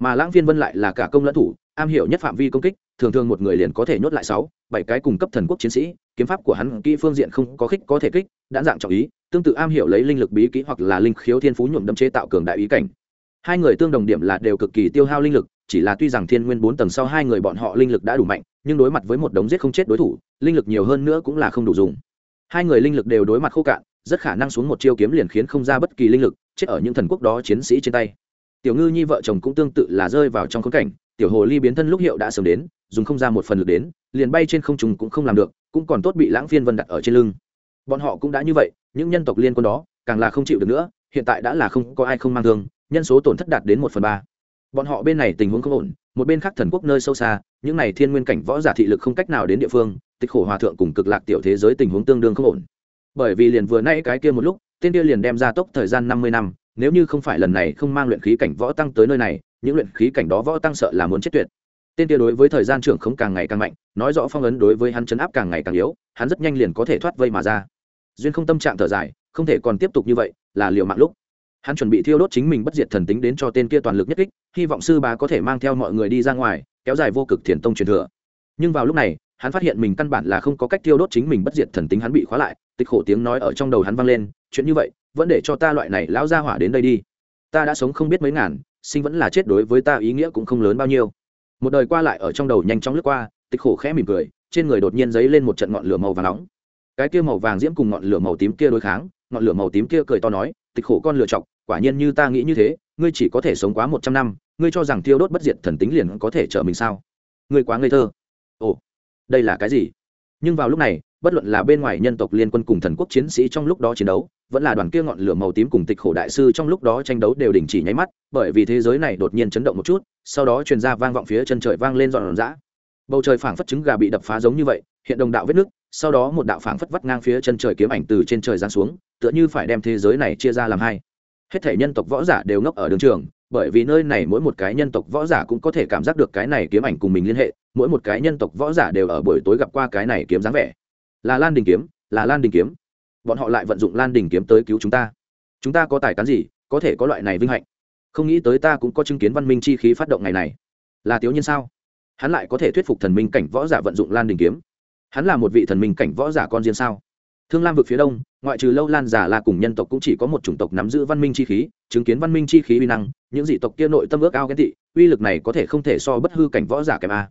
Mà lãng phiên vân lại là cả công lẫn thủ, am hiểu nhất phạm vi công kích, thường thường một người liền có thể nhốt lại sáu, bảy cái cùng cấp thần quốc chiến sĩ, kiếm pháp của hắn kỹ phương diện không có khích có thể kích đã dạng trọng ý, tương tự am hiểu lấy linh lực bí kỹ hoặc là linh khiếu thiên phú nhuộm đâm chế tạo cường đại ý cảnh. Hai người tương đồng điểm là đều cực kỳ tiêu hao linh lực chỉ là tuy rằng thiên nguyên bốn tầng sau hai người bọn họ linh lực đã đủ mạnh, nhưng đối mặt với một đống giết không chết đối thủ, linh lực nhiều hơn nữa cũng là không đủ dùng. Hai người linh lực đều đối mặt khô cạn, rất khả năng xuống một chiêu kiếm liền khiến không ra bất kỳ linh lực, chết ở những thần quốc đó chiến sĩ trên tay. Tiểu ngư nhi vợ chồng cũng tương tự là rơi vào trong khốn cảnh, tiểu hồ ly biến thân lúc hiệu đã sớm đến, dùng không ra một phần lực đến, liền bay trên không trùng cũng không làm được, cũng còn tốt bị lãng phiên vân đặt ở trên lưng. Bọn họ cũng đã như vậy, những nhân tộc liên quân đó, càng là không chịu được nữa, hiện tại đã là không có ai không mang thương, nhân số tổn thất đạt đến một phần ba bọn họ bên này tình huống không ổn, một bên khác thần quốc nơi sâu xa, những này thiên nguyên cảnh võ giả thị lực không cách nào đến địa phương, tịch khổ hòa thượng cùng cực lạc tiểu thế giới tình huống tương đương không ổn. Bởi vì liền vừa nay cái kia một lúc, tên kia liền đem ra tốc thời gian năm mươi năm, nếu như không phải lần này không mang luyện khí cảnh võ tăng tới nơi này, những luyện khí cảnh đó võ tăng sợ là muốn chết tuyệt. Tên kia đối với thời gian trưởng không càng ngày càng mạnh, nói rõ phong ấn đối với hắn chấn áp càng ngày càng yếu, hắn rất nhanh liền có thể thoát vây mà ra. Duyên không tâm trạng thở dài, không thể còn tiếp tục như vậy, là liệu mạng lúc hắn chuẩn bị thiêu đốt chính mình bất diệt thần tính đến cho tên kia toàn lực nhất kích, hy vọng sư bá có thể mang theo mọi người đi ra ngoài, kéo dài vô cực thiền tông truyền thừa. Nhưng vào lúc này, hắn phát hiện mình căn bản là không có cách thiêu đốt chính mình bất diệt thần tính hắn bị khóa lại, tịch khổ tiếng nói ở trong đầu hắn vang lên, chuyện như vậy, vẫn để cho ta loại này lão ra hỏa đến đây đi. Ta đã sống không biết mấy ngàn, sinh vẫn là chết đối với ta ý nghĩa cũng không lớn bao nhiêu. Một đời qua lại ở trong đầu nhanh chóng lướt qua, tịch khổ khẽ mỉm cười, trên người đột nhiên dấy lên một trận ngọn lửa màu vàng nóng. Cái kia màu vàng diễm cùng ngọn lửa màu tím kia đối kháng, ngọn lửa màu tím kia cười to nói, tịch khổ con lửa chọc quả nhiên như ta nghĩ như thế, ngươi chỉ có thể sống quá một trăm năm, ngươi cho rằng thiêu đốt bất diệt thần tính liền có thể trợ mình sao? Ngươi quá ngây thơ. Ồ, đây là cái gì? Nhưng vào lúc này, bất luận là bên ngoài nhân tộc liên quân cùng thần quốc chiến sĩ trong lúc đó chiến đấu, vẫn là đoàn kia ngọn lửa màu tím cùng tịch khổ đại sư trong lúc đó tranh đấu đều đình chỉ nháy mắt, bởi vì thế giới này đột nhiên chấn động một chút, sau đó truyền ra vang vọng phía chân trời vang lên dọn dã bầu trời phảng phất trứng gà bị đập phá giống như vậy, hiện đồng đạo vết nước sau đó một đạo phảng phất vắt ngang phía chân trời kiếm ảnh từ trên trời giáng xuống, tựa như phải đem thế giới này chia ra làm hai hết thể nhân tộc võ giả đều ngốc ở đường trường, bởi vì nơi này mỗi một cái nhân tộc võ giả cũng có thể cảm giác được cái này kiếm ảnh cùng mình liên hệ, mỗi một cái nhân tộc võ giả đều ở buổi tối gặp qua cái này kiếm dáng vẻ. Là lan đình kiếm, là lan đình kiếm. Bọn họ lại vận dụng lan đình kiếm tới cứu chúng ta. Chúng ta có tài cán gì, có thể có loại này vinh hạnh. Không nghĩ tới ta cũng có chứng kiến văn minh chi khí phát động ngày này. Là thiếu nhân sao? Hắn lại có thể thuyết phục thần minh cảnh võ giả vận dụng lan đình kiếm. Hắn là một vị thần minh cảnh võ giả con riêng sao? Thương lam vực phía đông ngoại trừ lâu lan giả là cùng nhân tộc cũng chỉ có một chủng tộc nắm giữ văn minh chi khí, chứng kiến văn minh chi khí uy năng, những dị tộc kia nội tâm ước ao ghen tị, uy lực này có thể không thể so bất hư cảnh võ giả kém a.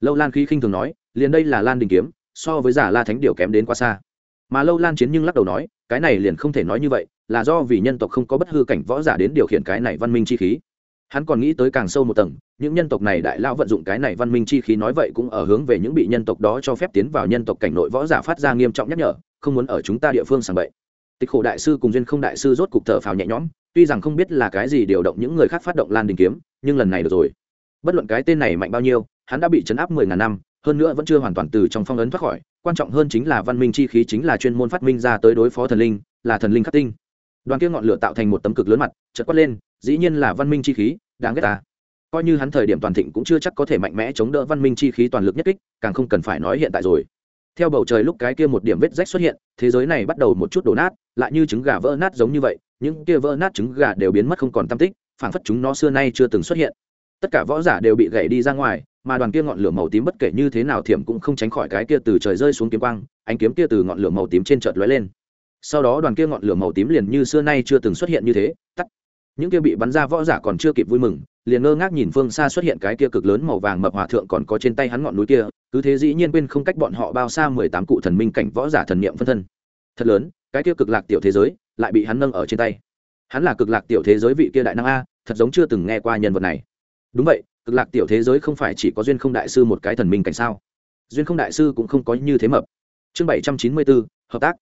Lâu lan khí khinh thường nói, liền đây là lan đình kiếm, so với giả la thánh điều kém đến quá xa. Mà lâu lan chiến nhưng lắc đầu nói, cái này liền không thể nói như vậy, là do vì nhân tộc không có bất hư cảnh võ giả đến điều khiển cái này văn minh chi khí. Hắn còn nghĩ tới càng sâu một tầng, những nhân tộc này đại lao vận dụng cái này văn minh chi khí nói vậy cũng ở hướng về những bị nhân tộc đó cho phép tiến vào nhân tộc cảnh nội võ giả phát ra nghiêm trọng nhắc nhở không muốn ở chúng ta địa phương sàng bậy. Tịch khổ đại sư cùng duyên không đại sư rốt cục thở phào nhẹ nhõm, tuy rằng không biết là cái gì điều động những người khác phát động lan đình kiếm, nhưng lần này được rồi. Bất luận cái tên này mạnh bao nhiêu, hắn đã bị chấn áp mười ngàn năm, hơn nữa vẫn chưa hoàn toàn từ trong phong ấn thoát khỏi, quan trọng hơn chính là văn minh chi khí chính là chuyên môn phát minh ra tới đối phó thần linh, là thần linh khắc tinh. Đoàn kia ngọn lửa tạo thành một tấm cực lớn mặt chật quát lên, dĩ nhiên là văn minh chi khí, đáng ghét ta. Coi như hắn thời điểm toàn thịnh cũng chưa chắc có thể mạnh mẽ chống đỡ văn minh chi khí toàn lực nhất kích, càng không cần phải nói hiện tại rồi theo bầu trời lúc cái kia một điểm vết rách xuất hiện, thế giới này bắt đầu một chút đổ nát, lại như trứng gà vỡ nát giống như vậy, những kia vỡ nát trứng gà đều biến mất không còn tam tích, phảng phất chúng nó xưa nay chưa từng xuất hiện. Tất cả võ giả đều bị gãy đi ra ngoài, mà đoàn kia ngọn lửa màu tím bất kể như thế nào thiểm cũng không tránh khỏi cái kia từ trời rơi xuống kiếm quang, ánh kiếm kia từ ngọn lửa màu tím trên chợt lóe lên. Sau đó đoàn kia ngọn lửa màu tím liền như xưa nay chưa từng xuất hiện như thế, tắt. Những kia bị bắn ra võ giả còn chưa kịp vui mừng liền ngơ ngác nhìn phương xa xuất hiện cái kia cực lớn màu vàng mập hòa thượng còn có trên tay hắn ngọn núi kia, cứ thế dĩ nhiên quên không cách bọn họ bao xa mười tám cụ thần minh cảnh võ giả thần niệm phân thân. Thật lớn, cái kia cực lạc tiểu thế giới lại bị hắn nâng ở trên tay. Hắn là cực lạc tiểu thế giới vị kia đại năng a, thật giống chưa từng nghe qua nhân vật này. Đúng vậy, cực lạc tiểu thế giới không phải chỉ có duyên không đại sư một cái thần minh cảnh sao? Duyên không đại sư cũng không có như thế mập. Chương bảy trăm chín mươi bốn hợp tác.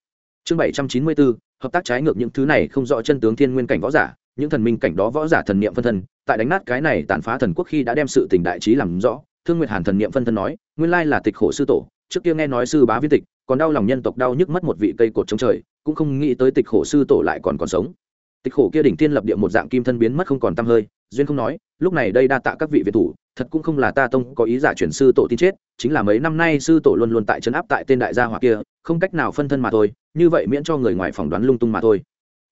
Chương bảy trăm chín mươi bốn hợp tác trái ngược những thứ này không rõ chân tướng thiên nguyên cảnh võ giả những thần minh cảnh đó võ giả thần niệm phân thân, tại đánh nát cái này tàn phá thần quốc khi đã đem sự tình đại trí làm rõ, thương nguyệt hàn thần niệm phân thân nói, nguyên lai là tịch khổ sư tổ, trước kia nghe nói sư bá viên tịch, còn đau lòng nhân tộc đau nhức mất một vị cây cột chống trời, cũng không nghĩ tới tịch khổ sư tổ lại còn còn sống. Tịch khổ kia đỉnh tiên lập địa một dạng kim thân biến mất không còn tăm hơi, duyên không nói, lúc này đây đa tạ các vị việt thủ, thật cũng không là ta tông có ý giả chuyển sư tổ tin chết, chính là mấy năm nay sư tổ luôn luôn tại trấn áp tại tên đại gia hỏa kia, không cách nào phân thân mà thôi, như vậy miễn cho người ngoài phỏng đoán lung tung mà thôi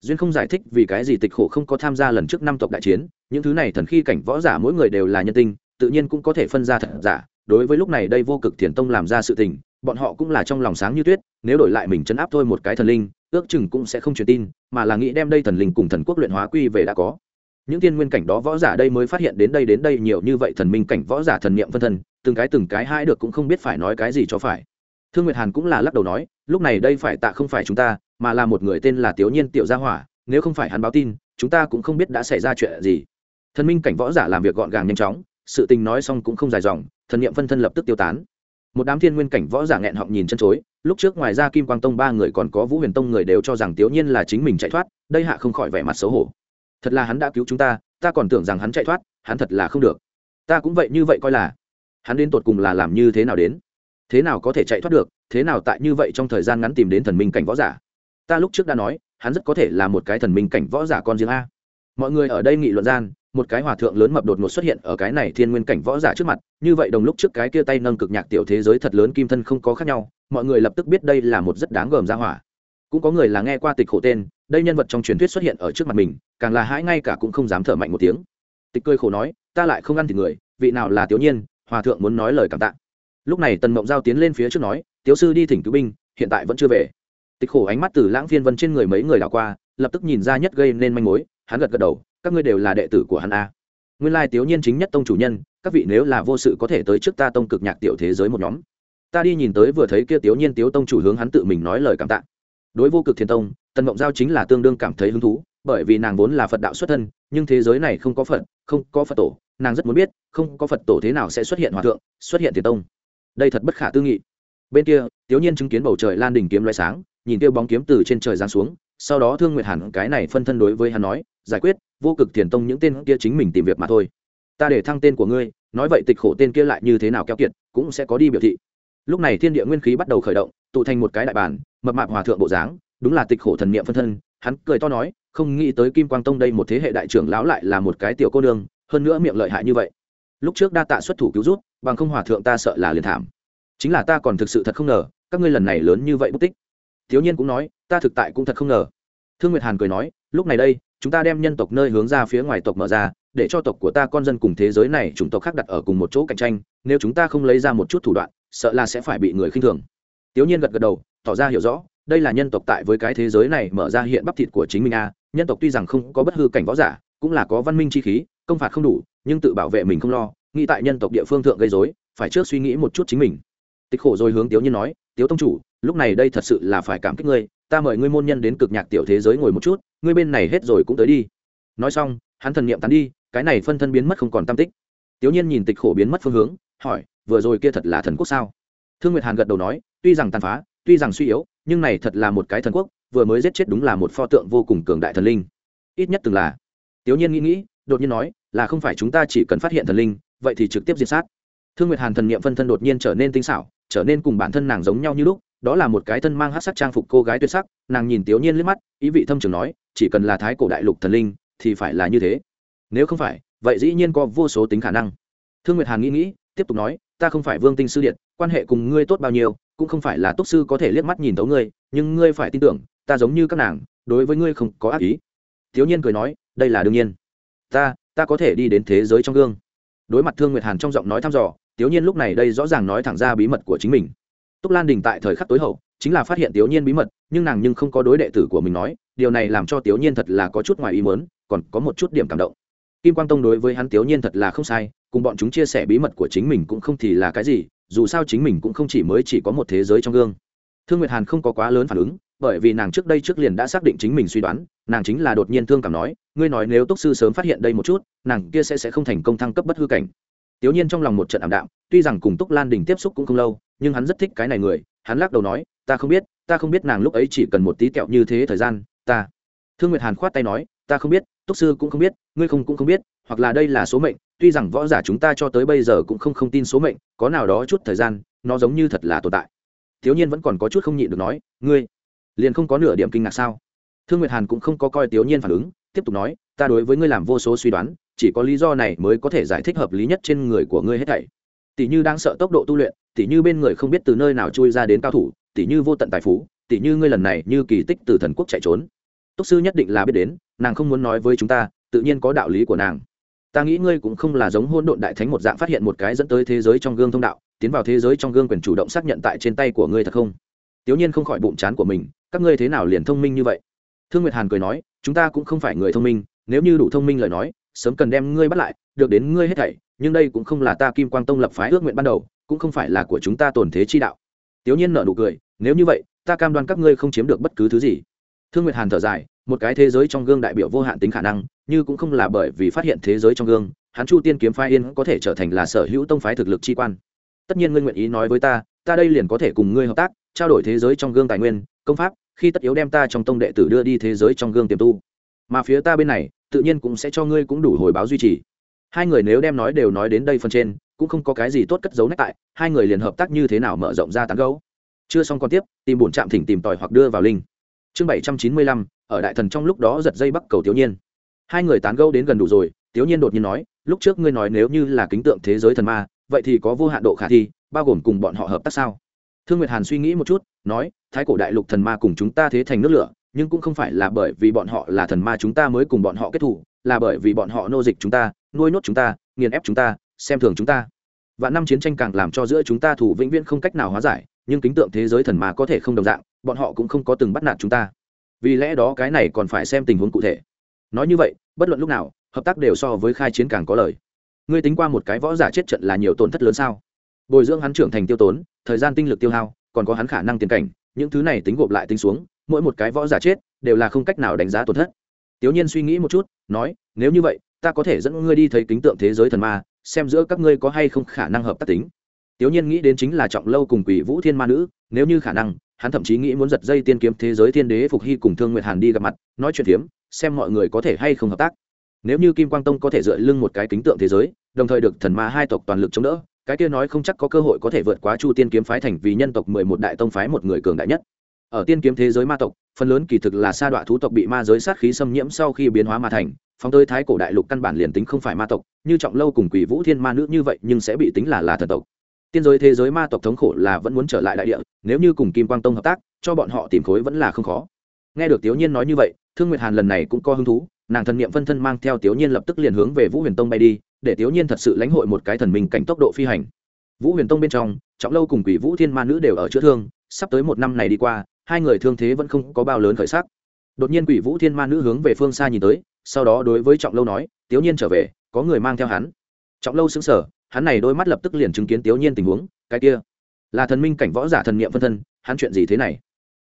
duyên không giải thích vì cái gì tịch khổ không có tham gia lần trước năm tộc đại chiến, những thứ này thần khi cảnh võ giả mỗi người đều là nhân tinh, tự nhiên cũng có thể phân ra thật giả. Đối với lúc này đây vô cực thiền tông làm ra sự tình, bọn họ cũng là trong lòng sáng như tuyết, nếu đổi lại mình chấn áp thôi một cái thần linh, ước chừng cũng sẽ không truyền tin, mà là nghĩ đem đây thần linh cùng thần quốc luyện hóa quy về đã có. Những tiên nguyên cảnh đó võ giả đây mới phát hiện đến đây đến đây nhiều như vậy thần minh cảnh võ giả thần niệm phân thân, từng cái từng cái hai được cũng không biết phải nói cái gì cho phải. Thương nguyệt hàn cũng là lắc đầu nói lúc này đây phải tạ không phải chúng ta, mà là một người tên là tiểu nhiên tiểu gia hỏa, nếu không phải hắn báo tin, chúng ta cũng không biết đã xảy ra chuyện gì. Thần minh cảnh võ giả làm việc gọn gàng nhanh chóng, sự tình nói xong cũng không dài dòng, thần niệm phân thân lập tức tiêu tán. Một đám thiên nguyên cảnh võ giả nghẹn họng nhìn chân chối, lúc trước ngoài ra kim quang tông ba người còn có vũ huyền tông người đều cho rằng tiểu nhiên là chính mình chạy thoát, đây hạ không khỏi vẻ mặt xấu hổ. Thật là hắn đã cứu chúng ta ta còn tưởng rằng hắn chạy thoát, hắn thật là không được. Ta cũng vậy như vậy coi là. Hắn đến tột cùng là làm như thế nào đến? Thế nào có thể chạy thoát được, thế nào tại như vậy trong thời gian ngắn tìm đến thần minh cảnh võ giả? Ta lúc trước đã nói, hắn rất có thể là một cái thần minh cảnh võ giả con riêng a. Mọi người ở đây nghị luận gian, một cái hòa thượng lớn mập đột ngột xuất hiện ở cái này thiên nguyên cảnh võ giả trước mặt, như vậy đồng lúc trước cái kia tay nâng cực nhạc tiểu thế giới thật lớn kim thân không có khác nhau, mọi người lập tức biết đây là một rất đáng gờm ra hỏa. Cũng có người là nghe qua tịch khổ tên, đây nhân vật trong truyền thuyết xuất hiện ở trước mặt mình, càng là hãi ngay cả cũng không dám thở mạnh một tiếng. Tịch cười khổ nói, ta lại không ăn thịt người, vị nào là tiểu nhiên, hòa thượng muốn nói lời cảm tạ lúc này tần mộng giao tiến lên phía trước nói, tiếu sư đi thỉnh cứu binh, hiện tại vẫn chưa về. Tịch khổ ánh mắt từ lãng phiên vân trên người mấy người đảo qua, lập tức nhìn ra nhất gây nên manh mối, hắn gật gật đầu, các ngươi đều là đệ tử của hắn a. Nguyên lai tiểu nhiên chính nhất tông chủ nhân, các vị nếu là vô sự có thể tới trước ta tông cực nhạc tiểu thế giới một nhóm. Ta đi nhìn tới vừa thấy kia tiểu nhiên tiểu tông chủ hướng hắn tự mình nói lời cảm tạ. Đối vô cực thiên tông, tần mộng giao chính là tương đương cảm thấy hứng thú, bởi vì nàng vốn là phật đạo xuất thân, nhưng thế giới này không có phật, không có phật tổ, nàng rất muốn biết, không có phật tổ thế nào sẽ xuất hiện hòa thượng, xuất hiện tiền tông đây thật bất khả tư nghị. Bên kia tiểu nhiên chứng kiến bầu trời lan đỉnh kiếm loé sáng, nhìn tiêu bóng kiếm từ trên trời giáng xuống, sau đó thương nguyệt hẳn cái này phân thân đối với hắn nói, giải quyết, vô cực thiền tông những tên kia chính mình tìm việc mà thôi. Ta để thăng tên của ngươi, nói vậy tịch khổ tên kia lại như thế nào keo kiệt, cũng sẽ có đi biểu thị. Lúc này thiên địa nguyên khí bắt đầu khởi động, tụ thành một cái đại bản, mập mạp hòa thượng bộ dáng, đúng là tịch khổ thần niệm phân thân, hắn cười to nói, không nghĩ tới kim quang tông đây một thế hệ đại trưởng lão lại là một cái tiểu cô nương, hơn nữa miệng lợi hại như vậy. Lúc trước đa tạ xuất thủ cứu rút bằng không hòa thượng ta sợ là liền thảm. Chính là ta còn thực sự thật không ngờ, các ngươi lần này lớn như vậy bút tích. Thiếu nhiên cũng nói, ta thực tại cũng thật không ngờ. Thương nguyệt hàn cười nói, lúc này đây, chúng ta đem nhân tộc nơi hướng ra phía ngoài tộc mở ra, để cho tộc của ta con dân cùng thế giới này chủng tộc khác đặt ở cùng một chỗ cạnh tranh, nếu chúng ta không lấy ra một chút thủ đoạn, sợ là sẽ phải bị người khinh thường. Tiểu nhiên gật gật đầu, tỏ ra hiểu rõ, đây là nhân tộc tại với cái thế giới này mở ra hiện bắp thịt của chính mình a, nhân tộc tuy rằng không có bất hư cảnh võ giả, cũng là có văn minh chi khí, công phạt không đủ, nhưng tự bảo vệ mình không lo nghĩ tại nhân tộc địa phương thượng gây dối phải trước suy nghĩ một chút chính mình. Tịch khổ rồi hướng Tiếu nhiên nói, tiếu tông chủ, lúc này đây thật sự là phải cảm kích ngươi, ta mời ngươi môn nhân đến cực nhạc tiểu thế giới ngồi một chút, ngươi bên này hết rồi cũng tới đi. Nói xong, hắn thần niệm tán đi, cái này phân thân biến mất không còn tam tích. Tiếu nhiên nhìn tịch khổ biến mất phương hướng, hỏi, vừa rồi kia thật là thần quốc sao? Thương nguyệt hàn gật đầu nói, tuy rằng tàn phá, tuy rằng suy yếu, nhưng này thật là một cái thần quốc, vừa mới giết chết đúng là một pho tượng vô cùng cường đại thần linh. Ít nhất từng là. Tiếu nhiên nghĩ nghĩ, đột nhiên nói, là không phải chúng ta chỉ cần phát hiện thần linh vậy thì trực tiếp diệt sát. Thương nguyệt hàn thần niệm phân thân đột nhiên trở nên tinh xảo, trở nên cùng bản thân nàng giống nhau như lúc, đó là một cái thân mang hát sắc trang phục cô gái tuyệt sắc, nàng nhìn tiểu nhiên liếc mắt, ý vị thâm trường nói, chỉ cần là thái cổ đại lục thần linh, thì phải là như thế. Nếu không phải, vậy dĩ nhiên có vô số tính khả năng. Thương nguyệt hàn nghĩ nghĩ, tiếp tục nói, ta không phải vương tinh sư điện, quan hệ cùng ngươi tốt bao nhiêu, cũng không phải là túc sư có thể liếc mắt nhìn tấu ngươi, nhưng ngươi phải tin tưởng, ta giống như các nàng, đối với ngươi không có ác ý. Thiếu nhiên cười nói, đây là đương nhiên. Ta ta có thể đi đến thế giới trong gương đối mặt thương nguyệt hàn trong giọng nói thăm dò Tiểu nhiên lúc này đây rõ ràng nói thẳng ra bí mật của chính mình. Túc lan đình tại thời khắc tối hậu, chính là phát hiện Tiểu nhiên bí mật, nhưng nàng nhưng không có đối đệ tử của mình nói, điều này làm cho Tiểu nhiên thật là có chút ngoài ý mớn còn có một chút điểm cảm động. Kim quang tông đối với hắn Tiểu nhiên thật là không sai, cùng bọn chúng chia sẻ bí mật của chính mình cũng không thì là cái gì, dù sao chính mình cũng không chỉ mới chỉ có một thế giới trong gương. Thương nguyệt hàn không có quá lớn phản ứng bởi vì nàng trước đây trước liền đã xác định chính mình suy đoán, nàng chính là đột nhiên thương cảm nói, ngươi nói nếu túc sư sớm phát hiện đây một chút, nàng kia sẽ sẽ không thành công thăng cấp bất hư cảnh. Tiểu nhiên trong lòng một trận ảm đạm, tuy rằng cùng túc lan đình tiếp xúc cũng không lâu, nhưng hắn rất thích cái này người, hắn lắc đầu nói, ta không biết, ta không biết nàng lúc ấy chỉ cần một tí kẹo như thế thời gian, ta thương nguyệt hàn khoát tay nói, ta không biết, túc sư cũng không biết, ngươi không cũng không biết, hoặc là đây là số mệnh, tuy rằng võ giả chúng ta cho tới bây giờ cũng không không tin số mệnh, có nào đó chút thời gian, nó giống như thật là tồn tại. Thiếu nhiên vẫn còn có chút không nhịn được nói, ngươi liền không có nửa điểm kinh ngạc sao? Thương nguyệt hàn cũng không có coi tiểu nhiên phản ứng, tiếp tục nói, ta đối với ngươi làm vô số suy đoán, chỉ có lý do này mới có thể giải thích hợp lý nhất trên người của ngươi hết thảy. Tỷ như đang sợ tốc độ tu luyện, tỷ như bên người không biết từ nơi nào chui ra đến cao thủ, tỷ như vô tận tài phú, tỷ như ngươi lần này như kỳ tích từ thần quốc chạy trốn. Túc sư nhất định là biết đến, nàng không muốn nói với chúng ta, tự nhiên có đạo lý của nàng. Ta nghĩ ngươi cũng không là giống hôn độn đại thánh một dạng phát hiện một cái dẫn tới thế giới trong gương thông đạo, tiến vào thế giới trong gương quyền chủ động xác nhận tại trên tay của ngươi thật không? Tiểu nhiên không khỏi bụng chán của mình, các ngươi thế nào liền thông minh như vậy? Thương nguyệt hàn cười nói, chúng ta cũng không phải người thông minh, nếu như đủ thông minh lời nói, sớm cần đem ngươi bắt lại, được đến ngươi hết thảy, nhưng đây cũng không là ta kim quang tông lập phái ước nguyện ban đầu, cũng không phải là của chúng ta tổn thế chi đạo. Tiểu nhiên nở nụ cười, nếu như vậy, ta cam đoan các ngươi không chiếm được bất cứ thứ gì. Thương nguyệt hàn thở dài, một cái thế giới trong gương đại biểu vô hạn tính khả năng, như cũng không là bởi vì phát hiện thế giới trong gương, hắn chu tiên kiếm phái yên có thể trở thành là sở hữu tông phái thực lực chi quan. Tất nhiên ngươi nguyện ý nói với ta ta đây liền có thể cùng ngươi hợp tác trao đổi thế giới trong gương tài nguyên, công pháp, khi tất yếu đem ta trong tông đệ tử đưa đi thế giới trong gương tiềm tu. Mà phía ta bên này, tự nhiên cũng sẽ cho ngươi cũng đủ hồi báo duy trì. Hai người nếu đem nói đều nói đến đây phần trên, cũng không có cái gì tốt cất giấu nách tại, hai người liền hợp tác như thế nào mở rộng ra tán gấu chưa xong còn tiếp, tìm bổn trạm thỉnh tìm tòi hoặc đưa vào linh chương bảy trăm chín mươi lăm, ở đại thần trong lúc đó giật dây bắc cầu tiểu nhiên. Hai người tán gẫu đến gần đủ rồi, tiểu nhiên đột nhiên nói, lúc trước ngươi nói nếu như là kính tượng thế giới thần ma, vậy thì có vô hạn độ khả thi, bao gồm cùng bọn họ hợp tác sao? Thương nguyệt hàn suy nghĩ một chút, nói, thái cổ đại lục thần ma cùng chúng ta thế thành nước lửa, nhưng cũng không phải là bởi vì bọn họ là thần ma chúng ta mới cùng bọn họ kết thủ là bởi vì bọn họ nô dịch chúng ta, nuôi nốt chúng ta, nghiền ép chúng ta, xem thường chúng ta. Và năm chiến tranh càng làm cho giữa chúng ta thủ vĩnh viễn không cách nào hóa giải, nhưng kính tượng thế giới thần ma có thể không đồng dạng, bọn họ cũng không có từng bắt nạt chúng ta. Vì lẽ đó cái này còn phải xem tình huống cụ thể. Nói như vậy, bất luận lúc nào, hợp tác đều so với khai chiến càng có lời. Ngươi tính qua một cái võ giả chết trận là nhiều tổn thất lớn sao? Bồi dưỡng hắn trưởng thành tiêu tốn, thời gian tinh lực tiêu hao, còn có hắn khả năng tiền cảnh, những thứ này tính gộp lại tính xuống, mỗi một cái võ giả chết, đều là không cách nào đánh giá tổn thất. Tiểu nhiên suy nghĩ một chút, nói, nếu như vậy, ta có thể dẫn ngươi đi thấy kính tượng thế giới thần ma, xem giữa các ngươi có hay không khả năng hợp tác tính. Tiểu nhiên nghĩ đến chính là trọng lâu cùng quỷ vũ thiên ma nữ, nếu như khả năng, hắn thậm chí nghĩ muốn giật dây tiên kiếm thế giới thiên đế phục hy cùng thương nguyệt hàn đi gặp mặt, nói chuyện phiếm, xem mọi người có thể hay không hợp tác. Nếu như kim quang tông có thể dựa lưng một cái kính tượng thế giới, đồng thời được thần ma hai tộc toàn lực chống đỡ cái kia nói không chắc có cơ hội có thể vượt quá chu tiên kiếm phái thành vì nhân tộc mười một đại tông phái một người cường đại nhất. Ở tiên kiếm thế giới ma tộc, phần lớn kỳ thực là sa đọa thú tộc bị ma giới sát khí xâm nhiễm sau khi biến hóa ma thành, phóng tới thái cổ đại lục căn bản liền tính không phải ma tộc, như trọng lâu cùng quỷ vũ thiên ma nữ như vậy nhưng sẽ bị tính là là thần tộc. Tiên giới thế giới ma tộc thống khổ là vẫn muốn trở lại đại địa, nếu như cùng kim quang tông hợp tác, cho bọn họ tìm khối vẫn là không khó. Nghe được tiểu nhiên nói như vậy, thương nguyệt hàn lần này cũng có hứng thú nàng thần niệm phân thân mang theo tiểu nhiên lập tức liền hướng về vũ huyền tông bay đi, để tiểu nhiên thật sự lãnh hội một cái thần minh cảnh tốc độ phi hành. Vũ huyền tông bên trong, trọng lâu cùng quỷ vũ thiên ma nữ đều ở chữa thương, sắp tới một năm này đi qua, hai người thương thế vẫn không có bao lớn khởi sắc. Đột nhiên quỷ vũ thiên ma nữ hướng về phương xa nhìn tới, sau đó đối với trọng lâu nói, tiểu nhiên trở về, có người mang theo hắn. Trọng lâu xứng sở hắn này đôi mắt lập tức liền chứng kiến tiểu nhiên tình huống, cái kia là thần minh cảnh võ giả thần niệm phân thân, hắn chuyện gì thế này?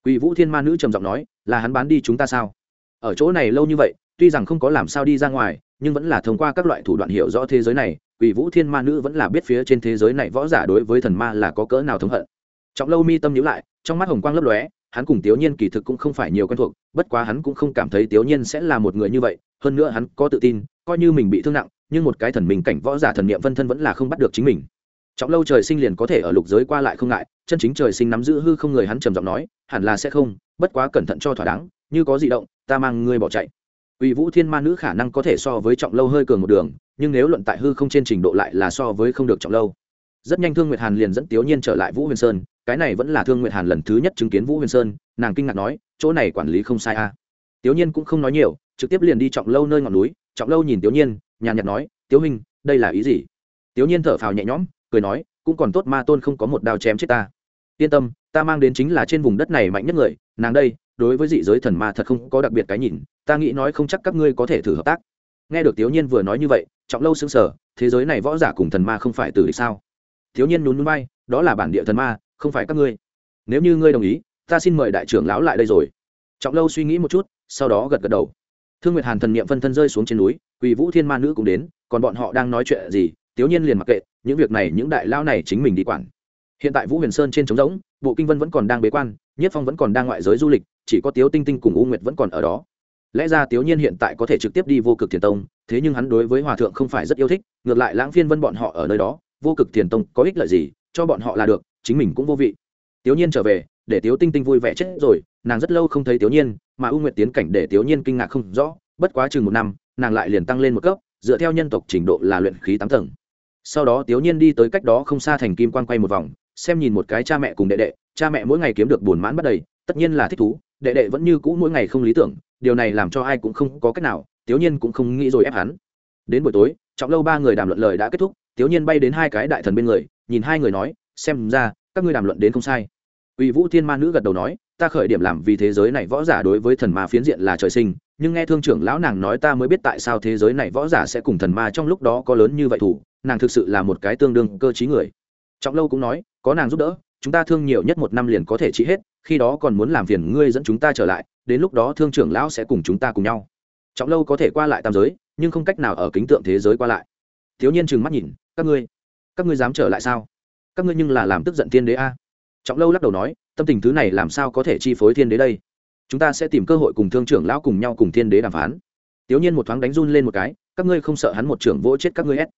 Quỷ vũ thiên ma nữ trầm giọng nói, là hắn bán đi chúng ta sao? Ở chỗ này lâu như vậy tuy rằng không có làm sao đi ra ngoài, nhưng vẫn là thông qua các loại thủ đoạn hiểu rõ thế giới này, quỷ vũ thiên ma nữ vẫn là biết phía trên thế giới này võ giả đối với thần ma là có cỡ nào thống hận. Trọng lâu mi tâm nhíu lại, trong mắt hồng quang lấp lóe, hắn cùng tiểu nhiên kỳ thực cũng không phải nhiều quen thuộc, bất quá hắn cũng không cảm thấy tiểu nhiên sẽ là một người như vậy, hơn nữa hắn có tự tin, coi như mình bị thương nặng, nhưng một cái thần mình cảnh võ giả thần niệm phân thân vẫn là không bắt được chính mình. Trọng lâu trời sinh liền có thể ở lục giới qua lại không ngại, chân chính trời sinh nắm giữ hư không người hắn trầm giọng nói, hẳn là sẽ không, bất quá cẩn thận cho thỏa đáng, như có di động, ta mang ngươi bỏ chạy. Uy Vũ Thiên Ma nữ khả năng có thể so với Trọng Lâu hơi cường một đường, nhưng nếu luận tại hư không trên trình độ lại là so với không được Trọng Lâu. Rất nhanh Thương Nguyệt Hàn liền dẫn Tiếu Nhiên trở lại Vũ Huyền Sơn, cái này vẫn là Thương Nguyệt Hàn lần thứ nhất chứng kiến Vũ Huyền Sơn, nàng kinh ngạc nói, chỗ này quản lý không sai a. À. Tiếu Nhiên cũng không nói nhiều, trực tiếp liền đi Trọng Lâu nơi ngọn núi, Trọng Lâu nhìn Tiếu Nhiên, nhàn nhạt nói, "Tiếu huynh, đây là ý gì?" Tiếu Nhiên thở phào nhẹ nhõm, cười nói, "Cũng còn tốt Ma Tôn không có một đao chém chết ta. Yên tâm, ta mang đến chính là trên vùng đất này mạnh nhất người, nàng đây, đối với dị giới thần ma thật không có đặc biệt cái nhìn ta nghĩ nói không chắc các ngươi có thể thử hợp tác. Nghe được tiểu nhiên vừa nói như vậy, trọng lâu sững sờ, thế giới này võ giả cùng thần ma không phải từ địch sao? Thiếu nhiên nhún nhún bay đó là bản địa thần ma, không phải các ngươi. Nếu như ngươi đồng ý, ta xin mời đại trưởng lão lại đây rồi. Trọng lâu suy nghĩ một chút, sau đó gật gật đầu. Thương nguyệt hàn thần niệm phân thân rơi xuống trên núi, quỳ vũ thiên ma nữ cũng đến, còn bọn họ đang nói chuyện gì tiểu nhiên liền mặc kệ, những việc này những đại lão này chính mình đi quản. Hiện tại vũ huyền sơn trên trống rỗng, bộ kinh vân vẫn còn đang bế quan, nhất phong vẫn còn đang ngoại giới du lịch, chỉ có tiếu tinh tinh cùng u nguyệt vẫn còn ở đó lẽ ra tiểu nhiên hiện tại có thể trực tiếp đi vô cực thiền tông, thế nhưng hắn đối với hòa thượng không phải rất yêu thích, ngược lại lãng phiên vân bọn họ ở nơi đó, vô cực thiền tông có ích lợi gì, cho bọn họ là được, chính mình cũng vô vị. Tiểu nhiên trở về, để tiểu tinh tinh vui vẻ chết rồi, nàng rất lâu không thấy tiểu nhiên, mà u nguyệt tiến cảnh để tiểu nhiên kinh ngạc không rõ, bất quá chừng một năm, nàng lại liền tăng lên một cấp, dựa theo nhân tộc trình độ là luyện khí tám tầng. Sau đó tiểu nhiên đi tới cách đó không xa thành kim quan quay một vòng, xem nhìn một cái cha mẹ cùng đệ đệ, cha mẹ mỗi ngày kiếm được buồn mãn bắt đầy, tất nhiên là thích thú, đệ đệ vẫn như cũ mỗi ngày không lý tưởng điều này làm cho ai cũng không có cách nào tiểu nhiên cũng không nghĩ rồi ép hắn đến buổi tối trọng lâu ba người đàm luận lời đã kết thúc tiểu nhiên bay đến hai cái đại thần bên người nhìn hai người nói xem ra các ngươi đàm luận đến không sai Uy Vũ Thiên Ma nữ gật đầu nói, ta khởi điểm làm vì thế giới này võ giả đối với thần ma phiến diện là trời sinh, nhưng nghe thương trưởng lão nàng nói ta mới biết tại sao thế giới này võ giả sẽ cùng thần ma trong lúc đó có lớn như vậy thủ, nàng thực sự là một cái tương đương cơ trí người. Trọng Lâu cũng nói, có nàng giúp đỡ, chúng ta thương nhiều nhất một năm liền có thể trị hết, khi đó còn muốn làm phiền ngươi dẫn chúng ta trở lại đến lúc đó thương trưởng lão sẽ cùng chúng ta cùng nhau. Trọng lâu có thể qua lại tam giới nhưng không cách nào ở kính tượng thế giới qua lại. Thiếu nhiên trừng mắt nhìn các ngươi các ngươi dám trở lại sao? Các ngươi nhưng là làm tức giận thiên đế a. Trọng lâu lắc đầu nói tâm tình thứ này làm sao có thể chi phối thiên đế đây? Chúng ta sẽ tìm cơ hội cùng thương trưởng lão cùng nhau cùng thiên đế đàm phán. Thiếu nhiên một thoáng đánh run lên một cái các ngươi không sợ hắn một trưởng vỗ chết các ngươi ép?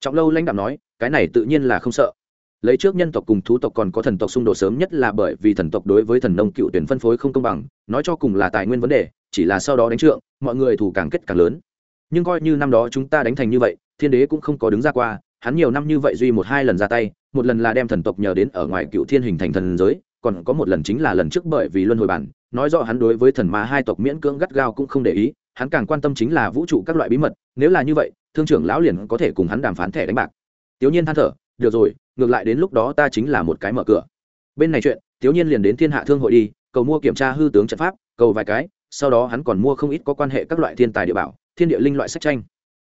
Trọng lâu lãnh đạo nói cái này tự nhiên là không sợ lấy trước nhân tộc cùng thú tộc còn có thần tộc xung đột sớm nhất là bởi vì thần tộc đối với thần nông cựu tuyển phân phối không công bằng, nói cho cùng là tài nguyên vấn đề, chỉ là sau đó đánh trượng, mọi người thủ càng kết càng lớn. Nhưng coi như năm đó chúng ta đánh thành như vậy, thiên đế cũng không có đứng ra qua, hắn nhiều năm như vậy duy một hai lần ra tay, một lần là đem thần tộc nhờ đến ở ngoài cựu thiên hình thành thần giới, còn có một lần chính là lần trước bởi vì luân hồi bản, nói rõ hắn đối với thần ma hai tộc miễn cưỡng gắt gao cũng không để ý, hắn càng quan tâm chính là vũ trụ các loại bí mật, nếu là như vậy, thương trưởng lão liền có thể cùng hắn đàm phán thẻ đánh bạc. Tiểu nhiên than thở được rồi, ngược lại đến lúc đó ta chính là một cái mở cửa. Bên này chuyện thiếu nhiên liền đến thiên hạ thương hội đi, cầu mua kiểm tra hư tướng trận pháp, cầu vài cái, sau đó hắn còn mua không ít có quan hệ các loại thiên tài địa bảo, thiên địa linh loại sách tranh.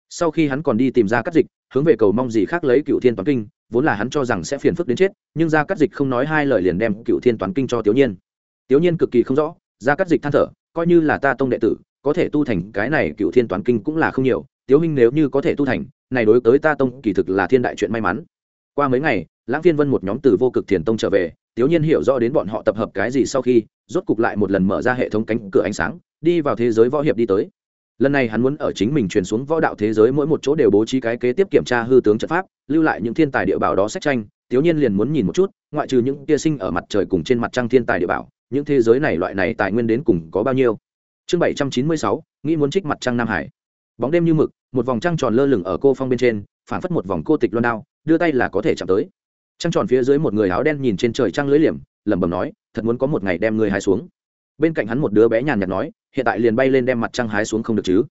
Sau khi hắn còn đi tìm ra cắt dịch, hướng về cầu mong gì khác lấy cựu thiên toán kinh, vốn là hắn cho rằng sẽ phiền phức đến chết, nhưng ra cắt dịch không nói hai lời liền đem cựu thiên toán kinh cho tiểu nhiên. Tiểu nhiên cực kỳ không rõ, ra cắt dịch than thở, coi như là ta tông đệ tử, có thể tu thành cái này cựu thiên toán kinh cũng là không nhiều tiểu huynh nếu như có thể tu thành, này đối tới ta tông kỳ thực là thiên đại chuyện may mắn qua mấy ngày, lãng phiên vân một nhóm từ vô cực thiền tông trở về, tiếu nhiên hiểu rõ đến bọn họ tập hợp cái gì sau khi, rốt cục lại một lần mở ra hệ thống cánh cửa ánh sáng, đi vào thế giới võ hiệp đi tới. Lần này hắn muốn ở chính mình truyền xuống võ đạo thế giới mỗi một chỗ đều bố trí cái kế tiếp kiểm tra hư tướng trận pháp, lưu lại những thiên tài địa bảo đó sách tranh tiểu nhiên liền muốn nhìn một chút, ngoại trừ những tia sinh ở mặt trời cùng trên mặt trăng thiên tài địa bảo, những thế giới này loại này tài nguyên đến cùng có bao nhiêu. Chương bảy trăm chín mươi sáu, nghĩ muốn trích mặt trăng nam hải. Bóng đêm như mực, một vòng trăng tròn lơ lửng ở cô phong bên trên phản phất một vòng cô tịch loan đao, đưa tay là có thể chạm tới. Trăng tròn phía dưới một người áo đen nhìn trên trời trăng lưới liềm, lẩm bẩm nói, thật muốn có một ngày đem người hái xuống. Bên cạnh hắn một đứa bé nhàn nhạt nói, hiện tại liền bay lên đem mặt trăng hái xuống không được chứ?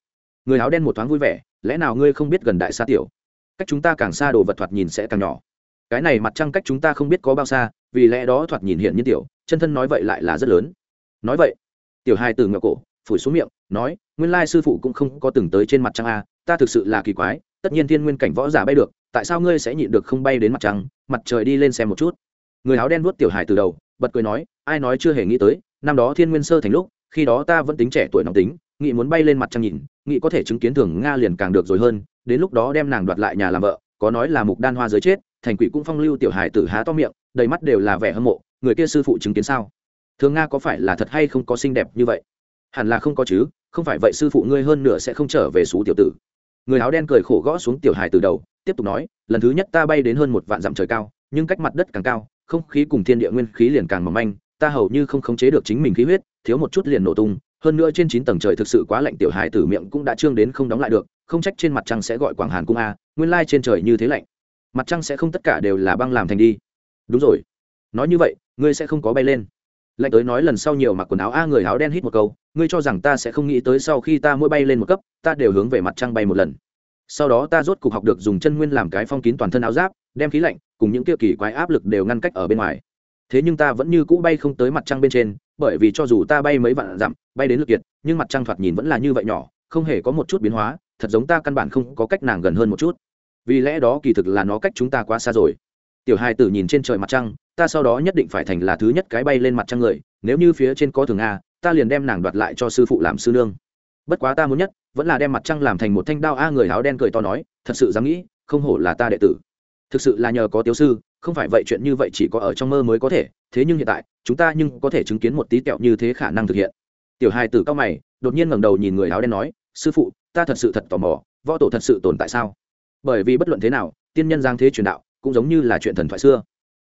Người áo đen một thoáng vui vẻ, lẽ nào ngươi không biết gần đại xa tiểu? Cách chúng ta càng xa đồ vật thoạt nhìn sẽ càng nhỏ. Cái này mặt trăng cách chúng ta không biết có bao xa, vì lẽ đó thoạt nhìn hiện như tiểu, chân thân nói vậy lại là rất lớn. Nói vậy? Tiểu hai từ ngựa cổ, phủi xuống miệng, nói, nguyên lai sư phụ cũng không có từng tới trên mặt trăng a, ta thực sự là kỳ quái tất nhiên thiên nguyên cảnh võ giả bay được, tại sao ngươi sẽ nhịn được không bay đến mặt trăng, mặt trời đi lên xem một chút? Người áo đen vuốt tiểu Hải từ đầu, bật cười nói, ai nói chưa hề nghĩ tới, năm đó thiên nguyên sơ thành lúc, khi đó ta vẫn tính trẻ tuổi nóng tính nghị muốn bay lên mặt trăng nhìn nghị có thể chứng kiến thường nga liền càng được rồi hơn, đến lúc đó đem nàng đoạt lại nhà làm vợ, có nói là mục đan hoa giới chết, thành quỷ cũng phong lưu tiểu Hải tử há to miệng, đầy mắt đều là vẻ hâm mộ, người kia sư phụ chứng kiến sao? Thường nga có phải là thật hay không có xinh đẹp như vậy? Hẳn là không có chứ, không phải vậy sư phụ ngươi hơn nửa sẽ không trở về xú tiểu tử người áo đen cười khổ gõ xuống tiểu hài từ đầu, tiếp tục nói, lần thứ nhất ta bay đến hơn một vạn dặm trời cao, nhưng cách mặt đất càng cao, không khí cùng thiên địa nguyên khí liền càng mỏng manh, ta hầu như không khống chế được chính mình khí huyết, thiếu một chút liền nổ tung, hơn nữa trên chín tầng trời thực sự quá lạnh, tiểu hài tử miệng cũng đã trương đến không đóng lại được, không trách trên mặt trăng sẽ gọi quảng hàn cung a, nguyên lai trên trời như thế lạnh. Mặt trăng sẽ không tất cả đều là băng làm thành đi. Đúng rồi. Nói như vậy, ngươi sẽ không có bay lên lạnh tới nói lần sau nhiều mặc quần áo a người áo đen hít một câu, ngươi cho rằng ta sẽ không nghĩ tới sau khi ta mỗi bay lên một cấp, ta đều hướng về mặt trăng bay một lần. Sau đó ta rốt cục học được dùng chân nguyên làm cái phong kín toàn thân áo giáp, đem khí lạnh cùng những kia kỳ quái áp lực đều ngăn cách ở bên ngoài. Thế nhưng ta vẫn như cũ bay không tới mặt trăng bên trên, bởi vì cho dù ta bay mấy vạn dặm, bay đến lực kiệt, nhưng mặt trăng thoạt nhìn vẫn là như vậy nhỏ, không hề có một chút biến hóa, thật giống ta căn bản không có cách nàng gần hơn một chút. Vì lẽ đó kỳ thực là nó cách chúng ta quá xa rồi. Tiểu hai tử nhìn trên trời mặt trăng ta sau đó nhất định phải thành là thứ nhất cái bay lên mặt trăng người, nếu như phía trên có thường a, ta liền đem nàng đoạt lại cho sư phụ làm sư nương. Bất quá ta muốn nhất, vẫn là đem mặt trăng làm thành một thanh đao a người áo đen cười to nói, thật sự dám nghĩ, không hổ là ta đệ tử. Thực sự là nhờ có tiểu sư, không phải vậy chuyện như vậy chỉ có ở trong mơ mới có thể, thế nhưng hiện tại, chúng ta nhưng có thể chứng kiến một tí kẹo như thế khả năng thực hiện. Tiểu hai tử cao mày, đột nhiên ngẩng đầu nhìn người áo đen nói, sư phụ, ta thật sự thật tò mò, võ tổ thật sự tồn tại sao? Bởi vì bất luận thế nào, tiên nhân giang thế truyền đạo, cũng giống như là chuyện thần thoại xưa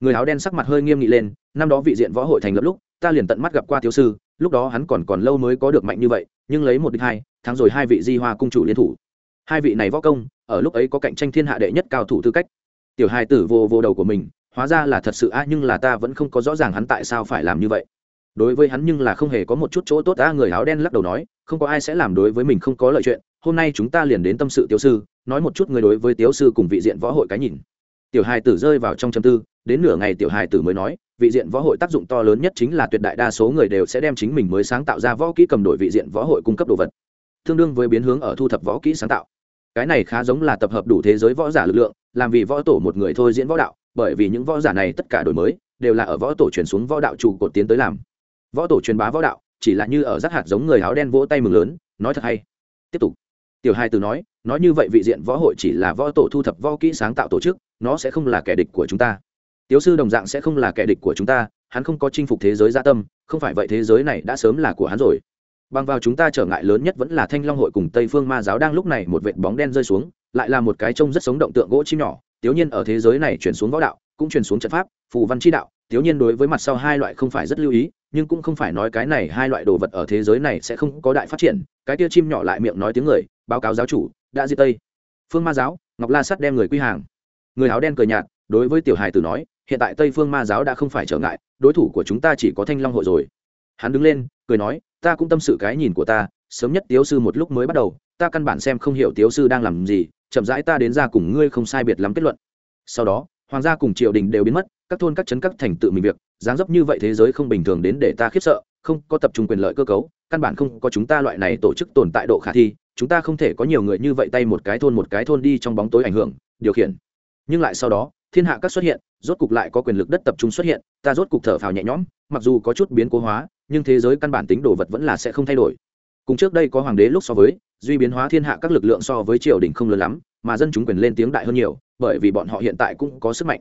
người áo đen sắc mặt hơi nghiêm nghị lên, năm đó vị diện võ hội thành lập lúc, ta liền tận mắt gặp qua thiếu sư, lúc đó hắn còn còn lâu mới có được mạnh như vậy, nhưng lấy một địch hai, thắng rồi hai vị di hoa cung chủ liên thủ. Hai vị này võ công, ở lúc ấy có cạnh tranh thiên hạ đệ nhất cao thủ tư cách. Tiểu hai tử vô vô đầu của mình, hóa ra là thật sự a, nhưng là ta vẫn không có rõ ràng hắn tại sao phải làm như vậy. Đối với hắn nhưng là không hề có một chút chỗ tốt a, người áo đen lắc đầu nói, không có ai sẽ làm đối với mình không có lợi chuyện, hôm nay chúng ta liền đến tâm sự tiểu sư, nói một chút người đối với tiểu sư cùng vị diện võ hội cái nhìn. Tiểu hài tử rơi vào trong châm tư đến nửa ngày tiểu hài tử mới nói, vị diện võ hội tác dụng to lớn nhất chính là tuyệt đại đa số người đều sẽ đem chính mình mới sáng tạo ra võ kỹ cầm đổi vị diện võ hội cung cấp đồ vật. Tương đương với biến hướng ở thu thập võ kỹ sáng tạo. Cái này khá giống là tập hợp đủ thế giới võ giả lực lượng, làm vì võ tổ một người thôi diễn võ đạo, bởi vì những võ giả này tất cả đổi mới, đều là ở võ tổ truyền xuống võ đạo trụ cột tiến tới làm. Võ tổ truyền bá võ đạo, chỉ là như ở rác hạt giống người áo đen vỗ tay mừng lớn, nói thật hay. Tiếp tục. Tiểu hai từ nói nói như vậy vị diện võ hội chỉ là võ tổ thu thập võ kỹ sáng tạo tổ chức, nó sẽ không là kẻ địch của chúng ta tiếu sư đồng dạng sẽ không là kẻ địch của chúng ta, hắn không có chinh phục thế giới gia tâm, không phải vậy thế giới này đã sớm là của hắn rồi. Bằng vào chúng ta trở ngại lớn nhất vẫn là thanh long hội cùng tây phương ma giáo đang lúc này một vệt bóng đen rơi xuống, lại là một cái trông rất sống động tượng gỗ chim nhỏ, tiếu nhiên ở thế giới này chuyển xuống võ đạo, cũng chuyển xuống trận pháp, phù văn chi đạo, tiếu nhiên đối với mặt sau hai loại không phải rất lưu ý, nhưng cũng không phải nói cái này hai loại đồ vật ở thế giới này sẽ không có đại phát triển, cái tia chim nhỏ lại miệng nói tiếng người, báo cáo giáo chủ, đã diệt tây. Phương ma giáo, ngọc la sắt đem người quy hàng. Người áo đen cười nhạt, đối với tiểu hài tử nói hiện tại tây phương ma giáo đã không phải trở ngại, đối thủ của chúng ta chỉ có thanh long hội rồi. Hắn đứng lên, cười nói, ta cũng tâm sự cái nhìn của ta, sớm nhất tiếu sư một lúc mới bắt đầu, ta căn bản xem không hiểu tiếu sư đang làm gì, chậm rãi ta đến ra cùng ngươi không sai biệt lắm kết luận. Sau đó, hoàng gia cùng triều đình đều biến mất, các thôn các trấn các thành tự mình việc, dáng dấp như vậy thế giới không bình thường đến để ta khiếp sợ, không có tập trung quyền lợi cơ cấu, căn bản không có chúng ta loại này tổ chức tồn tại độ khả thi, chúng ta không thể có nhiều người như vậy tay một cái thôn một cái thôn đi trong bóng tối ảnh hưởng, điều khiển. Nhưng lại sau đó thiên hạ các xuất hiện, rốt cục lại có quyền lực đất tập trung xuất hiện, ta rốt cục thở phào nhẹ nhõm, mặc dù có chút biến cố hóa, nhưng thế giới căn bản tính đồ vật vẫn là sẽ không thay đổi. Cùng trước đây có hoàng đế lúc so với, duy biến hóa thiên hạ các lực lượng so với triều đình không lớn lắm, mà dân chúng quyền lên tiếng đại hơn nhiều, bởi vì bọn họ hiện tại cũng có sức mạnh.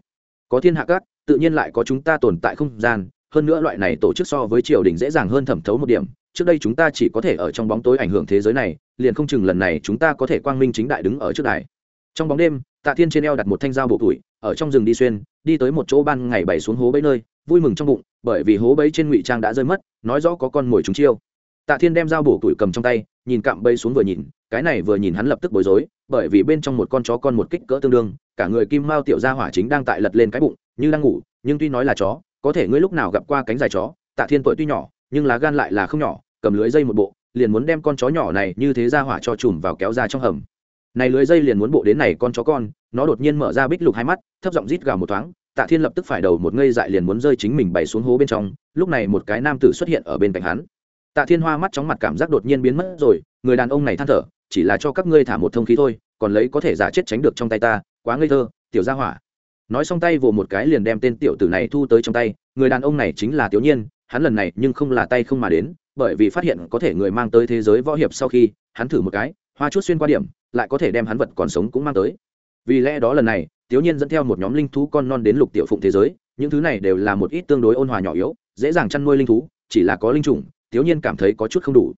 Có thiên hạ các, tự nhiên lại có chúng ta tồn tại không gian, hơn nữa loại này tổ chức so với triều đình dễ dàng hơn thẩm thấu một điểm. Trước đây chúng ta chỉ có thể ở trong bóng tối ảnh hưởng thế giới này, liền không chừng lần này chúng ta có thể quang minh chính đại đứng ở trước đài. Trong bóng đêm, tạ thiên trên eo đặt một thanh dao bộ tuổi ở trong rừng đi xuyên, đi tới một chỗ ban ngày bày xuống hố bẫy nơi, vui mừng trong bụng, bởi vì hố bẫy trên ngụy trang đã rơi mất, nói rõ có con mồi chúng chiêu. Tạ thiên đem dao bổ tuổi cầm trong tay, nhìn cạm bẫy xuống vừa nhìn, cái này vừa nhìn hắn lập tức bối rối, bởi vì bên trong một con chó con một kích cỡ tương đương, cả người kim mao tiểu gia hỏa chính đang tại lật lên cái bụng, như đang ngủ, nhưng tuy nói là chó, có thể ngươi lúc nào gặp qua cánh dài chó, tạ thiên tuổi tuy nhỏ, nhưng lá gan lại là không nhỏ, cầm lưới dây một bộ, liền muốn đem con chó nhỏ này như thế ra hỏa cho chùm vào kéo ra trong hầm. Này lưới dây liền muốn bộ đến này con chó con nó đột nhiên mở ra bích lục hai mắt, thấp giọng rít gào một thoáng, tạ thiên lập tức phải đầu một ngây dại liền muốn rơi chính mình bày xuống hố bên trong, lúc này một cái nam tử xuất hiện ở bên cạnh hắn. Tạ thiên hoa mắt chóng mặt cảm giác đột nhiên biến mất rồi, người đàn ông này than thở, chỉ là cho các ngươi thả một thông khí thôi, còn lấy có thể giả chết tránh được trong tay ta, quá ngây thơ, tiểu gia hỏa. Nói xong tay vồ một cái liền đem tên tiểu tử này thu tới trong tay, người đàn ông này chính là tiểu nhiên, hắn lần này nhưng không là tay không mà đến, bởi vì phát hiện có thể người mang tới thế giới võ hiệp sau khi, hắn thử một cái, hoa chút xuyên qua điểm, lại có thể đem hắn vật còn sống cũng mang tới vì lẽ đó lần này tiểu nhiên dẫn theo một nhóm linh thú con non đến lục tiểu phụng thế giới, những thứ này đều là một ít tương đối ôn hòa nhỏ yếu, dễ dàng chăn nuôi linh thú, chỉ là có linh trùng tiểu nhiên cảm thấy có chút không đủ.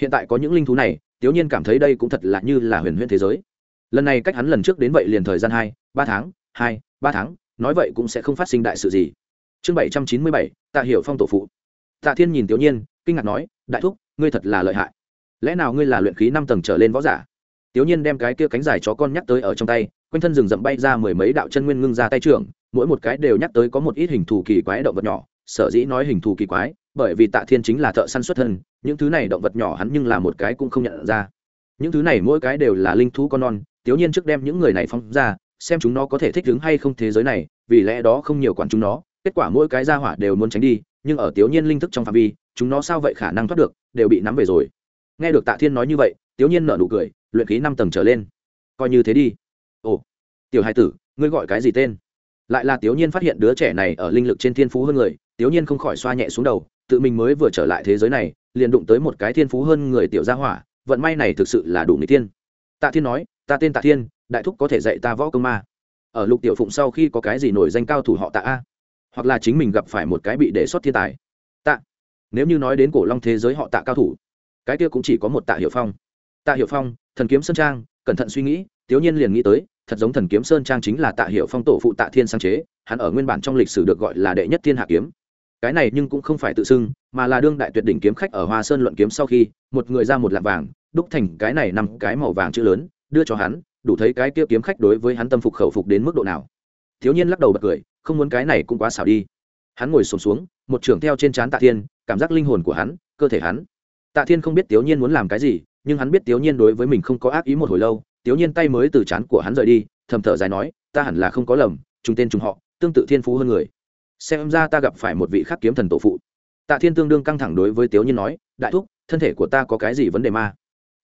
Hiện tại có những linh thú này tiểu nhiên cảm thấy đây cũng thật là như là huyền huyễn thế giới. Lần này cách hắn lần trước đến vậy liền thời gian hai, ba tháng, hai, ba tháng, nói vậy cũng sẽ không phát sinh đại sự gì. Chương bảy trăm chín mươi bảy, tạ hiểu phong tổ phụ. Tạ thiên nhìn tiểu nhiên, kinh ngạc nói, đại thúc, ngươi thật là lợi hại. Lẽ nào ngươi là luyện khí năm tầng trở lên võ giả? Tiểu nhiên đem cái kia cánh dài chó con nhắc tới ở trong tay quanh thân rừng rậm bay ra mười mấy đạo chân nguyên ngưng ra tay trưởng, mỗi một cái đều nhắc tới có một ít hình thù kỳ quái động vật nhỏ. Sở dĩ nói hình thù kỳ quái, bởi vì tạ thiên chính là thợ săn xuất thân, những thứ này động vật nhỏ hắn nhưng là một cái cũng không nhận ra. Những thứ này mỗi cái đều là linh thú con non tiếu nhiên trước đem những người này phóng ra, xem chúng nó có thể thích ứng hay không thế giới này, vì lẽ đó không nhiều quản chúng nó, kết quả mỗi cái ra hỏa đều muốn tránh đi, nhưng ở tiểu nhiên linh thức trong phạm vi, chúng nó sao vậy khả năng thoát được, đều bị nắm về rồi. Nghe được tạ thiên nói như vậy, tiểu nhiên nở nụ cười, luyện khí năm tầng trở lên. Coi như thế đi ồ, tiểu hai tử, ngươi gọi cái gì tên? Lại là tiểu nhiên phát hiện đứa trẻ này ở linh lực trên thiên phú hơn người tiểu nhiên không khỏi xoa nhẹ xuống đầu, tự mình mới vừa trở lại thế giới này, liền đụng tới một cái thiên phú hơn người tiểu gia hỏa, vận may này thực sự là đủ người tiên tạ thiên nói, ta tên tạ thiên, đại thúc có thể dạy ta võ công ma. Ở lục tiểu phụng sau khi có cái gì nổi danh cao thủ họ tạ a, hoặc là chính mình gặp phải một cái bị đề xuất thiên tài. Tạ, nếu như nói đến cổ long thế giới họ tạ cao thủ, cái kia cũng chỉ có một tạ hiệu phong. Tạ hiệu phong, thần kiếm sơn trang, cẩn thận suy nghĩ tiếu nhiên liền nghĩ tới thật giống thần kiếm sơn trang chính là tạ hiệu phong tổ phụ tạ thiên sáng chế hắn ở nguyên bản trong lịch sử được gọi là đệ nhất thiên hạ kiếm. Cái này nhưng cũng không phải tự xưng mà là đương đại tuyệt đỉnh kiếm khách ở hoa sơn luận kiếm sau khi một người ra một lạng vàng đúc thành cái này nằm cái màu vàng chữ lớn đưa cho hắn đủ thấy cái kia kiếm khách đối với hắn tâm phục khẩu phục đến mức độ nào. Thiếu nhiên lắc đầu bật cười không muốn cái này cũng quá xảo đi. Hắn ngồi xổm xuống, xuống một trưởng theo trên trán tạ thiên cảm giác linh hồn của hắn cơ thể hắn. Tạ thiên không biết Tiếu nhiên muốn làm cái gì nhưng hắn biết Tiếu nhiên đối với mình không có ác ý một hồi lâu tiểu nhiên tay mới từ chán của hắn rời đi, thầm thở dài nói, ta hẳn là không có lầm chúng tên chúng họ, tương tự thiên phú hơn người. Xem ra ta gặp phải một vị khắc kiếm thần tổ phụ. Tạ thiên tương đương căng thẳng đối với tiểu nhiên nói, đại thúc, thân thể của ta có cái gì vấn đề ma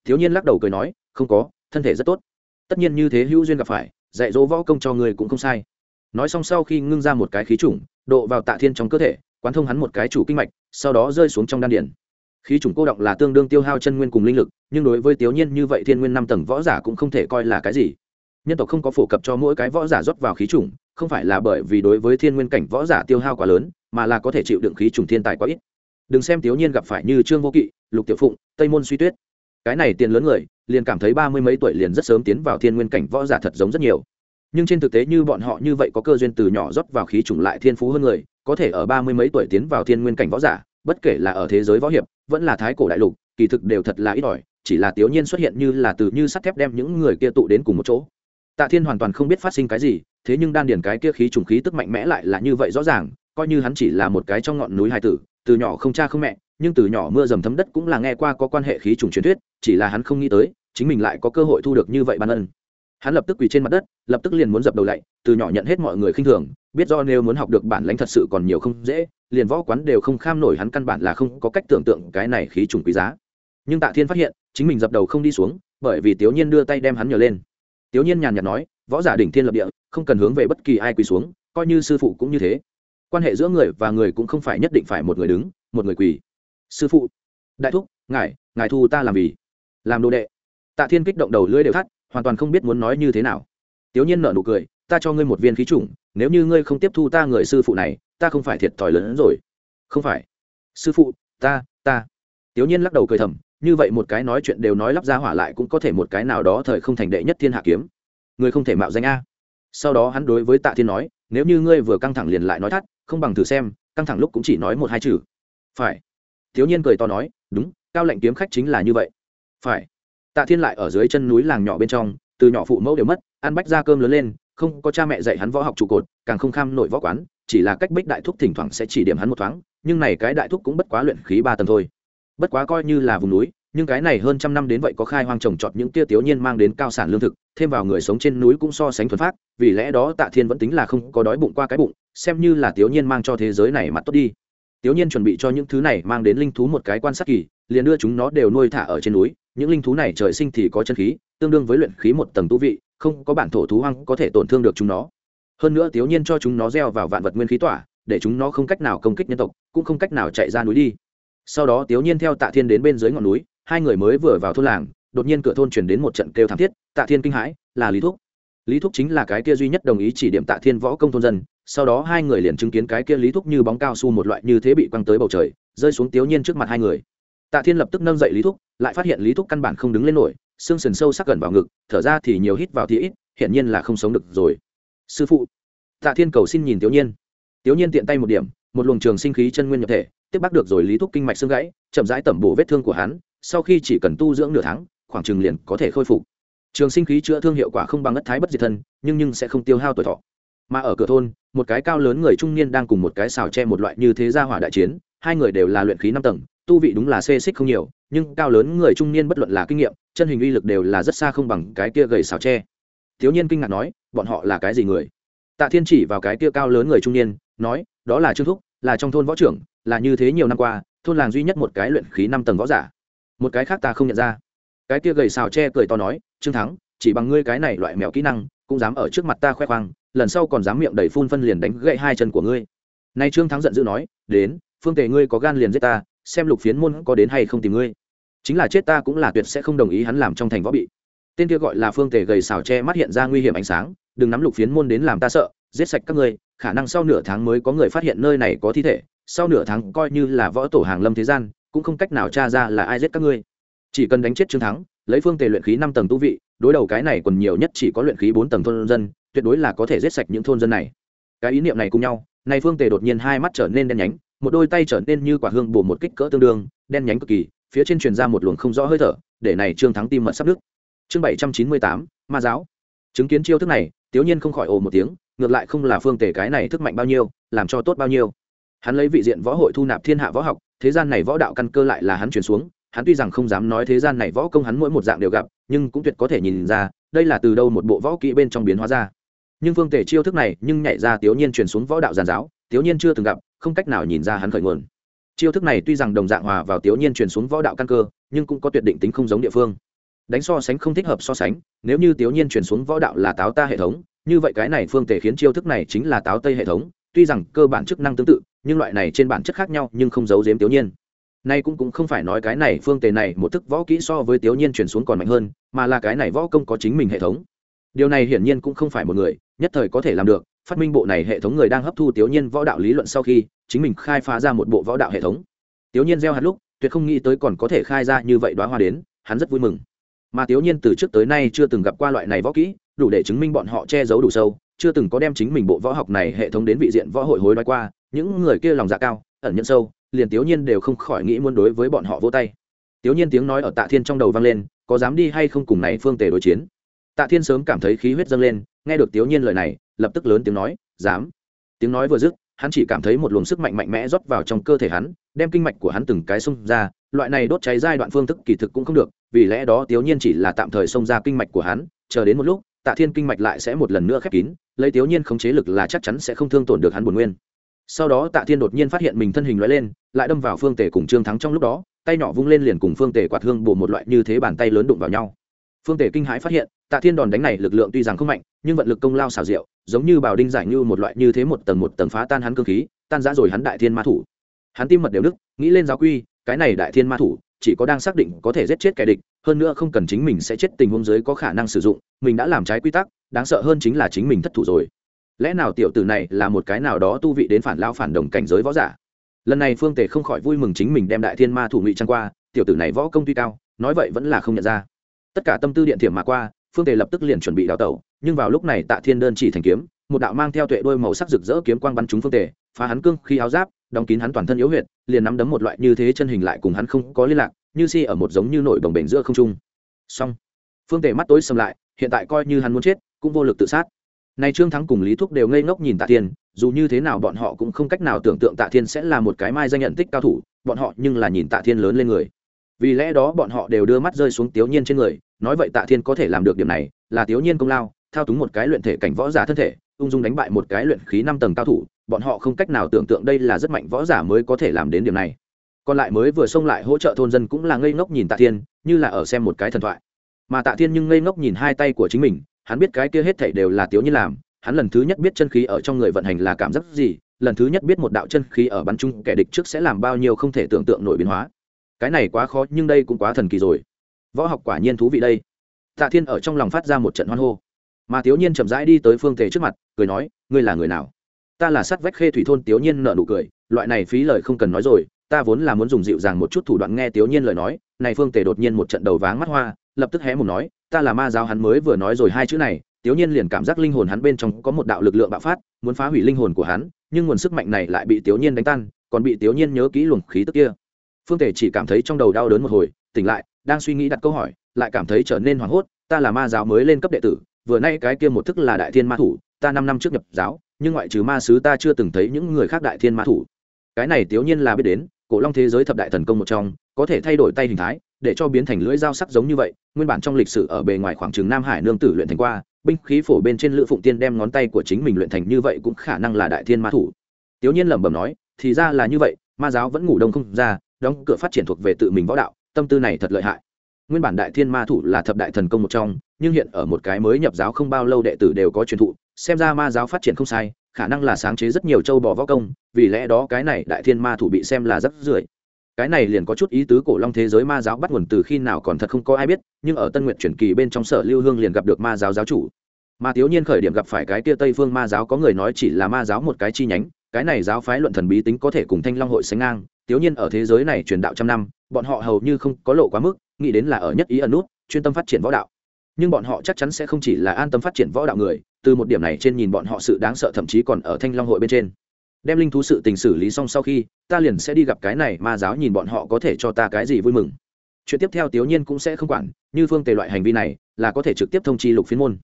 tiểu nhiên lắc đầu cười nói, không có, thân thể rất tốt. Tất nhiên như thế hữu duyên gặp phải, dạy dỗ võ công cho người cũng không sai. Nói xong sau khi ngưng ra một cái khí chủng, độ vào tạ thiên trong cơ thể, quán thông hắn một cái chủ kinh mạch, sau đó rơi xuống trong đan điển khí chủng cô động là tương đương tiêu hao chân nguyên cùng linh lực nhưng đối với tiểu nhiên như vậy thiên nguyên năm tầng võ giả cũng không thể coi là cái gì. Nhân tộc không có phổ cập cho mỗi cái võ giả rót vào khí chủng, không phải là bởi vì đối với thiên nguyên cảnh võ giả tiêu hao quá lớn, mà là có thể chịu đựng khí trùng thiên tài quá ít. Đừng xem tiểu nhiên gặp phải như trương vô kỵ, lục tiểu phụng, tây môn suy tuyết. Cái này tiền lớn người, liền cảm thấy ba mươi mấy tuổi liền rất sớm tiến vào thiên nguyên cảnh võ giả thật giống rất nhiều. Nhưng trên thực tế như bọn họ như vậy có cơ duyên từ nhỏ rót vào khí trùng lại thiên phú hơn người, có thể ở ba mươi mấy tuổi tiến vào thiên nguyên cảnh võ giả, bất kể là ở thế giới võ hiệp, vẫn là thái cổ đại lục kỳ thực đều thật là ít ỏi, chỉ là tiểu nhiên xuất hiện như là từ như sắt thép đem những người kia tụ đến cùng một chỗ. Tạ thiên hoàn toàn không biết phát sinh cái gì, thế nhưng đan điền cái kia khí trùng khí tức mạnh mẽ lại là như vậy rõ ràng, coi như hắn chỉ là một cái trong ngọn núi hải tử, từ nhỏ không cha không mẹ, nhưng từ nhỏ mưa dầm thấm đất cũng là nghe qua có quan hệ khí trùng truyền thuyết, chỉ là hắn không nghĩ tới, chính mình lại có cơ hội thu được như vậy ban ân. Hắn lập tức quỳ trên mặt đất, lập tức liền muốn dập đầu lạy từ nhỏ nhận hết mọi người khinh thường, biết do nếu muốn học được bản lãnh thật sự còn nhiều không dễ, liền võ quán đều không kham nổi hắn căn bản là không có cách tưởng tượng cái này khí trùng quý giá nhưng tạ thiên phát hiện, chính mình dập đầu không đi xuống, bởi vì tiểu nhiên đưa tay đem hắn nhờ lên. Tiểu nhiên nhàn nhạt nói, võ giả đỉnh thiên lập địa, không cần hướng về bất kỳ ai quỳ xuống, coi như sư phụ cũng như thế. Quan hệ giữa người và người cũng không phải nhất định phải một người đứng, một người quỳ. Sư phụ, đại thúc, ngài ngài thu ta làm vì, làm đồ đệ. Tạ thiên kích động đầu lưỡi đều thắt, hoàn toàn không biết muốn nói như thế nào. Tiểu nhiên nở nụ cười, ta cho ngươi một viên khí chủng, nếu như ngươi không tiếp thu ta người sư phụ này, ta không phải thiệt thòi lớn hơn rồi. Không phải. Sư phụ, ta ta. Tiểu nhiên lắc đầu cười thầm như vậy một cái nói chuyện đều nói lắp ra hỏa lại cũng có thể một cái nào đó thời không thành đệ nhất thiên hạ kiếm. Người không thể mạo danh a. Sau đó hắn đối với tạ thiên nói, nếu như ngươi vừa căng thẳng liền lại nói thắt, không bằng thử xem, căng thẳng lúc cũng chỉ nói một hai chữ. Phải. Thiếu nhiên cười to nói, đúng, cao lệnh kiếm khách chính là như vậy. Phải. Tạ thiên lại ở dưới chân núi làng nhỏ bên trong, từ nhỏ phụ mẫu đều mất, ăn bách ra cơm lớn lên, không có cha mẹ dạy hắn võ học trụ cột, càng không kham nội võ quán, chỉ là cách bích đại thúc thỉnh thoảng sẽ chỉ điểm hắn một thoáng, nhưng này cái đại thúc cũng bất quá luyện khí ba tầng thôi bất quá coi như là vùng núi, nhưng cái này hơn trăm năm đến vậy có khai hoang trồng trọt những tia tiểu nhiên mang đến cao sản lương thực, thêm vào người sống trên núi cũng so sánh thuần phát vì lẽ đó tạ thiên vẫn tính là không có đói bụng qua cái bụng, xem như là tiểu nhiên mang cho thế giới này mặt tốt đi. Tiểu nhiên chuẩn bị cho những thứ này mang đến linh thú một cái quan sát kỳ, liền đưa chúng nó đều nuôi thả ở trên núi, những linh thú này trời sinh thì có chân khí, tương đương với luyện khí một tầng tu vị, không có bản thổ thú hoang có thể tổn thương được chúng nó. Hơn nữa tiểu nhiên cho chúng nó gieo vào vạn vật nguyên khí tỏa, để chúng nó không cách nào công kích nhân tộc, cũng không cách nào chạy ra núi đi sau đó tiếu nhiên theo tạ thiên đến bên dưới ngọn núi, hai người mới vừa vào thôn làng, đột nhiên cửa thôn chuyển đến một trận kêu thảm thiết, tạ thiên kinh hãi, là lý thúc. Lý thúc chính là cái kia duy nhất đồng ý chỉ điểm tạ thiên võ công thôn dân, sau đó hai người liền chứng kiến cái kia lý thúc như bóng cao su một loại như thế bị quăng tới bầu trời, rơi xuống tiếu nhiên trước mặt hai người. Tạ thiên lập tức nâng dậy lý thúc, lại phát hiện lý thúc căn bản không đứng lên nổi, xương sần sâu sắc gần vào ngực, thở ra thì nhiều hít vào thì ít, hiển nhiên là không sống được rồi. Sư phụ. Tạ thiên cầu xin nhìn tiểu nhiên. Tiểu nhiên tiện tay một điểm một luồng trường sinh khí chân nguyên nhập thể, tiếp bắt được rồi lý thúc kinh mạch xương gãy, chậm rãi tẩm bổ vết thương của hắn, sau khi chỉ cần tu dưỡng nửa tháng, khoảng chừng liền có thể khôi phục. Trường sinh khí chữa thương hiệu quả không bằng ất thái bất diệt thân, nhưng nhưng sẽ không tiêu hao tuổi thọ. Mà ở cửa thôn, một cái cao lớn người trung niên đang cùng một cái xào tre một loại như thế gia hỏa đại chiến, hai người đều là luyện khí năm tầng, tu vị đúng là xê xích không nhiều, nhưng cao lớn người trung niên bất luận là kinh nghiệm, chân hình uy lực đều là rất xa không bằng cái kia gầy xào tre. Thiếu niên kinh ngạc nói, bọn họ là cái gì người? Tạ thiên chỉ vào cái kia cao lớn người trung niên, nói, đó là trương thúc là trong thôn võ trưởng, là như thế nhiều năm qua, thôn làng duy nhất một cái luyện khí năm tầng võ giả. Một cái khác ta không nhận ra. Cái kia gầy xào tre cười to nói, trương thắng, chỉ bằng ngươi cái này loại mèo kỹ năng, cũng dám ở trước mặt ta khoe khoang, lần sau còn dám miệng đầy phun phân liền đánh gậy hai chân của ngươi. Nay trương thắng giận dữ nói, đến, phương tề ngươi có gan liền giết ta, xem lục phiến môn có đến hay không tìm ngươi. Chính là chết ta cũng là tuyệt sẽ không đồng ý hắn làm trong thành võ bị. Tên kia gọi là phương tề gầy xào tre mắt hiện ra nguy hiểm ánh sáng, đừng nắm lục phiến môn đến làm ta sợ, giết sạch các ngươi khả năng sau nửa tháng mới có người phát hiện nơi này có thi thể, sau nửa tháng coi như là võ tổ hàng lâm thế gian, cũng không cách nào tra ra là ai giết các ngươi. Chỉ cần đánh chết trương thắng, lấy phương tề luyện khí năm tầng tu vị, đối đầu cái này còn nhiều nhất chỉ có luyện khí bốn tầng thôn dân, tuyệt đối là có thể giết sạch những thôn dân này. Cái ý niệm này cùng nhau nay phương tề đột nhiên hai mắt trở nên đen nhánh, một đôi tay trở nên như quả hương bổ một kích cỡ tương đương, đen nhánh cực kỳ, phía trên truyền ra một luồng không rõ hơi thở, để này trương thắng tim mật sắp đứt. chương bảy trăm chín mươi tám, ma giáo. Chứng kiến chiêu thức này tiểu nhiên không khỏi ồ một tiếng ngược lại không là phương tề cái này thức mạnh bao nhiêu, làm cho tốt bao nhiêu. Hắn lấy vị diện võ hội thu nạp thiên hạ võ học, thế gian này võ đạo căn cơ lại là hắn truyền xuống, hắn tuy rằng không dám nói thế gian này võ công hắn mỗi một dạng đều gặp, nhưng cũng tuyệt có thể nhìn ra, đây là từ đâu một bộ võ kỹ bên trong biến hóa ra. Nhưng phương tề chiêu thức này nhưng nhảy ra tiểu nhiên truyền xuống võ đạo giàn giáo, tiểu nhiên chưa từng gặp, không cách nào nhìn ra hắn khởi nguồn. Chiêu thức này tuy rằng đồng dạng hòa vào tiểu nhiên truyền xuống võ đạo căn cơ, nhưng cũng có tuyệt định tính không giống địa phương. Đánh so sánh không thích hợp so sánh, nếu như tiểu nhiên truyền xuống võ đạo là táo ta hệ thống như vậy cái này phương tề khiến chiêu thức này chính là táo tây hệ thống, tuy rằng cơ bản chức năng tương tự, nhưng loại này trên bản chất khác nhau nhưng không giấu giếm tiểu nhiên. Nay cũng cũng không phải nói cái này phương tề này một thức võ kỹ so với tiểu nhiên truyền xuống còn mạnh hơn, mà là cái này võ công có chính mình hệ thống. Điều này hiển nhiên cũng không phải một người, nhất thời có thể làm được, phát minh bộ này hệ thống người đang hấp thu tiểu nhiên võ đạo lý luận sau khi, chính mình khai phá ra một bộ võ đạo hệ thống. Tiểu nhiên gieo hạt lúc, tuyệt không nghĩ tới còn có thể khai ra như vậy đoá hoa đến, hắn rất vui mừng. Mà tiểu nhiên từ trước tới nay chưa từng gặp qua loại này võ kỹ đủ để chứng minh bọn họ che giấu đủ sâu, chưa từng có đem chính mình bộ võ học này hệ thống đến vị diện võ hội hối đoái qua, những người kia lòng dạ cao, ẩn nhận sâu, liền tiểu nhiên đều không khỏi nghĩ muốn đối với bọn họ vô tay. Tiểu nhiên tiếng nói ở tạ thiên trong đầu vang lên, có dám đi hay không cùng này phương tề đối chiến. Tạ thiên sớm cảm thấy khí huyết dâng lên, nghe được tiểu nhiên lời này, lập tức lớn tiếng nói, dám. Tiếng nói vừa dứt, hắn chỉ cảm thấy một luồng sức mạnh mạnh mẽ rót vào trong cơ thể hắn, đem kinh mạch của hắn từng cái xông ra, loại này đốt cháy giai đoạn phương thức kỳ thực cũng không được, vì lẽ đó tiểu nhiên chỉ là tạm thời xông ra kinh mạch của hắn, chờ đến một lúc tạ thiên kinh mạch lại sẽ một lần nữa khép kín, lấy tiểu nhiên khống chế lực là chắc chắn sẽ không thương tổn được hắn bổn nguyên. Sau đó tạ thiên đột nhiên phát hiện mình thân hình loại lên, lại đâm vào phương tề cùng trương thắng trong lúc đó, tay nhỏ vung lên liền cùng phương tề quạt hương bổ một loại như thế bàn tay lớn đụng vào nhau. Phương tề kinh hãi phát hiện, tạ thiên đòn đánh này lực lượng tuy rằng không mạnh, nhưng vận lực công lao xào rượu giống như bào đinh giải như một loại như thế một tầng một tầng phá tan hắn cơ khí, tan ra rồi hắn đại thiên ma thủ. Hắn tim mật đều đức nghĩ lên giáo quy, cái này đại thiên ma thủ, chỉ có đang xác định có thể giết chết kẻ địch hơn nữa không cần chính mình sẽ chết tình huống giới có khả năng sử dụng, mình đã làm trái quy tắc, đáng sợ hơn chính là chính mình thất thủ rồi. Lẽ nào tiểu tử này là một cái nào đó tu vị đến phản lao phản đồng cảnh giới võ giả? Lần này phương tề không khỏi vui mừng chính mình đem đại thiên ma thủ ngụy trang qua, tiểu tử này võ công tuy cao, nói vậy vẫn là không nhận ra. Tất cả tâm tư điện thiểm mà qua, phương tề lập tức liền chuẩn bị đào tẩu, nhưng vào lúc này tạ thiên đơn chỉ thành kiếm, một đạo mang theo tuệ đôi màu sắc rực rỡ kiếm quang bắn trúng phương tề, phá hắn cương khi áo giáp đóng kín hắn toàn thân yếu huyệt, liền nắm đấm một loại như thế chân hình lại cùng hắn không có liên lạc, như si ở một giống như nổi bồng bềnh giữa không trung. Xong. Phương tề mắt tối sầm lại, hiện tại coi như hắn muốn chết, cũng vô lực tự sát. Nay trương thắng cùng lý thúc đều ngây ngốc nhìn tạ thiên, dù như thế nào bọn họ cũng không cách nào tưởng tượng tạ thiên sẽ là một cái mai danh nhận tích cao thủ, bọn họ nhưng là nhìn tạ thiên lớn lên người. Vì lẽ đó bọn họ đều đưa mắt rơi xuống tiểu nhiên trên người, nói vậy tạ thiên có thể làm được điểm này, là tiểu nhiên công lao, thao túng một cái luyện thể cảnh võ giả thân thể, ung dung đánh bại một cái luyện khí năm tầng cao thủ bọn họ không cách nào tưởng tượng đây là rất mạnh võ giả mới có thể làm đến điểm này. Còn lại mới vừa xông lại hỗ trợ thôn dân cũng là ngây ngốc nhìn tạ thiên, như là ở xem một cái thần thoại. Mà tạ thiên nhưng ngây ngốc nhìn hai tay của chính mình, hắn biết cái kia hết thảy đều là tiếu như làm, hắn lần thứ nhất biết chân khí ở trong người vận hành là cảm giác gì, lần thứ nhất biết một đạo chân khí ở bắn chung kẻ địch trước sẽ làm bao nhiêu không thể tưởng tượng nổi biến hóa. Cái này quá khó, nhưng đây cũng quá thần kỳ rồi. Võ học quả nhiên thú vị đây. Tạ thiên ở trong lòng phát ra một trận hoan hô. Mà thiếu nhiên chậm rãi đi tới phương tề trước mặt, cười nói, ngươi là người nào? Ta là sát vách khê thủy thôn tiểu nhiên nợ nụ cười, loại này phí lời không cần nói rồi, ta vốn là muốn dùng dịu dàng một chút thủ đoạn nghe tiểu nhiên lời nói, này phương tề đột nhiên một trận đầu váng mắt hoa, lập tức hé một nói, ta là ma giáo hắn mới vừa nói rồi hai chữ này tiểu nhiên liền cảm giác linh hồn hắn bên trong có một đạo lực lượng bạo phát, muốn phá hủy linh hồn của hắn, nhưng nguồn sức mạnh này lại bị tiểu nhiên đánh tan, còn bị tiểu nhiên nhớ kỹ luồng khí tức kia. Phương tề chỉ cảm thấy trong đầu đau đớn một hồi, tỉnh lại, đang suy nghĩ đặt câu hỏi, lại cảm thấy trở nên hoảng hốt, ta là ma giáo mới lên cấp đệ tử, vừa nay cái kia một thức là đại thiên ma thủ, ta năm năm trước nhập giáo nhưng ngoại trừ ma sứ ta chưa từng thấy những người khác đại thiên ma thủ. Cái này tiểu nhiên là biết đến, cổ long thế giới thập đại thần công một trong, có thể thay đổi tay hình thái, để cho biến thành lưỡi dao sắc giống như vậy, nguyên bản trong lịch sử ở bề ngoài khoảng trường nam hải nương tử luyện thành qua, binh khí phổ bên trên lữ phụng tiên đem ngón tay của chính mình luyện thành như vậy cũng khả năng là đại thiên ma thủ. Tiểu nhiên lẩm bẩm nói, thì ra là như vậy, ma giáo vẫn ngủ đông không ra, đóng cửa phát triển thuộc về tự mình võ đạo, tâm tư này thật lợi hại. Nguyên bản đại thiên ma thủ là thập đại thần công một trong, nhưng hiện ở một cái mới nhập giáo không bao lâu đệ tử đều có truyền thụ xem ra ma giáo phát triển không sai, khả năng là sáng chế rất nhiều châu bò võ công, vì lẽ đó cái này đại thiên ma thủ bị xem là rất rưỡi. cái này liền có chút ý tứ cổ long thế giới ma giáo bắt nguồn từ khi nào còn thật không có ai biết, nhưng ở tân nguyện truyền kỳ bên trong sở lưu hương liền gặp được ma giáo giáo chủ. Mà thiếu nhiên khởi điểm gặp phải cái kia tây phương ma giáo có người nói chỉ là ma giáo một cái chi nhánh, cái này giáo phái luận thần bí tính có thể cùng thanh long hội sánh ngang. Thiếu nhiên ở thế giới này truyền đạo trăm năm, bọn họ hầu như không có lộ quá mức, nghĩ đến là ở nhất ý ẩn nút, chuyên tâm phát triển võ đạo. Nhưng bọn họ chắc chắn sẽ không chỉ là an tâm phát triển võ đạo người từ một điểm này trên nhìn bọn họ sự đáng sợ thậm chí còn ở thanh long hội bên trên. Đem linh thú sự tình xử lý xong sau khi, ta liền sẽ đi gặp cái này ma giáo nhìn bọn họ có thể cho ta cái gì vui mừng. Chuyện tiếp theo tiểu nhiên cũng sẽ không quản, như phương tề loại hành vi này, là có thể trực tiếp thông chi lục phiên môn.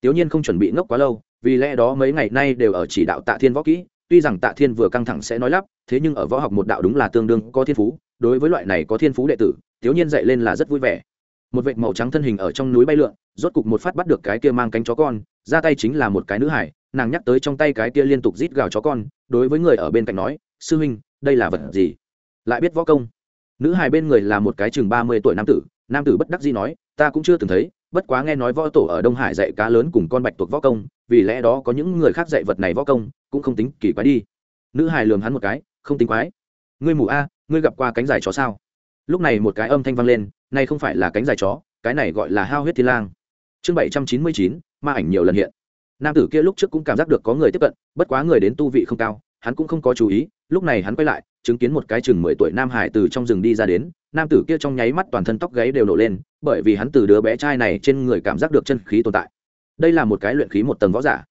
Tiểu nhiên không chuẩn bị ngốc quá lâu, vì lẽ đó mấy ngày nay đều ở chỉ đạo tạ thiên võ kỹ, tuy rằng tạ thiên vừa căng thẳng sẽ nói lắp, thế nhưng ở võ học một đạo đúng là tương đương có thiên phú, đối với loại này có thiên phú đệ tử tiểu nhiên dạy lên là rất vui vẻ. Một vệt màu trắng thân hình ở trong núi bay lượn, rốt cục một phát bắt được cái kia mang cánh chó con ra tay chính là một cái nữ hải, nàng nhắc tới trong tay cái kia liên tục rít gào chó con, đối với người ở bên cạnh nói, sư huynh, đây là vật gì? Lại biết võ công. Nữ hải bên người là một cái chừng ba mươi tuổi nam tử nam tử bất đắc dĩ nói, ta cũng chưa từng thấy, bất quá nghe nói võ tổ ở đông hải dạy cá lớn cùng con bạch tuộc võ công, vì lẽ đó có những người khác dạy vật này võ công, cũng không tính kỳ quái đi. Nữ hải lường hắn một cái, không tính quái. Ngươi mù a, ngươi gặp qua cánh dài chó sao? Lúc này một cái âm thanh vang lên nay không phải là cánh dài chó, cái này gọi là hao huyết thiên lang chương bảy trăm chín mươi chín, ma ảnh nhiều lần hiện. Nam tử kia lúc trước cũng cảm giác được có người tiếp cận, bất quá người đến tu vị không cao, hắn cũng không có chú ý. Lúc này hắn quay lại, chứng kiến một cái chừng mười tuổi nam hải từ trong rừng đi ra đến. Nam tử kia trong nháy mắt toàn thân tóc gáy đều nổ lên, bởi vì hắn từ đứa bé trai này trên người cảm giác được chân khí tồn tại. Đây là một cái luyện khí một tầng võ giả.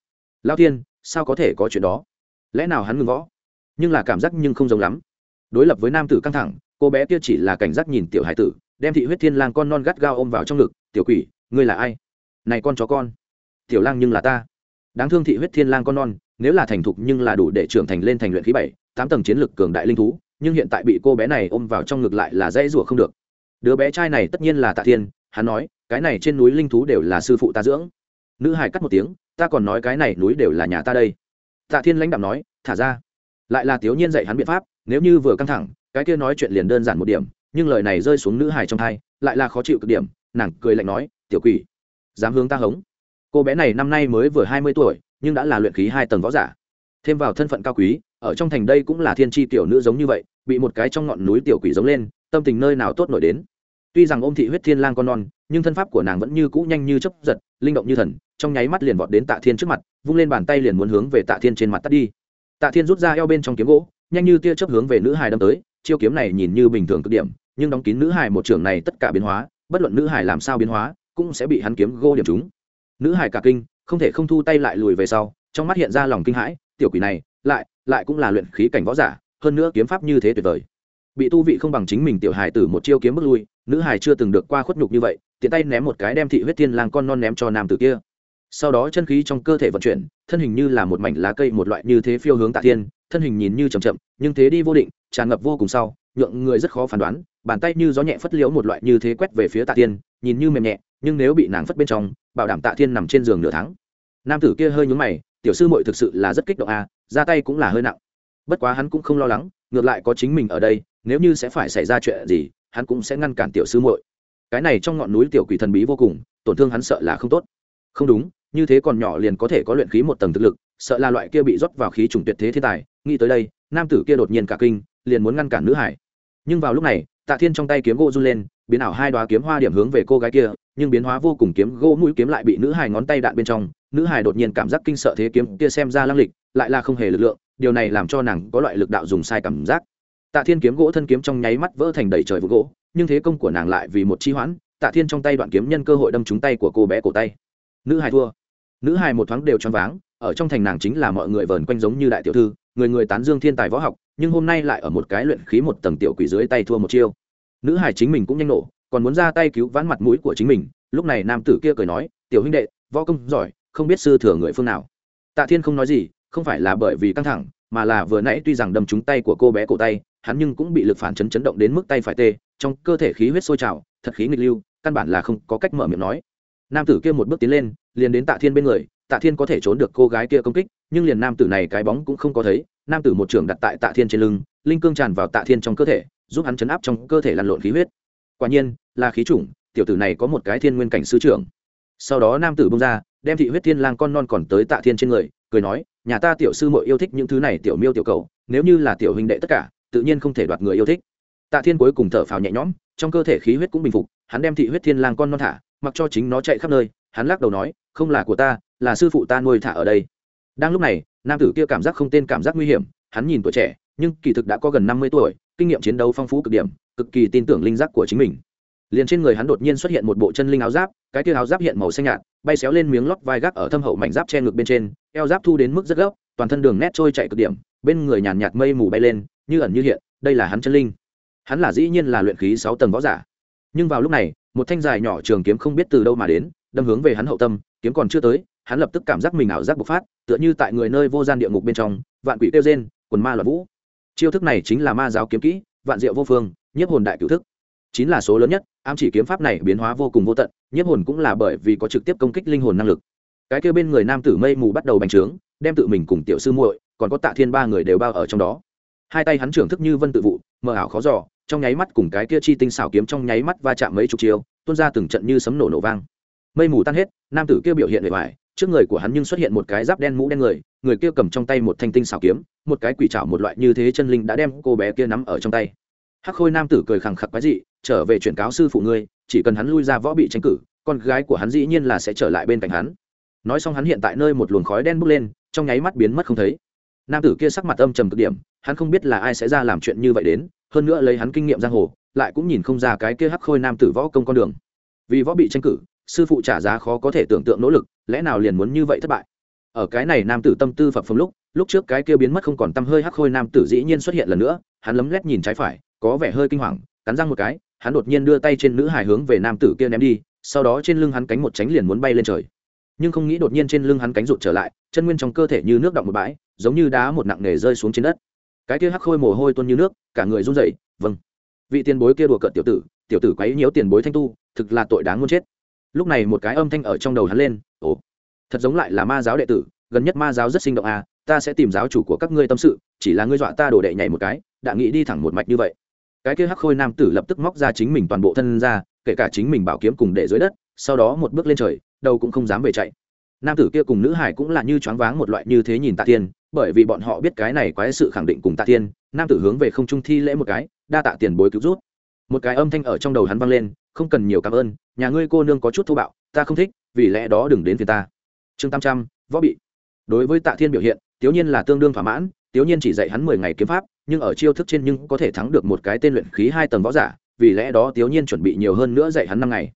Lao thiên, sao có thể có chuyện đó? Lẽ nào hắn ngừng võ? Nhưng là cảm giác nhưng không giống lắm. Đối lập với nam tử căng thẳng, cô bé kia chỉ là cảnh giác nhìn tiểu hải tử, đem thị huyết thiên lang con non gắt gao ôm vào trong ngực. Tiểu quỷ, ngươi là ai? Này con chó con. Tiểu lang nhưng là ta. Đáng thương thị huyết thiên lang con non, nếu là thành thục nhưng là đủ để trưởng thành lên thành luyện khí bảy, tám tầng chiến lực cường đại linh thú, nhưng hiện tại bị cô bé này ôm vào trong ngực lại là dễ rủa không được. Đứa bé trai này tất nhiên là tạ thiên, hắn nói, cái này trên núi linh thú đều là sư phụ ta dưỡng. Nữ hải cắt một tiếng, ta còn nói cái này núi đều là nhà ta đây. Tạ thiên lãnh đạo nói, thả ra. Lại là thiếu nhiên dạy hắn biện pháp, nếu như vừa căng thẳng, cái kia nói chuyện liền đơn giản một điểm, nhưng lời này rơi xuống nữ hải trong thai, lại là khó chịu cực điểm, nàng cười lạnh nói, tiểu quỷ dám hướng ta hống. Cô bé này năm nay mới vừa hai mươi tuổi, nhưng đã là luyện khí hai tầng võ giả. Thêm vào thân phận cao quý, ở trong thành đây cũng là thiên tri tiểu nữ giống như vậy, bị một cái trong ngọn núi tiểu quỷ giống lên, tâm tình nơi nào tốt nổi đến. Tuy rằng ôm thị huyết thiên lang con non, nhưng thân pháp của nàng vẫn như cũ nhanh như chấp giật, linh động như thần, trong nháy mắt liền vọt đến tạ thiên trước mặt, vung lên bàn tay liền muốn hướng về tạ thiên trên mặt tắt đi. Tạ thiên rút ra eo bên trong kiếm gỗ, nhanh như tia chớp hướng về nữ hài đâm tới, chiêu kiếm này nhìn như bình thường cực điểm, nhưng đóng kín nữ hài một trường này tất cả biến hóa, bất luận nữ hài làm sao biến hóa cũng sẽ bị hắn kiếm gô điểm chúng. Nữ hải cả kinh, không thể không thu tay lại lùi về sau, trong mắt hiện ra lòng kinh hãi, tiểu quỷ này, lại lại cũng là luyện khí cảnh võ giả, hơn nữa kiếm pháp như thế tuyệt vời. Bị tu vị không bằng chính mình tiểu hải tử một chiêu kiếm bước lui, nữ hải chưa từng được qua khuất nhục như vậy, tiện tay ném một cái đem thị huyết thiên lang con non ném cho nam tử kia. Sau đó chân khí trong cơ thể vận chuyển, thân hình như là một mảnh lá cây một loại như thế phiêu hướng tạ thiên, thân hình nhìn như chậm chậm, nhưng thế đi vô định, tràn ngập vô cùng sau, nhượng người rất khó phán đoán, bàn tay như gió nhẹ phất liễu một loại như thế quét về phía tạ thiên, nhìn như mềm nhẹ nhưng nếu bị nàng phất bên trong bảo đảm tạ thiên nằm trên giường nửa tháng. Nam tử kia hơi nhướng mày tiểu sư muội thực sự là rất kích động à, ra tay cũng là hơi nặng. Bất quá hắn cũng không lo lắng ngược lại có chính mình ở đây nếu như sẽ phải xảy ra chuyện gì hắn cũng sẽ ngăn cản tiểu sư muội. Cái này trong ngọn núi tiểu quỷ thần bí vô cùng tổn thương hắn sợ là không tốt. Không đúng như thế còn nhỏ liền có thể có luyện khí một tầng thực lực sợ là loại kia bị rót vào khí trùng tuyệt thế thiên tài nghĩ tới đây nam tử kia đột nhiên cả kinh liền muốn ngăn cản nữ hải. Nhưng vào lúc này tạ thiên trong tay kiếm gỗ run lên biến ảo hai đoá kiếm hoa điểm hướng về cô gái kia, nhưng biến hóa vô cùng kiếm gỗ mũi kiếm lại bị nữ hài ngón tay đạn bên trong. Nữ hài đột nhiên cảm giác kinh sợ thế kiếm kia xem ra lăng lịch, lại là không hề lực lượng, điều này làm cho nàng có loại lực đạo dùng sai cảm giác. Tạ thiên kiếm gỗ thân kiếm trong nháy mắt vỡ thành đầy trời vụ gỗ, nhưng thế công của nàng lại vì một chi hoãn, tạ thiên trong tay đoạn kiếm nhân cơ hội đâm trúng tay của cô bé cổ tay. Nữ hài thua. Nữ hài một thoáng đều choáng váng, ở trong thành nàng chính là mọi người vờn quanh giống như đại tiểu thư, người người tán dương thiên tài võ học, nhưng hôm nay lại ở một cái luyện khí một tầng tiểu quỷ dưới tay thua một chiêu nữ hài chính mình cũng nhanh nổ, còn muốn ra tay cứu vãn mặt mũi của chính mình. Lúc này nam tử kia cười nói, tiểu huynh đệ, võ công giỏi, không biết sư thừa người phương nào. Tạ thiên không nói gì, không phải là bởi vì căng thẳng, mà là vừa nãy tuy rằng đâm trúng tay của cô bé cổ tay, hắn nhưng cũng bị lực phản chấn chấn động đến mức tay phải tê, trong cơ thể khí huyết sôi trào, thật khí nghịch lưu, căn bản là không có cách mở miệng nói. Nam tử kia một bước tiến lên, liền đến tạ thiên bên người. Tạ thiên có thể trốn được cô gái kia công kích, nhưng liền nam tử này cái bóng cũng không có thấy. Nam tử một trường đặt tại tạ thiên trên lưng, linh cương tràn vào tạ thiên trong cơ thể giúp hắn chấn áp trong cơ thể lăn lộn khí huyết. Quả nhiên, là khí chủng, tiểu tử này có một cái thiên nguyên cảnh sư trưởng. Sau đó nam tử bông ra, đem thị huyết thiên lang con non còn tới tạ thiên trên người, cười nói, nhà ta tiểu sư muội yêu thích những thứ này tiểu miêu tiểu cầu nếu như là tiểu huynh đệ tất cả, tự nhiên không thể đoạt người yêu thích. Tạ thiên cuối cùng thở phào nhẹ nhõm, trong cơ thể khí huyết cũng bình phục, hắn đem thị huyết thiên lang con non thả, mặc cho chính nó chạy khắp nơi, hắn lắc đầu nói, không là của ta, là sư phụ ta nuôi thả ở đây. Đang lúc này, nam tử kia cảm giác không tên cảm giác nguy hiểm, hắn nhìn tuổi trẻ, nhưng kỳ thực đã có gần năm mươi tuổi kinh nghiệm chiến đấu phong phú cực điểm, cực kỳ tin tưởng linh giác của chính mình. Liền trên người hắn đột nhiên xuất hiện một bộ chân linh áo giáp, cái kia áo giáp hiện màu xanh nhạt, bay xéo lên miếng lót vai gác ở thâm hậu mảnh giáp che ngực bên trên, eo giáp thu đến mức rất gấp, toàn thân đường nét trôi chạy cực điểm, bên người nhàn nhạt mây mù bay lên, như ẩn như hiện, đây là hắn chân linh. Hắn là dĩ nhiên là luyện khí sáu tầng võ giả. Nhưng vào lúc này, một thanh dài nhỏ trường kiếm không biết từ đâu mà đến, đâm hướng về hắn hậu tâm, kiếm còn chưa tới, hắn lập tức cảm giác mình ảo giác bộc phát, tựa như tại người nơi vô gian địa ngục bên trong, vạn quỷ kêu rên, quần ma loạn vũ chiêu thức này chính là ma giáo kiếm kỹ, vạn diệu vô phương, nhiếp hồn đại cựu thức. Chính là số lớn nhất, ám chỉ kiếm pháp này biến hóa vô cùng vô tận, nhiếp hồn cũng là bởi vì có trực tiếp công kích linh hồn năng lực. Cái kêu bên người nam tử mây mù bắt đầu bành trướng, đem tự mình cùng tiểu sư muội, còn có tạ thiên ba người đều bao ở trong đó. Hai tay hắn trưởng thức như vân tự vụ, mờ ảo khó giỏ trong nháy mắt cùng cái kia chi tinh xảo kiếm trong nháy mắt va chạm mấy chục chiều tuôn ra từng trận như sấm nổ nổ vang. Mây mù tan hết, nam tử kia biểu hiện bề ngoài trước người của hắn nhưng xuất hiện một cái giáp đen mũ đen người người kia cầm trong tay một thanh tinh xào kiếm, một cái quỷ trảo một loại như thế chân linh đã đem cô bé kia nắm ở trong tay. Hắc khôi nam tử cười khẳng khặc quái dị, trở về chuyển cáo sư phụ ngươi, chỉ cần hắn lui ra võ bị tranh cử, con gái của hắn dĩ nhiên là sẽ trở lại bên cạnh hắn. Nói xong hắn hiện tại nơi một luồng khói đen bốc lên, trong nháy mắt biến mất không thấy. Nam tử kia sắc mặt âm trầm cực điểm, hắn không biết là ai sẽ ra làm chuyện như vậy đến, hơn nữa lấy hắn kinh nghiệm giang hồ, lại cũng nhìn không ra cái kia hắc khôi nam tử võ công con đường. Vì võ bị tranh cử sư phụ trả giá khó có thể tưởng tượng nỗ lực, lẽ nào liền muốn như vậy thất bại? Ở cái này nam tử tâm tư phập phồng lúc lúc trước cái kia biến mất không còn tâm hơi hắc khôi nam tử dĩ nhiên xuất hiện lần nữa, hắn lấm lét nhìn trái phải, có vẻ hơi kinh hoàng, cắn răng một cái, hắn đột nhiên đưa tay trên nữ hài hướng về nam tử kia ném đi, sau đó trên lưng hắn cánh một tránh liền muốn bay lên trời. Nhưng không nghĩ đột nhiên trên lưng hắn cánh rụt trở lại, chân nguyên trong cơ thể như nước động một bãi, giống như đá một nặng nề rơi xuống trên đất. Cái kia hắc khôi mồ hôi tuôn như nước, cả người run rẩy vâng. Vị tiền bối kia đùa cợt tiểu tử tiểu tử quấy nhiễu tiền bối thanh tu, thực là tội đáng muốn chết lúc này một cái âm thanh ở trong đầu hắn lên, ồ, thật giống lại là ma giáo đệ tử, gần nhất ma giáo rất sinh động à ta sẽ tìm giáo chủ của các ngươi tâm sự, chỉ là ngươi dọa ta đổ đệ nhảy một cái, đã nghĩ đi thẳng một mạch như vậy. Cái kia hắc khôi nam tử lập tức móc ra chính mình toàn bộ thân ra, kể cả chính mình bảo kiếm cùng để dưới đất, sau đó một bước lên trời, đầu cũng không dám về chạy. Nam tử kia cùng nữ hải cũng là như choáng váng một loại như thế nhìn tạ tiên bởi vì bọn họ biết cái này quái sự khẳng định cùng tạ tiên nam tử hướng về không trung thi lễ một cái, đa tạ tiền bối cứu rút một cái âm thanh ở trong đầu hắn vang lên không cần nhiều cảm ơn, nhà ngươi cô nương có chút thô bạo, ta không thích, vì lẽ đó đừng đến phía ta. Chương tam trăm, võ bị. Đối với tạ thiên biểu hiện tiếu nhiên là tương đương thỏa mãn tiếu nhiên chỉ dạy hắn mười ngày kiếm pháp, nhưng ở chiêu thức trên nhưng có thể thắng được một cái tên luyện khí hai tầng võ giả, vì lẽ đó tiểu nhiên chuẩn bị nhiều hơn nữa dạy hắn năm ngày.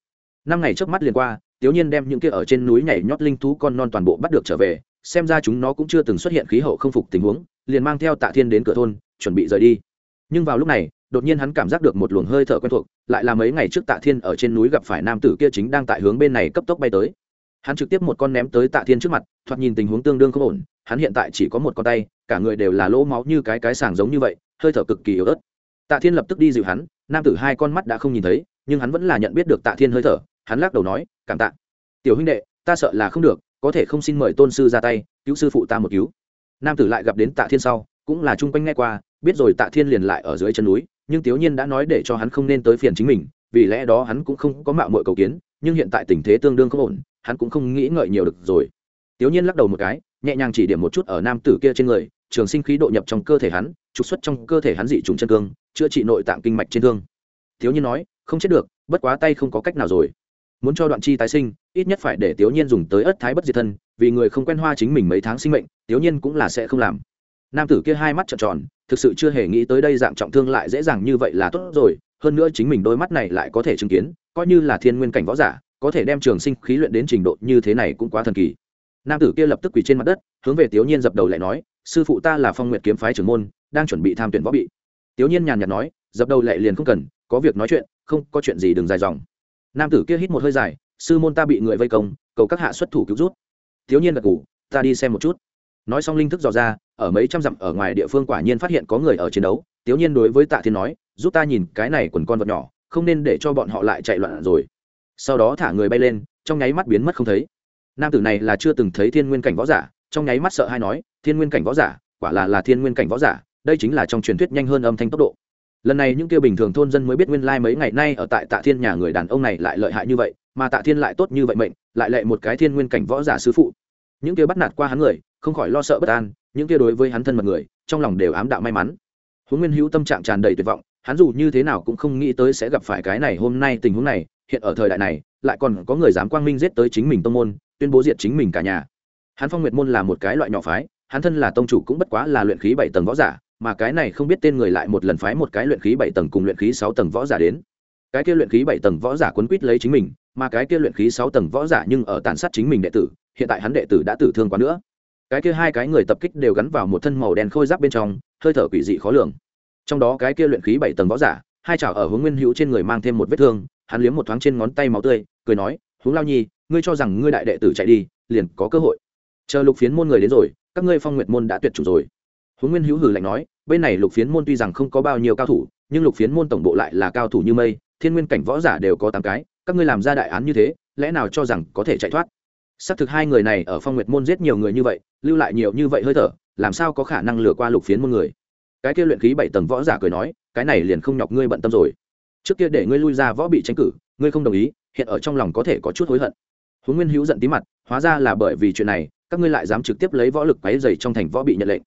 Năm ngày trước mắt liền qua, tiểu nhiên đem những kia ở trên núi nhảy nhót linh thú con non toàn bộ bắt được trở về, xem ra chúng nó cũng chưa từng xuất hiện khí hậu không phục tình huống, liền mang theo tạ thiên đến cửa thôn, chuẩn bị rời đi. Nhưng vào lúc này đột nhiên hắn cảm giác được một luồng hơi thở quen thuộc, lại là mấy ngày trước tạ thiên ở trên núi gặp phải nam tử kia chính đang tại hướng bên này cấp tốc bay tới. Hắn trực tiếp một con ném tới tạ thiên trước mặt, thoạt nhìn tình huống tương đương không ổn, hắn hiện tại chỉ có một con tay, cả người đều là lỗ máu như cái cái sàng giống như vậy, hơi thở cực kỳ yếu ớt. Tạ thiên lập tức đi dịu hắn, nam tử hai con mắt đã không nhìn thấy, nhưng hắn vẫn là nhận biết được tạ thiên hơi thở, hắn lắc đầu nói, cảm tạ. Tiểu huynh đệ, ta sợ là không được, có thể không xin mời tôn sư ra tay, cứu sư phụ ta một cứu. Nam tử lại gặp đến tạ thiên sau, cũng là chung quanh nghe qua, biết rồi tạ thiên liền lại ở dưới chân núi nhưng tiểu nhiên đã nói để cho hắn không nên tới phiền chính mình, vì lẽ đó hắn cũng không có mạo mọi cầu kiến, nhưng hiện tại tình thế tương đương không ổn, hắn cũng không nghĩ ngợi nhiều được rồi. Tiểu nhiên lắc đầu một cái, nhẹ nhàng chỉ điểm một chút ở nam tử kia trên người, trường sinh khí độ nhập trong cơ thể hắn, trục xuất trong cơ thể hắn dị trùng chân cương, chữa trị nội tạng kinh mạch trên thương. Tiểu nhiên nói, không chết được, bất quá tay không có cách nào rồi. Muốn cho đoạn chi tái sinh, ít nhất phải để tiểu nhiên dùng tới ất thái bất diệt thân, vì người không quen hoa chính mình mấy tháng sinh mệnh tiểu nhiên cũng là sẽ không làm nam tử kia hai mắt trợn tròn, thực sự chưa hề nghĩ tới đây dạng trọng thương lại dễ dàng như vậy là tốt rồi, hơn nữa chính mình đôi mắt này lại có thể chứng kiến, coi như là thiên nguyên cảnh võ giả, có thể đem trường sinh khí luyện đến trình độ như thế này cũng quá thần kỳ. Nam tử kia lập tức quỳ trên mặt đất, hướng về tiểu nhiên dập đầu lại nói, sư phụ ta là phong nguyệt kiếm phái trưởng môn, đang chuẩn bị tham tuyển võ bị. Tiểu nhiên nhàn nhạt nói, dập đầu lại liền không cần, có việc nói chuyện, không có chuyện gì đừng dài dòng. Nam tử kia hít một hơi dài, sư môn ta bị người vây công, cầu các hạ xuất thủ cứu rút tiểu nhiên gật ngủ ta đi xem một chút nói xong linh thức dò ra, ở mấy trăm dặm ở ngoài địa phương quả nhiên phát hiện có người ở chiến đấu. Tiểu nhiên đối với tạ thiên nói, giúp ta nhìn cái này quần con vật nhỏ, không nên để cho bọn họ lại chạy loạn rồi. Sau đó thả người bay lên, trong nháy mắt biến mất không thấy. Nam tử này là chưa từng thấy thiên nguyên cảnh võ giả, trong nháy mắt sợ hay nói, thiên nguyên cảnh võ giả, quả là là thiên nguyên cảnh võ giả, đây chính là trong truyền thuyết nhanh hơn âm thanh tốc độ. Lần này những kia bình thường thôn dân mới biết nguyên lai mấy ngày nay ở tại tạ thiên nhà người đàn ông này lại lợi hại như vậy, mà tạ thiên lại tốt như vậy mệnh, lại lệ một cái thiên nguyên cảnh võ giả sứ phụ. Những kia bắt nạt qua hắn người không khỏi lo sợ bất an, những kia đối với hắn thân mật người, trong lòng đều ám đạo may mắn. Huống nguyên hữu tâm trạng tràn đầy tuyệt vọng, hắn dù như thế nào cũng không nghĩ tới sẽ gặp phải cái này hôm nay tình huống này, hiện ở thời đại này, lại còn có người dám quang minh giết tới chính mình tông môn, tuyên bố diệt chính mình cả nhà. Hắn phong nguyệt môn là một cái loại nhỏ phái, hắn thân là tông chủ cũng bất quá là luyện khí bảy tầng võ giả, mà cái này không biết tên người lại một lần phái một cái luyện khí bảy tầng cùng luyện khí sáu tầng võ giả đến. Cái kia luyện khí bảy tầng võ giả quấn quýt lấy chính mình, mà cái kia luyện khí sáu tầng võ giả nhưng ở tàn sát chính mình đệ tử, hiện tại hắn đệ tử đã tử thương quá nữa cái kia hai cái người tập kích đều gắn vào một thân màu đen khôi giáp bên trong, hơi thở quỷ dị khó lường. Trong đó cái kia luyện khí bảy tầng võ giả, hai chảo ở hướng nguyên hữu trên người mang thêm một vết thương, hắn liếm một thoáng trên ngón tay máu tươi, cười nói hướng lao nhi, ngươi cho rằng ngươi đại đệ tử chạy đi, liền có cơ hội. Chờ lục phiến môn người đến rồi, các ngươi phong nguyệt môn đã tuyệt chủ rồi. Hướng nguyên hữu hử lạnh nói, bên này lục phiến môn tuy rằng không có bao nhiêu cao thủ, nhưng lục phiến môn tổng bộ lại là cao thủ như mây, thiên nguyên cảnh võ giả đều có tám cái, các ngươi làm ra đại án như thế, lẽ nào cho rằng có thể chạy thoát? Xác thực hai người này ở phong nguyệt môn giết nhiều người như vậy, lưu lại nhiều như vậy hơi thở, làm sao có khả năng lừa qua lục phiến môn người? Cái kia luyện khí bảy tầng võ giả cười nói, cái này liền không nhọc ngươi bận tâm rồi. Trước kia để ngươi lui ra võ bị tranh cử, ngươi không đồng ý, hiện ở trong lòng có thể có chút hối hận. Huấn nguyên hữu giận tí mặt, hóa ra là bởi vì chuyện này, các ngươi lại dám trực tiếp lấy võ lực quáy dày trong thành võ bị nhận lệnh.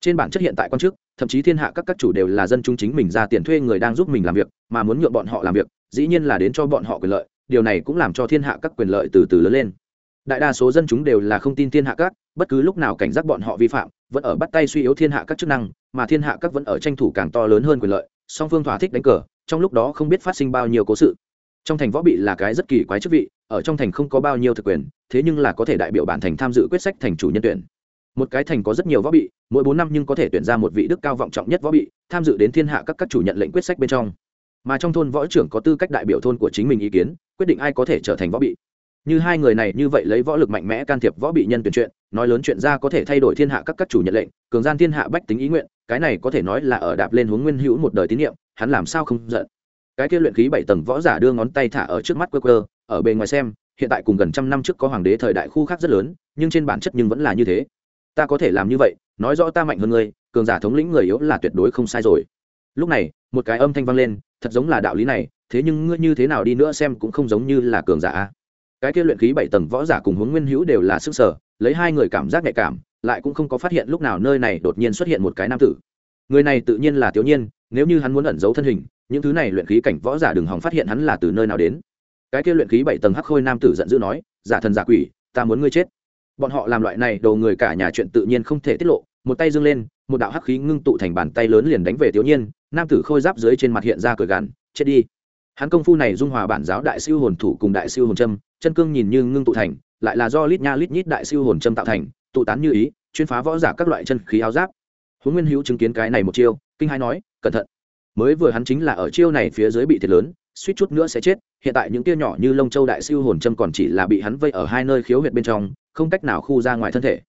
Trên bản chất hiện tại quan chức, thậm chí thiên hạ các các chủ đều là dân chúng chính mình ra tiền thuê người đang giúp mình làm việc, mà muốn nhượng bọn họ làm việc, dĩ nhiên là đến cho bọn họ quyền lợi, điều này cũng làm cho thiên hạ các quyền lợi từ từ lớn lên đại đa số dân chúng đều là không tin thiên hạ các, bất cứ lúc nào cảnh giác bọn họ vi phạm, vẫn ở bắt tay suy yếu thiên hạ các chức năng, mà thiên hạ các vẫn ở tranh thủ càng to lớn hơn quyền lợi, song phương thỏa thích đánh cờ, trong lúc đó không biết phát sinh bao nhiêu cố sự. Trong thành võ bị là cái rất kỳ quái chức vị, ở trong thành không có bao nhiêu thực quyền, thế nhưng là có thể đại biểu bản thành tham dự quyết sách thành chủ nhân tuyển. Một cái thành có rất nhiều võ bị, mỗi bốn năm nhưng có thể tuyển ra một vị đức cao vọng trọng nhất võ bị, tham dự đến thiên hạ các các chủ nhận lệnh quyết sách bên trong. Mà trong thôn võ trưởng có tư cách đại biểu thôn của chính mình ý kiến, quyết định ai có thể trở thành võ bị như hai người này như vậy lấy võ lực mạnh mẽ can thiệp võ bị nhân tuyển chuyện, nói lớn chuyện ra có thể thay đổi thiên hạ các các chủ nhận lệnh, cường gian thiên hạ bách tính ý nguyện, cái này có thể nói là ở đạp lên hướng nguyên hữu một đời tín nhiệm, hắn làm sao không giận. Cái kia luyện khí bảy tầng võ giả đưa ngón tay thả ở trước mắt quơ quơ, ở bề ngoài xem, hiện tại cùng gần trăm năm trước có hoàng đế thời đại khu khác rất lớn, nhưng trên bản chất nhưng vẫn là như thế. Ta có thể làm như vậy, nói rõ ta mạnh hơn ngươi, cường giả thống lĩnh người yếu là tuyệt đối không sai rồi. Lúc này, một cái âm thanh vang lên, thật giống là đạo lý này, thế nhưng ngươi như thế nào đi nữa xem cũng không giống như là cường giả cái kia luyện khí bảy tầng võ giả cùng hướng nguyên hữu đều là sức sở, lấy hai người cảm giác nhạy cảm, lại cũng không có phát hiện lúc nào nơi này đột nhiên xuất hiện một cái nam tử. Người này tự nhiên là thiếu nhiên nếu như hắn muốn ẩn giấu thân hình, những thứ này luyện khí cảnh võ giả đừng hòng phát hiện hắn là từ nơi nào đến. Cái kia luyện khí bảy tầng hắc khôi nam tử giận dữ nói, giả thần giả quỷ, ta muốn ngươi chết. Bọn họ làm loại này đầu người cả nhà chuyện tự nhiên không thể tiết lộ, một tay dâng lên, một đạo hắc khí ngưng tụ thành bàn tay lớn liền đánh về thiếu nhiên nam tử khôi giáp dưới trên mặt hiện ra cười gằn, chết đi hắn công phu này dung hòa bản giáo đại siêu hồn thủ cùng đại siêu hồn châm, chân cương nhìn như ngưng tụ thành, lại là do lít nha lít nhít đại siêu hồn châm tạo thành, tụ tán như ý, chuyên phá võ giả các loại chân khí áo giáp. Huống nguyên hữu chứng kiến cái này một chiêu, kinh hai nói, cẩn thận. Mới vừa hắn chính là ở chiêu này phía dưới bị thiệt lớn, suýt chút nữa sẽ chết, hiện tại những tia nhỏ như lông châu đại siêu hồn châm còn chỉ là bị hắn vây ở hai nơi khiếu huyệt bên trong, không cách nào khu ra ngoài thân thể.